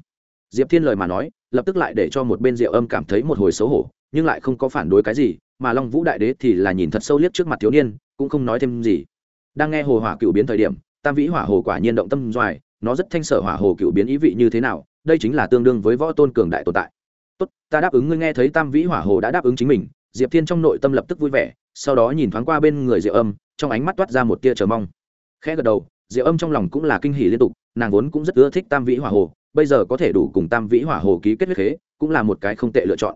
Diệp thiên lời mà nói, lập tức lại để cho một bên diệu âm cảm thấy một hồi xấu hổ, nhưng lại không có phản đối cái gì, mà long vũ đại đế thì là nhìn thật sâu liếc trước mặt thiếu niên, cũng không nói thêm gì. Đang nghe hồ hỏa cựu biến thời điểm tam vĩ hỏa hồ quả nhiên động tâm doài, nó rất thanh sở hỏa hồ cựu biến ý vị như thế nào, đây chính là tương đương với võ tôn cường đại tồn tại. Tốt, ta đáp ứng ngươi nghe thấy tam vĩ hỏa hồ đã đáp ứng chính mình, diệp thiên trong nội tâm lập tức vui vẻ, sau đó nhìn thoáng qua bên người diệu âm, trong ánh mắt toát ra một tia chờ mong. Khẽ gật đầu, diệu âm trong lòng cũng là kinh hỉ liên tục, nàng vốn cũng rất ưa thích tam vĩ hỏa hồ, bây giờ có thể đủ cùng tam vĩ hỏa hồ ký kết huyết khế, cũng là một cái không tệ lựa chọn.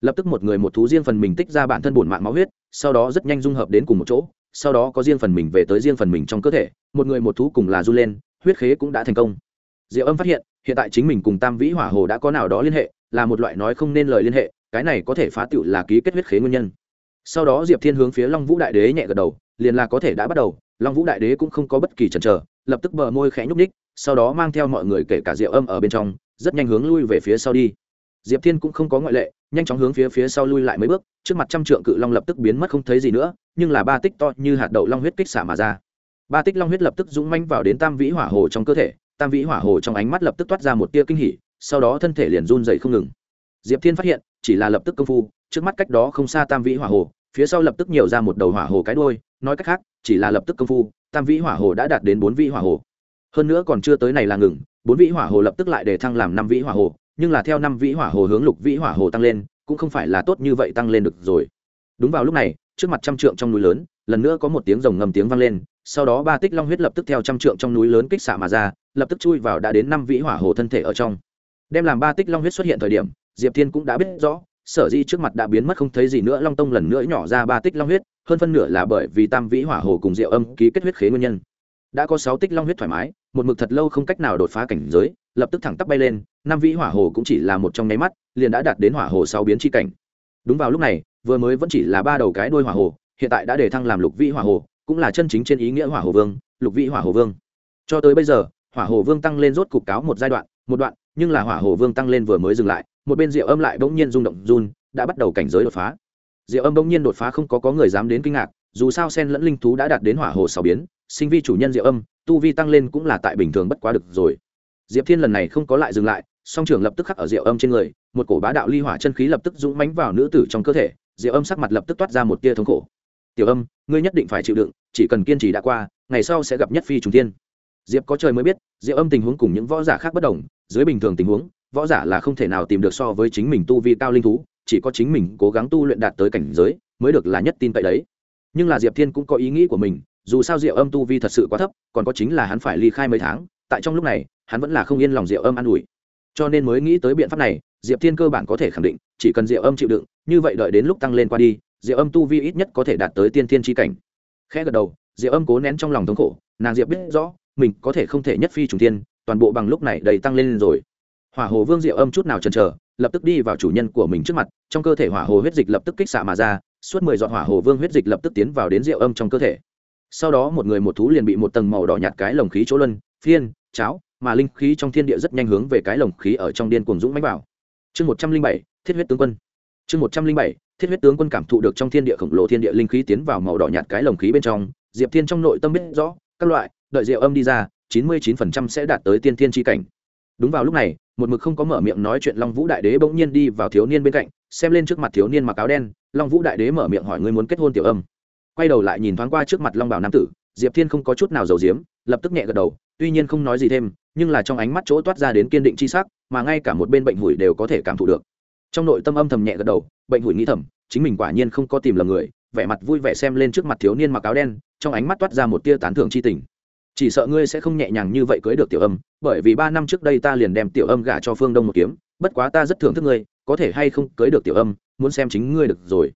Lập tức một người một thú riêng phần mình tích ra bản thân bổn mạng máu huyết, sau đó rất nhanh dung hợp đến cùng một chỗ sau đó có riêng phần mình về tới riêng phần mình trong cơ thể, một người một thú cùng là du lên, huyết khế cũng đã thành công. Diệu âm phát hiện hiện tại chính mình cùng tam vĩ hỏa hồ đã có nào đó liên hệ, là một loại nói không nên lời liên hệ, cái này có thể phá tựu là ký kết huyết khế nguyên nhân. Sau đó diệp thiên hướng phía long vũ đại đế nhẹ gật đầu, liền là có thể đã bắt đầu, long vũ đại đế cũng không có bất kỳ chần chờ, lập tức bờ môi khẽ nhúc ních sau đó mang theo mọi người kể cả rượu âm ở bên trong, rất nhanh hướng lui về phía sau đi diệp thiên cũng không có ngoại lệ, nhanh chóng hướng phía phía sau lui lại mấy bước, trước mặt trăm trượng cự long lập tức biến mất không thấy gì nữa, nhưng là ba tích to như hạt đậu long huyết kích xả mà ra. Ba tích long huyết lập tức dũng manh vào đến tam vĩ hỏa hồ trong cơ thể, tam vĩ hỏa hồ trong ánh mắt lập tức toát ra một tia kinh hỉ, sau đó thân thể liền run dậy không ngừng. Diệp thiên phát hiện, chỉ là lập tức công phu, trước mắt cách đó không xa tam vĩ hỏa hồ, phía sau lập tức nhiều ra một đầu hỏa hồ cái đôi nói cách khác, chỉ là lập tức công phu, tam vĩ hỏa hồ đã đạt đến bốn vĩ hỏa hồ. Hơn nữa còn chưa tới này là ngừng, bốn vĩ hỏa hồ lập tức lại để thăng làm năm vĩ hỏa hồ nhưng là theo năm vĩ hỏa hồ hướng lục vĩ hỏa hồ tăng lên, cũng không phải là tốt như vậy tăng lên được rồi. Đúng vào lúc này, trước mặt trăm trượng trong núi lớn, lần nữa có một tiếng rồng ngầm tiếng vang lên, sau đó ba tích long huyết lập tức theo trăm trượng trong núi lớn kích xạ mà ra, lập tức chui vào đã đến năm vĩ hỏa hồ thân thể ở trong. Đem làm ba tích long huyết xuất hiện thời điểm, diệp thiên cũng đã biết rõ, sở di trước mặt đã biến mất không thấy gì nữa, long tông lần nữa nhỏ ra ba tích long huyết, hơn phân nửa là bởi vì tam vĩ hỏa hồ cùng diệu âm ký kết huyết khế nguyên nhân đã có sáu tích long huyết thoải mái, một mực thật lâu không cách nào đột phá cảnh giới, lập tức thẳng tắp bay lên, năm vĩ hỏa hồ cũng chỉ là một trong nháy mắt, liền đã đạt đến hỏa hồ sáu biến tri cảnh. Đúng vào lúc này, vừa mới vẫn chỉ là ba đầu cái đuôi hỏa hồ, hiện tại đã để thăng làm lục vĩ hỏa hồ, cũng là chân chính trên ý nghĩa hỏa hồ vương, lục vĩ hỏa hồ vương. Cho tới bây giờ, hỏa hồ vương tăng lên rốt cục cáo một giai đoạn, một đoạn, nhưng là hỏa hồ vương tăng lên vừa mới dừng lại, một bên rượu âm lại bỗng nhiên rung động, run, đã bắt đầu cảnh giới đột phá. Rượu âm bỗng nhiên đột phá không có có người dám đến kinh ngạc, dù sao sen lẫn linh thú đã đạt đến hỏa hồ sáu biến sinh vi chủ nhân diệu âm, tu vi tăng lên cũng là tại bình thường bất quá được rồi. Diệp thiên lần này không có lại dừng lại, song trường lập tức khắc ở diệu âm trên người, một cổ bá đạo ly hỏa chân khí lập tức dũng mánh vào nữ tử trong cơ thể, diệu âm sắc mặt lập tức toát ra một tia thống khổ. Tiểu âm, ngươi nhất định phải chịu đựng, chỉ cần kiên trì đã qua, ngày sau sẽ gặp nhất phi trùng tiên diệp có trời mới biết, diệu âm tình huống cùng những võ giả khác bất đồng, dưới bình thường tình huống, võ giả là không thể nào tìm được so với chính mình tu vi cao linh thú, chỉ có chính mình cố gắng tu luyện đạt tới cảnh giới mới được là nhất tin cậy đấy. Nhưng là diệp thiên cũng có ý nghĩ của mình dù sao rượu âm tu vi thật sự quá thấp, còn có chính là hắn phải ly khai mấy tháng, tại trong lúc này, hắn vẫn là không yên lòng rượu âm an ủi. Cho nên mới nghĩ tới biện pháp này, diệp thiên cơ bản có thể khẳng định, chỉ cần rượu âm chịu đựng, như vậy đợi đến lúc tăng lên qua đi, rượu âm tu vi ít nhất có thể đạt tới tiên thiên tri cảnh. Khẽ gật đầu Diệp âm cố nén trong lòng thống khổ, nàng diệp biết rõ, mình có thể không thể nhất phi trùng tiên toàn bộ bằng lúc này đầy tăng lên rồi. Hỏa hồ vương Diệp âm chút nào chần chờ, lập tức đi vào chủ nhân của mình trước mặt, trong cơ thể hỏa hồ huyết dịch lập tức kích xạ mà ra, suốt mười dọn hỏa hồ vương huyết dịch lập tức tiến vào đến rượu âm trong cơ thể sau đó một người một thú liền bị một tầng màu đỏ nhạt cái lồng khí chỗ luân, phiên, cháo mà linh khí trong thiên địa rất nhanh hướng về cái lồng khí ở trong điên cuồng dũng mánh vào. Chương một trăm linh bảy, thiết huyết tướng quân. Chương một trăm linh bảy, thiết huyết tướng quân cảm thụ được trong thiên địa khổng lồ thiên địa linh khí tiến vào màu đỏ nhạt cái lồng khí bên trong, diệp thiên trong nội tâm biết rõ, các loại, đợi rượu âm đi ra, chín mươi chín phần trăm sẽ đạt tới tiên thiên tri cảnh. Đúng vào lúc này, một mực không có mở miệng nói chuyện long vũ đại đế bỗng nhiên đi vào thiếu niên bên cạnh, xem lên trước mặt thiếu niên mặc áo đen, long vũ đại đế mở miệng hỏi ngươi muốn kết hôn tiểu âm quay đầu lại nhìn thoáng qua trước mặt long bảo nam tử, diệp thiên không có chút nào giàu diếm lập tức nhẹ gật đầu, tuy nhiên không nói gì thêm, nhưng là trong ánh mắt chỗ toát ra đến kiên định c h i sắc, mà ngay cả một bên bệnh hủi đều có thể cảm thụ được. Trong nội tâm âm thầm nhẹ gật đầu, bệnh hủi nghĩ thầm, chính mình quả nhiên không có tìm lầm người, vẻ mặt vui vẻ xem lên trước mặt thiếu niên mặc áo đen, trong ánh mắt toát ra một tia tán thưởng c h i tình. Chỉ sợ ngươi sẽ không nhẹ nhàng như vậy cưới được tiểu âm, bởi vì ba năm trước đây ta liền đem tiểu âm gả cho phương đông một kiếm, bất quá ta rất thưởng thức ngươi, có thể hay không cưới được tiểu âm, muốn xem chính ngươi được rồi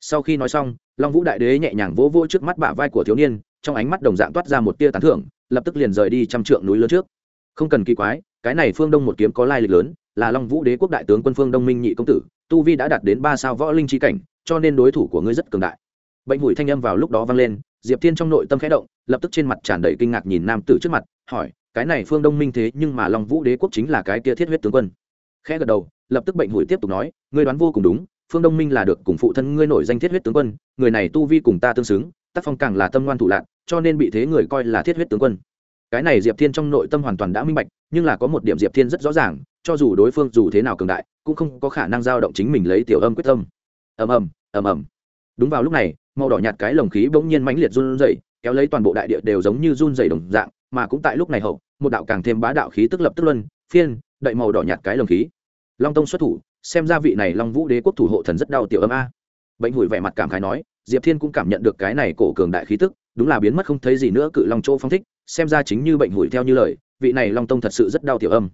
sau khi nói xong, long vũ đại đế nhẹ nhàng vỗ vỗ trước mắt bả vai của thiếu niên, trong ánh mắt đồng dạng toát ra một tia tán thưởng, lập tức liền rời đi trăm trượng núi lớn trước. Không cần kỳ quái, cái này phương đông một kiếm có lai lịch lớn, là long vũ đế quốc đại tướng quân phương đông minh nhị công tử, tu vi đã đạt đến ba sao võ linh trí cảnh, cho nên đối thủ của ngươi rất cường đại. Bệnh hủi thanh âm vào lúc đó vang lên, diệp thiên trong nội tâm khẽ động, lập tức trên mặt tràn đầy kinh ngạc nhìn nam tử trước mặt, hỏi, cái này phương đông minh thế nhưng mà long vũ đế quốc chính là cái kia thiết huyết tướng quân. Khẽ gật đầu, lập tức bệnh hủi tiếp tục nói, ngươi đoán vô cùng đúng phương đông minh là được cùng phụ thân ngươi nổi danh thiết huyết tướng quân, người này tu vi cùng ta tương xứng, tác phong càng là tâm ngoan thủ lạc cho nên bị thế người coi là thiết huyết tướng quân. Cái này diệp thiên trong nội tâm hoàn toàn đã minh bạch, nhưng là có một điểm diệp thiên rất rõ ràng, cho dù đối phương dù thế nào cường đại, cũng không có khả năng giao động chính mình lấy tiểu âm quyết tâm. Ầm ầm ầm ầm. Đúng vào lúc này, màu đỏ nhạt cái lồng khí bỗng nhiên mãnh liệt run rẩy, kéo lấy toàn bộ đại địa đều giống như run rẩy đồng dạng, mà cũng tại lúc này hậu, một đạo càng thêm bá đạo khí tức lập tức luân phiên, đậy màu đỏ nhạt cái lồng khí. Long tông xuất thủ xem ra vị này long vũ đế quốc thủ hộ thần rất đau tiểu âm a. Bệnh hủi vẻ mặt cảm khái nói, diệp thiên cũng cảm nhận được cái này cổ cường đại khí tức, đúng là biến mất không thấy gì nữa cự long chỗ phong thích, xem ra chính như bệnh hủi theo như lời, vị này long tông thật sự rất đau tiểu âm.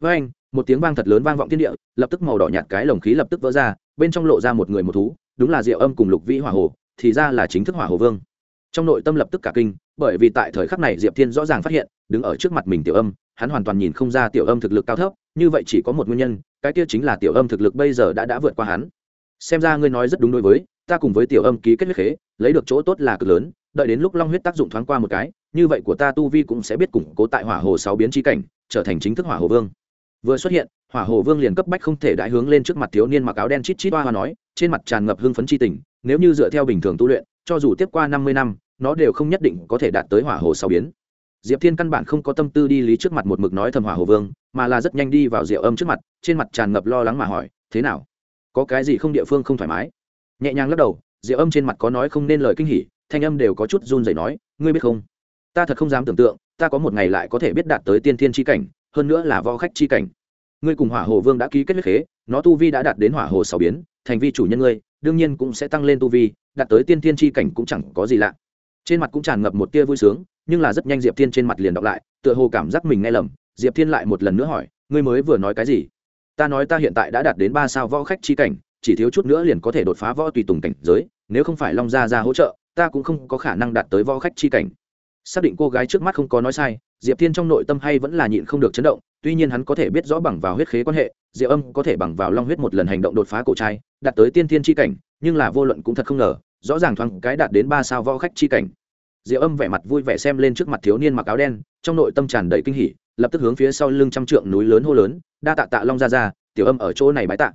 Với anh, một tiếng vang thật lớn vang vọng thiên địa, lập tức màu đỏ nhạt cái lồng khí lập tức vỡ ra, bên trong lộ ra một người một thú, đúng là diệu âm cùng lục vĩ hỏa hồ, thì ra là chính thức hỏa hồ vương. Trong nội tâm lập tức cả kinh, bởi vì tại thời khắc này diệp thiên rõ ràng phát hiện, đứng ở trước mặt mình tiểu âm hắn hoàn toàn nhìn không ra tiểu âm thực lực cao thấp, như vậy chỉ có một nguyên nhân, cái kia chính là tiểu âm thực lực bây giờ đã đã vượt qua hắn. Xem ra ngươi nói rất đúng đối với, ta cùng với tiểu âm ký kết huyết khế, lấy được chỗ tốt là cực lớn, đợi đến lúc long huyết tác dụng thoáng qua một cái, như vậy của ta tu vi cũng sẽ biết củng cố tại hỏa hồ sáu biến chi cảnh, trở thành chính thức hỏa hồ vương. Vừa xuất hiện, hỏa hồ vương liền cấp bách không thể đại hướng lên trước mặt thiếu niên mặc áo đen chít chít hoa hoa nói, trên mặt tràn ngập hưng phấn chi tình, nếu như dựa theo bình thường tu luyện, cho dù tiếp qua năm mươi năm, nó đều không nhất định có thể đạt tới hỏa hồ sáu biến diệp thiên căn bản không có tâm tư đi lý trước mặt một mực nói thầm hỏa hồ vương, mà là rất nhanh đi vào rượu âm trước mặt, trên mặt tràn ngập lo lắng mà hỏi, thế nào? Có cái gì không địa phương không thoải mái? Nhẹ nhàng lắc đầu, rượu âm trên mặt có nói không nên lời kinh hỉ, thanh âm đều có chút run rẩy nói, ngươi biết không? Ta thật không dám tưởng tượng, ta có một ngày lại có thể biết đạt tới tiên thiên chi cảnh, hơn nữa là võ khách chi cảnh. Ngươi cùng hỏa hồ vương đã ký kết huyết khế, nó tu vi đã đạt đến hỏa hồ sáu biến, thành vi chủ nhân ngươi, đương nhiên cũng sẽ tăng lên tu vi, đạt tới tiên thiên chi cảnh cũng chẳng có gì lạ. Trên mặt cũng tràn ngập một tia vui sướng nhưng là rất nhanh diệp thiên trên mặt liền đọc lại, tựa hồ cảm giác mình nghe lầm. Diệp thiên lại một lần nữa hỏi, ngươi mới vừa nói cái gì? Ta nói ta hiện tại đã đạt đến ba sao võ khách chi cảnh, chỉ thiếu chút nữa liền có thể đột phá võ tùy tùng cảnh giới, nếu không phải long gia ra hỗ trợ, ta cũng không có khả năng đạt tới võ khách chi cảnh. Xác định cô gái trước mắt không có nói sai, diệp thiên trong nội tâm hay vẫn là nhịn không được chấn động, tuy nhiên hắn có thể biết rõ bằng vào huyết khế quan hệ, diệp âm có thể bằng vào long huyết một lần hành động đột phá cổ trai, đạt tới tiên thiên chi cảnh, nhưng là vô luận cũng thật không ngờ, rõ ràng thoáng cái đạt đến ba sao võ khách chi cảnh diệp âm vẻ mặt vui vẻ xem lên trước mặt thiếu niên mặc áo đen, trong nội tâm tràn đầy kinh hỉ, lập tức hướng phía sau lưng trăm trượng núi lớn hô lớn, đa tạ tạ long ra ra tiểu âm ở chỗ này bái tạ.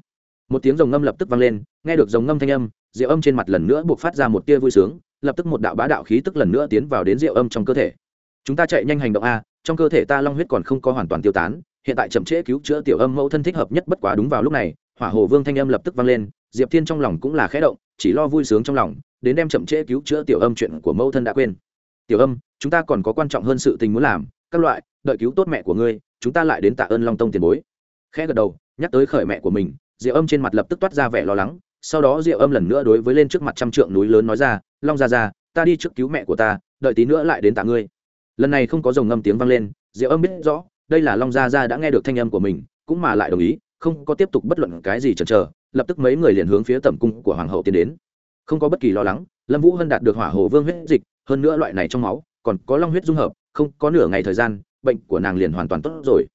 Một tiếng rồng ngâm lập tức vang lên, nghe được rồng ngâm thanh âm, diệp âm trên mặt lần nữa buộc phát ra một tia vui sướng, lập tức một đạo bá đạo khí tức lần nữa tiến vào đến diệp âm trong cơ thể. Chúng ta chạy nhanh hành động a, trong cơ thể ta long huyết còn không có hoàn toàn tiêu tán, hiện tại chậm trễ cứu chữa tiểu âm mẫu thân thích hợp nhất bất quá đúng vào lúc này. Hỏa hồ vương thanh âm lập tức vang lên, diệp thiên trong lòng cũng là khẽ động chỉ lo vui sướng trong lòng, đến đem chậm trễ cứu chữa tiểu âm chuyện của mẫu thân đã quên. Tiểu âm, chúng ta còn có quan trọng hơn sự tình muốn làm, các loại, đợi cứu tốt mẹ của ngươi, chúng ta lại đến tạ ơn long tông tiền bối. Khẽ gật đầu, nhắc tới khởi mẹ của mình, diệu âm trên mặt lập tức toát ra vẻ lo lắng, sau đó diệu âm lần nữa đối với lên trước mặt trăm trượng núi lớn nói ra, long ra ra ta đi trước cứu mẹ của ta, đợi tí nữa lại đến tạ ngươi. Lần này không có dòng ngâm tiếng vang lên, diệu âm biết rõ, đây là long gia gia đã nghe được thanh âm của mình, cũng mà lại đồng ý, không có tiếp tục bất luận cái gì chần chờ lập tức mấy người liền hướng phía tẩm cung của hoàng hậu tiến đến. Không có bất kỳ lo lắng, lâm vũ hân đạt được hỏa hồ vương huyết dịch, hơn nữa loại này trong máu, còn có long huyết dung hợp, không có nửa ngày thời gian, bệnh của nàng liền hoàn toàn tốt rồi.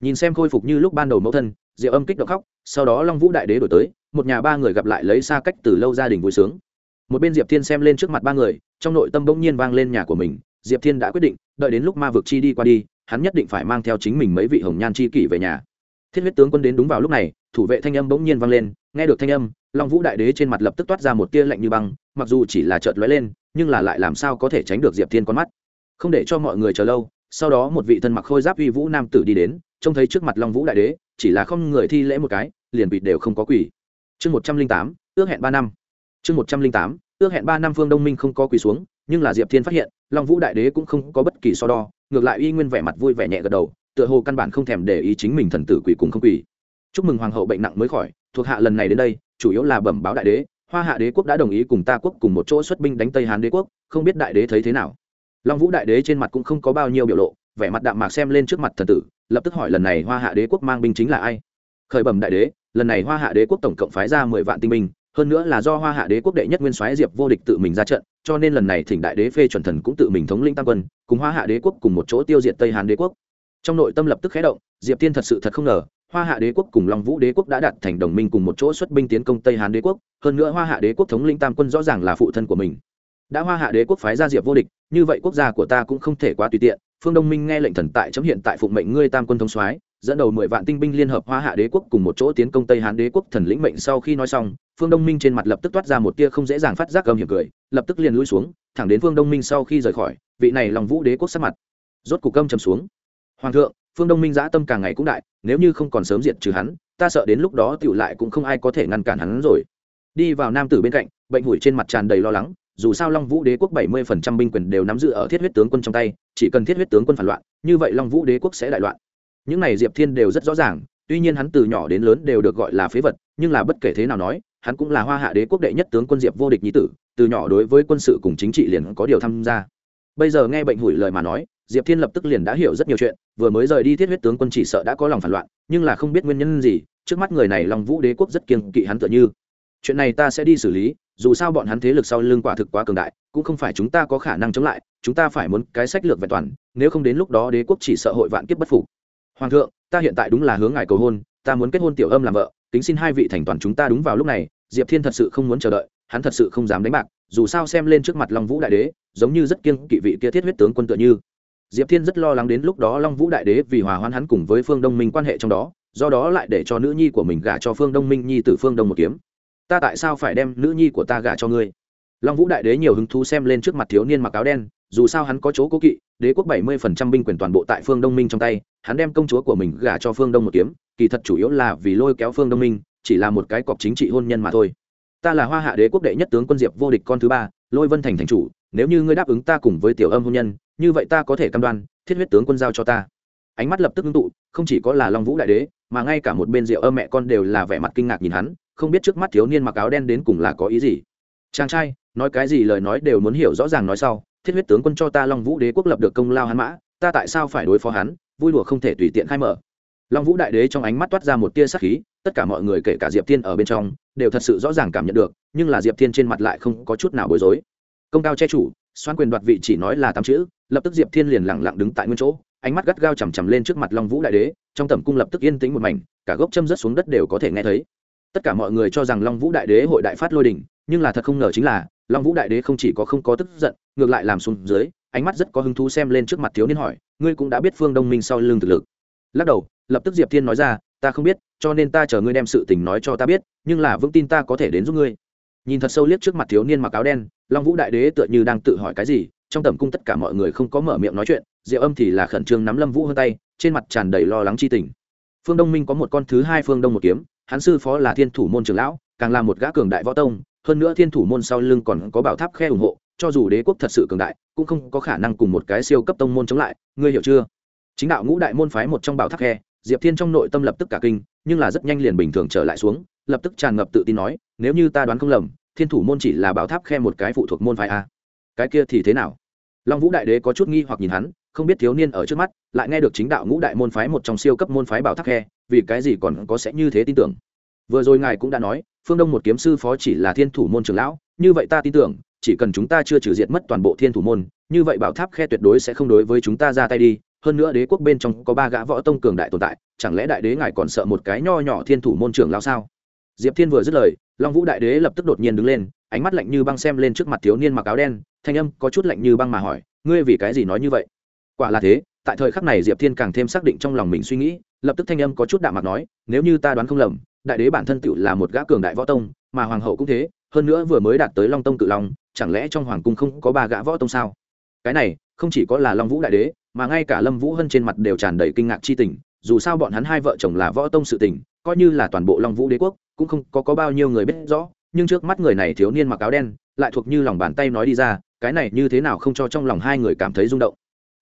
Nhìn xem khôi phục như lúc ban đầu mẫu thân, diệu âm kích động khóc, sau đó long vũ đại đế đổi tới, một nhà ba người gặp lại lấy xa cách từ lâu gia đình vui sướng. Một bên diệp thiên xem lên trước mặt ba người, trong nội tâm bỗng nhiên vang lên nhà của mình, diệp thiên đã quyết định, đợi đến lúc ma vực chi đi qua đi, hắn nhất định phải mang theo chính mình mấy vị hồng nhan chi kỷ về nhà thiết huyết tướng quân đến đúng vào lúc này, thủ vệ thanh âm bỗng nhiên vang lên, nghe được thanh âm, long vũ đại đế trên mặt lập tức toát ra một tia lạnh như băng, mặc dù chỉ là chợt lóe lên, nhưng là lại làm sao có thể tránh được diệp thiên con mắt. Không để cho mọi người chờ lâu, sau đó một vị thân mặc khôi giáp uy vũ nam tử đi đến, trông thấy trước mặt long vũ đại đế, chỉ là không người thi lễ một cái, liền bị đều không có quỷ chương một trăm linh tám, ước hẹn ba năm. Chương một trăm linh tám, ước hẹn ba năm phương đông minh không có quỳ xuống, nhưng là diệp thiên phát hiện, long vũ đại đế cũng không có bất kỳ so đo, ngược lại uy nguyên vẻ mặt vui vẻ nhẹ gật đầu tựa hồ căn bản không thèm để ý chính mình thần tử quỷ cùng không quỷ. Chúc mừng hoàng hậu bệnh nặng mới khỏi, thuộc hạ lần này đến đây, chủ yếu là bẩm báo đại đế, hoa hạ đế quốc đã đồng ý cùng ta quốc cùng một chỗ xuất binh đánh tây hán đế quốc, không biết đại đế thấy thế nào. Long vũ đại đế trên mặt cũng không có bao nhiêu biểu lộ, vẻ mặt đạm mạc xem lên trước mặt thần tử, lập tức hỏi lần này hoa hạ đế quốc mang binh chính là ai? Khởi bẩm đại đế, lần này hoa hạ đế quốc tổng cộng phái ra mười vạn tinh binh, hơn nữa là do hoa hạ đế quốc đệ nhất nguyên soái diệp vô địch tự mình ra trận, cho nên lần này thỉnh đại đế phê chuẩn thần cũng tự mình thống lĩnh tam quân, cùng hoa hạ đế quốc cùng một chỗ tiêu diệt tây Hán đế quốc trong nội tâm lập tức khé động, diệp tiên thật sự thật không ngờ, hoa hạ đế quốc cùng long vũ đế quốc đã đặt thành đồng minh cùng một chỗ xuất binh tiến công tây hán đế quốc, hơn nữa hoa hạ đế quốc thống lĩnh tam quân rõ ràng là phụ thân của mình. Đã hoa hạ đế quốc phái ra diệp vô địch, như vậy quốc gia của ta cũng không thể quá tùy tiện, phương đông minh nghe lệnh thần tại chấm hiện tại phụng mệnh ngươi tam quân thống soái, dẫn đầu mười vạn tinh binh liên hợp hoa hạ đế quốc cùng một chỗ tiến công tây hán đế quốc thần lĩnh mệnh sau khi nói xong, phương đông minh trên mặt lập tức toát ra một tia không dễ dàng phát giác âm hiểm cười, lập tức liền lui xuống, thẳng đến phương đông minh sau khi rời khỏi, vị này lòng vũ đế quốc sắc mặt rốt cục cơm trầm xuống hoàng thượng, phương đông minh giã tâm càng ngày cũng đại, nếu như không còn sớm diệt trừ hắn, ta sợ đến lúc đó tựu lại cũng không ai có thể ngăn cản hắn rồi. Đi vào nam tử bên cạnh, bệnh hủi trên mặt tràn đầy lo lắng, dù sao long vũ đế quốc bảy mươi phần trăm binh quyền đều nắm giữ ở thiết huyết tướng quân trong tay, chỉ cần thiết huyết tướng quân phản loạn, như vậy long vũ đế quốc sẽ đại loạn. Những này diệp thiên đều rất rõ ràng, tuy nhiên hắn từ nhỏ đến lớn đều được gọi là phế vật, nhưng là bất kể thế nào nói, hắn cũng là hoa hạ đế quốc đệ nhất tướng quân diệp vô địch nhí tử, từ nhỏ đối với quân sự cùng chính trị liền có điều tham gia. Bây giờ nghe bệnh hủi lời mà nói diệp thiên lập tức liền đã hiểu rất nhiều chuyện, vừa mới rời đi thiết huyết tướng quân chỉ sợ đã có lòng phản loạn, nhưng là không biết nguyên nhân gì, trước mắt người này long vũ đế quốc rất kiêng kỵ hắn tựa như. Chuyện này ta sẽ đi xử lý, dù sao bọn hắn thế lực sau lưng quả thực quá cường đại, cũng không phải chúng ta có khả năng chống lại, chúng ta phải muốn cái sách lược vẹn toàn, nếu không đến lúc đó đế quốc chỉ sợ hội vạn kiếp bất phục. Hoàng thượng, ta hiện tại đúng là hướng ngài cầu hôn, ta muốn kết hôn tiểu âm làm vợ, kính xin hai vị thành toàn chúng ta đúng vào lúc này, diệp thiên thật sự không muốn chờ đợi, hắn thật sự không dám đánh bạc, dù sao xem lên trước mặt long vũ đại đế, giống như rất kiêng kỵ vị kia thiết huyết tướng quân tựa như diệp thiên rất lo lắng đến lúc đó long vũ đại đế vì hòa hoãn hắn cùng với phương đông minh quan hệ trong đó, do đó lại để cho nữ nhi của mình gả cho phương đông minh nhi tử phương đông một kiếm. Ta tại sao phải đem nữ nhi của ta gả cho ngươi? Long vũ đại đế nhiều hứng thú xem lên trước mặt thiếu niên mặc áo đen, dù sao hắn có chỗ cố kỵ, đế quốc bảy mươi phần trăm binh quyền toàn bộ tại phương đông minh trong tay, hắn đem công chúa của mình gả cho phương đông một kiếm, kỳ thật chủ yếu là vì lôi kéo phương đông minh, chỉ là một cái cọc chính trị hôn nhân mà thôi. Ta là hoa hạ đế quốc đệ nhất tướng quân diệp vô địch con thứ ba, lôi vân thành thành chủ, nếu như ngươi đáp ứng ta cùng với tiểu âm hôn nhân như vậy ta có thể cam đoan, thiết huyết tướng quân giao cho ta. Ánh mắt lập tức ngưng tụ, không chỉ có là long vũ đại đế, mà ngay cả một bên rượu âm mẹ con đều là vẻ mặt kinh ngạc nhìn hắn, không biết trước mắt thiếu niên mặc áo đen đến cùng là có ý gì. Chàng trai, nói cái gì lời nói đều muốn hiểu rõ ràng nói sau, thiết huyết tướng quân cho ta long vũ đế quốc lập được công lao hắn mã, ta tại sao phải đối phó hắn, vui đùa không thể tùy tiện khai mở. Long vũ đại đế trong ánh mắt toát ra một tia sắc khí, tất cả mọi người kể cả diệp thiên ở bên trong, đều thật sự rõ ràng cảm nhận được, nhưng là diệp thiên trên mặt lại không có chút nào bối rối. Công cao che chủ xoan quyền đoạt vị chỉ nói là tám chữ, lập tức diệp thiên liền lẳng lặng đứng tại nguyên chỗ, ánh mắt gắt gao chằm chằm lên trước mặt long vũ đại đế, trong tầm cung lập tức yên tĩnh một mảnh, cả gốc châm rớt xuống đất đều có thể nghe thấy. Tất cả mọi người cho rằng long vũ đại đế hội đại phát lôi đình, nhưng là thật không ngờ chính là, long vũ đại đế không chỉ có không có tức giận, ngược lại làm xuống dưới, ánh mắt rất có hứng thú xem lên trước mặt thiếu niên hỏi, ngươi cũng đã biết phương đông minh sau lưng thực lực? Lắc đầu, lập tức diệp thiên nói ra, ta không biết, cho nên ta chờ ngươi đem sự tình nói cho ta biết, nhưng là vững tin ta có thể đến giúp ngươi nhìn thật sâu liếc trước mặt thiếu niên mặc áo đen, long vũ đại đế tựa như đang tự hỏi cái gì, trong tầm cung tất cả mọi người không có mở miệng nói chuyện, diệu âm thì là khẩn trương nắm lâm vũ hơn tay, trên mặt tràn đầy lo lắng chi tình. Phương đông minh có một con thứ hai phương đông một kiếm, hắn sư phó là thiên thủ môn trường lão, càng là một gã cường đại võ tông, hơn nữa thiên thủ môn sau lưng còn có bảo tháp khe ủng hộ, cho dù đế quốc thật sự cường đại, cũng không có khả năng cùng một cái siêu cấp tông môn chống lại, ngươi hiểu chưa? Chính đạo ngũ đại môn phái một trong bảo tháp khe diệp thiên trong nội tâm lập tức cả kinh, nhưng là rất nhanh liền bình thường trở lại xuống, lập tức tràn ngập tự tin nói, nếu như ta đoán không lầm, thiên thủ môn chỉ là bảo tháp khe một cái phụ thuộc môn phái a. Cái kia thì thế nào? Long vũ đại đế có chút nghi hoặc nhìn hắn, không biết thiếu niên ở trước mắt, lại nghe được chính đạo ngũ đại môn phái một trong siêu cấp môn phái bảo tháp khe, vì cái gì còn có sẽ như thế tin tưởng? Vừa rồi ngài cũng đã nói, phương đông một kiếm sư phó chỉ là thiên thủ môn trường lão, như vậy ta tin tưởng, chỉ cần chúng ta chưa trừ diệt mất toàn bộ thiên thủ môn, như vậy bảo tháp khe tuyệt đối sẽ không đối với chúng ta ra tay đi hơn nữa đế quốc bên trong có ba gã võ tông cường đại tồn tại, chẳng lẽ đại đế ngài còn sợ một cái nho nhỏ thiên thủ môn trưởng lao sao? Diệp thiên vừa dứt lời, long vũ đại đế lập tức đột nhiên đứng lên, ánh mắt lạnh như băng xem lên trước mặt thiếu niên mặc áo đen, thanh âm có chút lạnh như băng mà hỏi, ngươi vì cái gì nói như vậy? Quả là thế, tại thời khắc này diệp thiên càng thêm xác định trong lòng mình suy nghĩ, lập tức thanh âm có chút đạm mặt nói, nếu như ta đoán không lầm, đại đế bản thân tự là một gã cường đại võ tông, mà hoàng hậu cũng thế, hơn nữa vừa mới đạt tới long tông cự long, chẳng lẽ trong hoàng cung không có ba gã võ tông sao? Cái này, không chỉ có là long vũ đại đế mà ngay cả lâm vũ hân trên mặt đều tràn đầy kinh ngạc chi tình dù sao bọn hắn hai vợ chồng là võ tông sự tình coi như là toàn bộ long vũ đế quốc cũng không có, có bao nhiêu người biết rõ nhưng trước mắt người này thiếu niên mặc áo đen lại thuộc như lòng bàn tay nói đi ra cái này như thế nào không cho trong lòng hai người cảm thấy rung động.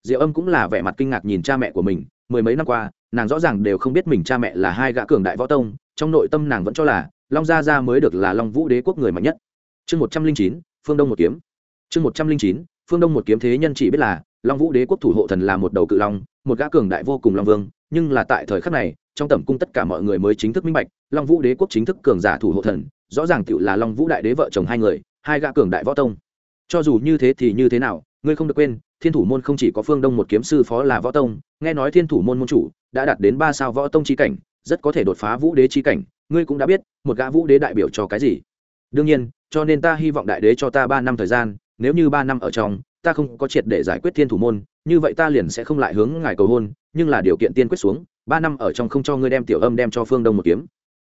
Diệu âm cũng là vẻ mặt kinh ngạc nhìn cha mẹ của mình mười mấy năm qua nàng rõ ràng đều không biết mình cha mẹ là hai gã cường đại võ tông trong nội tâm nàng vẫn cho là long gia gia mới được là long vũ đế quốc người mạnh nhất. Chương một trăm linh chín phương đông một kiếm. Chương một trăm linh chín phương đông một kiếm thế nhân chỉ biết là long vũ đế quốc thủ hộ thần là một đầu cự long, một gã cường đại vô cùng long vương, nhưng là tại thời khắc này, trong tầm cung tất cả mọi người mới chính thức minh bạch, long vũ đế quốc chính thức cường giả thủ hộ thần, rõ ràng tự là long vũ đại đế vợ chồng hai người, hai gã cường đại võ tông. Cho dù như thế thì như thế nào, ngươi không được quên, thiên thủ môn không chỉ có phương đông một kiếm sư phó là võ tông, nghe nói thiên thủ môn môn chủ đã đạt đến ba sao võ tông chi cảnh, rất có thể đột phá vũ đế chi cảnh, ngươi cũng đã biết, một gã vũ đế đại biểu cho cái gì. Đương nhiên, cho nên ta hy vọng đại đế cho ta ba năm thời gian, nếu như ba năm ở trong ta không có triệt để giải quyết thiên thủ môn, như vậy ta liền sẽ không lại hướng ngài cầu hôn, nhưng là điều kiện tiên quyết xuống, ba năm ở trong không cho ngươi đem tiểu âm đem cho phương đông một kiếm.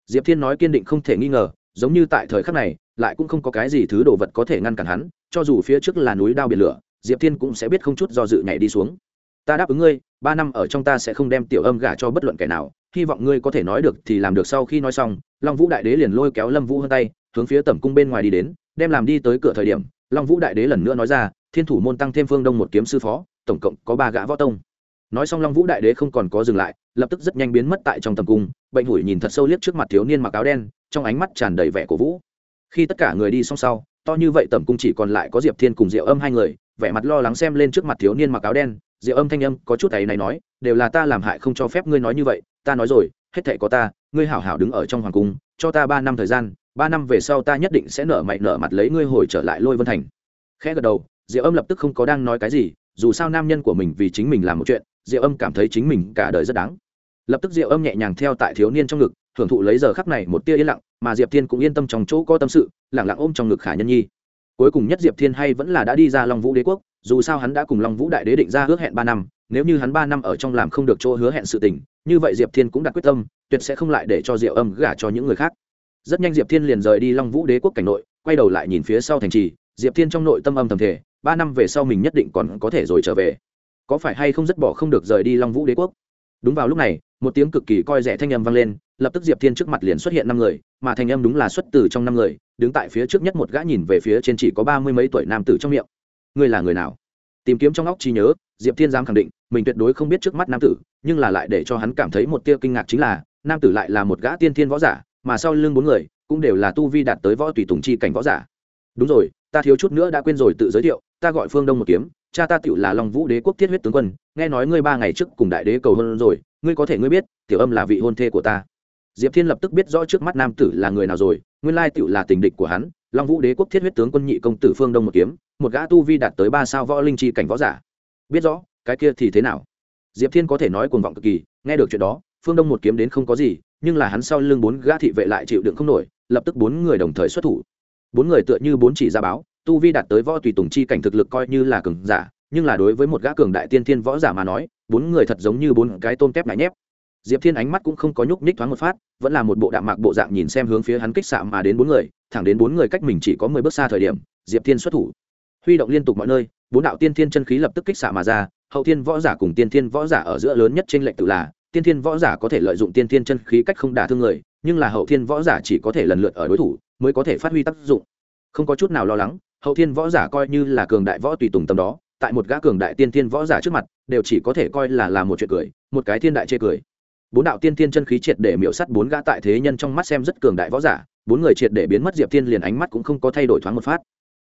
Diệp thiên nói kiên định không thể nghi ngờ, giống như tại thời khắc này, lại cũng không có cái gì thứ đồ vật có thể ngăn cản hắn, cho dù phía trước là núi đao biển lửa, diệp thiên cũng sẽ biết không chút do dự nhảy đi xuống. Ta đáp ứng ngươi, ba năm ở trong ta sẽ không đem tiểu âm gả cho bất luận kẻ nào, hy vọng ngươi có thể nói được thì làm được sau khi nói xong. Long vũ đại đế liền lôi kéo lâm vũ hơn tay, hướng phía tẩm cung bên ngoài đi đến, đem làm đi tới cửa thời điểm, long vũ đại đế lần nữa nói ra thiên thủ môn tăng thêm phương đông một kiếm sư phó, tổng cộng có ba gã võ tông. Nói xong long vũ đại đế không còn có dừng lại, lập tức rất nhanh biến mất tại trong tầm cung, bệnh hủi nhìn thật sâu liếc trước mặt thiếu niên mặc áo đen, trong ánh mắt tràn đầy vẻ cổ vũ. Khi tất cả người đi xong sau, to như vậy tầm cung chỉ còn lại có diệp thiên cùng diệu âm hai người, vẻ mặt lo lắng xem lên trước mặt thiếu niên mặc áo đen, diệu âm thanh âm có chút ấy này nói, đều là ta làm hại không cho phép ngươi nói như vậy, ta nói rồi, hết thể có ta, ngươi hảo hảo đứng ở trong hoàng cung, cho ta ba năm thời gian, ba năm về sau ta nhất định sẽ nở mày nở mặt lấy ngươi hồi trở lại lôi vân thành. Khẽ gật đầu diệu âm lập tức không có đang nói cái gì, dù sao nam nhân của mình vì chính mình làm một chuyện, diệu âm cảm thấy chính mình cả đời rất đáng. Lập tức diệu âm nhẹ nhàng theo tại thiếu niên trong ngực, hưởng thụ lấy giờ khắc này một tia yên lặng, mà diệp thiên cũng yên tâm trong chỗ có tâm sự lẳng lặng ôm trong ngực khả nhân nhi. Cuối cùng nhất diệp thiên hay vẫn là đã đi ra long vũ đế quốc, dù sao hắn đã cùng long vũ đại đế định ra hứa hẹn ba năm, nếu như hắn ba năm ở trong làm không được chỗ hứa hẹn sự tình, như vậy diệp thiên cũng đặt quyết tâm, tuyệt sẽ không lại để cho diệu âm gả cho những người khác. Rất nhanh diệp thiên liền rời đi long vũ đế quốc cảnh nội, quay đầu lại nhìn phía sau thành trì diệp thiên trong nội tâm âm thầm thể ba năm về sau mình nhất định còn có thể rồi trở về. Có phải hay không dứt bỏ không được rời đi long vũ đế quốc? Đúng vào lúc này, một tiếng cực kỳ coi rẻ thanh âm vang lên, lập tức diệp thiên trước mặt liền xuất hiện năm người, mà thanh âm đúng là xuất từ trong năm người, đứng tại phía trước nhất một gã nhìn về phía trên chỉ có ba mươi mấy tuổi nam tử trong miệng. Ngươi là người nào? Tìm kiếm trong óc trí nhớ, diệp thiên dám khẳng định, mình tuyệt đối không biết trước mắt nam tử, nhưng là lại để cho hắn cảm thấy một tia kinh ngạc chính là, nam tử lại là một gã tiên thiên võ giả, mà sau lưng bốn người, cũng đều là tu vi đạt tới võ tùy tùng chi cảnh võ giả. Đúng rồi ta thiếu chút nữa đã quên rồi tự giới thiệu, ta gọi phương đông một kiếm, cha ta tựu là long vũ đế quốc thiết huyết tướng quân, nghe nói ngươi ba ngày trước cùng đại đế cầu hôn rồi, ngươi có thể ngươi biết, tiểu âm là vị hôn thê của ta. Diệp thiên lập tức biết rõ trước mắt nam tử là người nào rồi, nguyên lai tựu là tình địch của hắn, long vũ đế quốc thiết huyết tướng quân nhị công tử phương đông một kiếm, một gã tu vi đạt tới ba sao võ linh chi cảnh võ giả. Biết rõ, cái kia thì thế nào? Diệp thiên có thể nói cuồng vọng cực kỳ, nghe được chuyện đó, phương đông một kiếm đến không có gì, nhưng là hắn sau lưng bốn gã thị vệ lại chịu đựng không nổi, lập tức bốn người đồng thời xuất thủ bốn người tựa như bốn chỉ ra báo, tu vi đạt tới võ tùy tùng chi cảnh thực lực coi như là cường giả, nhưng là đối với một gã cường đại tiên thiên võ giả mà nói, bốn người thật giống như bốn cái tôm tép ngại nhép. Diệp thiên ánh mắt cũng không có nhúc nhích thoáng một phát, vẫn là một bộ đạm mạc bộ dạng nhìn xem hướng phía hắn kích xạ mà đến bốn người, thẳng đến bốn người cách mình chỉ có mười bước xa thời điểm, diệp thiên xuất thủ. Huy động liên tục mọi nơi, bốn đạo tiên thiên chân khí lập tức kích xạ mà ra, hậu thiên võ giả cùng tiên thiên võ giả ở giữa lớn nhất trên lệnh tự là, tiên thiên võ giả có thể lợi dụng tiên thiên chân khí cách không đả thương người, nhưng là hậu thiên võ giả chỉ có thể lần lượt ở đối thủ mới có thể phát huy tác dụng. Không có chút nào lo lắng, hậu thiên võ giả coi như là cường đại võ tùy tùng tầm đó, tại một gã cường đại tiên thiên võ giả trước mặt, đều chỉ có thể coi là là một chuyện cười, một cái thiên đại chê cười. Bốn đạo tiên thiên chân khí triệt để miễu sắt bốn gã tại thế nhân trong mắt xem rất cường đại võ giả, bốn người triệt để biến mất diệp thiên liền ánh mắt cũng không có thay đổi thoáng một phát.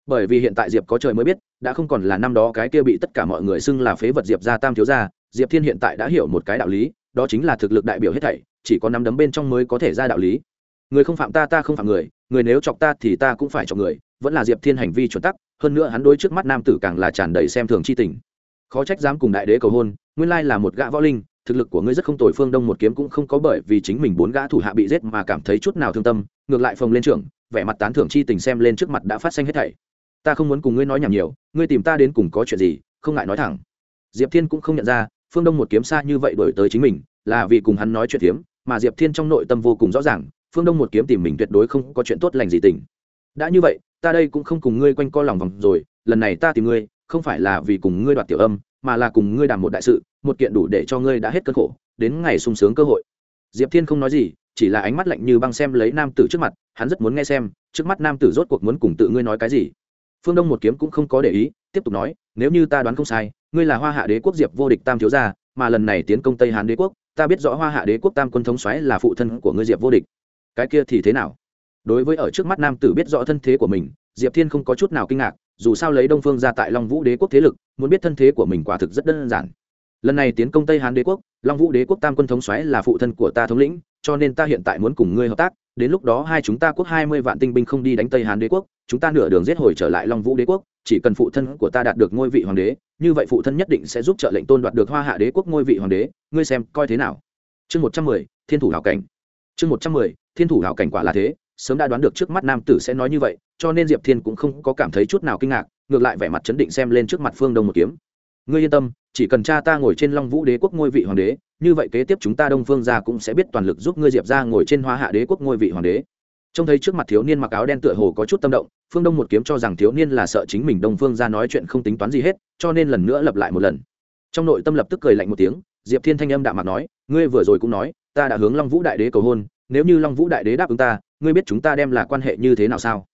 Bởi vì hiện tại diệp có trời mới biết, đã không còn là năm đó cái kia bị tất cả mọi người xưng là phế vật diệp gia tam thiếu gia, diệp thiên hiện tại đã hiểu một cái đạo lý, đó chính là thực lực đại biểu hết thảy, chỉ có năm đấm bên trong mới có thể ra đạo lý. Người không phạm ta ta không phạm người người nếu chọc ta thì ta cũng phải chọc người vẫn là diệp thiên hành vi chuẩn tắc hơn nữa hắn đối trước mắt nam tử càng là tràn đầy xem thường c h i tình. Khó trách dám cùng đại đế cầu hôn nguyên lai là một gã võ linh thực lực của ngươi rất không tồi phương đông một kiếm cũng không có bởi vì chính mình bốn gã thủ hạ bị giết mà cảm thấy chút nào thương tâm ngược lại phồng lên trưởng vẻ mặt tán thưởng chi tình xem lên trước mặt đã phát sinh hết thảy. Ta không muốn cùng ngươi nói nhảm nhiều ngươi tìm ta đến cùng có chuyện gì không ngại nói thẳng. Diệp thiên cũng không nhận ra phương đông một kiếm xa như vậy đổi tới chính mình là vì cùng hắn nói chuyện hiếm, mà diệp thiên trong nội tâm vô cùng rõ ràng phương đông một kiếm tìm mình tuyệt đối không có chuyện tốt lành gì tình. Đã như vậy, ta đây cũng không cùng ngươi quanh co lòng vòng rồi, lần này ta tìm ngươi, không phải là vì cùng ngươi đoạt tiểu âm, mà là cùng ngươi đàm một đại sự, một kiện đủ để cho ngươi đã hết cơn khổ, đến ngày sung sướng cơ hội. Diệp thiên không nói gì, chỉ là ánh mắt lạnh như băng xem lấy nam tử trước mặt, hắn rất muốn nghe xem, trước mắt nam tử rốt cuộc muốn cùng tự ngươi nói cái gì. Phương đông một kiếm cũng không có để ý, tiếp tục nói, nếu như ta đoán không sai, ngươi là hoa hạ đế quốc diệp vô địch tam thiếu gia, mà lần này tiến công tây hán đế quốc, ta biết rõ hoa hạ đế quốc tam quân thống xoáy là phụ thân của ngươi diệp vô địch cái kia thì thế nào? Đối với ở trước mắt nam tử biết rõ thân thế của mình, diệp thiên không có chút nào kinh ngạc, dù sao lấy đông phương ra tại long vũ đế quốc thế lực, muốn biết thân thế của mình quả thực rất đơn giản. Lần này tiến công tây hán đế quốc, long vũ đế quốc tam quân thống xoáy là phụ thân của ta thống lĩnh, cho nên ta hiện tại muốn cùng ngươi hợp tác, đến lúc đó hai chúng ta quốc hai mươi vạn tinh binh không đi đánh tây hán đế quốc, chúng ta nửa đường giết hồi trở lại long vũ đế quốc, chỉ cần phụ thân của ta đạt được ngôi vị hoàng đế, như vậy phụ thân nhất định sẽ giúp trợ lệnh tôn đoạt được hoa hạ đế quốc ngôi vị hoàng đế, ngươi xem coi thế nào. Chương một trăm mười, thiên thủ hảo cảnh chương một trăm mười, thiên thủ hảo cảnh quả là thế, sớm đã đoán được trước mắt nam tử sẽ nói như vậy, cho nên diệp thiên cũng không có cảm thấy chút nào kinh ngạc, ngược lại vẻ mặt chấn định xem lên trước mặt phương đông một kiếm. Ngươi yên tâm, chỉ cần cha ta ngồi trên long vũ đế quốc ngôi vị hoàng đế, như vậy kế tiếp chúng ta đông phương gia cũng sẽ biết toàn lực giúp ngươi diệp ra ngồi trên hoa hạ đế quốc ngôi vị hoàng đế. Trông thấy trước mặt thiếu niên mặc áo đen tựa hồ có chút tâm động, phương đông một kiếm cho rằng thiếu niên là sợ chính mình đông phương ra nói chuyện không tính toán gì hết, cho nên lần nữa lặp lại một lần. Trong nội tâm lập tức cười lạnh một tiếng, diệp thiên thanh âm đạm mặt nói, ngươi vừa rồi cũng nói ta đã hướng long vũ đại đế cầu hôn, nếu như long vũ đại đế đáp ứng ta, ngươi biết chúng ta đem là quan hệ như thế nào sao?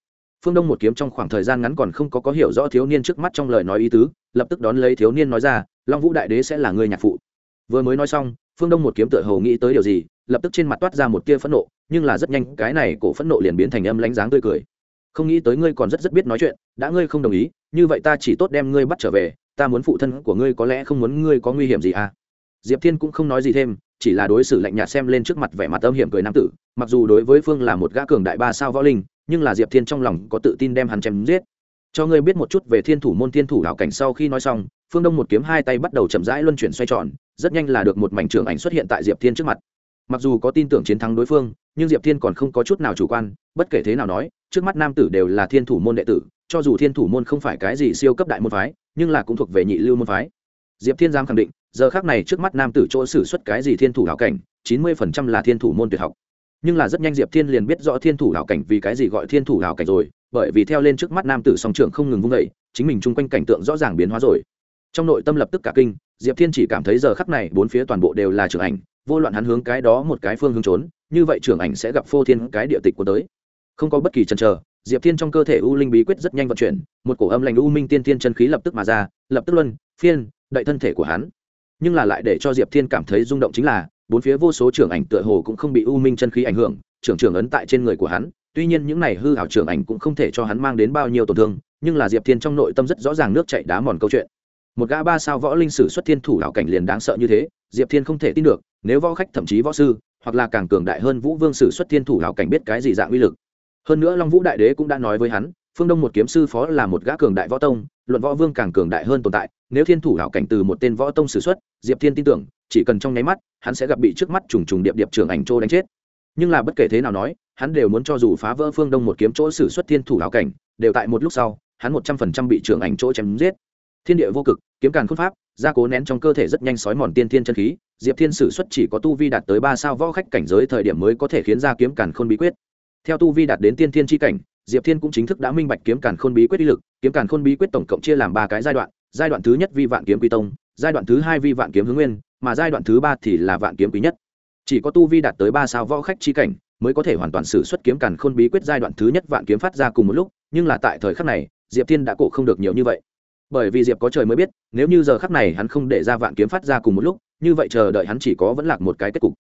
Phương đông một kiếm trong khoảng thời gian ngắn còn không có có hiểu rõ thiếu niên trước mắt trong lời nói ý tứ, lập tức đón lấy thiếu niên nói ra, long vũ đại đế sẽ là người nhạc phụ. Vừa mới nói xong, phương đông một kiếm tựa hồ nghĩ tới điều gì, lập tức trên mặt toát ra một tia phẫn nộ, nhưng là rất nhanh, cái này cổ phẫn nộ liền biến thành âm lánh dáng tươi cười. Không nghĩ tới ngươi còn rất rất biết nói chuyện, đã ngươi không đồng ý, như vậy ta chỉ tốt đem ngươi bắt trở về, ta muốn phụ thân của ngươi có lẽ không muốn ngươi có nguy hiểm gì à? Diệp thiên cũng không nói gì thêm chỉ là đối xử lạnh nhạt xem lên trước mặt vẻ mặt âm hiểm cười nam tử, mặc dù đối với phương là một gã cường đại ba sao võ linh, nhưng là diệp thiên trong lòng có tự tin đem hắn chém giết. Cho ngươi biết một chút về thiên thủ môn thiên thủ đạo cảnh sau khi nói xong, phương đông một kiếm hai tay bắt đầu chậm rãi luân chuyển xoay tròn, rất nhanh là được một mảnh trường ảnh xuất hiện tại diệp thiên trước mặt. Mặc dù có tin tưởng chiến thắng đối phương, nhưng diệp thiên còn không có chút nào chủ quan, bất kể thế nào nói, trước mắt nam tử đều là thiên thủ môn đệ tử, cho dù thiên thủ môn không phải cái gì siêu cấp đại môn phái, nhưng là cũng thuộc về nhị lưu môn phái diệp thiên giang khẳng định, giờ khác này trước mắt nam tử chỗ xử suất cái gì thiên thủ hảo cảnh, chín mươi phần trăm là thiên thủ môn tuyệt học. Nhưng là rất nhanh diệp thiên liền biết rõ thiên thủ hảo cảnh vì cái gì gọi thiên thủ hảo cảnh rồi, bởi vì theo lên trước mắt nam tử song trưởng không ngừng vung vẩy chính mình chung quanh cảnh tượng rõ ràng biến hóa rồi. Trong nội tâm lập tức cả kinh, diệp thiên chỉ cảm thấy giờ khắc này bốn phía toàn bộ đều là trưởng ảnh, vô loạn hắn hướng cái đó một cái phương hướng trốn, như vậy trưởng ảnh sẽ gặp phô thiên cái địa tịch của tới. Không có bất kỳ chần chờ, diệp thiên trong cơ thể u linh bí quyết rất nhanh vận chuyển, một cổ âm lành u minh tiên tiên chân khí lập tức mà ra, lập tức luân, phiên đậy thân thể của hắn. Nhưng là lại để cho diệp thiên cảm thấy rung động chính là, bốn phía vô số trưởng ảnh tựa hồ cũng không bị u minh chân khí ảnh hưởng, trưởng trưởng ấn tại trên người của hắn. Tuy nhiên những này hư hảo trưởng ảnh cũng không thể cho hắn mang đến bao nhiêu tổn thương, nhưng là diệp thiên trong nội tâm rất rõ ràng nước chạy đá mòn câu chuyện. Một gã ba sao võ linh sử xuất thiên thủ hảo cảnh liền đáng sợ như thế, diệp thiên không thể tin được, nếu võ khách thậm chí võ sư, hoặc là càng cường đại hơn vũ vương sử xuất thiên thủ hảo cảnh biết cái gì dạng uy lực. Hơn nữa long vũ đại đế cũng đã nói với hắn phương đông một kiếm sư phó là một gã cường đại võ tông, luận võ vương càng cường đại hơn tồn tại, nếu thiên thủ hảo cảnh từ một tên võ tông sử xuất, diệp thiên tin tưởng, chỉ cần trong nháy mắt, hắn sẽ gặp bị trước mắt trùng trùng điệp điệp trường ảnh trô đánh chết. Nhưng là bất kể thế nào nói, hắn đều muốn cho dù phá vỡ phương đông một kiếm chỗ sử xuất thiên thủ hảo cảnh, đều tại một lúc sau, hắn một trăm phần trăm bị trường ảnh chỗ chém giết. Thiên địa vô cực, kiếm càn khôn pháp, gia cố nén trong cơ thể rất nhanh sói mòn tiên thiên chân khí, diệp thiên sử xuất chỉ có tu vi đạt tới ba sao võ khách cảnh giới thời điểm mới có thể khiến ra kiếm càn khôn bí quyết. Theo tu vi đạt đến tiên thiên tri cảnh diệp thiên cũng chính thức đã minh bạch kiếm càn khôn bí quyết uy lực, kiếm càn khôn bí quyết tổng cộng chia làm ba cái giai đoạn giai đoạn thứ nhất vi vạn kiếm quy tông, giai đoạn thứ hai vi vạn kiếm hướng nguyên, mà giai đoạn thứ ba thì là vạn kiếm quý nhất. Chỉ có tu vi đạt tới ba sao võ khách chi cảnh mới có thể hoàn toàn sử xuất kiếm càn khôn bí quyết giai đoạn thứ nhất vạn kiếm phát ra cùng một lúc, nhưng là tại thời khắc này, diệp thiên đã cổ không được nhiều như vậy. Bởi vì diệp có trời mới biết, nếu như giờ khắc này hắn không để ra vạn kiếm phát ra cùng một lúc, như vậy chờ đợi hắn chỉ có vẫn lạc một cái kết cục.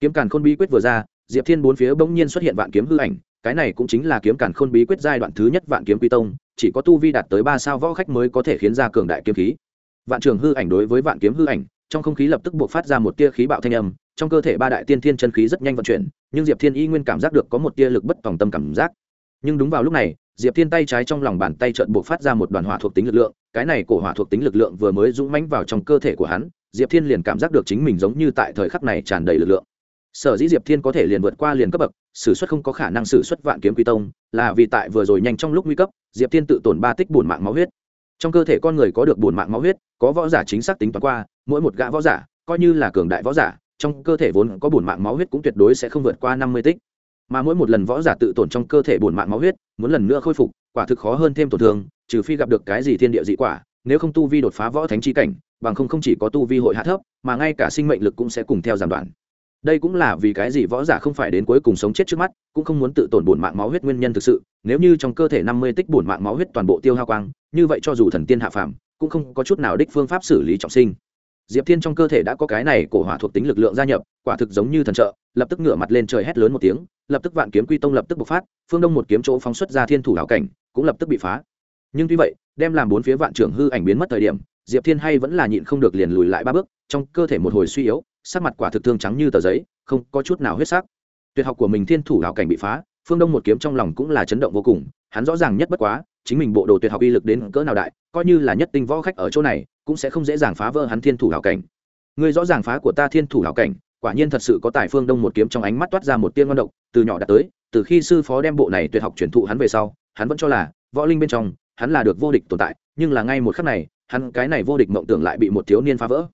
Kiếm càn khôn bí quyết vừa ra, diệp thiên bốn phía bỗng nhiên xuất hiện vạn kiếm hư ảnh cái này cũng chính là kiếm càn khôn bí quyết giai đoạn thứ nhất vạn kiếm quy tông, chỉ có tu vi đạt tới ba sao võ khách mới có thể khiến ra cường đại kiếm khí. Vạn trường hư ảnh đối với vạn kiếm hư ảnh, trong không khí lập tức buộc phát ra một tia khí bạo thanh âm, trong cơ thể ba đại tiên thiên chân khí rất nhanh vận chuyển, nhưng diệp thiên y nguyên cảm giác được có một tia lực bất tòng tâm cảm giác. Nhưng đúng vào lúc này, diệp thiên tay trái trong lòng bàn tay trợn buộc phát ra một đoàn hỏa thuộc tính lực lượng, cái này cổ hỏa thuộc tính lực lượng vừa mới dũng mánh vào trong cơ thể của hắn, diệp thiên liền cảm giác được chính mình giống như tại thời khắc này tràn đầy lực lượng sở dĩ diệp thiên có thể liền vượt qua liền cấp bậc s ử suất không có khả năng s ử suất vạn kiếm quy tông, là vì tại vừa rồi nhanh trong lúc nguy cấp, diệp thiên tự tổn ba tích bùn mạng máu huyết. trong cơ thể con người có được bùn mạng máu huyết, có võ giả chính xác tính toán qua, mỗi một gã võ giả, coi như là cường đại võ giả, trong cơ thể vốn có bùn mạng máu huyết cũng tuyệt đối sẽ không vượt qua năm mươi tích. mà mỗi một lần võ giả tự tổn trong cơ thể bùn mạng máu huyết, muốn lần nữa khôi phục, quả thực khó hơn thêm tổn thương, trừ phi gặp được cái gì thiên địa dị quả, nếu không tu vi đột phá võ thánh chi cảnh, bằng không không chỉ có tu vi hội hạ thấp, mà ngay cả sinh mệnh lực cũng sẽ cùng theo giảm đoạn đây cũng là vì cái gì võ giả không phải đến cuối cùng sống chết trước mắt, cũng không muốn tự tổn bổn mạng máu huyết nguyên nhân thực sự, nếu như trong cơ thể năm mươi tích bổn mạng máu huyết toàn bộ tiêu hao quang, như vậy cho dù thần tiên hạ phàm, cũng không có chút nào đích phương pháp xử lý trọng sinh. Diệp thiên trong cơ thể đã có cái này cổ hỏa thuộc tính lực lượng gia nhập, quả thực giống như thần trợ, lập tức ngửa mặt lên trời hét lớn một tiếng, lập tức vạn kiếm quy tông lập tức bộc phát, phương đông một kiếm chỗ phóng xuất ra thiên thủ hảo cảnh, cũng lập tức bị phá. Nhưng tuy vậy, đem làm bốn phía vạn trưởng hư ảnh biến mất thời điểm, diệp thiên hay vẫn là nhịn không được liền lùi lại ba bước, trong cơ thể một hồi suy yếu sắc mặt quả thực thương trắng như tờ giấy, không có chút nào huyết sắc. Tuyệt học của mình thiên thủ hảo cảnh bị phá, phương đông một kiếm trong lòng cũng là chấn động vô cùng, hắn rõ ràng nhất bất quá, chính mình bộ đồ tuyệt học uy lực đến cỡ nào đại, coi như là nhất tinh võ khách ở chỗ này, cũng sẽ không dễ dàng phá vỡ hắn thiên thủ hảo cảnh. Người rõ ràng phá của ta thiên thủ hảo cảnh, quả nhiên thật sự có tài phương đông một kiếm trong ánh mắt toát ra một tiên ngon độc, từ nhỏ đã tới, từ khi sư phó đem bộ này tuyệt học truyền thụ hắn về sau, hắn vẫn cho là, võ linh bên trong, hắn là được vô địch tồn tại, nhưng là ngay một khắc này, hắn cái này vô địch mộng tưởng lại bị một thiếu niên phá vỡ.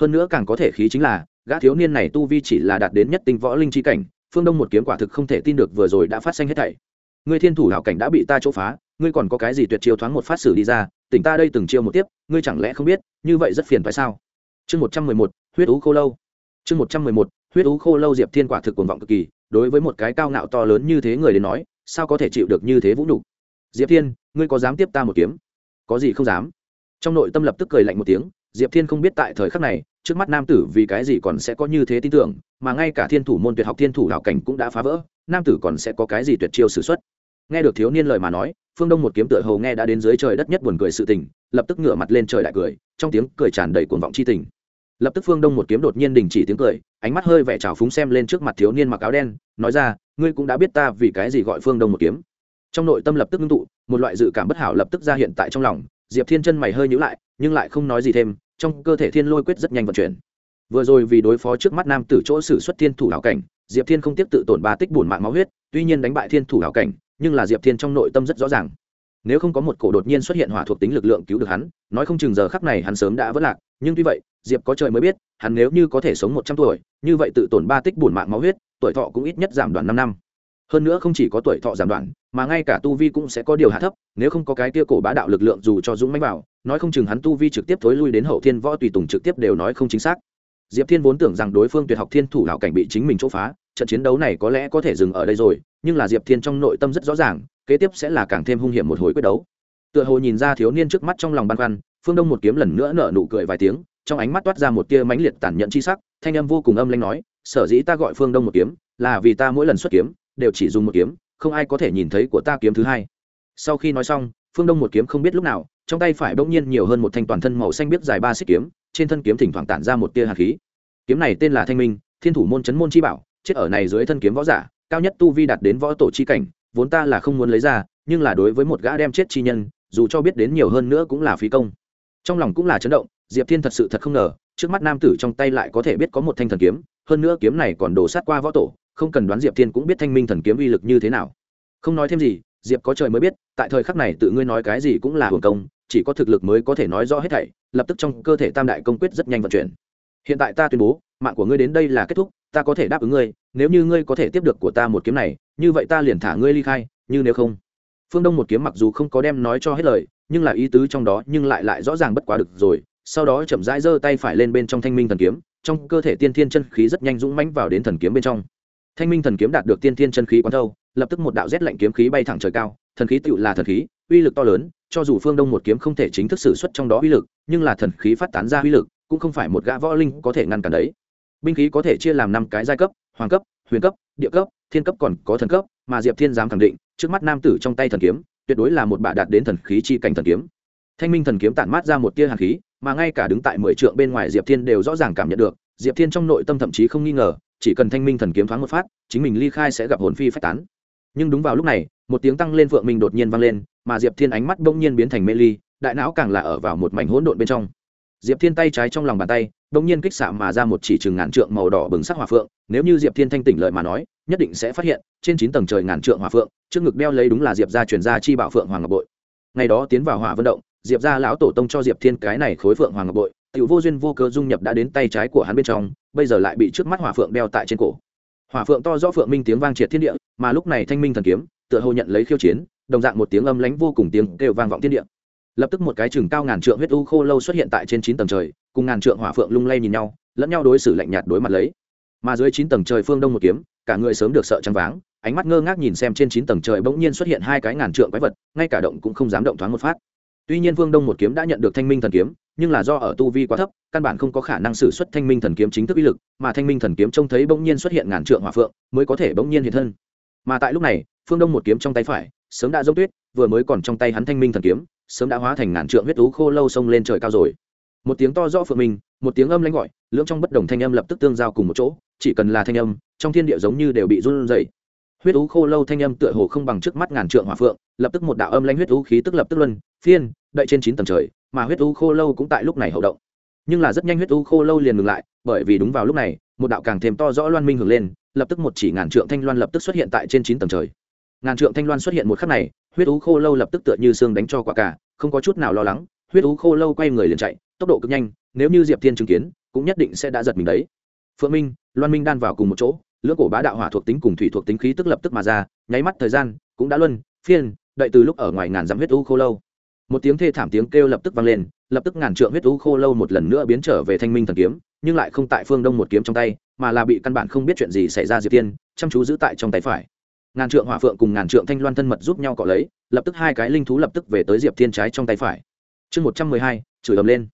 Hơn nữa càng có thể khí chính là gã thiếu niên này tu vi chỉ là đạt đến nhất tinh võ linh chi cảnh, phương đông một kiếm quả thực không thể tin được vừa rồi đã phát sinh hết thảy. Ngươi thiên thủ hảo cảnh đã bị ta chỗ phá, ngươi còn có cái gì tuyệt chiêu thoáng một phát xử đi ra, tỉnh ta đây từng chiêu một tiếp, ngươi chẳng lẽ không biết, như vậy rất phiền phải sao? Chương một trăm mười một, huyết ú khô lâu. Chương một trăm mười một, huyết ú khô lâu diệp thiên quả thực cuồng vọng cực kỳ, đối với một cái cao ngạo to lớn như thế người đến nói, sao có thể chịu được như thế vũ nhục? Diệp thiên, ngươi có dám tiếp ta một kiếm? Có gì không dám? Trong nội tâm lập tức cười lạnh một tiếng, diệp thiên không biết tại thời khắc này trước mắt nam tử vì cái gì còn sẽ có như thế tin tưởng, mà ngay cả thiên thủ môn tuyệt học thiên thủ đạo cảnh cũng đã phá vỡ, nam tử còn sẽ có cái gì tuyệt chiêu s ử x u ấ t nghe được thiếu niên lời mà nói, phương đông một kiếm tựa hầu nghe đã đến dưới trời đất nhất buồn cười sự tình, lập tức ngửa mặt lên trời đại cười, trong tiếng cười tràn đầy cuồng vọng c h i tình. Lập tức phương đông một kiếm đột nhiên đình chỉ tiếng cười, ánh mắt hơi vẻ trào phúng xem lên trước mặt thiếu niên mặc áo đen, nói ra, ngươi cũng đã biết ta vì cái gì gọi phương đông một kiếm. Trong nội tâm lập tức ngưng tụ, một loại dự cảm bất hảo lập tức ra hiện tại trong lòng, diệp thiên chân mày hơi nhữ lại, nhưng lại không nói gì thêm trong cơ thể thiên lôi quyết rất nhanh vận chuyển. Vừa rồi vì đối phó trước mắt nam tử chỗ xử xuất thiên thủ hảo cảnh, diệp thiên không tiếp tự tổn ba tích bùn mạng máu huyết, tuy nhiên đánh bại thiên thủ hảo cảnh, nhưng là diệp thiên trong nội tâm rất rõ ràng. Nếu không có một cổ đột nhiên xuất hiện hỏa thuộc tính lực lượng cứu được hắn, nói không chừng giờ khắc này hắn sớm đã vất lạc, nhưng tuy vậy, diệp có trời mới biết, hắn nếu như có thể sống một trăm tuổi, như vậy tự tổn ba tích bùn mạng máu huyết, tuổi thọ cũng ít nhất giảm đoạn năm năm. Hơn nữa không chỉ có tuổi thọ giảm đoạn, mà ngay cả tu vi cũng sẽ có điều hạ thấp, nếu không có cái kia cổ bá đạo lực lượng dù cho dũng mãnh bảo nói không chừng hắn tu vi trực tiếp thối lui đến hậu thiên võ tùy tùng trực tiếp đều nói không chính xác. Diệp thiên vốn tưởng rằng đối phương tuyệt học thiên thủ lão cảnh bị chính mình chỗ phá, trận chiến đấu này có lẽ có thể dừng ở đây rồi, nhưng là diệp thiên trong nội tâm rất rõ ràng, kế tiếp sẽ là càng thêm hung hiểm một hồi quyết đấu. Tựa hồ nhìn ra thiếu niên trước mắt trong lòng băn khoăn, phương đông một kiếm lần nữa nở nụ cười vài tiếng, trong ánh mắt toát ra một tia mãnh liệt tàn nhẫn chi sắc, thanh âm vô cùng âm lãnh nói, sở dĩ ta gọi phương đông một kiếm, là vì ta mỗi lần xuất kiếm, đều chỉ dùng một kiếm, không ai có thể nhìn thấy của ta kiếm thứ hai. Sau khi nói xong, phương đông một kiếm không biết lúc nào trong tay phải bỗng nhiên nhiều hơn một thanh toàn thân màu xanh biết dài ba xích kiếm, trên thân kiếm thỉnh thoảng tản ra một tia hạt khí. Kiếm này tên là thanh minh, thiên thủ môn chấn môn chi bảo, chết ở này dưới thân kiếm võ giả, cao nhất tu vi đạt đến võ tổ chi cảnh, vốn ta là không muốn lấy ra, nhưng là đối với một gã đem chết chi nhân, dù cho biết đến nhiều hơn nữa cũng là phí công. Trong lòng cũng là chấn động, diệp thiên thật sự thật không ngờ, trước mắt nam tử trong tay lại có thể biết có một thanh thần kiếm, hơn nữa kiếm này còn đổ sát qua võ tổ, không cần đoán diệp thiên cũng biết thanh minh thần kiếm uy lực như thế nào. Không nói thêm gì, diệp có trời mới biết, tại thời khắc này tự ngươi nói cái gì cũng là hưởng công chỉ có thực lực mới có thể nói rõ hết thảy, lập tức trong cơ thể tam đại công quyết rất nhanh vận chuyển. Hiện tại ta tuyên bố, mạng của ngươi đến đây là kết thúc, ta có thể đáp ứng ngươi, nếu như ngươi có thể tiếp được của ta một kiếm này, như vậy ta liền thả ngươi ly khai, như nếu không. Phương đông một kiếm mặc dù không có đem nói cho hết lời, nhưng là ý tứ trong đó nhưng lại lại rõ ràng bất quá được rồi, sau đó chậm rãi giơ tay phải lên bên trong thanh minh thần kiếm, trong cơ thể tiên thiên chân khí rất nhanh dũng mãnh vào đến thần kiếm bên trong. Thanh minh thần kiếm đạt được tiên thiên chân khí quán thâu, lập tức một đạo rét lạnh kiếm khí bay thẳng trời cao, thần khí tựu là thần khí, uy lực to lớn cho dù phương đông một kiếm không thể chính thức sử xuất trong đó uy lực, nhưng là thần khí phát tán ra uy lực, cũng không phải một gã võ linh có thể ngăn cản đấy. Binh khí có thể chia làm năm cái giai cấp, hoàng cấp, huyền cấp, địa cấp, thiên cấp còn có thần cấp, mà diệp thiên dám khẳng định, trước mắt nam tử trong tay thần kiếm, tuyệt đối là một bả đạt đến thần khí chi cảnh thần kiếm. Thanh minh thần kiếm tản mát ra một tia hàn khí, mà ngay cả đứng tại mười trượng bên ngoài diệp thiên đều rõ ràng cảm nhận được, diệp thiên trong nội tâm thậm chí không nghi ngờ, chỉ cần thanh minh thần kiếm thoáng một phát, chính mình ly khai sẽ gặp hồn phi phách tán nhưng đúng vào lúc này, một tiếng tăng lên phượng minh đột nhiên vang lên, mà diệp thiên ánh mắt bỗng nhiên biến thành mê ly, đại não càng là ở vào một mảnh hỗn độn bên trong. Diệp thiên tay trái trong lòng bàn tay, bỗng nhiên kích xạ mà ra một chỉ chừng ngàn trượng màu đỏ bừng sắc hỏa phượng, nếu như diệp thiên thanh tỉnh lợi mà nói, nhất định sẽ phát hiện, trên chín tầng trời ngàn trượng hỏa phượng, trước ngực đeo lấy đúng là diệp gia truyền gia chi bảo phượng hoàng ngọc bội. Ngày đó tiến vào hỏa vận động, diệp gia lão tổ tông cho diệp thiên cái này khối phượng hoàng ngọc bội, tiểu vô duyên vô cớ dung nhập đã đến tay trái của hắn bên trong, bây giờ lại bị trước mắt hỏa phượng đeo tại trên cổ hỏa phượng to rõ phượng minh tiếng vang triệt thiên địa, mà lúc này thanh minh thần kiếm, tựa hồ nhận lấy khiêu chiến, đồng dạng một tiếng âm lãnh vô cùng tiếng kêu vang vọng thiên địa. Lập tức một cái chừng cao ngàn trượng huyết u khô lâu xuất hiện tại trên chín tầng trời, cùng ngàn trượng hỏa phượng lung lay nhìn nhau, lẫn nhau đối xử lạnh nhạt đối mặt lấy. Mà dưới chín tầng trời phương đông một kiếm, cả người sớm được sợ trắng váng, ánh mắt ngơ ngác nhìn xem trên chín tầng trời bỗng nhiên xuất hiện hai cái ngàn trượng quái vật, ngay cả động cũng không dám động thoáng một phát. Tuy nhiên phương đông một kiếm đã nhận được thanh minh thần kiếm nhưng là do ở tu vi quá thấp, căn bản không có khả năng xử xuất thanh minh thần kiếm chính thức uy lực, mà thanh minh thần kiếm trông thấy bỗng nhiên xuất hiện ngàn trượng hỏa phượng, mới có thể bỗng nhiên hiện thân. Mà tại lúc này, phương đông một kiếm trong tay phải, sớm đã giống tuyết, vừa mới còn trong tay hắn thanh minh thần kiếm, sớm đã hóa thành ngàn trượng huyết tú khô lâu sông lên trời cao rồi. Một tiếng to rõ phượng minh, một tiếng âm lãnh gọi, lưỡng trong bất đồng thanh âm lập tức tương giao cùng một chỗ, chỉ cần là thanh âm, trong thiên địa giống như đều bị run rẩy. Huyết tú khô lâu thanh âm tựa hồ không bằng trước mắt ngàn trượng hỏa phượng, lập tức một đạo âm lãnh huyết tú khí tức lập tức luân phiên, đợi trên chín tầng trời mà huyết u khô lâu cũng tại lúc này hậu động. Nhưng là rất nhanh huyết u khô lâu liền ngừng lại, bởi vì đúng vào lúc này, một đạo càng thêm to rõ loan minh hưởng lên, lập tức một chỉ ngàn trượng thanh loan lập tức xuất hiện tại trên chín tầng trời. Ngàn trượng thanh loan xuất hiện một khắc này, huyết u khô lâu lập tức tựa như xương đánh cho quả cả, không có chút nào lo lắng, huyết u khô lâu quay người liền chạy, tốc độ cực nhanh, nếu như diệp thiên chứng kiến, cũng nhất định sẽ đã giật mình đấy. Phượng minh, loan minh đan vào cùng một chỗ, lưỡng cổ bá đạo hỏa thuộc tính cùng thủy thuộc tính khí tức lập tức mà ra, nháy mắt thời gian, cũng đã luân, phiên, đợi từ lúc ở ngoài ngàn dặm huyết u khô lâu một tiếng thê thảm tiếng kêu lập tức vang lên, lập tức ngàn trượng huyết u khô lâu một lần nữa biến trở về thanh minh thần kiếm, nhưng lại không tại phương đông một kiếm trong tay, mà là bị căn bản không biết chuyện gì xảy ra diệp tiên, chăm chú giữ tại trong tay phải. Ngàn trượng hỏa phượng cùng ngàn trượng thanh loan thân mật giúp nhau cọ lấy, lập tức hai cái linh thú lập tức về tới diệp thiên trái trong tay phải. Chương một trăm mười hai, chửi ầm lên.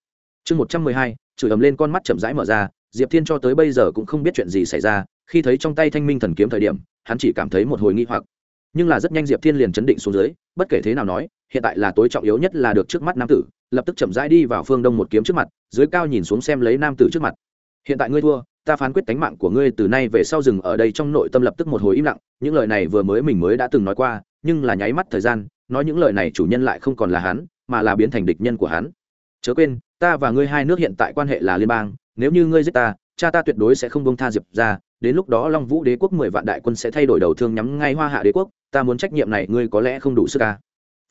Chương một trăm mười hai, chửi ầm lên con mắt chậm rãi mở ra, diệp thiên cho tới bây giờ cũng không biết chuyện gì xảy ra, khi thấy trong tay thanh minh thần kiếm thời điểm, hắn chỉ cảm thấy một hồi nghi hoặc nhưng là rất nhanh diệp thiên liền chấn định xuống dưới, bất kể thế nào nói, hiện tại là tối trọng yếu nhất là được trước mắt nam tử, lập tức chậm rãi đi vào phương đông một kiếm trước mặt, dưới cao nhìn xuống xem lấy nam tử trước mặt. Hiện tại ngươi thua, ta phán quyết tánh mạng của ngươi từ nay về sau rừng ở đây trong nội tâm lập tức một hồi im lặng, những lời này vừa mới mình mới đã từng nói qua, nhưng là nháy mắt thời gian, nói những lời này chủ nhân lại không còn là hắn, mà là biến thành địch nhân của hắn. Chớ quên, ta và ngươi hai nước hiện tại quan hệ là liên bang, nếu như ngươi giết ta, cha ta tuyệt đối sẽ không bông tha diệp ra, đến lúc đó long vũ đế quốc mười vạn đại quân sẽ thay đổi đầu thương nhắm ngay hoa hạ đế quốc ta muốn trách nhiệm này ngươi có lẽ không đủ sức ca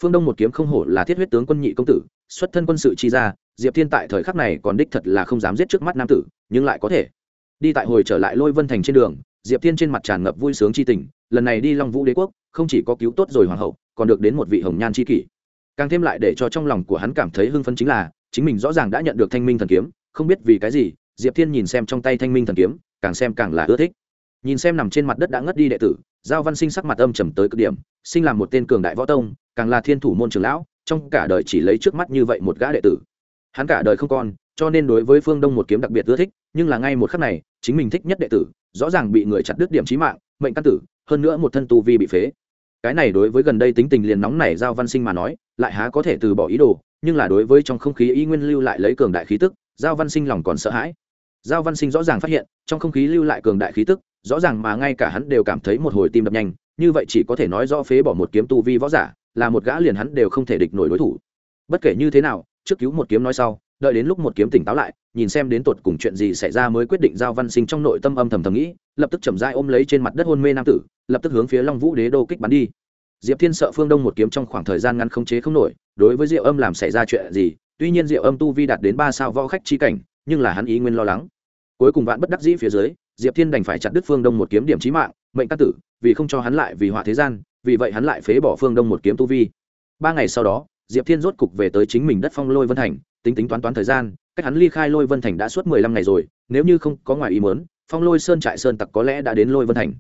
phương đông một kiếm không hổ là thiết huyết tướng quân nhị công tử, xuất thân quân sự chi ra diệp thiên tại thời khắc này còn đích thật là không dám giết trước mắt nam tử, nhưng lại có thể. Đi tại hồi trở lại lôi vân thành trên đường, diệp thiên trên mặt tràn ngập vui sướng c h i tình, lần này đi long vũ đế quốc, không chỉ có cứu tốt rồi hoàng hậu, còn được đến một vị hồng nhan c h i kỷ. Càng thêm lại để cho trong lòng của hắn cảm thấy hưng phấn chính là, chính mình rõ ràng đã nhận được thanh minh thần kiếm, không biết vì cái gì, diệp thiên nhìn xem trong tay thanh minh thần kiếm, càng xem càng là ưa thích. Nhìn xem nằm trên mặt đất đã ngất đi đệ tử giao văn sinh sắc mặt âm trầm tới cực điểm, sinh làm một tên cường đại võ tông, càng là thiên thủ môn trường lão, trong cả đời chỉ lấy trước mắt như vậy một gã đệ tử. Hắn cả đời không còn, cho nên đối với phương đông một kiếm đặc biệt ưa thích, nhưng là ngay một khắc này, chính mình thích nhất đệ tử, rõ ràng bị người chặt đứt điểm trí mạng, mệnh căn tử, hơn nữa một thân tu vi bị phế. Cái này đối với gần đây tính tình liền nóng này giao văn sinh mà nói, lại há có thể từ bỏ ý đồ, nhưng là đối với trong không khí y nguyên lưu lại lấy cường đại khí tức, giao văn sinh lòng còn sợ hãi. Giao văn sinh rõ ràng phát hiện, trong không khí lưu lại cường đại khí tức rõ ràng mà ngay cả hắn đều cảm thấy một hồi tim đập nhanh, như vậy chỉ có thể nói do phế bỏ một kiếm tu vi võ giả, là một gã liền hắn đều không thể địch nổi đối thủ. Bất kể như thế nào, trước cứu một kiếm nói sau, đợi đến lúc một kiếm tỉnh táo lại, nhìn xem đến tột cùng chuyện gì xảy ra mới quyết định giao văn sinh trong nội tâm âm thầm thầm nghĩ, lập tức chậm dai ôm lấy trên mặt đất hôn mê nam tử, lập tức hướng phía long vũ đế đô kích bắn đi. Diệp thiên sợ phương đông một kiếm trong khoảng thời gian ngắn không chế không nổi, đối với diệu âm làm xảy ra chuyện gì, tuy nhiên diệu âm tu vi đạt đến ba sao võ khách chi cảnh, nhưng là hắn ý nguyên lo lắng. Cuối cùng vạn bất đắc dĩ phía dưới diệp thiên đành phải chặt đứt phương đông một kiếm điểm trí mạng, mệnh căn tử, vì không cho hắn lại vì họa thế gian, vì vậy hắn lại phế bỏ phương đông một kiếm tu vi. Ba ngày sau đó, diệp thiên rốt cục về tới chính mình đất phong lôi vân thành, tính tính toán toán thời gian, cách hắn ly khai lôi vân thành đã suốt mười lăm ngày rồi, nếu như không có ngoài ý mớn phong lôi sơn trại sơn tặc có lẽ đã đến lôi vân thành.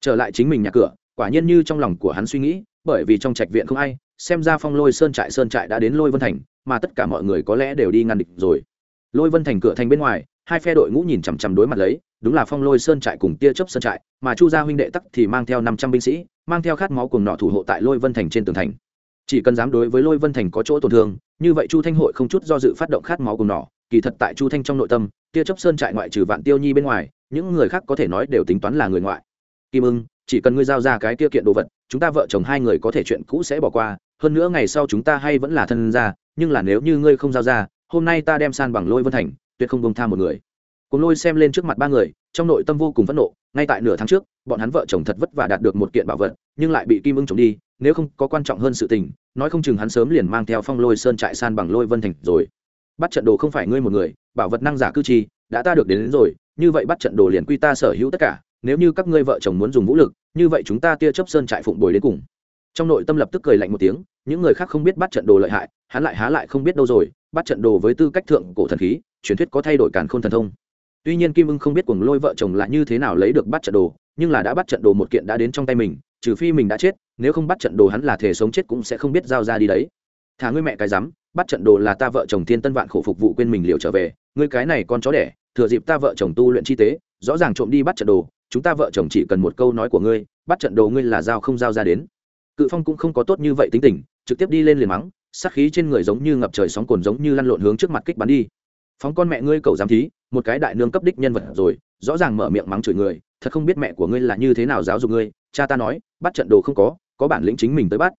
Trở lại chính mình nhà cửa, quả nhiên như trong lòng của hắn suy nghĩ, bởi vì trong trạch viện không ai, xem ra phong lôi sơn trại sơn trại đã đến lôi vân thành, mà tất cả mọi người có lẽ đều đi ngăn địch rồi. Lôi vân thành cửa thành bên ngoài, hai phe đội ngũ nhìn chằm chằm đối mặt lấy đúng là phong lôi sơn trại cùng tia chớp sơn trại, mà chu gia huynh đệ tắc thì mang theo năm trăm binh sĩ, mang theo khát máu cùng nọ thủ hộ tại lôi vân thành trên tường thành. Chỉ cần dám đối với lôi vân thành có chỗ tổn thương, như vậy chu thanh hội không chút do dự phát động khát máu cùng nỏ kỳ thật tại chu thanh trong nội tâm, tia chấp sơn trại ngoại trừ vạn tiêu nhi bên ngoài, những người khác có thể nói đều tính toán là người ngoại. Kim ưng, chỉ cần ngươi giao ra cái tiêu kiện đồ vật, chúng ta vợ chồng hai người có thể chuyện cũ sẽ bỏ qua, hơn nữa ngày sau chúng ta hay vẫn là thân ra nhưng là nếu như ngươi không giao ra, hôm nay ta đem san bằng lôi vân thành, tuyệt không bông tha một người cùng lôi xem lên trước mặt ba người trong nội tâm vô cùng phẫn nộ ngay tại nửa tháng trước bọn hắn vợ chồng thật vất vả đạt được một kiện bảo vật nhưng lại bị kim ưng trộm đi nếu không có quan trọng hơn sự tình nói không chừng hắn sớm liền mang theo phong lôi sơn trại san bằng lôi vân thành rồi. Bắt trận đồ không phải ngươi một người bảo vật năng giả cư chi đã ta được đến, đến rồi như vậy bắt trận đồ liền quy ta sở hữu tất cả nếu như các ngươi vợ chồng muốn dùng vũ lực như vậy chúng ta tia chấp sơn trại phụng bồi đến cùng. Trong nội tâm lập tức cười lạnh một tiếng những người khác không biết bắt trận đồ lợi hại hắn lại há lại không biết đâu rồi bắt trận đồ với tư cách thượng cổ thần khí truyền thuyết có thay đổi càn khôn thần thông tuy nhiên kim ưng không biết cuồng lôi vợ chồng là như thế nào lấy được bắt trận đồ, nhưng là đã bắt trận đồ một kiện đã đến trong tay mình, trừ phi mình đã chết, nếu không bắt trận đồ hắn là thể sống chết cũng sẽ không biết giao ra đi đấy. Thả ngươi mẹ cái rắm, bắt trận đồ là ta vợ chồng thiên tân vạn khổ phục vụ quên mình liệu trở về, ngươi cái này con chó đẻ, thừa dịp ta vợ chồng tu luyện chi tế, rõ ràng trộm đi bắt trận đồ, chúng ta vợ chồng chỉ cần một câu nói của ngươi, bắt trận đồ ngươi là giao không giao ra đến. Cự phong cũng không có tốt như vậy tính tình, trực tiếp đi lên liền mắng, sát khí trên người giống như ngập trời sóng cồn giống như lăn lộn hướng trước mặt kích bắn đi. Phóng con mẹ ngươi cầu giám thí một cái đại nương cấp đích nhân vật rồi, rõ ràng mở miệng mắng chửi người, thật không biết mẹ của ngươi là như thế nào giáo dục ngươi, cha ta nói, bắt trận đồ không có có bản lĩnh chính mình tới bắt.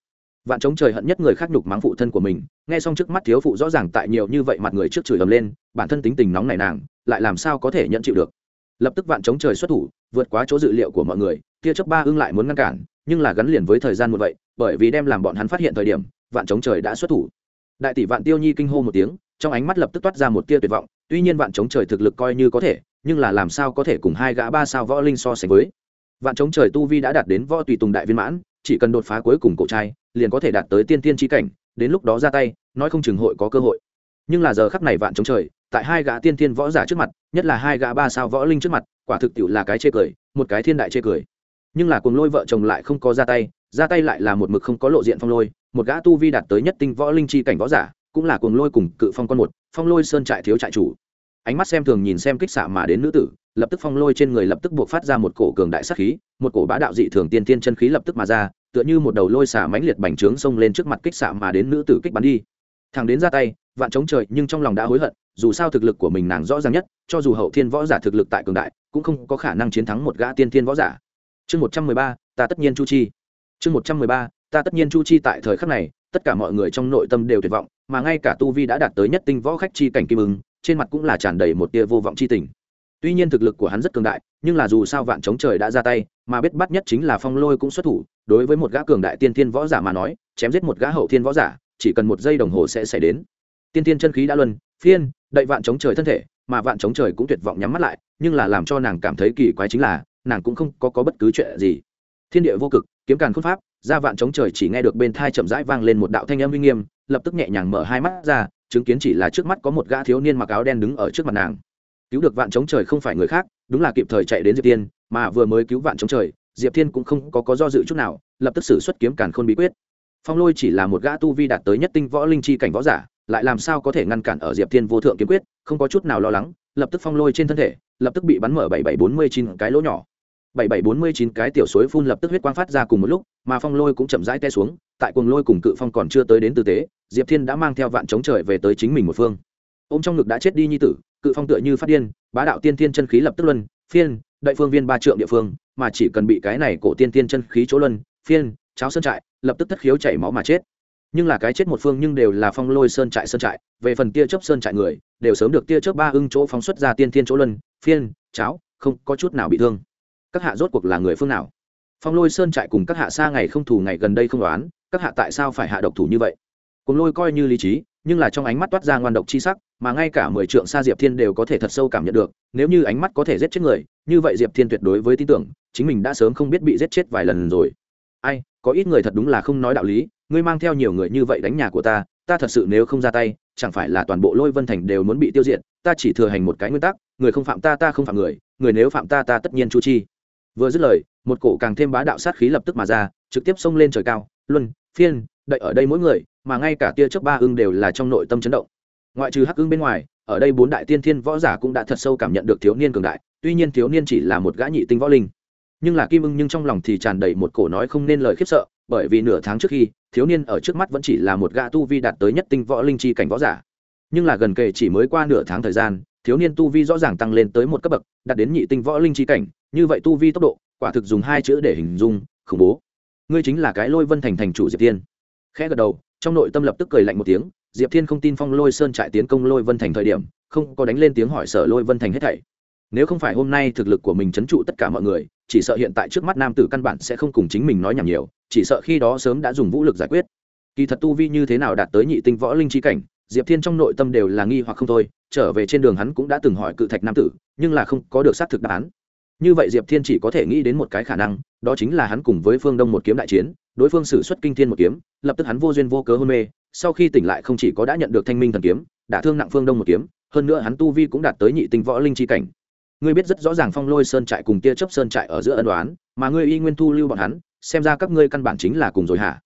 Vạn chống trời hận nhất người khác nhục mắng phụ thân của mình, nghe xong trước mắt thiếu phụ rõ ràng tại nhiều như vậy mặt người trước chửi ầm lên, bản thân tính tình nóng này nàng, lại làm sao có thể nhận chịu được. Lập tức vạn chống trời xuất thủ, vượt quá chỗ dự liệu của mọi người, tia chớp ba ưng lại muốn ngăn cản, nhưng là gắn liền với thời gian một vậy, bởi vì đem làm bọn hắn phát hiện thời điểm, vạn chống trời đã xuất thủ. Đại tỷ vạn tiêu nhi kinh hô một tiếng, trong ánh mắt lập tức toát ra một tia tuyệt vọng tuy nhiên vạn chống trời thực lực coi như có thể, nhưng là làm sao có thể cùng hai gã ba sao võ linh so sánh với? Vạn chống trời tu vi đã đạt đến võ tùy tùng đại viên mãn, chỉ cần đột phá cuối cùng cổ trai, liền có thể đạt tới tiên tiên tri cảnh, đến lúc đó ra tay, nói không chừng hội có cơ hội. Nhưng là giờ khắc này vạn chống trời, tại hai gã tiên tiên võ giả trước mặt, nhất là hai gã ba sao võ linh trước mặt, quả thực tiệu là cái chê cười, một cái thiên đại chê cười. Nhưng là cùng lôi vợ chồng lại không có ra tay ra tay lại là một mực không có lộ diện phong lôi, một gã tu vi đạt tới nhất tinh võ linh chi cảnh võ giả, cũng là cuồng lôi cùng cự phong con một, phong lôi sơn trại thiếu trại chủ ánh mắt xem thường nhìn xem kích xạ mà đến nữ tử, lập tức phong lôi trên người lập tức buộc phát ra một cổ cường đại sắc khí, một cổ bá đạo dị thường tiên tiên chân khí lập tức mà ra, tựa như một đầu lôi xả mãnh liệt bành trướng xông lên trước mặt kích xạ mà đến nữ tử kích bắn đi. Thằng đến ra tay, vạn chống trời, nhưng trong lòng đã hối hận, dù sao thực lực của mình nàng rõ ràng nhất, cho dù hậu thiên võ giả thực lực tại cường đại, cũng không có khả năng chiến thắng một gã tiên thiên võ giả. Chương một trăm mười ba, ta tất nhiên chu chi. Chương một trăm mười ba, ta tất nhiên chu chi tại thời khắc này, tất cả mọi người trong nội tâm đều tuyệt vọng, mà ngay cả tu vi đã đạt tới nhất tinh võ khách chi cảnh kim ứng trên mặt cũng là tràn đầy một tia vô vọng chi tình. Tuy nhiên thực lực của hắn rất cường đại nhưng là dù sao vạn chống trời đã ra tay mà biết bắt nhất chính là phong lôi cũng xuất thủ đối với một gã cường đại tiên thiên võ giả mà nói chém giết một gã hậu thiên võ giả chỉ cần một giây đồng hồ sẽ xảy đến. Tiên thiên chân khí đã luân phiên đậy vạn chống trời thân thể mà vạn chống trời cũng tuyệt vọng nhắm mắt lại nhưng là làm cho nàng cảm thấy kỳ quái chính là nàng cũng không có, có bất cứ chuyện gì. Thiên địa vô cực kiếm càn khôn pháp ra vạn chống trời chỉ nghe được bên thai chậm rãi vang lên một đạo thanh âm uy nghiêm lập tức nhẹ nhàng mở hai mắt ra chứng kiến chỉ là trước mắt có một gã thiếu niên mặc áo đen đứng ở trước mặt nàng. Cứu được vạn chống trời không phải người khác đúng là kịp thời chạy đến diệp thiên mà vừa mới cứu vạn chống trời diệp thiên cũng không có, có do dự chút nào lập tức xử xuất kiếm càn khôn bí quyết. Phong lôi chỉ là một gã tu vi đạt tới nhất tinh võ linh chi cảnh võ giả lại làm sao có thể ngăn cản ở diệp thiên vô thượng kiếm quyết không có chút nào lo lắng lập tức phong lôi trên thân thể lập tức bị bắn mở bảy bảy bốn mươi chín cái lỗ nhỏ. Bảy bảy bốn mươi chín cái tiểu suối phun lập tức huyết quang phát ra cùng một lúc mà phong lôi cũng chậm rãi té xuống, tại cuồng lôi cùng cự phong còn chưa tới đến tư tế, diệp thiên đã mang theo vạn chống trời về tới chính mình một phương. Ô m trong ngực đã chết đi nhi tử, cự phong tựa như phát điên, bá đạo tiên thiên chân khí lập tức luân, phiên đại phương viên ba trượng địa phương, mà chỉ cần bị cái này cổ tiên thiên chân khí chỗ luân, phiên, cháo sơn trại, lập tức thất khiếu chảy máu mà chết. Nhưng là cái chết một phương nhưng đều là phong lôi sơn trại sơn trại, về phần tia chớp sơn trại người, đều sớm được tia chớp ba ưng chỗ phóng xuất ra tiên thiên chỗ luân, phiên, cháo, không có chút nào bị thương. Các hạ rốt cuộc là người phương nào? Phong lôi sơn trại cùng các hạ xa ngày không thù ngày gần đây không đoán các hạ tại sao phải hạ độc thủ như vậy? Cùng lôi coi như lý trí, nhưng là trong ánh mắt toát ra ngoan độc chi sắc, mà ngay cả mười trượng xa diệp thiên đều có thể thật sâu cảm nhận được, nếu như ánh mắt có thể giết chết người, như vậy diệp thiên tuyệt đối với tin tưởng, chính mình đã sớm không biết bị giết chết vài lần rồi. Ai, có ít người thật đúng là không nói đạo lý, ngươi mang theo nhiều người như vậy đánh nhà của ta ta thật sự nếu không ra tay, chẳng phải là toàn bộ lôi vân thành đều muốn bị tiêu diệt, ta chỉ thừa hành một cái nguyên tắc, người không phạm ta ta không phạm người người nếu phạm ta ta tất nhiên chu chi vừa dứt lời, một cổ càng thêm bá đạo sát khí lập tức mà ra, trực tiếp xông lên trời cao, luân, phiên đợi ở đây mỗi người, mà ngay cả tia chớp ba ưng đều là trong nội tâm chấn động. Ngoại trừ hắc ưng bên ngoài, ở đây bốn đại tiên thiên võ giả cũng đã thật sâu cảm nhận được thiếu niên cường đại, tuy nhiên thiếu niên chỉ là một gã nhị tinh võ linh. Nhưng là kim ưng nhưng trong lòng thì tràn đầy một cổ nói không nên lời khiếp sợ, bởi vì nửa tháng trước khi, thiếu niên ở trước mắt vẫn chỉ là một gã tu vi đạt tới nhất tinh võ linh chi cảnh võ giả. Nhưng là gần kề chỉ mới qua nửa tháng thời gian thiếu niên tu vi rõ ràng tăng lên tới một cấp bậc, đạt đến nhị tinh võ linh chi cảnh, như vậy tu vi tốc độ, quả thực dùng hai chữ để hình dung, khủng bố. Ngươi chính là cái lôi vân thành thành chủ diệp thiên. Khẽ gật đầu, trong nội tâm lập tức cười lạnh một tiếng, diệp thiên không tin phong lôi sơn trại tiến công lôi vân thành thời điểm, không có đánh lên tiếng hỏi sở lôi vân thành hết thảy. Nếu không phải hôm nay thực lực của mình chấn trụ tất cả mọi người, chỉ sợ hiện tại trước mắt nam tử căn bản sẽ không cùng chính mình nói nhảm nhiều, chỉ sợ khi đó sớm đã dùng vũ lực giải quyết. Kỳ thật tu vi như thế nào đạt tới nhị tinh võ linh chi cảnh, diệp thiên trong nội tâm đều là nghi hoặc không thôi trở về trên đường hắn cũng đã từng hỏi cự thạch nam tử, nhưng là không có được xác thực đáp án. Như vậy diệp thiên chỉ có thể nghĩ đến một cái khả năng, đó chính là hắn cùng với phương đông một kiếm đại chiến, đối phương xử xuất kinh thiên một kiếm, lập tức hắn vô duyên vô cớ hôn mê, sau khi tỉnh lại không chỉ có đã nhận được thanh minh thần kiếm, đã thương nặng phương đông một kiếm, hơn nữa hắn tu vi cũng đạt tới nhị tinh võ linh chi cảnh. Ngươi biết rất rõ ràng phong lôi sơn trại cùng tia chấp sơn trại ở giữa ân đoán mà ngươi y nguyên thu lưu bọn hắn, xem ra các ngươi căn bản chính là cùng rồi hả?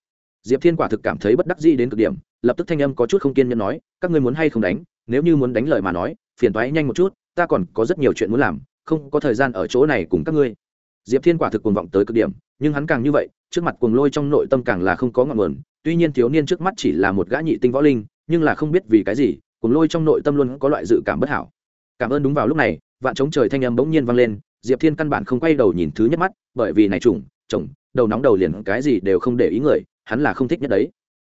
Diệp thiên quả thực cảm thấy bất đắc dĩ đến cực điểm, lập tức thanh âm có chút không kiên nhẫn nói, các ngươi muốn hay không đánh? Nếu như muốn đánh lời mà nói, phiền toái nhanh một chút, ta còn có rất nhiều chuyện muốn làm, không có thời gian ở chỗ này cùng các ngươi. Diệp thiên quả thực cuồng vọng tới cực điểm, nhưng hắn càng như vậy, trước mặt cuồng lôi trong nội tâm càng là không có ngọn nguồn, tuy nhiên thiếu niên trước mắt chỉ là một gã nhị tinh võ linh, nhưng là không biết vì cái gì, cuồng lôi trong nội tâm luôn có loại dự cảm bất hảo. Cảm ơn đúng vào lúc này, vạn chống trời thanh âm bỗng nhiên vang lên, diệp thiên căn bản không quay đầu nhìn thứ nhất mắt, bởi vì này trùng chồng đầu nóng đầu liền cái gì đều không để ý người, hắn là không thích nhất đấy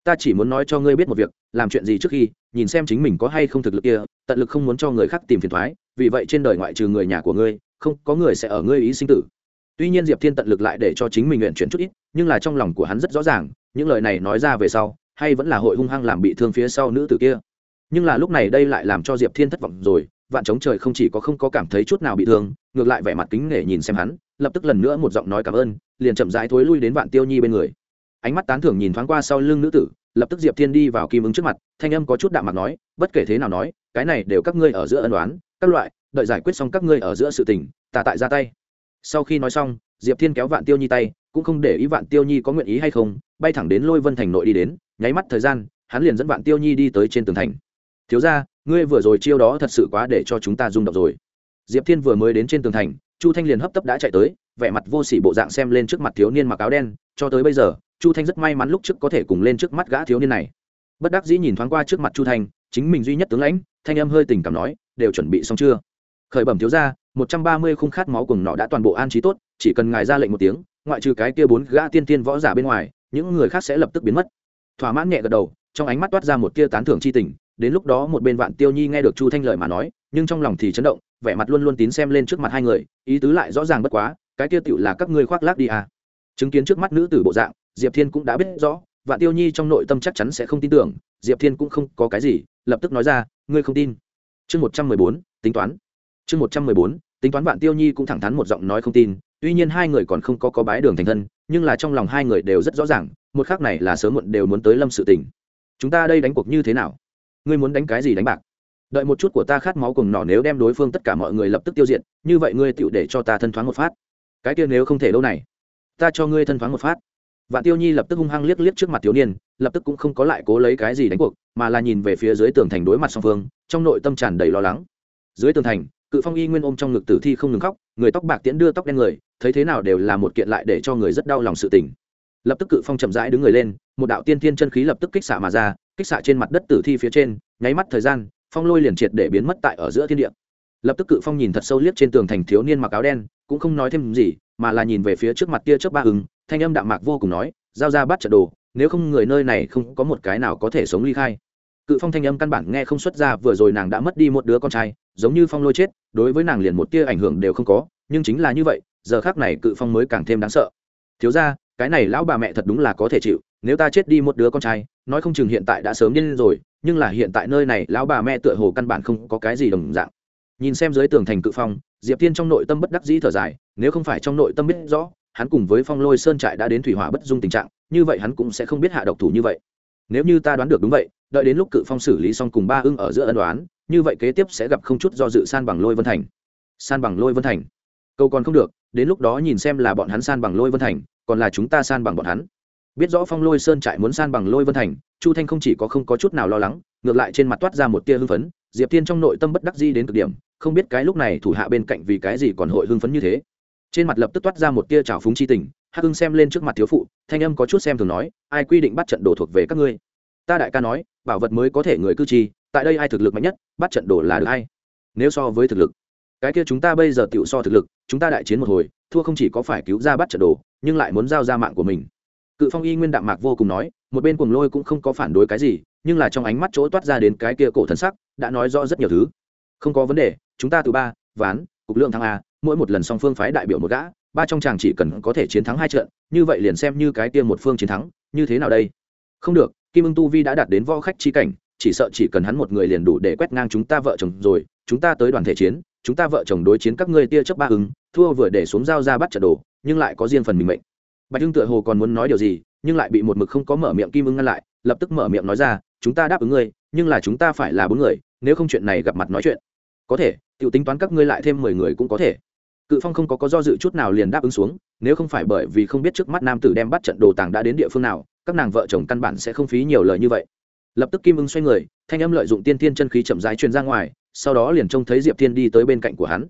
ta chỉ muốn nói cho ngươi biết một việc, làm chuyện gì trước khi, nhìn xem chính mình có hay không thực lực kia, tận lực không muốn cho người khác tìm phiền thoái, vì vậy trên đời ngoại trừ người nhà của ngươi, không có người sẽ ở ngươi ý sinh tử. Tuy nhiên diệp thiên tận lực lại để cho chính mình nguyện chuyển chút ít, nhưng là trong lòng của hắn rất rõ ràng, những lời này nói ra về sau, hay vẫn là hội hung hăng làm bị thương phía sau nữ tử kia. Nhưng là lúc này đây lại làm cho diệp thiên thất vọng rồi, vạn chống trời không chỉ có không có cảm thấy chút nào bị thương, ngược lại vẻ mặt kính nể nhìn xem hắn, lập tức lần nữa một giọng nói cảm ơn, liền chậm rãi thối lui đến vạn tiêu nhi bên người ánh mắt tán thưởng nhìn thoáng qua sau lưng nữ tử, lập tức diệp thiên đi vào kim ứng trước mặt, thanh âm có chút đạm mặt nói, bất kể thế nào nói, cái này đều các ngươi ở giữa ân đoán các loại, đợi giải quyết xong các ngươi ở giữa sự tình tà tại ra tay. Sau khi nói xong, diệp thiên kéo vạn tiêu nhi tay, cũng không để ý vạn tiêu nhi có nguyện ý hay không, bay thẳng đến lôi vân thành nội đi đến, nháy mắt thời gian, hắn liền dẫn vạn tiêu nhi đi tới trên tường thành. Thiếu ra ngươi vừa rồi chiêu đó thật sự quá để cho chúng ta rung động rồi. Diệp thiên vừa mới đến trên tường thành, chu thanh liền hấp tấp đã chạy tới, vẻ mặt vô sỉ bộ dạng xem lên trước mặt thiếu niên mặc áo đen, cho tới bây giờ chu thanh rất may mắn lúc trước có thể cùng lên trước mắt gã thiếu niên này. Bất đắc dĩ nhìn thoáng qua trước mặt chu thanh, chính mình duy nhất tướng lãnh, thanh âm hơi tình cảm nói, đều chuẩn bị xong chưa? Khởi bẩm thiếu ra một trăm ba mươi khung khát máu cùng nọ đã toàn bộ an trí tốt, chỉ cần ngài ra lệnh một tiếng, ngoại trừ cái kia bốn gã tiên tiên võ giả bên ngoài, những người khác sẽ lập tức biến mất. Thỏa mãn nhẹ gật đầu, trong ánh mắt toát ra một tia tán thưởng c h i tình, đến lúc đó một bên vạn tiêu nhi nghe được chu thanh lợi mà nói, nhưng trong lòng thì chấn động, vẻ mặt luôn luôn tín xem lên trước mặt hai người, ý tứ lại rõ ràng bất quá, cái kia tựu là các ngươi khoác lác đi à. chứng kiến trước mắt nữ tử bộ dạng diệp thiên cũng đã biết rõ, vạn tiêu nhi trong nội tâm chắc chắn sẽ không tin tưởng, diệp thiên cũng không có cái gì, lập tức nói ra, ngươi không tin. Chương một trăm mười bốn, tính toán. Chương một trăm mười bốn, tính toán vạn tiêu nhi cũng thẳng thắn một giọng nói không tin, tuy nhiên hai người còn không có có bái đường thành thân, nhưng là trong lòng hai người đều rất rõ ràng, một khác này là sớm muộn đều muốn tới lâm sự tình. Chúng ta đây đánh cuộc như thế nào? Ngươi muốn đánh cái gì đánh bạc? Đợi một chút của ta khát máu cùng nỏ nếu đem đối phương tất cả mọi người lập tức tiêu diệt, như vậy ngươi tựu để cho ta thân thoáng một phát. Cái kia nếu không thể đâu này. Ta cho ngươi thân thoáng một phát vạn tiêu nhi lập tức hung hăng liếc liếc trước mặt thiếu niên, lập tức cũng không có lại cố lấy cái gì đánh cuộc, mà là nhìn về phía dưới tường thành đối mặt song phương, trong nội tâm tràn đầy lo lắng. Dưới tường thành, cự phong y nguyên ôm trong ngực tử thi không ngừng khóc, người tóc bạc tiễn đưa tóc đen người, thấy thế nào đều là một kiện lại để cho người rất đau lòng sự tình. Lập tức cự phong chậm rãi đứng người lên, một đạo tiên thiên chân khí lập tức kích xạ mà ra, kích xạ trên mặt đất tử thi phía trên, nháy mắt thời gian, phong lôi liền triệt để biến mất tại ở giữa thiên địa. Lập tức cự phong nhìn thật sâu liếc trên tường thành thiếu niên mặc áo đen, cũng không nói thêm gì, mà là nhìn về phía trước mặt kia trước ba hừng thanh âm đạm mạc vô cùng nói, giao ra bắt trận đồ, nếu không người nơi này không có một cái nào có thể sống ly khai. Cự phong thanh âm căn bản nghe không xuất ra, vừa rồi nàng đã mất đi một đứa con trai, giống như phong lôi chết, đối với nàng liền một tia ảnh hưởng đều không có, nhưng chính là như vậy, giờ khác này cự phong mới càng thêm đáng sợ. Thiếu ra cái này lão bà mẹ thật đúng là có thể chịu, nếu ta chết đi một đứa con trai, nói không chừng hiện tại đã sớm điên rồi, nhưng là hiện tại nơi này lão bà mẹ tựa hồ căn bản không có cái gì đồng dạng. Nhìn xem dưới tường thành cự phong, diệp thiên trong nội tâm bất đắc dĩ thở dài, nếu không phải trong nội tâm biết rõ hắn cùng với phong lôi sơn trại đã đến thủy hỏa bất dung tình trạng, như vậy hắn cũng sẽ không biết hạ độc thủ như vậy. Nếu như ta đoán được đúng vậy, đợi đến lúc cự phong xử lý xong cùng ba ưng ở giữa ân đoán như vậy kế tiếp sẽ gặp không chút do dự san bằng lôi vân thành. San bằng lôi vân thành. Câu còn không được, đến lúc đó nhìn xem là bọn hắn san bằng lôi vân thành, còn là chúng ta san bằng bọn hắn. Biết rõ phong lôi sơn trại muốn san bằng lôi vân thành, chu thanh không chỉ có không có chút nào lo lắng, ngược lại trên mặt toát ra một tia hưng phấn, diệp thiên trong nội tâm bất đắc di đến cực điểm, không biết cái lúc này thủ hạ bên cạnh vì cái gì còn hội hưng phấn như thế trên mặt lập tức toát ra một tia trào phúng chi tình, hắc hưng xem lên trước mặt thiếu phụ, thanh âm có chút xem thường nói, ai quy định bắt trận đồ thuộc về các ngươi? Ta đại ca nói, bảo vật mới có thể người cư trì, tại đây ai thực lực mạnh nhất, bắt trận đồ là được ai? Nếu so với thực lực, cái kia chúng ta bây giờ tựu so thực lực, chúng ta đại chiến một hồi, thua không chỉ có phải cứu ra bắt trận đồ, nhưng lại muốn giao ra mạng của mình. Cự phong y nguyên đạm mạc vô cùng nói, một bên cuồng lôi cũng không có phản đối cái gì, nhưng là trong ánh mắt chỗ toát ra đến cái kia cổ thần sắc, đã nói rõ rất nhiều thứ. Không có vấn đề, chúng ta từ ba, ván, cục lượng thắng a mỗi một lần song phương phái đại biểu một gã, ba trong chàng chỉ cần có thể chiến thắng hai trận, như vậy liền xem như cái tiên một phương chiến thắng, như thế nào đây? Không được, kim ưng tu vi đã đạt đến võ khách chi cảnh, chỉ sợ chỉ cần hắn một người liền đủ để quét ngang chúng ta vợ chồng rồi, chúng ta tới đoàn thể chiến, chúng ta vợ chồng đối chiến các ngươi tia chấp ba ứng, thua vừa để xuống dao ra bắt trận đồ, nhưng lại có riêng phần mình mệnh. Bạch hưng tựa hồ còn muốn nói điều gì, nhưng lại bị một mực không có mở miệng kim ưng ngăn lại, lập tức mở miệng nói ra, chúng ta đáp ứng ngươi, nhưng là chúng ta phải là bốn người, nếu không chuyện này gặp mặt nói chuyện. Có thể tự tính toán các ngươi lại thêm mười người cũng có thể cự phong không có có do dự chút nào liền đáp ứng xuống, nếu không phải bởi vì không biết trước mắt nam tử đem bắt trận đồ tàng đã đến địa phương nào, các nàng vợ chồng căn bản sẽ không phí nhiều lời như vậy. Lập tức kim ưng xoay người, thanh âm lợi dụng tiên thiên chân khí chậm rãi truyền ra ngoài, sau đó liền trông thấy diệp thiên đi tới bên cạnh của hắn.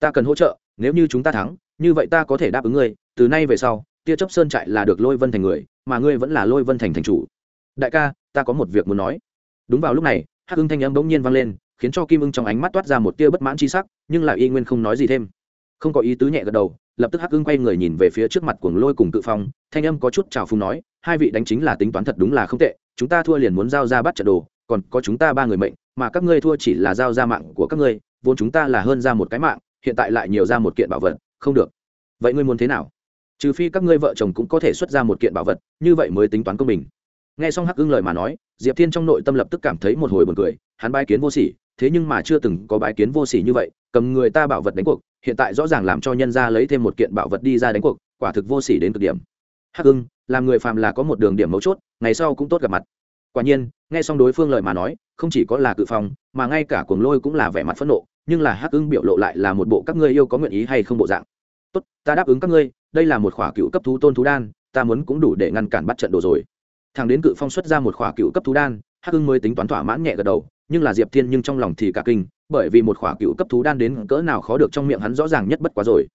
Ta cần hỗ trợ, nếu như chúng ta thắng, như vậy ta có thể đáp ứng ngươi, từ nay về sau, tia chấp sơn trại là được lôi vân thành người, mà ngươi vẫn là lôi vân thành thành chủ. Đại ca, ta có một việc muốn nói. Đúng vào lúc này, hắc ưng thanh âm bỗng nhiên vang lên, khiến cho kim ưng trong ánh mắt toát ra một tia bất mãn tri sắc, nhưng lại y nguyên không nói gì thêm không có ý tứ nhẹ gật đầu, lập tức hắc ưng quay người nhìn về phía trước mặt cuồng lôi cùng cự phong, thanh âm có chút trào phúng nói, hai vị đánh chính là tính toán thật đúng là không tệ, chúng ta thua liền muốn giao ra bắt trận đồ, còn có chúng ta ba người mệnh, mà các ngươi thua chỉ là giao ra mạng của các ngươi, vốn chúng ta là hơn ra một cái mạng, hiện tại lại nhiều ra một kiện bảo vật, không được. Vậy ngươi muốn thế nào? Trừ phi các ngươi vợ chồng cũng có thể xuất ra một kiện bảo vật, như vậy mới tính toán công bình. Nghe xong hắc ưng lời mà nói, diệp thiên trong nội tâm lập tức cảm thấy một hồi buồn cười, hắn bái kiến vô sỉ, thế nhưng mà chưa từng có bái kiến vô sỉ như vậy, cầm người ta bảo vật đánh cuộc hiện tại rõ ràng làm cho nhân ra lấy thêm một kiện bảo vật đi ra đánh cuộc, quả thực vô sỉ đến cực điểm. Hắc hưng làm người phàm là có một đường điểm mấu chốt, ngày sau cũng tốt gặp mặt. Quả nhiên, nghe xong đối phương lời mà nói, không chỉ có là cự phong, mà ngay cả cuồng lôi cũng là vẻ mặt phẫn nộ, nhưng là hắc ưng biểu lộ lại là một bộ các ngươi yêu có nguyện ý hay không bộ dạng. Tốt, ta đáp ứng các ngươi, đây là một khỏa cựu cấp thú tôn thú đan, ta muốn cũng đủ để ngăn cản bắt trận đồ rồi. Thằng đến cự phong xuất ra một khỏa cựu cấp thú đan, hắc ưng mới tính toán thỏa mãn nhẹ gật đầu nhưng là diệp thiên nhưng trong lòng thì cả kinh, bởi vì một khỏa cựu cấp thú đan đến cỡ nào khó được trong miệng hắn rõ ràng nhất bất quá rồi.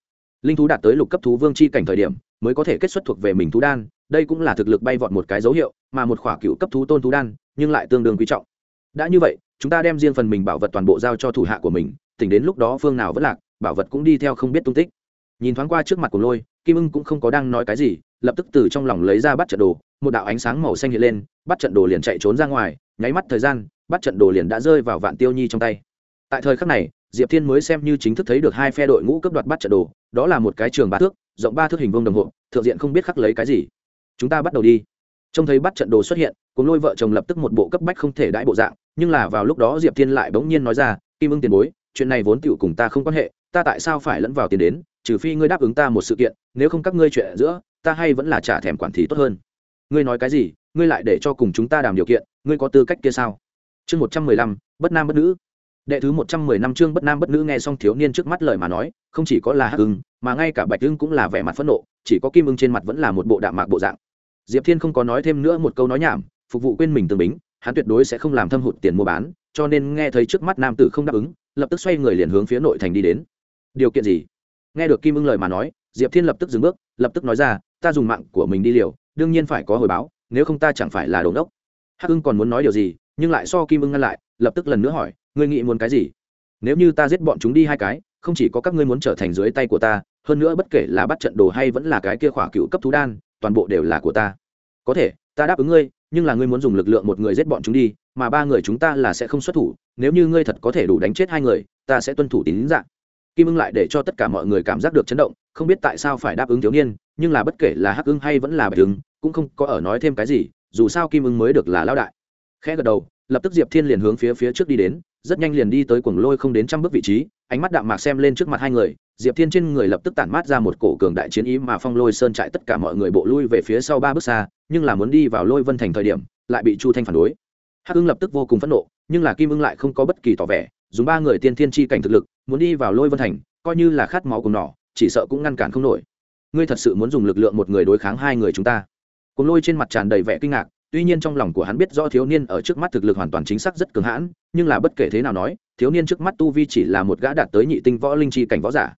Linh thú đạt tới lục cấp thú vương c h i cảnh thời điểm, mới có thể kết xuất thuộc về mình thú đan, đây cũng là thực lực bay vọt một cái dấu hiệu, mà một khỏa cựu cấp thú tôn thú đan, nhưng lại tương đương quý trọng. Đã như vậy, chúng ta đem riêng phần mình bảo vật toàn bộ giao cho thủ hạ của mình, tỉnh đến lúc đó phương nào vẫn lạc, bảo vật cũng đi theo không biết tung tích. Nhìn thoáng qua trước mặt của lôi, kim ưng cũng không có đang nói cái gì, lập tức từ trong lòng lấy ra bắt trận đồ, một đạo ánh sáng màu xanh hiện lên, bắt trận đồ liền chạy trốn ra ngoài, nháy mắt thời gian bắt trận đồ liền đã rơi vào vạn tiêu nhi trong tay. Tại thời khắc này, diệp thiên mới xem như chính thức thấy được hai phe đội ngũ cấp đoạt bắt trận đồ, đó là một cái trường ba thước, rộng ba thước hình vông đồng hộ thượng diện không biết khắc lấy cái gì. Chúng ta bắt đầu đi. Trông thấy bắt trận đồ xuất hiện, cùng lôi vợ chồng lập tức một bộ cấp bách không thể đãi bộ dạng, nhưng là vào lúc đó diệp thiên lại bỗng nhiên nói ra, kim ưng tiền bối, chuyện này vốn tựu cùng ta không quan hệ, ta tại sao phải lẫn vào tiền đến, trừ phi ngươi đáp ứng ta một sự kiện, nếu không các ngươi chuyện giữa, ta hay vẫn là trả thèm quản thì tốt hơn. Ngươi nói cái gì? Ngươi lại để cho cùng chúng ta đàm điều kiện, ngươi có tư cách kia sao? Chương một trăm mười lăm, bất nam bất nữ. Đệ thứ một trăm mười năm chương bất nam bất nữ nghe xong thiếu niên trước mắt lời mà nói, không chỉ có là hắc ưng, mà ngay cả bạch ưng cũng là vẻ mặt phẫn nộ, chỉ có kim ưng trên mặt vẫn là một bộ đạm mạc bộ dạng. Diệp thiên không có nói thêm nữa một câu nói nhảm, phục vụ quên mình tương bính, hắn tuyệt đối sẽ không làm thâm hụt tiền mua bán, cho nên nghe thấy trước mắt nam tử không đáp ứng, lập tức xoay người liền hướng phía nội thành đi đến. Điều kiện gì? Nghe được kim ưng lời mà nói, diệp thiên lập tức dừng bước, lập tức nói ra, ta dùng mạng của mình đi liều, đương nhiên phải có hồi báo, nếu không ta chẳng phải là đồn đốc hắc ưng còn muốn nói điều gì nhưng lại so kim ưng ngăn lại, lập tức lần nữa hỏi, ngươi nghĩ muốn cái gì? Nếu như ta giết bọn chúng đi hai cái, không chỉ có các ngươi muốn trở thành dưới tay của ta, hơn nữa bất kể là bắt trận đồ hay vẫn là cái kia khỏa cựu cấp thú đan, toàn bộ đều là của ta. Có thể, ta đáp ứng ngươi, nhưng là ngươi muốn dùng lực lượng một người giết bọn chúng đi, mà ba người chúng ta là sẽ không xuất thủ, nếu như ngươi thật có thể đủ đánh chết hai người, ta sẽ tuân thủ tín dạng. Kim ưng lại để cho tất cả mọi người cảm giác được chấn động, không biết tại sao phải đáp ứng thiếu niên, nhưng là bất kể là hắc ưng hay vẫn là bạch ưng, cũng không có ở nói thêm cái gì, dù sao kim ưng mới được là lao đại khẽ gật đầu, lập tức diệp thiên liền hướng phía phía trước đi đến, rất nhanh liền đi tới cuồng lôi không đến trăm bước vị trí, ánh mắt đạm mạc xem lên trước mặt hai người, diệp thiên trên người lập tức tản mát ra một cổ cường đại chiến ý mà phong lôi sơn trại tất cả mọi người bộ lui về phía sau ba bước xa, nhưng là muốn đi vào lôi vân thành thời điểm, lại bị chu thanh phản đối. Hắc ưng lập tức vô cùng phẫn nộ, nhưng là kim ưng lại không có bất kỳ tỏ vẻ, dùng ba người tiên thiên chi cảnh thực lực, muốn đi vào lôi vân thành, coi như là khát máu cùng nỏ chỉ sợ cũng ngăn cản không nổi. Ngươi thật sự muốn dùng lực lượng một người đối kháng hai người chúng ta. Cùng lôi trên mặt tràn đầy vẻ kinh ngạc tuy nhiên trong lòng của hắn biết do thiếu niên ở trước mắt thực lực hoàn toàn chính xác rất cường hãn, nhưng là bất kể thế nào nói, thiếu niên trước mắt tu vi chỉ là một gã đạt tới nhị tinh võ linh chi cảnh võ giả.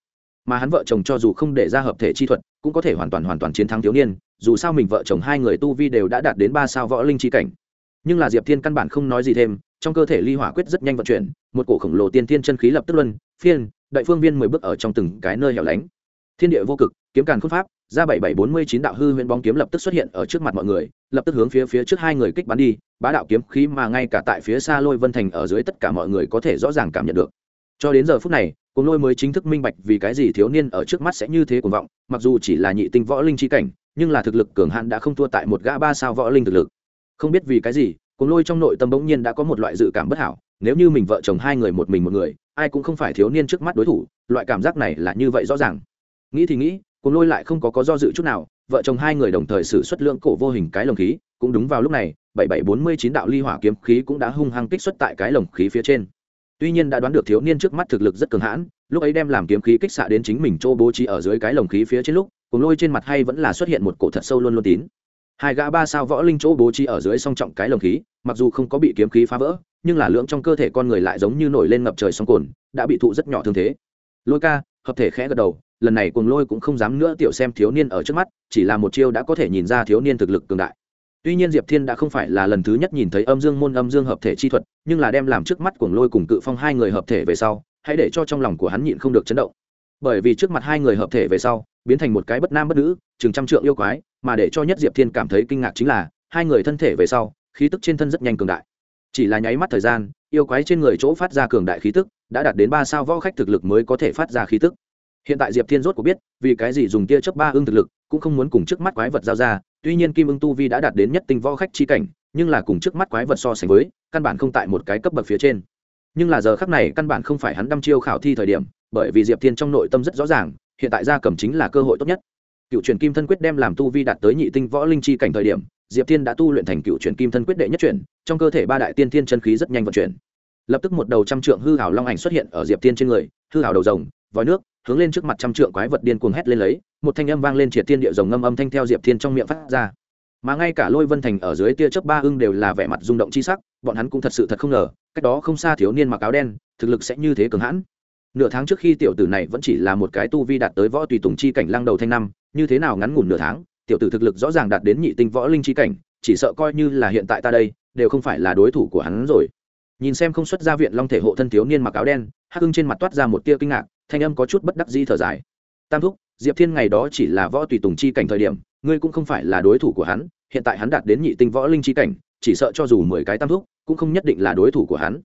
Mà hắn vợ chồng cho dù không để ra hợp thể chi thuật, cũng có thể hoàn toàn hoàn toàn chiến thắng thiếu niên, dù sao mình vợ chồng hai người tu vi đều đã đạt đến ba sao võ linh chi cảnh. Nhưng là diệp thiên căn bản không nói gì thêm, trong cơ thể ly hỏa quyết rất nhanh vận chuyển, một cổ khổng lồ tiên thiên chân khí lập tức luân phiên đại phương viên mười bước ở trong từng cái nơi hẻo lánh. Thiên địa vô cực, kiếm càn khôn pháp, ra bảy bảy bốn mươi chín đạo hư huyễn bóng kiếm lập tức xuất hiện ở trước mặt mọi người lập tức hướng phía phía trước hai người kích bắn đi, bá đạo kiếm khí mà ngay cả tại phía xa lôi vân thành ở dưới tất cả mọi người có thể rõ ràng cảm nhận được. Cho đến giờ phút này cùng lôi mới chính thức minh bạch vì cái gì thiếu niên ở trước mắt sẽ như thế cuồng vọng, mặc dù chỉ là nhị tinh võ linh chi cảnh, nhưng là thực lực cường hạn đã không thua tại một gã ba sao võ linh thực lực. Không biết vì cái gì cùng lôi trong nội tâm bỗng nhiên đã có một loại dự cảm bất hảo, nếu như mình vợ chồng hai người một mình một người, ai cũng không phải thiếu niên trước mắt đối thủ, loại cảm giác này là như vậy rõ ràng. Nghĩ thì nghĩ cùng lôi lại không có có do dự chút nào, vợ chồng hai người đồng thời xử xuất lượng cổ vô hình cái lồng khí, cũng đúng vào lúc này, bảy bảy bốn mươi chín đạo ly hỏa kiếm khí cũng đã hung hăng kích xuất tại cái lồng khí phía trên. Tuy nhiên đã đoán được thiếu niên trước mắt thực lực rất cường hãn, lúc ấy đem làm kiếm khí kích xạ đến chính mình chỗ bố trí ở dưới cái lồng khí phía trên lúc, cùng lôi trên mặt hay vẫn là xuất hiện một cổ thật sâu luôn luôn tín. Hai gã ba sao võ linh chỗ bố trí ở dưới song trọng cái lồng khí, mặc dù không có bị kiếm khí phá vỡ, nhưng là lượng trong cơ thể con người lại giống như nổi lên ngập trời sóng cồn đã bị thụ rất nhỏ thương thế. Lôi ca, hợp thể khẽ gật đầu lần này cuồng lôi cũng không dám nữa tiểu xem thiếu niên ở trước mắt, chỉ là một chiêu đã có thể nhìn ra thiếu niên thực lực cường đại. Tuy nhiên diệp thiên đã không phải là lần thứ nhất nhìn thấy âm dương môn âm dương hợp thể chi thuật, nhưng là đem làm trước mắt cuồng lôi cùng cự phong hai người hợp thể về sau, hãy để cho trong lòng của hắn nhịn không được chấn động. Bởi vì trước mặt hai người hợp thể về sau, biến thành một cái bất nam bất nữ, chừng trăm trượng yêu quái, mà để cho nhất diệp thiên cảm thấy kinh ngạc chính là, hai người thân thể về sau, khí tức trên thân rất nhanh cường đại. Chỉ là nháy mắt thời gian, yêu quái trên người chỗ phát ra cường đại khí tức, đã đạt đến ba sao võ khách thực lực mới có thể phát ra khí tức hiện tại diệp thiên rốt cũng biết, vì cái gì dùng tia chớp ba ưng thực lực, cũng không muốn cùng trước mắt quái vật giao ra, tuy nhiên kim ưng tu vi đã đạt đến nhất tinh võ khách chi cảnh, nhưng là cùng trước mắt quái vật so sánh với, căn bản không tại một cái cấp bậc phía trên. Nhưng là giờ khắc này, căn bản không phải hắn đăm chiêu khảo thi thời điểm, bởi vì diệp thiên trong nội tâm rất rõ ràng, hiện tại gia cầm chính là cơ hội tốt nhất. Cựu truyền kim thân quyết đem làm tu vi đạt tới nhị tinh võ linh chi cảnh thời điểm, diệp thiên đã tu luyện thành cựu truyền kim thân quyết đệ nhất chuyển, trong cơ thể ba đại tiên thiên chân khí rất nhanh vận chuyển. Lập tức một đầu trăm trượng hư hảo long ảnh xuất hiện ở diệp thiên trên người, hư hảo đầu rồng, vòi nước hướng lên trước mặt trăm trượng quái vật điên cuồng hét lên lấy, một thanh âm vang lên triệt tiên địa rồng ngâm âm thanh theo diệp thiên trong miệng phát ra. Mà ngay cả lôi vân thành ở dưới tia chớp ba ưng đều là vẻ mặt rung động chi sắc, bọn hắn cũng thật sự thật không ngờ, cách đó không xa thiếu niên mặc áo đen, thực lực sẽ như thế cường hãn. Nửa tháng trước khi tiểu tử này vẫn chỉ là một cái tu vi đạt tới võ tùy tùng chi cảnh lăng đầu thanh năm, như thế nào ngắn ngủn nửa tháng, tiểu tử thực lực rõ ràng đạt đến nhị tinh võ linh chi cảnh, chỉ sợ coi như là hiện tại ta đây, đều không phải là đối thủ của hắn rồi. Nhìn xem không xuất ra viện long thể hộ thân thiếu niên mặc áo đen, hắc ưng trên mặt toát ra một tia kinh ngạc thanh âm có chút bất đắc dĩ thở dài. Tam thúc, diệp thiên ngày đó chỉ là võ tùy tùng chi cảnh thời điểm, ngươi cũng không phải là đối thủ của hắn, hiện tại hắn đạt đến nhị tinh võ linh chi cảnh, chỉ sợ cho dù mười cái tam thúc, cũng không nhất định là đối thủ của hắn.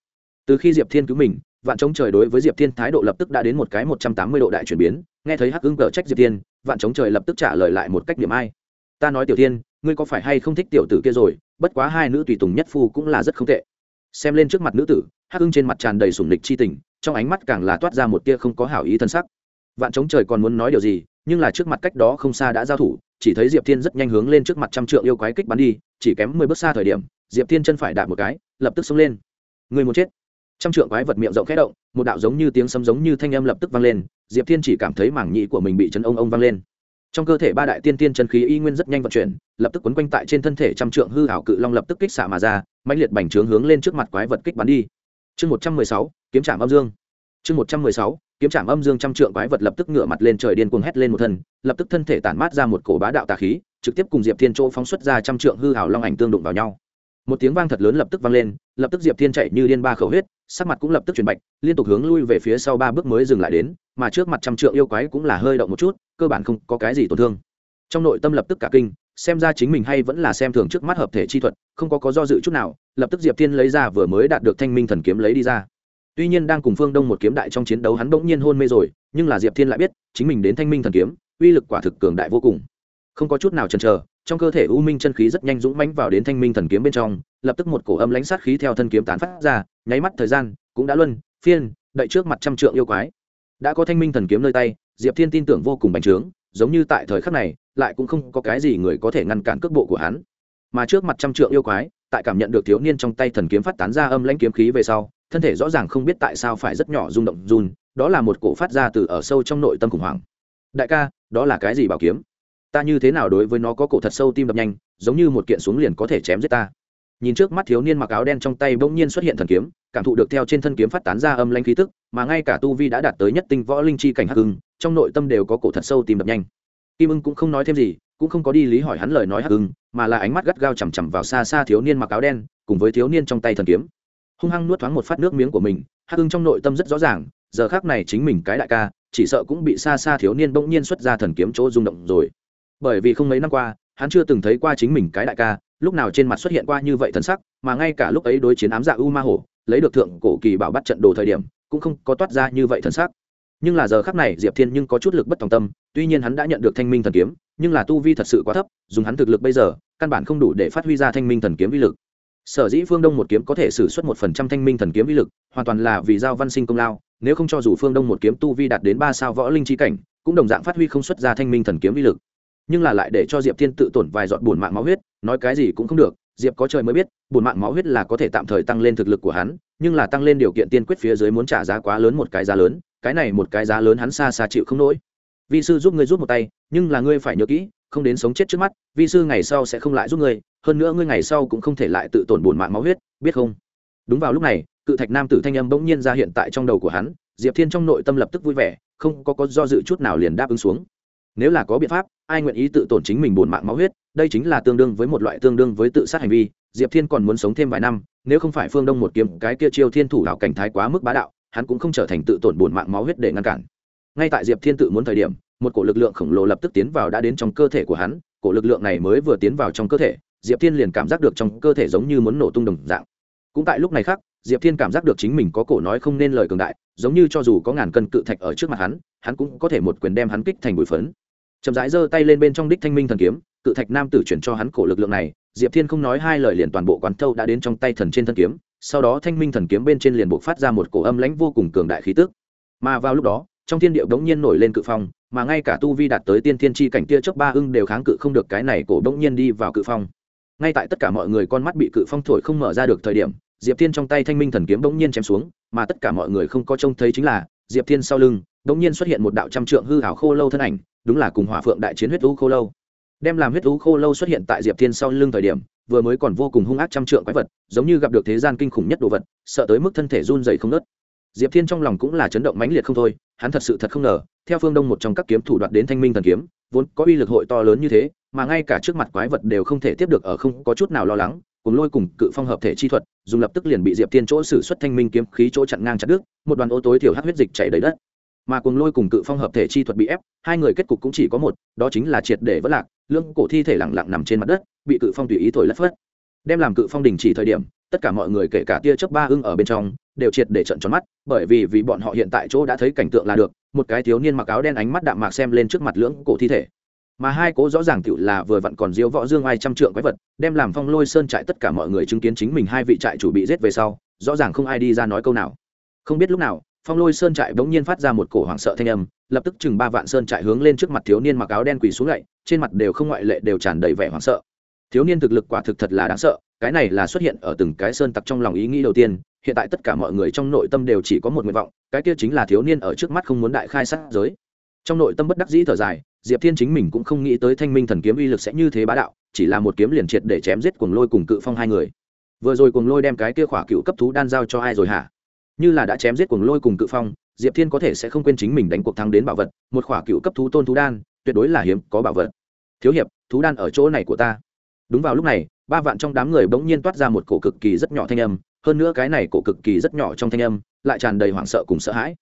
Từ khi diệp thiên cứu mình, vạn chống trời đối với diệp thiên thái độ lập tức đã đến một cái một trăm tám mươi độ đại chuyển biến, nghe thấy hắc ưng cờ trách diệp thiên, vạn chống trời lập tức trả lời lại một cách điểm ai. Ta nói tiểu thiên, ngươi có phải hay không thích tiểu tử kia rồi, bất quá hai nữ tùy tùng nhất phu cũng là rất không tệ. Xem lên trước mặt nữ tử, hắc ưng trên mặt tràn đầy sủng lịch chi tình trong ánh mắt càng là toát ra một tia không có hảo ý thân sắc. Vạn chống trời còn muốn nói điều gì, nhưng là trước mặt cách đó không xa đã giao thủ, chỉ thấy diệp thiên rất nhanh hướng lên trước mặt trăm trượng yêu quái kích bắn đi, chỉ kém mười bước xa thời điểm, diệp thiên chân phải đạp một cái, lập tức xông lên. Người muốn chết. Trăm trượng quái vật miệng rộng khẽ động, một đạo giống như tiếng sấm giống như thanh âm lập tức vang lên, diệp thiên chỉ cảm thấy mảng nhị của mình bị chấn ông ông vang lên. Trong cơ thể ba đại tiên tiên chân khí y nguyên rất nhanh vận chuyển, lập tức quấn quanh tại trên thân thể trăm trượng hư hảo cự long lập tức kích xả mà ra mạnh liệt bành trướng hướng lên trước mặt quái vật kích bắn đi chương một trăm mười sáu, kiếm trạm âm dương. Chương một trăm mười sáu, kiếm trạm âm dương trăm trượng quái vật lập tức ngửa mặt lên trời điên cuồng hét lên một thân, lập tức thân thể tản mát ra một cổ bá đạo tà khí, trực tiếp cùng diệp thiên chỗ phóng xuất ra trăm trượng hư hào long ảnh tương đụng vào nhau. Một tiếng vang thật lớn lập tức vang lên, lập tức diệp thiên chạy như điên ba khẩu huyết, sắc mặt cũng lập tức chuyển bạch, liên tục hướng lui về phía sau ba bước mới dừng lại đến, mà trước mặt trăm trượng yêu quái cũng là hơi động một chút, cơ bản không có cái gì tổn thương. Trong nội tâm lập tức cả kinh, xem ra chính mình hay vẫn là xem thường trước mắt hợp thể chi thuật, không có có do dự chút nào lập tức diệp thiên lấy ra vừa mới đạt được thanh minh thần kiếm lấy đi ra. Tuy nhiên đang cùng phương đông một kiếm đại trong chiến đấu hắn bỗng nhiên hôn mê rồi, nhưng là diệp thiên lại biết, chính mình đến thanh minh thần kiếm, uy lực quả thực cường đại vô cùng. Không có chút nào chần chờ, trong cơ thể u minh chân khí rất nhanh dũng mãnh vào đến thanh minh thần kiếm bên trong, lập tức một cổ âm lãnh sát khí theo thân kiếm tán phát ra, nháy mắt thời gian cũng đã luân, phiên đợi trước mặt trăm trượng yêu quái. Đã có thanh minh thần kiếm nơi tay, diệp thiên tin tưởng vô cùng bành trướng, giống như tại thời khắc này, lại cũng không có cái gì người có thể ngăn cản cước bộ của hắn. Mà trước mặt trăm trượng yêu quái tại cảm nhận được thiếu niên trong tay thần kiếm phát tán ra âm lãnh kiếm khí về sau, thân thể rõ ràng không biết tại sao phải rất nhỏ rung động run, đó là một cổ phát ra từ ở sâu trong nội tâm khủng hoảng. Đại ca, đó là cái gì bảo kiếm? Ta như thế nào đối với nó có cổ thật sâu tim đập nhanh, giống như một kiện xuống liền có thể chém giết ta. Nhìn trước mắt thiếu niên mặc áo đen trong tay bỗng nhiên xuất hiện thần kiếm, cảm thụ được theo trên thân kiếm phát tán ra âm lanh khí tức, mà ngay cả tu vi đã đạt tới nhất tinh võ linh chi cảnh hắc hưng trong nội tâm đều có cổ thật sâu tìm đập nhanh. Kim ưng cũng không nói thêm gì cũng không có đi lý hỏi hắn lời nói hắc hưng mà là ánh mắt gắt gao chằm chằm vào xa xa thiếu niên mặc áo đen, cùng với thiếu niên trong tay thần kiếm. Hung hăng nuốt thoáng một phát nước miếng của mình, hắc hưng trong nội tâm rất rõ ràng, giờ khác này chính mình cái đại ca, chỉ sợ cũng bị xa xa thiếu niên bỗng nhiên xuất ra thần kiếm chỗ rung động rồi. Bởi vì không mấy năm qua, hắn chưa từng thấy qua chính mình cái đại ca, lúc nào trên mặt xuất hiện qua như vậy thần sắc, mà ngay cả lúc ấy đối chiến ám dạ u ma hổ, lấy được thượng cổ kỳ bảo bắt trận đồ thời điểm, cũng không có toát ra như vậy thần sắc. Nhưng là giờ khắc này diệp thiên nhưng có chút lực bất tòng tâm, tuy nhiên hắn đã nhận được thanh minh thần kiếm nhưng là tu vi thật sự quá thấp, dùng hắn thực lực bây giờ, căn bản không đủ để phát huy ra thanh minh thần kiếm vi lực. Sở dĩ phương đông một kiếm có thể xử suất một phần trăm thanh minh thần kiếm vi lực, hoàn toàn là vì giao văn sinh công lao, nếu không cho dù phương đông một kiếm tu vi đạt đến ba sao võ linh trí cảnh, cũng đồng dạng phát huy không xuất ra thanh minh thần kiếm vi lực. Nhưng là lại để cho diệp thiên tự tổn vài giọt bùn mạng máu huyết, nói cái gì cũng không được, diệp có trời mới biết bùn mạng máu huyết là có thể tạm thời tăng lên thực lực của hắn, nhưng là tăng lên điều kiện tiên quyết phía dưới muốn trả giá quá lớn một cái giá lớn, cái này một cái giá lớn hắn xa xa chịu không nổi vi sư giúp ngươi giúp một tay, nhưng là ngươi phải nhớ kỹ, không đến sống chết trước mắt, vi sư ngày sau sẽ không lại giúp ngươi, hơn nữa ngươi ngày sau cũng không thể lại tự tổn bùn mạng máu huyết, biết không? Đúng vào lúc này, cự thạch nam tử thanh âm bỗng nhiên ra hiện tại trong đầu của hắn, diệp thiên trong nội tâm lập tức vui vẻ, không có có do dự chút nào liền đáp ứng xuống. Nếu là có biện pháp, ai nguyện ý tự tổn chính mình bổn mạng máu huyết, đây chính là tương đương với một loại tương đương với tự sát hành vi, diệp thiên còn muốn sống thêm vài năm, nếu không phải phương đông một kiếm, cái kia chiêu thiên thủ đạo cảnh thái quá mức bá đạo, hắn cũng không trở thành tự tổn bổn mạng máu huyết để ngăn cản ngay tại diệp thiên tự muốn thời điểm, một cổ lực lượng khổng lồ lập tức tiến vào đã đến trong cơ thể của hắn. Cổ lực lượng này mới vừa tiến vào trong cơ thể, diệp thiên liền cảm giác được trong cơ thể giống như muốn nổ tung đồng dạng. Cũng tại lúc này khác, diệp thiên cảm giác được chính mình có cổ nói không nên lời cường đại, giống như cho dù có ngàn cân cự thạch ở trước mặt hắn hắn cũng có thể một quyền đem hắn kích thành bụi phấn. Chậm rãi giơ tay lên bên trong đích thanh minh thần kiếm, cự thạch nam tử chuyển cho hắn cổ lực lượng này. Diệp thiên không nói hai lời liền toàn bộ quán thâu đã đến trong tay thần trên thân kiếm, sau đó thanh minh thần kiếm bên trên liền buộc phát ra một cổ âm lãnh vô cùng cường đại khí tức. Mà vào lúc đó trong thiên điệu đống nhiên nổi lên cự phong, mà ngay cả tu vi đạt tới tiên thiên tri cảnh tia chớp ba ưng đều kháng cự không được, cái này cổ đống nhiên đi vào cự phong. Ngay tại tất cả mọi người con mắt bị cự phong thổi không mở ra được thời điểm, diệp thiên trong tay thanh minh thần kiếm đống nhiên chém xuống, mà tất cả mọi người không có trông thấy chính là diệp thiên sau lưng đống nhiên xuất hiện một đạo trăm trượng hư hảo khô lâu thân ảnh, đúng là cùng hỏa phượng đại chiến huyết lũ khô lâu. Đem làm huyết lũ khô lâu xuất hiện tại diệp thiên sau lưng thời điểm, vừa mới còn vô cùng hung ác trăm trượng quái vật, giống như gặp được thế gian kinh khủng nhất đồ vật, sợ tới mức thân thể run dày không nớt diệp thiên trong lòng cũng là chấn động mãnh liệt không thôi hắn thật sự thật không ngờ, theo phương đông một trong các kiếm thủ đoạt đến thanh minh thần kiếm, vốn có uy lực hội to lớn như thế, mà ngay cả trước mặt quái vật đều không thể tiếp được ở không có chút nào lo lắng, cùng lôi cùng cự phong hợp thể chi thuật, dùng lập tức liền bị diệp tiên chỗ xử xuất thanh minh kiếm khí chỗ chặn ngang chặt đứt, một đoàn ô tối thiểu hát huyết dịch chảy đầy đất. Mà cùng lôi cùng cự phong hợp thể chi thuật bị ép, hai người kết cục cũng chỉ có một, đó chính là triệt để vất lạc lương cổ thi thể lẳng lặng nằm trên mặt đất, bị cự phong tùy ý thổi lất phất. Đem làm cự phong đình chỉ thời điểm, tất cả mọi người kể cả tia chớp ba ưng ở bên trong đều triệt để trận tròn mắt, bởi vì vì bọn họ hiện tại chỗ đã thấy cảnh tượng là được, một cái thiếu niên mặc áo đen ánh mắt đạm mạc xem lên trước mặt lưỡng cổ thi thể. Mà hai cố rõ ràng tựu là vừa vặn còn diếu võ dương ai trăm trượng quái vật, đem làm phong lôi sơn trại tất cả mọi người chứng kiến chính mình hai vị trại chủ bị giết về sau, rõ ràng không ai đi ra nói câu nào. Không biết lúc nào, phong lôi sơn trại bỗng nhiên phát ra một cổ hoảng sợ thanh âm, lập tức chừng ba vạn sơn trại hướng lên trước mặt thiếu niên mặc áo đen quỳ xuống lạy trên mặt đều không ngoại lệ đều tràn đầy vẻ hoảng sợ. Thiếu niên thực lực quả thực thật là đáng sợ, cái này là xuất hiện ở từng cái sơn tặc trong lòng ý nghĩ đầu tiên hiện tại tất cả mọi người trong nội tâm đều chỉ có một nguyện vọng, cái kia chính là thiếu niên ở trước mắt không muốn đại khai sát giới. Trong nội tâm bất đắc dĩ thở dài, diệp thiên chính mình cũng không nghĩ tới thanh minh thần kiếm uy lực sẽ như thế bá đạo, chỉ là một kiếm liền triệt để chém giết cuồng lôi cùng cự phong hai người. Vừa rồi cuồng lôi đem cái kia khỏa cựu cấp thú đan giao cho ai rồi hả? Như là đã chém giết cuồng lôi cùng cự phong, diệp thiên có thể sẽ không quên chính mình đánh cuộc thắng đến bảo vật, một khỏa cựu cấp thú tôn thú đan, tuyệt đối là hiếm có bảo vật. Thiếu hiệp, thú đan ở chỗ này của ta. Đúng vào lúc này, ba vạn trong đám người bỗng nhiên toát ra một cổ cực kỳ rất nhỏ thanh âm hơn nữa cái này cổ cực kỳ rất nhỏ trong thanh âm, lại tràn đầy hoảng sợ cùng sợ hãi.